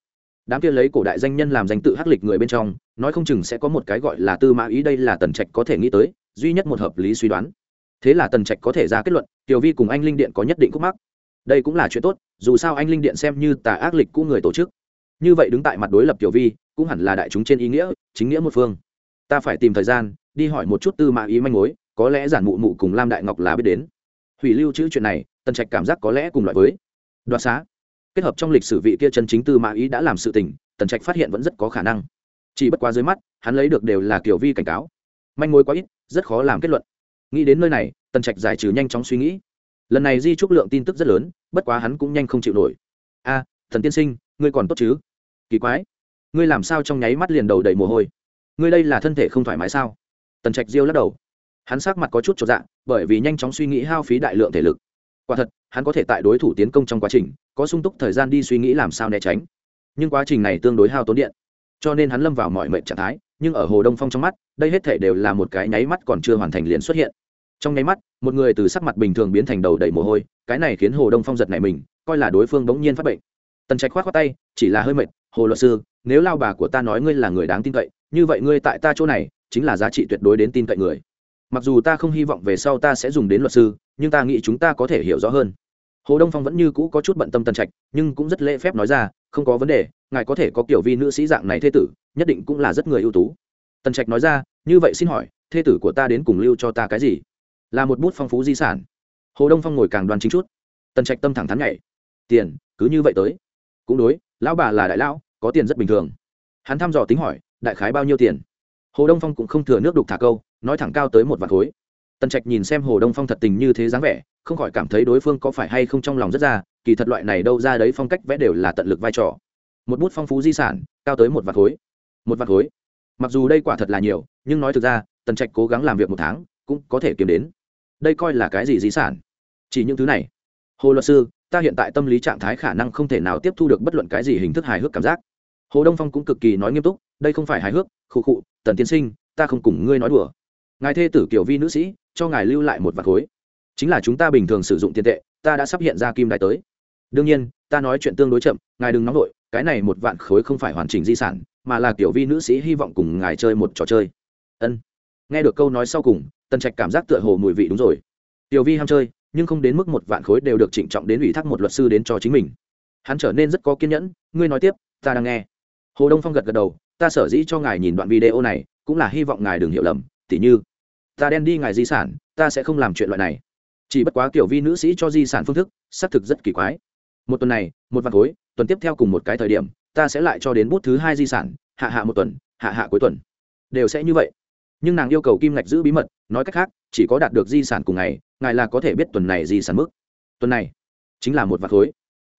Đám kia lấy cổ đại danh nhân làm danh tự hắc lịch người bên trong, nói không chừng sẽ có một cái gọi là tư mã ý đây là tần trạch có thể nghĩ tới, duy nhất một hợp lý suy đoán. Thế là tần trạch có thể ra kết luận, tiểu vi cùng anh linh điện có nhất định khúc mắc đây cũng là chuyện tốt, dù sao anh linh điện xem như tà ác lịch cũ người tổ chức. Như vậy đứng tại mặt đối lập tiểu vi, cũng hẳn là đại chúng trên ý nghĩa, chính nghĩa một phương. Ta phải tìm thời gian, đi hỏi một chút tư mã ý manh mối, có lẽ giản mụ mụ cùng lam đại ngọc là biết đến. Hủy lưu chữ chuyện này, tần trạch cảm giác có lẽ cùng loại với. Đoạt xá. Kết hợp trong lịch sử vị kia chân chính tư mã ý đã làm sự tình, tần trạch phát hiện vẫn rất có khả năng. Chỉ bất quá dưới mắt, hắn lấy được đều là kiểu vi cảnh cáo. Manh mối quá ít, rất khó làm kết luận. Nghĩ đến nơi này, tần trạch giải trừ nhanh chóng suy nghĩ lần này di trúc lượng tin tức rất lớn, bất quá hắn cũng nhanh không chịu nổi. A, thần tiên sinh, ngươi còn tốt chứ? Kỳ quái. Ngươi làm sao trong nháy mắt liền đầu đầy mồ hôi? Ngươi đây là thân thể không thoải mái sao? Tần trạch diêu lắc đầu. Hắn sắc mặt có chút cho dạ bởi vì nhanh chóng suy nghĩ hao phí đại lượng thể lực. Quả thật, hắn có thể tại đối thủ tiến công trong quá trình, có sung túc thời gian đi suy nghĩ làm sao né tránh. Nhưng quá trình này tương đối hao tốn điện. Cho nên hắn lâm vào mọi mệnh trạng thái, nhưng ở hồ đông phong trong mắt, đây hết thể đều là một cái nháy mắt còn chưa hoàn thành liền xuất hiện trong nháy mắt, một người từ sắc mặt bình thường biến thành đầu đầy mồ hôi, cái này khiến hồ đông phong giật này mình, coi là đối phương bỗng nhiên phát bệnh. Tần trạch khoát khoát tay, chỉ là hơi mệt, hồ luật sư, nếu lao bà của ta nói ngươi là người đáng tin cậy, như vậy ngươi tại ta chỗ này, chính là giá trị tuyệt đối đến tin cậy người. Mặc dù ta không hy vọng về sau ta sẽ dùng đến luật sư, nhưng ta nghĩ chúng ta có thể hiểu rõ hơn. Hồ đông phong vẫn như cũ có chút bận tâm tần trạch, nhưng cũng rất lễ phép nói ra, không có vấn đề, ngài có thể có kiểu vi nữ sĩ dạng này thê tử, nhất định cũng là rất người ưu tú. Tần trạch nói ra, như vậy xin hỏi, thê tử của ta đến cùng lưu cho ta cái gì? Là một bút phong phú di sản. Hồ đông phong ngồi càng đoan chính chút. Tần trạch tâm thẳng thắn nhảy. Tiền, cứ như vậy tới. Cũng đối, lão bà là đại lão, có tiền rất bình thường. Hắn thăm dò tính hỏi, đại khái bao nhiêu tiền? Hồ đông phong cũng không thừa nước đục thả câu, nói thẳng cao tới một vạt khối. Tần trạch nhìn xem hồ đông phong thật tình như thế dáng vẻ, không khỏi cảm thấy đối phương có phải hay không trong lòng rất ra, kỳ thật loại này đâu ra đấy phong cách vẽ đều là tận lực vai trò. Một bút phong phú di sản, cao tới một vạt khối. Một vạt khối. Mặc dù đây quả thật là nhiều, nhưng nói thực ra, tần trạch cố gắng làm việc một tháng, cũng có thể kiếm đến đây coi là cái gì di sản? Chỉ những thứ này. Hồ luật sư, ta hiện tại tâm lý trạng thái khả năng không thể nào tiếp thu được bất luận cái gì hình thức hài hước cảm giác. Hồ đông phong cũng cực kỳ nói nghiêm túc, đây không phải hài hước, khụ khụ, tần tiên sinh, ta không cùng ngươi nói đùa. Ngài thê tử kiểu vi nữ sĩ, cho ngài lưu lại một vạt khối. Chính là chúng ta bình thường sử dụng tiền tệ, ta đã sắp hiện ra kim đài tới. Đương nhiên, ta nói chuyện tương đối chậm, ngài đừng nóng vội, cái này một vạn khối không phải hoàn chỉnh di sản, mà là kiểu vi nữ sĩ hy vọng cùng ngài chơi một trò chơi. Ân nghe được câu nói sau cùng, tần trạch cảm giác tựa hồ mùi vị đúng rồi. Tiểu vi ham chơi, nhưng không đến mức một vạn khối đều được trịnh trọng đến ủy thác một luật sư đến cho chính mình. Hắn trở nên rất có kiên nhẫn, ngươi nói tiếp, ta đang nghe. Hồ đông phong gật gật đầu, ta sở dĩ cho ngài nhìn đoạn video này, cũng là hy vọng ngài đừng hiểu lầm, tỉ như, ta đen đi ngài di sản, ta sẽ không làm chuyện loại này. Chỉ bất quá Tiểu vi nữ sĩ cho di sản phương thức, xác thực rất kỳ quái. Một tuần này, một vạn khối, tuần tiếp theo cùng một cái thời điểm, ta sẽ lại cho đến bút thứ hai di sản, hạ hạ một tuần, hạ hạ cuối tuần. Đều sẽ như vậy nhưng nàng yêu cầu kim ngạch giữ bí mật, nói cách khác, chỉ có đạt được di sản cùng ngày, ngài là có thể biết tuần này di sản mức. Tuần này, chính là một vạt khối.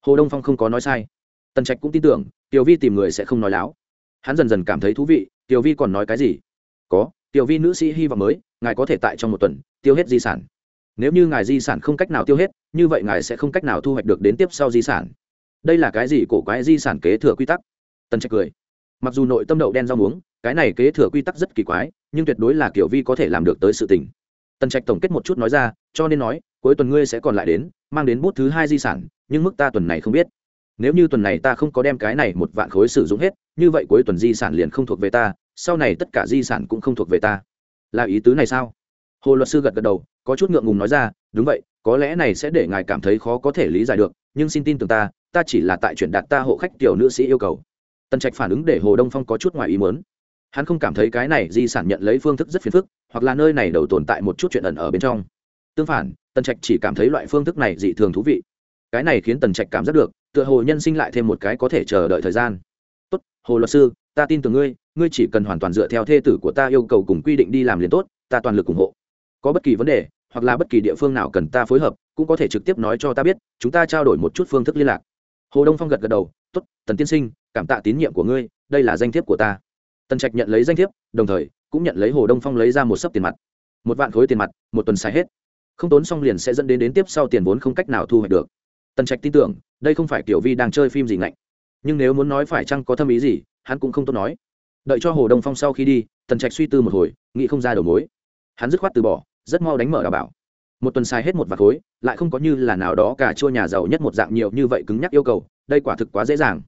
Hồ đông phong không có nói sai. Tần trạch cũng tin tưởng, tiểu vi tìm người sẽ không nói láo. Hắn dần dần cảm thấy thú vị, tiểu vi còn nói cái gì? Có, tiểu vi nữ sĩ hy vọng mới, ngài có thể tại trong một tuần, tiêu hết di sản. Nếu như ngài di sản không cách nào tiêu hết, như vậy ngài sẽ không cách nào thu hoạch được đến tiếp sau di sản. Đây là cái gì cổ quái di sản kế thừa quy tắc? Tần trạch cười. Mặc dù nội tâm đậu đen rau muống cái này kế thừa quy tắc rất kỳ quái, nhưng tuyệt đối là kiểu vi có thể làm được tới sự tình. Tần trạch tổng kết một chút nói ra, cho nên nói, cuối tuần ngươi sẽ còn lại đến, mang đến bút thứ hai di sản, nhưng mức ta tuần này không biết. Nếu như tuần này ta không có đem cái này một vạn khối sử dụng hết, như vậy cuối tuần di sản liền không thuộc về ta, sau này tất cả di sản cũng không thuộc về ta. Là ý tứ này sao? Hồ luật sư gật gật đầu, có chút ngượng ngùng nói ra, đúng vậy, có lẽ này sẽ để ngài cảm thấy khó có thể lý giải được, nhưng xin tin tưởng ta ta chỉ là tại chuyển đạt ta hộ khách tiểu nữ sĩ yêu cầu. Tần trạch phản ứng để hồ đông phong có chút ngoài ý mớn hắn không cảm thấy cái này di sản nhận lấy phương thức rất phiền phức hoặc là nơi này đầu tồn tại một chút chuyện ẩn ở bên trong. Tương phản tần trạch chỉ cảm thấy loại phương thức này dị thường thú vị. Cái này khiến tần trạch cảm giác được tựa hồ nhân sinh lại thêm một cái có thể chờ đợi thời gian. Tốt hồ luật sư ta tin tưởng ngươi ngươi chỉ cần hoàn toàn dựa theo thê tử của ta yêu cầu cùng quy định đi làm liền tốt ta toàn lực ủng hộ. Có bất kỳ vấn đề hoặc là bất kỳ địa phương nào cần ta phối hợp cũng có thể trực tiếp nói cho ta biết chúng ta trao đổi một chút phương thức liên lạc. Hồ đông phong gật gật đầu Tốt, tần tiên sinh cảm tạ tín nhiệm của ngươi đây là danh thiếp của ta tần trạch nhận lấy danh thiếp, đồng thời cũng nhận lấy hồ đông phong lấy ra một sấp tiền mặt. Một vạn khối tiền mặt, một tuần xài hết. Không tốn xong liền sẽ dẫn đến đến tiếp sau tiền vốn không cách nào thu hoạch được. Tần trạch tin tưởng, đây không phải kiểu vi đang chơi phim gì ngạnh. Nhưng nếu muốn nói phải chăng có thâm ý gì, hắn cũng không tốt nói. Đợi cho hồ đông phong sau khi đi, tần trạch suy tư một hồi, nghĩ không ra đầu mối. Hắn dứt khoát từ bỏ, rất mau đánh mở đảm bảo. Một tuần xài hết một vạt khối, lại không có như là nào đó cả chua nhà giàu nhất một dạng nhiều như vậy cứng nhắc yêu cầu, đây quả thực quá dễ dàng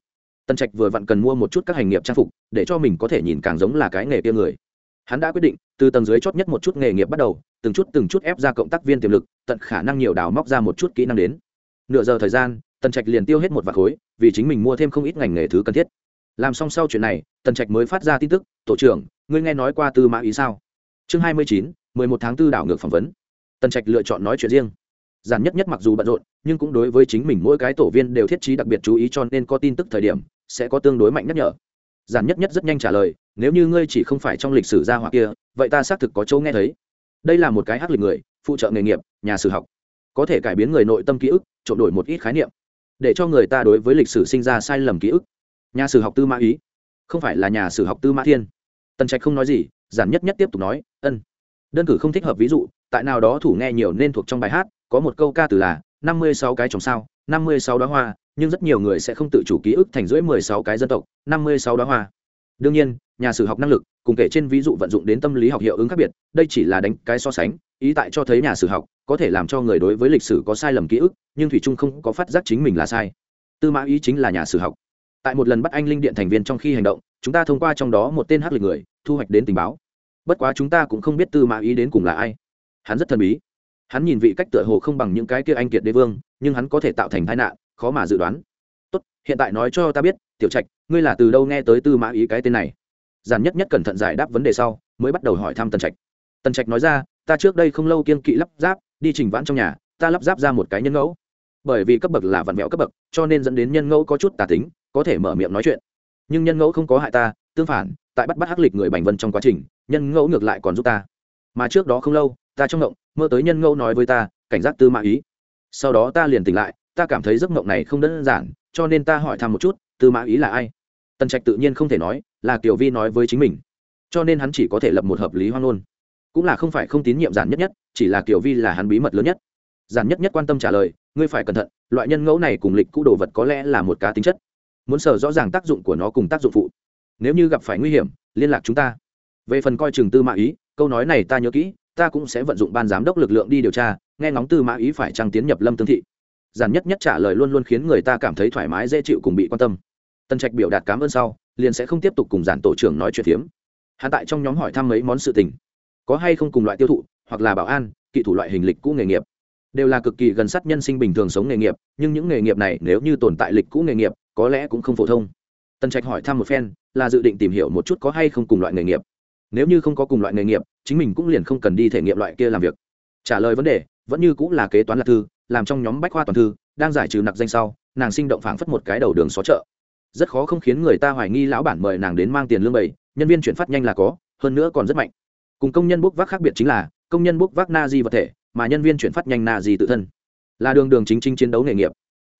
tần trạch vừa vặn cần mua một chút các hành nghiệp trang phục, để cho mình có thể nhìn càng giống là cái nghề kia người. Hắn đã quyết định, từ tầng dưới chót nhất một chút nghề nghiệp bắt đầu, từng chút từng chút ép ra cộng tác viên tiềm lực, tận khả năng nhiều đào móc ra một chút kỹ năng đến. Nửa giờ thời gian, tần trạch liền tiêu hết một vạt khối, vì chính mình mua thêm không ít ngành nghề thứ cần thiết. Làm xong sau chuyện này, tần trạch mới phát ra tin tức, tổ trưởng, ngươi nghe nói qua tư mã ý sao? Chương hai mươi chín, mười một tháng tư đảo ngược phỏng vấn. Tần trạch lựa chọn nói chuyện riêng. Giản nhất nhất mặc dù bận rộn, nhưng cũng đối với chính mình mỗi cái tổ viên đều thiết trí đặc biệt chú ý cho nên có tin tức thời điểm sẽ có tương đối mạnh nhắc nhở. Giản nhất nhất rất nhanh trả lời, nếu như ngươi chỉ không phải trong lịch sử gia hỏa kia, vậy ta xác thực có chỗ nghe thấy. Đây là một cái hắc lịch người, phụ trợ nghề nghiệp, nhà sử học. Có thể cải biến người nội tâm ký ức trộn đổi một ít khái niệm. Để cho người ta đối với lịch sử sinh ra sai lầm ký ức. Nhà sử học tư mã ý. Không phải là nhà sử học tư mã thiên. Tần trạch không nói gì, giản nhất nhất tiếp tục nói, ân, đơn cử không thích hợp ví dụ, tại nào đó thủ nghe nhiều nên thuộc trong bài hát, có một câu ca từ là, năm mươi sáu cái trồng sao, năm mươi sáu đoá hoa nhưng rất nhiều người sẽ không tự chủ ký ức thành rưỡi mười sáu cái dân tộc, năm mươi sáu đoá hoa. Đương nhiên, nhà sử học năng lực, cùng kể trên ví dụ vận dụng đến tâm lý học hiệu ứng khác biệt, đây chỉ là đánh cái so sánh, ý tại cho thấy nhà sử học có thể làm cho người đối với lịch sử có sai lầm ký ức, nhưng thủy trung không có phát giác chính mình là sai. Tư mã ý chính là nhà sử học. Tại một lần bắt anh linh điện thành viên trong khi hành động, chúng ta thông qua trong đó một tên hắc lịch người, thu hoạch đến tình báo. Bất quá chúng ta cũng không biết tư mã ý đến cùng là ai. Hắn rất thần bí. Hắn nhìn vị cách tựa hồ không bằng những cái kia anh kiệt đế vương, nhưng hắn có thể tạo thành tai nạn khó mà dự đoán. Tốt, hiện tại nói cho ta biết, tiểu trạch, ngươi là từ đâu nghe tới tư mã ý cái tên này? Giản nhất nhất cẩn thận giải đáp vấn đề sau, mới bắt đầu hỏi thăm tần trạch. Tần trạch nói ra, ta trước đây không lâu kiên kỵ lắp ráp, đi trình vãn trong nhà, ta lắp ráp ra một cái nhân ngẫu. Bởi vì cấp bậc là vặn vẹo cấp bậc, cho nên dẫn đến nhân ngẫu có chút tà tính, có thể mở miệng nói chuyện. Nhưng nhân ngẫu không có hại ta, tương phản, tại bắt bắt hắc lịch người bành vân trong quá trình, nhân ngẫu ngược lại còn giúp ta. Mà trước đó không lâu, ta trong ngộng, mơ tới nhân ngẫu nói với ta, cảnh giác tư mã ý. Sau đó ta liền tỉnh lại ta cảm thấy giấc mộng này không đơn giản, cho nên ta hỏi thăm một chút, tư mã ý là ai? Tần trạch tự nhiên không thể nói, là kiều vi nói với chính mình. Cho nên hắn chỉ có thể lập một hợp lý hoang ngôn. Cũng là không phải không tín nhiệm giản nhất nhất, chỉ là kiều vi là hắn bí mật lớn nhất. Giản nhất nhất quan tâm trả lời, ngươi phải cẩn thận, loại nhân ngẫu này cùng lịch cũ đồ vật có lẽ là một cá tính chất. Muốn sở rõ ràng tác dụng của nó cùng tác dụng phụ. Nếu như gặp phải nguy hiểm, liên lạc chúng ta. Về phần coi chừng tư mã ý, câu nói này ta nhớ kỹ, ta cũng sẽ vận dụng ban giám đốc lực lượng đi điều tra, nghe ngóng tư mã ý phải trăng tiến nhập lâm tương thị giản nhất nhất trả lời luôn luôn khiến người ta cảm thấy thoải mái, dễ chịu cùng bị quan tâm. Tân trạch biểu đạt cảm ơn sau, liền sẽ không tiếp tục cùng giản tổ trưởng nói chuyện phiếm. Hạ tại trong nhóm hỏi thăm mấy món sự tình. Có hay không cùng loại tiêu thụ, hoặc là bảo an kỹ thủ loại hình lịch cũ nghề nghiệp. Đều là cực kỳ gần sát nhân sinh bình thường sống nghề nghiệp, nhưng những nghề nghiệp này nếu như tồn tại lịch cũ nghề nghiệp, có lẽ cũng không phổ thông. Tân trạch hỏi thăm một phen, là dự định tìm hiểu một chút có hay không cùng loại nghề nghiệp. Nếu như không có cùng loại nghề nghiệp, chính mình cũng liền không cần đi thể nghiệm loại kia làm việc. Trả lời vấn đề, vẫn như cũng là kế toán lạc thư làm trong nhóm bách khoa toàn thư, đang giải trừ nặc danh sau, nàng sinh động phảng phất một cái đầu đường xó chợ. Rất khó không khiến người ta hoài nghi lão bản mời nàng đến mang tiền lương bầy nhân viên chuyển phát nhanh là có, hơn nữa còn rất mạnh. Cùng công nhân bốc vác khác biệt chính là, công nhân bốc vác na di vật thể, mà nhân viên chuyển phát nhanh na di tự thân. Là đường đường chính chính chiến đấu nghề nghiệp.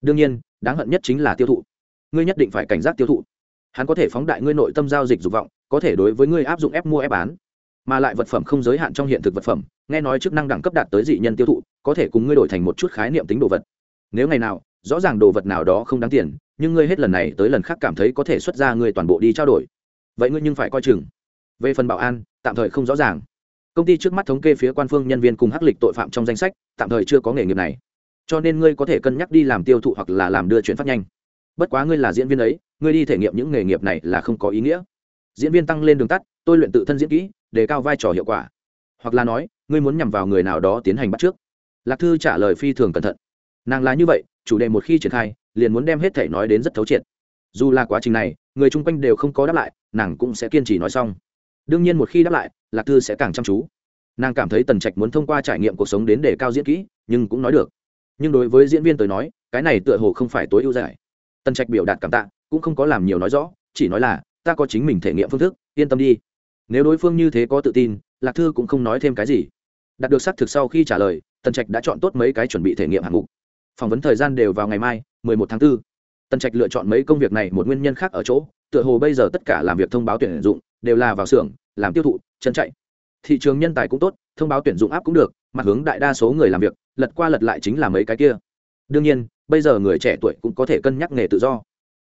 Đương nhiên, đáng hận nhất chính là tiêu thụ. Ngươi nhất định phải cảnh giác tiêu thụ. Hắn có thể phóng đại ngươi nội tâm giao dịch dục vọng, có thể đối với ngươi áp dụng ép mua ép bán mà lại vật phẩm không giới hạn trong hiện thực vật phẩm, nghe nói chức năng đẳng cấp đạt tới dị nhân tiêu thụ, có thể cùng ngươi đổi thành một chút khái niệm tính đồ vật. Nếu ngày nào, rõ ràng đồ vật nào đó không đáng tiền, nhưng ngươi hết lần này tới lần khác cảm thấy có thể xuất ra ngươi toàn bộ đi trao đổi. Vậy ngươi nhưng phải coi chừng. Về phần bảo an, tạm thời không rõ ràng. Công ty trước mắt thống kê phía quan phương nhân viên cùng hắc lịch tội phạm trong danh sách, tạm thời chưa có nghề nghiệp này. Cho nên ngươi có thể cân nhắc đi làm tiêu thụ hoặc là làm đưa chuyển phát nhanh. Bất quá ngươi là diễn viên ấy, ngươi đi thể nghiệm những nghề nghiệp này là không có ý nghĩa. Diễn viên tăng lên đường tắt, tôi luyện tự thân diễn kỹ đề cao vai trò hiệu quả. Hoặc là nói, ngươi muốn nhằm vào người nào đó tiến hành bắt trước. Lạc thư trả lời phi thường cẩn thận. Nàng là như vậy, chủ đề một khi triển khai, liền muốn đem hết thể nói đến rất thấu triệt. Dù là quá trình này, người chung quanh đều không có đáp lại, nàng cũng sẽ kiên trì nói xong. Đương nhiên một khi đáp lại, lạc thư sẽ càng chăm chú. Nàng cảm thấy tần trạch muốn thông qua trải nghiệm cuộc sống đến để cao diễn kỹ, nhưng cũng nói được. Nhưng đối với diễn viên tới nói, cái này tựa hồ không phải tối ưu giải tần trạch biểu đạt cảm tạ, cũng không có làm nhiều nói rõ, chỉ nói là, ta có chính mình thể nghiệm phương thức, yên tâm đi nếu đối phương như thế có tự tin, lạc thư cũng không nói thêm cái gì. Đạt được xác thực sau khi trả lời, tần trạch đã chọn tốt mấy cái chuẩn bị thể nghiệm hạng mục. Phỏng vấn thời gian đều vào ngày mai 11 tháng 4. tần trạch lựa chọn mấy công việc này một nguyên nhân khác ở chỗ, tựa hồ bây giờ tất cả làm việc thông báo tuyển dụng đều là vào xưởng, làm tiêu thụ, chân chạy. Thị trường nhân tài cũng tốt, thông báo tuyển dụng áp cũng được, mặt hướng đại đa số người làm việc, lật qua lật lại chính là mấy cái kia. Đương nhiên, bây giờ người trẻ tuổi cũng có thể cân nhắc nghề tự do.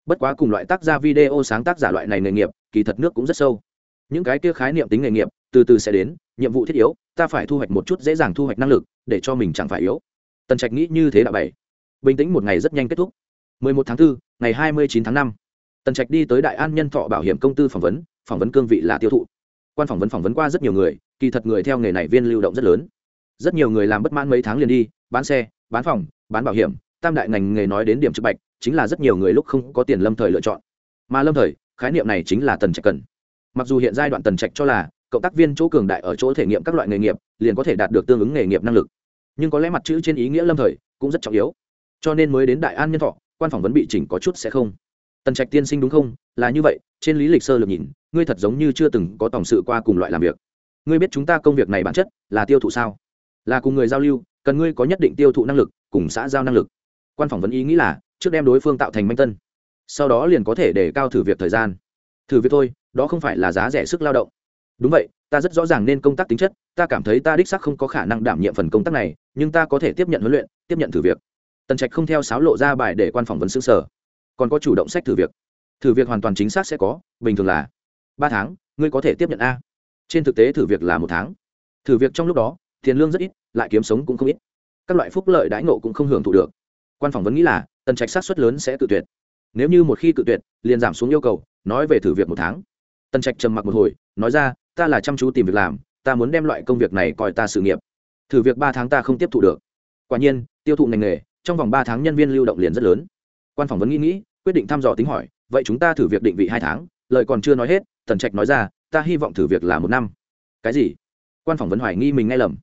Bất quá cùng loại tác gia video sáng tác giả loại này nghề nghiệp, kỳ thật nước cũng rất sâu những cái kia khái niệm tính nghề nghiệp từ từ sẽ đến nhiệm vụ thiết yếu ta phải thu hoạch một chút dễ dàng thu hoạch năng lực để cho mình chẳng phải yếu. Tần trạch nghĩ như thế đã bảy bình tĩnh một ngày rất nhanh kết thúc. 11 tháng 4, ngày 29 tháng 5. tần trạch đi tới đại an nhân thọ bảo hiểm công tư phỏng vấn phỏng vấn cương vị là tiêu thụ. Quan phỏng vấn phỏng vấn qua rất nhiều người kỳ thật người theo nghề này viên lưu động rất lớn. Rất nhiều người làm bất mãn mấy tháng liền đi bán xe bán phòng bán bảo hiểm tam đại ngành nghề nói đến điểm trực bạch chính là rất nhiều người lúc không có tiền lâm thời lựa chọn. Mà lâm thời khái niệm này chính là tần trạch cần mặc dù hiện giai đoạn tần trạch cho là, cộng tác viên chỗ cường đại ở chỗ thể nghiệm các loại nghề nghiệp, liền có thể đạt được tương ứng nghề nghiệp năng lực. Nhưng có lẽ mặt chữ trên ý nghĩa lâm thời, cũng rất trọng yếu. Cho nên mới đến đại an nhân thọ, quan phỏng vấn bị chỉnh có chút sẽ không. Tần trạch tiên sinh đúng không? Là như vậy, trên lý lịch sơ lược nhìn, ngươi thật giống như chưa từng có tổng sự qua cùng loại làm việc. Ngươi biết chúng ta công việc này bản chất là tiêu thụ sao? Là cùng người giao lưu, cần ngươi có nhất định tiêu thụ năng lực, cùng xã giao năng lực. Quan phỏng vấn ý nghĩ là, trước đem đối phương tạo thành manh tân. Sau đó liền có thể để cao thử việc thời gian thử việc thôi, đó không phải là giá rẻ sức lao động. Đúng vậy, ta rất rõ ràng nên công tác tính chất, ta cảm thấy ta đích sắc không có khả năng đảm nhiệm phần công tác này, nhưng ta có thể tiếp nhận huấn luyện, tiếp nhận thử việc. Tần trạch không theo sáo lộ ra bài để quan phỏng vấn xứ sở. Còn có chủ động sách thử việc. Thử việc hoàn toàn chính xác sẽ có, bình thường là ba tháng, ngươi có thể tiếp nhận a. Trên thực tế thử việc là một tháng. Thử việc trong lúc đó, tiền lương rất ít, lại kiếm sống cũng không ít. Các loại phúc lợi đãi nộ cũng không hưởng thụ được. Quan phỏng vấn nghĩ là, tần trạch sát xuất lớn sẽ tự tuyệt nếu như một khi cự tuyệt, liền giảm xuống yêu cầu, nói về thử việc một tháng. Tần trạch trầm mặc một hồi, nói ra, ta là chăm chú tìm việc làm, ta muốn đem loại công việc này coi ta sự nghiệp. Thử việc ba tháng ta không tiếp thụ được. Quả nhiên, tiêu thụ ngành nghề, trong vòng ba tháng nhân viên lưu động liền rất lớn. Quan phỏng vấn nghĩ nghĩ, quyết định thăm dò tính hỏi, vậy chúng ta thử việc định vị hai tháng lợi còn chưa nói hết, tần trạch nói ra, ta hy vọng thử việc là một năm. Cái gì? Quan phỏng vấn hoài nghi mình nghe lầm.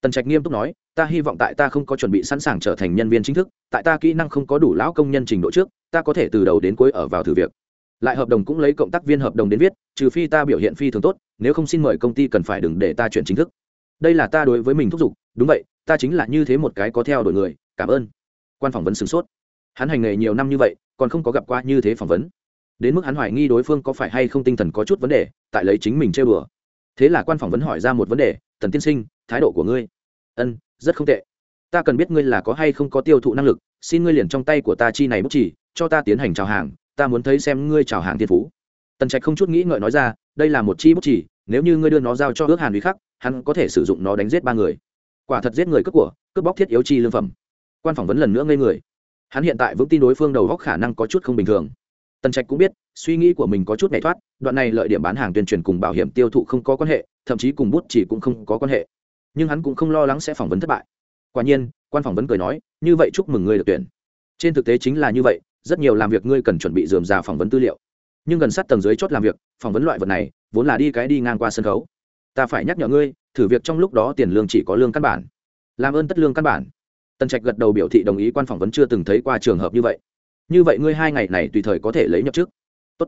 Tần trạch nghiêm túc nói ta hy vọng tại ta không có chuẩn bị sẵn sàng trở thành nhân viên chính thức, tại ta kỹ năng không có đủ lão công nhân trình độ trước, ta có thể từ đầu đến cuối ở vào thử việc. Lại hợp đồng cũng lấy cộng tác viên hợp đồng đến viết, trừ phi ta biểu hiện phi thường tốt, nếu không xin mời công ty cần phải đừng để ta chuyển chính thức. Đây là ta đối với mình thúc giục, đúng vậy, ta chính là như thế một cái có theo đuổi người, cảm ơn. Quan phỏng vấn sửng sốt. Hắn hành nghề nhiều năm như vậy, còn không có gặp qua như thế phỏng vấn. Đến mức hắn hoài nghi đối phương có phải hay không tinh thần có chút vấn đề, tại lấy chính mình chơi bừa thế là quan phỏng vấn hỏi ra một vấn đề, tần tiên sinh, thái độ của ngươi? Ân, rất không tệ. Ta cần biết ngươi là có hay không có tiêu thụ năng lực, xin ngươi liền trong tay của ta chi này bút chỉ, cho ta tiến hành chào hàng, ta muốn thấy xem ngươi chào hàng thiên phú. Tần trạch không chút nghĩ ngợi nói ra, đây là một chi bút chỉ, nếu như ngươi đưa nó giao cho ước hàn uy khắc, hắn có thể sử dụng nó đánh giết ba người. Quả thật giết người cướp của, cướp bóc thiết yếu chi lương phẩm. Quan phỏng vấn lần nữa ngây người. Hắn hiện tại vững tin đối phương đầu góc khả năng có chút không bình thường. Tần trạch cũng biết, suy nghĩ của mình có chút nhảy thoát, đoạn này lợi điểm bán hàng tuyên truyền cùng bảo hiểm tiêu thụ không có quan hệ, thậm chí cùng bút chỉ cũng không có quan hệ nhưng hắn cũng không lo lắng sẽ phỏng vấn thất bại. Quả nhiên, quan phỏng vấn cười nói, như vậy chúc mừng ngươi được tuyển. Trên thực tế chính là như vậy, rất nhiều làm việc ngươi cần chuẩn bị dườm già phỏng vấn tư liệu. Nhưng gần sát tầng dưới chốt làm việc, phỏng vấn loại vật này, vốn là đi cái đi ngang qua sân khấu. Ta phải nhắc nhở ngươi, thử việc trong lúc đó tiền lương chỉ có lương căn bản. Làm ơn tất lương căn bản. Tần trạch gật đầu biểu thị đồng ý quan phỏng vấn chưa từng thấy qua trường hợp như vậy. Như vậy ngươi hai ngày này tùy thời có thể lấy nhập trước Tốt.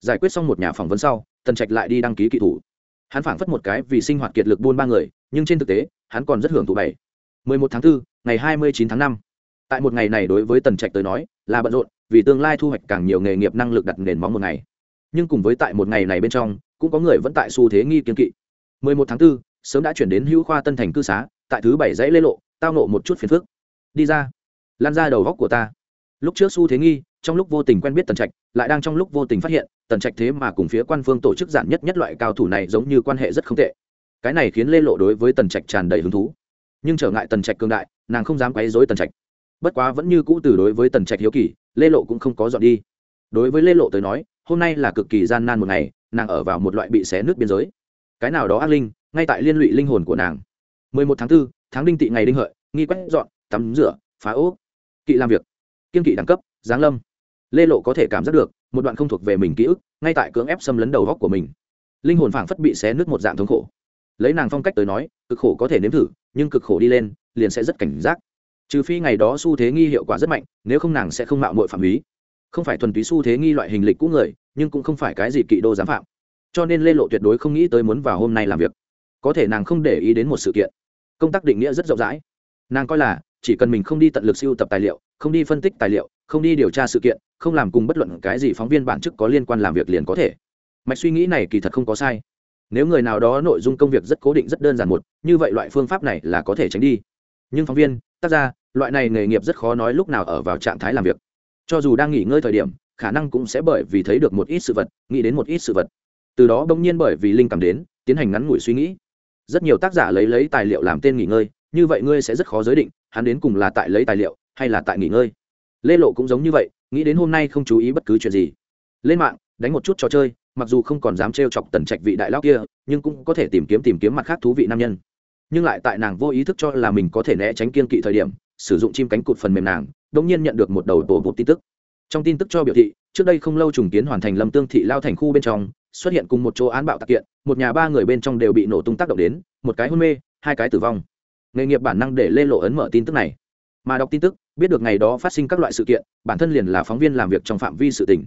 giải quyết xong một nhà phỏng vấn sau, tần trạch lại đi đăng ký kỹ thủ hắn phảng phất một cái vì sinh hoạt kiệt lực buôn ba người nhưng trên thực tế hắn còn rất hưởng thụ bảy. 11 tháng 4, ngày 29 tháng 5. tại một ngày này đối với tần trạch tới nói là bận rộn vì tương lai thu hoạch càng nhiều nghề nghiệp năng lực đặt nền móng một ngày. Nhưng cùng với tại một ngày này bên trong cũng có người vẫn tại xu thế nghi kiên kỵ. 11 tháng 4, sớm đã chuyển đến hữu khoa tân thành cư xá tại thứ bảy dãy lê lộ tao nộ một chút phiền phức. Đi ra lan ra đầu góc của ta. Lúc trước xu thế nghi trong lúc vô tình quen biết tần trạch lại đang trong lúc vô tình phát hiện tần trạch thế mà cùng phía quan phương tổ chức giản nhất nhất loại cao thủ này giống như quan hệ rất không tệ. Cái này khiến lê lộ đối với tần trạch tràn đầy hứng thú. Nhưng trở ngại tần trạch cương đại nàng không dám quấy dối tần trạch. Bất quá vẫn như cũ từ đối với tần trạch hiếu kỳ lê lộ cũng không có dọn đi. Đối với lê lộ tới nói hôm nay là cực kỳ gian nan một ngày nàng ở vào một loại bị xé nước biên giới. Cái nào đó ác linh ngay tại liên lụy linh hồn của nàng. 11 tháng 4, tháng đinh tị ngày đinh hợi nghi quét dọn tắm rửa phá ố kỵ làm việc. Kiên kỵ đẳng cấp giáng lâm lê lộ có thể cảm giác được, một đoạn không thuộc về mình ký ức, ngay tại cưỡng ép xâm lấn đầu góc của mình. Linh hồn phảng phất bị xé nứt một dạng thống khổ. Lấy nàng phong cách tới nói, cực khổ có thể nếm thử, nhưng cực khổ đi lên, liền sẽ rất cảnh giác. Trừ phi ngày đó xu thế nghi hiệu quả rất mạnh, nếu không nàng sẽ không mạo mội phạm ý. không phải thuần túy xu thế nghi loại hình lịch cũ người, nhưng cũng không phải cái gì kỵ đô giám phạm. Cho nên lê lộ tuyệt đối không nghĩ tới muốn vào hôm nay làm việc. Có thể nàng không để ý đến một sự kiện. Công tác định nghĩa rất rộng rãi. Nàng coi là chỉ cần mình không đi tận lực siêu tập tài liệu, không đi phân tích tài liệu, không đi điều tra sự kiện, không làm cùng bất luận cái gì phóng viên bản chức có liên quan làm việc liền có thể. Mạch suy nghĩ này kỳ thật không có sai. Nếu người nào đó nội dung công việc rất cố định, rất đơn giản một, như vậy loại phương pháp này là có thể tránh đi. Nhưng phóng viên, tác ra loại này nghề nghiệp rất khó nói lúc nào ở vào trạng thái làm việc. Cho dù đang nghỉ ngơi thời điểm, khả năng cũng sẽ bởi vì thấy được một ít sự vật, nghĩ đến một ít sự vật. Từ đó bỗng nhiên bởi vì linh cảm đến, tiến hành ngắn ngủi suy nghĩ. Rất nhiều tác giả lấy lấy tài liệu làm tên nghỉ ngơi như vậy ngươi sẽ rất khó giới định, hắn đến cùng là tại lấy tài liệu, hay là tại nghỉ ngơi. Lê lộ cũng giống như vậy, nghĩ đến hôm nay không chú ý bất cứ chuyện gì. Lên mạng, đánh một chút trò chơi, mặc dù không còn dám trêu chọc tần trạch vị đại lao kia, nhưng cũng có thể tìm kiếm tìm kiếm mặt khác thú vị nam nhân. Nhưng lại tại nàng vô ý thức cho là mình có thể né tránh kiên kỵ thời điểm, sử dụng chim cánh cụt phần mềm nàng đông nhiên nhận được một đầu tổ bột tin tức. Trong tin tức cho biểu thị, trước đây không lâu trùng kiến hoàn thành lâm tương thị lao thành khu bên trong, xuất hiện cùng một chỗ án bạo tạc kiện, một nhà ba người bên trong đều bị nổ tung tác động đến, một cái hôn mê, hai cái tử vong nghề nghiệp bản năng để lê lộ ấn mở tin tức này. Mà đọc tin tức, biết được ngày đó phát sinh các loại sự kiện, bản thân liền là phóng viên làm việc trong phạm vi sự tình.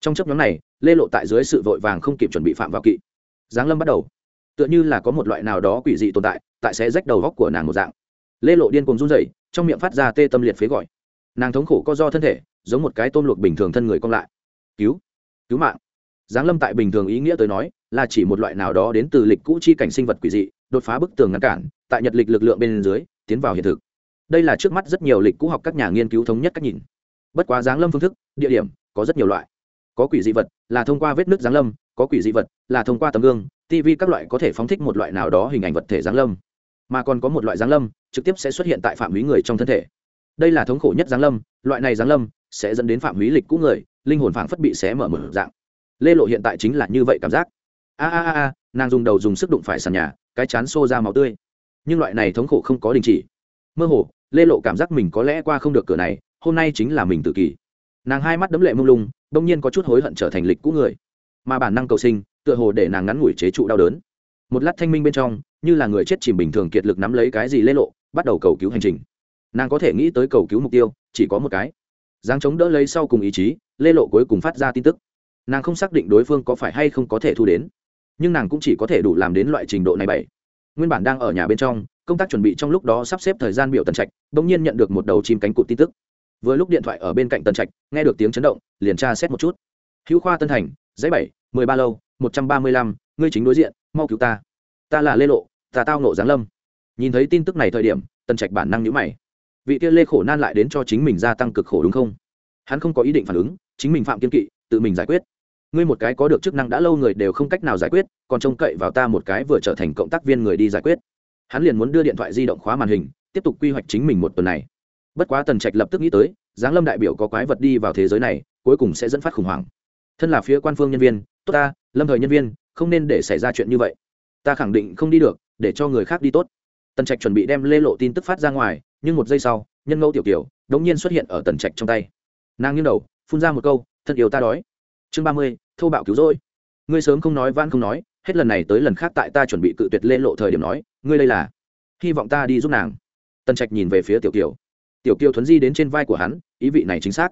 Trong chấp nhóm này, lê lộ tại dưới sự vội vàng không kịp chuẩn bị phạm vào kỵ. Giáng lâm bắt đầu. Tựa như là có một loại nào đó quỷ dị tồn tại tại sẽ rách đầu góc của nàng một dạng. Lê lộ điên cùng run rẩy, trong miệng phát ra tê tâm liệt phế gọi. Nàng thống khổ co do thân thể, giống một cái tôm luộc bình thường thân người cong lại. Cứu cứu mạng. Giáng lâm tại bình thường ý nghĩa tới nói, là chỉ một loại nào đó đến từ lịch cũ chi cảnh sinh vật quỷ dị, đột phá bức tường ngăn cản tại nhật lịch lực lượng bên dưới, tiến vào hiện thực. Đây là trước mắt rất nhiều lịch cũ học các nhà nghiên cứu thống nhất cách nhìn. Bất quá giáng lâm phương thức, địa điểm, có rất nhiều loại. Có quỷ dị vật là thông qua vết nước giáng lâm, có quỷ dị vật là thông qua tấm gương tv các loại có thể phóng thích một loại nào đó hình ảnh vật thể giáng lâm. Mà còn có một loại giáng lâm, trực tiếp sẽ xuất hiện tại phạm húy người trong thân thể. Đây là thống khổ nhất giáng lâm, loại này giáng lâm sẽ dẫn đến phạm húy lịch cũ người, linh hồn phảng phất bị xé mở mở dạng. Lê lộ hiện tại chính là như vậy cảm giác. A a a nàng dùng đầu dùng sức đụng phải sàn nhà, cái chán xô ra máu tươi nhưng loại này thống khổ không có đình chỉ. Mơ hồ, lê lộ cảm giác mình có lẽ qua không được cửa này, hôm nay chính là mình tự kỷ. Nàng hai mắt đấm lệ mông lung đông nhiên có chút hối hận trở thành lịch cũ người. Mà bản năng cầu sinh, tựa hồ để nàng ngắn ngủi chế trụ đau đớn. Một lát thanh minh bên trong, như là người chết chìm bình thường kiệt lực nắm lấy cái gì lê lộ, bắt đầu cầu cứu hành trình. Nàng có thể nghĩ tới cầu cứu mục tiêu, chỉ có một cái. Giáng chống đỡ lấy sau cùng ý chí, lê lộ cuối cùng phát ra tin tức. Nàng không xác định đối phương có phải hay không có thể thu đến. Nhưng nàng cũng chỉ có thể đủ làm đến loại trình độ này bảy nguyên bản đang ở nhà bên trong, công tác chuẩn bị trong lúc đó sắp xếp thời gian biểu tần trạch đ ỗ n g nhiên nhận được một đầu chim cánh cụt tin tức. Vừa lúc điện thoại ở bên cạnh tần trạch, nghe được tiếng chấn động, liền tra xét một chút. Hữu khoa tân thành, dãy bảy, mười ba lâu, một trăm ba mươi lăm, ngươi chính đối diện, mau cứu ta. Ta là lê lộ, ta tao nộ giáng lâm. Nhìn thấy tin tức này thời điểm, tần trạch bản năng nhữ mày. Vị kia lê khổ nan lại đến cho chính mình gia tăng cực khổ đúng không? Hắn không có ý định phản ứng, chính mình phạm kiên kỵ, tự mình giải quyết ngươi một cái có được chức năng đã lâu người đều không cách nào giải quyết, còn trông cậy vào ta một cái vừa trở thành cộng tác viên người đi giải quyết. Hắn liền muốn đưa điện thoại di động khóa màn hình, tiếp tục quy hoạch chính mình một tuần này. Bất quá tần trạch lập tức nghĩ tới, giáng lâm đại biểu có quái vật đi vào thế giới này, cuối cùng sẽ dẫn phát khủng hoảng. Thân là phía quan phương nhân viên, tốt ta, lâm thời nhân viên, không nên để xảy ra chuyện như vậy. Ta khẳng định không đi được, để cho người khác đi tốt. Tần trạch chuẩn bị đem lê lộ tin tức phát ra ngoài, nhưng một giây sau, nhân ngẫu tiểu kiểu, đống nhiên xuất hiện ở tần trạch trong tay. Nàng nghiêng đầu, phun ra một câu, thân yêu ta đói chương ba mươi, thô bạo cứu rỗi. Ngươi sớm không nói van không nói, hết lần này tới lần khác tại ta chuẩn bị cự tuyệt lê lộ thời điểm nói, ngươi đây là, hy vọng ta đi giúp nàng. Tần trạch nhìn về phía tiểu kiều. Tiểu kiều thuấn di đến trên vai của hắn, ý vị này chính xác.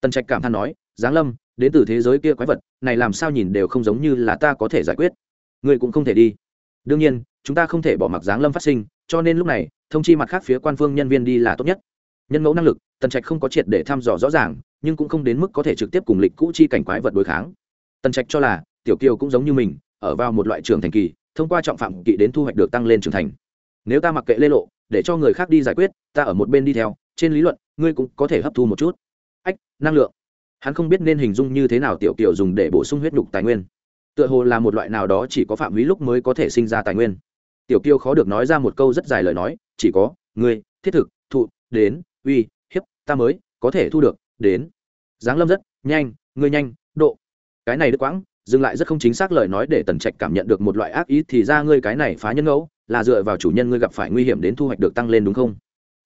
Tần trạch cảm than nói, giáng lâm, đến từ thế giới kia quái vật, này làm sao nhìn đều không giống như là ta có thể giải quyết. Ngươi cũng không thể đi. Đương nhiên, chúng ta không thể bỏ mặc giáng lâm phát sinh, cho nên lúc này, thông chi mặt khác phía quan phương nhân viên đi là tốt nhất nhân mẫu năng lực, tần trạch không có triệt để thăm dò rõ ràng, nhưng cũng không đến mức có thể trực tiếp cùng lịch cũ chi cảnh quái vật đối kháng. Tần trạch cho là, tiểu kiều cũng giống như mình, ở vào một loại trường thành kỳ, thông qua trọng phạm kỵ đến thu hoạch được tăng lên trưởng thành. Nếu ta mặc kệ lê lộ, để cho người khác đi giải quyết, ta ở một bên đi theo, trên lý luận, ngươi cũng có thể hấp thu một chút. Ách, năng lượng. Hắn không biết nên hình dung như thế nào tiểu kiều dùng để bổ sung huyết nhục tài nguyên. Tựa hồ là một loại nào đó chỉ có phạm vi lúc mới có thể sinh ra tài nguyên. Tiểu kiều khó được nói ra một câu rất dài lời nói, chỉ có, ngươi, thiết thực, thụ, đến uy, hiếp, ta mới có thể thu được, đến. Giáng lâm rất nhanh, ngươi nhanh, độ. Cái này đứt quãng, dừng lại rất không chính xác lời nói để tần trạch cảm nhận được một loại ác ý thì ra ngươi cái này phá nhân ngẫu, là dựa vào chủ nhân ngươi gặp phải nguy hiểm đến thu hoạch được tăng lên đúng không?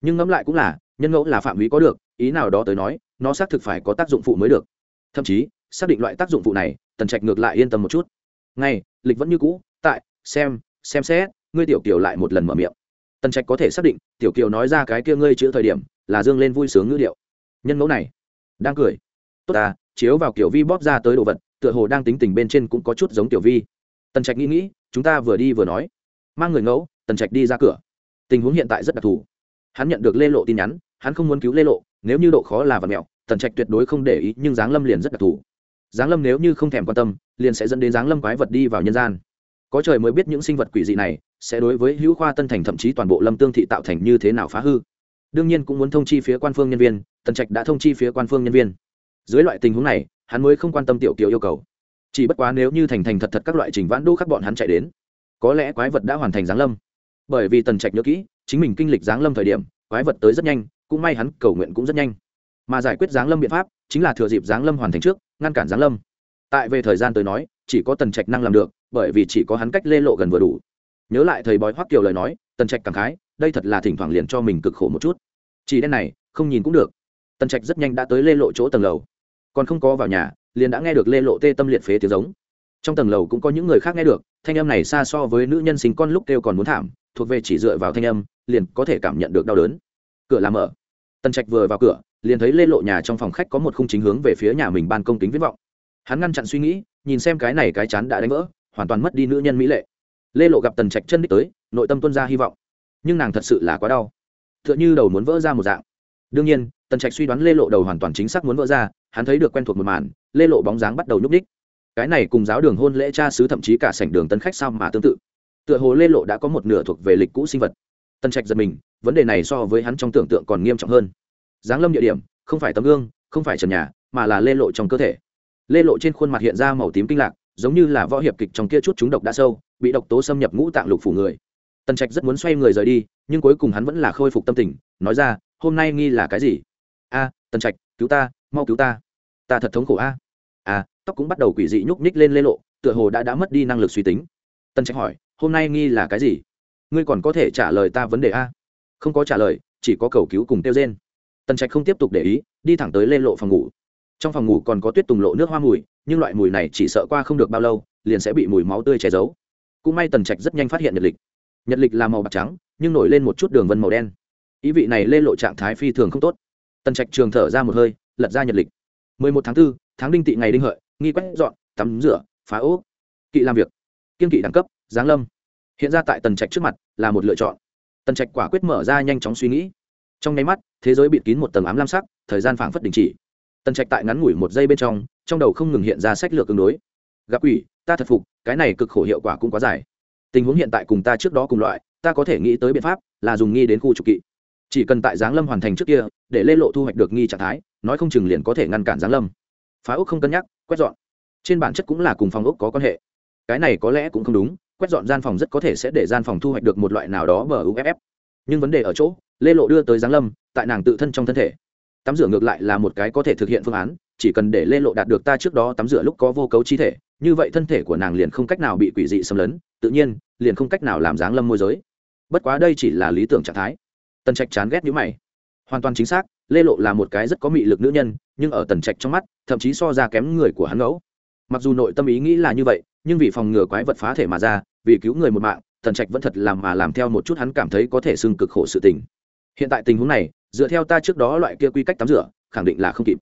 Nhưng ngẫm lại cũng là, nhân ngẫu là phạm vi có được, ý nào đó tới nói, nó xác thực phải có tác dụng phụ mới được. Thậm chí, xác định loại tác dụng phụ này, tần trạch ngược lại yên tâm một chút. Ngay, lịch vẫn như cũ, tại, xem xem xét, ngươi tiểu kiều lại một lần mở miệng. Tần trạch có thể xác định, tiểu kiều nói ra cái kia ngươi chữ thời điểm là dương lên vui sướng ngữ điệu. Nhân mẫu này, đang cười. Tốt ta, chiếu vào kiểu vi bóp ra tới đồ vật, tựa hồ đang tính tình bên trên cũng có chút giống tiểu vi. Tần trạch nghĩ nghĩ, chúng ta vừa đi vừa nói. Mang người ngẫu, tần trạch đi ra cửa. Tình huống hiện tại rất đặc thù. Hắn nhận được lê lộ tin nhắn, hắn không muốn cứu lê lộ, nếu như độ khó là vật mẹo, tần trạch tuyệt đối không để ý, nhưng giáng lâm liền rất đặc thù. Giáng lâm nếu như không thèm quan tâm, liền sẽ dẫn đến giáng lâm quái vật đi vào nhân gian. Có trời mới biết những sinh vật quỷ dị này sẽ đối với hữu khoa tân thành thậm chí toàn bộ lâm tương thị tạo thành như thế nào phá hư đương nhiên cũng muốn thông chi phía quan phương nhân viên, tần trạch đã thông chi phía quan phương nhân viên. Dưới loại tình huống này, hắn mới không quan tâm tiểu kiều yêu cầu. Chỉ bất quá nếu như thành thành thật thật các loại trình vãn đô khắc bọn hắn chạy đến, có lẽ quái vật đã hoàn thành giáng lâm. Bởi vì tần trạch nhớ kỹ, chính mình kinh lịch giáng lâm thời điểm, quái vật tới rất nhanh, cũng may hắn cầu nguyện cũng rất nhanh. Mà giải quyết giáng lâm biện pháp, chính là thừa dịp giáng lâm hoàn thành trước, ngăn cản giáng lâm. Tại về thời gian tới nói, chỉ có tần trạch năng làm được, bởi vì chỉ có hắn cách lê lộ gần vừa đủ. Nhớ lại thầy bói hoắc kiều lời nói, tần trạch cảm khái đây thật là thỉnh thoảng liền cho mình cực khổ một chút. Chỉ đen này, không nhìn cũng được. Tần trạch rất nhanh đã tới lê lộ chỗ tầng lầu. Còn không có vào nhà, liền đã nghe được lê lộ tê tâm liệt phế tiếng giống. Trong tầng lầu cũng có những người khác nghe được, thanh âm này xa so với nữ nhân sinh con lúc kêu còn muốn thảm, thuộc về chỉ dựa vào thanh âm, liền có thể cảm nhận được đau đớn. Cửa làm mở. Tần trạch vừa vào cửa, liền thấy lê lộ nhà trong phòng khách có một khung chính hướng về phía nhà mình ban công kính viễn vọng. Hắn ngăn chặn suy nghĩ, nhìn xem cái này cái chán đã đánh vỡ, hoàn toàn mất đi nữ nhân mỹ lệ. Lê lộ gặp tần trạch chân đích tới, nội tâm tuân ra hy vọng nhưng nàng thật sự là quá đau. T h ư ợ n h ư đầu muốn vỡ ra một dạng. Đương nhiên, tần trạch suy đoán lê lộ đầu hoàn toàn chính xác muốn vỡ ra, hắn thấy được quen thuộc một màn, lê lộ bóng dáng bắt đầu nhúc ních cái này cùng giáo đường hôn lễ cha sứ thậm chí cả sảnh đường tân khách sao mà tương tự. Tựa hồ lê lộ đã có một nửa thuộc về lịch cũ sinh vật. Tần trạch giật mình, vấn đề này so với hắn trong tưởng tượng còn nghiêm trọng hơn. Giáng lâm địa điểm, không phải tấm gương, không phải trần nhà, mà là lê lộ trong cơ thể. Lê lộ trên khuôn mặt hiện ra màu tím kinh lạc, giống như là võ hiệp kịch trong kia chút chúng độc đã sâu, bị độc tố xâm nhập ngũ tạng lục phủ người tần trạch rất muốn xoay người rời đi, nhưng cuối cùng hắn vẫn là khôi phục tâm tình, nói ra, hôm nay nghi là cái gì? A, tần trạch, cứu ta, mau cứu ta. Ta thật thống khổ a. À? à tóc cũng bắt đầu quỷ dị nhúc nhích lên lê lộ, tựa hồ đã đã mất đi năng lực suy tính. Tần trạch hỏi, hôm nay nghi là cái gì? Ngươi còn có thể trả lời ta vấn đề a? Không có trả lời, chỉ có cầu cứu cùng tiêu trên tần trạch không tiếp tục để ý, đi thẳng tới lê lộ phòng ngủ. Trong phòng ngủ còn có tuyết tùng lộ nước hoa mùi, nhưng loại mùi này chỉ sợ qua không được bao lâu, liền sẽ bị mùi máu tươi che giấu. Cũng may tần trạch rất nhanh phát hiện nhật lịch nhật lịch là màu bạc trắng nhưng nổi lên một chút đường vân màu đen. Ý vị này lên lộ trạng thái phi thường không tốt. Tần trạch trường thở ra một hơi lật ra nhật lịch. Mười một tháng 4, tháng đinh tị ngày đinh hợi nghi quét dọn tắm rửa phá ố kỵ làm việc. Kiên kỵ đẳng cấp giáng lâm. Hiện ra tại tần trạch trước mặt là một lựa chọn. Tần trạch quả quyết mở ra nhanh chóng suy nghĩ. Trong nháy mắt thế giới bịt kín một tầng ám lam sắc thời gian phảng phất đình chỉ. Tần trạch tại ngắn ngủi một giây bên trong trong đầu không ngừng hiện ra sách lược ứng đối. Gặp quỷ ta thật phục cái này cực khổ hiệu quả cũng quá dài tình huống hiện tại cùng ta trước đó cùng loại, ta có thể nghĩ tới biện pháp là dùng nghi đến khu trục kỵ. Chỉ cần tại giáng lâm hoàn thành trước kia, để lê lộ thu hoạch được nghi trạng thái, nói không chừng liền có thể ngăn cản giáng lâm. Phá ốc không cân nhắc, quét dọn. Trên bản chất cũng là cùng phòng ốc có quan hệ. Cái này có lẽ cũng không đúng, quét dọn gian phòng rất có thể sẽ để gian phòng thu hoạch được một loại nào đó bờ uff nhưng vấn đề ở chỗ, lê lộ đưa tới giáng lâm, tại nàng tự thân trong thân thể. Tắm rửa ngược lại là một cái có thể thực hiện phương án, chỉ cần để lê lộ đạt được ta trước đó tắm rửa lúc có vô cấu chi thể như vậy thân thể của nàng liền không cách nào bị quỷ dị xâm lấn, tự nhiên, liền không cách nào làm dáng lâm môi giới. Bất quá đây chỉ là lý tưởng trạng thái. Tần trạch chán ghét nhữ mày. Hoàn toàn chính xác, lê lộ là một cái rất có mị lực nữ nhân, nhưng ở tần trạch trong mắt, thậm chí so ra kém người của hắn ngẫu. Mặc dù nội tâm ý nghĩ là như vậy, nhưng vì phòng ngừa quái vật phá thể mà ra, vì cứu người một mạng, tần trạch vẫn thật làm mà làm theo một chút hắn cảm thấy có thể xưng cực khổ sự tình. Hiện tại tình huống này, dựa theo ta trước đó loại kia quy cách tắm rửa, khẳng định là không kịp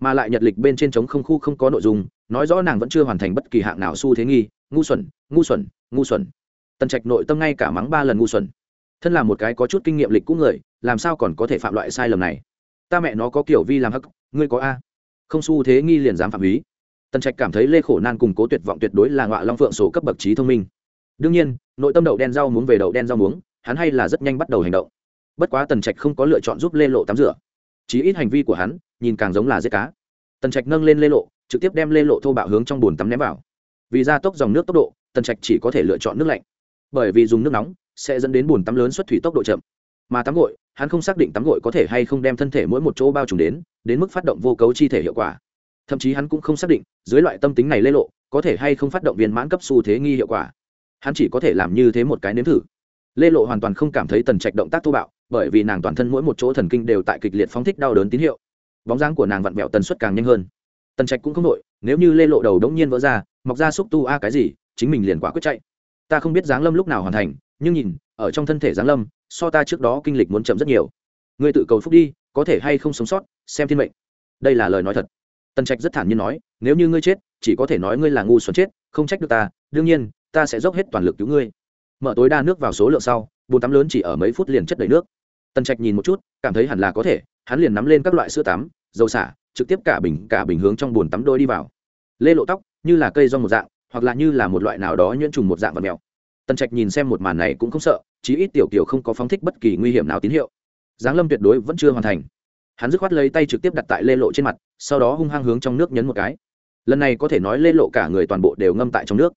mà lại nhật lịch bên trên trống không khu không có nội dung, nói rõ nàng vẫn chưa hoàn thành bất kỳ hạng nào xu thế nghi, ngu xuẩn ngu xuẩn ngu xuẩn. Tần trạch nội tâm ngay cả mắng ba lần ngu xuẩn. Thân là một cái có chút kinh nghiệm lịch cũ người, làm sao còn có thể phạm loại sai lầm này? Ta mẹ nó có kiểu vi làm hắc, ngươi có a. Không xu thế nghi liền dám phạm ý. Tần trạch cảm thấy lê khổ nan cùng cố tuyệt vọng tuyệt đối là ngọa long phượng sổ cấp bậc trí thông minh. Đương nhiên, nội tâm đậu đen rau muống về đậu đen rau muống, hắn hay là rất nhanh bắt đầu hành động. Bất quá tần trạch không có lựa chọn giúp lê lộ tắm rửa chí ít hành vi của hắn, nhìn càng giống là giết cá. Tần trạch nâng lên lê lộ, trực tiếp đem lê lộ thô bạo hướng trong bồn tắm ném vào. Vì gia tốc dòng nước tốc độ, tần trạch chỉ có thể lựa chọn nước lạnh. Bởi vì dùng nước nóng, sẽ dẫn đến bồn tắm lớn xuất thủy tốc độ chậm. Mà tắm gội, hắn không xác định tắm gội có thể hay không đem thân thể mỗi một chỗ bao trùm đến đến mức phát động vô cấu chi thể hiệu quả. Thậm chí hắn cũng không xác định, dưới loại tâm tính này lê lộ, có thể hay không phát động viên mãn cấp xu thế nghi hiệu quả. Hắn chỉ có thể làm như thế một cái nếm thử. Lê lộ hoàn toàn không cảm thấy tần trạch động tác thô bạo bởi vì nàng toàn thân mỗi một chỗ thần kinh đều tại kịch liệt phóng thích đau đớn tín hiệu. Bóng dáng của nàng vặn vẹo tần suất càng nhanh hơn. Tần trạch cũng không đội nếu như lê lộ đầu đống nhiên vỡ ra, mọc ra xúc tu a à cái gì, chính mình liền quả quyết chạy. Ta không biết giáng lâm lúc nào hoàn thành, nhưng nhìn, ở trong thân thể giáng lâm, so ta trước đó kinh lịch muốn chậm rất nhiều. Ngươi tự cầu phúc đi, có thể hay không sống sót, xem thiên mệnh. Đây là lời nói thật. Tần trạch rất thản nhiên nói, nếu như ngươi chết, chỉ có thể nói ngươi là ngu xuẩn chết, không trách được ta, đương nhiên, ta sẽ dốc hết toàn lực cứu ngươi. Mở tối đa nước vào số lượng sau, bồn tắm lớn chỉ ở mấy phút liền chất đầy nước tần trạch nhìn một chút, cảm thấy hẳn là có thể, hắn liền nắm lên các loại sữa tắm, dầu xả, trực tiếp cả bình cả bình hướng trong bồn tắm đôi đi vào. Lê lộ tóc, như là cây rong một dạng, hoặc là như là một loại nào đó nhuyễn trùng một dạng vật mèo. Tần trạch nhìn xem một màn này cũng không sợ, chí ít tiểu kiều không có phóng thích bất kỳ nguy hiểm nào tín hiệu. Giáng lâm tuyệt đối vẫn chưa hoàn thành. Hắn dứt khoát lấy tay trực tiếp đặt tại lê lộ trên mặt, sau đó hung hăng hướng trong nước nhấn một cái. Lần này có thể nói lê lộ cả người toàn bộ đều ngâm tại trong nước.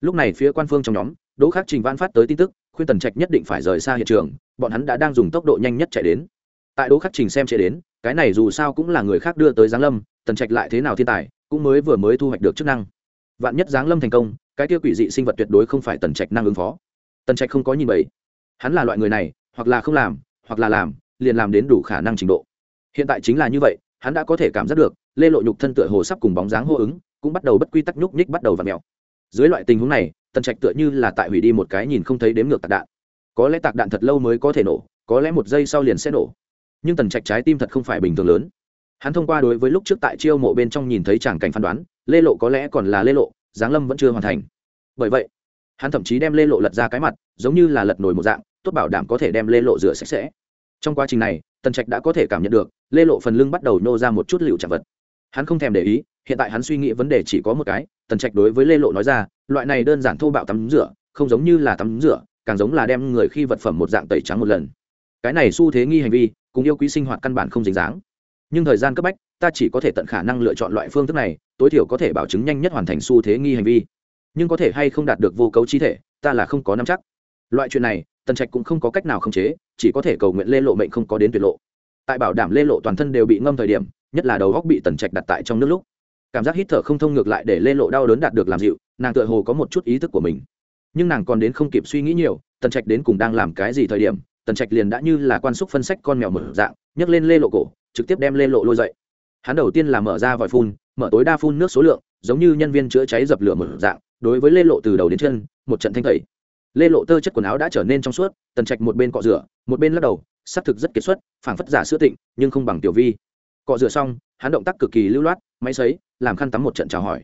Lúc này phía quan phương trong nhóm, đỗ khắc trình văn phát tới tin tức, khuyên tần trạch nhất định phải rời xa hiện trường bọn hắn đã đang dùng tốc độ nhanh nhất chạy đến. Tại đỗ khắc trình xem chạy đến, cái này dù sao cũng là người khác đưa tới giáng lâm, tần trạch lại thế nào thiên tài, cũng mới vừa mới thu hoạch được chức năng. Vạn nhất giáng lâm thành công, cái tiêu quỷ dị sinh vật tuyệt đối không phải tần trạch năng ứng phó. Tần trạch không có nhìn bậy. Hắn là loại người này, hoặc là không làm, hoặc là làm, liền làm đến đủ khả năng trình độ. Hiện tại chính là như vậy, hắn đã có thể cảm giác được, lê lộ nhục thân tựa hồ sắp cùng bóng dáng hô ứng, cũng bắt đầu bất quy tắc nhúc nhích bắt đầu và mèo. Dưới loại tình huống này, tần trạch tựa như là tại hủy đi một cái nhìn không thấy đếm ngược tạc đạn có lẽ tạc đạn thật lâu mới có thể nổ, có lẽ một giây sau liền sẽ nổ. Nhưng tần trạch trái tim thật không phải bình thường lớn. Hắn thông qua đối với lúc trước tại chiêu mộ bên trong nhìn thấy tràng cảnh phán đoán, lê lộ có lẽ còn là lê lộ giáng lâm vẫn chưa hoàn thành. Bởi vậy, hắn thậm chí đem lê lộ lật ra cái mặt, giống như là lật nổi một dạng, tốt bảo đảm có thể đem lê lộ rửa sạch sẽ. Trong quá trình này, tần trạch đã có thể cảm nhận được, lê lộ phần lưng bắt đầu nô ra một chút liệu chạm vật. Hắn không thèm để ý, hiện tại hắn suy nghĩ vấn đề chỉ có một cái, tần trạch đối với lê lộ nói ra, loại này đơn giản thô bạo tắm rửa, không giống như là tắm rửa càng giống là đem người khi vật phẩm một dạng tẩy trắng một lần. Cái này xu thế nghi hành vi, cùng yêu quý sinh hoạt căn bản không dính dáng. Nhưng thời gian cấp bách, ta chỉ có thể tận khả năng lựa chọn loại phương thức này, tối thiểu có thể bảo chứng nhanh nhất hoàn thành xu thế nghi hành vi. Nhưng có thể hay không đạt được vô cấu chi thể, ta là không có nắm chắc. Loại chuyện này, tần trạch cũng không có cách nào khống chế, chỉ có thể cầu nguyện lê lộ mệnh không có đến tuyệt lộ. Tại bảo đảm lê lộ toàn thân đều bị ngâm thời điểm, nhất là đầu góc bị tần trạch đặt tại trong nước lúc, cảm giác hít thở không thông ngược lại để lê lộ đau đớn đạt được làm dịu, nàng tựa hồ có một chút ý thức của mình nhưng nàng còn đến không kịp suy nghĩ nhiều, tần trạch đến cùng đang làm cái gì thời điểm, tần trạch liền đã như là quan xúc phân sách con mèo mở dạng, nhấc lên lê lộ cổ, trực tiếp đem lê lộ lôi dậy. Hắn đầu tiên là mở ra vòi phun, mở tối đa phun nước số lượng, giống như nhân viên chữa cháy dập lửa mở dạng, đối với lê lộ từ đầu đến chân, một trận thanh tẩy. Lê lộ tơ chất quần áo đã trở nên trong suốt, tần trạch một bên cọ rửa, một bên lắc đầu xác thực rất kiệt xuất, phảng phất giả sữa tịnh, nhưng không bằng tiểu vi. Cọ rửa xong, hắn động tác cực kỳ lưu loát, máy xấy làm khăn tắm một trận chào hỏi.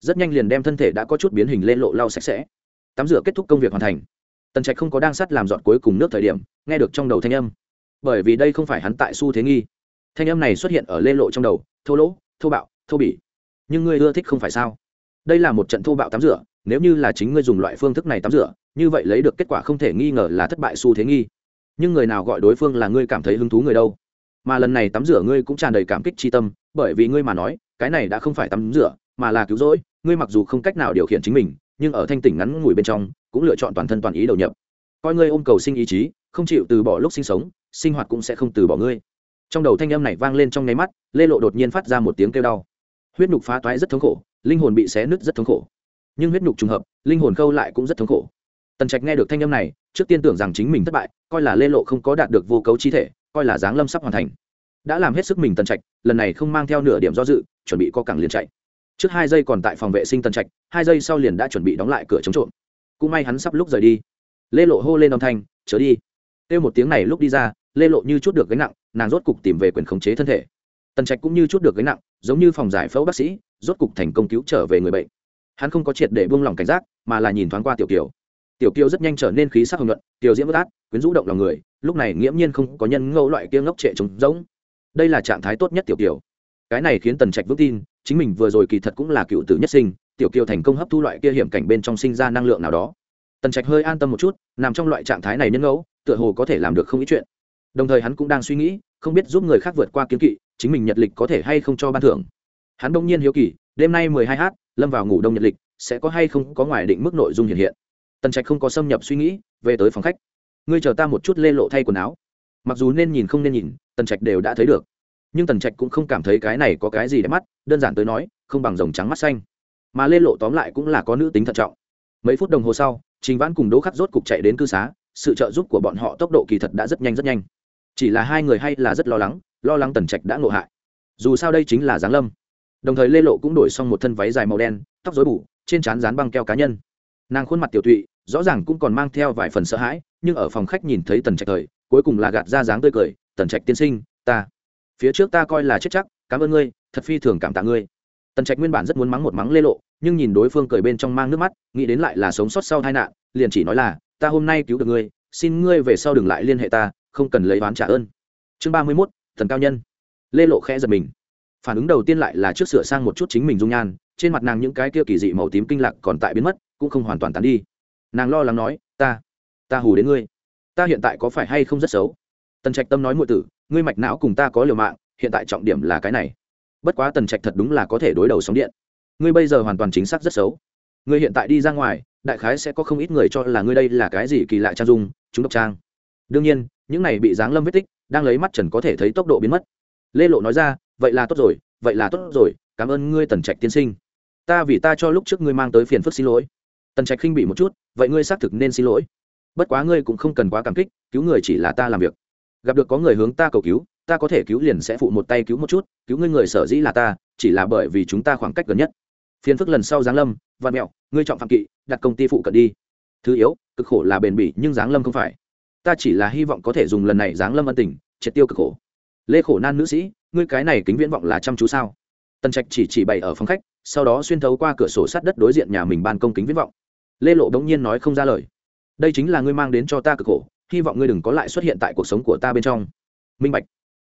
Rất nhanh liền đem thân thể đã có chút biến hình lên lộ lau sạch sẽ tắm rửa kết thúc công việc hoàn thành. Tần trạch không có đang sắt làm dọn cuối cùng nước thời điểm, nghe được trong đầu thanh âm. Bởi vì đây không phải hắn tại xu thế nghi. Thanh âm này xuất hiện ở lê lộ trong đầu, thô lỗ, thô bạo, thô bỉ. Nhưng ngươi ưa thích không phải sao? Đây là một trận thô bạo tắm rửa, nếu như là chính ngươi dùng loại phương thức này tắm rửa, như vậy lấy được kết quả không thể nghi ngờ là thất bại xu thế nghi. Nhưng người nào gọi đối phương là ngươi cảm thấy hứng thú người đâu? Mà lần này tắm rửa ngươi cũng tràn đầy cảm kích tri tâm, bởi vì ngươi mà nói, cái này đã không phải tắm rửa, mà là cứu rỗi, ngươi mặc dù không cách nào điều khiển chính mình nhưng ở thanh tỉnh ngắn ngủi bên trong, cũng lựa chọn toàn thân toàn ý đầu nhập. Coi ngươi ôm cầu sinh ý chí, không chịu từ bỏ lúc sinh sống, sinh hoạt cũng sẽ không từ bỏ ngươi. Trong đầu thanh âm này vang lên trong nháy mắt, lê lộ đột nhiên phát ra một tiếng kêu đau. Huyết nhục phá toái rất thống khổ, linh hồn bị xé nứt rất thống khổ. Nhưng huyết nhục trùng hợp, linh hồn khâu lại cũng rất thống khổ. Tần trạch nghe được thanh âm này, trước tiên tưởng rằng chính mình thất bại, coi là lê lộ không có đạt được vô cấu chi thể, coi là giáng lâm sắp hoàn thành. Đã làm hết sức mình tần trạch, lần này không mang theo nửa điểm do dự, chuẩn bị co cẳng liền chạy trước hai giây còn tại phòng vệ sinh tần trạch, hai giây sau liền đã chuẩn bị đóng lại cửa chống trộm. Cũng may hắn sắp lúc rời đi. Lê lộ hô lên âm thanh, chớ đi. Kêu một tiếng này lúc đi ra, lê lộ như chút được gánh nặng, nàng rốt cục tìm về quyền khống chế thân thể. Tần trạch cũng như chút được gánh nặng, giống như phòng giải phẫu bác sĩ, rốt cục thành công cứu trở về người bệnh. Hắn không có triệt để buông lỏng cảnh giác, mà là nhìn thoáng qua tiểu kiều. Tiểu kiều rất nhanh trở nên khí sắc hồng nhuận, tiểu diễm bất át quyến rũ động lòng người, lúc này nghiễm nhiên không có nhân ngẫu loại kia ngốc trệ trống rỗng. Đây là trạng thái tốt nhất tiểu kiều. Cái này khiến tần trạch vững tin chính mình vừa rồi kỳ thật cũng là cựu tử nhất sinh, tiểu kiều thành công hấp thu loại kia hiểm cảnh bên trong sinh ra năng lượng nào đó. Tần trạch hơi an tâm một chút, nằm trong loại trạng thái này nhân ngẫu, tựa hồ có thể làm được không ít chuyện. Đồng thời hắn cũng đang suy nghĩ, không biết giúp người khác vượt qua kiến kỵ, chính mình nhật lịch có thể hay không cho ban thưởng. Hắn đông nhiên hiếu kỳ, đêm nay mười hai h lâm vào ngủ đông nhật lịch, sẽ có hay không có ngoài định mức nội dung hiện hiện. Tần trạch không có xâm nhập suy nghĩ, về tới phòng khách. Ngươi chờ ta một chút lê lộ thay quần áo. Mặc dù nên nhìn không nên nhìn, tần trạch đều đã thấy được nhưng tần trạch cũng không cảm thấy cái này có cái gì đẹp mắt, đơn giản tới nói, không bằng dòng trắng mắt xanh. Mà lê lộ tóm lại cũng là có nữ tính thận trọng. Mấy phút đồng hồ sau, trình vãn cùng đỗ khắc rốt cục chạy đến cư xá, sự trợ giúp của bọn họ tốc độ kỳ thật đã rất nhanh rất nhanh. Chỉ là hai người hay là rất lo lắng lo lắng tần trạch đã ngộ hại. Dù sao đây chính là giáng lâm. Đồng thời lê lộ cũng đổi xong một thân váy dài màu đen, tóc dối bù, trên trán dán băng keo cá nhân. Nàng khuôn mặt tiểu tụy, rõ ràng cũng còn mang theo vài phần sợ hãi, nhưng ở phòng khách nhìn thấy tần trạch thời, cuối cùng là gạt ra dáng tươi cười, tần trạch tiên sinh, ta phía trước ta coi là chết chắc, cảm ơn ngươi, thật phi thường cảm tạ ngươi. Tần trạch nguyên bản rất muốn mắng một mắng lê lộ, nhưng nhìn đối phương cười bên trong mang nước mắt, nghĩ đến lại là sống sót sau tai nạn, liền chỉ nói là, ta hôm nay cứu được ngươi, xin ngươi về sau đừng lại liên hệ ta, không cần lấy oán trả ơn. Chương ba mươi mốt, thần cao nhân. Lê lộ khẽ giật mình. Phản ứng đầu tiên lại là trước sửa sang một chút chính mình dung nhan, trên mặt nàng những cái kia kỳ dị màu tím kinh lạc còn tại biến mất, cũng không hoàn toàn tán đi. Nàng lo lắng nói, ta ta hù đến ngươi. Ta hiện tại có phải hay không rất xấu? Tần trạch tâm nói ngụy tử, ngươi mạch não cùng ta có liều mạng, hiện tại trọng điểm là cái này. Bất quá tần trạch thật đúng là có thể đối đầu sóng điện. Ngươi bây giờ hoàn toàn chính xác rất xấu. Ngươi hiện tại đi ra ngoài, đại khái sẽ có không ít người cho là ngươi đây là cái gì kỳ lạ trang dung, chúng độc trang. Đương nhiên, những này bị giáng lâm vết tích, đang lấy mắt trần có thể thấy tốc độ biến mất. Lê lộ nói ra, vậy là tốt rồi, vậy là tốt rồi, cảm ơn ngươi tần trạch tiên sinh. Ta vì ta cho lúc trước ngươi mang tới phiền phức xin lỗi. Tần trạch khinh bị một chút, vậy ngươi xác thực nên xin lỗi. Bất quá ngươi cũng không cần quá cảm kích, cứu người chỉ là ta làm việc gặp được có người hướng ta cầu cứu, ta có thể cứu liền sẽ phụ một tay cứu một chút, cứu ngươi người sở dĩ là ta, chỉ là bởi vì chúng ta khoảng cách gần nhất. Phiền phức lần sau giáng lâm văn mẹo, ngươi chọn phạm kỵ, đặt công ty phụ cận đi. Thứ yếu, cực khổ là bền bỉ, nhưng giáng lâm không phải. Ta chỉ là hy vọng có thể dùng lần này giáng lâm ân tình, triệt tiêu cực khổ. Lê khổ nan nữ sĩ, ngươi cái này kính viễn vọng là chăm chú sao? Tần trạch chỉ chỉ bày ở phòng khách, sau đó xuyên thấu qua cửa sổ sát đất đối diện nhà mình ban công kính viễn vọng. Lê lộ đống nhiên nói không ra lời. Đây chính là ngươi mang đến cho ta cực khổ hy vọng ngươi đừng có lại xuất hiện tại cuộc sống của ta bên trong. Minh bạch.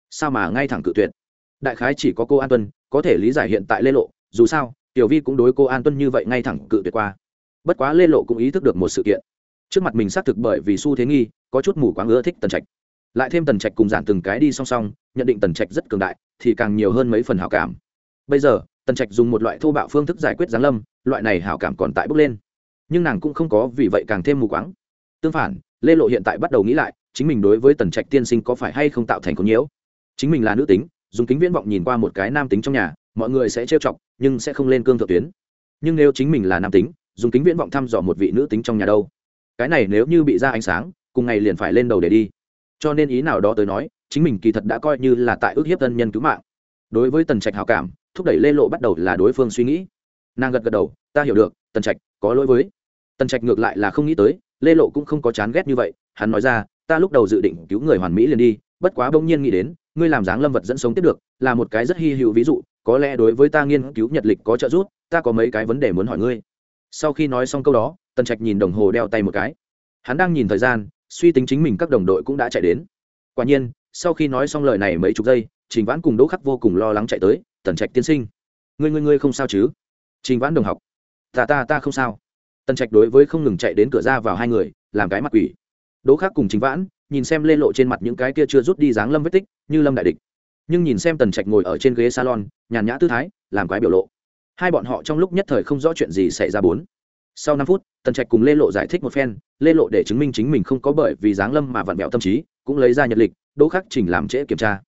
Sao mà ngay thẳng cự tuyệt? Đại khái chỉ có cô an tuân có thể lý giải hiện tại lê lộ. Dù sao, tiểu vi cũng đối cô an tuân như vậy ngay thẳng cự tuyệt qua. Bất quá lê lộ cũng ý thức được một sự kiện. Trước mặt mình xác thực bởi vì xu thế nghi, có chút mù quáng ưa thích tần trạch. Lại thêm tần trạch cùng giản từng cái đi song song, nhận định tần trạch rất cường đại, thì càng nhiều hơn mấy phần hảo cảm. Bây giờ, tần trạch dùng một loại thô bạo phương thức giải quyết giáng lâm, loại này hảo cảm còn tại bước lên. Nhưng nàng cũng không có vì vậy càng thêm mù quáng. Tương phản lê lộ hiện tại bắt đầu nghĩ lại, chính mình đối với tần trạch tiên sinh có phải hay không tạo thành có nhiễu? Chính mình là nữ tính, dùng kính viễn vọng nhìn qua một cái nam tính trong nhà, mọi người sẽ trêu chọc, nhưng sẽ không lên cương thượng tuyến. Nhưng nếu chính mình là nam tính, dùng kính viễn vọng thăm dò một vị nữ tính trong nhà đâu? Cái này nếu như bị ra ánh sáng, cùng ngày liền phải lên đầu để đi. Cho nên ý nào đó tới nói, chính mình kỳ thật đã coi như là tại ước hiếp thân nhân cứu mạng. Đối với tần trạch hào cảm, thúc đẩy lê lộ bắt đầu là đối phương suy nghĩ. Nàng gật gật đầu, ta hiểu được, tần trạch, có lỗi với. Tần trạch ngược lại là không nghĩ tới lê lộ cũng không có chán ghét như vậy, hắn nói ra, ta lúc đầu dự định cứu người hoàn mỹ liền đi, bất quá bỗng nhiên nghĩ đến, ngươi làm dáng lâm vật dẫn sống tiếp được, là một cái rất hy hữu ví dụ, có lẽ đối với ta nghiên cứu nhật lịch có trợ giúp, ta có mấy cái vấn đề muốn hỏi ngươi. Sau khi nói xong câu đó, tần trạch nhìn đồng hồ đeo tay một cái. Hắn đang nhìn thời gian, suy tính chính mình các đồng đội cũng đã chạy đến. Quả nhiên, sau khi nói xong lời này mấy chục giây, trình vãn cùng đỗ khắc vô cùng lo lắng chạy tới, tần trạch tiên sinh, ngươi ngươi ngươi không sao chứ? Trình vãn đồng học. Ta ta ta không sao tần trạch đối với không ngừng chạy đến cửa ra vào hai người, làm cái mặt quỷ. Đỗ khắc cùng trình vãn, nhìn xem lê lộ trên mặt những cái kia chưa rút đi dáng lâm vết tích, như lâm đại địch. Nhưng nhìn xem tần trạch ngồi ở trên ghế salon, nhàn nhã tư thái, làm quái biểu lộ. Hai bọn họ trong lúc nhất thời không rõ chuyện gì xảy ra bốn. Sau năm phút, tần trạch cùng lê lộ giải thích một phen, lê lộ để chứng minh chính mình không có bởi vì dáng lâm mà vặn vẹo tâm trí, cũng lấy ra nhật lịch, đỗ khắc trình làm trễ kiểm tra.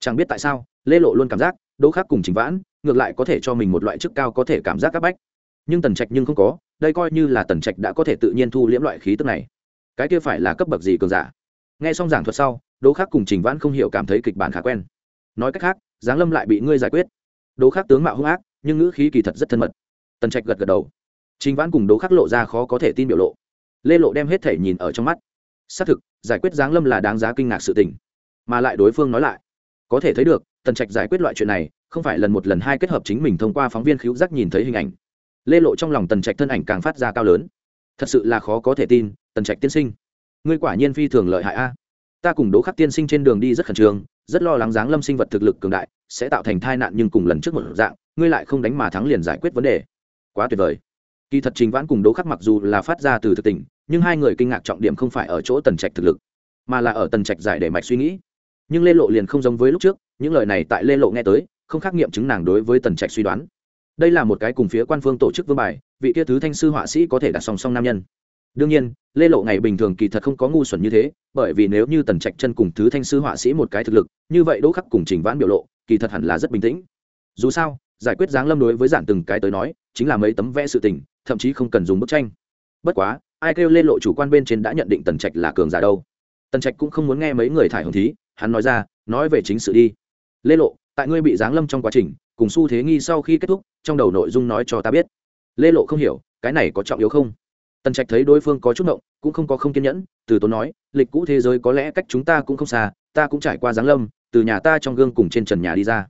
Chẳng biết tại sao, lê lộ luôn cảm giác, đỗ khắc cùng trình vãn, ngược lại có thể cho mình một loại chức cao có thể cảm giác áp bách. Nhưng tần trạch nhưng không có đây coi như là tần trạch đã có thể tự nhiên thu liễm loại khí tức này. Cái kia phải là cấp bậc gì cường giả? Nghe xong giảng thuật sau, đỗ khắc cùng trình vãn không hiểu cảm thấy kịch bản khá quen. Nói cách khác, giáng lâm lại bị ngươi giải quyết. Đỗ khắc tướng mạo hung ác, nhưng ngữ khí kỳ thật rất thân mật. Tần trạch gật gật đầu. Trình vãn cùng đỗ khắc lộ ra khó có thể tin biểu lộ. Lê lộ đem hết thể nhìn ở trong mắt. Xác thực, giải quyết giáng lâm là đáng giá kinh ngạc sự tình. Mà lại đối phương nói lại, có thể thấy được, tần trạch giải quyết loại chuyện này, không phải lần một lần hai kết hợp chính mình thông qua phóng viên khíu giác nhìn thấy hình ảnh lê lộ trong lòng tần trạch thân ảnh càng phát ra cao lớn. Thật sự là khó có thể tin, tần trạch tiên sinh. Ngươi quả nhiên phi thường lợi hại a. Ta cùng đỗ khắc tiên sinh trên đường đi rất khẩn trương, rất lo lắng dáng lâm sinh vật thực lực cường đại, sẽ tạo thành tai nạn nhưng cùng lần trước một dạng, ngươi lại không đánh mà thắng liền giải quyết vấn đề. Quá tuyệt vời. Kỳ thật trình vãn cùng đỗ khắc mặc dù là phát ra từ thực tình, nhưng hai người kinh ngạc trọng điểm không phải ở chỗ tần trạch thực lực, mà là ở tần trạch giải để mạch suy nghĩ. Nhưng lê lộ liền không giống với lúc trước, những lời này tại lê lộ nghe tới, không khác nghiệm chứng nàng đối với tần trạch suy đoán đây là một cái cùng phía quan phương tổ chức vương bài, vị kia thứ thanh sư họa sĩ có thể đặt song song nam nhân. Đương nhiên, lê lộ ngày bình thường kỳ thật không có ngu xuẩn như thế, bởi vì nếu như tần trạch chân cùng thứ thanh sư họa sĩ một cái thực lực, như vậy đỗ khắc cùng trình vãn biểu lộ, kỳ thật hẳn là rất bình tĩnh. Dù sao, giải quyết dáng lâm đối với giản từng cái tới nói, chính là mấy tấm vẽ sự tình, thậm chí không cần dùng bức tranh. Bất quá, ai kêu lê lộ chủ quan bên trên đã nhận định tần trạch là cường giả đâu. Tần trạch cũng không muốn nghe mấy người thải hồng thí, hắn nói ra, nói về chính sự đi. Lê lộ tại ngươi bị giáng lâm trong quá trình, cùng xu thế nghi sau khi kết thúc, trong đầu nội dung nói cho ta biết. Lê lộ không hiểu, cái này có trọng yếu không? Tần trạch thấy đối phương có chút động cũng không có không kiên nhẫn, từ tốn nói, lịch cũ thế giới có lẽ cách chúng ta cũng không xa, ta cũng trải qua giáng lâm, từ nhà ta trong gương cùng trên trần nhà đi ra.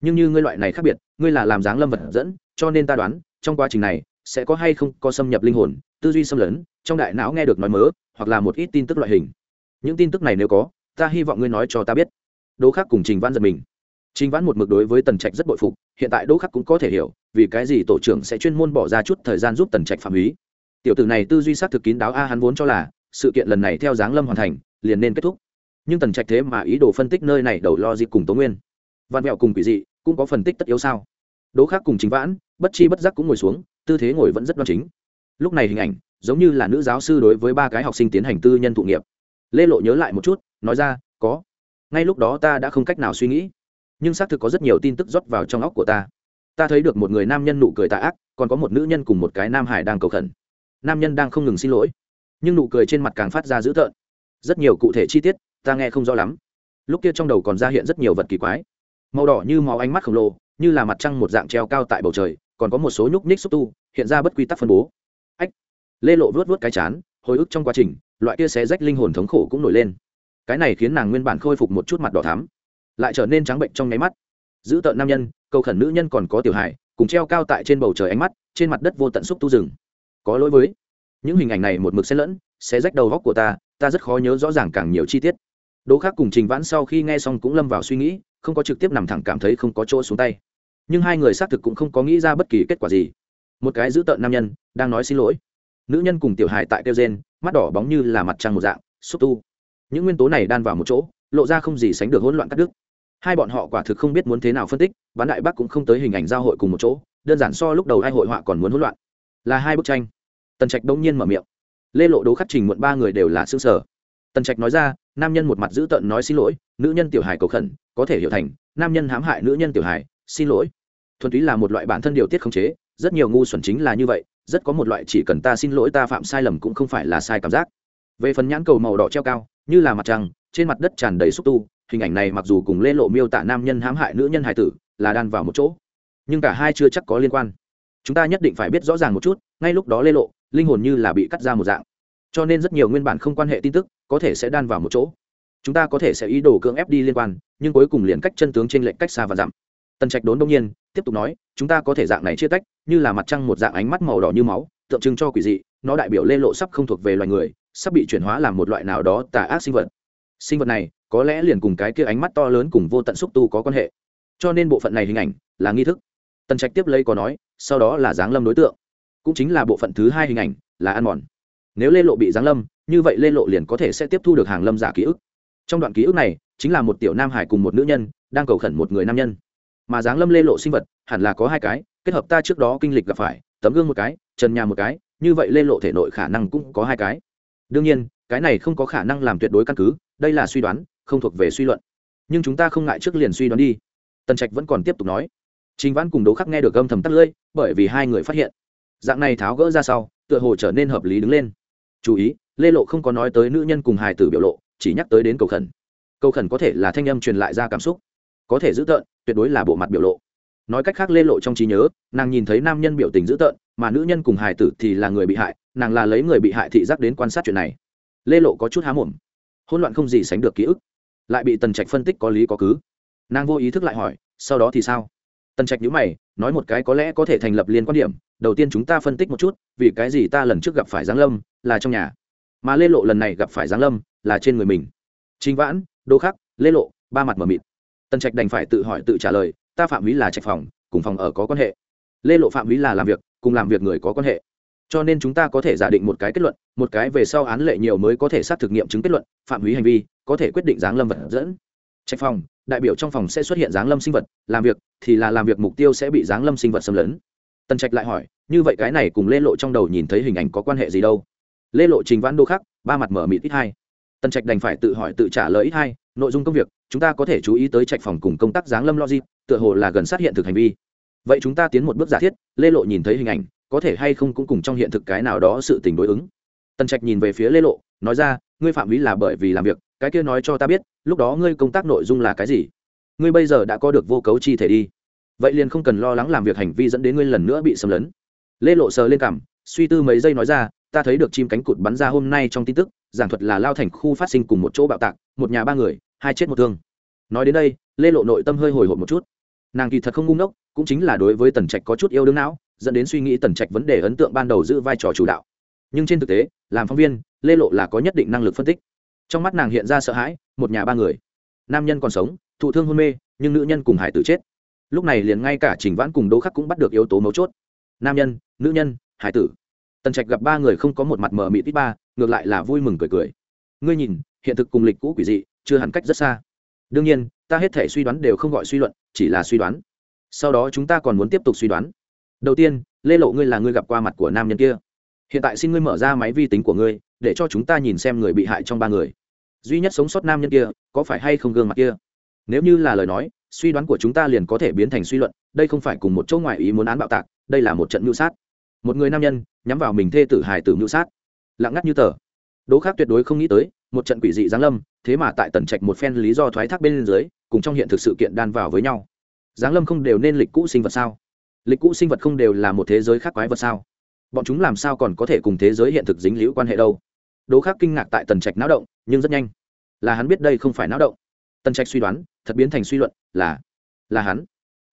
Nhưng như ngươi loại này khác biệt, ngươi là làm giáng lâm vật dẫn, cho nên ta đoán, trong quá trình này, sẽ có hay không có xâm nhập linh hồn, tư duy xâm lấn, trong đại não nghe được nói mớ, hoặc là một ít tin tức loại hình. Những tin tức này nếu có, ta hy vọng ngươi nói cho ta biết. Đố khác cùng trình văn giật mình trình Vãn một mực đối với tần trạch rất bội phục, hiện tại đỗ khắc cũng có thể hiểu, vì cái gì tổ trưởng sẽ chuyên môn bỏ ra chút thời gian giúp tần trạch phạm ý. tiểu tử này tư duy sát thực kín đáo a, hắn vốn cho là, sự kiện lần này theo dáng lâm hoàn thành, liền nên kết thúc. Nhưng tần trạch thế mà ý đồ phân tích nơi này đầu lo dịp cùng tố nguyên. Văn mẹo cùng quỷ dị cũng có phân tích tất yếu sao? Đỗ Khắc cùng chính vãn, bất chi bất giác cũng ngồi xuống, tư thế ngồi vẫn rất đoan chính. Lúc này hình ảnh, giống như là nữ giáo sư đối với ba cái học sinh tiến hành tư nhân thụ nghiệp. Lê lộ nhớ lại một chút, nói ra, có. Ngay lúc đó ta đã không cách nào suy nghĩ nhưng xác thực có rất nhiều tin tức rót vào trong óc của ta. Ta thấy được một người nam nhân nụ cười tà ác, còn có một nữ nhân cùng một cái nam hải đang cầu khẩn. Nam nhân đang không ngừng xin lỗi, nhưng nụ cười trên mặt càng phát ra dữ tợn. Rất nhiều cụ thể chi tiết, ta nghe không rõ lắm. Lúc kia trong đầu còn ra hiện rất nhiều vật kỳ quái. Màu đỏ như máu ánh mắt khổng lồ, như là mặt trăng một dạng treo cao tại bầu trời, còn có một số nhúc nhích xúc tu, hiện ra bất quy tắc phân bố. Ách! Lê lộ vớt vớt cái chán, hồi ức trong quá trình, loại kia xé rách linh hồn thống khổ cũng nổi lên. Cái này khiến nàng nguyên bản khôi phục một chút mặt đỏ thắm lại trở nên trắng bệnh trong nháy mắt. Giữ tợn nam nhân, cầu khẩn nữ nhân còn có tiểu hài, cùng treo cao tại trên bầu trời ánh mắt, trên mặt đất vô tận xúc tu rừng. Có lỗi với, những hình ảnh này một mực xen lẫn, sẽ rách đầu góc của ta ta rất khó nhớ rõ ràng càng nhiều chi tiết. Đỗ khác cùng trình vãn sau khi nghe xong cũng lâm vào suy nghĩ, không có trực tiếp nằm thẳng cảm thấy không có chỗ xuống tay. Nhưng hai người xác thực cũng không có nghĩ ra bất kỳ kết quả gì. Một cái giữ tợn nam nhân, đang nói xin lỗi. Nữ nhân cùng tiểu hài tại kêu gen mắt đỏ bóng như là mặt trăng một dạng, xúc tu. Những nguyên tố này đan vào một chỗ, lộ ra không gì sánh được hỗn loạn cắt đứt hai bọn họ quả thực không biết muốn thế nào phân tích, bán đại bắc cũng không tới hình ảnh giao hội cùng một chỗ, đơn giản so lúc đầu hai hội họa còn muốn hỗn loạn. Là hai bức tranh. Tần trạch đông nhiên mở miệng. Lê lộ đố khắc trình muộn ba người đều là xương sở tần trạch nói ra, nam nhân một mặt dữ tợn nói xin lỗi, nữ nhân tiểu hài cầu khẩn, có thể hiểu thành, nam nhân hãm hại nữ nhân tiểu hài, xin lỗi. Thuần túy là một loại bản thân điều tiết khống chế, rất nhiều ngu xuẩn chính là như vậy, rất có một loại chỉ cần ta xin lỗi ta phạm sai lầm cũng không phải là sai cảm giác. Về phần nhãn cầu màu đỏ treo cao, như là mặt trăng, trên mặt đất tràn đầy xúc tu hình ảnh này mặc dù cùng lê lộ miêu tả nam nhân hãm hại nữ nhân hài tử là đan vào một chỗ, nhưng cả hai chưa chắc có liên quan. Chúng ta nhất định phải biết rõ ràng một chút, ngay lúc đó lê lộ, linh hồn như là bị cắt ra một dạng. Cho nên rất nhiều nguyên bản không quan hệ tin tức có thể sẽ đan vào một chỗ. Chúng ta có thể sẽ ý đồ cưỡng ép đi liên quan, nhưng cuối cùng liền cách chân tướng trên lệnh cách xa và giảm tần trạch đốn đông nhiên, tiếp tục nói, chúng ta có thể dạng này chia tách, như là mặt trăng một dạng ánh mắt màu đỏ như máu, tượng trưng cho quỷ dị, nó đại biểu lê lộ sắp không thuộc về loài người, sắp bị chuyển hóa làm một loại nào đó tà ác sinh vật sinh vật này, có lẽ liền cùng cái kia ánh mắt to lớn cùng vô tận xúc tu có quan hệ. Cho nên bộ phận này hình ảnh là nghi thức. Tần trạch tiếp lấy có nói, sau đó là giáng lâm đối tượng. Cũng chính là bộ phận thứ hai hình ảnh, là ăn mòn. Nếu lê lộ bị giáng lâm, như vậy lê lộ liền có thể sẽ tiếp thu được hàng lâm giả ký ức. Trong đoạn ký ức này, chính là một tiểu nam hải cùng một nữ nhân, đang cầu khẩn một người nam nhân. Mà dáng lâm lê lộ sinh vật, hẳn là có hai cái, kết hợp ta trước đó kinh lịch gặp phải, tấm gương một cái, trần nhà một cái, như vậy lê lộ thể nội khả năng cũng có hai cái. Đương nhiên, cái này không có khả năng làm tuyệt đối căn cứ đây là suy đoán, không thuộc về suy luận. Nhưng chúng ta không ngại trước liền suy đoán đi. Tần trạch vẫn còn tiếp tục nói. Trình vãn cùng đấu khắc nghe được âm thầm tắt lưỡi, bởi vì hai người phát hiện, dạng này tháo gỡ ra sau, tựa hồ trở nên hợp lý đứng lên. Chú ý, lê lộ không có nói tới nữ nhân cùng hài tử biểu lộ, chỉ nhắc tới đến cầu khẩn. Cầu khẩn có thể là thanh âm truyền lại ra cảm xúc, có thể giữ tợn, tuyệt đối là bộ mặt biểu lộ. Nói cách khác, lê lộ trong trí nhớ, nàng nhìn thấy nam nhân biểu tình dữ tợn, mà nữ nhân cùng hài tử thì là người bị hại, nàng là lấy người bị hại thị giác đến quan sát chuyện này. Lê lộ có chút há mồm hôn loạn không gì sánh được ký ức. Lại bị tần trạch phân tích có lý có cứ. Nàng vô ý thức lại hỏi, sau đó thì sao? Tần trạch nhữ mày, nói một cái có lẽ có thể thành lập liên quan điểm. Đầu tiên chúng ta phân tích một chút, vì cái gì ta lần trước gặp phải giáng lâm là trong nhà, mà lê lộ lần này gặp phải giáng lâm là trên người mình? Chính vãn đô khắc, lê lộ, ba mặt m ở mịt. Tần trạch đành phải tự hỏi tự trả lời, ta phạm lý là trạch phòng, cùng phòng ở có quan hệ. Lê lộ phạm lý là làm việc, cùng làm việc người có quan hệ cho nên chúng ta có thể giả định một cái kết luận, một cái về sau án lệ nhiều mới có thể xác thực nghiệm chứng kết luận, phạm hủy hành vi, có thể quyết định giáng lâm vật dẫn. Trạch phòng, đại biểu trong phòng sẽ xuất hiện giáng lâm sinh vật, làm việc thì là làm việc mục tiêu sẽ bị giáng lâm sinh vật xâm lấn. Tần trạch lại hỏi, như vậy cái này cùng lê lộ trong đầu nhìn thấy hình ảnh có quan hệ gì đâu? Lê lộ trình vãn đô khắc, ba mặt mở mịt ít hai. Tần trạch đành phải tự hỏi tự trả lời ít hai, nội dung công việc, chúng ta có thể chú ý tới trạch phòng cùng công tác giáng lâm logic, tựa hồ là gần sát hiện thực hành vi. Vậy chúng ta tiến một bước giả thiết, lê lộ nhìn thấy hình ảnh có thể hay không cũng cùng trong hiện thực cái nào đó sự tình đối ứng. Tần trạch nhìn về phía lê lộ, nói ra, ngươi phạm vi là bởi vì làm việc, cái kia nói cho ta biết, lúc đó ngươi công tác nội dung là cái gì? Ngươi bây giờ đã có được vô cấu chi thể đi. Vậy liền không cần lo lắng làm việc hành vi dẫn đến ngươi lần nữa bị xâm lấn. Lê lộ sờ lên cảm suy tư mấy giây nói ra, ta thấy được chim cánh cụt bắn ra hôm nay trong tin tức, giảng thuật là lao thành khu phát sinh cùng một chỗ bạo tạc, một nhà ba người, hai chết một thương. Nói đến đây, lê lộ nội tâm hơi hồi hộp một chút. Nàng kỳ thật không ngu ngốc, cũng chính là đối với tần trạch có chút yêu đương não dẫn đến suy nghĩ tần trạch vấn đề ấn tượng ban đầu giữ vai trò chủ đạo. Nhưng trên thực tế, làm phóng viên, lê lộ là có nhất định năng lực phân tích. Trong mắt nàng hiện ra sợ hãi, một nhà ba người. Nam nhân còn sống, thụ thương hôn mê, nhưng nữ nhân cùng hải tử chết. Lúc này liền ngay cả trình vãn cùng đỗ khắc cũng bắt được yếu tố mấu chốt. Nam nhân, nữ nhân, hải tử. Tần trạch gặp ba người không có một mặt mờ mị tít ba, ngược lại là vui mừng cười cười. Ngươi nhìn, hiện thực cùng lịch cũ quỷ dị, chưa hẳn cách rất xa. Đương nhiên, ta hết thể suy đoán đều không gọi suy luận, chỉ là suy đoán. Sau đó chúng ta còn muốn tiếp tục suy đoán đầu tiên, lê lộ ngươi là ngươi gặp qua mặt của nam nhân kia. Hiện tại xin ngươi mở ra máy vi tính của ngươi, để cho chúng ta nhìn xem người bị hại trong ba người. Duy nhất sống sót nam nhân kia, có phải hay không gương mặt kia? Nếu như là lời nói, suy đoán của chúng ta liền có thể biến thành suy luận, đây không phải cùng một chỗ ngoại ý muốn án bạo tạc, đây là một trận mưu sát. Một người nam nhân, nhắm vào mình thê tử hài tử mưu sát. Lặng ngắt như tờ. Đỗ khác tuyệt đối không nghĩ tới, một trận quỷ dị giáng lâm, thế mà tại tần trạch một phen lý do thoái thác bên dưới, cùng trong hiện thực sự kiện đan vào với nhau. Giáng lâm không đều nên lịch cũ sinh vật sao? Lịch cũ sinh vật không đều là một thế giới khác quái vật sao? Bọn chúng làm sao còn có thể cùng thế giới hiện thực dính liễu quan hệ đâu? Đố khác kinh ngạc tại tần trạch náo động, nhưng rất nhanh. Là hắn biết đây không phải náo động. Tần trạch suy đoán, thật biến thành suy luận, là là hắn.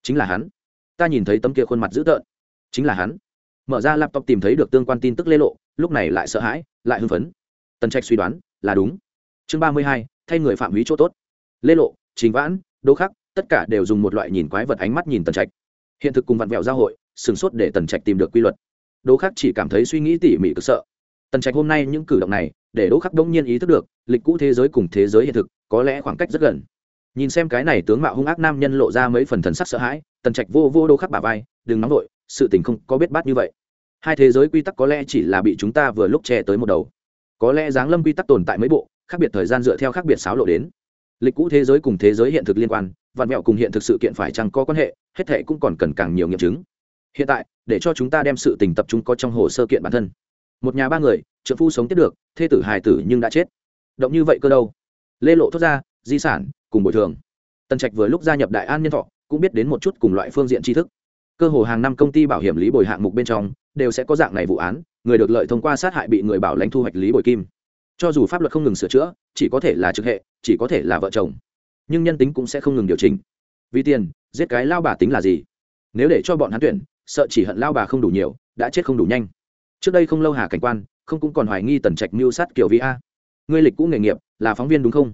Chính là hắn. Ta nhìn thấy tấm kia khuôn mặt dữ tợn. Chính là hắn. Mở ra laptop tìm thấy được tương quan tin tức lê lộ, lúc này lại sợ hãi, lại hưng phấn. Tần trạch suy đoán, là đúng. Chương ba mươi hai, thay người phạm húy chỗ tốt. Lê lộ, trình vãn, đỗ khắc, tất cả đều dùng một loại nhìn quái vật ánh mắt nhìn tần trạch hiện thực cùng vặn vẹo giao hội sửng sốt để tần trạch tìm được quy luật. Đỗ khắc chỉ cảm thấy suy nghĩ tỉ mỉ cực sợ. Tần trạch hôm nay những cử động này, để đỗ khắc đông nhiên ý thức được, lịch cũ thế giới cùng thế giới hiện thực, có lẽ khoảng cách rất gần. Nhìn xem cái này tướng mạo hung ác nam nhân lộ ra mấy phần thần sắc sợ hãi, tần trạch vô vô đỗ khắc bà vai, đừng nóng vội, sự tình không có biết bát như vậy. Hai thế giới quy tắc có lẽ chỉ là bị chúng ta vừa lúc che tới một đầu. Có lẽ giáng lâm quy tắc tồn tại mấy bộ, khác biệt thời gian dựa theo khác biệt sáo lộ đến lịch cũ thế giới cùng thế giới hiện thực liên quan, vạn mẹo cùng hiện thực sự kiện phải chăng có quan hệ, hết thệ cũng còn cần càng nhiều nghiệm chứng. Hiện tại, để cho chúng ta đem sự tình tập trung có trong hồ sơ kiện bản thân. Một nhà ba người trợ phu sống tiếp được, thê tử hài tử nhưng đã chết. Động như vậy cơ đâu? Lê lộ thốt ra, di sản, cùng bồi thường. Tần trạch vừa lúc gia nhập đại an nhân thọ, cũng biết đến một chút cùng loại phương diện tri thức. Cơ hồ hàng năm công ty bảo hiểm lý bồi hạng mục bên trong, đều sẽ có dạng này vụ án, người được lợi thông qua sát hại bị người bảo lãnh thu hoạch lý bồi kim cho dù pháp luật không ngừng sửa chữa, chỉ có thể là trực hệ, chỉ có thể là vợ chồng. Nhưng nhân tính cũng sẽ không ngừng điều chỉnh. Vì tiền, giết cái lao bà tính là gì? Nếu để cho bọn hắn tuyển, sợ chỉ hận lao bà không đủ nhiều, đã chết không đủ nhanh. Trước đây không lâu hà cảnh quan, không cũng còn hoài nghi tần trạch mưu sát kiểu vi a. Ngươi lịch cũ nghề nghiệp, là phóng viên đúng không?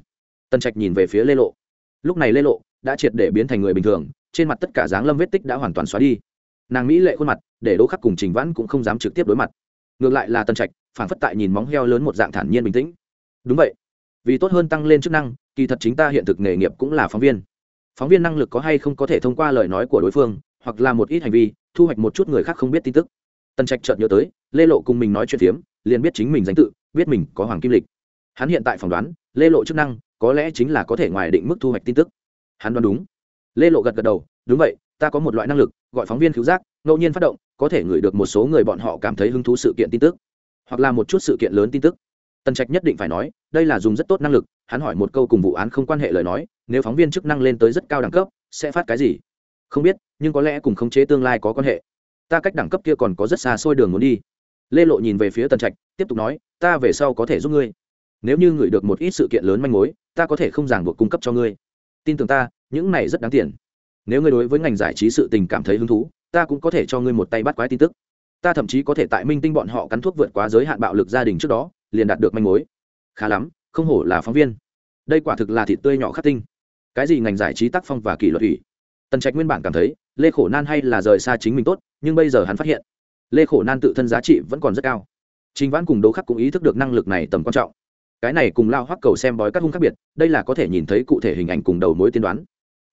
Tần trạch nhìn về phía lê lộ. Lúc này lê lộ đã triệt để biến thành người bình thường, trên mặt tất cả dáng lâm vết tích đã hoàn toàn xóa đi. Nàng mỹ lệ khuôn mặt, để đỗ khắc cùng trình vãn cũng không dám trực tiếp đối mặt ngược lại là tần trạch phản phất tại nhìn móng heo lớn một dạng thản nhiên bình tĩnh. Đúng vậy. Vì tốt hơn tăng lên chức năng, kỳ thật chính ta hiện thực nghề nghiệp cũng là phóng viên. Phóng viên năng lực có hay không có thể thông qua lời nói của đối phương, hoặc là một ít hành vi, thu hoạch một chút người khác không biết tin tức. Tần trạch chợt nhớ tới, lê lộ cùng mình nói chuyện phiếm, liền biết chính mình danh tự, biết mình có hoàng kim lịch. Hắn hiện tại phỏng đoán, lê lộ chức năng, có lẽ chính là có thể ngoài định mức thu hoạch tin tức. Hắn đoán đúng. Lê lộ gật gật đầu, đúng vậy, ta có một loại năng lực, gọi phóng viên cứu giác, ngẫu nhiên phát động có thể gửi được một số người bọn họ cảm thấy hứng thú sự kiện tin tức, hoặc là một chút sự kiện lớn tin tức. Tần trạch nhất định phải nói, đây là dùng rất tốt năng lực, hắn hỏi một câu cùng vụ án không quan hệ lời nói, nếu phóng viên chức năng lên tới rất cao đẳng cấp, sẽ phát cái gì? Không biết, nhưng có lẽ cùng khống chế tương lai có quan hệ. Ta cách đẳng cấp kia còn có rất xa xôi đường muốn đi. Lê lộ nhìn về phía tần trạch, tiếp tục nói, ta về sau có thể giúp ngươi. Nếu như ngửi được một ít sự kiện lớn manh mối, ta có thể không ràng buộc cung cấp cho ngươi. Tin tưởng ta, những này rất đáng tiền. Nếu ngươi đối với ngành giải trí sự tình cảm thấy hứng thú ta cũng có thể cho ngươi một tay bắt quái tin tức. Ta thậm chí có thể tại minh tinh bọn họ cắn thuốc vượt quá giới hạn bạo lực gia đình trước đó, liền đạt được manh mối. Khá lắm, không hổ là phóng viên. Đây quả thực là thịt tươi nhỏ khắc tinh. Cái gì ngành giải trí tác phong và kỷ luật ủy? Tần trạch nguyên bản cảm thấy, lê khổ nan hay là rời xa chính mình tốt, nhưng bây giờ hắn phát hiện, lê khổ nan tự thân giá trị vẫn còn rất cao. Trình vãn cùng đỗ khắc cũng ý thức được năng lực này tầm quan trọng. Cái này cùng lao hoắc cầu xem bói các hung khác biệt, đây là có thể nhìn thấy cụ thể hình ảnh cùng đầu mối tiên đoán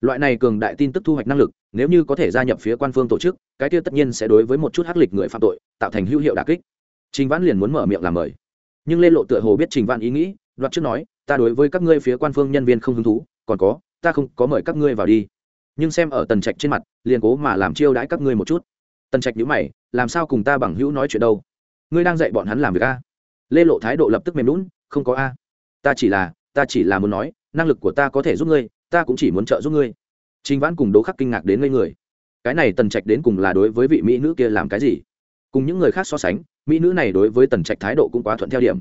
loại này cường đại tin tức thu hoạch năng lực, nếu như có thể gia nhập phía quan phương tổ chức, cái kia tất nhiên sẽ đối với một chút hắc lịch người phạm tội, tạo thành hữu hiệu đà kích. Trình vãn liền muốn mở miệng làm mời. Nhưng lê lộ tựa hồ biết trình vãn ý nghĩ, đoạt trước nói, ta đối với các ngươi phía quan phương nhân viên không hứng thú, còn có, ta không có mời các ngươi vào đi. Nhưng xem ở tần trạch trên mặt, liền cố mà làm chiêu đãi các ngươi một chút. Tần trạch nhữ mày, làm sao cùng ta bằng hữu nói chuyện đâu? Ngươi đang dạy bọn hắn làm việc a? Lê lộ thái độ lập tức mềm lún không có a. Ta chỉ là, ta chỉ là muốn nói, năng lực của ta có thể giúp ngươi ta cũng chỉ muốn trợ giúp ngươi. Trình vãn cùng đố khắc kinh ngạc đến ngây người. Cái này tần trạch đến cùng là đối với vị mỹ nữ kia làm cái gì? Cùng những người khác so sánh, mỹ nữ này đối với tần trạch thái độ cũng quá thuận theo điểm.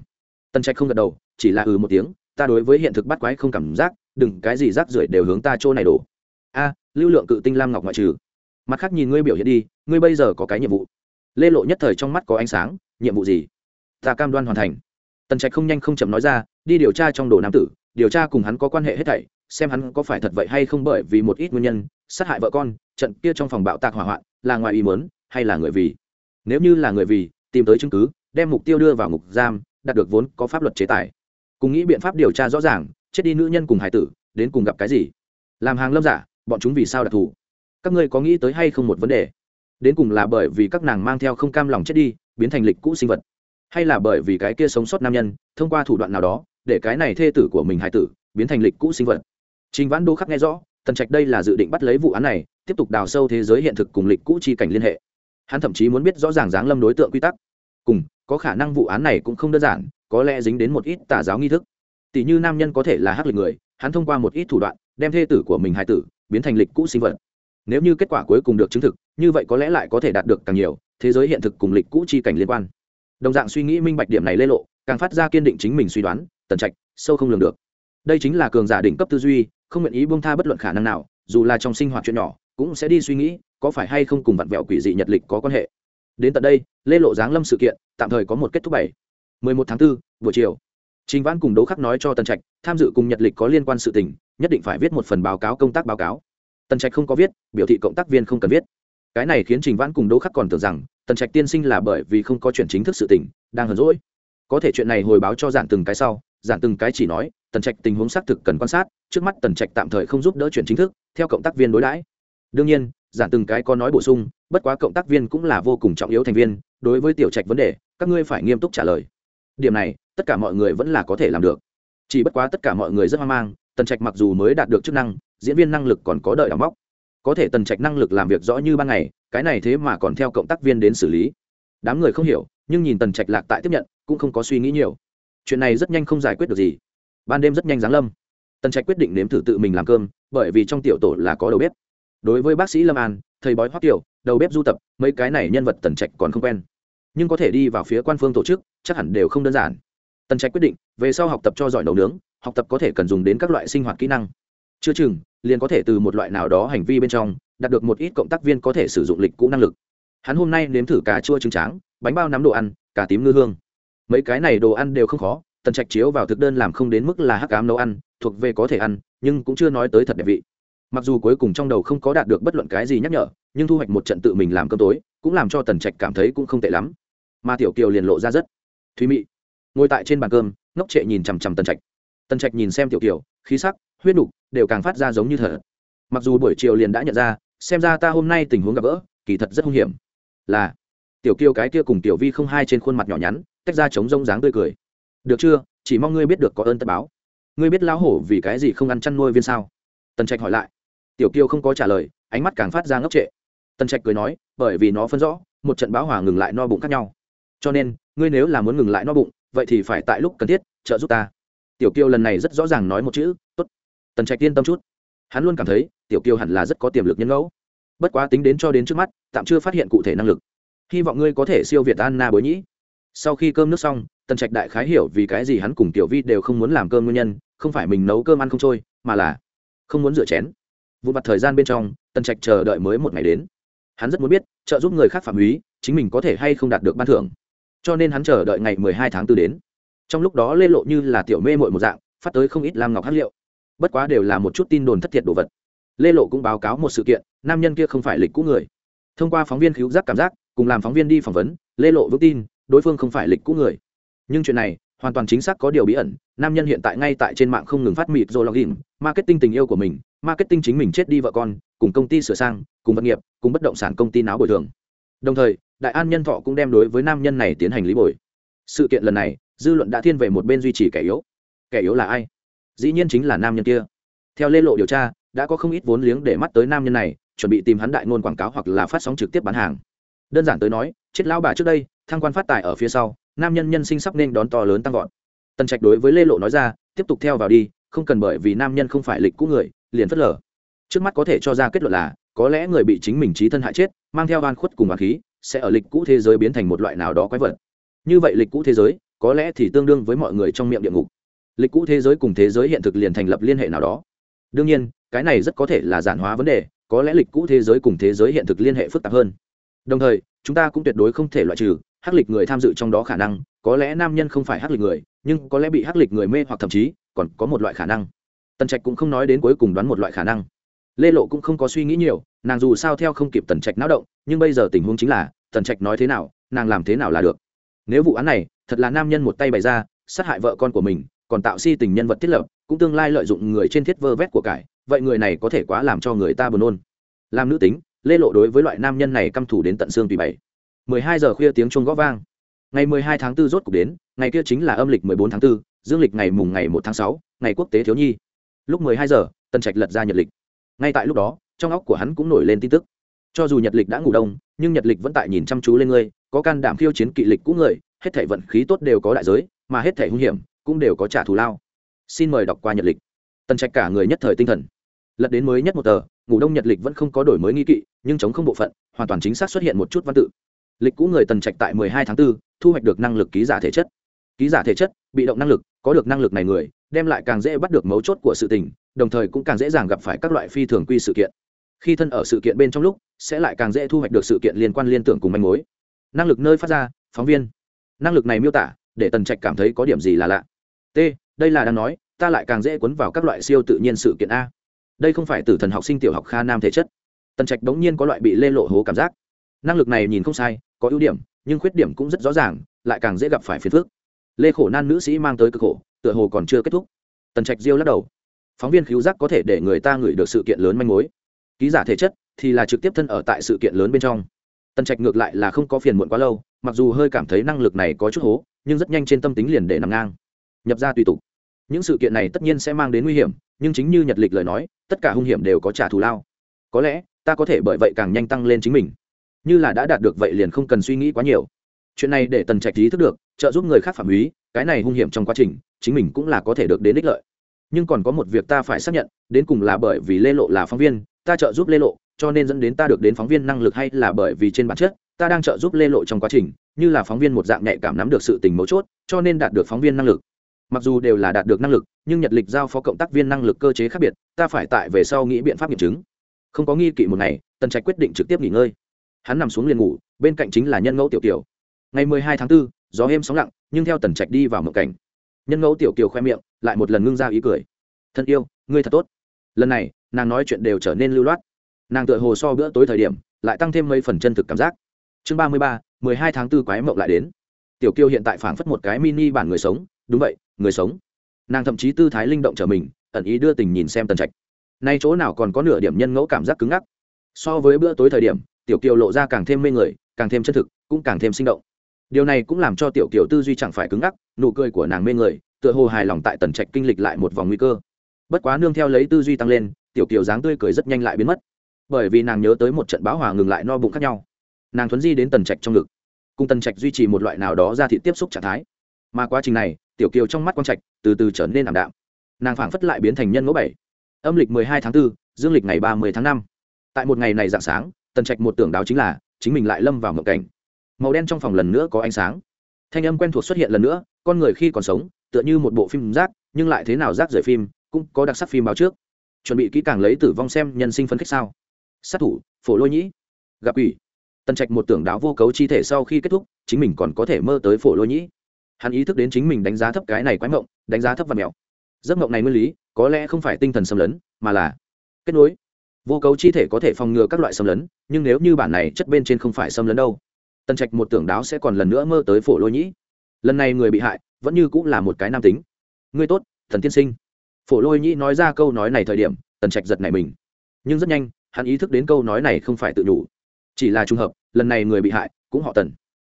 Tần trạch không gật đầu, chỉ là ừ một tiếng, ta đối với hiện thực bắt quái không cảm giác, đừng cái gì rác rưởi đều hướng ta chỗ này đổ. A, lưu lượng cự tinh lam ngọc ngoại trừ. Mặt khác nhìn ngươi biểu hiện đi, ngươi bây giờ có cái nhiệm vụ. Lê lộ nhất thời trong mắt có ánh sáng, nhiệm vụ gì? Ta cam đoan hoàn thành. Tần trạch không nhanh không chậm nói ra, đi điều tra trong đồ nam tử, điều tra cùng hắn có quan hệ hết thảy xem hắn có phải thật vậy hay không bởi vì một ít nguyên nhân, sát hại vợ con, trận kia trong phòng bạo tạc hỏa hoạn là ngoài ý mớn hay là người vì? Nếu như là người vì, tìm tới chứng cứ, đem mục tiêu đưa vào ngục giam, đạt được vốn có pháp luật chế tài. Cùng nghĩ biện pháp điều tra rõ ràng, chết đi nữ nhân cùng hải tử, đến cùng gặp cái gì? Làm hàng lâm giả, bọn chúng vì sao đặc thù? Các ngươi có nghĩ tới hay không một vấn đề? Đến cùng là bởi vì các nàng mang theo không cam lòng chết đi, biến thành lịch cũ sinh vật, hay là bởi vì cái kia sống sót nam nhân, thông qua thủ đoạn nào đó, để cái này thê tử của mình hải tử, biến thành lịch cũ sinh vật? Trình vãn đô khắc nghe rõ, tần trạch đây là dự định bắt lấy vụ án này, tiếp tục đào sâu thế giới hiện thực cùng lịch cũ chi cảnh liên hệ. Hắn thậm chí muốn biết rõ ràng dáng lâm đối tượng quy tắc. Cùng, có khả năng vụ án này cũng không đơn giản, có lẽ dính đến một ít tà giáo nghi thức. Tỷ như nam nhân có thể là hắc lịch người, hắn thông qua một ít thủ đoạn, đem thê tử của mình hải tử biến thành lịch cũ sinh vật. Nếu như kết quả cuối cùng được chứng thực, như vậy có lẽ lại có thể đạt được càng nhiều thế giới hiện thực cùng lịch cũ chi cảnh liên quan. Đồng dạng suy nghĩ minh bạch điểm này lê lộ, càng phát ra kiên định chính mình suy đoán, tần trạch, sâu không lường được. Đây chính là cường giả đỉnh cấp tư duy không nguyện ý buông tha bất luận khả năng nào dù là trong sinh hoạt chuyện nhỏ cũng sẽ đi suy nghĩ có phải hay không cùng vặn vẹo quỷ dị nhật lịch có quan hệ. Đến tận đây lê lộ giáng lâm sự kiện tạm thời có một kết thúc bảy. 11 tháng 4, buổi chiều. Trình vãn cùng đấu khắc nói cho tần trạch tham dự cùng nhật lịch có liên quan sự tình nhất định phải viết một phần báo cáo công tác báo cáo. Tần trạch không có viết biểu thị cộng tác viên không cần viết. Cái này khiến trình vãn cùng đấu khắc còn tưởng rằng tần trạch tiên sinh là bởi vì không có chuyện chính thức sự tình đang hờn rỗi có thể chuyện này hồi báo cho giản từng cái sau giản từng cái chỉ nói, tần trạch tình huống xác thực cần quan sát, trước mắt tần trạch tạm thời không giúp đỡ chuyện chính thức, theo cộng tác viên đối đãi. Đương nhiên, giản từng cái có nói bổ sung, bất quá cộng tác viên cũng là vô cùng trọng yếu thành viên, đối với tiểu trạch vấn đề, các ngươi phải nghiêm túc trả lời. Điểm này, tất cả mọi người vẫn là có thể làm được. Chỉ bất quá tất cả mọi người rất hoang mang, tần trạch mặc dù mới đạt được chức năng, diễn viên năng lực còn có đợi đóng móc. Có thể tần trạch năng lực làm việc rõ như ban ngày, cái này thế mà còn theo cộng tác viên đến xử lý. Đám người không hiểu, nhưng nhìn tần trạch lạc tại tiếp nhận, cũng không có suy nghĩ nhiều chuyện này rất nhanh không giải quyết được gì. Ban đêm rất nhanh giáng lâm. Tần trạch quyết định nếm thử tự mình làm cơm, bởi vì trong tiểu tổ là có đầu bếp. Đối với bác sĩ lâm an, thầy bói hoắc tiểu đầu bếp du tập, mấy cái này nhân vật tần trạch còn không quen. Nhưng có thể đi vào phía quan phương tổ chức, chắc hẳn đều không đơn giản. Tần trạch quyết định, về sau học tập cho giỏi nấu nướng, học tập có thể cần dùng đến các loại sinh hoạt kỹ năng. Chưa chừng, liền có thể từ một loại nào đó hành vi bên trong, đạt được một ít cộng tác viên có thể sử dụng lịch cũ năng lực. Hắn hôm nay nếm thử cà chua trứng tráng, bánh bao nắm đồ ăn, cà tím ngư hương mấy cái này đồ ăn đều không khó, tần trạch chiếu vào thực đơn làm không đến mức là hắc cám nấu ăn, thuộc về có thể ăn, nhưng cũng chưa nói tới thật đẹp vị. Mặc dù cuối cùng trong đầu không có đạt được bất luận cái gì nhắc nhở, nhưng thu hoạch một trận tự mình làm cơm tối, cũng làm cho tần trạch cảm thấy cũng không tệ lắm. Mà tiểu kiều liền lộ ra rất thúy mị. Ngồi tại trên bàn cơm, ngốc trệ nhìn chằm chằm tần trạch. Tần trạch nhìn xem tiểu kiều, khí sắc, huyết đục đều càng phát ra giống như thở. Mặc dù buổi chiều liền đã nhận ra, xem ra ta hôm nay tình huống gặp gỡ, kỳ thật rất hung hiểm. Là, tiểu kiều cái kia cùng tiểu vi không hai trên khuôn mặt nhỏ nhắn tách ra chống rông dáng tươi cười. Được chưa? Chỉ mong ngươi biết được có ơn tất báo. Ngươi biết lão hổ vì cái gì không ăn chăn nuôi viên sao? Tần trạch hỏi lại. Tiểu kiều không có trả lời, ánh mắt càng phát ra ngốc trệ. Tần trạch cười nói, bởi vì nó phân rõ, một trận báo hỏa ngừng lại no bụng khác nhau. Cho nên, ngươi nếu là muốn ngừng lại no bụng, vậy thì phải tại lúc cần thiết, trợ giúp ta. Tiểu kiều lần này rất rõ ràng nói một chữ, tốt. Tần trạch yên tâm chút. Hắn luôn cảm thấy, tiểu kiều hẳn là rất có tiềm lực nhân ngẫu. Bất quá tính đến cho đến trước mắt, tạm chưa phát hiện cụ thể năng lực. Hy vọng ngươi có thể siêu việt anna bối nhĩ sau khi cơm nước xong, tần trạch đại khái hiểu vì cái gì hắn cùng tiểu vi đều không muốn làm cơm nguyên nhân, không phải mình nấu cơm ăn không trôi, mà là không muốn rửa chén. Vụ mặt thời gian bên trong, tần trạch chờ đợi mới một ngày đến. Hắn rất muốn biết, trợ giúp người khác phạm húy chính mình có thể hay không đạt được ban thưởng. Cho nên hắn chờ đợi ngày mười hai tháng 4 đến. Trong lúc đó lê lộ như là tiểu mê mội một dạng, phát tới không ít lam ngọc hát liệu. Bất quá đều là một chút tin đồn thất thiệt đồ vật. Lê lộ cũng báo cáo một sự kiện, nam nhân kia không phải lịch cũ người. Thông qua phóng viên cứu giác cảm giác, cùng làm phóng viên đi phỏng vấn, lê lộ vững tin đối phương không phải lịch cũ người. Nhưng chuyện này hoàn toàn chính xác có điều bí ẩn, nam nhân hiện tại ngay tại trên mạng không ngừng phát mịt rồi login, marketing tình yêu của mình, marketing chính mình chết đi vợ con, cùng công ty sửa sang, cùng vật nghiệp, cùng bất động sản công ty náo bồi thường. Đồng thời, đại an nhân thọ cũng đem đối với nam nhân này tiến hành lý bồi. Sự kiện lần này, dư luận đã thiên về một bên duy trì kẻ yếu. Kẻ yếu là ai? Dĩ nhiên chính là nam nhân kia. Theo lê lộ điều tra, đã có không ít vốn liếng để mắt tới nam nhân này, chuẩn bị tìm hắn đại ngôn quảng cáo hoặc là phát sóng trực tiếp bán hàng. Đơn giản tới nói, chết lao bà trước đây thăng quan phát tài ở phía sau, nam nhân nhân sinh sắp nên đón to lớn tăng vọt. Tần trạch đối với lê lộ nói ra, tiếp tục theo vào đi, không cần bởi vì nam nhân không phải lịch cũ người, liền phớt lờ. Trước mắt có thể cho ra kết luận là, có lẽ người bị chính mình trí thân hại chết, mang theo oan khuất cùng oan khí, sẽ ở lịch cũ thế giới biến thành một loại nào đó quái vật. Như vậy lịch cũ thế giới, có lẽ thì tương đương với mọi người trong miệng địa ngục. Lịch cũ thế giới cùng thế giới hiện thực liền thành lập liên hệ nào đó. Đương nhiên, cái này rất có thể là giản hóa vấn đề, có lẽ lịch cũ thế giới cùng thế giới hiện thực liên hệ phức tạp hơn. Đồng thời, chúng ta cũng tuyệt đối không thể loại trừ hắc lịch người tham dự trong đó khả năng, có lẽ nam nhân không phải hắc lịch người, nhưng có lẽ bị hắc lịch người mê hoặc thậm chí còn có một loại khả năng. Tần trạch cũng không nói đến cuối cùng đoán một loại khả năng. Lê lộ cũng không có suy nghĩ nhiều, nàng dù sao theo không kịp tần trạch náo động, nhưng bây giờ tình huống chính là, tần trạch nói thế nào, nàng làm thế nào là được. Nếu vụ án này thật là nam nhân một tay bày ra, sát hại vợ con của mình, còn tạo si tình nhân vật thiết lập, cũng tương lai lợi dụng người trên thiết vơ vét của cải, vậy người này có thể quá làm cho người ta buồn nôn. Làm nữ tính, lê lộ đối với loại nam nhân này căm thủ đến tận xương tùy bảy mười hai giờ khuya tiếng chuông gõ vang. Ngày mười hai tháng 4 rốt cuộc đến ngày kia chính là âm lịch mười bốn tháng 4, dương lịch ngày mùng ngày 1 tháng 6, ngày quốc tế thiếu nhi. Lúc mười hai giờ tần trạch lật ra nhật lịch. Ngay tại lúc đó trong óc của hắn cũng nổi lên tin tức. Cho dù nhật lịch đã ngủ đông nhưng nhật lịch vẫn tại nhìn chăm chú lên ngươi có can đảm khiêu chiến kỵ lịch cũ người hết thể vận khí tốt đều có đại giới mà hết thể hung hiểm cũng đều có trả thù lao. Xin mời đọc qua nhật lịch. Tần trạch cả người nhất thời tinh thần. Lật đến mới nhất một tờ ngủ đông nhật lịch vẫn không có đổi mới nghi kỵ nhưng chống không bộ phận hoàn toàn chính xác xuất hiện một chút văn tự lịch cũ người tần trạch tại 12 tháng 4, thu hoạch được năng lực ký giả thể chất. Ký giả thể chất bị động năng lực có được năng lực này người đem lại càng dễ bắt được mấu chốt của sự tình đồng thời cũng càng dễ dàng gặp phải các loại phi thường quy sự kiện. Khi thân ở sự kiện bên trong lúc sẽ lại càng dễ thu hoạch được sự kiện liên quan liên tưởng cùng manh mối. Năng lực nơi phát ra phóng viên. Năng lực này miêu tả để tần trạch cảm thấy có điểm gì là lạ. T đây là đang nói ta lại càng dễ cuốn vào các loại siêu tự nhiên sự kiện a. Đây không phải tử thần học sinh tiểu học kha nam thể chất. Tần trạch đống nhiên có loại bị lê lộ hố cảm giác năng lực này nhìn không sai, có ưu điểm, nhưng khuyết điểm cũng rất rõ ràng, lại càng dễ gặp phải phiền phức. Lê khổ nan nữ sĩ mang tới cực khổ, tựa hồ còn chưa kết thúc. Tần trạch diêu lắc đầu. Phóng viên cứu giác có thể để người ta ngửi được sự kiện lớn manh mối. Ký giả thể chất thì là trực tiếp thân ở tại sự kiện lớn bên trong. Tần trạch ngược lại là không có phiền muộn quá lâu, mặc dù hơi cảm thấy năng lực này có chút hố, nhưng rất nhanh trên tâm tính liền để nằm ngang. Nhập ra tùy tục. Những sự kiện này tất nhiên sẽ mang đến nguy hiểm, nhưng chính như nhật lịch lời nói, tất cả hung hiểm đều có trả thù lao. Có lẽ, ta có thể bởi vậy càng nhanh tăng lên chính mình như là đã đạt được vậy liền không cần suy nghĩ quá nhiều. Chuyện này để tần trạch ý thức được, trợ giúp người khác phạm húy cái này hung hiểm trong quá trình, chính mình cũng là có thể được đến ích lợi. Nhưng còn có một việc ta phải xác nhận, đến cùng là bởi vì lê lộ là phóng viên, ta trợ giúp lê lộ, cho nên dẫn đến ta được đến phóng viên năng lực hay là bởi vì trên bản chất, ta đang trợ giúp lê lộ trong quá trình, như là phóng viên một dạng nhạy cảm nắm được sự tình mấu chốt, cho nên đạt được phóng viên năng lực. Mặc dù đều là đạt được năng lực, nhưng nhật lịch giao phó cộng tác viên năng lực cơ chế khác biệt, ta phải tại về sau nghĩ biện pháp nghiệm chứng. Không có nghi kỵ một ngày, tần trạch quyết định trực tiếp nghỉ ngơi hắn nằm xuống liền ngủ bên cạnh chính là nhân ngẫu tiểu tiểu ngày mười hai tháng 4, gió êm sóng lặng nhưng theo tần trạch đi vào mộng cảnh nhân ngẫu tiểu kiều khoe miệng lại một lần ngưng ra ý cười. Thân yêu ngươi thật tốt. Lần này nàng nói chuyện đều trở nên lưu loát. Nàng tựa hồ so bữa tối thời điểm lại tăng thêm mấy phần chân thực cảm giác. Chương ba mươi ba mười hai tháng tư quái mộng lại đến. Tiểu kiều hiện tại phảng phất một cái mini bản người sống. Đúng vậy người sống. Nàng thậm chí tư thái linh động trở mình ẩn ý đưa tình nhìn xem tần trạch. Nay chỗ nào còn có nửa điểm nhân ngẫu cảm giác cứng ngắc. So với bữa tối thời điểm tiểu kiều lộ ra càng thêm mê người càng thêm chân thực cũng càng thêm sinh động. Điều này cũng làm cho tiểu kiều tư duy chẳng phải cứng ngắc nụ cười của nàng mê người tựa hồ hài lòng tại tần trạch kinh lịch lại một vòng nguy cơ. Bất quá nương theo lấy tư duy tăng lên tiểu kiều dáng tươi cười rất nhanh lại biến mất. Bởi vì nàng nhớ tới một trận báo hòa ngừng lại no bụng khác nhau. Nàng thuấn di đến tần trạch trong ngực cùng tần trạch duy trì một loại nào đó ra thị tiếp xúc trạng thái. Mà quá trình này tiểu kiều trong mắt quang trạch từ từ trở nên ảm đạm. Nàng phảng phất lại biến thành nhân mẫu bảy. Âm lịch mười hai tháng 4, dương lịch ngày ba mươi tháng năm. Tại một ngày này dạng sáng tần trạch một tưởng đáo chính là, chính mình lại lâm vào mộng cảnh. Màu đen trong phòng lần nữa có ánh sáng. Thanh âm quen thuộc xuất hiện lần nữa, con người khi còn sống, tựa như một bộ phim rác, nhưng lại thế nào rác rời phim, cũng có đặc sắc phim báo trước. Chuẩn bị kỹ càng lấy tử vong xem nhân sinh phân khích sao. Sát thủ, phổ lôi nhĩ. Gặp ủy tần trạch một tưởng đáo vô cấu chi thể sau khi kết thúc, chính mình còn có thể mơ tới phổ lôi nhĩ. Hắn ý thức đến chính mình đánh giá thấp cái này quái mộng, đánh giá thấp và mèo. Giấc mộng này nguyên lý, có lẽ không phải tinh thần xâm lấn, mà là kết nối vô cấu chi thể có thể phòng ngừa các loại xâm lấn, nhưng nếu như bản này chất bên trên không phải xâm lấn đâu, tần trạch một tưởng đáo sẽ còn lần nữa mơ tới phổ lôi nhĩ. Lần này người bị hại, vẫn như cũng là một cái nam tính. Ngươi tốt, thần tiên sinh. Phổ lôi nhĩ nói ra câu nói này thời điểm, tần trạch giật này mình. Nhưng rất nhanh, hắn ý thức đến câu nói này không phải tự nhủ. Chỉ là trùng hợp, lần này người bị hại, cũng họ tần.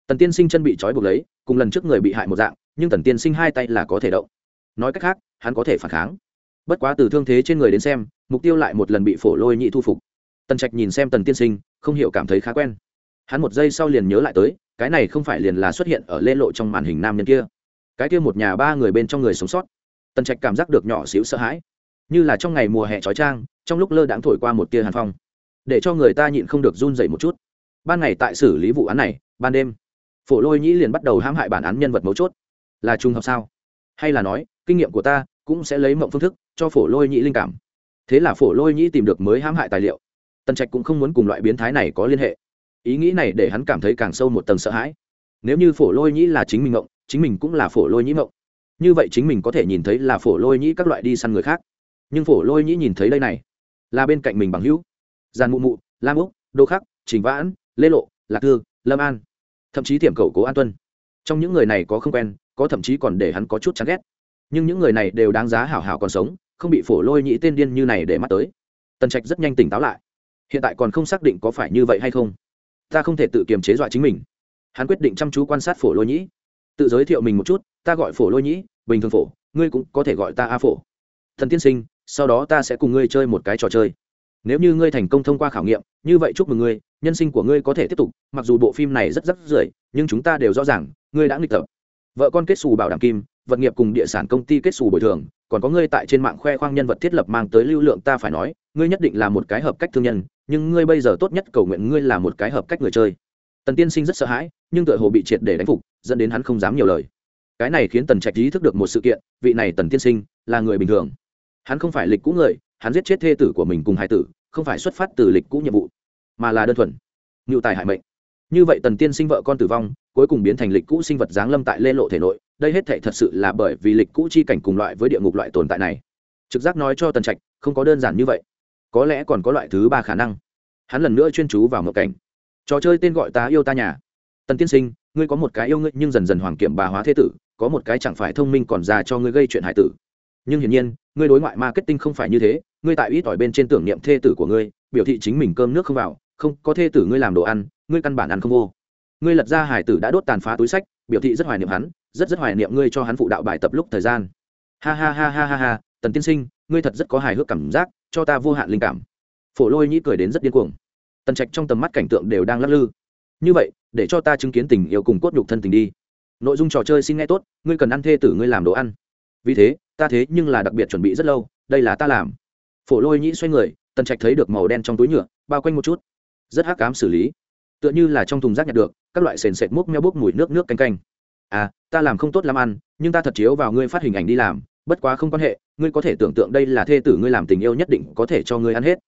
Tần tiên sinh chân bị trói buộc lấy, cùng lần trước người bị hại một dạng, nhưng tần tiên sinh hai tay là có thể động. Nói cách khác, hắn có thể phản kháng bất quá từ thương thế trên người đến xem, mục tiêu lại một lần bị phổ lôi nhị thu phục. Tần trạch nhìn xem tần tiên sinh, không hiểu cảm thấy khá quen. Hắn một giây sau liền nhớ lại tới, cái này không phải liền là xuất hiện ở lê lộ trong màn hình nam nhân kia. Cái kia một nhà ba người bên trong người sống sót. Tần trạch cảm giác được nhỏ xíu sợ hãi. Như là trong ngày mùa hè trói trang, trong lúc lơ đãng thổi qua một tia hàn phong. Để cho người ta nhịn không được run dậy một chút. Ban ngày tại xử lý vụ án này, ban đêm, phổ lôi nhĩ liền bắt đầu hãm hại bản án nhân vật mấu chốt. Là trùng hợp sao? Hay là nói, kinh nghiệm của ta cũng sẽ lấy mộng phương thức cho phổ lôi nhĩ linh cảm. Thế là phổ lôi nhĩ tìm được mới hãm hại tài liệu. Tần trạch cũng không muốn cùng loại biến thái này có liên hệ. Ý nghĩ này để hắn cảm thấy càng sâu một tầng sợ hãi. Nếu như phổ lôi nhĩ là chính mình mộng, chính mình cũng là phổ lôi nhĩ mộng. Như vậy chính mình có thể nhìn thấy là phổ lôi nhĩ các loại đi săn người khác. Nhưng phổ lôi nhĩ nhìn thấy đây này, là bên cạnh mình bằng hữu. Giàn mụ mụ, lam úc, đô khắc, trình vãn, lê lộ, lạc thư, lâm an. Thậm chí tiệm cầu cố an tuân. Trong những người này có không quen, có thậm chí còn để hắn có chút chán ghét nhưng những người này đều đáng giá hảo hảo còn sống, không bị phổ lôi nhĩ tên điên như này để mắt tới. Tần trạch rất nhanh tỉnh táo lại. Hiện tại còn không xác định có phải như vậy hay không. Ta không thể tự kiềm chế dọa chính mình. Hắn quyết định chăm chú quan sát phổ lôi nhĩ tự giới thiệu mình một chút, ta gọi phổ lôi nhĩ bình thường phổ, ngươi cũng có thể gọi ta a phổ. Thần tiên sinh, sau đó ta sẽ cùng ngươi chơi một cái trò chơi. Nếu như ngươi thành công thông qua khảo nghiệm, như vậy chúc mừng ngươi, nhân sinh của ngươi có thể tiếp tục, mặc dù bộ phim này rất rất rưởi, nhưng chúng ta đều rõ ràng, ngươi đã nghịch tập. Vợ con kết xù bảo đảm kim vật nghiệp cùng địa sản công ty kết xù bồi thường, còn có ngươi tại trên mạng khoe khoang nhân vật thiết lập mang tới lưu lượng ta phải nói, ngươi nhất định là một cái hợp cách thương nhân, nhưng ngươi bây giờ tốt nhất cầu nguyện ngươi là một cái hợp cách người chơi. Tần tiên sinh rất sợ hãi, nhưng tựa hồ bị triệt để đánh phục, dẫn đến hắn không dám nhiều lời. Cái này khiến tần trạch ý thức được một sự kiện, vị này tần tiên sinh là người bình thường. Hắn không phải lịch cũ người, hắn giết chết thê tử của mình cùng hai tử, không phải xuất phát từ lịch cũ nhiệm vụ, mà là đơn thuần, ngự tài hại mệnh như vậy tần tiên sinh vợ con tử vong, cuối cùng biến thành lịch cũ sinh vật giáng lâm tại lê lộ thể nội, đây hết thể thật sự là bởi vì lịch cũ chi cảnh cùng loại với địa ngục loại tồn tại này. Trực giác nói cho tần trạch, không có đơn giản như vậy. Có lẽ còn có loại thứ ba khả năng. Hắn lần nữa chuyên chú vào một cảnh. Trò chơi tên gọi ta yêu ta nhà. Tần tiên sinh, ngươi có một cái yêu ngươi nhưng dần dần hoàng kiểm bà hóa thế tử, có một cái chẳng phải thông minh còn già cho ngươi gây chuyện hải tử. Nhưng hiển nhiên, ngươi đối ngoại marketing không phải như thế, ngươi tại ít ỏi bên trên tưởng niệm thê tử của ngươi, biểu thị chính mình cơm nước không vào, không, có thê tử ngươi làm đồ ăn ngươi căn bản ăn không vô. Ngươi lật ra hải tử đã đốt tàn phá túi sách, biểu thị rất hoài niệm hắn, rất rất hoài niệm ngươi cho hắn phụ đạo bài tập lúc thời gian. Ha ha ha ha ha ha, tần tiên sinh, ngươi thật rất có hài hước cảm giác, cho ta vô hạn linh cảm. Phổ lôi nhĩ cười đến rất điên cuồng. Tần trạch trong tầm mắt cảnh tượng đều đang lắc lư. Như vậy, để cho ta chứng kiến tình yêu cùng cốt nhục thân tình đi. Nội dung trò chơi xin nghe tốt, ngươi cần ăn thê tử ngươi làm đồ ăn. Vì thế, ta thế nhưng là đặc biệt chuẩn bị rất lâu, đây là ta làm. Phổ lôi nhĩ xoay người, tần trạch thấy được màu đen trong túi nhựa, bao quanh một chút. Rất hắc cám xử lý tựa như là trong thùng rác nhặt được, các loại sền sệt múc meo bốc mùi nước nước canh canh. À ta làm không tốt làm ăn, nhưng ta thật chiếu vào ngươi phát hình ảnh đi làm, bất quá không quan hệ, ngươi có thể tưởng tượng đây là thê tử ngươi làm tình yêu nhất định có thể cho ngươi ăn hết.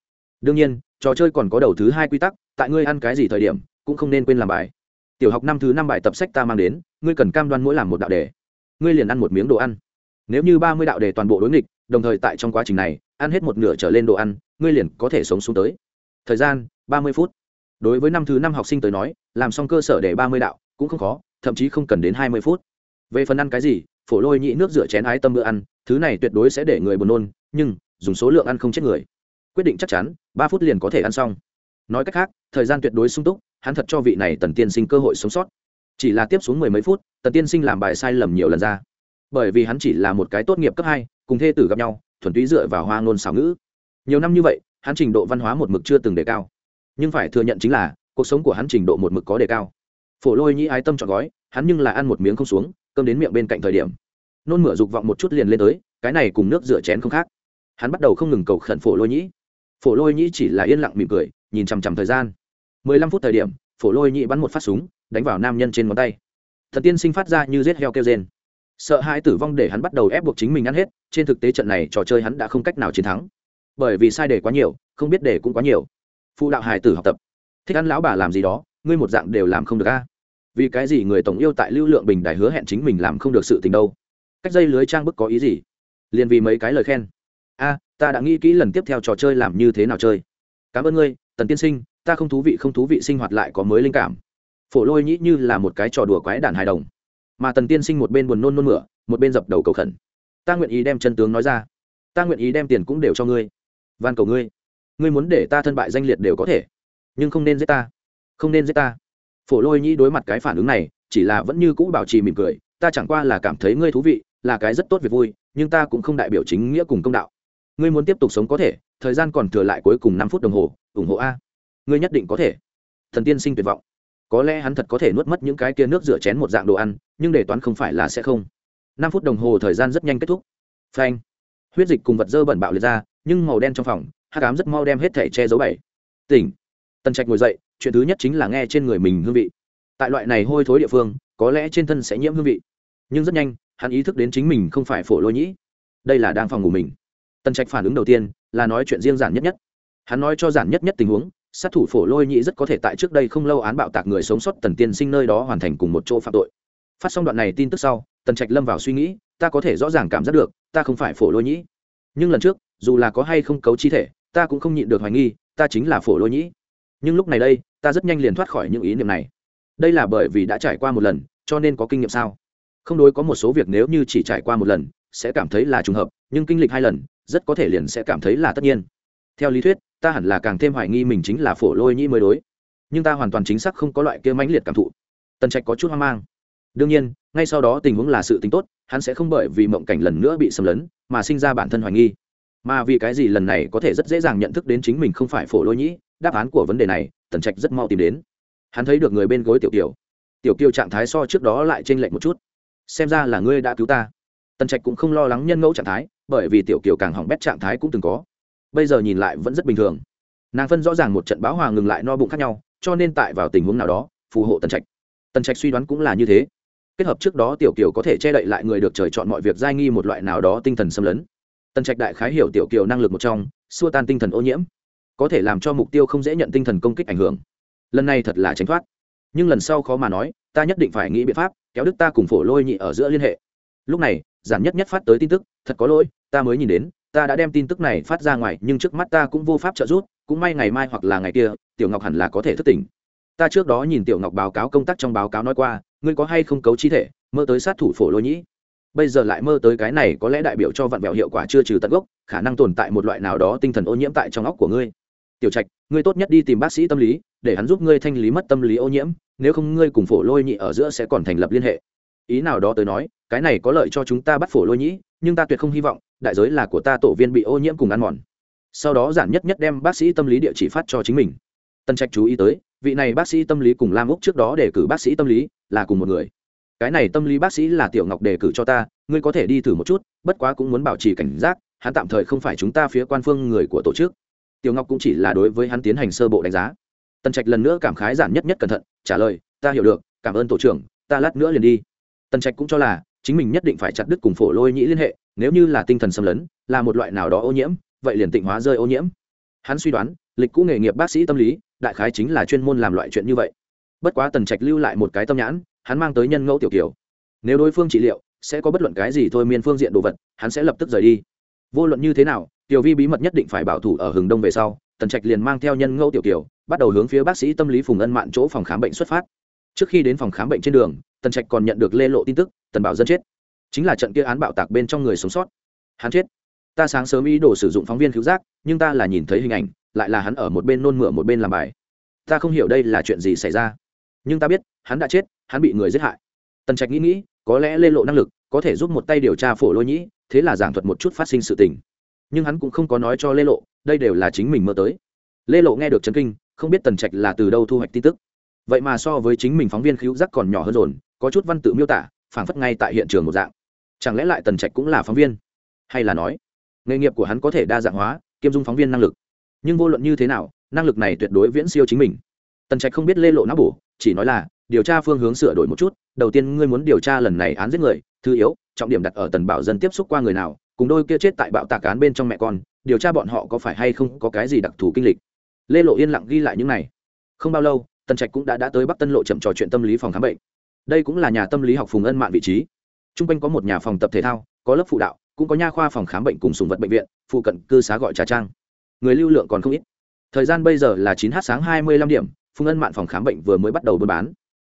Đương nhiên, trò chơi còn có đầu thứ hai quy tắc, tại ngươi ăn cái gì thời điểm, cũng không nên quên làm bài. Tiểu học năm thứ năm bài tập sách ta mang đến, ngươi cần cam đoan mỗi làm một đạo đề. Ngươi liền ăn một miếng đồ ăn. Nếu như ba mươi đạo đề toàn bộ đối nghịch, đồng thời tại trong quá trình này, ăn hết một nửa trở lên đồ ăn, ngươi liền có thể sống xuống tới. Thời gian, ba mươi phút đối với năm thứ năm học sinh tới nói, làm xong cơ sở để ba mươi đạo cũng không khó, thậm chí không cần đến hai mươi phút. Về phần ăn cái gì, phổ lôi nhị nước rửa chén ái tâm bữa ăn, thứ này tuyệt đối sẽ để người buồn nôn, nhưng dùng số lượng ăn không chết người. Quyết định chắc chắn, ba phút liền có thể ăn xong. Nói cách khác, thời gian tuyệt đối sung túc, hắn thật cho vị này tần tiên sinh cơ hội sống sót. Chỉ là tiếp xuống mười mấy phút, tần tiên sinh làm bài sai lầm nhiều lần ra. Bởi vì hắn chỉ là một cái tốt nghiệp cấp hai, cùng thê tử gặp nhau, thuần túy dựa vào hoa ngôn xảo ngữ. Nhiều năm như vậy, hắn trình độ văn hóa một mực chưa từng đề cao nhưng phải thừa nhận chính là, cuộc sống của hắn trình độ một mực có đề cao. Phổ lôi nhĩ ái tâm chọn gói, hắn nhưng là ăn một miếng không xuống, cơm đến miệng bên cạnh thời điểm. Nôn mửa dục vọng một chút liền lên tới, cái này cùng nước rửa chén không khác. Hắn bắt đầu không ngừng cầu khẩn phổ lôi nhĩ. Phổ lôi nhĩ chỉ là yên lặng mỉm cười, nhìn chằm chằm thời gian. Mười lăm phút thời điểm, phổ lôi nhĩ bắn một phát súng, đánh vào nam nhân trên ngón tay. Thần tiên sinh phát ra như rết heo kêu rên. Sợ hãi tử vong để hắn bắt đầu ép buộc chính mình ăn hết, trên thực tế trận này trò chơi hắn đã không cách nào chiến thắng. Bởi vì sai đề quá nhiều, không biết đề cũng quá nhiều phụ đạo hài tử học tập. Thích ăn lão bà làm gì đó, ngươi một dạng đều làm không được a. Vì cái gì người tổng yêu tại lưu lượng bình đài hứa hẹn chính mình làm không được sự tình đâu? Cách dây lưới trang bức có ý gì? Liền vì mấy cái lời khen. A, ta đã nghĩ kỹ lần tiếp theo trò chơi làm như thế nào chơi. Cảm ơn ngươi, tần tiên sinh, ta không thú vị, không thú vị sinh hoạt lại có mới linh cảm. Phổ lôi nhĩ như là một cái trò đùa quái đản hài đồng. Mà tần tiên sinh một bên buồn nôn nôn mửa, một bên dập đầu cầu khẩn. Ta nguyện ý đem chân tướng nói ra. Ta nguyện ý đem tiền cũng đều cho ngươi. Van cầu ngươi ngươi muốn để ta thân bại danh liệt đều có thể, nhưng không nên giết ta, không nên giết ta. Phổ lôi nhĩ đối mặt cái phản ứng này, chỉ là vẫn như cũ bảo trì mỉm cười, ta chẳng qua là cảm thấy ngươi thú vị, là cái rất tốt việc vui, nhưng ta cũng không đại biểu chính nghĩa cùng công đạo. Ngươi muốn tiếp tục sống có thể, thời gian còn thừa lại cuối cùng năm phút đồng hồ, ủng hộ a. Ngươi nhất định có thể. Thần tiên sinh tuyệt vọng. Có lẽ hắn thật có thể nuốt mất những cái kia nước rửa chén một dạng đồ ăn, nhưng để toán không phải là sẽ không. Năm phút đồng hồ thời gian rất nhanh kết thúc. Phanh. Huyết dịch cùng vật dơ bẩn bạo liệt ra, nhưng màu đen trong phòng hắc ám rất mau đem hết thể che giấu bảy tỉnh. Tần trạch ngồi dậy, chuyện thứ nhất chính là nghe trên người mình hương vị. Tại loại này hôi thối địa phương, có lẽ trên thân sẽ nhiễm hương vị. Nhưng rất nhanh, hắn ý thức đến chính mình không phải phổ lôi nhĩ. Đây là đang phòng ngủ mình. Tần trạch phản ứng đầu tiên là nói chuyện riêng giản nhất nhất. Hắn nói cho giản nhất nhất tình huống, sát thủ phổ lôi nhĩ rất có thể tại trước đây không lâu án bạo tạc người sống sót tần tiên sinh nơi đó hoàn thành cùng một chỗ phạm tội. Phát xong đoạn này tin tức sau, tần trạch lâm vào suy nghĩ, ta có thể rõ ràng cảm giác được, ta không phải phổ lôi nhĩ. Nhưng lần trước, dù là có hay không cấu chi thể ta cũng không nhịn được hoài nghi, ta chính là phổ lôi nhĩ. Nhưng lúc này đây, ta rất nhanh liền thoát khỏi những ý niệm này. Đây là bởi vì đã trải qua một lần, cho nên có kinh nghiệm sao? Không đối có một số việc nếu như chỉ trải qua một lần, sẽ cảm thấy là trùng hợp, nhưng kinh lịch hai lần, rất có thể liền sẽ cảm thấy là tất nhiên. Theo lý thuyết, ta hẳn là càng thêm hoài nghi mình chính là phổ lôi nhĩ mới đối. Nhưng ta hoàn toàn chính xác không có loại kia mãnh liệt cảm thụ. Tần trạch có chút hoang mang. Đương nhiên, ngay sau đó tình huống là sự tính tốt, hắn sẽ không bởi vì mộng cảnh lần nữa bị xâm lấn, mà sinh ra bản thân hoài nghi mà vì cái gì lần này có thể rất dễ dàng nhận thức đến chính mình không phải phổ lôi nhĩ, đáp án của vấn đề này, tần trạch rất mau tìm đến. Hắn thấy được người bên gối tiểu kiều. Tiểu kiều trạng thái so trước đó lại t r ê n lệch một chút. Xem ra là ngươi đã cứu ta. Tần trạch cũng không lo lắng nhân ngẫu trạng thái, bởi vì tiểu kiều càng hỏng bét trạng thái cũng từng có. Bây giờ nhìn lại vẫn rất bình thường. Nàng phân rõ ràng một trận báo hòa ngừng lại no bụng khác nhau, cho nên tại vào tình huống nào đó, phù hộ tần trạch. Tần trạch suy đoán cũng là như thế. Kết hợp trước đó tiểu kiều có thể che đậy lại người được trời chọn mọi việc, giai nghi một loại nào đó tinh thần xâm lấn tần trạch đại khái hiểu tiểu kiều năng lực một trong, xua tan tinh thần ô nhiễm. Có thể làm cho mục tiêu không dễ nhận tinh thần công kích ảnh hưởng. Lần này thật là tránh thoát. Nhưng lần sau khó mà nói, ta nhất định phải nghĩ biện pháp, kéo đức ta cùng phổ lôi nhị ở giữa liên hệ. Lúc này, giản nhất nhất phát tới tin tức, thật có lỗi, ta mới nhìn đến, ta đã đem tin tức này phát ra ngoài, nhưng trước mắt ta cũng vô pháp trợ giúp, cũng may ngày mai hoặc là ngày kia, tiểu ngọc hẳn là có thể thức tỉnh. Ta trước đó nhìn tiểu ngọc báo cáo công tác trong báo cáo nói qua, ngươi có hay không cấu chi thể, mơ tới sát thủ phổ lôi nhĩ bây giờ lại mơ tới cái này có lẽ đại biểu cho vặn vẹo hiệu quả chưa trừ tận gốc, khả năng tồn tại một loại nào đó tinh thần ô nhiễm tại trong óc của ngươi. Tiểu trạch, ngươi tốt nhất đi tìm bác sĩ tâm lý, để hắn giúp ngươi thanh lý mất tâm lý ô nhiễm, nếu không ngươi cùng phổ lôi nhị ở giữa sẽ còn thành lập liên hệ. Ý nào đó tới nói, cái này có lợi cho chúng ta bắt phổ lôi nhĩ nhưng ta tuyệt không hy vọng, đại giới là của ta tổ viên bị ô nhiễm cùng ăn mòn. Sau đó giản nhất nhất đem bác sĩ tâm lý địa chỉ phát cho chính mình. Tân trạch chú ý tới, vị này bác sĩ tâm lý cùng lam úc trước đó để cử bác sĩ tâm lý là cùng một người cái này tâm lý bác sĩ là tiểu ngọc đề cử cho ta, ngươi có thể đi thử một chút, bất quá cũng muốn bảo trì cảnh giác, hắn tạm thời không phải chúng ta phía quan phương người của tổ chức. Tiểu ngọc cũng chỉ là đối với hắn tiến hành sơ bộ đánh giá. Tần trạch lần nữa cảm khái giản nhất nhất cẩn thận, trả lời, ta hiểu được, cảm ơn tổ trưởng, ta lát nữa liền đi. Tần trạch cũng cho là, chính mình nhất định phải chặt đứt cùng phổ lôi nhĩ liên hệ, nếu như là tinh thần xâm lấn, là một loại nào đó ô nhiễm, vậy liền tịnh hóa rơi ô nhiễm. Hắn suy đoán, lịch cũ nghề nghiệp bác sĩ tâm lý, đại khái chính là chuyên môn làm loại chuyện như vậy. Bất quá tần trạch lưu lại một cái tâm nhãn hắn mang tới nhân ngẫu tiểu kiều. Nếu đối phương trị liệu, sẽ có bất luận cái gì thôi miên phương diện đồ vật, hắn sẽ lập tức rời đi. Vô luận như thế nào, tiểu vi bí mật nhất định phải bảo thủ ở hừng đông về sau, tần trạch liền mang theo nhân ngẫu tiểu kiều, bắt đầu hướng phía bác sĩ tâm lý phùng ân mạn chỗ phòng khám bệnh xuất phát. Trước khi đến phòng khám bệnh trên đường, tần trạch còn nhận được lê lộ tin tức, tần bảo dân chết. Chính là trận kia án bạo tạc bên trong người sống sót. Hắn chết. Ta sáng sớm ý đồ sử dụng phóng viên cứu giác, nhưng ta là nhìn thấy hình ảnh, lại là hắn ở một bên nôn mửa một bên làm bài. Ta không hiểu đây là chuyện gì xảy ra. Nhưng ta biết, hắn đã chết hắn bị người giết hại. Tần trạch nghĩ nghĩ có lẽ lê lộ năng lực có thể giúp một tay điều tra phổ lôi nhĩ thế là giảng thuật một chút phát sinh sự tình. Nhưng hắn cũng không có nói cho lê lộ đây đều là chính mình mơ tới. Lê lộ nghe được chấn kinh không biết tần trạch là từ đâu thu hoạch tin tức. Vậy mà so với chính mình phóng viên khíu giác còn nhỏ hơn rồn, có chút văn tự miêu tả phảng phất ngay tại hiện trường một dạng. Chẳng lẽ lại tần trạch cũng là phóng viên? Hay là nói nghề nghiệp của hắn có thể đa dạng hóa kiêm dung phóng viên năng lực. Nhưng vô luận như thế nào năng lực này tuyệt đối viễn siêu chính mình. Tần trạch không biết lê lộ não bổ chỉ nói là điều tra phương hướng sửa đổi một chút, đầu tiên ngươi muốn điều tra lần này án giết người, thứ yếu, trọng điểm đặt ở tần bảo dân tiếp xúc qua người nào, cùng đôi kia chết tại bạo tạc án bên trong mẹ con, điều tra bọn họ có phải hay không có cái gì đặc thù kinh lịch. Lê lộ yên lặng ghi lại những này. Không bao lâu, tần trạch cũng đã đã tới bắc tân lộ chậm trò chuyện tâm lý phòng khám bệnh. Đây cũng là nhà tâm lý học phùng ân mạng vị trí. T r u n g quanh có một nhà phòng tập thể thao, có lớp phụ đạo, cũng có nha khoa phòng khám bệnh cùng sùng vật bệnh viện, phụ cận cư xá gọi trà trang. Người lưu lượng còn không ít. Thời gian bây giờ là chín h sáng hai mươi lăm điểm, phùng ân mạng phòng khám bệnh vừa mới bắt đầu buôn bán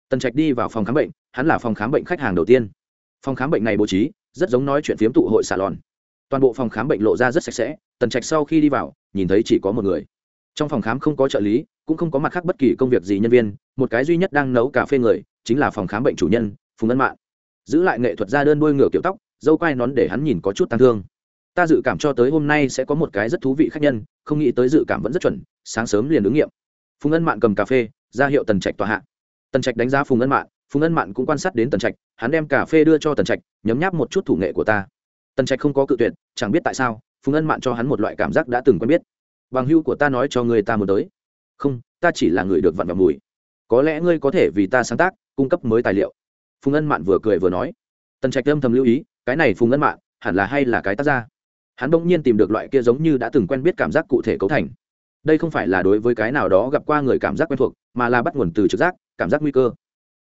tần trạch đi vào phòng khám bệnh, hắn là phòng khám bệnh khách hàng đầu tiên. Phòng khám bệnh này bố trí, rất giống nói chuyện phiếm tụ hội salon. Toàn bộ phòng khám bệnh lộ ra rất sạch sẽ, tần trạch sau khi đi vào, nhìn thấy chỉ có một người. Trong phòng khám không có trợ lý, cũng không có mặt khác bất kỳ công việc gì nhân viên, một cái duy nhất đang nấu cà phê người, chính là phòng khám bệnh chủ nhân, phùng ân mạng giữ lại nghệ thuật ra đơn đôi ngựa kiểu tóc, dâu quai nón để hắn nhìn có chút tăng thương. Ta dự cảm cho tới hôm nay sẽ có một cái rất thú vị khác nhân, không nghĩ tới dự cảm vẫn rất chuẩn, sáng sớm liền ứng nghiệm. Phùng ân mạng cầm cà phê, ra hiệu tần trạch tòa hạ tần trạch đánh giá phùng ân mạng phùng ân mạng cũng quan sát đến tần trạch, hắn đem cà phê đưa cho tần trạch, nhấm nháp một chút thủ nghệ của ta. Tần trạch không có cự tuyệt, chẳng biết tại sao, phùng ân mạng cho hắn một loại cảm giác đã từng quen biết. Bằng hưu của ta nói cho người ta muốn tới. Không, ta chỉ là người được vặn vào mùi. Có lẽ ngươi có thể vì ta sáng tác, cung cấp mới tài liệu. Phùng ân mạn vừa cười vừa nói. Tần trạch âm thầm lưu ý, cái này phùng ân mạn, hẳn là hay là cái tác ra hắn bỗng nhiên tìm được loại kia giống như đã từng quen biết cảm giác cụ thể cấu thành. Đây không phải là đối với cái nào đó gặp qua người cảm giác quen thuộc, mà là bắt nguồn từ trực giác cảm giác nguy cơ.